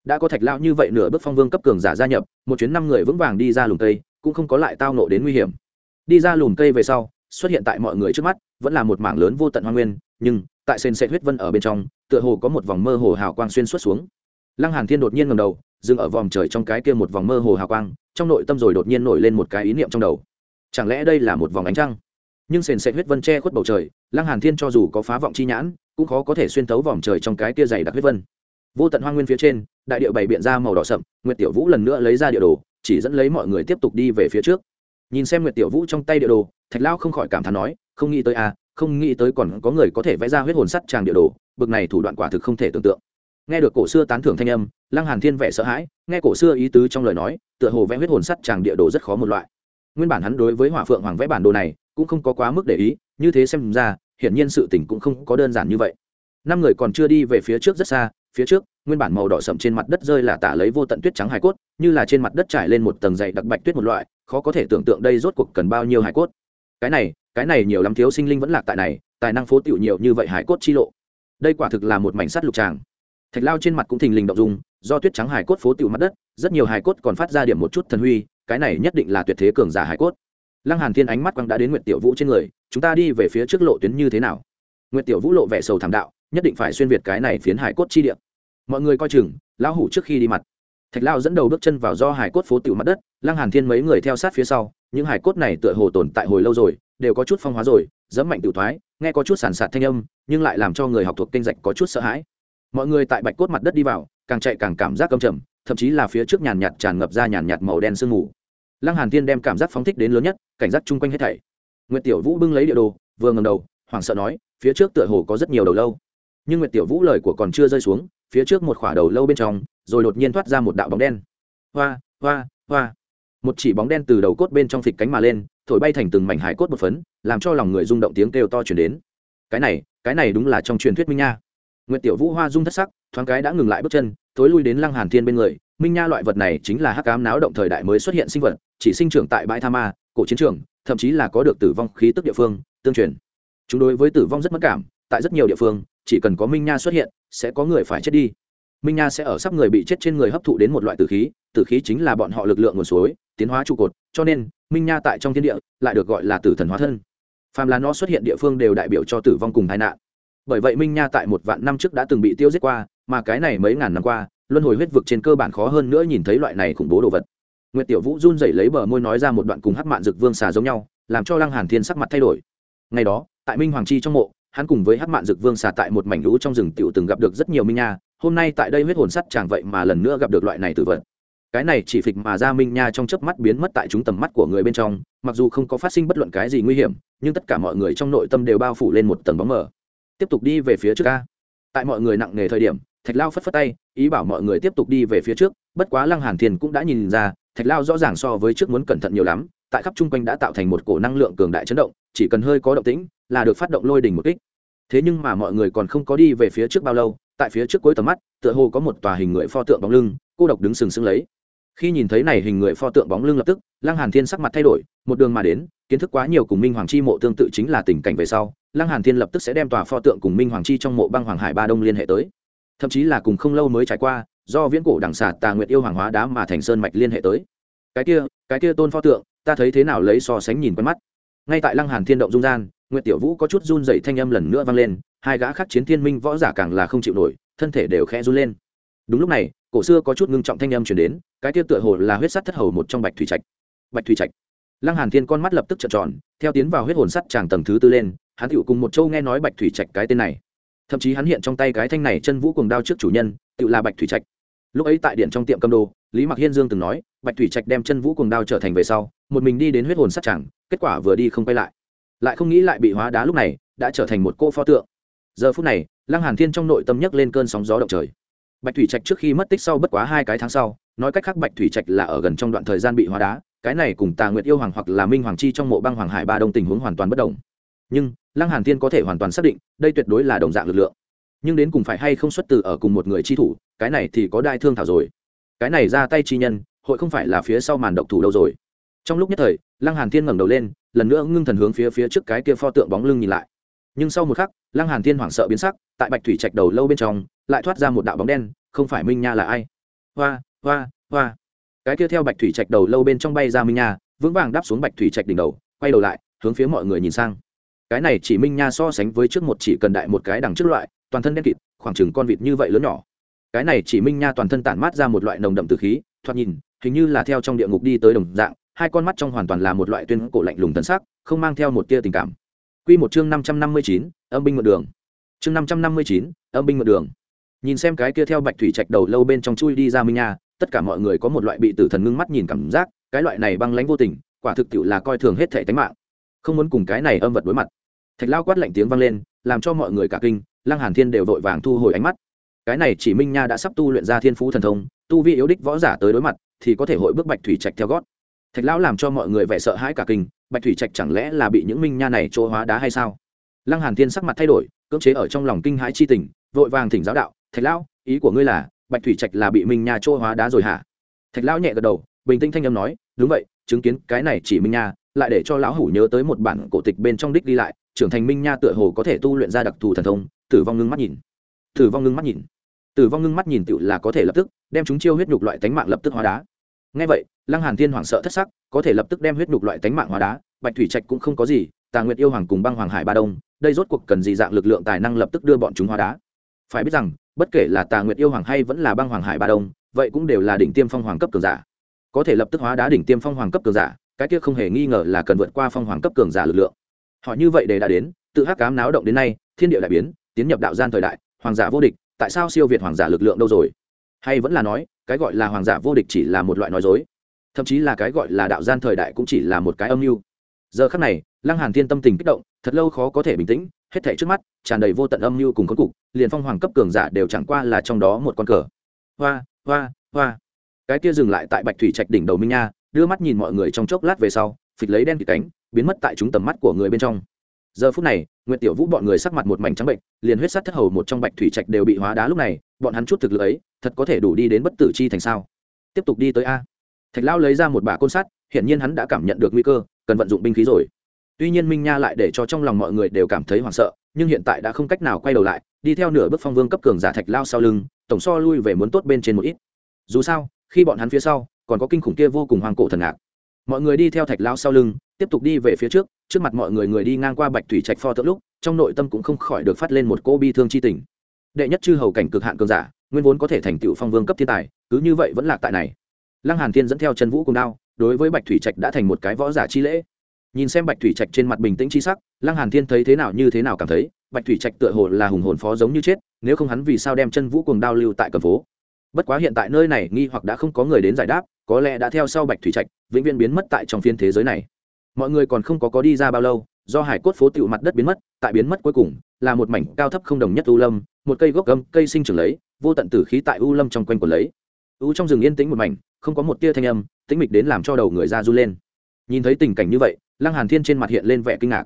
Đã có thạch lao như vậy nửa bước phong vương cấp cường giả gia nhập, một chuyến năm người vững vàng đi ra lùm cây, cũng không có lại tao nộ đến nguy hiểm. Đi ra lùm cây về sau, xuất hiện tại mọi người trước mắt, vẫn là một mảng lớn vô tận hoa nguyên, nhưng, tại sền sệt huyết vân ở bên trong, tựa hồ có một vòng mơ hồ hào quang xuyên suốt xuống. Lăng hàn thiên đột nhiên ngầm đầu dừng ở vòng trời trong cái kia một vòng mơ hồ hào quang trong nội tâm rồi đột nhiên nổi lên một cái ý niệm trong đầu. Chẳng lẽ đây là một vòng ánh trăng? Nhưng sền sệt huyết vân che khuất bầu trời lăng hàn thiên cho dù có phá vọng chi nhãn cũng khó có thể xuyên thấu vòng trời trong cái kia dày đặc huyết vân. Vô tận hoang nguyên phía trên đại điệu bày biện ra màu đỏ sậm nguyệt tiểu vũ lần nữa lấy ra địa đồ chỉ dẫn lấy mọi người tiếp tục đi về phía trước. Nhìn xem nguyệt tiểu vũ trong tay địa đồ thạch lao không khỏi cảm thán nói không nghĩ tới a à, không nghĩ tới còn có người có thể vẽ ra huyết hồn sắt tràng địa đồ bực này thủ đoạn quả thực không thể tưởng tượng. Nghe được cổ xưa tán thưởng thanh âm lăng hàn thiên vẻ sợ hãi, nghe cổ xưa ý tứ trong lời nói, tựa hồ vẽ huyết hồn sắt tràng địa đồ rất khó một loại. Nguyên bản hắn đối với hỏa phượng hoàng vẽ bản đồ này, cũng không có quá mức để ý, như thế xem ra, hiển nhiên sự tình cũng không có đơn giản như vậy. Năm người còn chưa đi về phía trước rất xa, phía trước, nguyên bản màu đỏ sậm trên mặt đất rơi là tả lấy vô tận tuyết trắng hải cốt, như là trên mặt đất trải lên một tầng dày đặc bạch tuyết một loại, khó có thể tưởng tượng đây rốt cuộc cần bao nhiêu hải cốt. Cái này cái này nhiều lắm thiếu sinh linh vẫn lạc tại này, tài năng phố tiểu nhiều như vậy hải cốt chi lộ. Đây quả thực là một mảnh sắt lục tràng. Thạch lao trên mặt cũng thình lình động dung do tuyết trắng hải cốt phố tiểu mặt đất, rất nhiều hải cốt còn phát ra điểm một chút thần huy, cái này nhất định là tuyệt thế cường giả hải cốt. Lăng hàn thiên ánh mắt quang đã đến nguyệt tiểu vũ trên người, chúng ta đi về phía trước lộ tuyến như thế nào? Nguyệt tiểu vũ lộ vẻ sầu thảm đạo, nhất định phải xuyên việt cái này phiến hải cốt chi địa. Mọi người coi chừng, lão hủ trước khi đi mặt. Thạch lao dẫn đầu bước chân vào do hải cốt phố tiểu mặt đất, lăng hàn thiên mấy người theo sát phía sau, những hải cốt này tựa hồ tồn tại hồi lâu rồi, đều có chút phong hóa rồi, dẫm mạnh tiểu thoái, nghe có chút sản sạt thanh âm, nhưng lại làm cho người học thuộc kinh dạch có chút sợ hãi. Mọi người tại bạch cốt mặt đất đi vào càng chạy càng cảm giác căm trầm, thậm chí là phía trước nhàn nhạt tràn ngập ra nhàn nhạt màu đen sương mù. Lăng hàn tiên đem cảm giác phóng thích đến lớn nhất, cảnh giác chung quanh hết thảy. Nguyệt tiểu vũ bưng lấy địa đồ, vừa ngẩng đầu, hoảng sợ nói, phía trước tựa hồ có rất nhiều đầu lâu. Nhưng nguyệt tiểu vũ lời của còn chưa rơi xuống, phía trước một khỏa đầu lâu bên trong, rồi đột nhiên thoát ra một đạo bóng đen. Hoa hoa hoa. Một chỉ bóng đen từ đầu cốt bên trong phịch cánh mà lên, thổi bay thành từng mảnh hải cốt một phấn, làm cho lòng người rung động tiếng kêu to chuyển đến. Cái này cái này đúng là trong truyền thuyết minh nha nguyệt tiểu vũ hoa dung thất sắc, thoáng cái đã ngừng lại bước chân tối lui đến lăng hàn thiên bên người. Minh nha loại vật này chính là hắc ám náo động thời đại mới xuất hiện sinh vật, chỉ sinh trưởng tại bãi tha ma, cổ chiến trường, thậm chí là có được tử vong khí tức địa phương, tương truyền. Chúng đối với tử vong rất mất cảm, tại rất nhiều địa phương, chỉ cần có minh nha xuất hiện, sẽ có người phải chết đi. Minh nha sẽ ở sắp người bị chết trên người hấp thụ đến một loại tử khí tử khí chính là bọn họ lực lượng nguồn suối, tiến hóa trụ cột, cho nên, minh nha tại trong thiên địa, lại được gọi là tử thần hóa thân. Phàm là nó xuất hiện địa phương đều đại biểu cho tử vong cùng tai nạn bởi vậy minh nha tại một vạn năm trước đã từng bị tiêu giết qua, mà cái này mấy ngàn năm qua, luân hồi huyết vực trên cơ bản khó hơn nữa nhìn thấy loại này khủng bố đồ vật. Nguyệt tiểu vũ run rẩy lấy bờ môi nói ra một đoạn cùng hắc mạn dực vương xà giống nhau, làm cho lăng hàn thiên sắc mặt thay đổi. Ngày đó, tại minh hoàng chi trong mộ, hắn cùng với hắc mạn dực vương xà tại một mảnh lũ trong rừng tiểu từng gặp được rất nhiều minh nha, hôm nay tại đây huyết hồn sắt chẳng vậy mà lần nữa gặp được loại này tử vật. Cái này chỉ phịch mà ra minh nha trong chớp mắt biến mất tại chúng tầm mắt của người bên trong, mặc dù không có phát sinh bất luận cái gì nguy hiểm, nhưng tất cả mọi người trong nội tâm đều bao phủ lên một tầng bóng mờ tiếp tục đi về phía trước ca. Tại mọi người nặng nề thời điểm, thạch lao phất phất tay, ý bảo mọi người tiếp tục đi về phía trước, bất quá lăng hàn thiền cũng đã nhìn ra, thạch lao rõ ràng so với trước muốn cẩn thận nhiều lắm, tại khắp chung quanh đã tạo thành một cổ năng lượng cường đại chấn động, chỉ cần hơi có động tĩnh là được phát động lôi đỉnh một kích. Thế nhưng mà mọi người còn không có đi về phía trước bao lâu, tại phía trước cuối tầm mắt, tựa hồ có một tòa hình người pho tượng bóng lưng, cô độc đứng sừng sững lấy khi nhìn thấy này hình người pho tượng bóng lưng lập tức, lăng hàn thiên sắc mặt thay đổi, một đường mà đến, kiến thức quá nhiều cùng minh hoàng chi mộ tương tự chính là tình cảnh về sau, lăng hàn thiên lập tức sẽ đem tòa pho tượng cùng minh hoàng chi trong mộ băng hoàng hải ba đông liên hệ tới. Thậm chí là cùng không lâu mới trải qua, do viễn cổ đẳng xà tà nguyệt yêu hoàng hóa đá mà thành sơn mạch liên hệ tới. Cái kia cái kia tôn pho tượng, ta thấy thế nào lấy so sánh nhìn quen mắt. Ngay tại lăng hàn thiên động dung gian, nguyệt tiểu vũ có chút run rẩy thanh âm lần nữa vang lên, hai gã khắc chiến thiên minh võ giả càng là không chịu nổi, thân thể đều khẽ run lên. Đúng lúc này, cổ xưa có chút ngưng trọng thanh âm truyền đến cái tiêu tựa hồ là huyết sắt thất hầu một trong bạch thủy trạch. Bạch thủy trạch. Lăng hàn thiên con mắt lập tức trợn tròn, theo tiến vào huyết hồn sắt tràng tầng thứ tư lên, hắn tựu cùng một châu nghe nói bạch thủy trạch cái tên này. Thậm chí hắn hiện trong tay cái thanh này chân vũ cùng đao trước chủ nhân tựu là bạch thủy trạch. Lúc ấy tại điện trong tiệm cầm đồ, lý mặc hiên dương từng nói, bạch thủy trạch đem chân vũ cùng đao trở thành về sau, một mình đi đến huyết hồn sắt tràng kết quả vừa đi không quay lại. Lại không nghĩ lại bị hóa đá lúc này, đã trở thành một cô pho tượng. Giờ phút này, lăng hàn thiên trong nội tâm nhấc lên cơn sóng gió động trời bạch thủy trạch trước khi mất tích sau bất quá hai cái tháng sau, nói cách khác bạch thủy trạch là ở gần trong đoạn thời gian bị hóa đá, cái này cùng tà nguyệt yêu hoàng hoặc là minh hoàng chi trong mộ băng hoàng hải ba đông tình huống hoàn toàn bất đồng. Nhưng, lăng hàn thiên có thể hoàn toàn xác định, đây tuyệt đối là đồng dạng lực lượng. Nhưng đến cùng phải hay không xuất từ ở cùng một người chi thủ, cái này thì có đai thương thảo rồi. Cái này ra tay chi nhân, hội không phải là phía sau màn độc thủ đâu rồi. Trong lúc nhất thời, lăng hàn thiên ngẩng đầu lên, lần nữa ngưng thần hướng phía phía trước cái kia pho tượng bóng lưng nhìn lại. Nhưng sau một khắc, lăng hàn thiên hoảng sợ biến sắc, tại bạch thủy trạch đầu lâu bên trong lại thoát ra một đạo bóng đen, không phải minh nha là ai? Hoa hoa hoa. Cái kia theo bạch thủy trạch đầu lâu bên trong bay ra minh nha, vững vàng đáp xuống bạch thủy trạch đỉnh đầu, quay đầu lại, hướng phía mọi người nhìn sang. Cái này chỉ minh nha so sánh với trước một chỉ cần đại một cái đằng trước loại, toàn thân đen kịt, khoảng chừng con vịt như vậy lớn nhỏ. Cái này chỉ minh nha toàn thân tản mát ra một loại nồng đậm từ khí, thoạt nhìn, hình như là theo trong địa ngục đi tới đồng dạng, hai con mắt trong hoàn toàn là một loại tuyên cổ lạnh lùng tấn sắc, không mang theo một tia tình cảm. Quy một chương năm trăm năm mươi chín, âm binh mượn đường. Chương năm trăm năm mươi chín, âm binh mượn đường nhìn xem cái kia theo bạch thủy trạch đầu lâu bên trong chui đi ra minh nha, tất cả mọi người có một loại bị tử thần ngưng mắt nhìn cảm giác, cái loại này băng lãnh vô tình, quả thực tiệu là coi thường hết thể tánh mạng. Không muốn cùng cái này âm vật đối mặt. Thạch lao quát lạnh tiếng vang lên, làm cho mọi người cả kinh, lăng hàn thiên đều vội vàng thu hồi ánh mắt. Cái này chỉ minh nha đã sắp tu luyện ra thiên phú thần thông, tu vi yếu đích võ giả tới đối mặt, thì có thể hội bước bạch thủy trạch theo gót. Thạch lão làm cho mọi người vẻ sợ hãi cả kinh, bạch thủy trạch chẳng lẽ là bị những minh nha này chỗ hóa đá hay sao? Lăng hàn thiên sắc mặt thay đổi, cưỡng chế ở trong lòng kinh hãi chi tình, vội vàng thỉnh giáo đạo thạch lão, ý của ngươi là, bạch thủy trạch là bị minh nha chỗ hóa đá rồi hả? Thạch lão nhẹ gật đầu, bình tĩnh thanh âm nói, đúng vậy, chứng kiến cái này chỉ minh nha, lại để cho lão hủ nhớ tới một bản cổ tịch bên trong đích đi lại, trưởng thành minh nha tựa hồ có thể tu luyện ra đặc thù thần thông. Tử vong ngưng mắt nhìn. Tử vong ngưng mắt nhìn. Tử vong ngưng mắt nhìn tựu là có thể lập tức đem chúng chiêu huyết nhục loại tánh mạng lập tức hóa đá. Ngay vậy, lăng hàn thiên hoảng sợ thất sắc, có thể lập tức đem huyết nhục loại tánh mạng hóa đá, bạch thủy trạch cũng không có gì, tà nguyệt yêu hoàng cùng băng hoàng hải ba đông, đây rốt cuộc cần gì dạng lực lượng tài năng lập tức đưa bọn chúng hóa đá. Phải biết rằng bất kể là tà nguyệt yêu hoàng hay vẫn là băng hoàng hải ba đông, vậy cũng đều là đỉnh tiêm phong hoàng cấp cường giả. Có thể lập tức hóa đá đỉnh tiêm phong hoàng cấp cường giả, cái kia không hề nghi ngờ là cần vượt qua phong hoàng cấp cường giả lực lượng. Họ như vậy để đã đến, tự hắc cám náo động đến nay, thiên địa đại biến, tiến nhập đạo gian thời đại, hoàng giả vô địch, tại sao siêu việt hoàng giả lực lượng đâu rồi? Hay vẫn là nói, cái gọi là hoàng giả vô địch chỉ là một loại nói dối. Thậm chí là cái gọi là đạo gian thời đại cũng chỉ là một cái âm mưu. Giờ khắc này lăng hàn thiên tâm tình kích động, thật lâu khó có thể bình tĩnh, hết thảy trước mắt tràn đầy vô tận âm mưu cùng khốn cục, liền phong hoàng cấp cường giả đều chẳng qua là trong đó một con cờ. Hoa hoa hoa. Cái kia dừng lại tại bạch thủy trạch đỉnh đầu minh nha, đưa mắt nhìn mọi người trong chốc lát về sau, phịch lấy đen kịt cánh, biến mất tại chúng tầm mắt của người bên trong. Giờ phút này nguyễn tiểu vũ bọn người sắc mặt một mảnh trắng bệnh, liền huyết sắt thất hầu một trong bạch thủy trạch đều bị hóa đá lúc này, bọn hắn chút thực lực ấy, thật có thể đủ đi đến bất tử chi thành sao? Tiếp tục đi tới a. Thạch lão lấy ra một bả côn sắt, hiển nhiên hắn đã cảm nhận được nguy cơ, cần vận dụng binh khí rồi tuy nhiên minh nha lại để cho trong lòng mọi người đều cảm thấy hoảng sợ, nhưng hiện tại đã không cách nào quay đầu lại, đi theo nửa bước phong vương cấp cường giả thạch lao sau lưng, tổng so lui về muốn tốt bên trên một ít. Dù sao, khi bọn hắn phía sau, còn có kinh khủng kia vô cùng hoang cổ thần ngạc. Mọi người đi theo thạch lao sau lưng, tiếp tục đi về phía trước trước mặt mọi người người đi ngang qua bạch thủy trạch pho tượng lúc, trong nội tâm cũng không khỏi được phát lên một cô bi thương chi tình. Đệ nhất chư hầu cảnh cực hạn cường giả, nguyên vốn có thể thành tựu phong vương cấp thiên tài, cứ như vậy vẫn lạc tại này. Lăng hàn thiên dẫn theo chân vũ cùng đao, đối với bạch thủy trạch đã thành một cái võ giả chi lễ nhìn xem bạch thủy trạch trên mặt bình tĩnh chi sắc, lăng hàn thiên thấy thế nào như thế nào cảm thấy, bạch thủy trạch tựa hồ là hùng hồn phó giống như chết, nếu không hắn vì sao đem chân vũ cuồng đao lưu tại cầm phố? Bất quá hiện tại nơi này nghi hoặc đã không có người đến giải đáp, có lẽ đã theo sau bạch thủy trạch, vĩnh viễn biến mất tại trong phiên thế giới này. Mọi người còn không có có đi ra bao lâu, do hải cốt phố tựu mặt đất biến mất, tại biến mất cuối cùng, là một mảnh cao thấp không đồng nhất u lâm, một cây gốc gâm cây sinh trưởng lấy, vô tận tử khí tại u lâm trong quanh quần lấy. U trong rừng yên tĩnh một mảnh, không có một tia thanh âm, tĩnh mịch đến làm cho đầu người ra du lên. Nhìn thấy tình cảnh như vậy lăng hàn thiên trên mặt hiện lên vẻ kinh ngạc.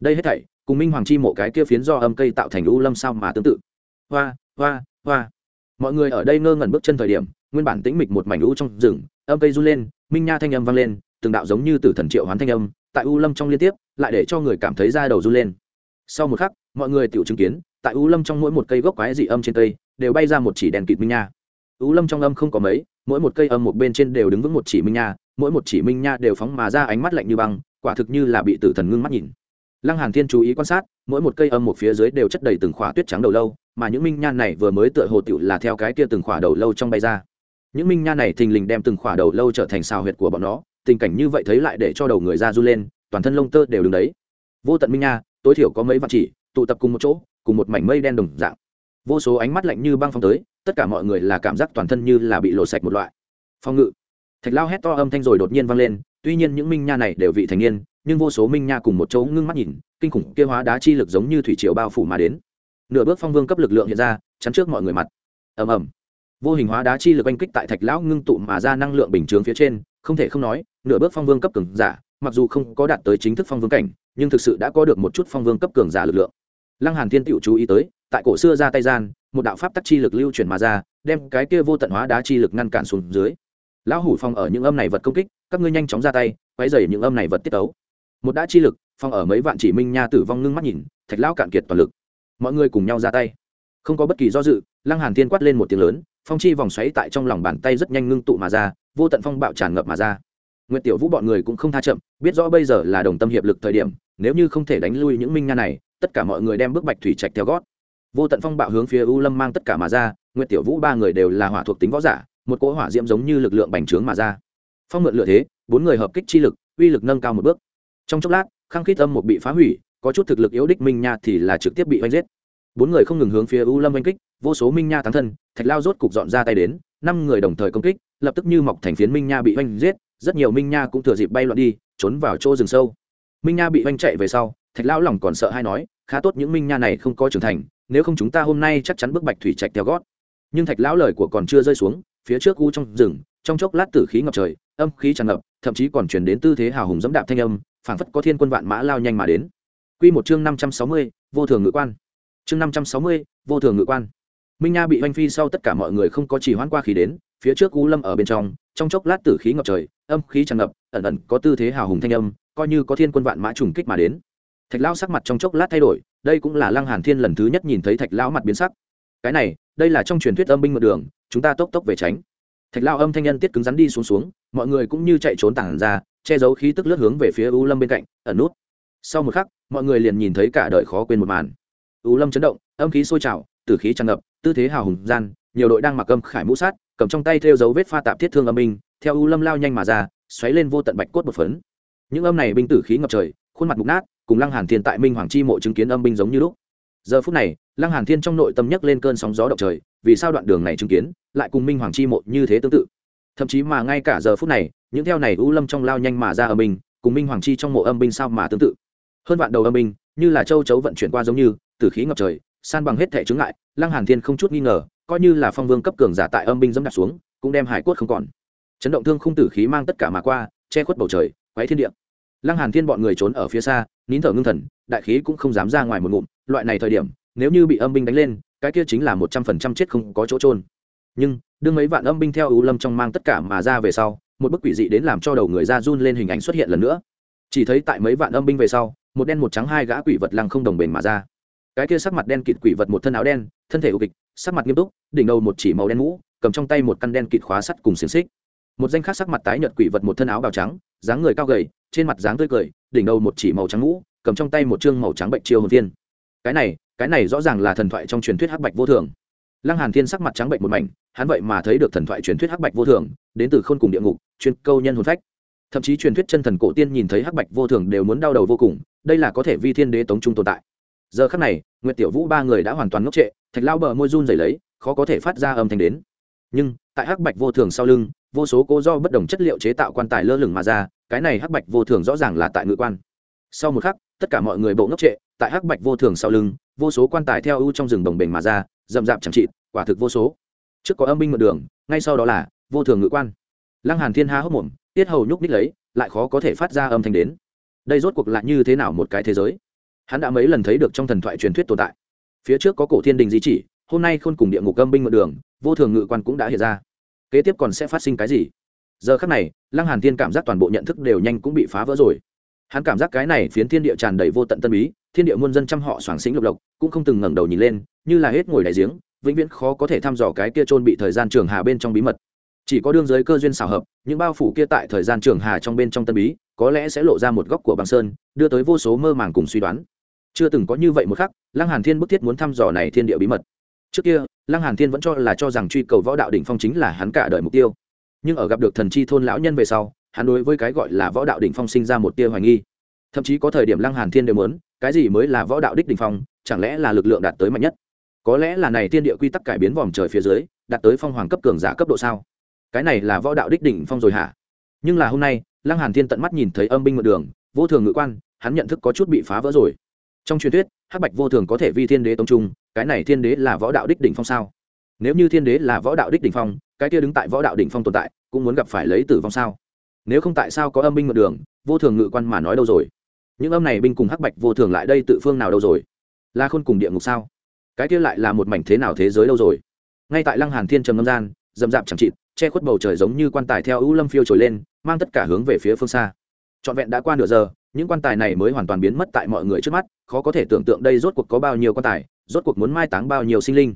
Đây hết thảy, cùng minh hoàng chi mộ cái kia phiến do âm cây tạo thành u lâm sao mà tương tự. Hoa hoa hoa. Mọi người ở đây ngơ ngẩn bước chân thời điểm, nguyên bản tĩnh mịch một mảnh u trong rừng, âm cây run lên, minh nha thanh âm vang lên, từng đạo giống như tử thần triệu hoán thanh âm, tại u lâm trong liên tiếp, lại để cho người cảm thấy da đầu run lên. Sau một khắc, mọi người tự chứng kiến, tại u lâm trong mỗi một cây gốc quái dị âm trên cây, đều bay ra một chỉ đèn kịt minh nha. U lâm trong âm không có mấy, mỗi một cây âm một bên trên đều đứng vững một chỉ minh nha, mỗi một chỉ minh nha đều phóng mà ra ánh mắt lạnh như băng quả thực như là bị tử thần ngưng mắt nhìn. Lăng hàn thiên chú ý quan sát, mỗi một cây âm một phía dưới đều chất đầy từng khỏa tuyết trắng đầu lâu, mà những minh nhan này vừa mới tựa hồ tiểu là theo cái kia từng khỏa đầu lâu trong bay ra. Những minh nhan này thình lình đem từng khỏa đầu lâu trở thành xào huyệt của bọn nó, tình cảnh như vậy thấy lại để cho đầu người ra du lên, toàn thân lông tơ đều đứng đấy. Vô tận minh nha, tối thiểu có mấy vạn chỉ, tụ tập cùng một chỗ, cùng một mảnh mây đen đồng dạng. Vô số ánh mắt lạnh như băng phong tới, tất cả mọi người là cảm giác toàn thân như là bị lộ sạch một loại. Phong ngự. Thạch lao hét to âm thanh rồi đột nhiên vang lên tuy nhiên những minh nha này đều vị thành niên, nhưng vô số minh nha cùng một chỗ ngưng mắt nhìn, kinh khủng kia hóa đá chi lực giống như thủy triều bao phủ mà đến. Nửa bước phong vương cấp lực lượng hiện ra, chắn trước mọi người mặt. Ầm ầm. Vô hình hóa đá chi lực oanh kích tại thạch lão ngưng tụ mà ra năng lượng bình chướng phía trên, không thể không nói, nửa bước phong vương cấp cường giả, mặc dù không có đạt tới chính thức phong vương cảnh, nhưng thực sự đã có được một chút phong vương cấp cường giả lực lượng. Lăng hàn thiên tiểu chú ý tới, tại cổ xưa ra tay gian, một đạo pháp tắc chi lực lưu chuyển mà ra, đem cái kia vô tận hóa đá chi lực ngăn cản xuống dưới. Lão hủ phong ở những âm này vật công kích các ngươi nhanh chóng ra tay quay dày những âm này vật tiết tấu. Một đã chi lực, phong ở mấy vạn chỉ minh nha tử vong ngưng mắt nhìn, thạch lão cạn kiệt toàn lực. Mọi người cùng nhau ra tay. Không có bất kỳ do dự, lăng hàn thiên quát lên một tiếng lớn, phong chi vòng xoáy tại trong lòng bàn tay rất nhanh ngưng tụ mà ra, vô tận phong bạo tràn ngập mà ra. Nguyệt tiểu vũ bọn người cũng không tha chậm, biết rõ bây giờ là đồng tâm hiệp lực thời điểm, nếu như không thể đánh lui những minh nha này, tất cả mọi người đem bước bạch thủy trạch theo gót. Vô tận phong bạo hướng phía u lâm mang tất cả mà ra, nguyệt tiểu vũ ba người đều là hỏa thuộc tính võ giả, một cỗ hỏa diễm giống như lực lượng bành trướng mà ra phong mượn lựa thế, bốn người hợp kích chi lực, uy lực nâng cao một bước. Trong chốc lát, khăng khít âm một bị phá hủy, có chút thực lực yếu đích minh nha thì là trực tiếp bị oanh giết. Bốn người không ngừng hướng phía u lâm oanh kích, vô số minh nha thắng thân, thạch lao rốt cục dọn ra tay đến, năm người đồng thời công kích, lập tức như mọc thành phiến minh nha bị oanh giết, rất nhiều minh nha cũng thừa dịp bay loạn đi, trốn vào chỗ rừng sâu. Minh nha bị oanh chạy về sau, thạch lao lòng còn sợ hay nói, khá tốt những minh nha này không có trưởng thành, nếu không chúng ta hôm nay chắc chắn bức bạch thủy trạch theo gót. Nhưng thạch lão lời của còn chưa rơi xuống, phía trước u trong rừng, trong chốc lát tử khí ngập trời âm khí tràn ngập thậm chí còn chuyển đến tư thế hào hùng dẫm đạp thanh âm phảng phất có thiên quân vạn mã lao nhanh mà đến Quy một chương năm trăm sáu mươi, vô thường ngự quan. Chương năm trăm sáu mươi, vô thường ngự quan. Minh Nha bị hoành phi sau tất cả mọi người không có chỉ hoãn qua khí đến, phía trước U Lâm ở bên trong, trong chốc lát tử khí ngập trời, âm khí tràn ngập, ẩn ẩn có tư thế hào hùng thanh âm, coi như có thiên quân vạn mã trùng kích mà đến. Thạch lão sắc mặt trong chốc lát thay đổi, đây cũng là Lăng Hàn Thiên lần thứ nhất nhìn thấy Thạch lão mặt biến sắc. Cái này, đây là trong truyền thuyết âm binh mượn đường, chúng ta tốc tốc về tránh. Thạch lao âm thanh nhân tiết cứng rắn đi xuống xuống, mọi người cũng như chạy trốn tảng ra, che giấu khí tức lướt hướng về phía U Lâm bên cạnh, ẩn nút. Sau một khắc, mọi người liền nhìn thấy cả đời khó quên một màn. U Lâm chấn động, âm khí sôi trào, tử khí tràn ngập, tư thế hào hùng gian, nhiều đội đang mặc âm khải mũ sát, cầm trong tay theo dấu vết pha tạp thiết thương âm minh theo U Lâm lao nhanh mà ra, xoáy lên vô tận bạch cốt một phấn. Những âm này binh tử khí ngập trời, khuôn mặt mục nát, cùng Lăng Hàn Thiên tại Minh Hoàng chi mộ chứng kiến âm binh giống như lúc. Giờ phút này, Lăng Hàn Thiên trong nội tâm nhấc lên cơn sóng gió động trời, vì sao đoạn đường này chứng kiến lại cùng Minh Hoàng chi mộ như thế tương tự? Thậm chí mà ngay cả giờ phút này, những theo này U Lâm trong lao nhanh mà ra ở mình, cùng Minh Hoàng chi trong mộ âm binh sao mà tương tự? Hơn vạn đầu âm binh, như là châu chấu vận chuyển qua giống như, tử khí ngập trời, san bằng hết thể chứng ngại, Lăng Hàn Thiên không chút nghi ngờ, coi như là phong vương cấp cường giả tại âm binh dẫm đạp xuống, cũng đem hải quốc không còn. Chấn động thương khung tử khí mang tất cả mà qua, che khuất bầu trời, quấy thiên địa. Lăng Hàn Thiên bọn người trốn ở phía xa, nín thở ngưng thần, đại khí cũng không dám ra ngoài một ngụm, loại này thời điểm, nếu như bị âm binh đánh lên, cái kia chính là một trăm phần trăm chết không có chỗ trôn. Nhưng, đương mấy vạn âm binh theo ưu lâm trong mang tất cả mà ra về sau, một bức quỷ dị đến làm cho đầu người ra run lên hình ảnh xuất hiện lần nữa. Chỉ thấy tại mấy vạn âm binh về sau, một đen một trắng hai gã quỷ vật lăng không đồng bền mà ra. Cái kia sắc mặt đen kịt quỷ vật một thân áo đen, thân thể u kịch, sắc mặt nghiêm túc, đỉnh đầu một chỉ màu đen mũ, cầm trong tay một căn đen kịt khóa sắt cùng xiềng xích. Một danh khác sắc mặt tái nhợt quỷ vật một thân áo bào trắng, dáng người cao gầy, trên mặt dáng tươi cười, đỉnh đầu một chỉ màu trắng mũ, cầm trong tay một chương màu trắng bệnh chiêu hồn viên. Cái này, cái này rõ ràng là thần thoại trong truyền thuyết hắc bạch vô thường. Lăng Hàn Thiên sắc mặt trắng bệnh một mảnh, hắn vậy mà thấy được thần thoại truyền thuyết hắc bạch vô thường, đến từ khôn cùng địa ngục, chuyên câu nhân hồn phách. Thậm chí truyền thuyết chân thần cổ tiên nhìn thấy hắc bạch vô thường đều muốn đau đầu vô cùng, đây là có thể vi thiên đế tống trung tồn tại. Giờ khắc này, Nguyệt Tiểu Vũ ba người đã hoàn toàn ngốc trệ, Thạch Lao bờ môi run rẩy lấy, khó có thể phát ra âm thanh đến. Nhưng, tại hắc bạch vô thường sau lưng, vô số cố do bất đồng chất liệu chế tạo quan tài lơ lửng mà ra, cái này hắc bạch vô thường rõ ràng là tại ngự quan. Sau một khắc, tất cả mọi người bộ ngốc trệ, tại hắc bạch vô thường sau lưng, vô số quan tài theo ưu trong rừng đồng bền mà ra, rậm rạp chẳng trị, quả thực vô số. Trước có âm binh mượn đường ngay sau đó là vô thường ngự quan. Lăng hàn thiên ha hốc mồm tiết hầu nhúc ních lấy lại khó có thể phát ra âm thanh đến. Đây rốt cuộc lại như thế nào một cái thế giới? Hắn đã mấy lần thấy được trong thần thoại truyền thuyết tồn tại. Phía trước có cổ thiên đình di chỉ hôm nay khôn cùng địa ngục âm binh mượn đường vô thường ngự quan cũng đã hiện ra. Kế tiếp còn sẽ phát sinh cái gì? Giờ khắc này lăng hàn thiên cảm giác toàn bộ nhận thức đều nhanh cũng bị phá vỡ rồi. Hắn cảm giác cái này phiến thiên địa tràn đầy vô tận tân bí thiên địa muôn dân trăm họ soảng xính lộc lộc, cũng không từng ngẩng đầu nhìn lên, như là hết ngồi đại giếng, vĩnh viễn khó có thể thăm dò cái kia trôn bị thời gian trường hà bên trong bí mật. Chỉ có đương giới cơ duyên xảo hợp, những bao phủ kia tại thời gian trường hà trong bên trong tân bí, có lẽ sẽ lộ ra một góc của bằng sơn, đưa tới vô số mơ màng cùng suy đoán. Chưa từng có như vậy một khắc, lăng hàn thiên bức thiết muốn thăm dò này thiên địa bí mật. Trước kia, lăng hàn thiên vẫn cho là cho rằng truy cầu võ đạo đỉnh phong chính là hắn cả đời mục tiêu. Nhưng ở gặp được thần chi thôn lão nhân về sau, hắn đối với cái gọi là võ đạo đỉnh phong sinh ra một tia hoài nghi. Thậm chí có thời điểm lăng hàn thiên đều muốn cái gì mới là võ đạo đích đỉnh phong, chẳng lẽ là lực lượng đạt tới mạnh nhất? Có lẽ là này thiên địa quy tắc cải biến vòm trời phía dưới, đạt tới phong hoàng cấp cường giả cấp độ sao? Cái này là võ đạo đích đỉnh phong rồi hả? Nhưng là hôm nay, lăng hàn thiên tận mắt nhìn thấy âm binh mượn đường, vô thường ngự quan, hắn nhận thức có chút bị phá vỡ rồi. Trong truyền thuyết, hắc bạch vô thường có thể vi thiên đế tông trung, cái này thiên đế là võ đạo đích đỉnh phong sao? Nếu như thiên đế là võ đạo đích đỉnh phong, cái kia đứng tại võ đạo đỉnh phong tồn tại, cũng muốn gặp phải lấy tử vong sao? Nếu không tại sao có âm binh mượn đường, vô thường ngự quan mà nói đâu rồi? Những âm này binh cùng hắc bạch vô thường lại đây tự phương nào đâu rồi? La khôn cùng địa ngục sao? Cái kia lại là một mảnh thế nào thế giới đâu rồi? Ngay tại lăng hàn thiên trầm ngâm gian dầm dạp chẳng chịt che khuất bầu trời giống như quan tài theo ưu lâm phiêu trồi lên mang tất cả hướng về phía phương xa. Trọn vẹn đã qua nửa giờ những quan tài này mới hoàn toàn biến mất tại mọi người trước mắt khó có thể tưởng tượng đây rốt cuộc có bao nhiêu quan tài rốt cuộc muốn mai táng bao nhiêu sinh linh.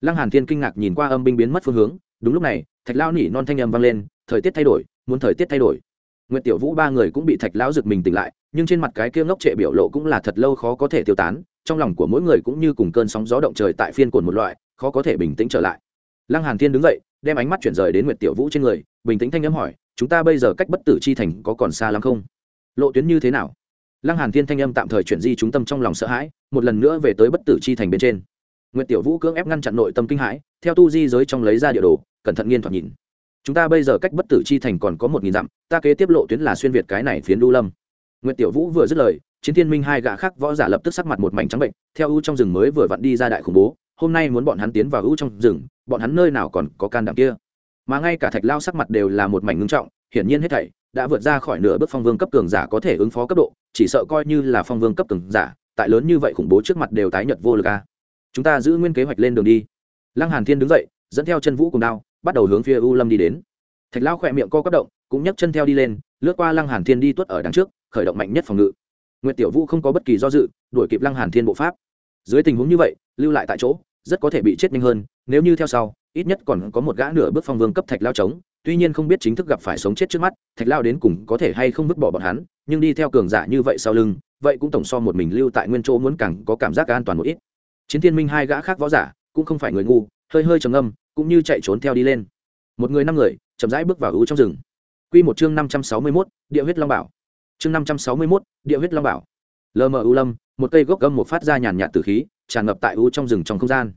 Lăng hàn thiên kinh ngạc nhìn qua âm binh biến mất phương hướng đúng lúc này thạch lao nỉ non thanh âm vang lên thời tiết thay đổi muốn thời tiết thay đổi. Nguyệt Tiểu Vũ ba người cũng bị Thạch lão giật mình tỉnh lại, nhưng trên mặt cái kia ngốc trệ biểu lộ cũng là thật lâu khó có thể tiêu tán, trong lòng của mỗi người cũng như cùng cơn sóng gió động trời tại phiên cuộn một loại, khó có thể bình tĩnh trở lại. Lăng Hàn Thiên đứng dậy, đem ánh mắt chuyển rời đến Nguyệt Tiểu Vũ trên người, bình tĩnh thanh âm hỏi, "Chúng ta bây giờ cách bất tử chi thành có còn xa lắm không? Lộ tuyến như thế nào?" Lăng Hàn Thiên thanh âm tạm thời chuyển di chúng tâm trong lòng sợ hãi, một lần nữa về tới bất tử chi thành bên trên. Nguyệt Tiểu Vũ cưỡng ép ngăn chặn nội tâm kinh hãi, theo tu di giới trong lấy ra địa đồ, cẩn thận nghiên thoạt nhìn chúng ta bây giờ cách bất tử chi thành còn có một nghìn dặm ta kế tiếp lộ tuyến là xuyên việt cái này phiến đu lâm nguyễn tiểu vũ vừa dứt lời, chiến thiên minh hai gã khác võ giả lập tức sắc mặt một mảnh trắng bệnh, theo ưu trong rừng mới vừa vặn đi ra đại khủng bố, hôm nay muốn bọn hắn tiến vào ưu trong rừng, bọn hắn nơi nào còn có can đảm kia? Mà ngay cả thạch lao sắc mặt đều là một mảnh ngưng trọng, hiển nhiên hết thảy đã vượt ra khỏi nửa bước phong vương cấp cường giả có thể ứng phó cấp độ, chỉ sợ coi như là phong vương cấp cường giả, tại lớn như vậy khủng bố trước mặt đều tái nhợt vô lực a chúng ta giữ nguyên kế hoạch lên đường đi. Lăng hàn thiên đứng dậy, dẫn theo chân vũ cùng đao, bắt đầu hướng phía u lâm đi đến. Thạch lao khẽ miệng co quắp động, cũng nhấc chân theo đi lên, lướt qua lăng hàn thiên đi tuốt ở đằng trước khởi động mạnh nhất phòng ngự. Nguyệt tiểu vũ không có bất kỳ do dự đuổi kịp lăng hàn thiên bộ pháp. Dưới tình huống như vậy lưu lại tại chỗ rất có thể bị chết nhanh hơn nếu như theo sau ít nhất còn có một gã nửa bước phong vương cấp thạch lao trống. tuy nhiên không biết chính thức gặp phải sống chết trước mắt thạch lao đến cùng có thể hay không vứt bỏ bọn hắn nhưng đi theo cường giả như vậy sau lưng vậy cũng tổng so một mình lưu tại nguyên chỗ muốn càng có cảm giác an toàn một ít. Chiến thiên minh hai gã khác võ giả cũng không phải người ngu hơi hơi trầm âm cũng như chạy trốn theo đi lên. Một người năm người chậm rãi bước vào ưu trong rừng. Quy một chương năm trăm sáu mươi 561, địa huyết long bảo chương năm trăm sáu mươi 561, địa huyết long bảo. Lờ mờ u lâm một cây gốc gâm một phát ra nhàn nhạt từ khí tràn ngập tại u trong rừng trong không gian.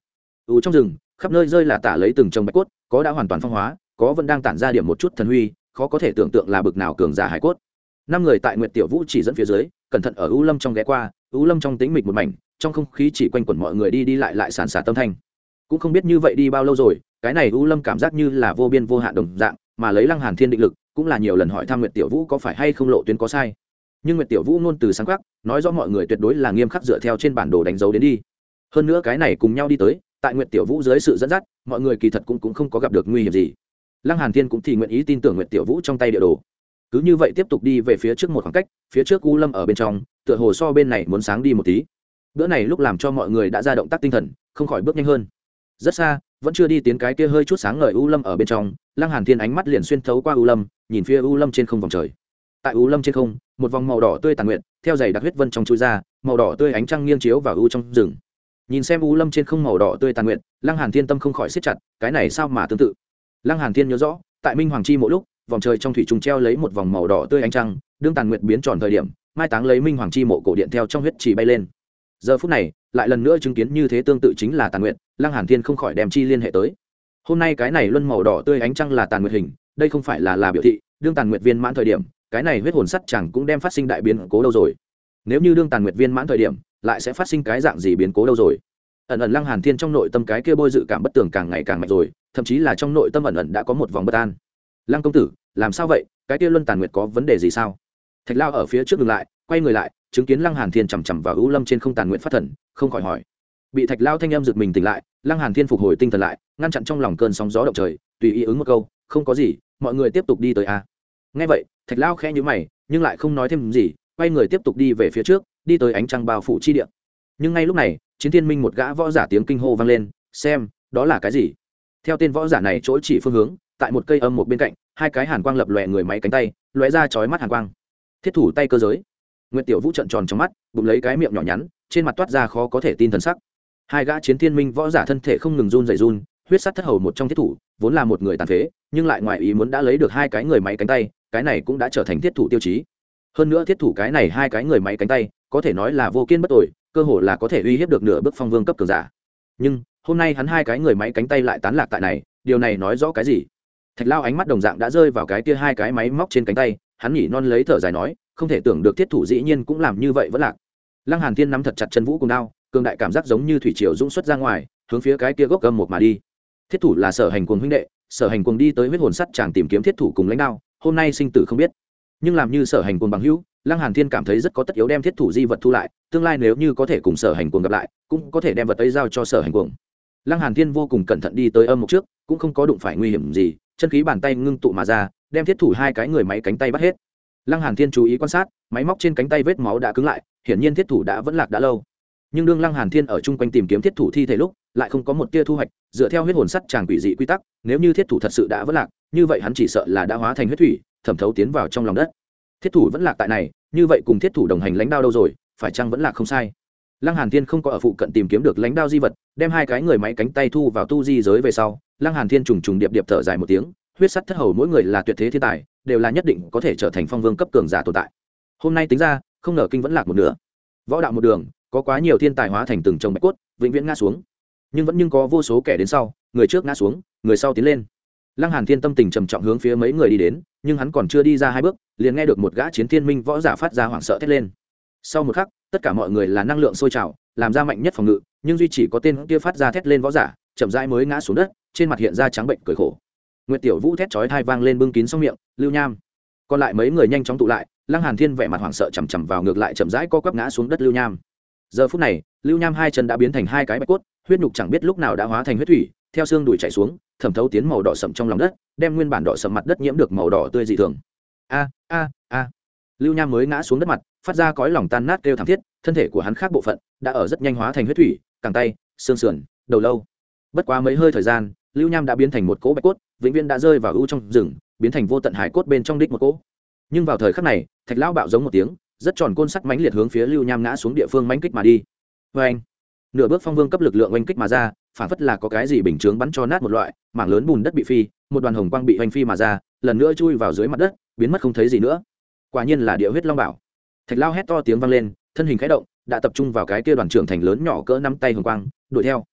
U trong rừng khắp nơi rơi là tả lấy từng trồng bạch cốt có đã hoàn toàn phong hóa có vẫn đang tản ra điểm một chút thần huy khó có thể tưởng tượng là bực nào cường giả hải cốt. Năm người tại nguyệt tiểu vũ chỉ dẫn phía dưới cẩn thận ở u lâm trong ghé qua u lâm trong tĩnh mịch một mảnh trong không khí chỉ quanh quẩn mọi người đi đi lại lại sàn sạt tâm thanh. Cũng không biết như vậy đi bao lâu rồi cái này u lâm cảm giác như là vô biên vô hạn đồng dạng mà lấy lăng hàn thiên định lực cũng là nhiều lần hỏi thăm nguyệt tiểu vũ có phải hay không lộ tuyến có sai. Nhưng nguyệt tiểu vũ luôn từ sáng khắc nói rõ mọi người tuyệt đối là nghiêm khắc dựa theo trên bản đồ đánh dấu đến đi. Hơn nữa cái này cùng nhau đi tới tại nguyệt tiểu vũ dưới sự dẫn dắt mọi người kỳ thật cũng, cũng không có gặp được nguy hiểm gì. Lăng hàn thiên cũng thì nguyện ý tin tưởng nguyệt tiểu vũ trong tay địa đồ. Cứ như vậy tiếp tục đi về phía trước một khoảng cách phía trước u lâm ở bên trong tựa hồ so bên này muốn sáng đi một tí. Bữa này lúc làm cho mọi người đã ra động tác tinh thần không khỏi bước nhanh hơn. Rất xa vẫn chưa đi tiến cái kia hơi chút sáng ngời u lâm ở bên trong, lăng hàn thiên ánh mắt liền xuyên thấu qua u lâm, nhìn phía u lâm trên không vòng trời. Tại u lâm trên không, một vòng màu đỏ tươi tàn nguyện, theo dày đặc huyết vân trong chui ra, màu đỏ tươi ánh trăng nghiêng chiếu vào u trong rừng. Nhìn xem u lâm trên không màu đỏ tươi tàn nguyện, lăng hàn thiên tâm không khỏi siết chặt, cái này sao mà tương tự? Lăng hàn thiên nhớ rõ, tại minh hoàng chi mỗi lúc, vòng trời trong thủy trùng treo lấy một vòng màu đỏ tươi ánh trăng, đương tàn nguyện biến tròn thời điểm, mai táng lấy minh hoàng chi mộ cổ điện theo trong huyết chỉ bay lên giờ phút này, lại lần nữa chứng kiến như thế tương tự chính là tàn nguyện lăng hàn thiên không khỏi đem chi liên hệ tới. Hôm nay cái này luân màu đỏ tươi ánh trăng là tàn nguyệt hình, đây không phải là là biểu thị, đương tàn nguyệt viên mãn thời điểm, cái này huyết hồn sắt chẳng cũng đem phát sinh đại biến cố đâu rồi. Nếu như đương tàn nguyệt viên mãn thời điểm, lại sẽ phát sinh cái dạng gì biến cố đâu rồi? Ẩn ẩn lăng hàn thiên trong nội tâm cái kia bôi dự cảm bất tường càng ngày càng mạnh rồi, thậm chí là trong nội tâm ẩn ẩn đã có một vòng bất an. Lăng công tử, làm sao vậy? Cái kia luân tàn nguyệt có vấn đề gì sao? Thạch lao ở phía trước ngừng lại, quay người lại chứng kiến lăng hàn thiên chằm chằm vào ưu lâm trên không tàn nguyện phát thần, không khỏi hỏi. Bị thạch lao thanh em giật mình tỉnh lại, lăng hàn thiên phục hồi tinh thần lại, ngăn chặn trong lòng cơn sóng gió động trời, tùy ý ứng một câu, không có gì, mọi người tiếp tục đi tới a. À. nghe vậy, thạch lao khẽ nhíu mày, nhưng lại không nói thêm gì, quay người tiếp tục đi về phía trước, đi tới ánh trăng bao phủ chi địa. Nhưng ngay lúc này, chiến thiên minh một gã võ giả tiếng kinh hô vang lên, xem, đó là cái gì? Theo tên võ giả này chỗ chỉ phương hướng, tại một cây âm một bên cạnh, hai cái hàn quang lập lòe người máy cánh tay, lóe ra chói mắt hàn quang. Thiết thủ tay cơ giới. Nguyệt Tiểu Vũ trợn tròn trong mắt, bụng lấy cái miệng nhỏ nhắn, trên mặt toát ra khó có thể tin thần sắc. Hai gã chiến thiên minh võ giả thân thể không ngừng run rẩy run, huyết sắt thất hầu một trong thiết thủ, vốn là một người tàn phế, nhưng lại ngoài ý muốn đã lấy được hai cái người máy cánh tay, cái này cũng đã trở thành thiết thủ tiêu chí. Hơn nữa thiết thủ cái này hai cái người máy cánh tay, có thể nói là vô kiên bất tội, cơ hồ là có thể uy hiếp được nửa bước phong vương cấp cường giả. Nhưng, hôm nay hắn hai cái người máy cánh tay lại tán lạc tại này, điều này nói rõ cái gì? Thạch Lao ánh mắt đồng dạng đã rơi vào cái kia hai cái máy móc trên cánh tay, hắn nhỉ non lấy thở dài nói, không thể tưởng được thiết thủ dĩ nhiên cũng làm như vậy vẫn lạc. Lăng hàn thiên nắm thật chặt chân vũ cùng đao cường đại cảm giác giống như thủy triều dũng xuất ra ngoài hướng phía cái kia gốc gầm một mà đi. Thiết thủ là sở hành cuồng huynh đệ sở hành cuồng đi tới huyết hồn sắt chàng tìm kiếm thiết thủ cùng lãnh đao hôm nay sinh tử không biết. Nhưng làm như sở hành cuồng bằng hữu lăng hàn thiên cảm thấy rất có tất yếu đem thiết thủ di vật thu lại tương lai nếu như có thể cùng sở hành cuồng gặp lại cũng có thể đem vật ấy giao cho sở hành cuồng lăng hàn thiên vô cùng cẩn thận đi tới âm mục trước, cũng không có đụng phải nguy hiểm gì, chân khí bàn tay ngưng tụ mà ra, đem thiết thủ hai cái người máy cánh tay bắt hết. Lăng hàn thiên chú ý quan sát, máy móc trên cánh tay vết máu đã cứng lại, hiển nhiên thiết thủ đã vẫn lạc đã lâu. Nhưng đương lăng hàn thiên ở chung quanh tìm kiếm thiết thủ thi thể lúc, lại không có một tia thu hoạch, dựa theo huyết hồn sắt chàng quỷ dị quy tắc, nếu như thiết thủ thật sự đã vẫn lạc, như vậy hắn chỉ sợ là đã hóa thành huyết thủy, thẩm thấu tiến vào trong lòng đất. Thiết thủ vẫn lạc tại này, như vậy cùng thiết thủ đồng hành lãnh đao đâu rồi, phải chăng vẫn là không sai? Lăng hàn thiên không có ở phụ cận tìm kiếm được lãnh đao di vật, đem hai cái người máy cánh tay thu vào tu di giới về sau, lăng hàn thiên trùng trùng điệp điệp thở dài một tiếng, huyết sắt thất hầu mỗi người là tuyệt thế thiên tài, đều là nhất định có thể trở thành phong vương cấp cường giả tồn tại. Hôm nay tính ra, không ngờ kinh vẫn lạc một nửa. Võ đạo một đường, có quá nhiều thiên tài hóa thành từng chồng bạch cốt, vĩnh viễn ngã xuống. Nhưng vẫn nhưng có vô số kẻ đến sau, người trước ngã xuống, người sau tiến lên. Lăng hàn thiên tâm tình trầm trọng hướng phía mấy người đi đến, nhưng hắn còn chưa đi ra hai bước, liền nghe được một gã chiến thiên minh võ giả phát ra hoảng sợ thét lên. Sau một khắc tất cả mọi người là năng lượng sôi trào, làm ra mạnh nhất phòng ngự, nhưng duy chỉ có tên kia phát ra thét lên võ giả, chậm rãi mới ngã xuống đất, trên mặt hiện ra trắng bệnh cười khổ. Nguyệt tiểu vũ thét chói thai vang lên bưng kín xong miệng, lưu nham. Còn lại mấy người nhanh chóng tụ lại, lăng hàn thiên vẻ mặt hoảng sợ chầm chậm vào ngược lại chậm rãi co quắp ngã xuống đất lưu nham. Giờ phút này, lưu nham hai chân đã biến thành hai cái bạch cốt, huyết nhục chẳng biết lúc nào đã hóa thành huyết thủy, theo xương đùi chảy xuống, thẩm thấu tiến màu đỏ sậm trong lòng đất, đem nguyên bản đỏ sậm mặt đất nhiễm được màu đỏ tươi dị thường. A a a. Lưu nham mới ngã xuống đất mặt phát ra cõi lòng tan nát kêu thảm thiết, thân thể của hắn khác bộ phận, đã ở rất nhanh hóa thành huyết thủy, cẳng tay, xương sườn, đầu lâu. Bất quá mấy hơi thời gian, lưu nham đã biến thành một cỗ bạch cốt, vĩnh viễn đã rơi vào ưu trong rừng, biến thành vô tận hải cốt bên trong đích một cỗ. Nhưng vào thời khắc này, thạch lão bạo giống một tiếng, rất tròn côn sắt mãnh liệt hướng phía lưu nham ngã xuống địa phương mãnh kích mà đi. Vê anh, nửa bước phong vương cấp lực lượng oanh kích mà ra, phản phất là có cái gì bình chướng bắn cho nát một loại, mảng lớn bùn đất bị phi, một đoàn hồng quang bị oanh phi mà ra, lần nữa chui vào dưới mặt đất, biến mất không thấy gì nữa. Quả nhiên là địa huyết long bảo thạch lao hét to tiếng vang lên thân hình khẽ động đã tập trung vào cái kia đoàn trưởng thành lớn nhỏ cỡ năm tay hồng quang đuổi theo.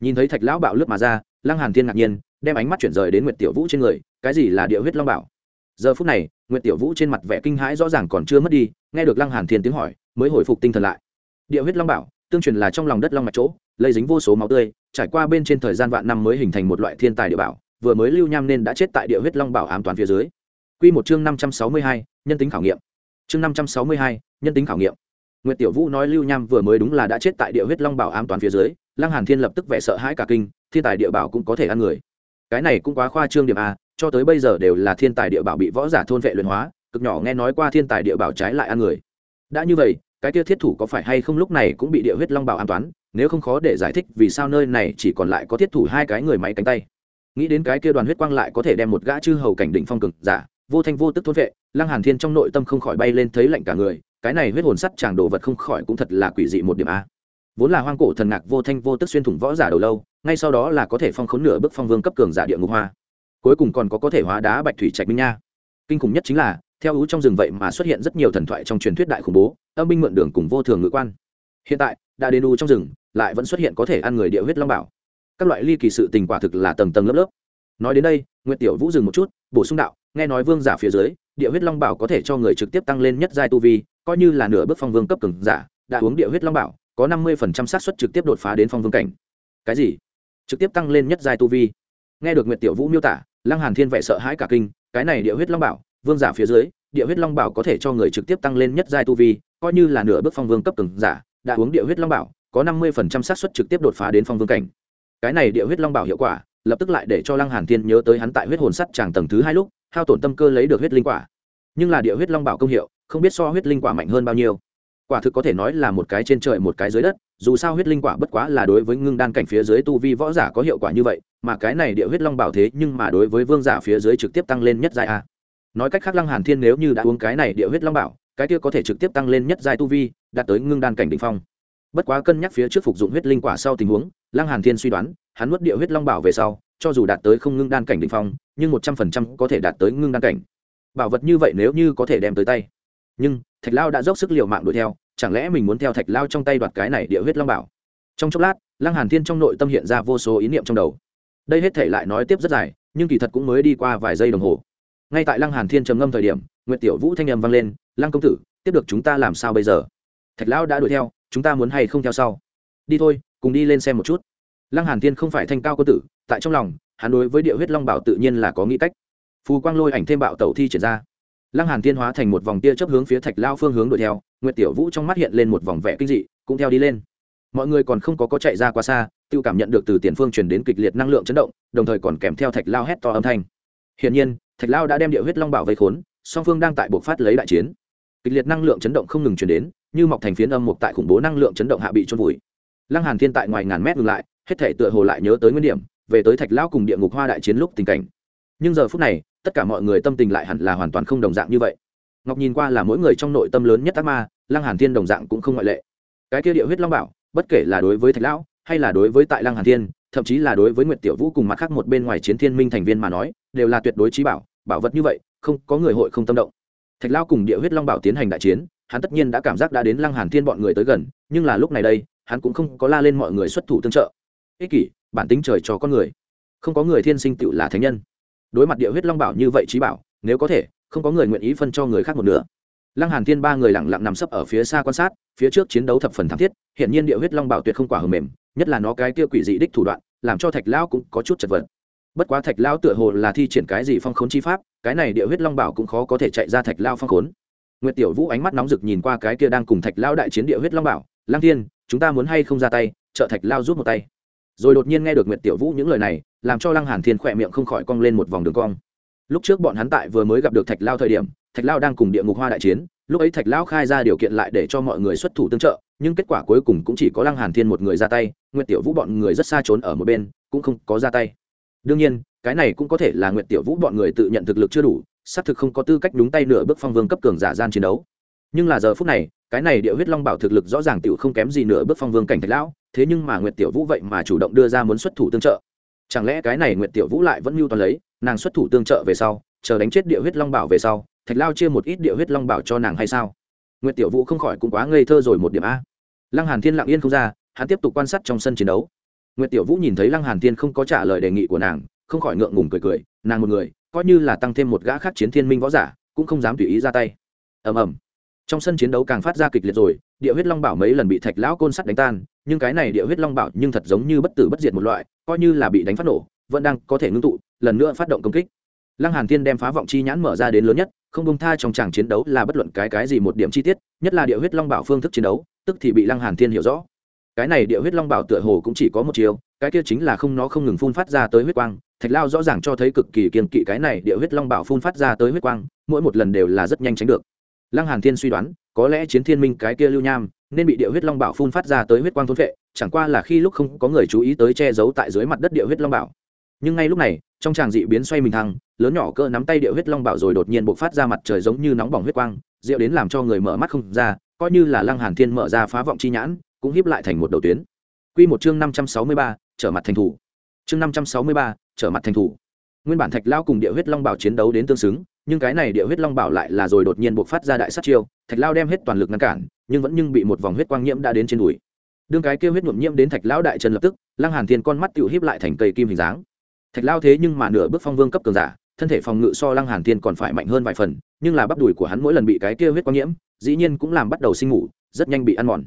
Nhìn thấy thạch lão bạo lướt mà ra lăng hàn thiên ngạc nhiên đem ánh mắt chuyển rời đến nguyệt tiểu vũ trên người cái gì là địa huyết long bảo? Giờ phút này nguyệt tiểu vũ trên mặt vẻ kinh hãi rõ ràng còn chưa mất đi nghe được lăng hàn thiên tiếng hỏi mới hồi phục tinh thần lại. Địa huyết long bảo tương truyền là trong lòng đất long mạch chỗ lây dính vô số máu tươi trải qua bên trên thời gian vạn năm mới hình thành một loại thiên tài địa bảo vừa mới lưu nham nên đã chết tại địa huyết long bảo ám toàn phía dưới. Quy một chương năm trăm sáu mươi hai, nhân tính khảo nghiệm chương năm trăm sáu mươi hai, nhân tính khảo nghiệm Nguyệt Tiểu Vũ nói Lưu Nham vừa mới đúng là đã chết tại địa huyết long bảo ám toàn phía dưới, Lăng Hàn Thiên lập tức vẻ sợ hãi cả kinh, thiên tài địa bảo cũng có thể ăn người. Cái này cũng quá khoa trương điểm a, cho tới bây giờ đều là thiên tài địa bảo bị võ giả thôn vệ luyện hóa, cực nhỏ nghe nói qua thiên tài địa bảo trái lại ăn người. Đã như vậy, cái kia thiết thủ có phải hay không lúc này cũng bị địa huyết long bảo an toán, nếu không khó để giải thích vì sao nơi này chỉ còn lại có thiết thủ hai cái người máy cánh tay. Nghĩ đến cái kia đoàn huyết quang lại có thể đem một gã chư hầu cảnh đỉnh phong cực giả, vô thanh vô tức thôn vệ, Lăng Hàn Thiên trong nội tâm không khỏi bay lên thấy lạnh cả người, cái này huyết hồn sắt chàng đồ vật không khỏi cũng thật là quỷ dị một điểm a. Vốn là hoang cổ thần ngạc vô thanh vô tức xuyên thủng võ giả đầu lâu ngay sau đó là có thể phong khốn nửa bước phong vương cấp cường giả địa ngục hoa. Cuối cùng còn có có thể hóa đá bạch thủy trạch minh nha. Kinh khủng nhất chính là theo ú trong rừng vậy mà xuất hiện rất nhiều thần thoại trong truyền thuyết đại khủng bố âm binh mượn đường cùng vô thường ngự quan. Hiện tại đã đến u trong rừng lại vẫn xuất hiện có thể ăn người địa huyết long bảo. Các loại ly kỳ sự tình quả thực là tầng tầng lớp lớp. Nói đến đây nguyệt tiểu vũ dừng một chút bổ sung đạo, nghe nói vương giả phía dưới, địa huyết long bảo có thể cho người trực tiếp tăng lên nhất giai tu vi, coi như là nửa bước phong vương cấp cường giả, đã uống địa huyết long bảo, có năm mươi phần trăm xác suất trực tiếp đột phá đến phong vương cảnh. Cái gì? Trực tiếp tăng lên nhất giai tu vi? Nghe được nguyệt tiểu vũ miêu tả, lăng hàn thiên vẻ sợ hãi cả kinh, cái này địa huyết long bảo, vương giả phía dưới, địa huyết long bảo có thể cho người trực tiếp tăng lên nhất giai tu vi, coi như là nửa bước phong vương cấp cường giả, đã uống địa huyết long bảo, có năm mươi phần trăm xác suất trực tiếp đột phá đến phong vương cảnh. Cái này địa huyết long bảo hiệu quả lập tức lại để cho lăng hàn thiên nhớ tới hắn tại huyết hồn sắt tràng tầng thứ hai lúc, hao tổn tâm cơ lấy được huyết linh quả. Nhưng là địa huyết long bảo công hiệu, không biết so huyết linh quả mạnh hơn bao nhiêu. Quả thực có thể nói là một cái trên trời một cái dưới đất, dù sao huyết linh quả bất quá là đối với ngưng đan cảnh phía dưới tu vi võ giả có hiệu quả như vậy, mà cái này địa huyết long bảo thế nhưng mà đối với vương giả phía dưới trực tiếp tăng lên nhất giai a. Nói cách khác lăng hàn thiên nếu như đã uống cái này địa huyết long bảo, cái kia có thể trực tiếp tăng lên nhất giai tu vi, đạt tới ngưng đan cảnh đỉnh phong. Bất quá cân nhắc phía trước phục dụng huyết linh quả sau tình huống, lăng hàn thiên suy đoán hắn nuốt địa huyết long bảo về sau, cho dù đạt tới không ngưng đan cảnh đỉnh phong, nhưng một trăm phần trăm có thể đạt tới ngưng đan cảnh. Bảo vật như vậy nếu như có thể đem tới tay. Nhưng, thạch lao đã dốc sức l i ề u mạng đuổi theo, chẳng lẽ mình muốn theo thạch lao trong tay đoạt cái này địa huyết long bảo? Trong chốc lát, lăng hàn thiên trong nội tâm hiện ra vô số ý niệm trong đầu. Đây hết thể lại nói tiếp rất dài, nhưng kỳ thật cũng mới đi qua vài giây đồng hồ. Ngay tại lăng hàn thiên trầm ngâm thời điểm, nguyệt tiểu vũ thanh â m vang lên, lăng công tử, tiếp được chúng ta làm sao bây giờ? Thạch lão đã đuổi theo, chúng ta muốn hay không theo sau? Đi thôi, cùng đi lên xem một chút lăng hàn thiên không phải thanh cao quân tử, tại trong lòng, hắn đối với địa huyết long bảo tự nhiên là có nghĩ cách. Phù quang lôi ảnh thêm bạo tẩu thi triển ra. Lăng hàn thiên hóa thành một vòng tia chớp hướng phía thạch lao phương hướng đuổi theo, nguyệt tiểu vũ trong mắt hiện lên một vòng vẻ kinh dị, cũng theo đi lên. Mọi người còn không có có chạy ra quá xa, tiêu cảm nhận được từ tiền phương truyền đến kịch liệt năng lượng chấn động, đồng thời còn kèm theo thạch lao hét to âm thanh. Hiển nhiên, thạch lao đã đem địa huyết long bảo vây khốn, song phương đang tại buộc phát lấy đại chiến. Kịch liệt năng lượng chấn động không ngừng chuyển đến, như mọc thành phiến âm mục tại khủng bố năng lượng chấn động hạ bị trôn vùi. Lăng hàn thiên tại ngoài ngàn mét ngừng lại hết thể tựa hồ lại nhớ tới nguyên điểm, về tới thạch lão cùng địa ngục hoa đại chiến lúc tình cảnh. Nhưng giờ phút này, tất cả mọi người tâm tình lại hẳn là hoàn toàn không đồng dạng như vậy. Ngọc nhìn qua là mỗi người trong nội tâm lớn nhất ác ma, lăng hàn thiên đồng dạng cũng không ngoại lệ. Cái kia địa huyết long bảo, bất kể là đối với thạch lão, hay là đối với tại lăng hàn thiên, thậm chí là đối với nguyệt tiểu vũ cùng mặt khác một bên ngoài chiến thiên minh thành viên mà nói, đều là tuyệt đối trí bảo bảo vật như vậy, không có người hội không tâm động. Thạch lão cùng địa huyết long bảo tiến hành đại chiến, hắn tất nhiên đã cảm giác đã đến lăng hàn thiên bọn người tới gần, nhưng là lúc này đây, hắn cũng không có la lên mọi người xuất thủ tương trợ ích kỷ, bản tính trời cho con người. Không có người thiên sinh tựu là thánh nhân. Đối mặt địa huyết long bảo như vậy trí bảo, nếu có thể, không có người nguyện ý phân cho người khác một nửa. Lăng hàn thiên ba người lặng lặng nằm sấp ở phía xa quan sát, phía trước chiến đấu thập phần thảm thiết hiện nhiên địa huyết long bảo tuyệt không quả hờ mềm, nhất là nó cái kia quỷ dị đích thủ đoạn, làm cho thạch lão cũng có chút chật vật. Bất quá thạch lão tựa hồ là thi triển cái gì phong khốn chi pháp, cái này địa huyết long bảo cũng khó có thể chạy ra thạch lão phong khốn. Nguyệt tiểu vũ ánh mắt nóng rực nhìn qua cái kia đang cùng thạch lão đại chiến địa huyết long bảo, lăng thiên, chúng ta muốn hay không ra tay, trợ thạch lão rút một tay? Rồi đột nhiên nghe được nguyệt tiểu vũ những lời này, làm cho lăng hàn thiên khỏe miệng không khỏi cong lên một vòng đường cong. Lúc trước bọn hắn tại vừa mới gặp được thạch lao thời điểm, thạch lao đang cùng địa ngục hoa đại chiến, lúc ấy thạch lao khai ra điều kiện lại để cho mọi người xuất thủ tương trợ, nhưng kết quả cuối cùng cũng chỉ có lăng hàn thiên một người ra tay, nguyệt tiểu vũ bọn người rất xa trốn ở một bên, cũng không có ra tay. Đương nhiên, cái này cũng có thể là nguyệt tiểu vũ bọn người tự nhận thực lực chưa đủ, xác thực không có tư cách đúng tay nửa bước phong vương cấp cường giả gian chiến đấu nhưng là giờ phút này, cái này địa huyết long bảo thực lực rõ ràng tiểu không kém gì nửa bước phong vương cảnh thạch lão, thế nhưng mà nguyệt tiểu vũ vậy mà chủ động đưa ra muốn xuất thủ tương trợ. Chẳng lẽ cái này nguyệt tiểu vũ lại vẫn mưu toàn lấy, nàng xuất thủ tương trợ về sau, chờ đánh chết địa huyết long bảo về sau, thạch lao chia một ít địa huyết long bảo cho nàng hay sao? Nguyệt tiểu vũ không khỏi cũng quá ngây thơ rồi một điểm a. Lăng hàn thiên lặng yên không ra, hắn tiếp tục quan sát trong sân chiến đấu. Nguyệt tiểu vũ nhìn thấy lăng hàn thiên không có trả lời đề nghị của nàng, không khỏi ngượng ngùng cười cười, nàng một người, coi như là tăng thêm một gã khác chiến thiên minh võ giả, cũng không dám tùy ý ra tay. Ầm ầm trong sân chiến đấu càng phát ra kịch liệt rồi, địa huyết long bảo mấy lần bị thạch lão côn sắt đánh tan, nhưng cái này địa huyết long bảo nhưng thật giống như bất tử bất diệt một loại, coi như là bị đánh phát nổ, vẫn đang có thể ngưng tụ, lần nữa phát động công kích. Lăng hàn thiên đem phá vọng chi nhãn mở ra đến lớn nhất, không bông tha trong tràng chiến đấu là bất luận cái cái gì một điểm chi tiết, nhất là địa huyết long bảo phương thức chiến đấu, tức thì bị lăng hàn thiên hiểu rõ. Cái này địa huyết long bảo tựa hồ cũng chỉ có một chiều cái kia chính là không nó không ngừng phun phát ra tới huyết quang, thạch lao rõ ràng cho thấy cực kỳ kiên kỵ cái này địa huyết long bảo phun phát ra tới huyết quang, mỗi một lần đều là rất nhanh tránh được lăng hàn thiên suy đoán có lẽ chiến thiên minh cái kia lưu nham nên bị địa huyết long bảo phun phát ra tới huyết quang thôn phệ chẳng qua là khi lúc không có người chú ý tới che giấu tại dưới mặt đất địa huyết long bảo. Nhưng ngay lúc này trong tràng dị biến xoay mình thăng lớn nhỏ cơ nắm tay địa huyết long bảo rồi đột nhiên bộc phát ra mặt trời giống như nóng bỏng huyết quang rượu đến làm cho người mở mắt không ra coi như là lăng hàn thiên mở ra phá vọng chi nhãn cũng hiếp lại thành một đầu tuyến. Quy một chương năm trăm sáu mươi ba, trở mặt thành thủ. Chương năm trăm sáu mươi ba, trở mặt thành thủ. Nguyên bản thạch lao cùng địa huyết long bảo chiến đấu đến tương xứng nhưng cái này địa huyết long bảo lại là rồi đột nhiên buộc phát ra đại sát chiêu, thạch lao đem hết toàn lực ngăn cản, nhưng vẫn nhưng bị một vòng huyết quang nhiễm đã đến trên đùi. Đương cái kêu huyết nhuộm nhiễm đến thạch lão đại trần lập tức, lăng hàn thiên con mắt tự híp lại thành cây kim hình dáng. Thạch lao thế nhưng mà nửa bước phong vương cấp cường giả, thân thể phòng ngự so lăng hàn thiên còn phải mạnh hơn vài phần, nhưng là bắp đùi của hắn mỗi lần bị cái kia huyết quang nhiễm, dĩ nhiên cũng làm bắt đầu sinh ngủ rất nhanh bị ăn mòn.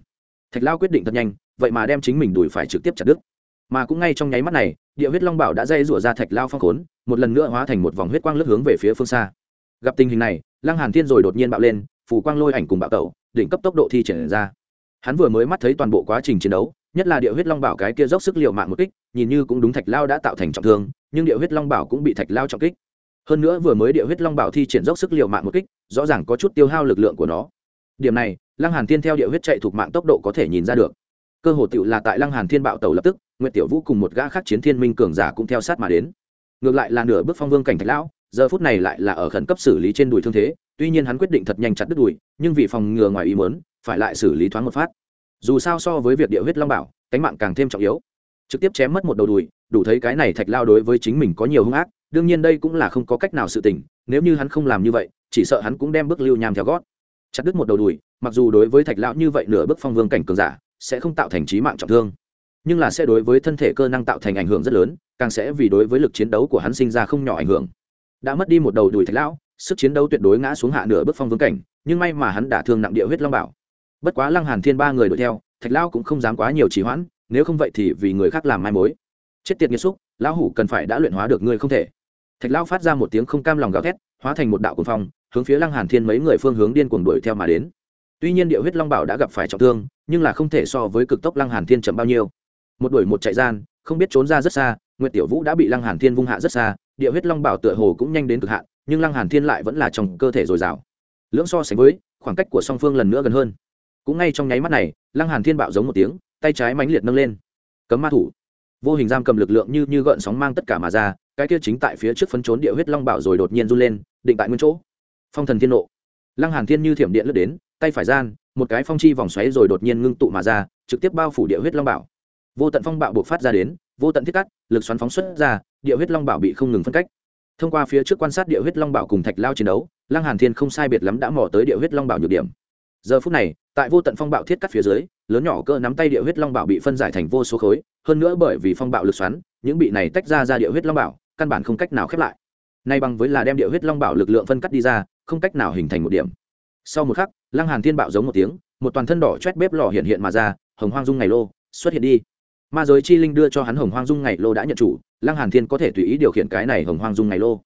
Thạch lao quyết định thật nhanh, vậy mà đem chính mình đùi phải trực tiếp chặt đứt. Mà cũng ngay trong nháy mắt này, địa huyết long bảo đã dây rủa ra thạch lao phong khốn, một lần nữa hóa thành một vòng huyết quang lướt hướng về phía phương xa gặp tình hình này, lăng hàn thiên rồi đột nhiên bạo lên, Phù quang lôi ảnh cùng bạo tẩu, đỉnh cấp tốc độ thi triển ra. Hắn vừa mới mắt thấy toàn bộ quá trình chiến đấu, nhất là địa huyết long bảo cái kia dốc sức liều mạng một kích, nhìn như cũng đúng thạch lao đã tạo thành trọng thương, nhưng địa huyết long bảo cũng bị thạch lao trọng kích. Hơn nữa vừa mới địa huyết long bảo thi triển dốc sức liều mạng một kích, rõ ràng có chút tiêu hao lực lượng của nó. Điểm này, lăng hàn thiên theo địa huyết chạy thuộc mạng tốc độ có thể nhìn ra được. Cơ hồ tựu là tại lăng hàn thiên bạo tẩu lập tức, nguyệt tiểu vũ cùng một gã khác chiến thiên minh cường giả cũng theo sát mà đến. Ngược lại là nửa bước phong vương cảnh thạch lão giờ phút này lại là ở khẩn cấp xử lý trên đùi thương thế, tuy nhiên hắn quyết định thật nhanh chặt đứt đùi, nhưng vì phòng ngừa ngoài ý muốn, phải lại xử lý thoáng một phát. Dù sao so với việc địa huyết long bảo, cánh mạng càng thêm trọng yếu. Trực tiếp chém mất một đầu đùi, đủ thấy cái này thạch lao đối với chính mình có nhiều hung ác, đương nhiên đây cũng là không có cách nào sự tình, nếu như hắn không làm như vậy, chỉ sợ hắn cũng đem bước lưu nham theo gót. Chặt đứt một đầu đùi, mặc dù đối với thạch lão như vậy nửa bước phong vương cảnh cường giả, sẽ không tạo thành trí mạng trọng thương, nhưng là sẽ đối với thân thể cơ năng tạo thành ảnh hưởng rất lớn, càng sẽ vì đối với lực chiến đấu của hắn sinh ra không nhỏ ảnh hưởng đã mất đi một đầu đùi thạch lão, sức chiến đấu tuyệt đối ngã xuống hạ nửa bước phong vương cảnh, nhưng may mà hắn đã thương nặng địa huyết long bảo. Bất quá lăng hàn thiên ba người đuổi theo, thạch lão cũng không dám quá nhiều trì hoãn, nếu không vậy thì vì người khác làm mai mối. Chết tiệt nghiệt xúc, lão hủ cần phải đã luyện hóa được ngươi không thể. Thạch lão phát ra một tiếng không cam lòng gào thét, hóa thành một đạo cuồng phong, hướng phía lăng hàn thiên mấy người phương hướng điên cuồng đuổi theo mà đến. Tuy nhiên địa huyết long bảo đã gặp phải trọng thương, nhưng là không thể so với cực tốc lăng hàn thiên chậm bao nhiêu. Một đuổi một chạy gian, không biết trốn ra rất xa, nguyệt tiểu vũ đã bị lăng hàn thiên vung hạ rất xa địa huyết long bảo tựa hồ cũng nhanh đến cực hạn, nhưng lăng hàn thiên lại vẫn là trong cơ thể dồi dào. Lưỡng so sánh với, khoảng cách của song phương lần nữa gần hơn. Cũng ngay trong nháy mắt này, lăng hàn thiên bạo giống một tiếng, tay trái mãnh liệt nâng lên. Cấm ma thủ. Vô hình giam cầm lực lượng như như gợn sóng mang tất cả mà ra, cái kia chính tại phía trước phấn trốn địa huyết long bảo rồi đột nhiên run lên, định tại nguyên chỗ. Phong thần thiên nộ. Lăng hàn thiên như thiểm điện lướt đến, tay phải gian, một cái phong chi vòng xoáy rồi đột nhiên ngưng tụ mà ra, trực tiếp bao phủ địa huyết long bảo. Vô tận phong bạo buộc phát ra đến vô tận thiết cắt lực xoắn phóng xuất ra, địa huyết long bảo bị không ngừng phân cách. Thông qua phía trước quan sát địa huyết long bảo cùng thạch lao chiến đấu, lăng hàn thiên không sai biệt lắm đã mò tới địa huyết long bảo nhược điểm. Giờ phút này, tại vô tận phong bạo thiết cắt phía dưới, lớn nhỏ cỡ nắm tay địa huyết long bảo bị phân giải thành vô số khối, hơn nữa bởi vì phong bạo lực xoắn, những bị này tách ra ra địa huyết long bảo, căn bản không cách nào khép lại. Nay bằng với là đem địa huyết long bảo lực lượng phân cắt đi ra, không cách nào hình thành một điểm. Sau một khắc, lăng hàn thiên bạo giống một tiếng, một toàn thân đỏ chét bếp lò hiện hiện mà ra, hồng hoang dung ngày lô, xuất hiện đi ma giới chi linh đưa cho hắn hồng hoang dung ngày lô đã nhận chủ, lăng hàn thiên có thể tùy ý điều khiển cái này hồng hoang dung ngày lô.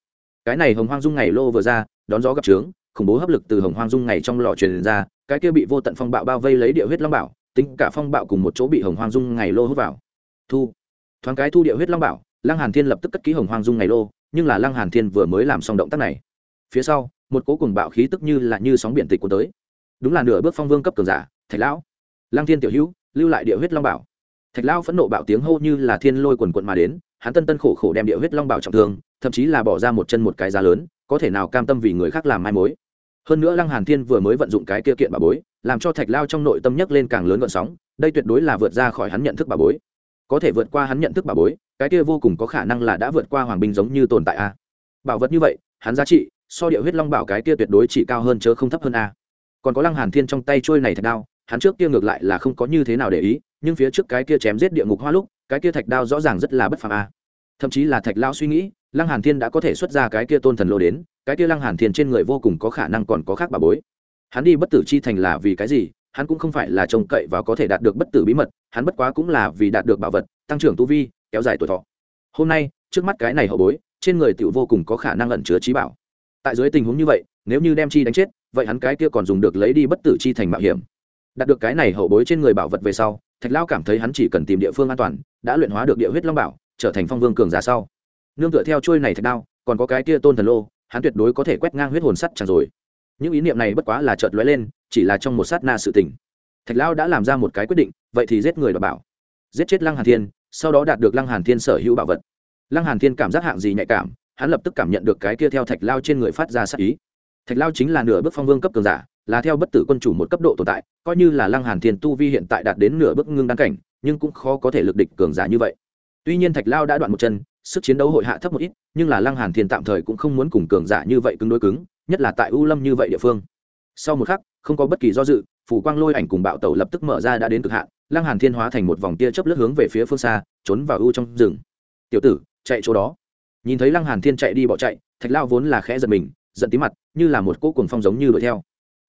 Cái này hồng hoang dung ngày lô vừa ra, đón gió gặp trướng, khủng bố hấp lực từ hồng hoang dung ngày trong lò truyền ra, cái kia bị vô tận phong bạo bao vây lấy địa huyết long bảo, tính cả phong bạo cùng một chỗ bị hồng hoang dung ngày lô hút vào. Thu. Thoáng cái thu địa huyết long bảo, lăng hàn thiên lập tức cất ký hồng hoang dung ngày lô, nhưng là lăng hàn thiên vừa mới làm xong động tác này. Phía sau, một cố cùng bạo khí tức như là như sóng biển tịch của tới. Đúng là nửa bước phong vương cấp cường giả, thạch lão. Lăng thiên tiểu hữu, lưu lại địa huyết long bảo thạch lão phẫn nộ bạo tiếng hô như là thiên lôi quần quận mà đến, hắn tân tân khổ khổ đem địa huyết long bảo trọng thương, thậm chí là bỏ ra một chân một cái giá lớn, có thể nào cam tâm vì người khác làm mai mối. Hơn nữa lăng hàn thiên vừa mới vận dụng cái kia kiện bà bối, làm cho thạch lao trong nội tâm nhấc lên càng lớn gọn sóng, đây tuyệt đối là vượt ra khỏi hắn nhận thức bà bối. Có thể vượt qua hắn nhận thức bà bối, cái kia vô cùng có khả năng là đã vượt qua hoàng binh giống như tồn tại a. Bảo vật như vậy, hắn giá trị, so địa huyết long bảo cái kia tuyệt đối chỉ cao hơn chớ không thấp hơn a. Còn có lăng hàn thiên trong tay trôi này thạch đao hắn trước kia ngược lại là không có như thế nào để ý, nhưng phía trước cái kia chém giết địa ngục hoa lúc, cái kia thạch đao rõ ràng rất là bất phàm a. Thậm chí là thạch lao suy nghĩ, lăng hàn thiên đã có thể xuất ra cái kia tôn thần lô đến, cái kia lăng hàn thiên trên người vô cùng có khả năng còn có khác bà bối. Hắn đi bất tử chi thành là vì cái gì? Hắn cũng không phải là trông cậy và có thể đạt được bất tử bí mật, hắn bất quá cũng là vì đạt được bảo vật, tăng trưởng tu vi, kéo dài tuổi thọ. Hôm nay, trước mắt cái này hậu bối, trên người tiểu vô cùng có khả năng ẩn chứa trí bảo. Tại dưới tình huống như vậy, nếu như đem chi đánh chết, vậy hắn cái kia còn dùng được lấy đi bất tử chi thành mạo hiểm đạt được cái này hậu bối trên người bảo vật về sau, thạch lao cảm thấy hắn chỉ cần tìm địa phương an toàn, đã luyện hóa được địa huyết long bảo, trở thành phong vương cường giả sau. Nương tựa theo trôi này thạch đao, còn có cái kia tôn thần lô, hắn tuyệt đối có thể quét ngang huyết hồn sắt chẳng rồi. Những ý niệm này bất quá là chợt lóe lên, chỉ là trong một sát na sự tỉnh thạch lao đã làm ra một cái quyết định, vậy thì giết người và bảo. Giết chết lăng hàn thiên, sau đó đạt được lăng hàn thiên sở hữu bảo vật. Lăng hàn thiên cảm giác hạng gì nhạy cảm, hắn lập tức cảm nhận được cái kia theo thạch lao trên người phát ra sát ý thạch lao chính là nửa bước phong vương cấp cường giả, là theo bất tử quân chủ một cấp độ tồn tại, coi như là lăng hàn thiên tu vi hiện tại đạt đến nửa bước ngưng đăng cảnh, nhưng cũng khó có thể lực địch cường giả như vậy. Tuy nhiên thạch lao đã đoạn một chân, sức chiến đấu hội hạ thấp một ít, nhưng là lăng hàn thiên tạm thời cũng không muốn cùng cường giả như vậy cứng đối cứng, nhất là tại u lâm như vậy địa phương. Sau một khắc, không có bất kỳ do dự, phủ quang lôi ảnh cùng bạo tẩu lập tức mở ra đã đến cực hạn, lăng hàn thiên hóa thành một vòng tia chớp lướt hướng về phía phương xa, trốn vào u trong rừng. Tiểu tử, chạy chỗ đó. Nhìn thấy lăng hàn thiên chạy đi bỏ chạy, thạch lao vốn là khẽ giật mình, giận tí mặt như là một cỗ cuồng phong giống như đuổi theo.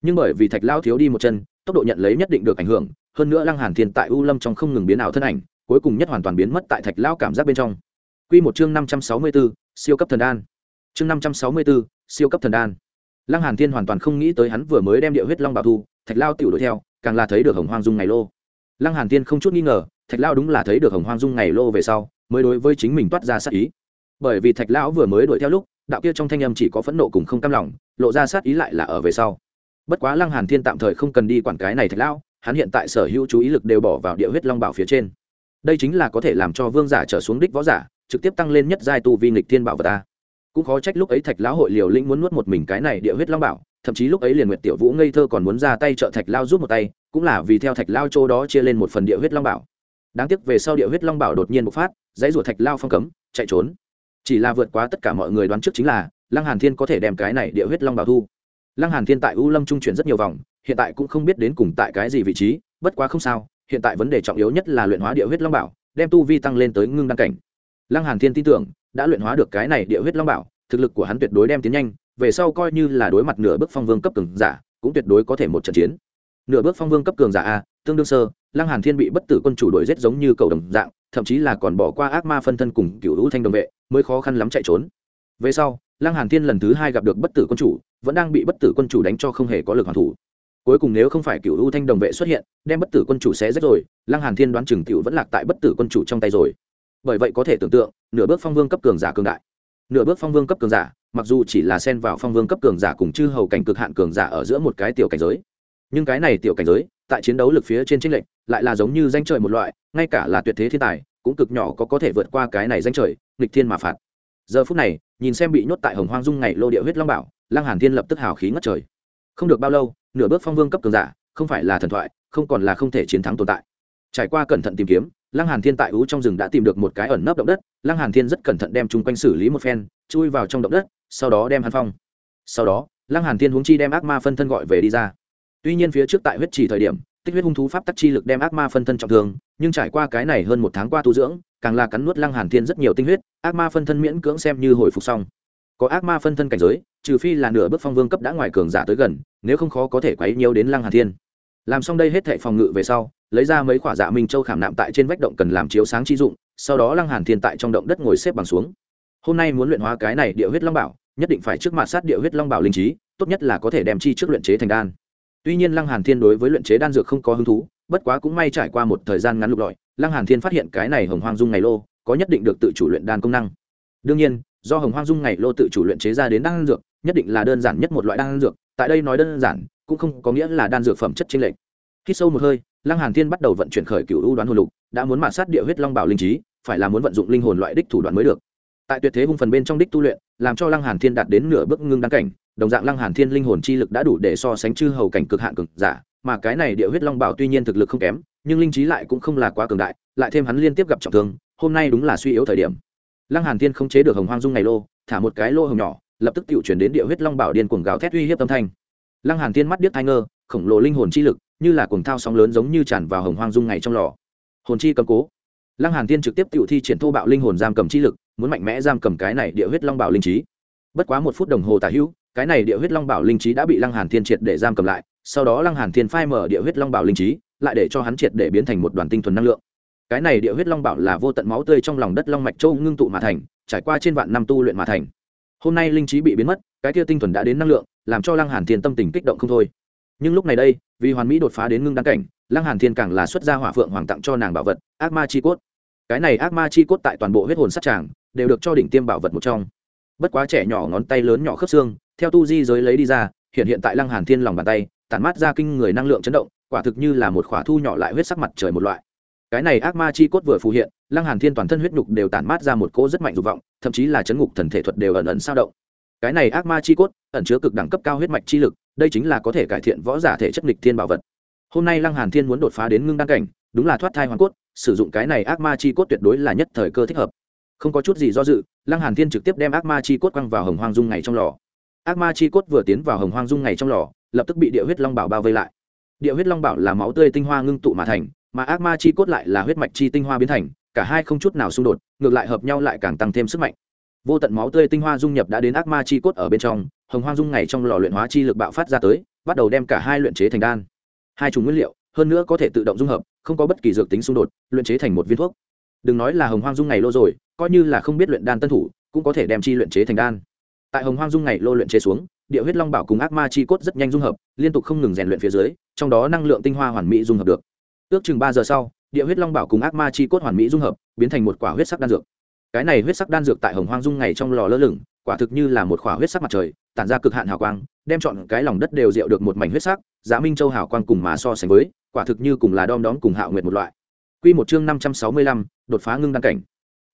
Nhưng bởi vì thạch lao thiếu đi một chân tốc độ nhận lấy nhất định được ảnh hưởng hơn nữa lăng hàn thiên tại u lâm trong không ngừng biến ảo thân ảnh cuối cùng nhất hoàn toàn biến mất tại thạch lao cảm giác bên trong. Quy một chương năm trăm sáu mươi 564, siêu cấp thần đan. Chương năm trăm sáu mươi 564, siêu cấp thần đan. Lăng hàn thiên hoàn toàn không nghĩ tới hắn vừa mới đem địa huyết long bảo thu thạch lao tiểu đuổi theo càng là thấy được hồng hoang dung ngày lô. Lăng hàn thiên không chút nghi ngờ thạch lao đúng là thấy được hồng hoang dung ngày lô về sau mới đối với chính mình toát ra sát ý. Bởi vì thạch lão vừa mới đuổi theo lúc đạo kia trong thanh âm chỉ có phẫn nộ cùng không cam lòng lộ ra sát ý lại là ở về sau. Bất quá lăng hàn thiên tạm thời không cần đi quản cái này thạch lão, hắn hiện tại sở hữu chú ý lực đều bỏ vào địa huyết long bảo phía trên. Đây chính là có thể làm cho vương giả trở xuống đích võ giả, trực tiếp tăng lên nhất giai tu vi nghịch thiên bảo vật ta. Cũng khó trách lúc ấy thạch lão hội liều lĩnh muốn nuốt một mình cái này địa huyết long bảo, thậm chí lúc ấy liền nguyệt tiểu vũ ngây thơ còn muốn ra tay trợ thạch lao giúp một tay, cũng là vì theo thạch lao châu đó chia lên một phần địa huyết long bảo. Đáng tiếc về sau địa huyết long bảo đột nhiên bộc phát, dãy rủa thạch lao phong cấm, chạy trốn. Chỉ là vượt quá tất cả mọi người đoán trước chính là lăng hàn thiên có thể đem cái này địa huyết long bảo thu. Lăng hàn thiên tại u lâm trung chuyển rất nhiều vòng, hiện tại cũng không biết đến cùng tại cái gì vị trí, bất quá không sao, hiện tại vấn đề trọng yếu nhất là luyện hóa địa huyết long bảo, đem tu vi tăng lên tới ngưng đăng cảnh. Lăng hàn thiên tin tưởng, đã luyện hóa được cái này địa huyết long bảo, thực lực của hắn tuyệt đối đem tiến nhanh, về sau coi như là đối mặt nửa bước phong vương cấp cường giả, cũng tuyệt đối có thể một trận chiến. Nửa bước phong vương cấp cường giả a, tương đương sơ, lăng hàn thiên bị bất tử quân chủ đuổi giết giống như cầu đồng dạng, thậm chí là còn bỏ qua ác ma phân thân cùng cựu hữu thanh đồng vệ, mới khó khăn lắm chạy trốn. Về sau lăng hàn thiên lần thứ hai gặp được bất tử quân chủ, vẫn đang bị bất tử quân chủ đánh cho không hề có lực hoàn thủ. Cuối cùng nếu không phải cựu u thanh đồng vệ xuất hiện, đem bất tử quân chủ xé rách rồi, lăng hàn thiên đoán chừng cựu vẫn lạc tại bất tử quân chủ trong tay rồi. Bởi vậy có thể tưởng tượng, nửa bước phong vương cấp cường giả cường đại. Nửa bước phong vương cấp cường giả, mặc dù chỉ là xen vào phong vương cấp cường giả cùng chư hầu cảnh cực hạn cường giả ở giữa một cái tiểu cảnh giới. Nhưng cái này tiểu cảnh giới, tại chiến đấu lực phía trên trinh lệch, lại là giống như danh trời một loại, ngay cả là tuyệt thế thiên tài, cũng cực nhỏ có có thể vượt qua cái này danh trời, nghịch thiên mà phạt giờ phút này, nhìn xem bị nhốt tại hồng hoang dung ngày lô địa huyết long bảo, lăng hàn thiên lập tức hào khí ngất trời. Không được bao lâu, nửa bước phong vương cấp cường giả, không phải là thần thoại, không còn là không thể chiến thắng tồn tại. Trải qua cẩn thận tìm kiếm, lăng hàn thiên tại ú trong rừng đã tìm được một cái ẩn nấp động đất. Lăng hàn thiên rất cẩn thận đem chung quanh xử lý một phen, chui vào trong động đất, sau đó đem hắn phong. Sau đó, lăng hàn thiên huống chi đem ác ma phân thân gọi về đi ra. Tuy nhiên phía trước tại huyết chỉ thời điểm, tích huyết hung thú pháp tắc chi lực đem ác ma phân thân trọng thương nhưng trải qua cái này hơn một tháng qua tu dưỡng, càng là cắn nuốt lăng hàn thiên rất nhiều tinh huyết, ác ma phân thân miễn cưỡng xem như hồi phục xong. Có ác ma phân thân cảnh giới, trừ phi là nửa bước phong vương cấp đã ngoài cường giả tới gần, nếu không khó có thể quấy nhiều đến lăng hàn thiên. Làm xong đây hết thệ phòng ngự về sau, lấy ra mấy quả dạ minh châu khảm nạm tại trên vách động cần làm chiếu sáng chi dụng, sau đó lăng hàn thiên tại trong động đất ngồi xếp bằng xuống. Hôm nay muốn luyện hóa cái này địa huyết long bảo, nhất định phải trước mặt sát địa huyết long bảo linh trí, tốt nhất là có thể đem chi trước luyện chế thành đan. Tuy nhiên lăng hàn thiên đối với luyện chế đan dược không có hứng thú bất quá cũng may trải qua một thời gian ngắn lục lọi, lăng hàn thiên phát hiện cái này hồng hoang dung ngày lô, có nhất định được tự chủ luyện đan công năng đương nhiên, do hồng hoang dung ngày lô tự chủ luyện chế ra đến đan dược, nhất định là đơn giản nhất một loại đan dược, tại đây nói đơn giản, cũng không có nghĩa là đan dược phẩm chất chính lệch. khi sâu một hơi, lăng hàn thiên bắt đầu vận chuyển khởi cửu u đoán hồn lục, đã muốn mạt sát địa huyết long bảo linh trí, phải là muốn vận dụng linh hồn loại đích thủ đoạn mới được tại tuyệt thế hung phần bên trong đích tu luyện, làm cho lăng hàn thiên đạt đến nửa bước ngưng đan cảnh, đồng dạng lăng hàn thiên linh hồn chi lực đã đủ để so sánh chư hầu cảnh cực hạn cực giả mà cái này địa huyết long bảo tuy nhiên thực lực không kém, nhưng linh trí lại cũng không là quá cường đại, lại thêm hắn liên tiếp gặp trọng thương, hôm nay đúng là suy yếu thời điểm. Lăng hàn thiên không chế được hồng hoang dung ngày lô, thả một cái lô hồng nhỏ, lập tức tiểu chuyển đến địa huyết long bảo điên cuồng gào thét uy hiếp tâm thanh. Lăng hàn thiên mắt điếc thai ngơ, khổng lồ linh hồn chi lực, như là cuồng thao sóng lớn giống như tràn vào hồng hoang dung ngày trong lò. Hồn chi cầm cố. Lăng hàn thiên trực tiếp tiểu thi triển thô bạo linh hồn giam cầm chi lực, muốn mạnh mẽ giam cầm cái này địa huyết long bảo linh trí. Bất quá một phút đồng hồ tả hữu, cái này địa huyết long bảo linh trí đã bị lăng hàn thiên triệt để giam cầm lại sau đó lăng hàn thiên phai mở địa huyết long bảo linh trí, lại để cho hắn triệt để biến thành một đoàn tinh thuần năng lượng. Cái này địa huyết long bảo là vô tận máu tươi trong lòng đất long mạch châu ngưng tụ mà thành, trải qua trên vạn năm tu luyện mà thành. Hôm nay linh trí bị biến mất, cái kia tinh thuần đã đến năng lượng, làm cho lăng hàn thiên tâm tình kích động không thôi. Nhưng lúc này đây, vì hoàn mỹ đột phá đến ngưng đăng cảnh, lăng hàn thiên càng là xuất gia hỏa phượng hoàng tặng cho nàng bảo vật, ác ma chi cốt. Cái này ác ma chi cốt tại toàn bộ huyết hồn sát tràng, đều được cho đỉnh tiêm bảo vật một trong. Bất quá trẻ nhỏ ngón tay lớn nhỏ khớp xương, theo tu di giới lấy đi ra, hiện hiện tại lăng hàn thiên lòng bàn tay tản mát ra kinh người năng lượng chấn động, quả thực như là một khỏa thu nhỏ lại huyết sắc mặt trời một loại. Cái này ác ma chi cốt vừa phù hiện, lăng hàn thiên toàn thân huyết nhục đều tản mát ra một cỗ rất mạnh dục vọng, thậm chí là chấn ngục thần thể thuật đều ẩn ẩn sao động. Cái này ác ma chi cốt ẩn chứa cực đẳng cấp cao huyết mạch chi lực, đây chính là có thể cải thiện võ giả thể chất lịch thiên bảo vật. Hôm nay lăng hàn thiên muốn đột phá đến ngưng đăng cảnh, đúng là thoát thai hoàn cốt, sử dụng cái này ác ma chi cốt tuyệt đối là nhất thời cơ thích hợp. Không có chút gì do dự, lăng hàn thiên trực tiếp đem ác ma chi cốt quăng vào hồng hoang dung ngày trong lò. Ác ma chi cốt vừa tiến vào hồng hoang dung ngày trong lò lập tức bị địa huyết long bảo bao vây lại. Địa huyết long bảo là máu tươi tinh hoa ngưng tụ mà thành, mà ác ma chi cốt lại là huyết mạch chi tinh hoa biến thành, cả hai không chút nào xung đột, ngược lại hợp nhau lại càng tăng thêm sức mạnh. Vô tận máu tươi tinh hoa dung nhập đã đến ác ma chi cốt ở bên trong, hồng hoang dung ngày trong lò luyện hóa chi lực bạo phát ra tới, bắt đầu đem cả hai luyện chế thành đan. Hai chủng nguyên liệu, hơn nữa có thể tự động dung hợp, không có bất kỳ dược tính xung đột, luyện chế thành một viên thuốc. Đừng nói là hồng hoang dung ngày lô rồi, coi như là không biết luyện đan tân thủ, cũng có thể đem chi luyện chế thành đan. Tại hồng hoang dung ngày lô luyện chế xuống địa huyết long bảo cùng ác ma chi cốt rất nhanh dung hợp liên tục không ngừng rèn luyện phía dưới trong đó năng lượng tinh hoa hoàn mỹ dung hợp được ước chừng ba giờ sau địa huyết long bảo cùng ác ma chi cốt hoàn mỹ dung hợp biến thành một quả huyết sắc đan dược cái này huyết sắc đan dược tại hồng hoang dung ngày trong lò lơ lửng quả thực như là một quả huyết sắc mặt trời tản ra cực hạn hào quang đem chọn cái lòng đất đều rượu được một mảnh huyết sắc giá minh châu hào quang cùng mà so sánh với quả thực như cùng là đom đóm cùng hạo nguyệt một loại Quy một chương năm trăm sáu mươi lăm, đột phá ngưng đan cảnh.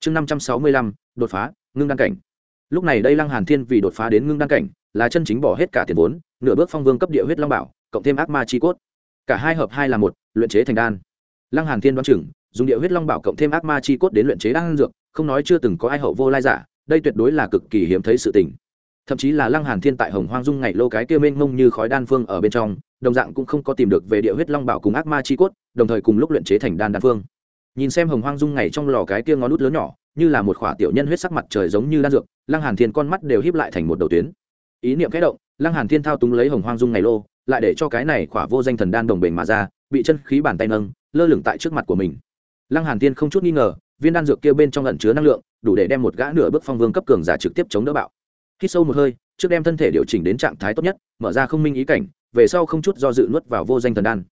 Chương năm trăm sáu mươi lăm, đột phá, ngưng đan cảnh. Lúc này đây Lăng Hàn Thiên vì đột phá đến ngưng đan cảnh, là chân chính bỏ hết cả tiền vốn, nửa bước phong vương cấp địa huyết long bảo, cộng thêm ác ma chi cốt. Cả hai hợp hai là một, luyện chế thành đan. Lăng Hàn Thiên đoán chừng, dùng địa huyết long bảo cộng thêm ác ma chi cốt đến luyện chế đan dược, không nói chưa từng có ai hậu vô lai giả, đây tuyệt đối là cực kỳ hiếm thấy sự tình thậm chí là lăng hàn thiên tại hồng hoang dung ngày lô cái kia mênh mông như khói đan phương ở bên trong đồng dạng cũng không có tìm được về địa huyết long bảo cùng ác ma chi cốt đồng thời cùng lúc luyện chế thành đan đan phương nhìn xem hồng hoang dung ngày trong lò cái kia ngón nút lớn nhỏ, như là một khỏa tiểu nhân huyết sắc mặt trời giống như đan dược, lăng hàn thiên con mắt đều híp lại thành một đầu tuyến. Ý niệm kẽ động, lăng hàn thiên thao túng lấy hồng hoang dung ngày lô, lại để cho cái này khỏa vô danh thần đan đồng bền mà ra, bị chân khí bàn tay nâng, lơ lửng tại trước mặt của mình. Lăng hàn thiên không chút nghi ngờ, viên đan dược kia bên trong ẩn chứa năng lượng, đủ để đem một gã nửa bước phong vương cấp cường giả trực tiếp chống đỡ bạo. Khi sâu một hơi, trước đem thân thể điều chỉnh đến trạng thái tốt nhất, mở ra không minh ý cảnh, về sau không chút do dự nuốt vào vô danh thần đan.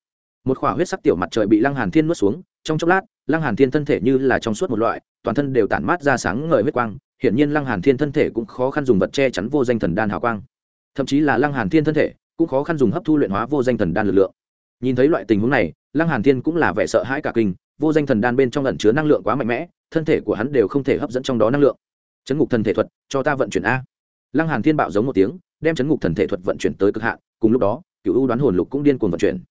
Một khỏa huyết sắc tiểu mặt trời bị lăng hàn thiên nuốt xuống, trong chốc lát lăng hàn thiên thân thể như là trong suốt một loại, toàn thân đều tản mát ra sáng ngời huyết quang, hiển nhiên lăng hàn thiên thân thể cũng khó khăn dùng vật che chắn vô danh thần đan hào quang. Thậm chí là lăng hàn thiên thân thể cũng khó khăn dùng hấp thu luyện hóa vô danh thần đan lực lượng. Nhìn thấy loại tình huống này, lăng hàn thiên cũng là vẻ sợ hãi cả kinh, vô danh thần đan bên trong ẩn chứa năng lượng quá mạnh mẽ, thân thể của hắn đều không thể hấp dẫn trong đó năng lượng. Chấn ngục thần thể thuật, cho ta vận chuyển a. Lăng hàn thiên bạo giống một tiếng, đem chấn ngục thần thể thuật vận chuyển tới cực hạn, cùng lúc đó, cựu u đoán hồn lục cũng điên cuồng vận chuyển.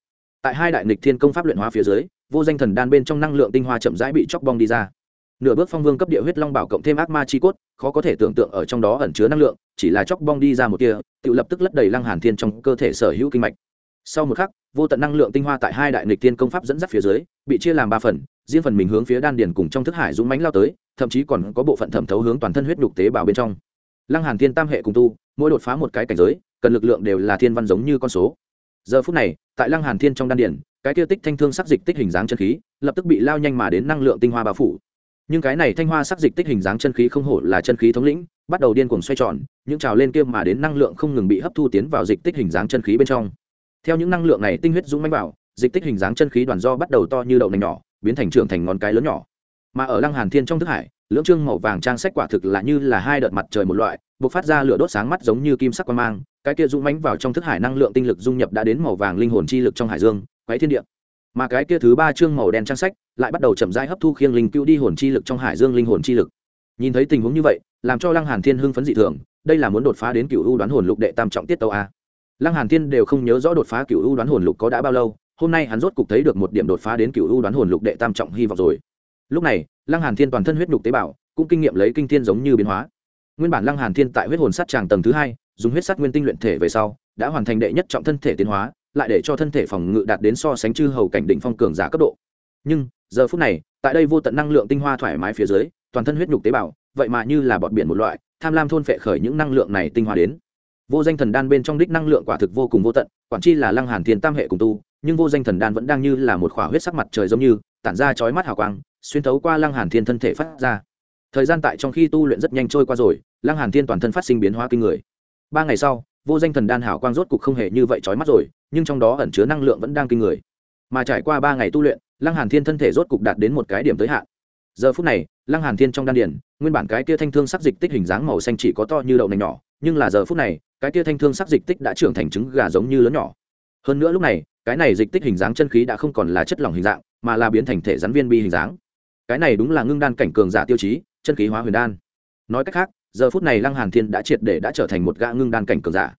Tại hai đại nghịch thiên công pháp luyện hóa phía dưới vô danh thần đan bên trong năng lượng tinh hoa chậm rãi bị chóc bong đi ra. Nửa bước phong vương cấp địa huyết long bảo cộng thêm ác ma chi cốt, khó có thể tưởng tượng ở trong đó ẩn chứa năng lượng, chỉ là chóc bong đi ra một kia, tự lập tức lấp đầy lăng hàn thiên trong cơ thể sở hữu kinh mạch. Sau một khắc, vô tận năng lượng tinh hoa tại hai đại nghịch thiên công pháp dẫn dắt phía dưới, bị chia làm ba phần, riêng phần mình hướng phía đan điền cùng trong thức hải dũng mãnh lao tới, thậm chí còn có bộ phận thẩm thấu hướng toàn thân huyết nhục tế bào bên trong. Lăng hàn thiên tam hệ cùng tu, mỗi đột phá một cái cảnh giới, cần lực lượng đều là thiên văn giống như con số. Giờ phút này, tại lăng hàn thiên trong đan điền cái kia tích thanh thương sắc dịch tích hình dáng chân khí, lập tức bị lao nhanh mà đến năng lượng tinh hoa bao phủ. Nhưng cái này thanh hoa sắc dịch tích hình dáng chân khí không hổ là chân khí thống lĩnh, bắt đầu điên cuồng xoay tròn, những trào lên kia mà đến năng lượng không ngừng bị hấp thu tiến vào dịch tích hình dáng chân khí bên trong. Theo những năng lượng này tinh huyết dũng mãnh vào, dịch tích hình dáng chân khí đoàn do bắt đầu to như đậu nành nhỏ, biến thành trưởng thành ngón cái lớn nhỏ. Mà ở lăng hàn thiên trong thức hải, lưỡng trương màu vàng trang sách quả thực là như là hai đợt mặt trời một loại, bộc phát ra lửa đốt sáng mắt giống như kim sắc quang mang, cái kia dũng mãnh vào trong thức hải năng lượng tinh lực dung nhập đã đến màu vàng linh hồn chi lực trong hải dương quấy thiên địa. Mà cái kia thứ ba chương màu đen trang sách lại bắt đầu chậm rãi hấp thu khiêng linh cưu đi hồn chi lực trong hải dương linh hồn chi lực. Nhìn thấy tình huống như vậy, làm cho lăng hàn thiên hưng phấn dị thường, đây là muốn đột phá đến cựu u đoán hồn lục đệ tam trọng tiết tâu a. Lăng hàn thiên đều không nhớ rõ đột phá cựu u đoán hồn lục có đã bao lâu, hôm nay hắn rốt cục thấy được một điểm đột phá đến cựu u đoán hồn lục đệ tam trọng hy vọng rồi. Lúc này, lăng hàn thiên toàn thân huyết nhục tế bào, cũng kinh nghiệm lấy kinh thiên giống như biến hóa. Nguyên bản lăng hàn thiên tại huyết hồn sát tràng tầng thứ hai, dùng huyết sát nguyên tinh luyện thể về sau, đã hoàn thành đệ nhất trọng thân thể tiến hóa lại để cho thân thể phòng ngự đạt đến so sánh chư hầu cảnh đỉnh phong cường giả cấp độ. Nhưng, giờ phút này, tại đây vô tận năng lượng tinh hoa thoải mái phía dưới, toàn thân huyết nhục tế bào, vậy mà như là bọt biển một loại, tham lam thôn phệ khởi những năng lượng này tinh hoa đến. Vô danh thần đan bên trong đích năng lượng quả thực vô cùng vô tận, quản chi là lăng hàn thiên tam hệ cùng tu, nhưng vô danh thần đan vẫn đang như là một khỏa huyết sắc mặt trời giống như, tản ra chói mắt hào quang, xuyên thấu qua lăng hàn thiên thân thể phát ra. Thời gian tại trong khi tu luyện rất nhanh trôi qua rồi, lăng hàn thiên toàn thân phát sinh biến hóa kinh người. Ba ngày sau vô danh thần đan hảo quang rốt cục không hề như vậy chói mắt rồi, nhưng trong đó ẩn chứa năng lượng vẫn đang kinh người. Mà trải qua ba ngày tu luyện, lăng hàn thiên thân thể rốt cục đạt đến một cái điểm tới hạn. Giờ phút này, lăng hàn thiên trong đan điền, nguyên bản cái kia thanh thương sắc dịch tích hình dáng màu xanh chỉ có to như đậu nành nhỏ, nhưng là giờ phút này, cái kia thanh thương sắc dịch tích đã trưởng thành trứng gà giống như lớn nhỏ. Hơn nữa lúc này, cái này dịch tích hình dáng chân khí đã không còn là chất lỏng hình dạng, mà là biến thành thể rắn viên bi hình dáng. Cái này đúng là ngưng đan cảnh cường giả tiêu chí, chân khí hóa huyền đan. Nói cách khác giờ phút này lăng hàn thiên đã triệt để đã trở thành một gã ngưng đan cảnh cường giả.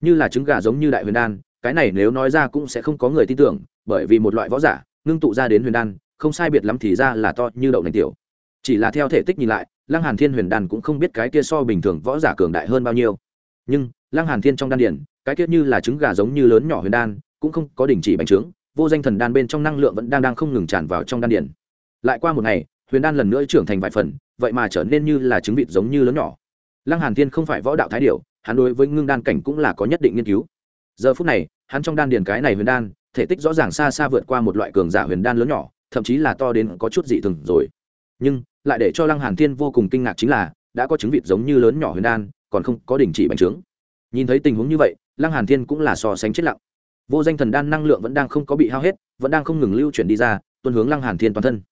Như là trứng gà giống như đại huyền đan, cái này nếu nói ra cũng sẽ không có người tin tưởng, bởi vì một loại võ giả, ngưng tụ ra đến huyền đan, không sai biệt lắm thì ra là to như đậu nành tiểu. Chỉ là theo thể tích nhìn lại, lăng hàn thiên huyền đan cũng không biết cái kia so bình thường võ giả cường đại hơn bao nhiêu. Nhưng, lăng hàn thiên trong đan điển, cái kia như là trứng gà giống như lớn nhỏ huyền đan, cũng không có đình chỉ bành trướng, vô danh thần đan bên trong năng lượng vẫn đang đang không ngừng tràn vào trong đan điển. Lại qua một ngày, huyền đan lần nữa trưởng thành vài phần, vậy mà trở nên như là trứng vịt giống như lớn nhỏ lăng hàn thiên không phải võ đạo thái điểu, hắn đối với ngưng đan cảnh cũng là có nhất định nghiên cứu. Giờ phút này, hắn trong đan điền cái này huyền đan, thể tích rõ ràng xa xa vượt qua một loại cường giả huyền đan lớn nhỏ, thậm chí là to đến có chút dị thường rồi. Nhưng, lại để cho lăng hàn thiên vô cùng kinh ngạc chính là, đã có trứng vịt giống như lớn nhỏ huyền đan, còn không có đình chỉ bành trướng. Nhìn thấy tình huống như vậy, lăng hàn thiên cũng là so sánh chết lặng. Vô danh thần đan năng lượng vẫn đang không có bị hao hết, vẫn đang không ngừng lưu chuyển đi ra, tuân hướng lăng hàn thiên toàn thân.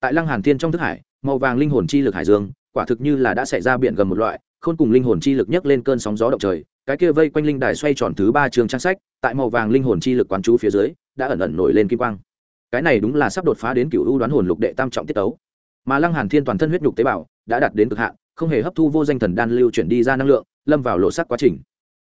Tại lăng hàn thiên trong thức hải, màu vàng linh hồn chi lực hải dương, quả thực như là đã xảy ra biển gần một loại khôn cùng linh hồn chi lực nhấc lên cơn sóng gió động trời, cái kia vây quanh linh đài xoay tròn thứ ba trường trang sách, tại màu vàng linh hồn chi lực quán chú phía dưới, đã ẩn ẩn nổi lên kim quang. Cái này đúng là sắp đột phá đến cựu ưu đoán hồn lục đệ tam trọng tiết tấu. Mà lăng hàn thiên toàn thân huyết nhục tế bào, đã đạt đến cực hạn, không hề hấp thu vô danh thần đan lưu chuyển đi ra năng lượng, lâm vào lộ sắc quá trình.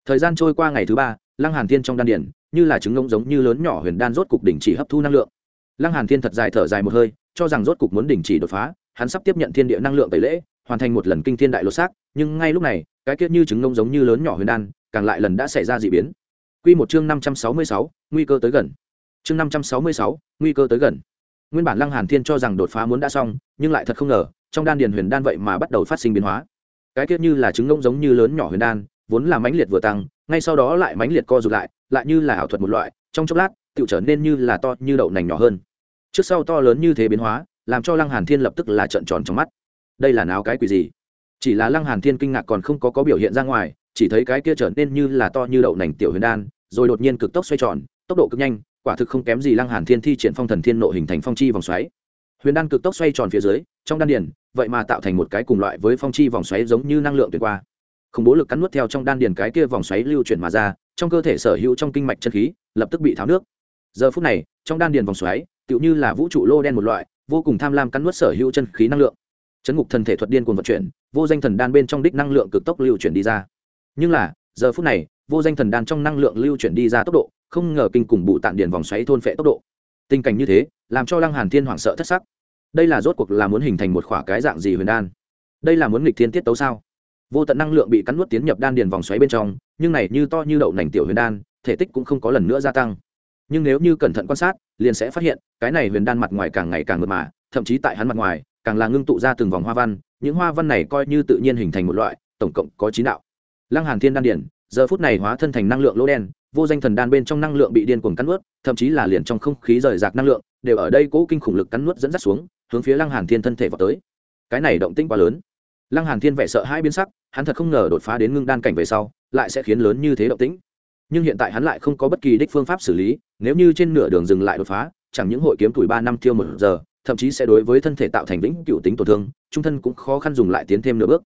Thời gian trôi qua ngày thứ ba, lăng hàn thiên trong đan điển như là trứng ngỗng giống như lớn nhỏ huyền đan rốt cục đỉnh chỉ hấp thu năng lượng. Lăng hàn thiên thật dài thở dài một hơi, cho rằng rốt cục muốn đỉnh chỉ đột phá, hắn sắp tiếp nhận thiên địa năng lượng tẩy lễ, hoàn thành một lần kinh thiên đại lột xác nhưng ngay lúc này, cái kiết như trứng ngông giống như lớn nhỏ huyền đan, càng lại lần đã xảy ra d ị biến. Q một chương năm trăm sáu mươi sáu, nguy cơ tới gần. Chương năm trăm sáu mươi sáu, nguy cơ tới gần. Nguyên bản lăng hàn thiên cho rằng đột phá muốn đã xong, nhưng lại thật không ngờ, trong đan điền huyền đan vậy mà bắt đầu phát sinh biến hóa. Cái kiết như là trứng ngông giống như lớn nhỏ huyền đan, vốn là mãnh liệt vừa tăng, ngay sau đó lại mãnh liệt co rút lại lại như là ảo thuật một loại, trong chốc lát tự trở nên như là to như đậu nành nhỏ hơn. Trước sau to lớn như thế biến hóa, làm cho lăng hàn thiên lập tức là trợn tròn trong mắt. Đây là nào cái quỷ gì? Chỉ là lăng hàn thiên kinh ngạc còn không có có biểu hiện ra ngoài, chỉ thấy cái kia trở nên như là to như đậu nành tiểu huyền đan, rồi đột nhiên cực tốc xoay tròn, tốc độ cực nhanh, quả thực không kém gì lăng hàn thiên thi triển phong thần thiên nộ hình thành phong chi vòng xoáy. Huyền đan cực tốc xoay tròn phía dưới, trong đan điền, vậy mà tạo thành một cái cùng loại với phong chi vòng xoáy giống như năng lượng tuyệt qua. Khủng bố lực cắn nuốt theo trong đan điền cái kia vòng xoáy lưu chuyển mà ra, trong cơ thể sở hữu trong kinh mạch chân khí, lập tức bị tháo nước. Giờ phút này, trong đan điền vòng xoáy, tựu như là vũ trụ lô đen một loại, vô cùng tham lam cắn nuốt sở hữu chân khí năng lượng. Chấn ngục thần thể thuật điên cuồng vận chuyển vô danh thần đan bên trong đích năng lượng cực tốc lưu chuyển đi ra. Nhưng là, giờ phút này, vô danh thần đan trong năng lượng lưu chuyển đi ra tốc độ, không ngờ kinh cùng bụ tản điền vòng xoáy thôn phệ tốc độ. Tình cảnh như thế, làm cho lăng hàn thiên hoảng sợ thất sắc. Đây là rốt cuộc là muốn hình thành một khỏa cái dạng gì huyền đan? Đây là muốn nghịch thiên tiết tấu sao? Vô tận năng lượng bị cắn nuốt tiến nhập đan điền vòng xoáy bên trong, nhưng này như to như đậu nành tiểu huyền đan, thể tích cũng không có lần nữa gia tăng. Nhưng nếu như cẩn thận quan sát, liền sẽ phát hiện, cái này huyền đan mặt ngoài càng ngày càng mượt mà, thậm chí tại hắn mặt ngoài, càng là ngưng tụ ra từng vòng hoa văn những hoa văn này coi như tự nhiên hình thành một loại, tổng cộng có chín đạo. Lăng hàn thiên đan điển giờ phút này hóa thân thành năng lượng lỗ đen, vô danh thần đan bên trong năng lượng bị điên cuồng cắn nuốt, thậm chí là liền trong không khí rời rạc năng lượng, đều ở đây cố kinh khủng lực cắn nuốt dẫn dắt xuống, hướng phía lăng hàn thiên thân thể vào tới. Cái này động tĩnh quá lớn. Lăng hàn thiên vẻ sợ hai biến sắc, hắn thật không ngờ đột phá đến ngưng đan cảnh về sau, lại sẽ khiến lớn như thế động tĩnh. Nhưng hiện tại hắn lại không có bất kỳ đích phương pháp xử lý, nếu như trên nửa đường dừng lại đột phá, chẳng những hội kiếm tuổi ba năm tiêu một giờ thậm chí sẽ đối với thân thể tạo thành vĩnh cựu tính tổn thương, trung thân cũng khó khăn dùng lại tiến thêm nửa bước.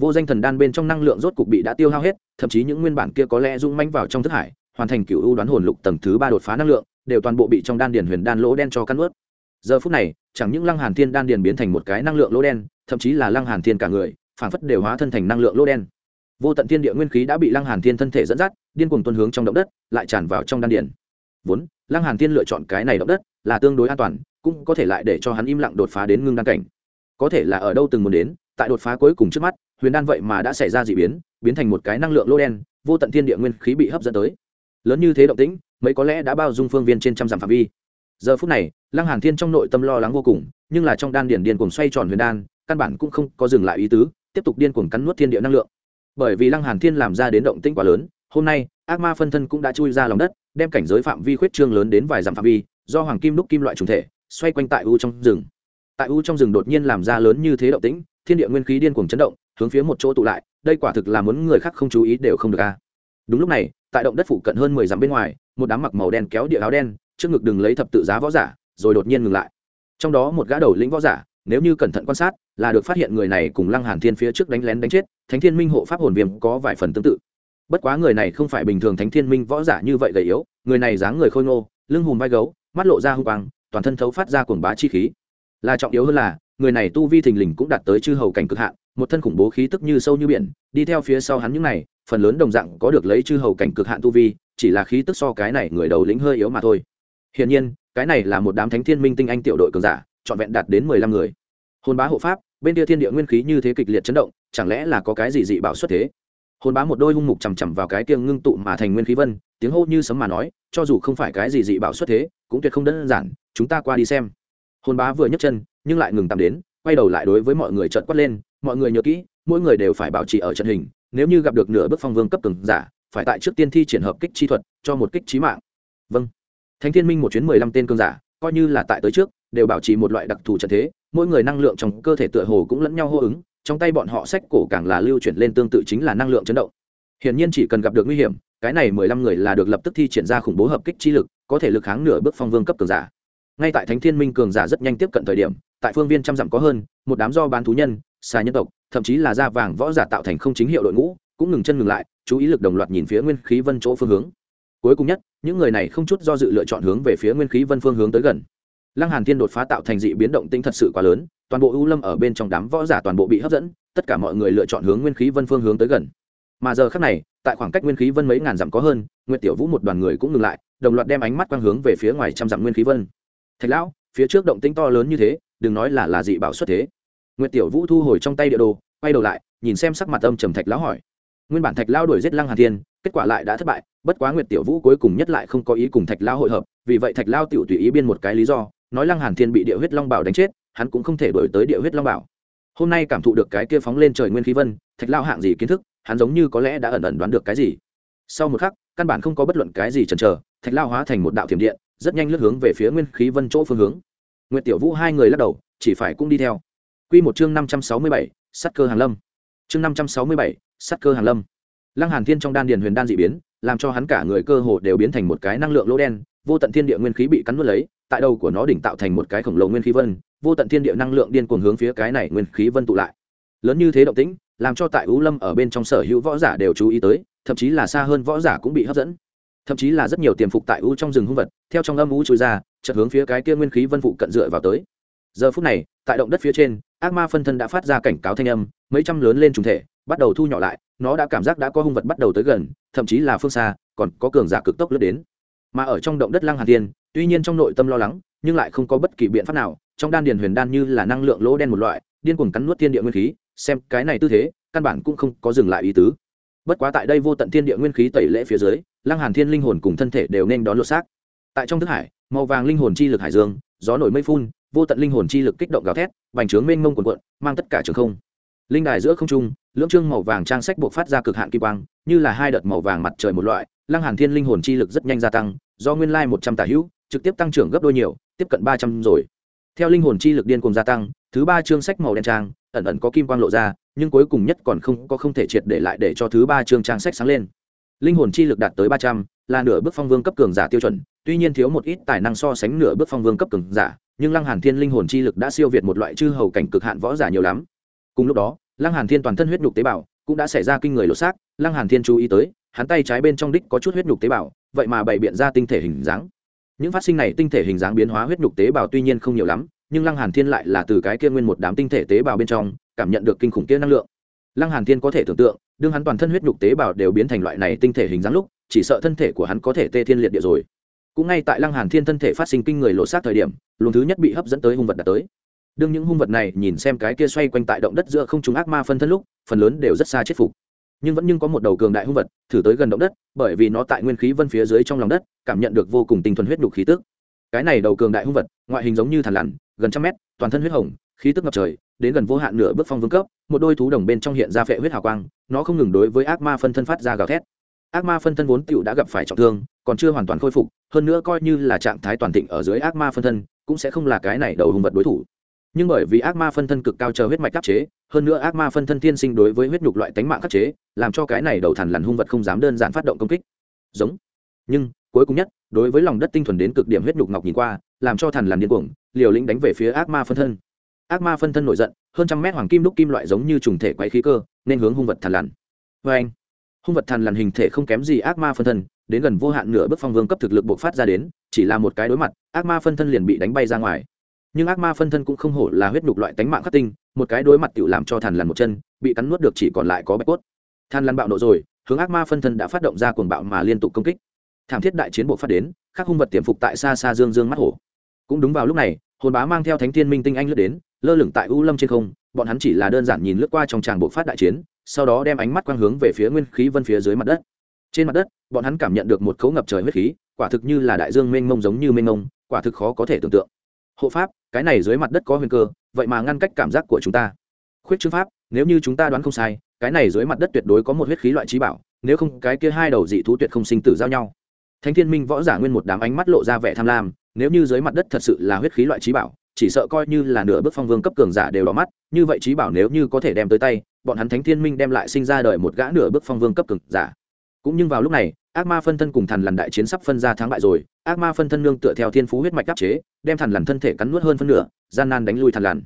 Vô danh thần đan bên trong năng lượng rốt cục bị đã tiêu hao hết, thậm chí những nguyên bản kia có lẽ rung manh vào trong thức hải, hoàn thành cựu ưu đoán hồn lục tầng thứ ba đột phá năng lượng, đều toàn bộ bị trong đan điền huyền đan lỗ đen cho căn ướt giờ phút này, chẳng những lăng hàn thiên đan điền biến thành một cái năng lượng lỗ đen, thậm chí là lăng hàn thiên cả người, phản phất đều hóa thân thành năng lượng lỗ đen. Vô tận thiên địa nguyên khí đã bị lăng hàn thiên thân thể dẫn dắt, điên cuồng tuân hướng trong động đất, lại tràn vào trong đan điền. Vốn, lăng hàn thiên lựa chọn cái này động đất là tương đối an toàn cũng có thể lại để cho hắn im lặng đột phá đến ngưng đan cảnh. Có thể là ở đâu từng muốn đến, tại đột phá cuối cùng trước mắt, huyền đan vậy mà đã xảy ra dị biến biến thành một cái năng lượng lô đen, vô tận thiên địa nguyên khí bị hấp dẫn tới. Lớn như thế động tĩnh, mấy có lẽ đã bao dung phương viên trên trăm dặm phạm vi. Giờ phút này, lăng hàn thiên trong nội tâm lo lắng vô cùng, nhưng là trong đan điển điên cuồng xoay tròn huyền đan, căn bản cũng không có dừng lại ý tứ, tiếp tục điên cuồng cắn nuốt thiên địa năng lượng. Bởi vì lăng hàn thiên làm ra đến động tĩnh quá lớn, hôm nay, ác ma phân thân cũng đã chui ra lòng đất, đem cảnh giới phạm vi khuyết trương lớn đến vài dặm phạm vi, do hoàng kim đúc kim loại trùng thể xoay quanh tại u trong rừng. Tại u trong rừng đột nhiên làm ra lớn như thế động tĩnh, thiên địa nguyên khí điên cuồng chấn động, hướng phía một chỗ tụ lại, đây quả thực là muốn người khác không chú ý đều không được a. Đúng lúc này, tại động đất phụ cận hơn mười dặm bên ngoài, một đám mặc màu đen kéo địa áo đen, trước ngực đừng lấy thập tự giá võ giả, rồi đột nhiên ngừng lại. Trong đó một gã đầu lĩnh võ giả, nếu như cẩn thận quan sát, là được phát hiện người này cùng lăng hàn thiên phía trước đánh lén đánh chết, thánh thiên minh hộ pháp hồn viêm có vài phần tương tự. Bất quá người này không phải bình thường thánh thiên minh võ giả như vậy gầy yếu, người này dáng người khôi ngô, lưng hùm vai gấu, mắt lộ ra hung quang toàn thân thấu phát ra cuồng bá chi khí. Là trọng yếu hơn là, người này tu vi thình lình cũng đạt tới chư hầu cảnh cực hạn, một thân khủng bố khí tức như sâu như biển, đi theo phía sau hắn những này, phần lớn đồng dạng có được lấy chư hầu cảnh cực hạn tu vi, chỉ là khí tức so cái này người đầu lĩnh hơi yếu mà thôi. Hiển nhiên, cái này là một đám thánh thiên minh tinh anh tiểu đội cường giả, trọn vẹn đạt đến mười lăm người. Hồn bá hộ pháp, bên kia thiên địa nguyên khí như thế kịch liệt chấn động, chẳng lẽ là có cái gì dị bảo xuất thế? Hồn bá một đôi hung mục chằm chằm vào cái tiêng ngưng tụ mà thành nguyên khí vân, tiếng hô như sấm mà nói, cho dù không phải cái gì dị bảo xuất thế, cũng tuyệt không đơn giản, chúng ta qua đi xem. Hồn bá vừa nhấc chân, nhưng lại ngừng tạm đến, quay đầu lại đối với mọi người trợn quát lên, mọi người nhớ kỹ, mỗi người đều phải bảo trì ở trận hình, nếu như gặp được nửa bước phong vương cấp từng giả, phải tại trước tiên thi triển hợp kích chi thuật, cho một kích trí mạng. Vâng. Thánh thiên minh một chuyến mười lăm tên cương giả, coi như là tại tới trước, đều bảo trì một loại đặc thù trận thế, mỗi người năng lượng trong cơ thể tựa hồ cũng lẫn nhau hô ứng trong tay bọn họ sách cổ càng là lưu chuyển lên tương tự chính là năng lượng chấn động. Hiển nhiên chỉ cần gặp được nguy hiểm, cái này mười lăm người là được lập tức thi triển ra khủng bố hợp kích chi lực, có thể lực kháng nửa bước phong vương cấp cường giả. Ngay tại thánh thiên minh cường giả rất nhanh tiếp cận thời điểm, tại phương viên trăm dặm có hơn, một đám do bán thú nhân, xà nhân tộc, thậm chí là da vàng võ giả tạo thành không chính hiệu đội ngũ, cũng ngừng chân ngừng lại, chú ý lực đồng loạt nhìn phía nguyên khí vân chỗ phương hướng. Cuối cùng nhất, những người này không chút do dự lựa chọn hướng về phía nguyên khí vân phương hướng tới gần lăng hàn thiên đột phá tạo thành dị biến động tinh thật sự quá lớn, toàn bộ u lâm ở bên trong đám võ giả toàn bộ bị hấp dẫn, tất cả mọi người lựa chọn hướng nguyên khí vân phương hướng tới gần. Mà giờ khắc này, tại khoảng cách nguyên khí vân mấy ngàn dặm có hơn, nguyệt tiểu vũ một đoàn người cũng ngừng lại, đồng loạt đem ánh mắt quang hướng về phía ngoài trăm dặm nguyên khí vân. Thạch lão, phía trước động tĩnh to lớn như thế, đừng nói là là dị bảo xuất thế. Nguyệt tiểu vũ thu hồi trong tay địa đồ, quay đầu lại, nhìn xem sắc mặt âm trầm thạch lão hỏi. Nguyên bản thạch lão đuổi giết lăng hàn thiên, kết quả lại đã thất bại, bất quá nguyệt tiểu vũ cuối cùng nhất lại không có ý cùng thạch lão hội hợp, vì vậy thạch lão tiểu tùy ý biên một cái lý do nói lăng hàn thiên bị địa huyết long bảo đánh chết hắn cũng không thể đổi tới địa huyết long bảo. Hôm nay cảm thụ được cái kia phóng lên trời nguyên khí vân thạch lão hạng gì kiến thức hắn giống như có lẽ đã ẩn ẩn đoán được cái gì. Sau một khắc căn bản không có bất luận cái gì chần chờ thạch lão hóa thành một đạo thiểm điện rất nhanh lướt hướng về phía nguyên khí vân chỗ phương hướng. Nguyệt tiểu vũ hai người lắc đầu chỉ phải cũng đi theo. Quy một chương năm trăm sáu mươi bảy, sắt cơ hàng lâm. Chương năm trăm sáu mươi bảy, sắt cơ hàng lâm. Lăng hàn thiên trong đan điền huyền đan dị biến làm cho hắn cả người cơ hồ đều biến thành một cái năng lượng lỗ đen vô tận thiên địa nguyên khí bị cắn nuốt lấy, tại đầu của nó đỉnh tạo thành một cái khổng lồ nguyên khí vân, vô tận thiên địa năng lượng điên cuồng hướng phía cái này nguyên khí vân tụ lại. Lớn như thế động tĩnh, làm cho tại ú lâm ở bên trong sở hữu võ giả đều chú ý tới, thậm chí là xa hơn võ giả cũng bị hấp dẫn. Thậm chí là rất nhiều tiềm phục tại u trong rừng hung vật, theo trong âm u trôi ra, chợt hướng phía cái kia nguyên khí vân phụ cận dựa vào tới. Giờ phút này, tại động đất phía trên, ác ma phân thân đã phát ra cảnh cáo thanh âm, mấy trăm lớn lên trùng thể, bắt đầu thu nhỏ lại, nó đã cảm giác đã có hung vật bắt đầu tới gần, thậm chí là phương xa, còn có cường giả cực tốc lướt đến mà ở trong động đất lăng hàn thiên, tuy nhiên trong nội tâm lo lắng, nhưng lại không có bất kỳ biện pháp nào. Trong đan điền huyền đan như là năng lượng lỗ đen một loại, điên cuồng cắn nuốt thiên địa nguyên khí, xem cái này tư thế, căn bản cũng không có dừng lại ý tứ. Bất quá tại đây vô tận thiên địa nguyên khí tẩy lễ phía dưới, lăng hàn thiên linh hồn cùng thân thể đều nên đón lột xác. Tại trong thức hải, màu vàng linh hồn chi lực hải dương, gió nổi mây phun, vô tận linh hồn chi lực kích động gào thét bành trướng mênh mông cuồn cuộn, mang tất cả trường không. Linh đài giữa không trung, lưỡng trương màu vàng trang sách buộc phát ra cực hạn kỳ quang, như là hai đợt màu vàng mặt trời một loại lăng hàn thiên linh hồn chi lực rất nhanh gia tăng, do nguyên lai một trăm tả hữu, trực tiếp tăng trưởng gấp đôi nhiều, tiếp cận ba trăm rồi. Theo linh hồn chi lực điên cuồng gia tăng, thứ ba chương sách màu đen trang, ẩn ẩn có kim quang lộ ra, nhưng cuối cùng nhất còn không, có không thể triệt để lại để cho thứ ba chương trang sách sáng lên. Linh hồn chi lực đạt tới ba trăm, là nửa bước phong vương cấp cường giả tiêu chuẩn, tuy nhiên thiếu một ít tài năng so sánh nửa bước phong vương cấp cường giả, nhưng lăng hàn thiên linh hồn chi lực đã siêu việt một loại chư hầu cảnh cực hạn võ giả nhiều lắm. Cùng lúc đó, lăng hàn thiên toàn thân huyết nhục tế bào cũng đã xảy ra kinh người lột xác, lăng hàn thiên chú ý tới hắn tay trái bên trong đích có chút huyết nhục tế bào, vậy mà bày biện ra tinh thể hình dáng. Những phát sinh này tinh thể hình dáng biến hóa huyết nhục tế bào tuy nhiên không nhiều lắm, nhưng lăng hàn thiên lại là từ cái kia nguyên một đám tinh thể tế bào bên trong, cảm nhận được kinh khủng kia năng lượng. Lăng hàn thiên có thể tưởng tượng, đương hắn toàn thân huyết nhục tế bào đều biến thành loại này tinh thể hình dáng lúc, chỉ sợ thân thể của hắn có thể tê thiên liệt địa rồi. Cũng ngay tại lăng hàn thiên thân thể phát sinh kinh người lộ sát thời điểm, luồng thứ nhất bị hấp dẫn tới hung vật đã tới. Đương những hung vật này nhìn xem cái kia xoay quanh tại động đất giữa không trung ác ma phân thân lúc, phần lớn đều rất xa chết phục nhưng vẫn nhưng có một đầu cường đại hung vật, thử tới gần động đất, bởi vì nó tại nguyên khí vân phía dưới trong lòng đất, cảm nhận được vô cùng tinh thuần huyết đục khí tức. Cái này đầu cường đại hung vật, ngoại hình giống như thằn lằn, gần trăm mét, toàn thân huyết hồng, khí tức ngập trời, đến gần vô hạn nửa bước phong vương cấp, một đôi thú đồng bên trong hiện ra phệ huyết hào quang, nó không ngừng đối với ác ma phân thân phát ra gào thét. Ác ma phân thân vốn tựu đã gặp phải trọng thương, còn chưa hoàn toàn khôi phục, hơn nữa coi như là trạng thái toàn thịnh ở dưới ác ma phân thân, cũng sẽ không là cái này đầu hung vật đối thủ nhưng bởi vì ác ma phân thân cực cao chờ huyết mạch khắc chế, hơn nữa ác ma phân thân tiên sinh đối với huyết nhục loại tánh mạng khắc chế, làm cho cái này đầu thằn lằn hung vật không dám đơn giản phát động công kích. Giống. Nhưng, cuối cùng nhất, đối với lòng đất tinh thuần đến cực điểm huyết nhục ngọc nhìn qua, làm cho thằn lằn điên cuồng, liều lĩnh đánh về phía ác ma phân thân. Ác ma phân thân nổi giận, hơn trăm mét hoàng kim đúc kim loại giống như trùng thể quay khí cơ, nên hướng hung vật thằn lằn. Vê anh, hung vật thằn lằn hình thể không kém gì ác ma phân thân, đến gần vô hạn nửa bước phong vương cấp thực lực bộc phát ra đến, chỉ là một cái đối mặt, ác ma phân thân liền bị đánh bay ra ngoài nhưng ác ma phân thân cũng không hổ là huyết nhục loại tánh mạng khắc tinh, một cái đối mặt tự làm cho thằn lằn một chân, bị cắn nuốt được chỉ còn lại có bạch cốt. Than lằn bạo nộ rồi, hướng ác ma phân thân đã phát động ra cuồng bạo mà liên tục công kích. Thảm thiết đại chiến bộ phát đến các hung vật tiềm phục tại xa xa dương dương mắt hổ. Cũng đúng vào lúc này, hồn bá mang theo thánh thiên minh tinh anh lướt đến, lơ lửng tại u lâm trên không, bọn hắn chỉ là đơn giản nhìn lướt qua trong tràng bộ phát đại chiến, sau đó đem ánh mắt quang hướng về phía nguyên khí vân phía dưới mặt đất. Trên mặt đất, bọn hắn cảm nhận được một cấu ngập trời huyết khí, quả thực như là đại dương mênh mông giống như mênh mông, quả thực khó có thể tưởng tượng hộ pháp, cái này dưới mặt đất có huyền cơ, vậy mà ngăn cách cảm giác của chúng ta. Khuyết chương pháp, nếu như chúng ta đoán không sai, cái này dưới mặt đất tuyệt đối có một huyết khí loại trí bảo, nếu không cái kia hai đầu dị thú tuyệt không sinh tử giao nhau. Thánh thiên minh võ giả nguyên một đám ánh mắt lộ ra vẻ tham lam, nếu như dưới mặt đất thật sự là huyết khí loại trí bảo, chỉ sợ coi như là nửa bước phong vương cấp cường giả đều đỏ mắt, như vậy trí bảo nếu như có thể đem tới tay, bọn hắn thánh thiên minh đem lại sinh ra đời một gã nửa bước phong vương cấp cường giả. Cũng nhưng vào lúc này, ác ma phân thân cùng thần lần đại chiến sắp phân ra thắng bại rồi, ác ma phân thân nương tựa theo thiên phú huyết mạch áp chế đem thần lằn thân thể cắn nuốt hơn phân nửa, gian nan đánh lui thần lằn.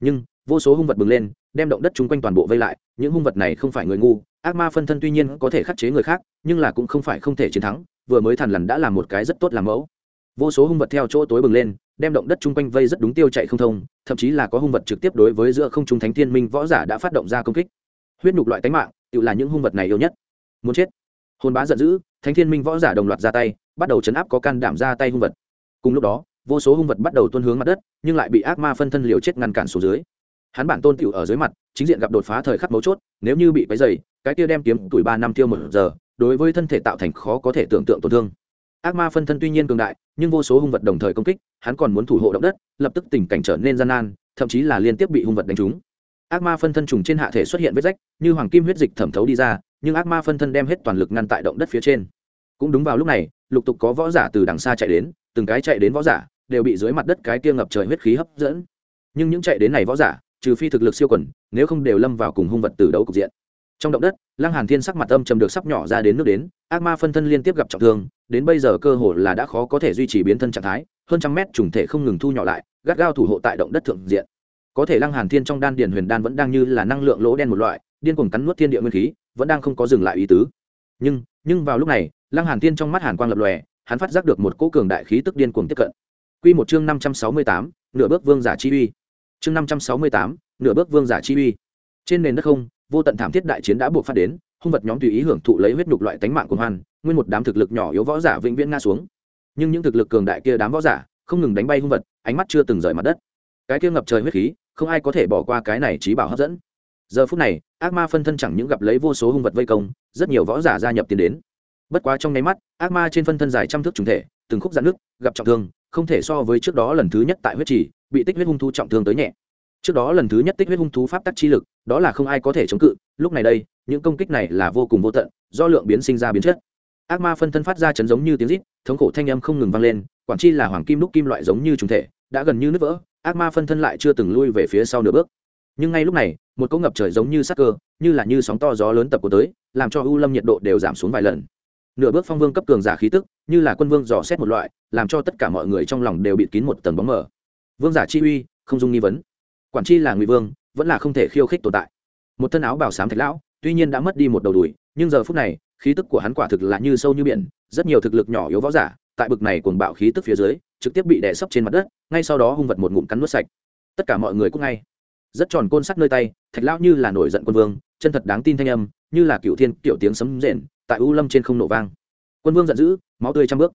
nhưng, vô số hung vật bừng lên, đem động đất chung quanh toàn bộ vây lại, những hung vật này không phải người ngu, ác ma phân thân tuy nhiên có thể khắc chế người khác, nhưng là cũng không phải không thể chiến thắng, vừa mới thần lằn đã làm một cái rất tốt làm mẫu. Vô số hung vật theo chỗ tối bừng lên, đem động đất chung quanh vây rất đúng tiêu chạy không thông, thậm chí là có hung vật trực tiếp đối với giữa không trung thánh thiên minh võ giả đã phát động ra công kích. Huyết nhục loại tánh mạng, tự là những hung vật này yêu nhất. Muốn chết. Hồn bá giận dữ, thánh thiên minh võ giả đồng loạt ra tay, bắt đầu chấn áp có can đảm ra tay hung vật. Cùng lúc đó vô số hung vật bắt đầu tuôn hướng mặt đất, nhưng lại bị ác ma phân thân liều chết ngăn cản xuống dưới. Hắn bản tôn tiểu ở dưới mặt, chính diện gặp đột phá thời khắc mấu chốt, nếu như bị váy dày cái kia đem kiếm tuổi ba năm tiêu một giờ, đối với thân thể tạo thành khó có thể tưởng tượng tổn thương. Ác ma phân thân tuy nhiên cường đại, nhưng vô số hung vật đồng thời công kích, hắn còn muốn thủ hộ động đất, lập tức tình cảnh trở nên gian nan, thậm chí là liên tiếp bị hung vật đánh trúng. Ác ma phân thân trùng trên hạ thể xuất hiện vết rách, như hoàng kim huyết dịch thẩm thấu đi ra, nhưng ác ma phân thân đem hết toàn lực ngăn tại động đất phía trên. Cũng đúng vào lúc này, lục tục có võ giả từ đằng xa chạy đến, từng cái chạy đến võ giả đều bị dưới mặt đất cái kia ngập trời huyết khí hấp dẫn. Nhưng những chạy đến này võ giả, trừ phi thực lực siêu quần, nếu không đều lâm vào cùng hung vật từ đấu cục diện. Trong động đất, lăng hàn thiên sắc mặt âm trầm được sắp nhỏ ra đến nước đến, ác ma phân thân liên tiếp gặp trọng thương, đến bây giờ cơ hồ là đã khó có thể duy trì biến thân trạng thái, hơn trăm mét trùng thể không ngừng thu nhỏ lại, gắt gao thủ hộ tại động đất thượng diện. Có thể lăng hàn thiên trong đan điền huyền đan vẫn đang như là năng lượng lỗ đen một loại, điên cuồng cắn nuốt thiên địa nguyên khí, vẫn đang không có dừng lại ý tứ. Nhưng nhưng vào lúc này, lăng hàn thiên trong mắt hàn quang lập lòe, hắn phát giác được một cỗ cường đại khí tức điên cuồng tiếp cận quy một chương năm trăm sáu mươi tám, nửa bước vương giả chi uy. Chương năm trăm sáu mươi tám, nửa bước vương giả chi uy. Trên nền đất không vô tận thảm thiết đại chiến đã buộc phát đến hung vật nhóm tùy ý hưởng thụ lấy huyết nhục loại tánh mạng của hoàn, nguyên một đám thực lực nhỏ yếu võ giả vĩnh viễn nga xuống. Nhưng những thực lực cường đại kia đám võ giả không ngừng đánh bay hung vật ánh mắt chưa từng rời mặt đất. Cái kia ngập trời huyết khí không ai có thể bỏ qua cái này trí bảo hấp dẫn. Giờ phút này ác ma phân thân chẳng những gặp lấy vô số hung vật vây công rất nhiều võ giả gia nhập tiến đến. Bất quá trong nháy mắt ác ma trên phân thân dài trăm thước trùng thể từng khúc giãn nước gặp trọng thương không thể so với trước đó lần thứ nhất tại huyết trì, bị tích huyết hung thú trọng thương tới nhẹ. Trước đó lần thứ nhất tích huyết hung thú pháp tắc chi lực, đó là không ai có thể chống cự, lúc này đây, những công kích này là vô cùng vô tận, do lượng biến sinh ra biến chất. Ác ma phân thân phát ra chấn giống như tiếng rít, thống khổ thanh âm không ngừng vang lên quản chi là hoàng kim đúc kim loại giống như trùng thể, đã gần như nứt vỡ, ác ma phân thân lại chưa từng lui về phía sau nửa bước. Nhưng ngay lúc này, một cỗ ngập trời giống như sắc cơ, như là như sóng to gió lớn tập của tới, làm cho u lâm nhiệt độ đều giảm xuống vài lần nửa bước phong vương cấp cường giả khí tức, như là quân vương dò xét một loại, làm cho tất cả mọi người trong lòng đều bịt kín một tầng bóng mờ. Vương giả chi uy, không dung nghi vấn. Quản chi là ngụy vương, vẫn là không thể khiêu khích tồn tại. Một thân áo bảo sám thạch lão, tuy nhiên đã mất đi một đầu đùi, nhưng giờ phút này, khí tức của hắn quả thực là như sâu như biển, rất nhiều thực lực nhỏ yếu võ giả, tại bực này cuồng bạo khí tức phía dưới, trực tiếp bị đè sấp trên mặt đất, ngay sau đó hung vật một ngụm cắn nuốt sạch. Tất cả mọi người cũng ngay. Rất tròn côn sắt nơi tay, thạch lão như là nổi giận quân vương, chân thật đáng tin thanh âm như là cựu thiên kiểu tiếng sấm rền, tại u lâm trên không nổ vang. Quân vương giận dữ, máu tươi trăm bước.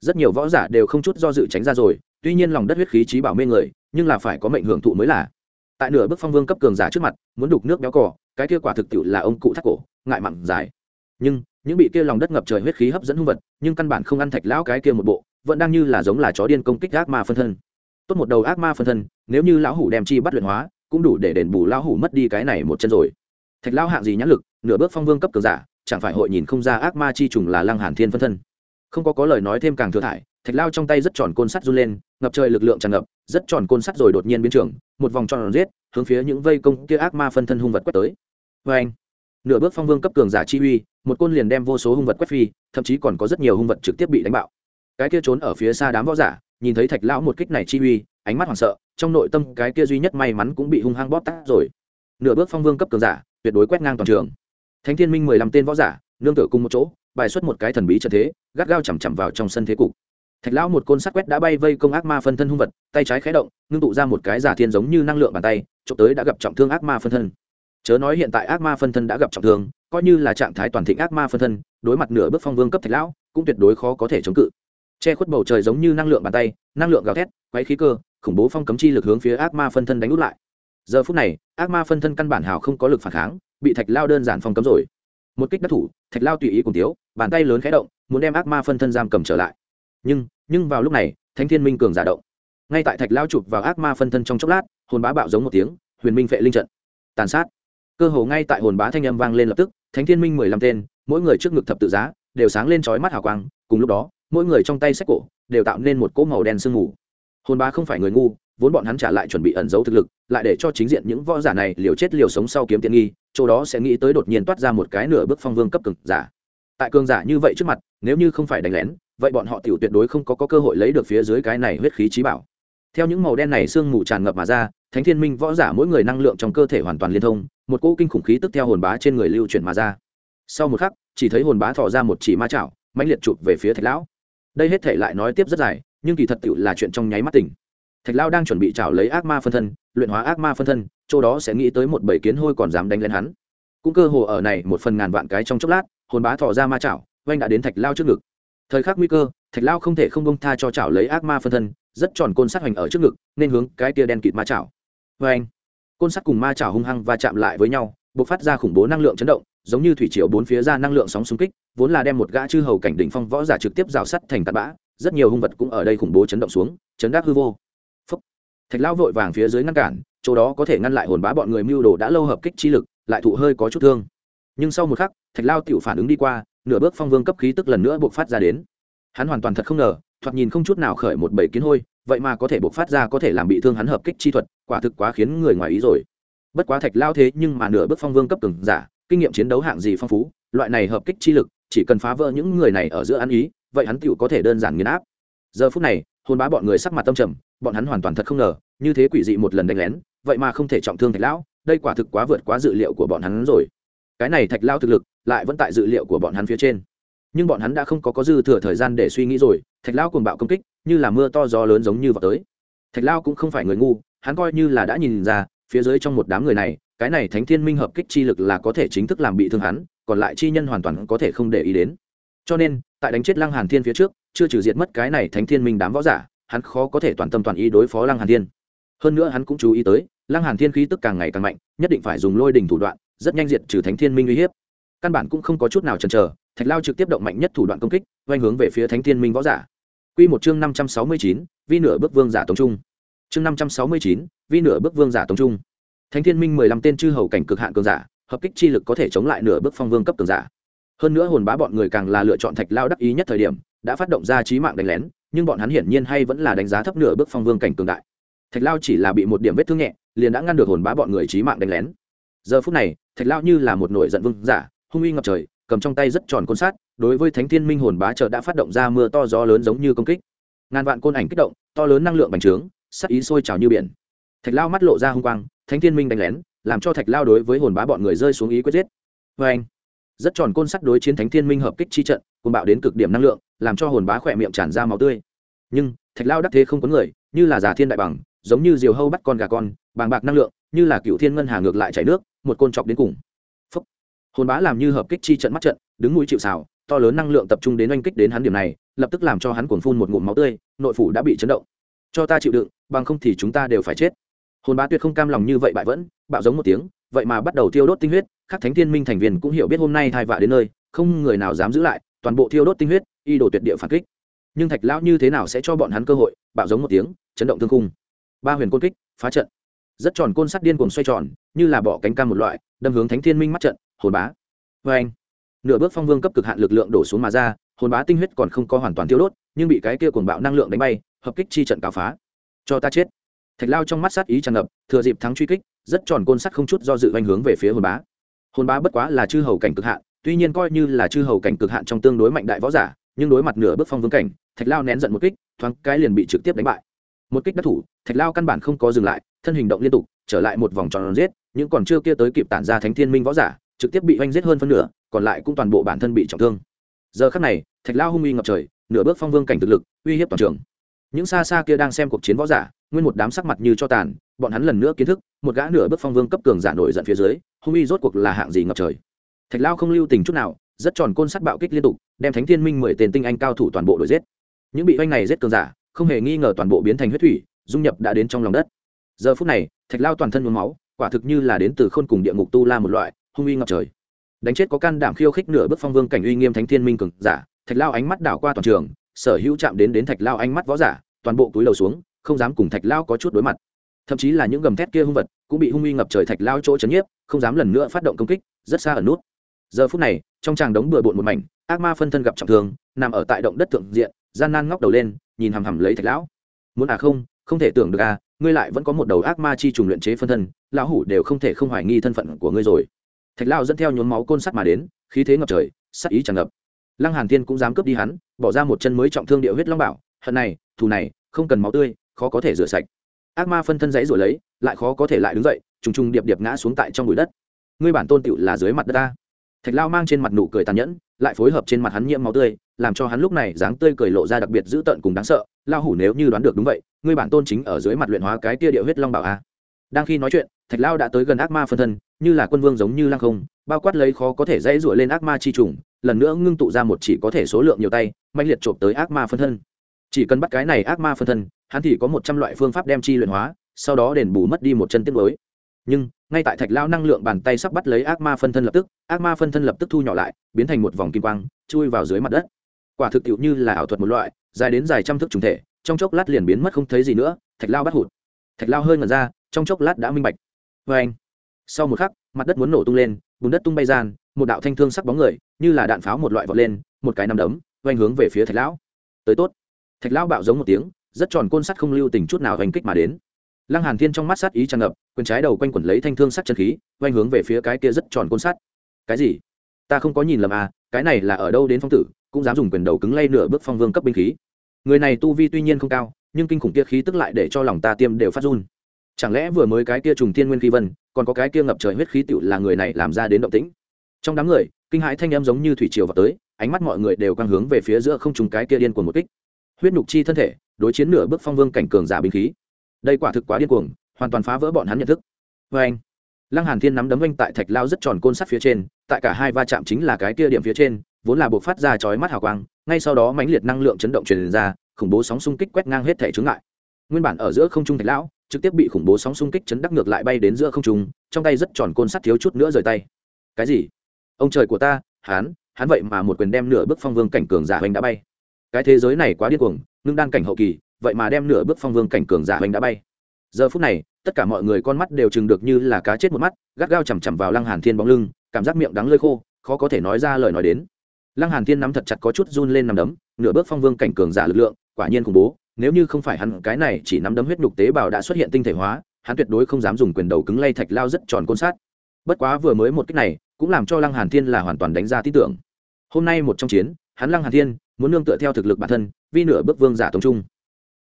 Rất nhiều võ giả đều không chút do dự tránh ra rồi, tuy nhiên lòng đất huyết khí trí bảo mê người, nhưng là phải có mệnh hưởng thụ mới là. Tại nửa bước phong vương cấp cường giả trước mặt, muốn đục nước béo cỏ cái kia quả thực tiệu là ông cụ thắt cổ, ngại mặn dài. Nhưng, những bị kia lòng đất ngập trời huyết khí hấp dẫn hung vật, nhưng căn bản không ăn thạch lão cái kia một bộ, vẫn đang như là giống là chó điên công kích ác ma phân thân. Tốt một đầu ác ma phân thân, nếu như lão hủ đem chi bắt luyện hóa, cũng đủ để đền bù lão hủ mất đi cái này một chân rồi thạch lão hạng gì nhãn lực, nửa bước phong vương cấp cường giả, chẳng phải hội nhìn không ra ác ma chi trùng là lăng hàn thiên phân thân. Không có có lời nói thêm càng thừa thải, thạch lao trong tay rất tròn côn sắt run lên, ngập trời lực lượng tràn ngập, rất tròn côn sắt rồi đột nhiên biến trường một vòng tròn giết, hướng phía những vây công kia ác ma phân thân hung vật quét tới. Vê anh, nửa bước phong vương cấp cường giả chi uy, một côn liền đem vô số hung vật quét phi, thậm chí còn có rất nhiều hung vật trực tiếp bị đánh bạo. Cái kia trốn ở phía xa đám võ giả, nhìn thấy thạch lão một kích này chi uy, ánh mắt hoảng sợ, trong nội tâm cái kia duy nhất may mắn cũng bị hung hăng bóp tát rồi. Nửa bước phong vương cấp cường giả tuyệt đối quét ngang toàn trường. Thánh thiên minh mười lăm tên võ giả, nương tựa cùng một chỗ, bài xuất một cái thần bí trận thế, gắt gao chằm chằm vào trong sân thế cục. Thạch lão một côn sắt quét đã bay vây công ác ma phân thân hung vật, tay trái khé động, ngưng tụ ra một cái giả thiên giống như năng lượng bàn tay trộm tới đã gặp trọng thương ác ma phân thân. Chớ nói hiện tại ác ma phân thân đã gặp trọng thương, coi như là trạng thái toàn thịnh ác ma phân thân, đối mặt nửa bước phong vương cấp thạch lão, cũng tuyệt đối khó có thể chống cự. Che khuất bầu trời giống như năng lượng bàn tay, năng lượng gào thét quấy khí cơ, khủng bố phong cấm chi lực hướng phía ác ma phân thân đánh út lại giờ phút này, ác ma phân thân căn bản hào không có lực phản kháng, bị thạch lao đơn giản phong cấm rồi. Một kích đắc thủ, thạch lao tùy ý cùng tiếu, bàn tay lớn khẽ động, muốn đem ác ma phân thân giam cầm trở lại. Nhưng nhưng vào lúc này, thánh thiên minh cường giả động. Ngay tại thạch lao chụp vào ác ma phân thân trong chốc lát, hồn bá bạo giống một tiếng, huyền minh phệ linh trận. Tàn sát. Cơ hồ ngay tại hồn bá thanh âm vang lên lập tức, thánh thiên minh mười lăm tên, mỗi người trước ngực thập tự giá, đều sáng lên trói mắt hào quang, cùng lúc đó, mỗi người trong tay sách cổ, đều tạo nên một cỗ màu đen sương mù. Hồn bá không phải người ngu vốn bọn hắn trả lại chuẩn bị ẩn giấu thực lực lại để cho chính diện những võ giả này liều chết liều sống sau kiếm tiện nghi chỗ đó sẽ nghĩ tới đột nhiên toát ra một cái nửa bước phong vương cấp cực giả. Tại cường giả như vậy trước mặt nếu như không phải đánh lén vậy bọn họ tiểu tuyệt đối không có, có cơ hội lấy được phía dưới cái này huyết khí trí bảo. Theo những màu đen này sương mù tràn ngập mà ra thánh thiên minh võ giả mỗi người năng lượng trong cơ thể hoàn toàn liên thông một cỗ kinh khủng khí tức theo hồn bá trên người lưu chuyển mà ra. Sau một khắc chỉ thấy hồn bá thọ ra một chỉ ma chảo mãnh liệt chụp về phía thạch lão. Đây hết thể lại nói tiếp rất dài nhưng kỳ thật tựu là chuyện trong nháy mắt tỉnh thạch lão đang chuẩn bị chảo lấy ác ma phân thân, luyện hóa ác ma phân thân, chỗ đó sẽ nghĩ tới một bầy kiến hôi còn dám đánh lên hắn. Cũng cơ hồ ở này một phần ngàn vạn cái trong chốc lát, hồn bá thỏ ra ma chảo, oanh đã đến thạch lao trước ngực. Thời khắc nguy cơ, thạch lao không thể không bông tha cho chảo lấy ác ma phân thân, rất tròn côn sắt hoành ở trước ngực, nên hướng cái tia đen kịt ma chảo. Vê anh côn sắt cùng ma chảo hung hăng và chạm lại với nhau b ộ c phát ra khủng bố năng lượng chấn động, giống như thủy triều bốn phía ra năng lượng sóng xung kích, vốn là đem một gã chư hầu cảnh đỉnh phong võ giả trực tiếp rào sắt thành tạt bã, rất nhiều hung vật cũng ở đây khủng bố chấn động xuống, chấn đắc hư vô thạch Lão vội vàng phía dưới ngăn cản, chỗ đó có thể ngăn lại hồn bá bọn người mưu đồ đã lâu hợp kích chi lực, lại thụ hơi có chút thương. Nhưng sau một khắc, thạch lao tiểu phản ứng đi qua, nửa bước phong vương cấp khí tức lần nữa buộc phát ra đến. Hắn hoàn toàn thật không ngờ, thoạt nhìn không chút nào khởi một bầy kiến hôi, vậy mà có thể buộc phát ra có thể làm bị thương hắn hợp kích chi thuật, quả thực quá khiến người ngoài ý rồi. Bất quá thạch lao thế nhưng mà nửa bước phong vương cấp từng giả, kinh nghiệm chiến đấu hạng gì phong phú, loại này hợp kích chi lực, chỉ cần phá vỡ những người này ở giữa ăn ý, vậy hắn tựu có thể đơn giản nghiền áp. Giờ phút này Hôn bá bọn người sắc mặt tâm trầm, bọn hắn hoàn toàn thật không ngờ, như thế quỷ dị một lần đánh lén, vậy mà không thể trọng thương thạch lão, đây quả thực quá vượt quá dự liệu của bọn hắn rồi. Cái này thạch lao thực lực, lại vẫn tại dự liệu của bọn hắn phía trên. Nhưng bọn hắn đã không có có dư thừa thời gian để suy nghĩ rồi, thạch lao cùng bạo công kích, như là mưa to gió lớn giống như vào tới. Thạch lao cũng không phải người ngu, hắn coi như là đã nhìn ra, phía dưới trong một đám người này, cái này thánh thiên minh hợp kích chi lực là có thể chính thức làm bị thương hắn, còn lại chi nhân hoàn toàn có thể không để ý đến. Cho nên, tại đánh chết lăng hàn thiên phía trước chưa trừ diệt mất cái này thánh thiên minh đám võ giả hắn khó có thể toàn tâm toàn ý đối phó lăng hàn thiên. Hơn nữa hắn cũng chú ý tới lăng hàn thiên khí tức càng ngày càng mạnh nhất định phải dùng lôi đình thủ đoạn rất nhanh diệt trừ thánh thiên minh uy hiếp. Căn bản cũng không có chút nào chần chờ thạch lao trực tiếp động mạnh nhất thủ đoạn công kích oanh hướng về phía thánh thiên minh võ giả. Quy một chương năm trăm sáu mươi chín, vi nửa bước vương giả tổng trung. Chương năm trăm sáu mươi chín, vi nửa bước vương giả tổng trung. Thánh thiên minh mười lăm tên chư hầu cảnh cực hạn cường giả hợp kích chi lực có thể chống lại nửa bước phong vương cấp cường giả. Hơn nữa hồn bá bọn người càng là lựa chọn thạch lao đắc ý nhất thời điểm đã phát động ra trí mạng đánh lén, nhưng bọn hắn hiển nhiên hay vẫn là đánh giá thấp nửa bước phong vương cảnh cường đại. Thạch lao chỉ là bị một điểm vết thương nhẹ, liền đã ngăn được hồn bá bọn người trí mạng đánh lén. Giờ phút này, thạch lao như là một nổi giận vương giả, hung uy ngập trời, cầm trong tay rất tròn côn sát đối với thánh thiên minh hồn bá chợ đã phát động ra mưa to gió lớn giống như công kích. Ngàn vạn côn ảnh kích động, to lớn năng lượng bành trướng sắc ý sôi trào như biển. Thạch lao mắt lộ ra hung quang, thánh thiên minh đánh lén, làm cho thạch lao đối với hồn bá bọn người rơi xuống ý quyết giết. Vê anh rất tròn côn sắt đối chiến thánh thiên minh hợp kích chi trận cùng bạo đến cực điểm năng lượng làm cho hồn bá khỏe miệng tràn ra máu tươi. Nhưng, thạch lao đắc thế không có người, như là giả thiên đại bằng, giống như diều hâu bắt con gà con, bàng bạc năng lượng, như là cựu thiên ngân hà ngược lại chảy nước, một côn chọc đến cùng. Phúc. hồn bá làm như hợp kích chi trận mắt trận, đứng mũi chịu xào to lớn năng lượng tập trung đến oanh kích đến hắn điểm này, lập tức làm cho hắn cuồng phun một ngụm máu tươi, nội phủ đã bị chấn động. Cho ta chịu đựng, bằng không thì chúng ta đều phải chết. Hồn bá tuyệt không cam lòng như vậy bại vẫn, bạo giống một tiếng, vậy mà bắt đầu tiêu đốt tinh huyết các thánh thiên minh thành viên cũng hiểu biết hôm nay thai vạ đến nơi, không người nào dám giữ lại toàn bộ thiêu đốt tinh huyết, y đồ tuyệt địa phản kích. Nhưng thạch lão như thế nào sẽ cho bọn hắn cơ hội, bạo giống một tiếng, chấn động thương cung ba huyền côn kích, phá trận. Rất tròn côn sắt điên cuồng xoay tròn, như là bỏ cánh cam một loại, đâm hướng thánh thiên minh mắt trận, hồn bá. Vê anh nửa bước phong vương cấp cực hạn lực lượng đổ xuống mà ra, hồn bá tinh huyết còn không có hoàn toàn tiêu đốt, nhưng bị cái kia cuồng bạo năng lượng đánh bay, hợp kích chi trận cáo phá. Cho ta chết. Thạch lao trong mắt sát ý tràn ngập, thừa dịp thắng truy kích, rất tròn côn sắt không chút do dự oanh hướng về phía hồn bá. Hồn bá bất quá là chư hầu cảnh cực hạn tuy nhiên coi như là chư hầu cảnh cực hạn trong tương đối mạnh đại võ giả, nhưng đối mặt nửa bước phong vương cảnh, thạch lao nén giận một kích, thoáng cái liền bị trực tiếp đánh bại. Một kích đắc thủ, thạch lao căn bản không có dừng lại, thân hình động liên tục, trở lại một vòng tròn giết, những còn chưa kia tới kịp tản ra thánh thiên minh võ giả, trực tiếp bị oanh giết hơn phân nửa, còn lại cũng toàn bộ bản thân bị trọng thương. Giờ khắc này, thạch lao hung uy ngập trời, nửa bước phong vương cảnh thực lực, uy hiếp toàn trường. Những xa xa kia đang xem cuộc chiến võ giả, nguyên một đám sắc mặt như cho tàn, bọn hắn lần nữa kiến thức, một gã nửa bước phong vương cấp cường giả nổi giận phía dưới, hung uy rốt cuộc là hạng gì ngập trời thạch lao không lưu tình chút nào, rất tròn côn sắt bạo kích liên tục, đem thánh thiên minh mười tên tinh anh cao thủ toàn bộ đuổi giết. Những bị oanh này giết cường giả, không hề nghi ngờ toàn bộ biến thành huyết thủy, dung nhập đã đến trong lòng đất. Giờ phút này, thạch lao toàn thân nhuốm máu, quả thực như là đến từ khôn cùng địa ngục tu la một loại, hung uy ngập trời. Đánh chết có can đảm khiêu khích nửa bước phong vương cảnh uy nghiêm thánh thiên minh cường giả, thạch lao ánh mắt đảo qua toàn trường, sở hữu chạm đến đến thạch lao ánh mắt võ giả, toàn bộ túi đầu xuống, không dám cùng thạch lao có chút đối mặt. Thậm chí là những gầm thét kia hung vật, cũng bị hung uy ngập trời thạch lao chỗ chấn nhiếp, không dám lần nữa phát động công kích, rất xa ở nút giờ phút này, trong tràng đống bừa bộn một mảnh, ác ma phân thân gặp trọng thương, nằm ở tại động đất thượng diện, gian nan ngóc đầu lên, nhìn hằm hằm lấy thạch lão. Muốn à không không thể tưởng được à ngươi lại vẫn có một đầu ác ma chi trùng luyện chế phân thân, lão hủ đều không thể không hoài nghi thân phận của ngươi rồi. Thạch lão dẫn theo nhốn máu côn sắt mà đến, khí thế ngập trời sắc ý tràn ngập. Lăng hàn thiên cũng dám cướp đi hắn, bỏ ra một chân mới trọng thương địa huyết long bảo, hận này, thù này, không cần máu tươi, khó có thể rửa sạch. Ác ma phân thân giấy rồi lấy, lại khó có thể lại đứng dậy, trùng trùng điệp điệp ngã xuống tại trong bụi đất. Ngươi bản tôn tựu là dưới mặt đất ta thạch lao mang trên mặt nụ cười tàn nhẫn, lại phối hợp trên mặt hắn nhiễm máu tươi, làm cho hắn lúc này dáng tươi cười lộ ra đặc biệt dữ tợn cùng đáng sợ. Lao hủ nếu như đoán được đúng vậy, ngươi bản tôn chính ở dưới mặt luyện hóa cái tia địa huyết long bảo a. Đang khi nói chuyện, thạch lao đã tới gần ác ma phân thân, như là quân vương giống như lăng không, bao quát lấy khó có thể dãy rủa lên ác ma chi trùng, lần nữa ngưng tụ ra một chỉ có thể số lượng nhiều tay mạnh liệt trộm tới ác ma phân thân. Chỉ cần bắt cái này ác ma phân thân, hắn thì có một trăm loại phương pháp đem chi luyện hóa, sau đó đền bù mất đi một chân tiết mới nhưng ngay tại thạch lao năng lượng bàn tay sắp bắt lấy ác ma phân thân lập tức, ác ma phân thân lập tức thu nhỏ lại, biến thành một vòng kim quang, chui vào dưới mặt đất. Quả thực tiệu như là ảo thuật một loại, dài đến dài trăm thước trùng thể, trong chốc lát liền biến mất không thấy gì nữa, thạch lao bắt hụt. Thạch lao hơi ngần ra, trong chốc lát đã minh bạch. Vê anh, sau một khắc, mặt đất muốn nổ tung lên, bùn đất tung bay gian, một đạo thanh thương sắc bóng người, như là đạn pháo một loại vọt lên, một cái nằm đấm oanh hướng về phía thạch lão tới tốt. Thạch lão bạo giống một tiếng, rất tròn côn sắt không lưu tình chút nào hành kích mà đến lăng hàn thiên trong mắt sát ý tràn ngập, quyền trái đầu quanh quẩn lấy thanh thương sắt chân khí, quanh hướng về phía cái kia rất tròn côn sắt. Cái gì? Ta không có nhìn lầm à cái này là ở đâu đến phong tử, cũng dám dùng quyền đầu cứng lay nửa bước phong vương cấp binh khí. Người này tu vi tuy nhiên không cao, nhưng kinh khủng kia khí tức lại để cho lòng ta tiêm đều phát run. Chẳng lẽ vừa mới cái kia trùng tiên nguyên khí vân, còn có cái kia ngập trời huyết khí tựu là người này làm ra đến động tĩnh? Trong đám người, kinh hãi thanh em giống như thủy triều vào tới, ánh mắt mọi người đều quang hướng về phía giữa không trùng cái kia điên cuồng một kích. Huyết nhục chi thân thể, đối chiến nửa bước phong vương cảnh cường giả binh khí đây quả thực quá điên cuồng, hoàn toàn phá vỡ bọn hắn nhận thức. Vê anh, lăng hàn thiên nắm đấm anh tại thạch lao rất tròn côn sắt phía trên, tại cả hai va chạm chính là cái kia điểm phía trên, vốn là buộc phát ra chói mắt hào quang, ngay sau đó mãnh liệt năng lượng chấn động truyền ra, khủng bố sóng xung kích quét ngang hết thể chướng ngại. Nguyên bản ở giữa không trung thạch lão, trực tiếp bị khủng bố sóng xung kích chấn đắc ngược lại bay đến giữa không trung, trong tay rất tròn côn sắt thiếu chút nữa rời tay. Cái gì? Ông trời của ta, hắn hắn vậy mà một quyền đem nửa bước phong vương cảnh cường giả hoành đã bay. Cái thế giới này quá điên cuồng, ngưng đan cảnh hậu kỳ vậy mà đem nửa bước phong vương cảnh cường giả hoành đã bay. Giờ phút này, tất cả mọi người con mắt đều chừng được như là cá chết một mắt, gắt gao chằm chằm vào lăng hàn thiên bóng lưng, cảm giác miệng đắng lơi khô, khó có thể nói ra lời nói đến. Lăng hàn thiên nắm thật chặt có chút run lên nằm đấm, nửa bước phong vương cảnh cường giả lực lượng, quả nhiên khủng bố, nếu như không phải hắn, cái này chỉ nắm đấm huyết nhục tế bào đã xuất hiện tinh thể hóa, hắn tuyệt đối không dám dùng quyền đầu cứng lay thạch lao rất tròn côn sát. Bất quá vừa mới một cách này, cũng làm cho lăng hàn thiên là hoàn toàn đánh ra tin tưởng. Hôm nay một trong chiến, hắn lăng hàn thiên muốn nương tựa theo thực lực bản thân, vi nửa bước vương giả tống trung.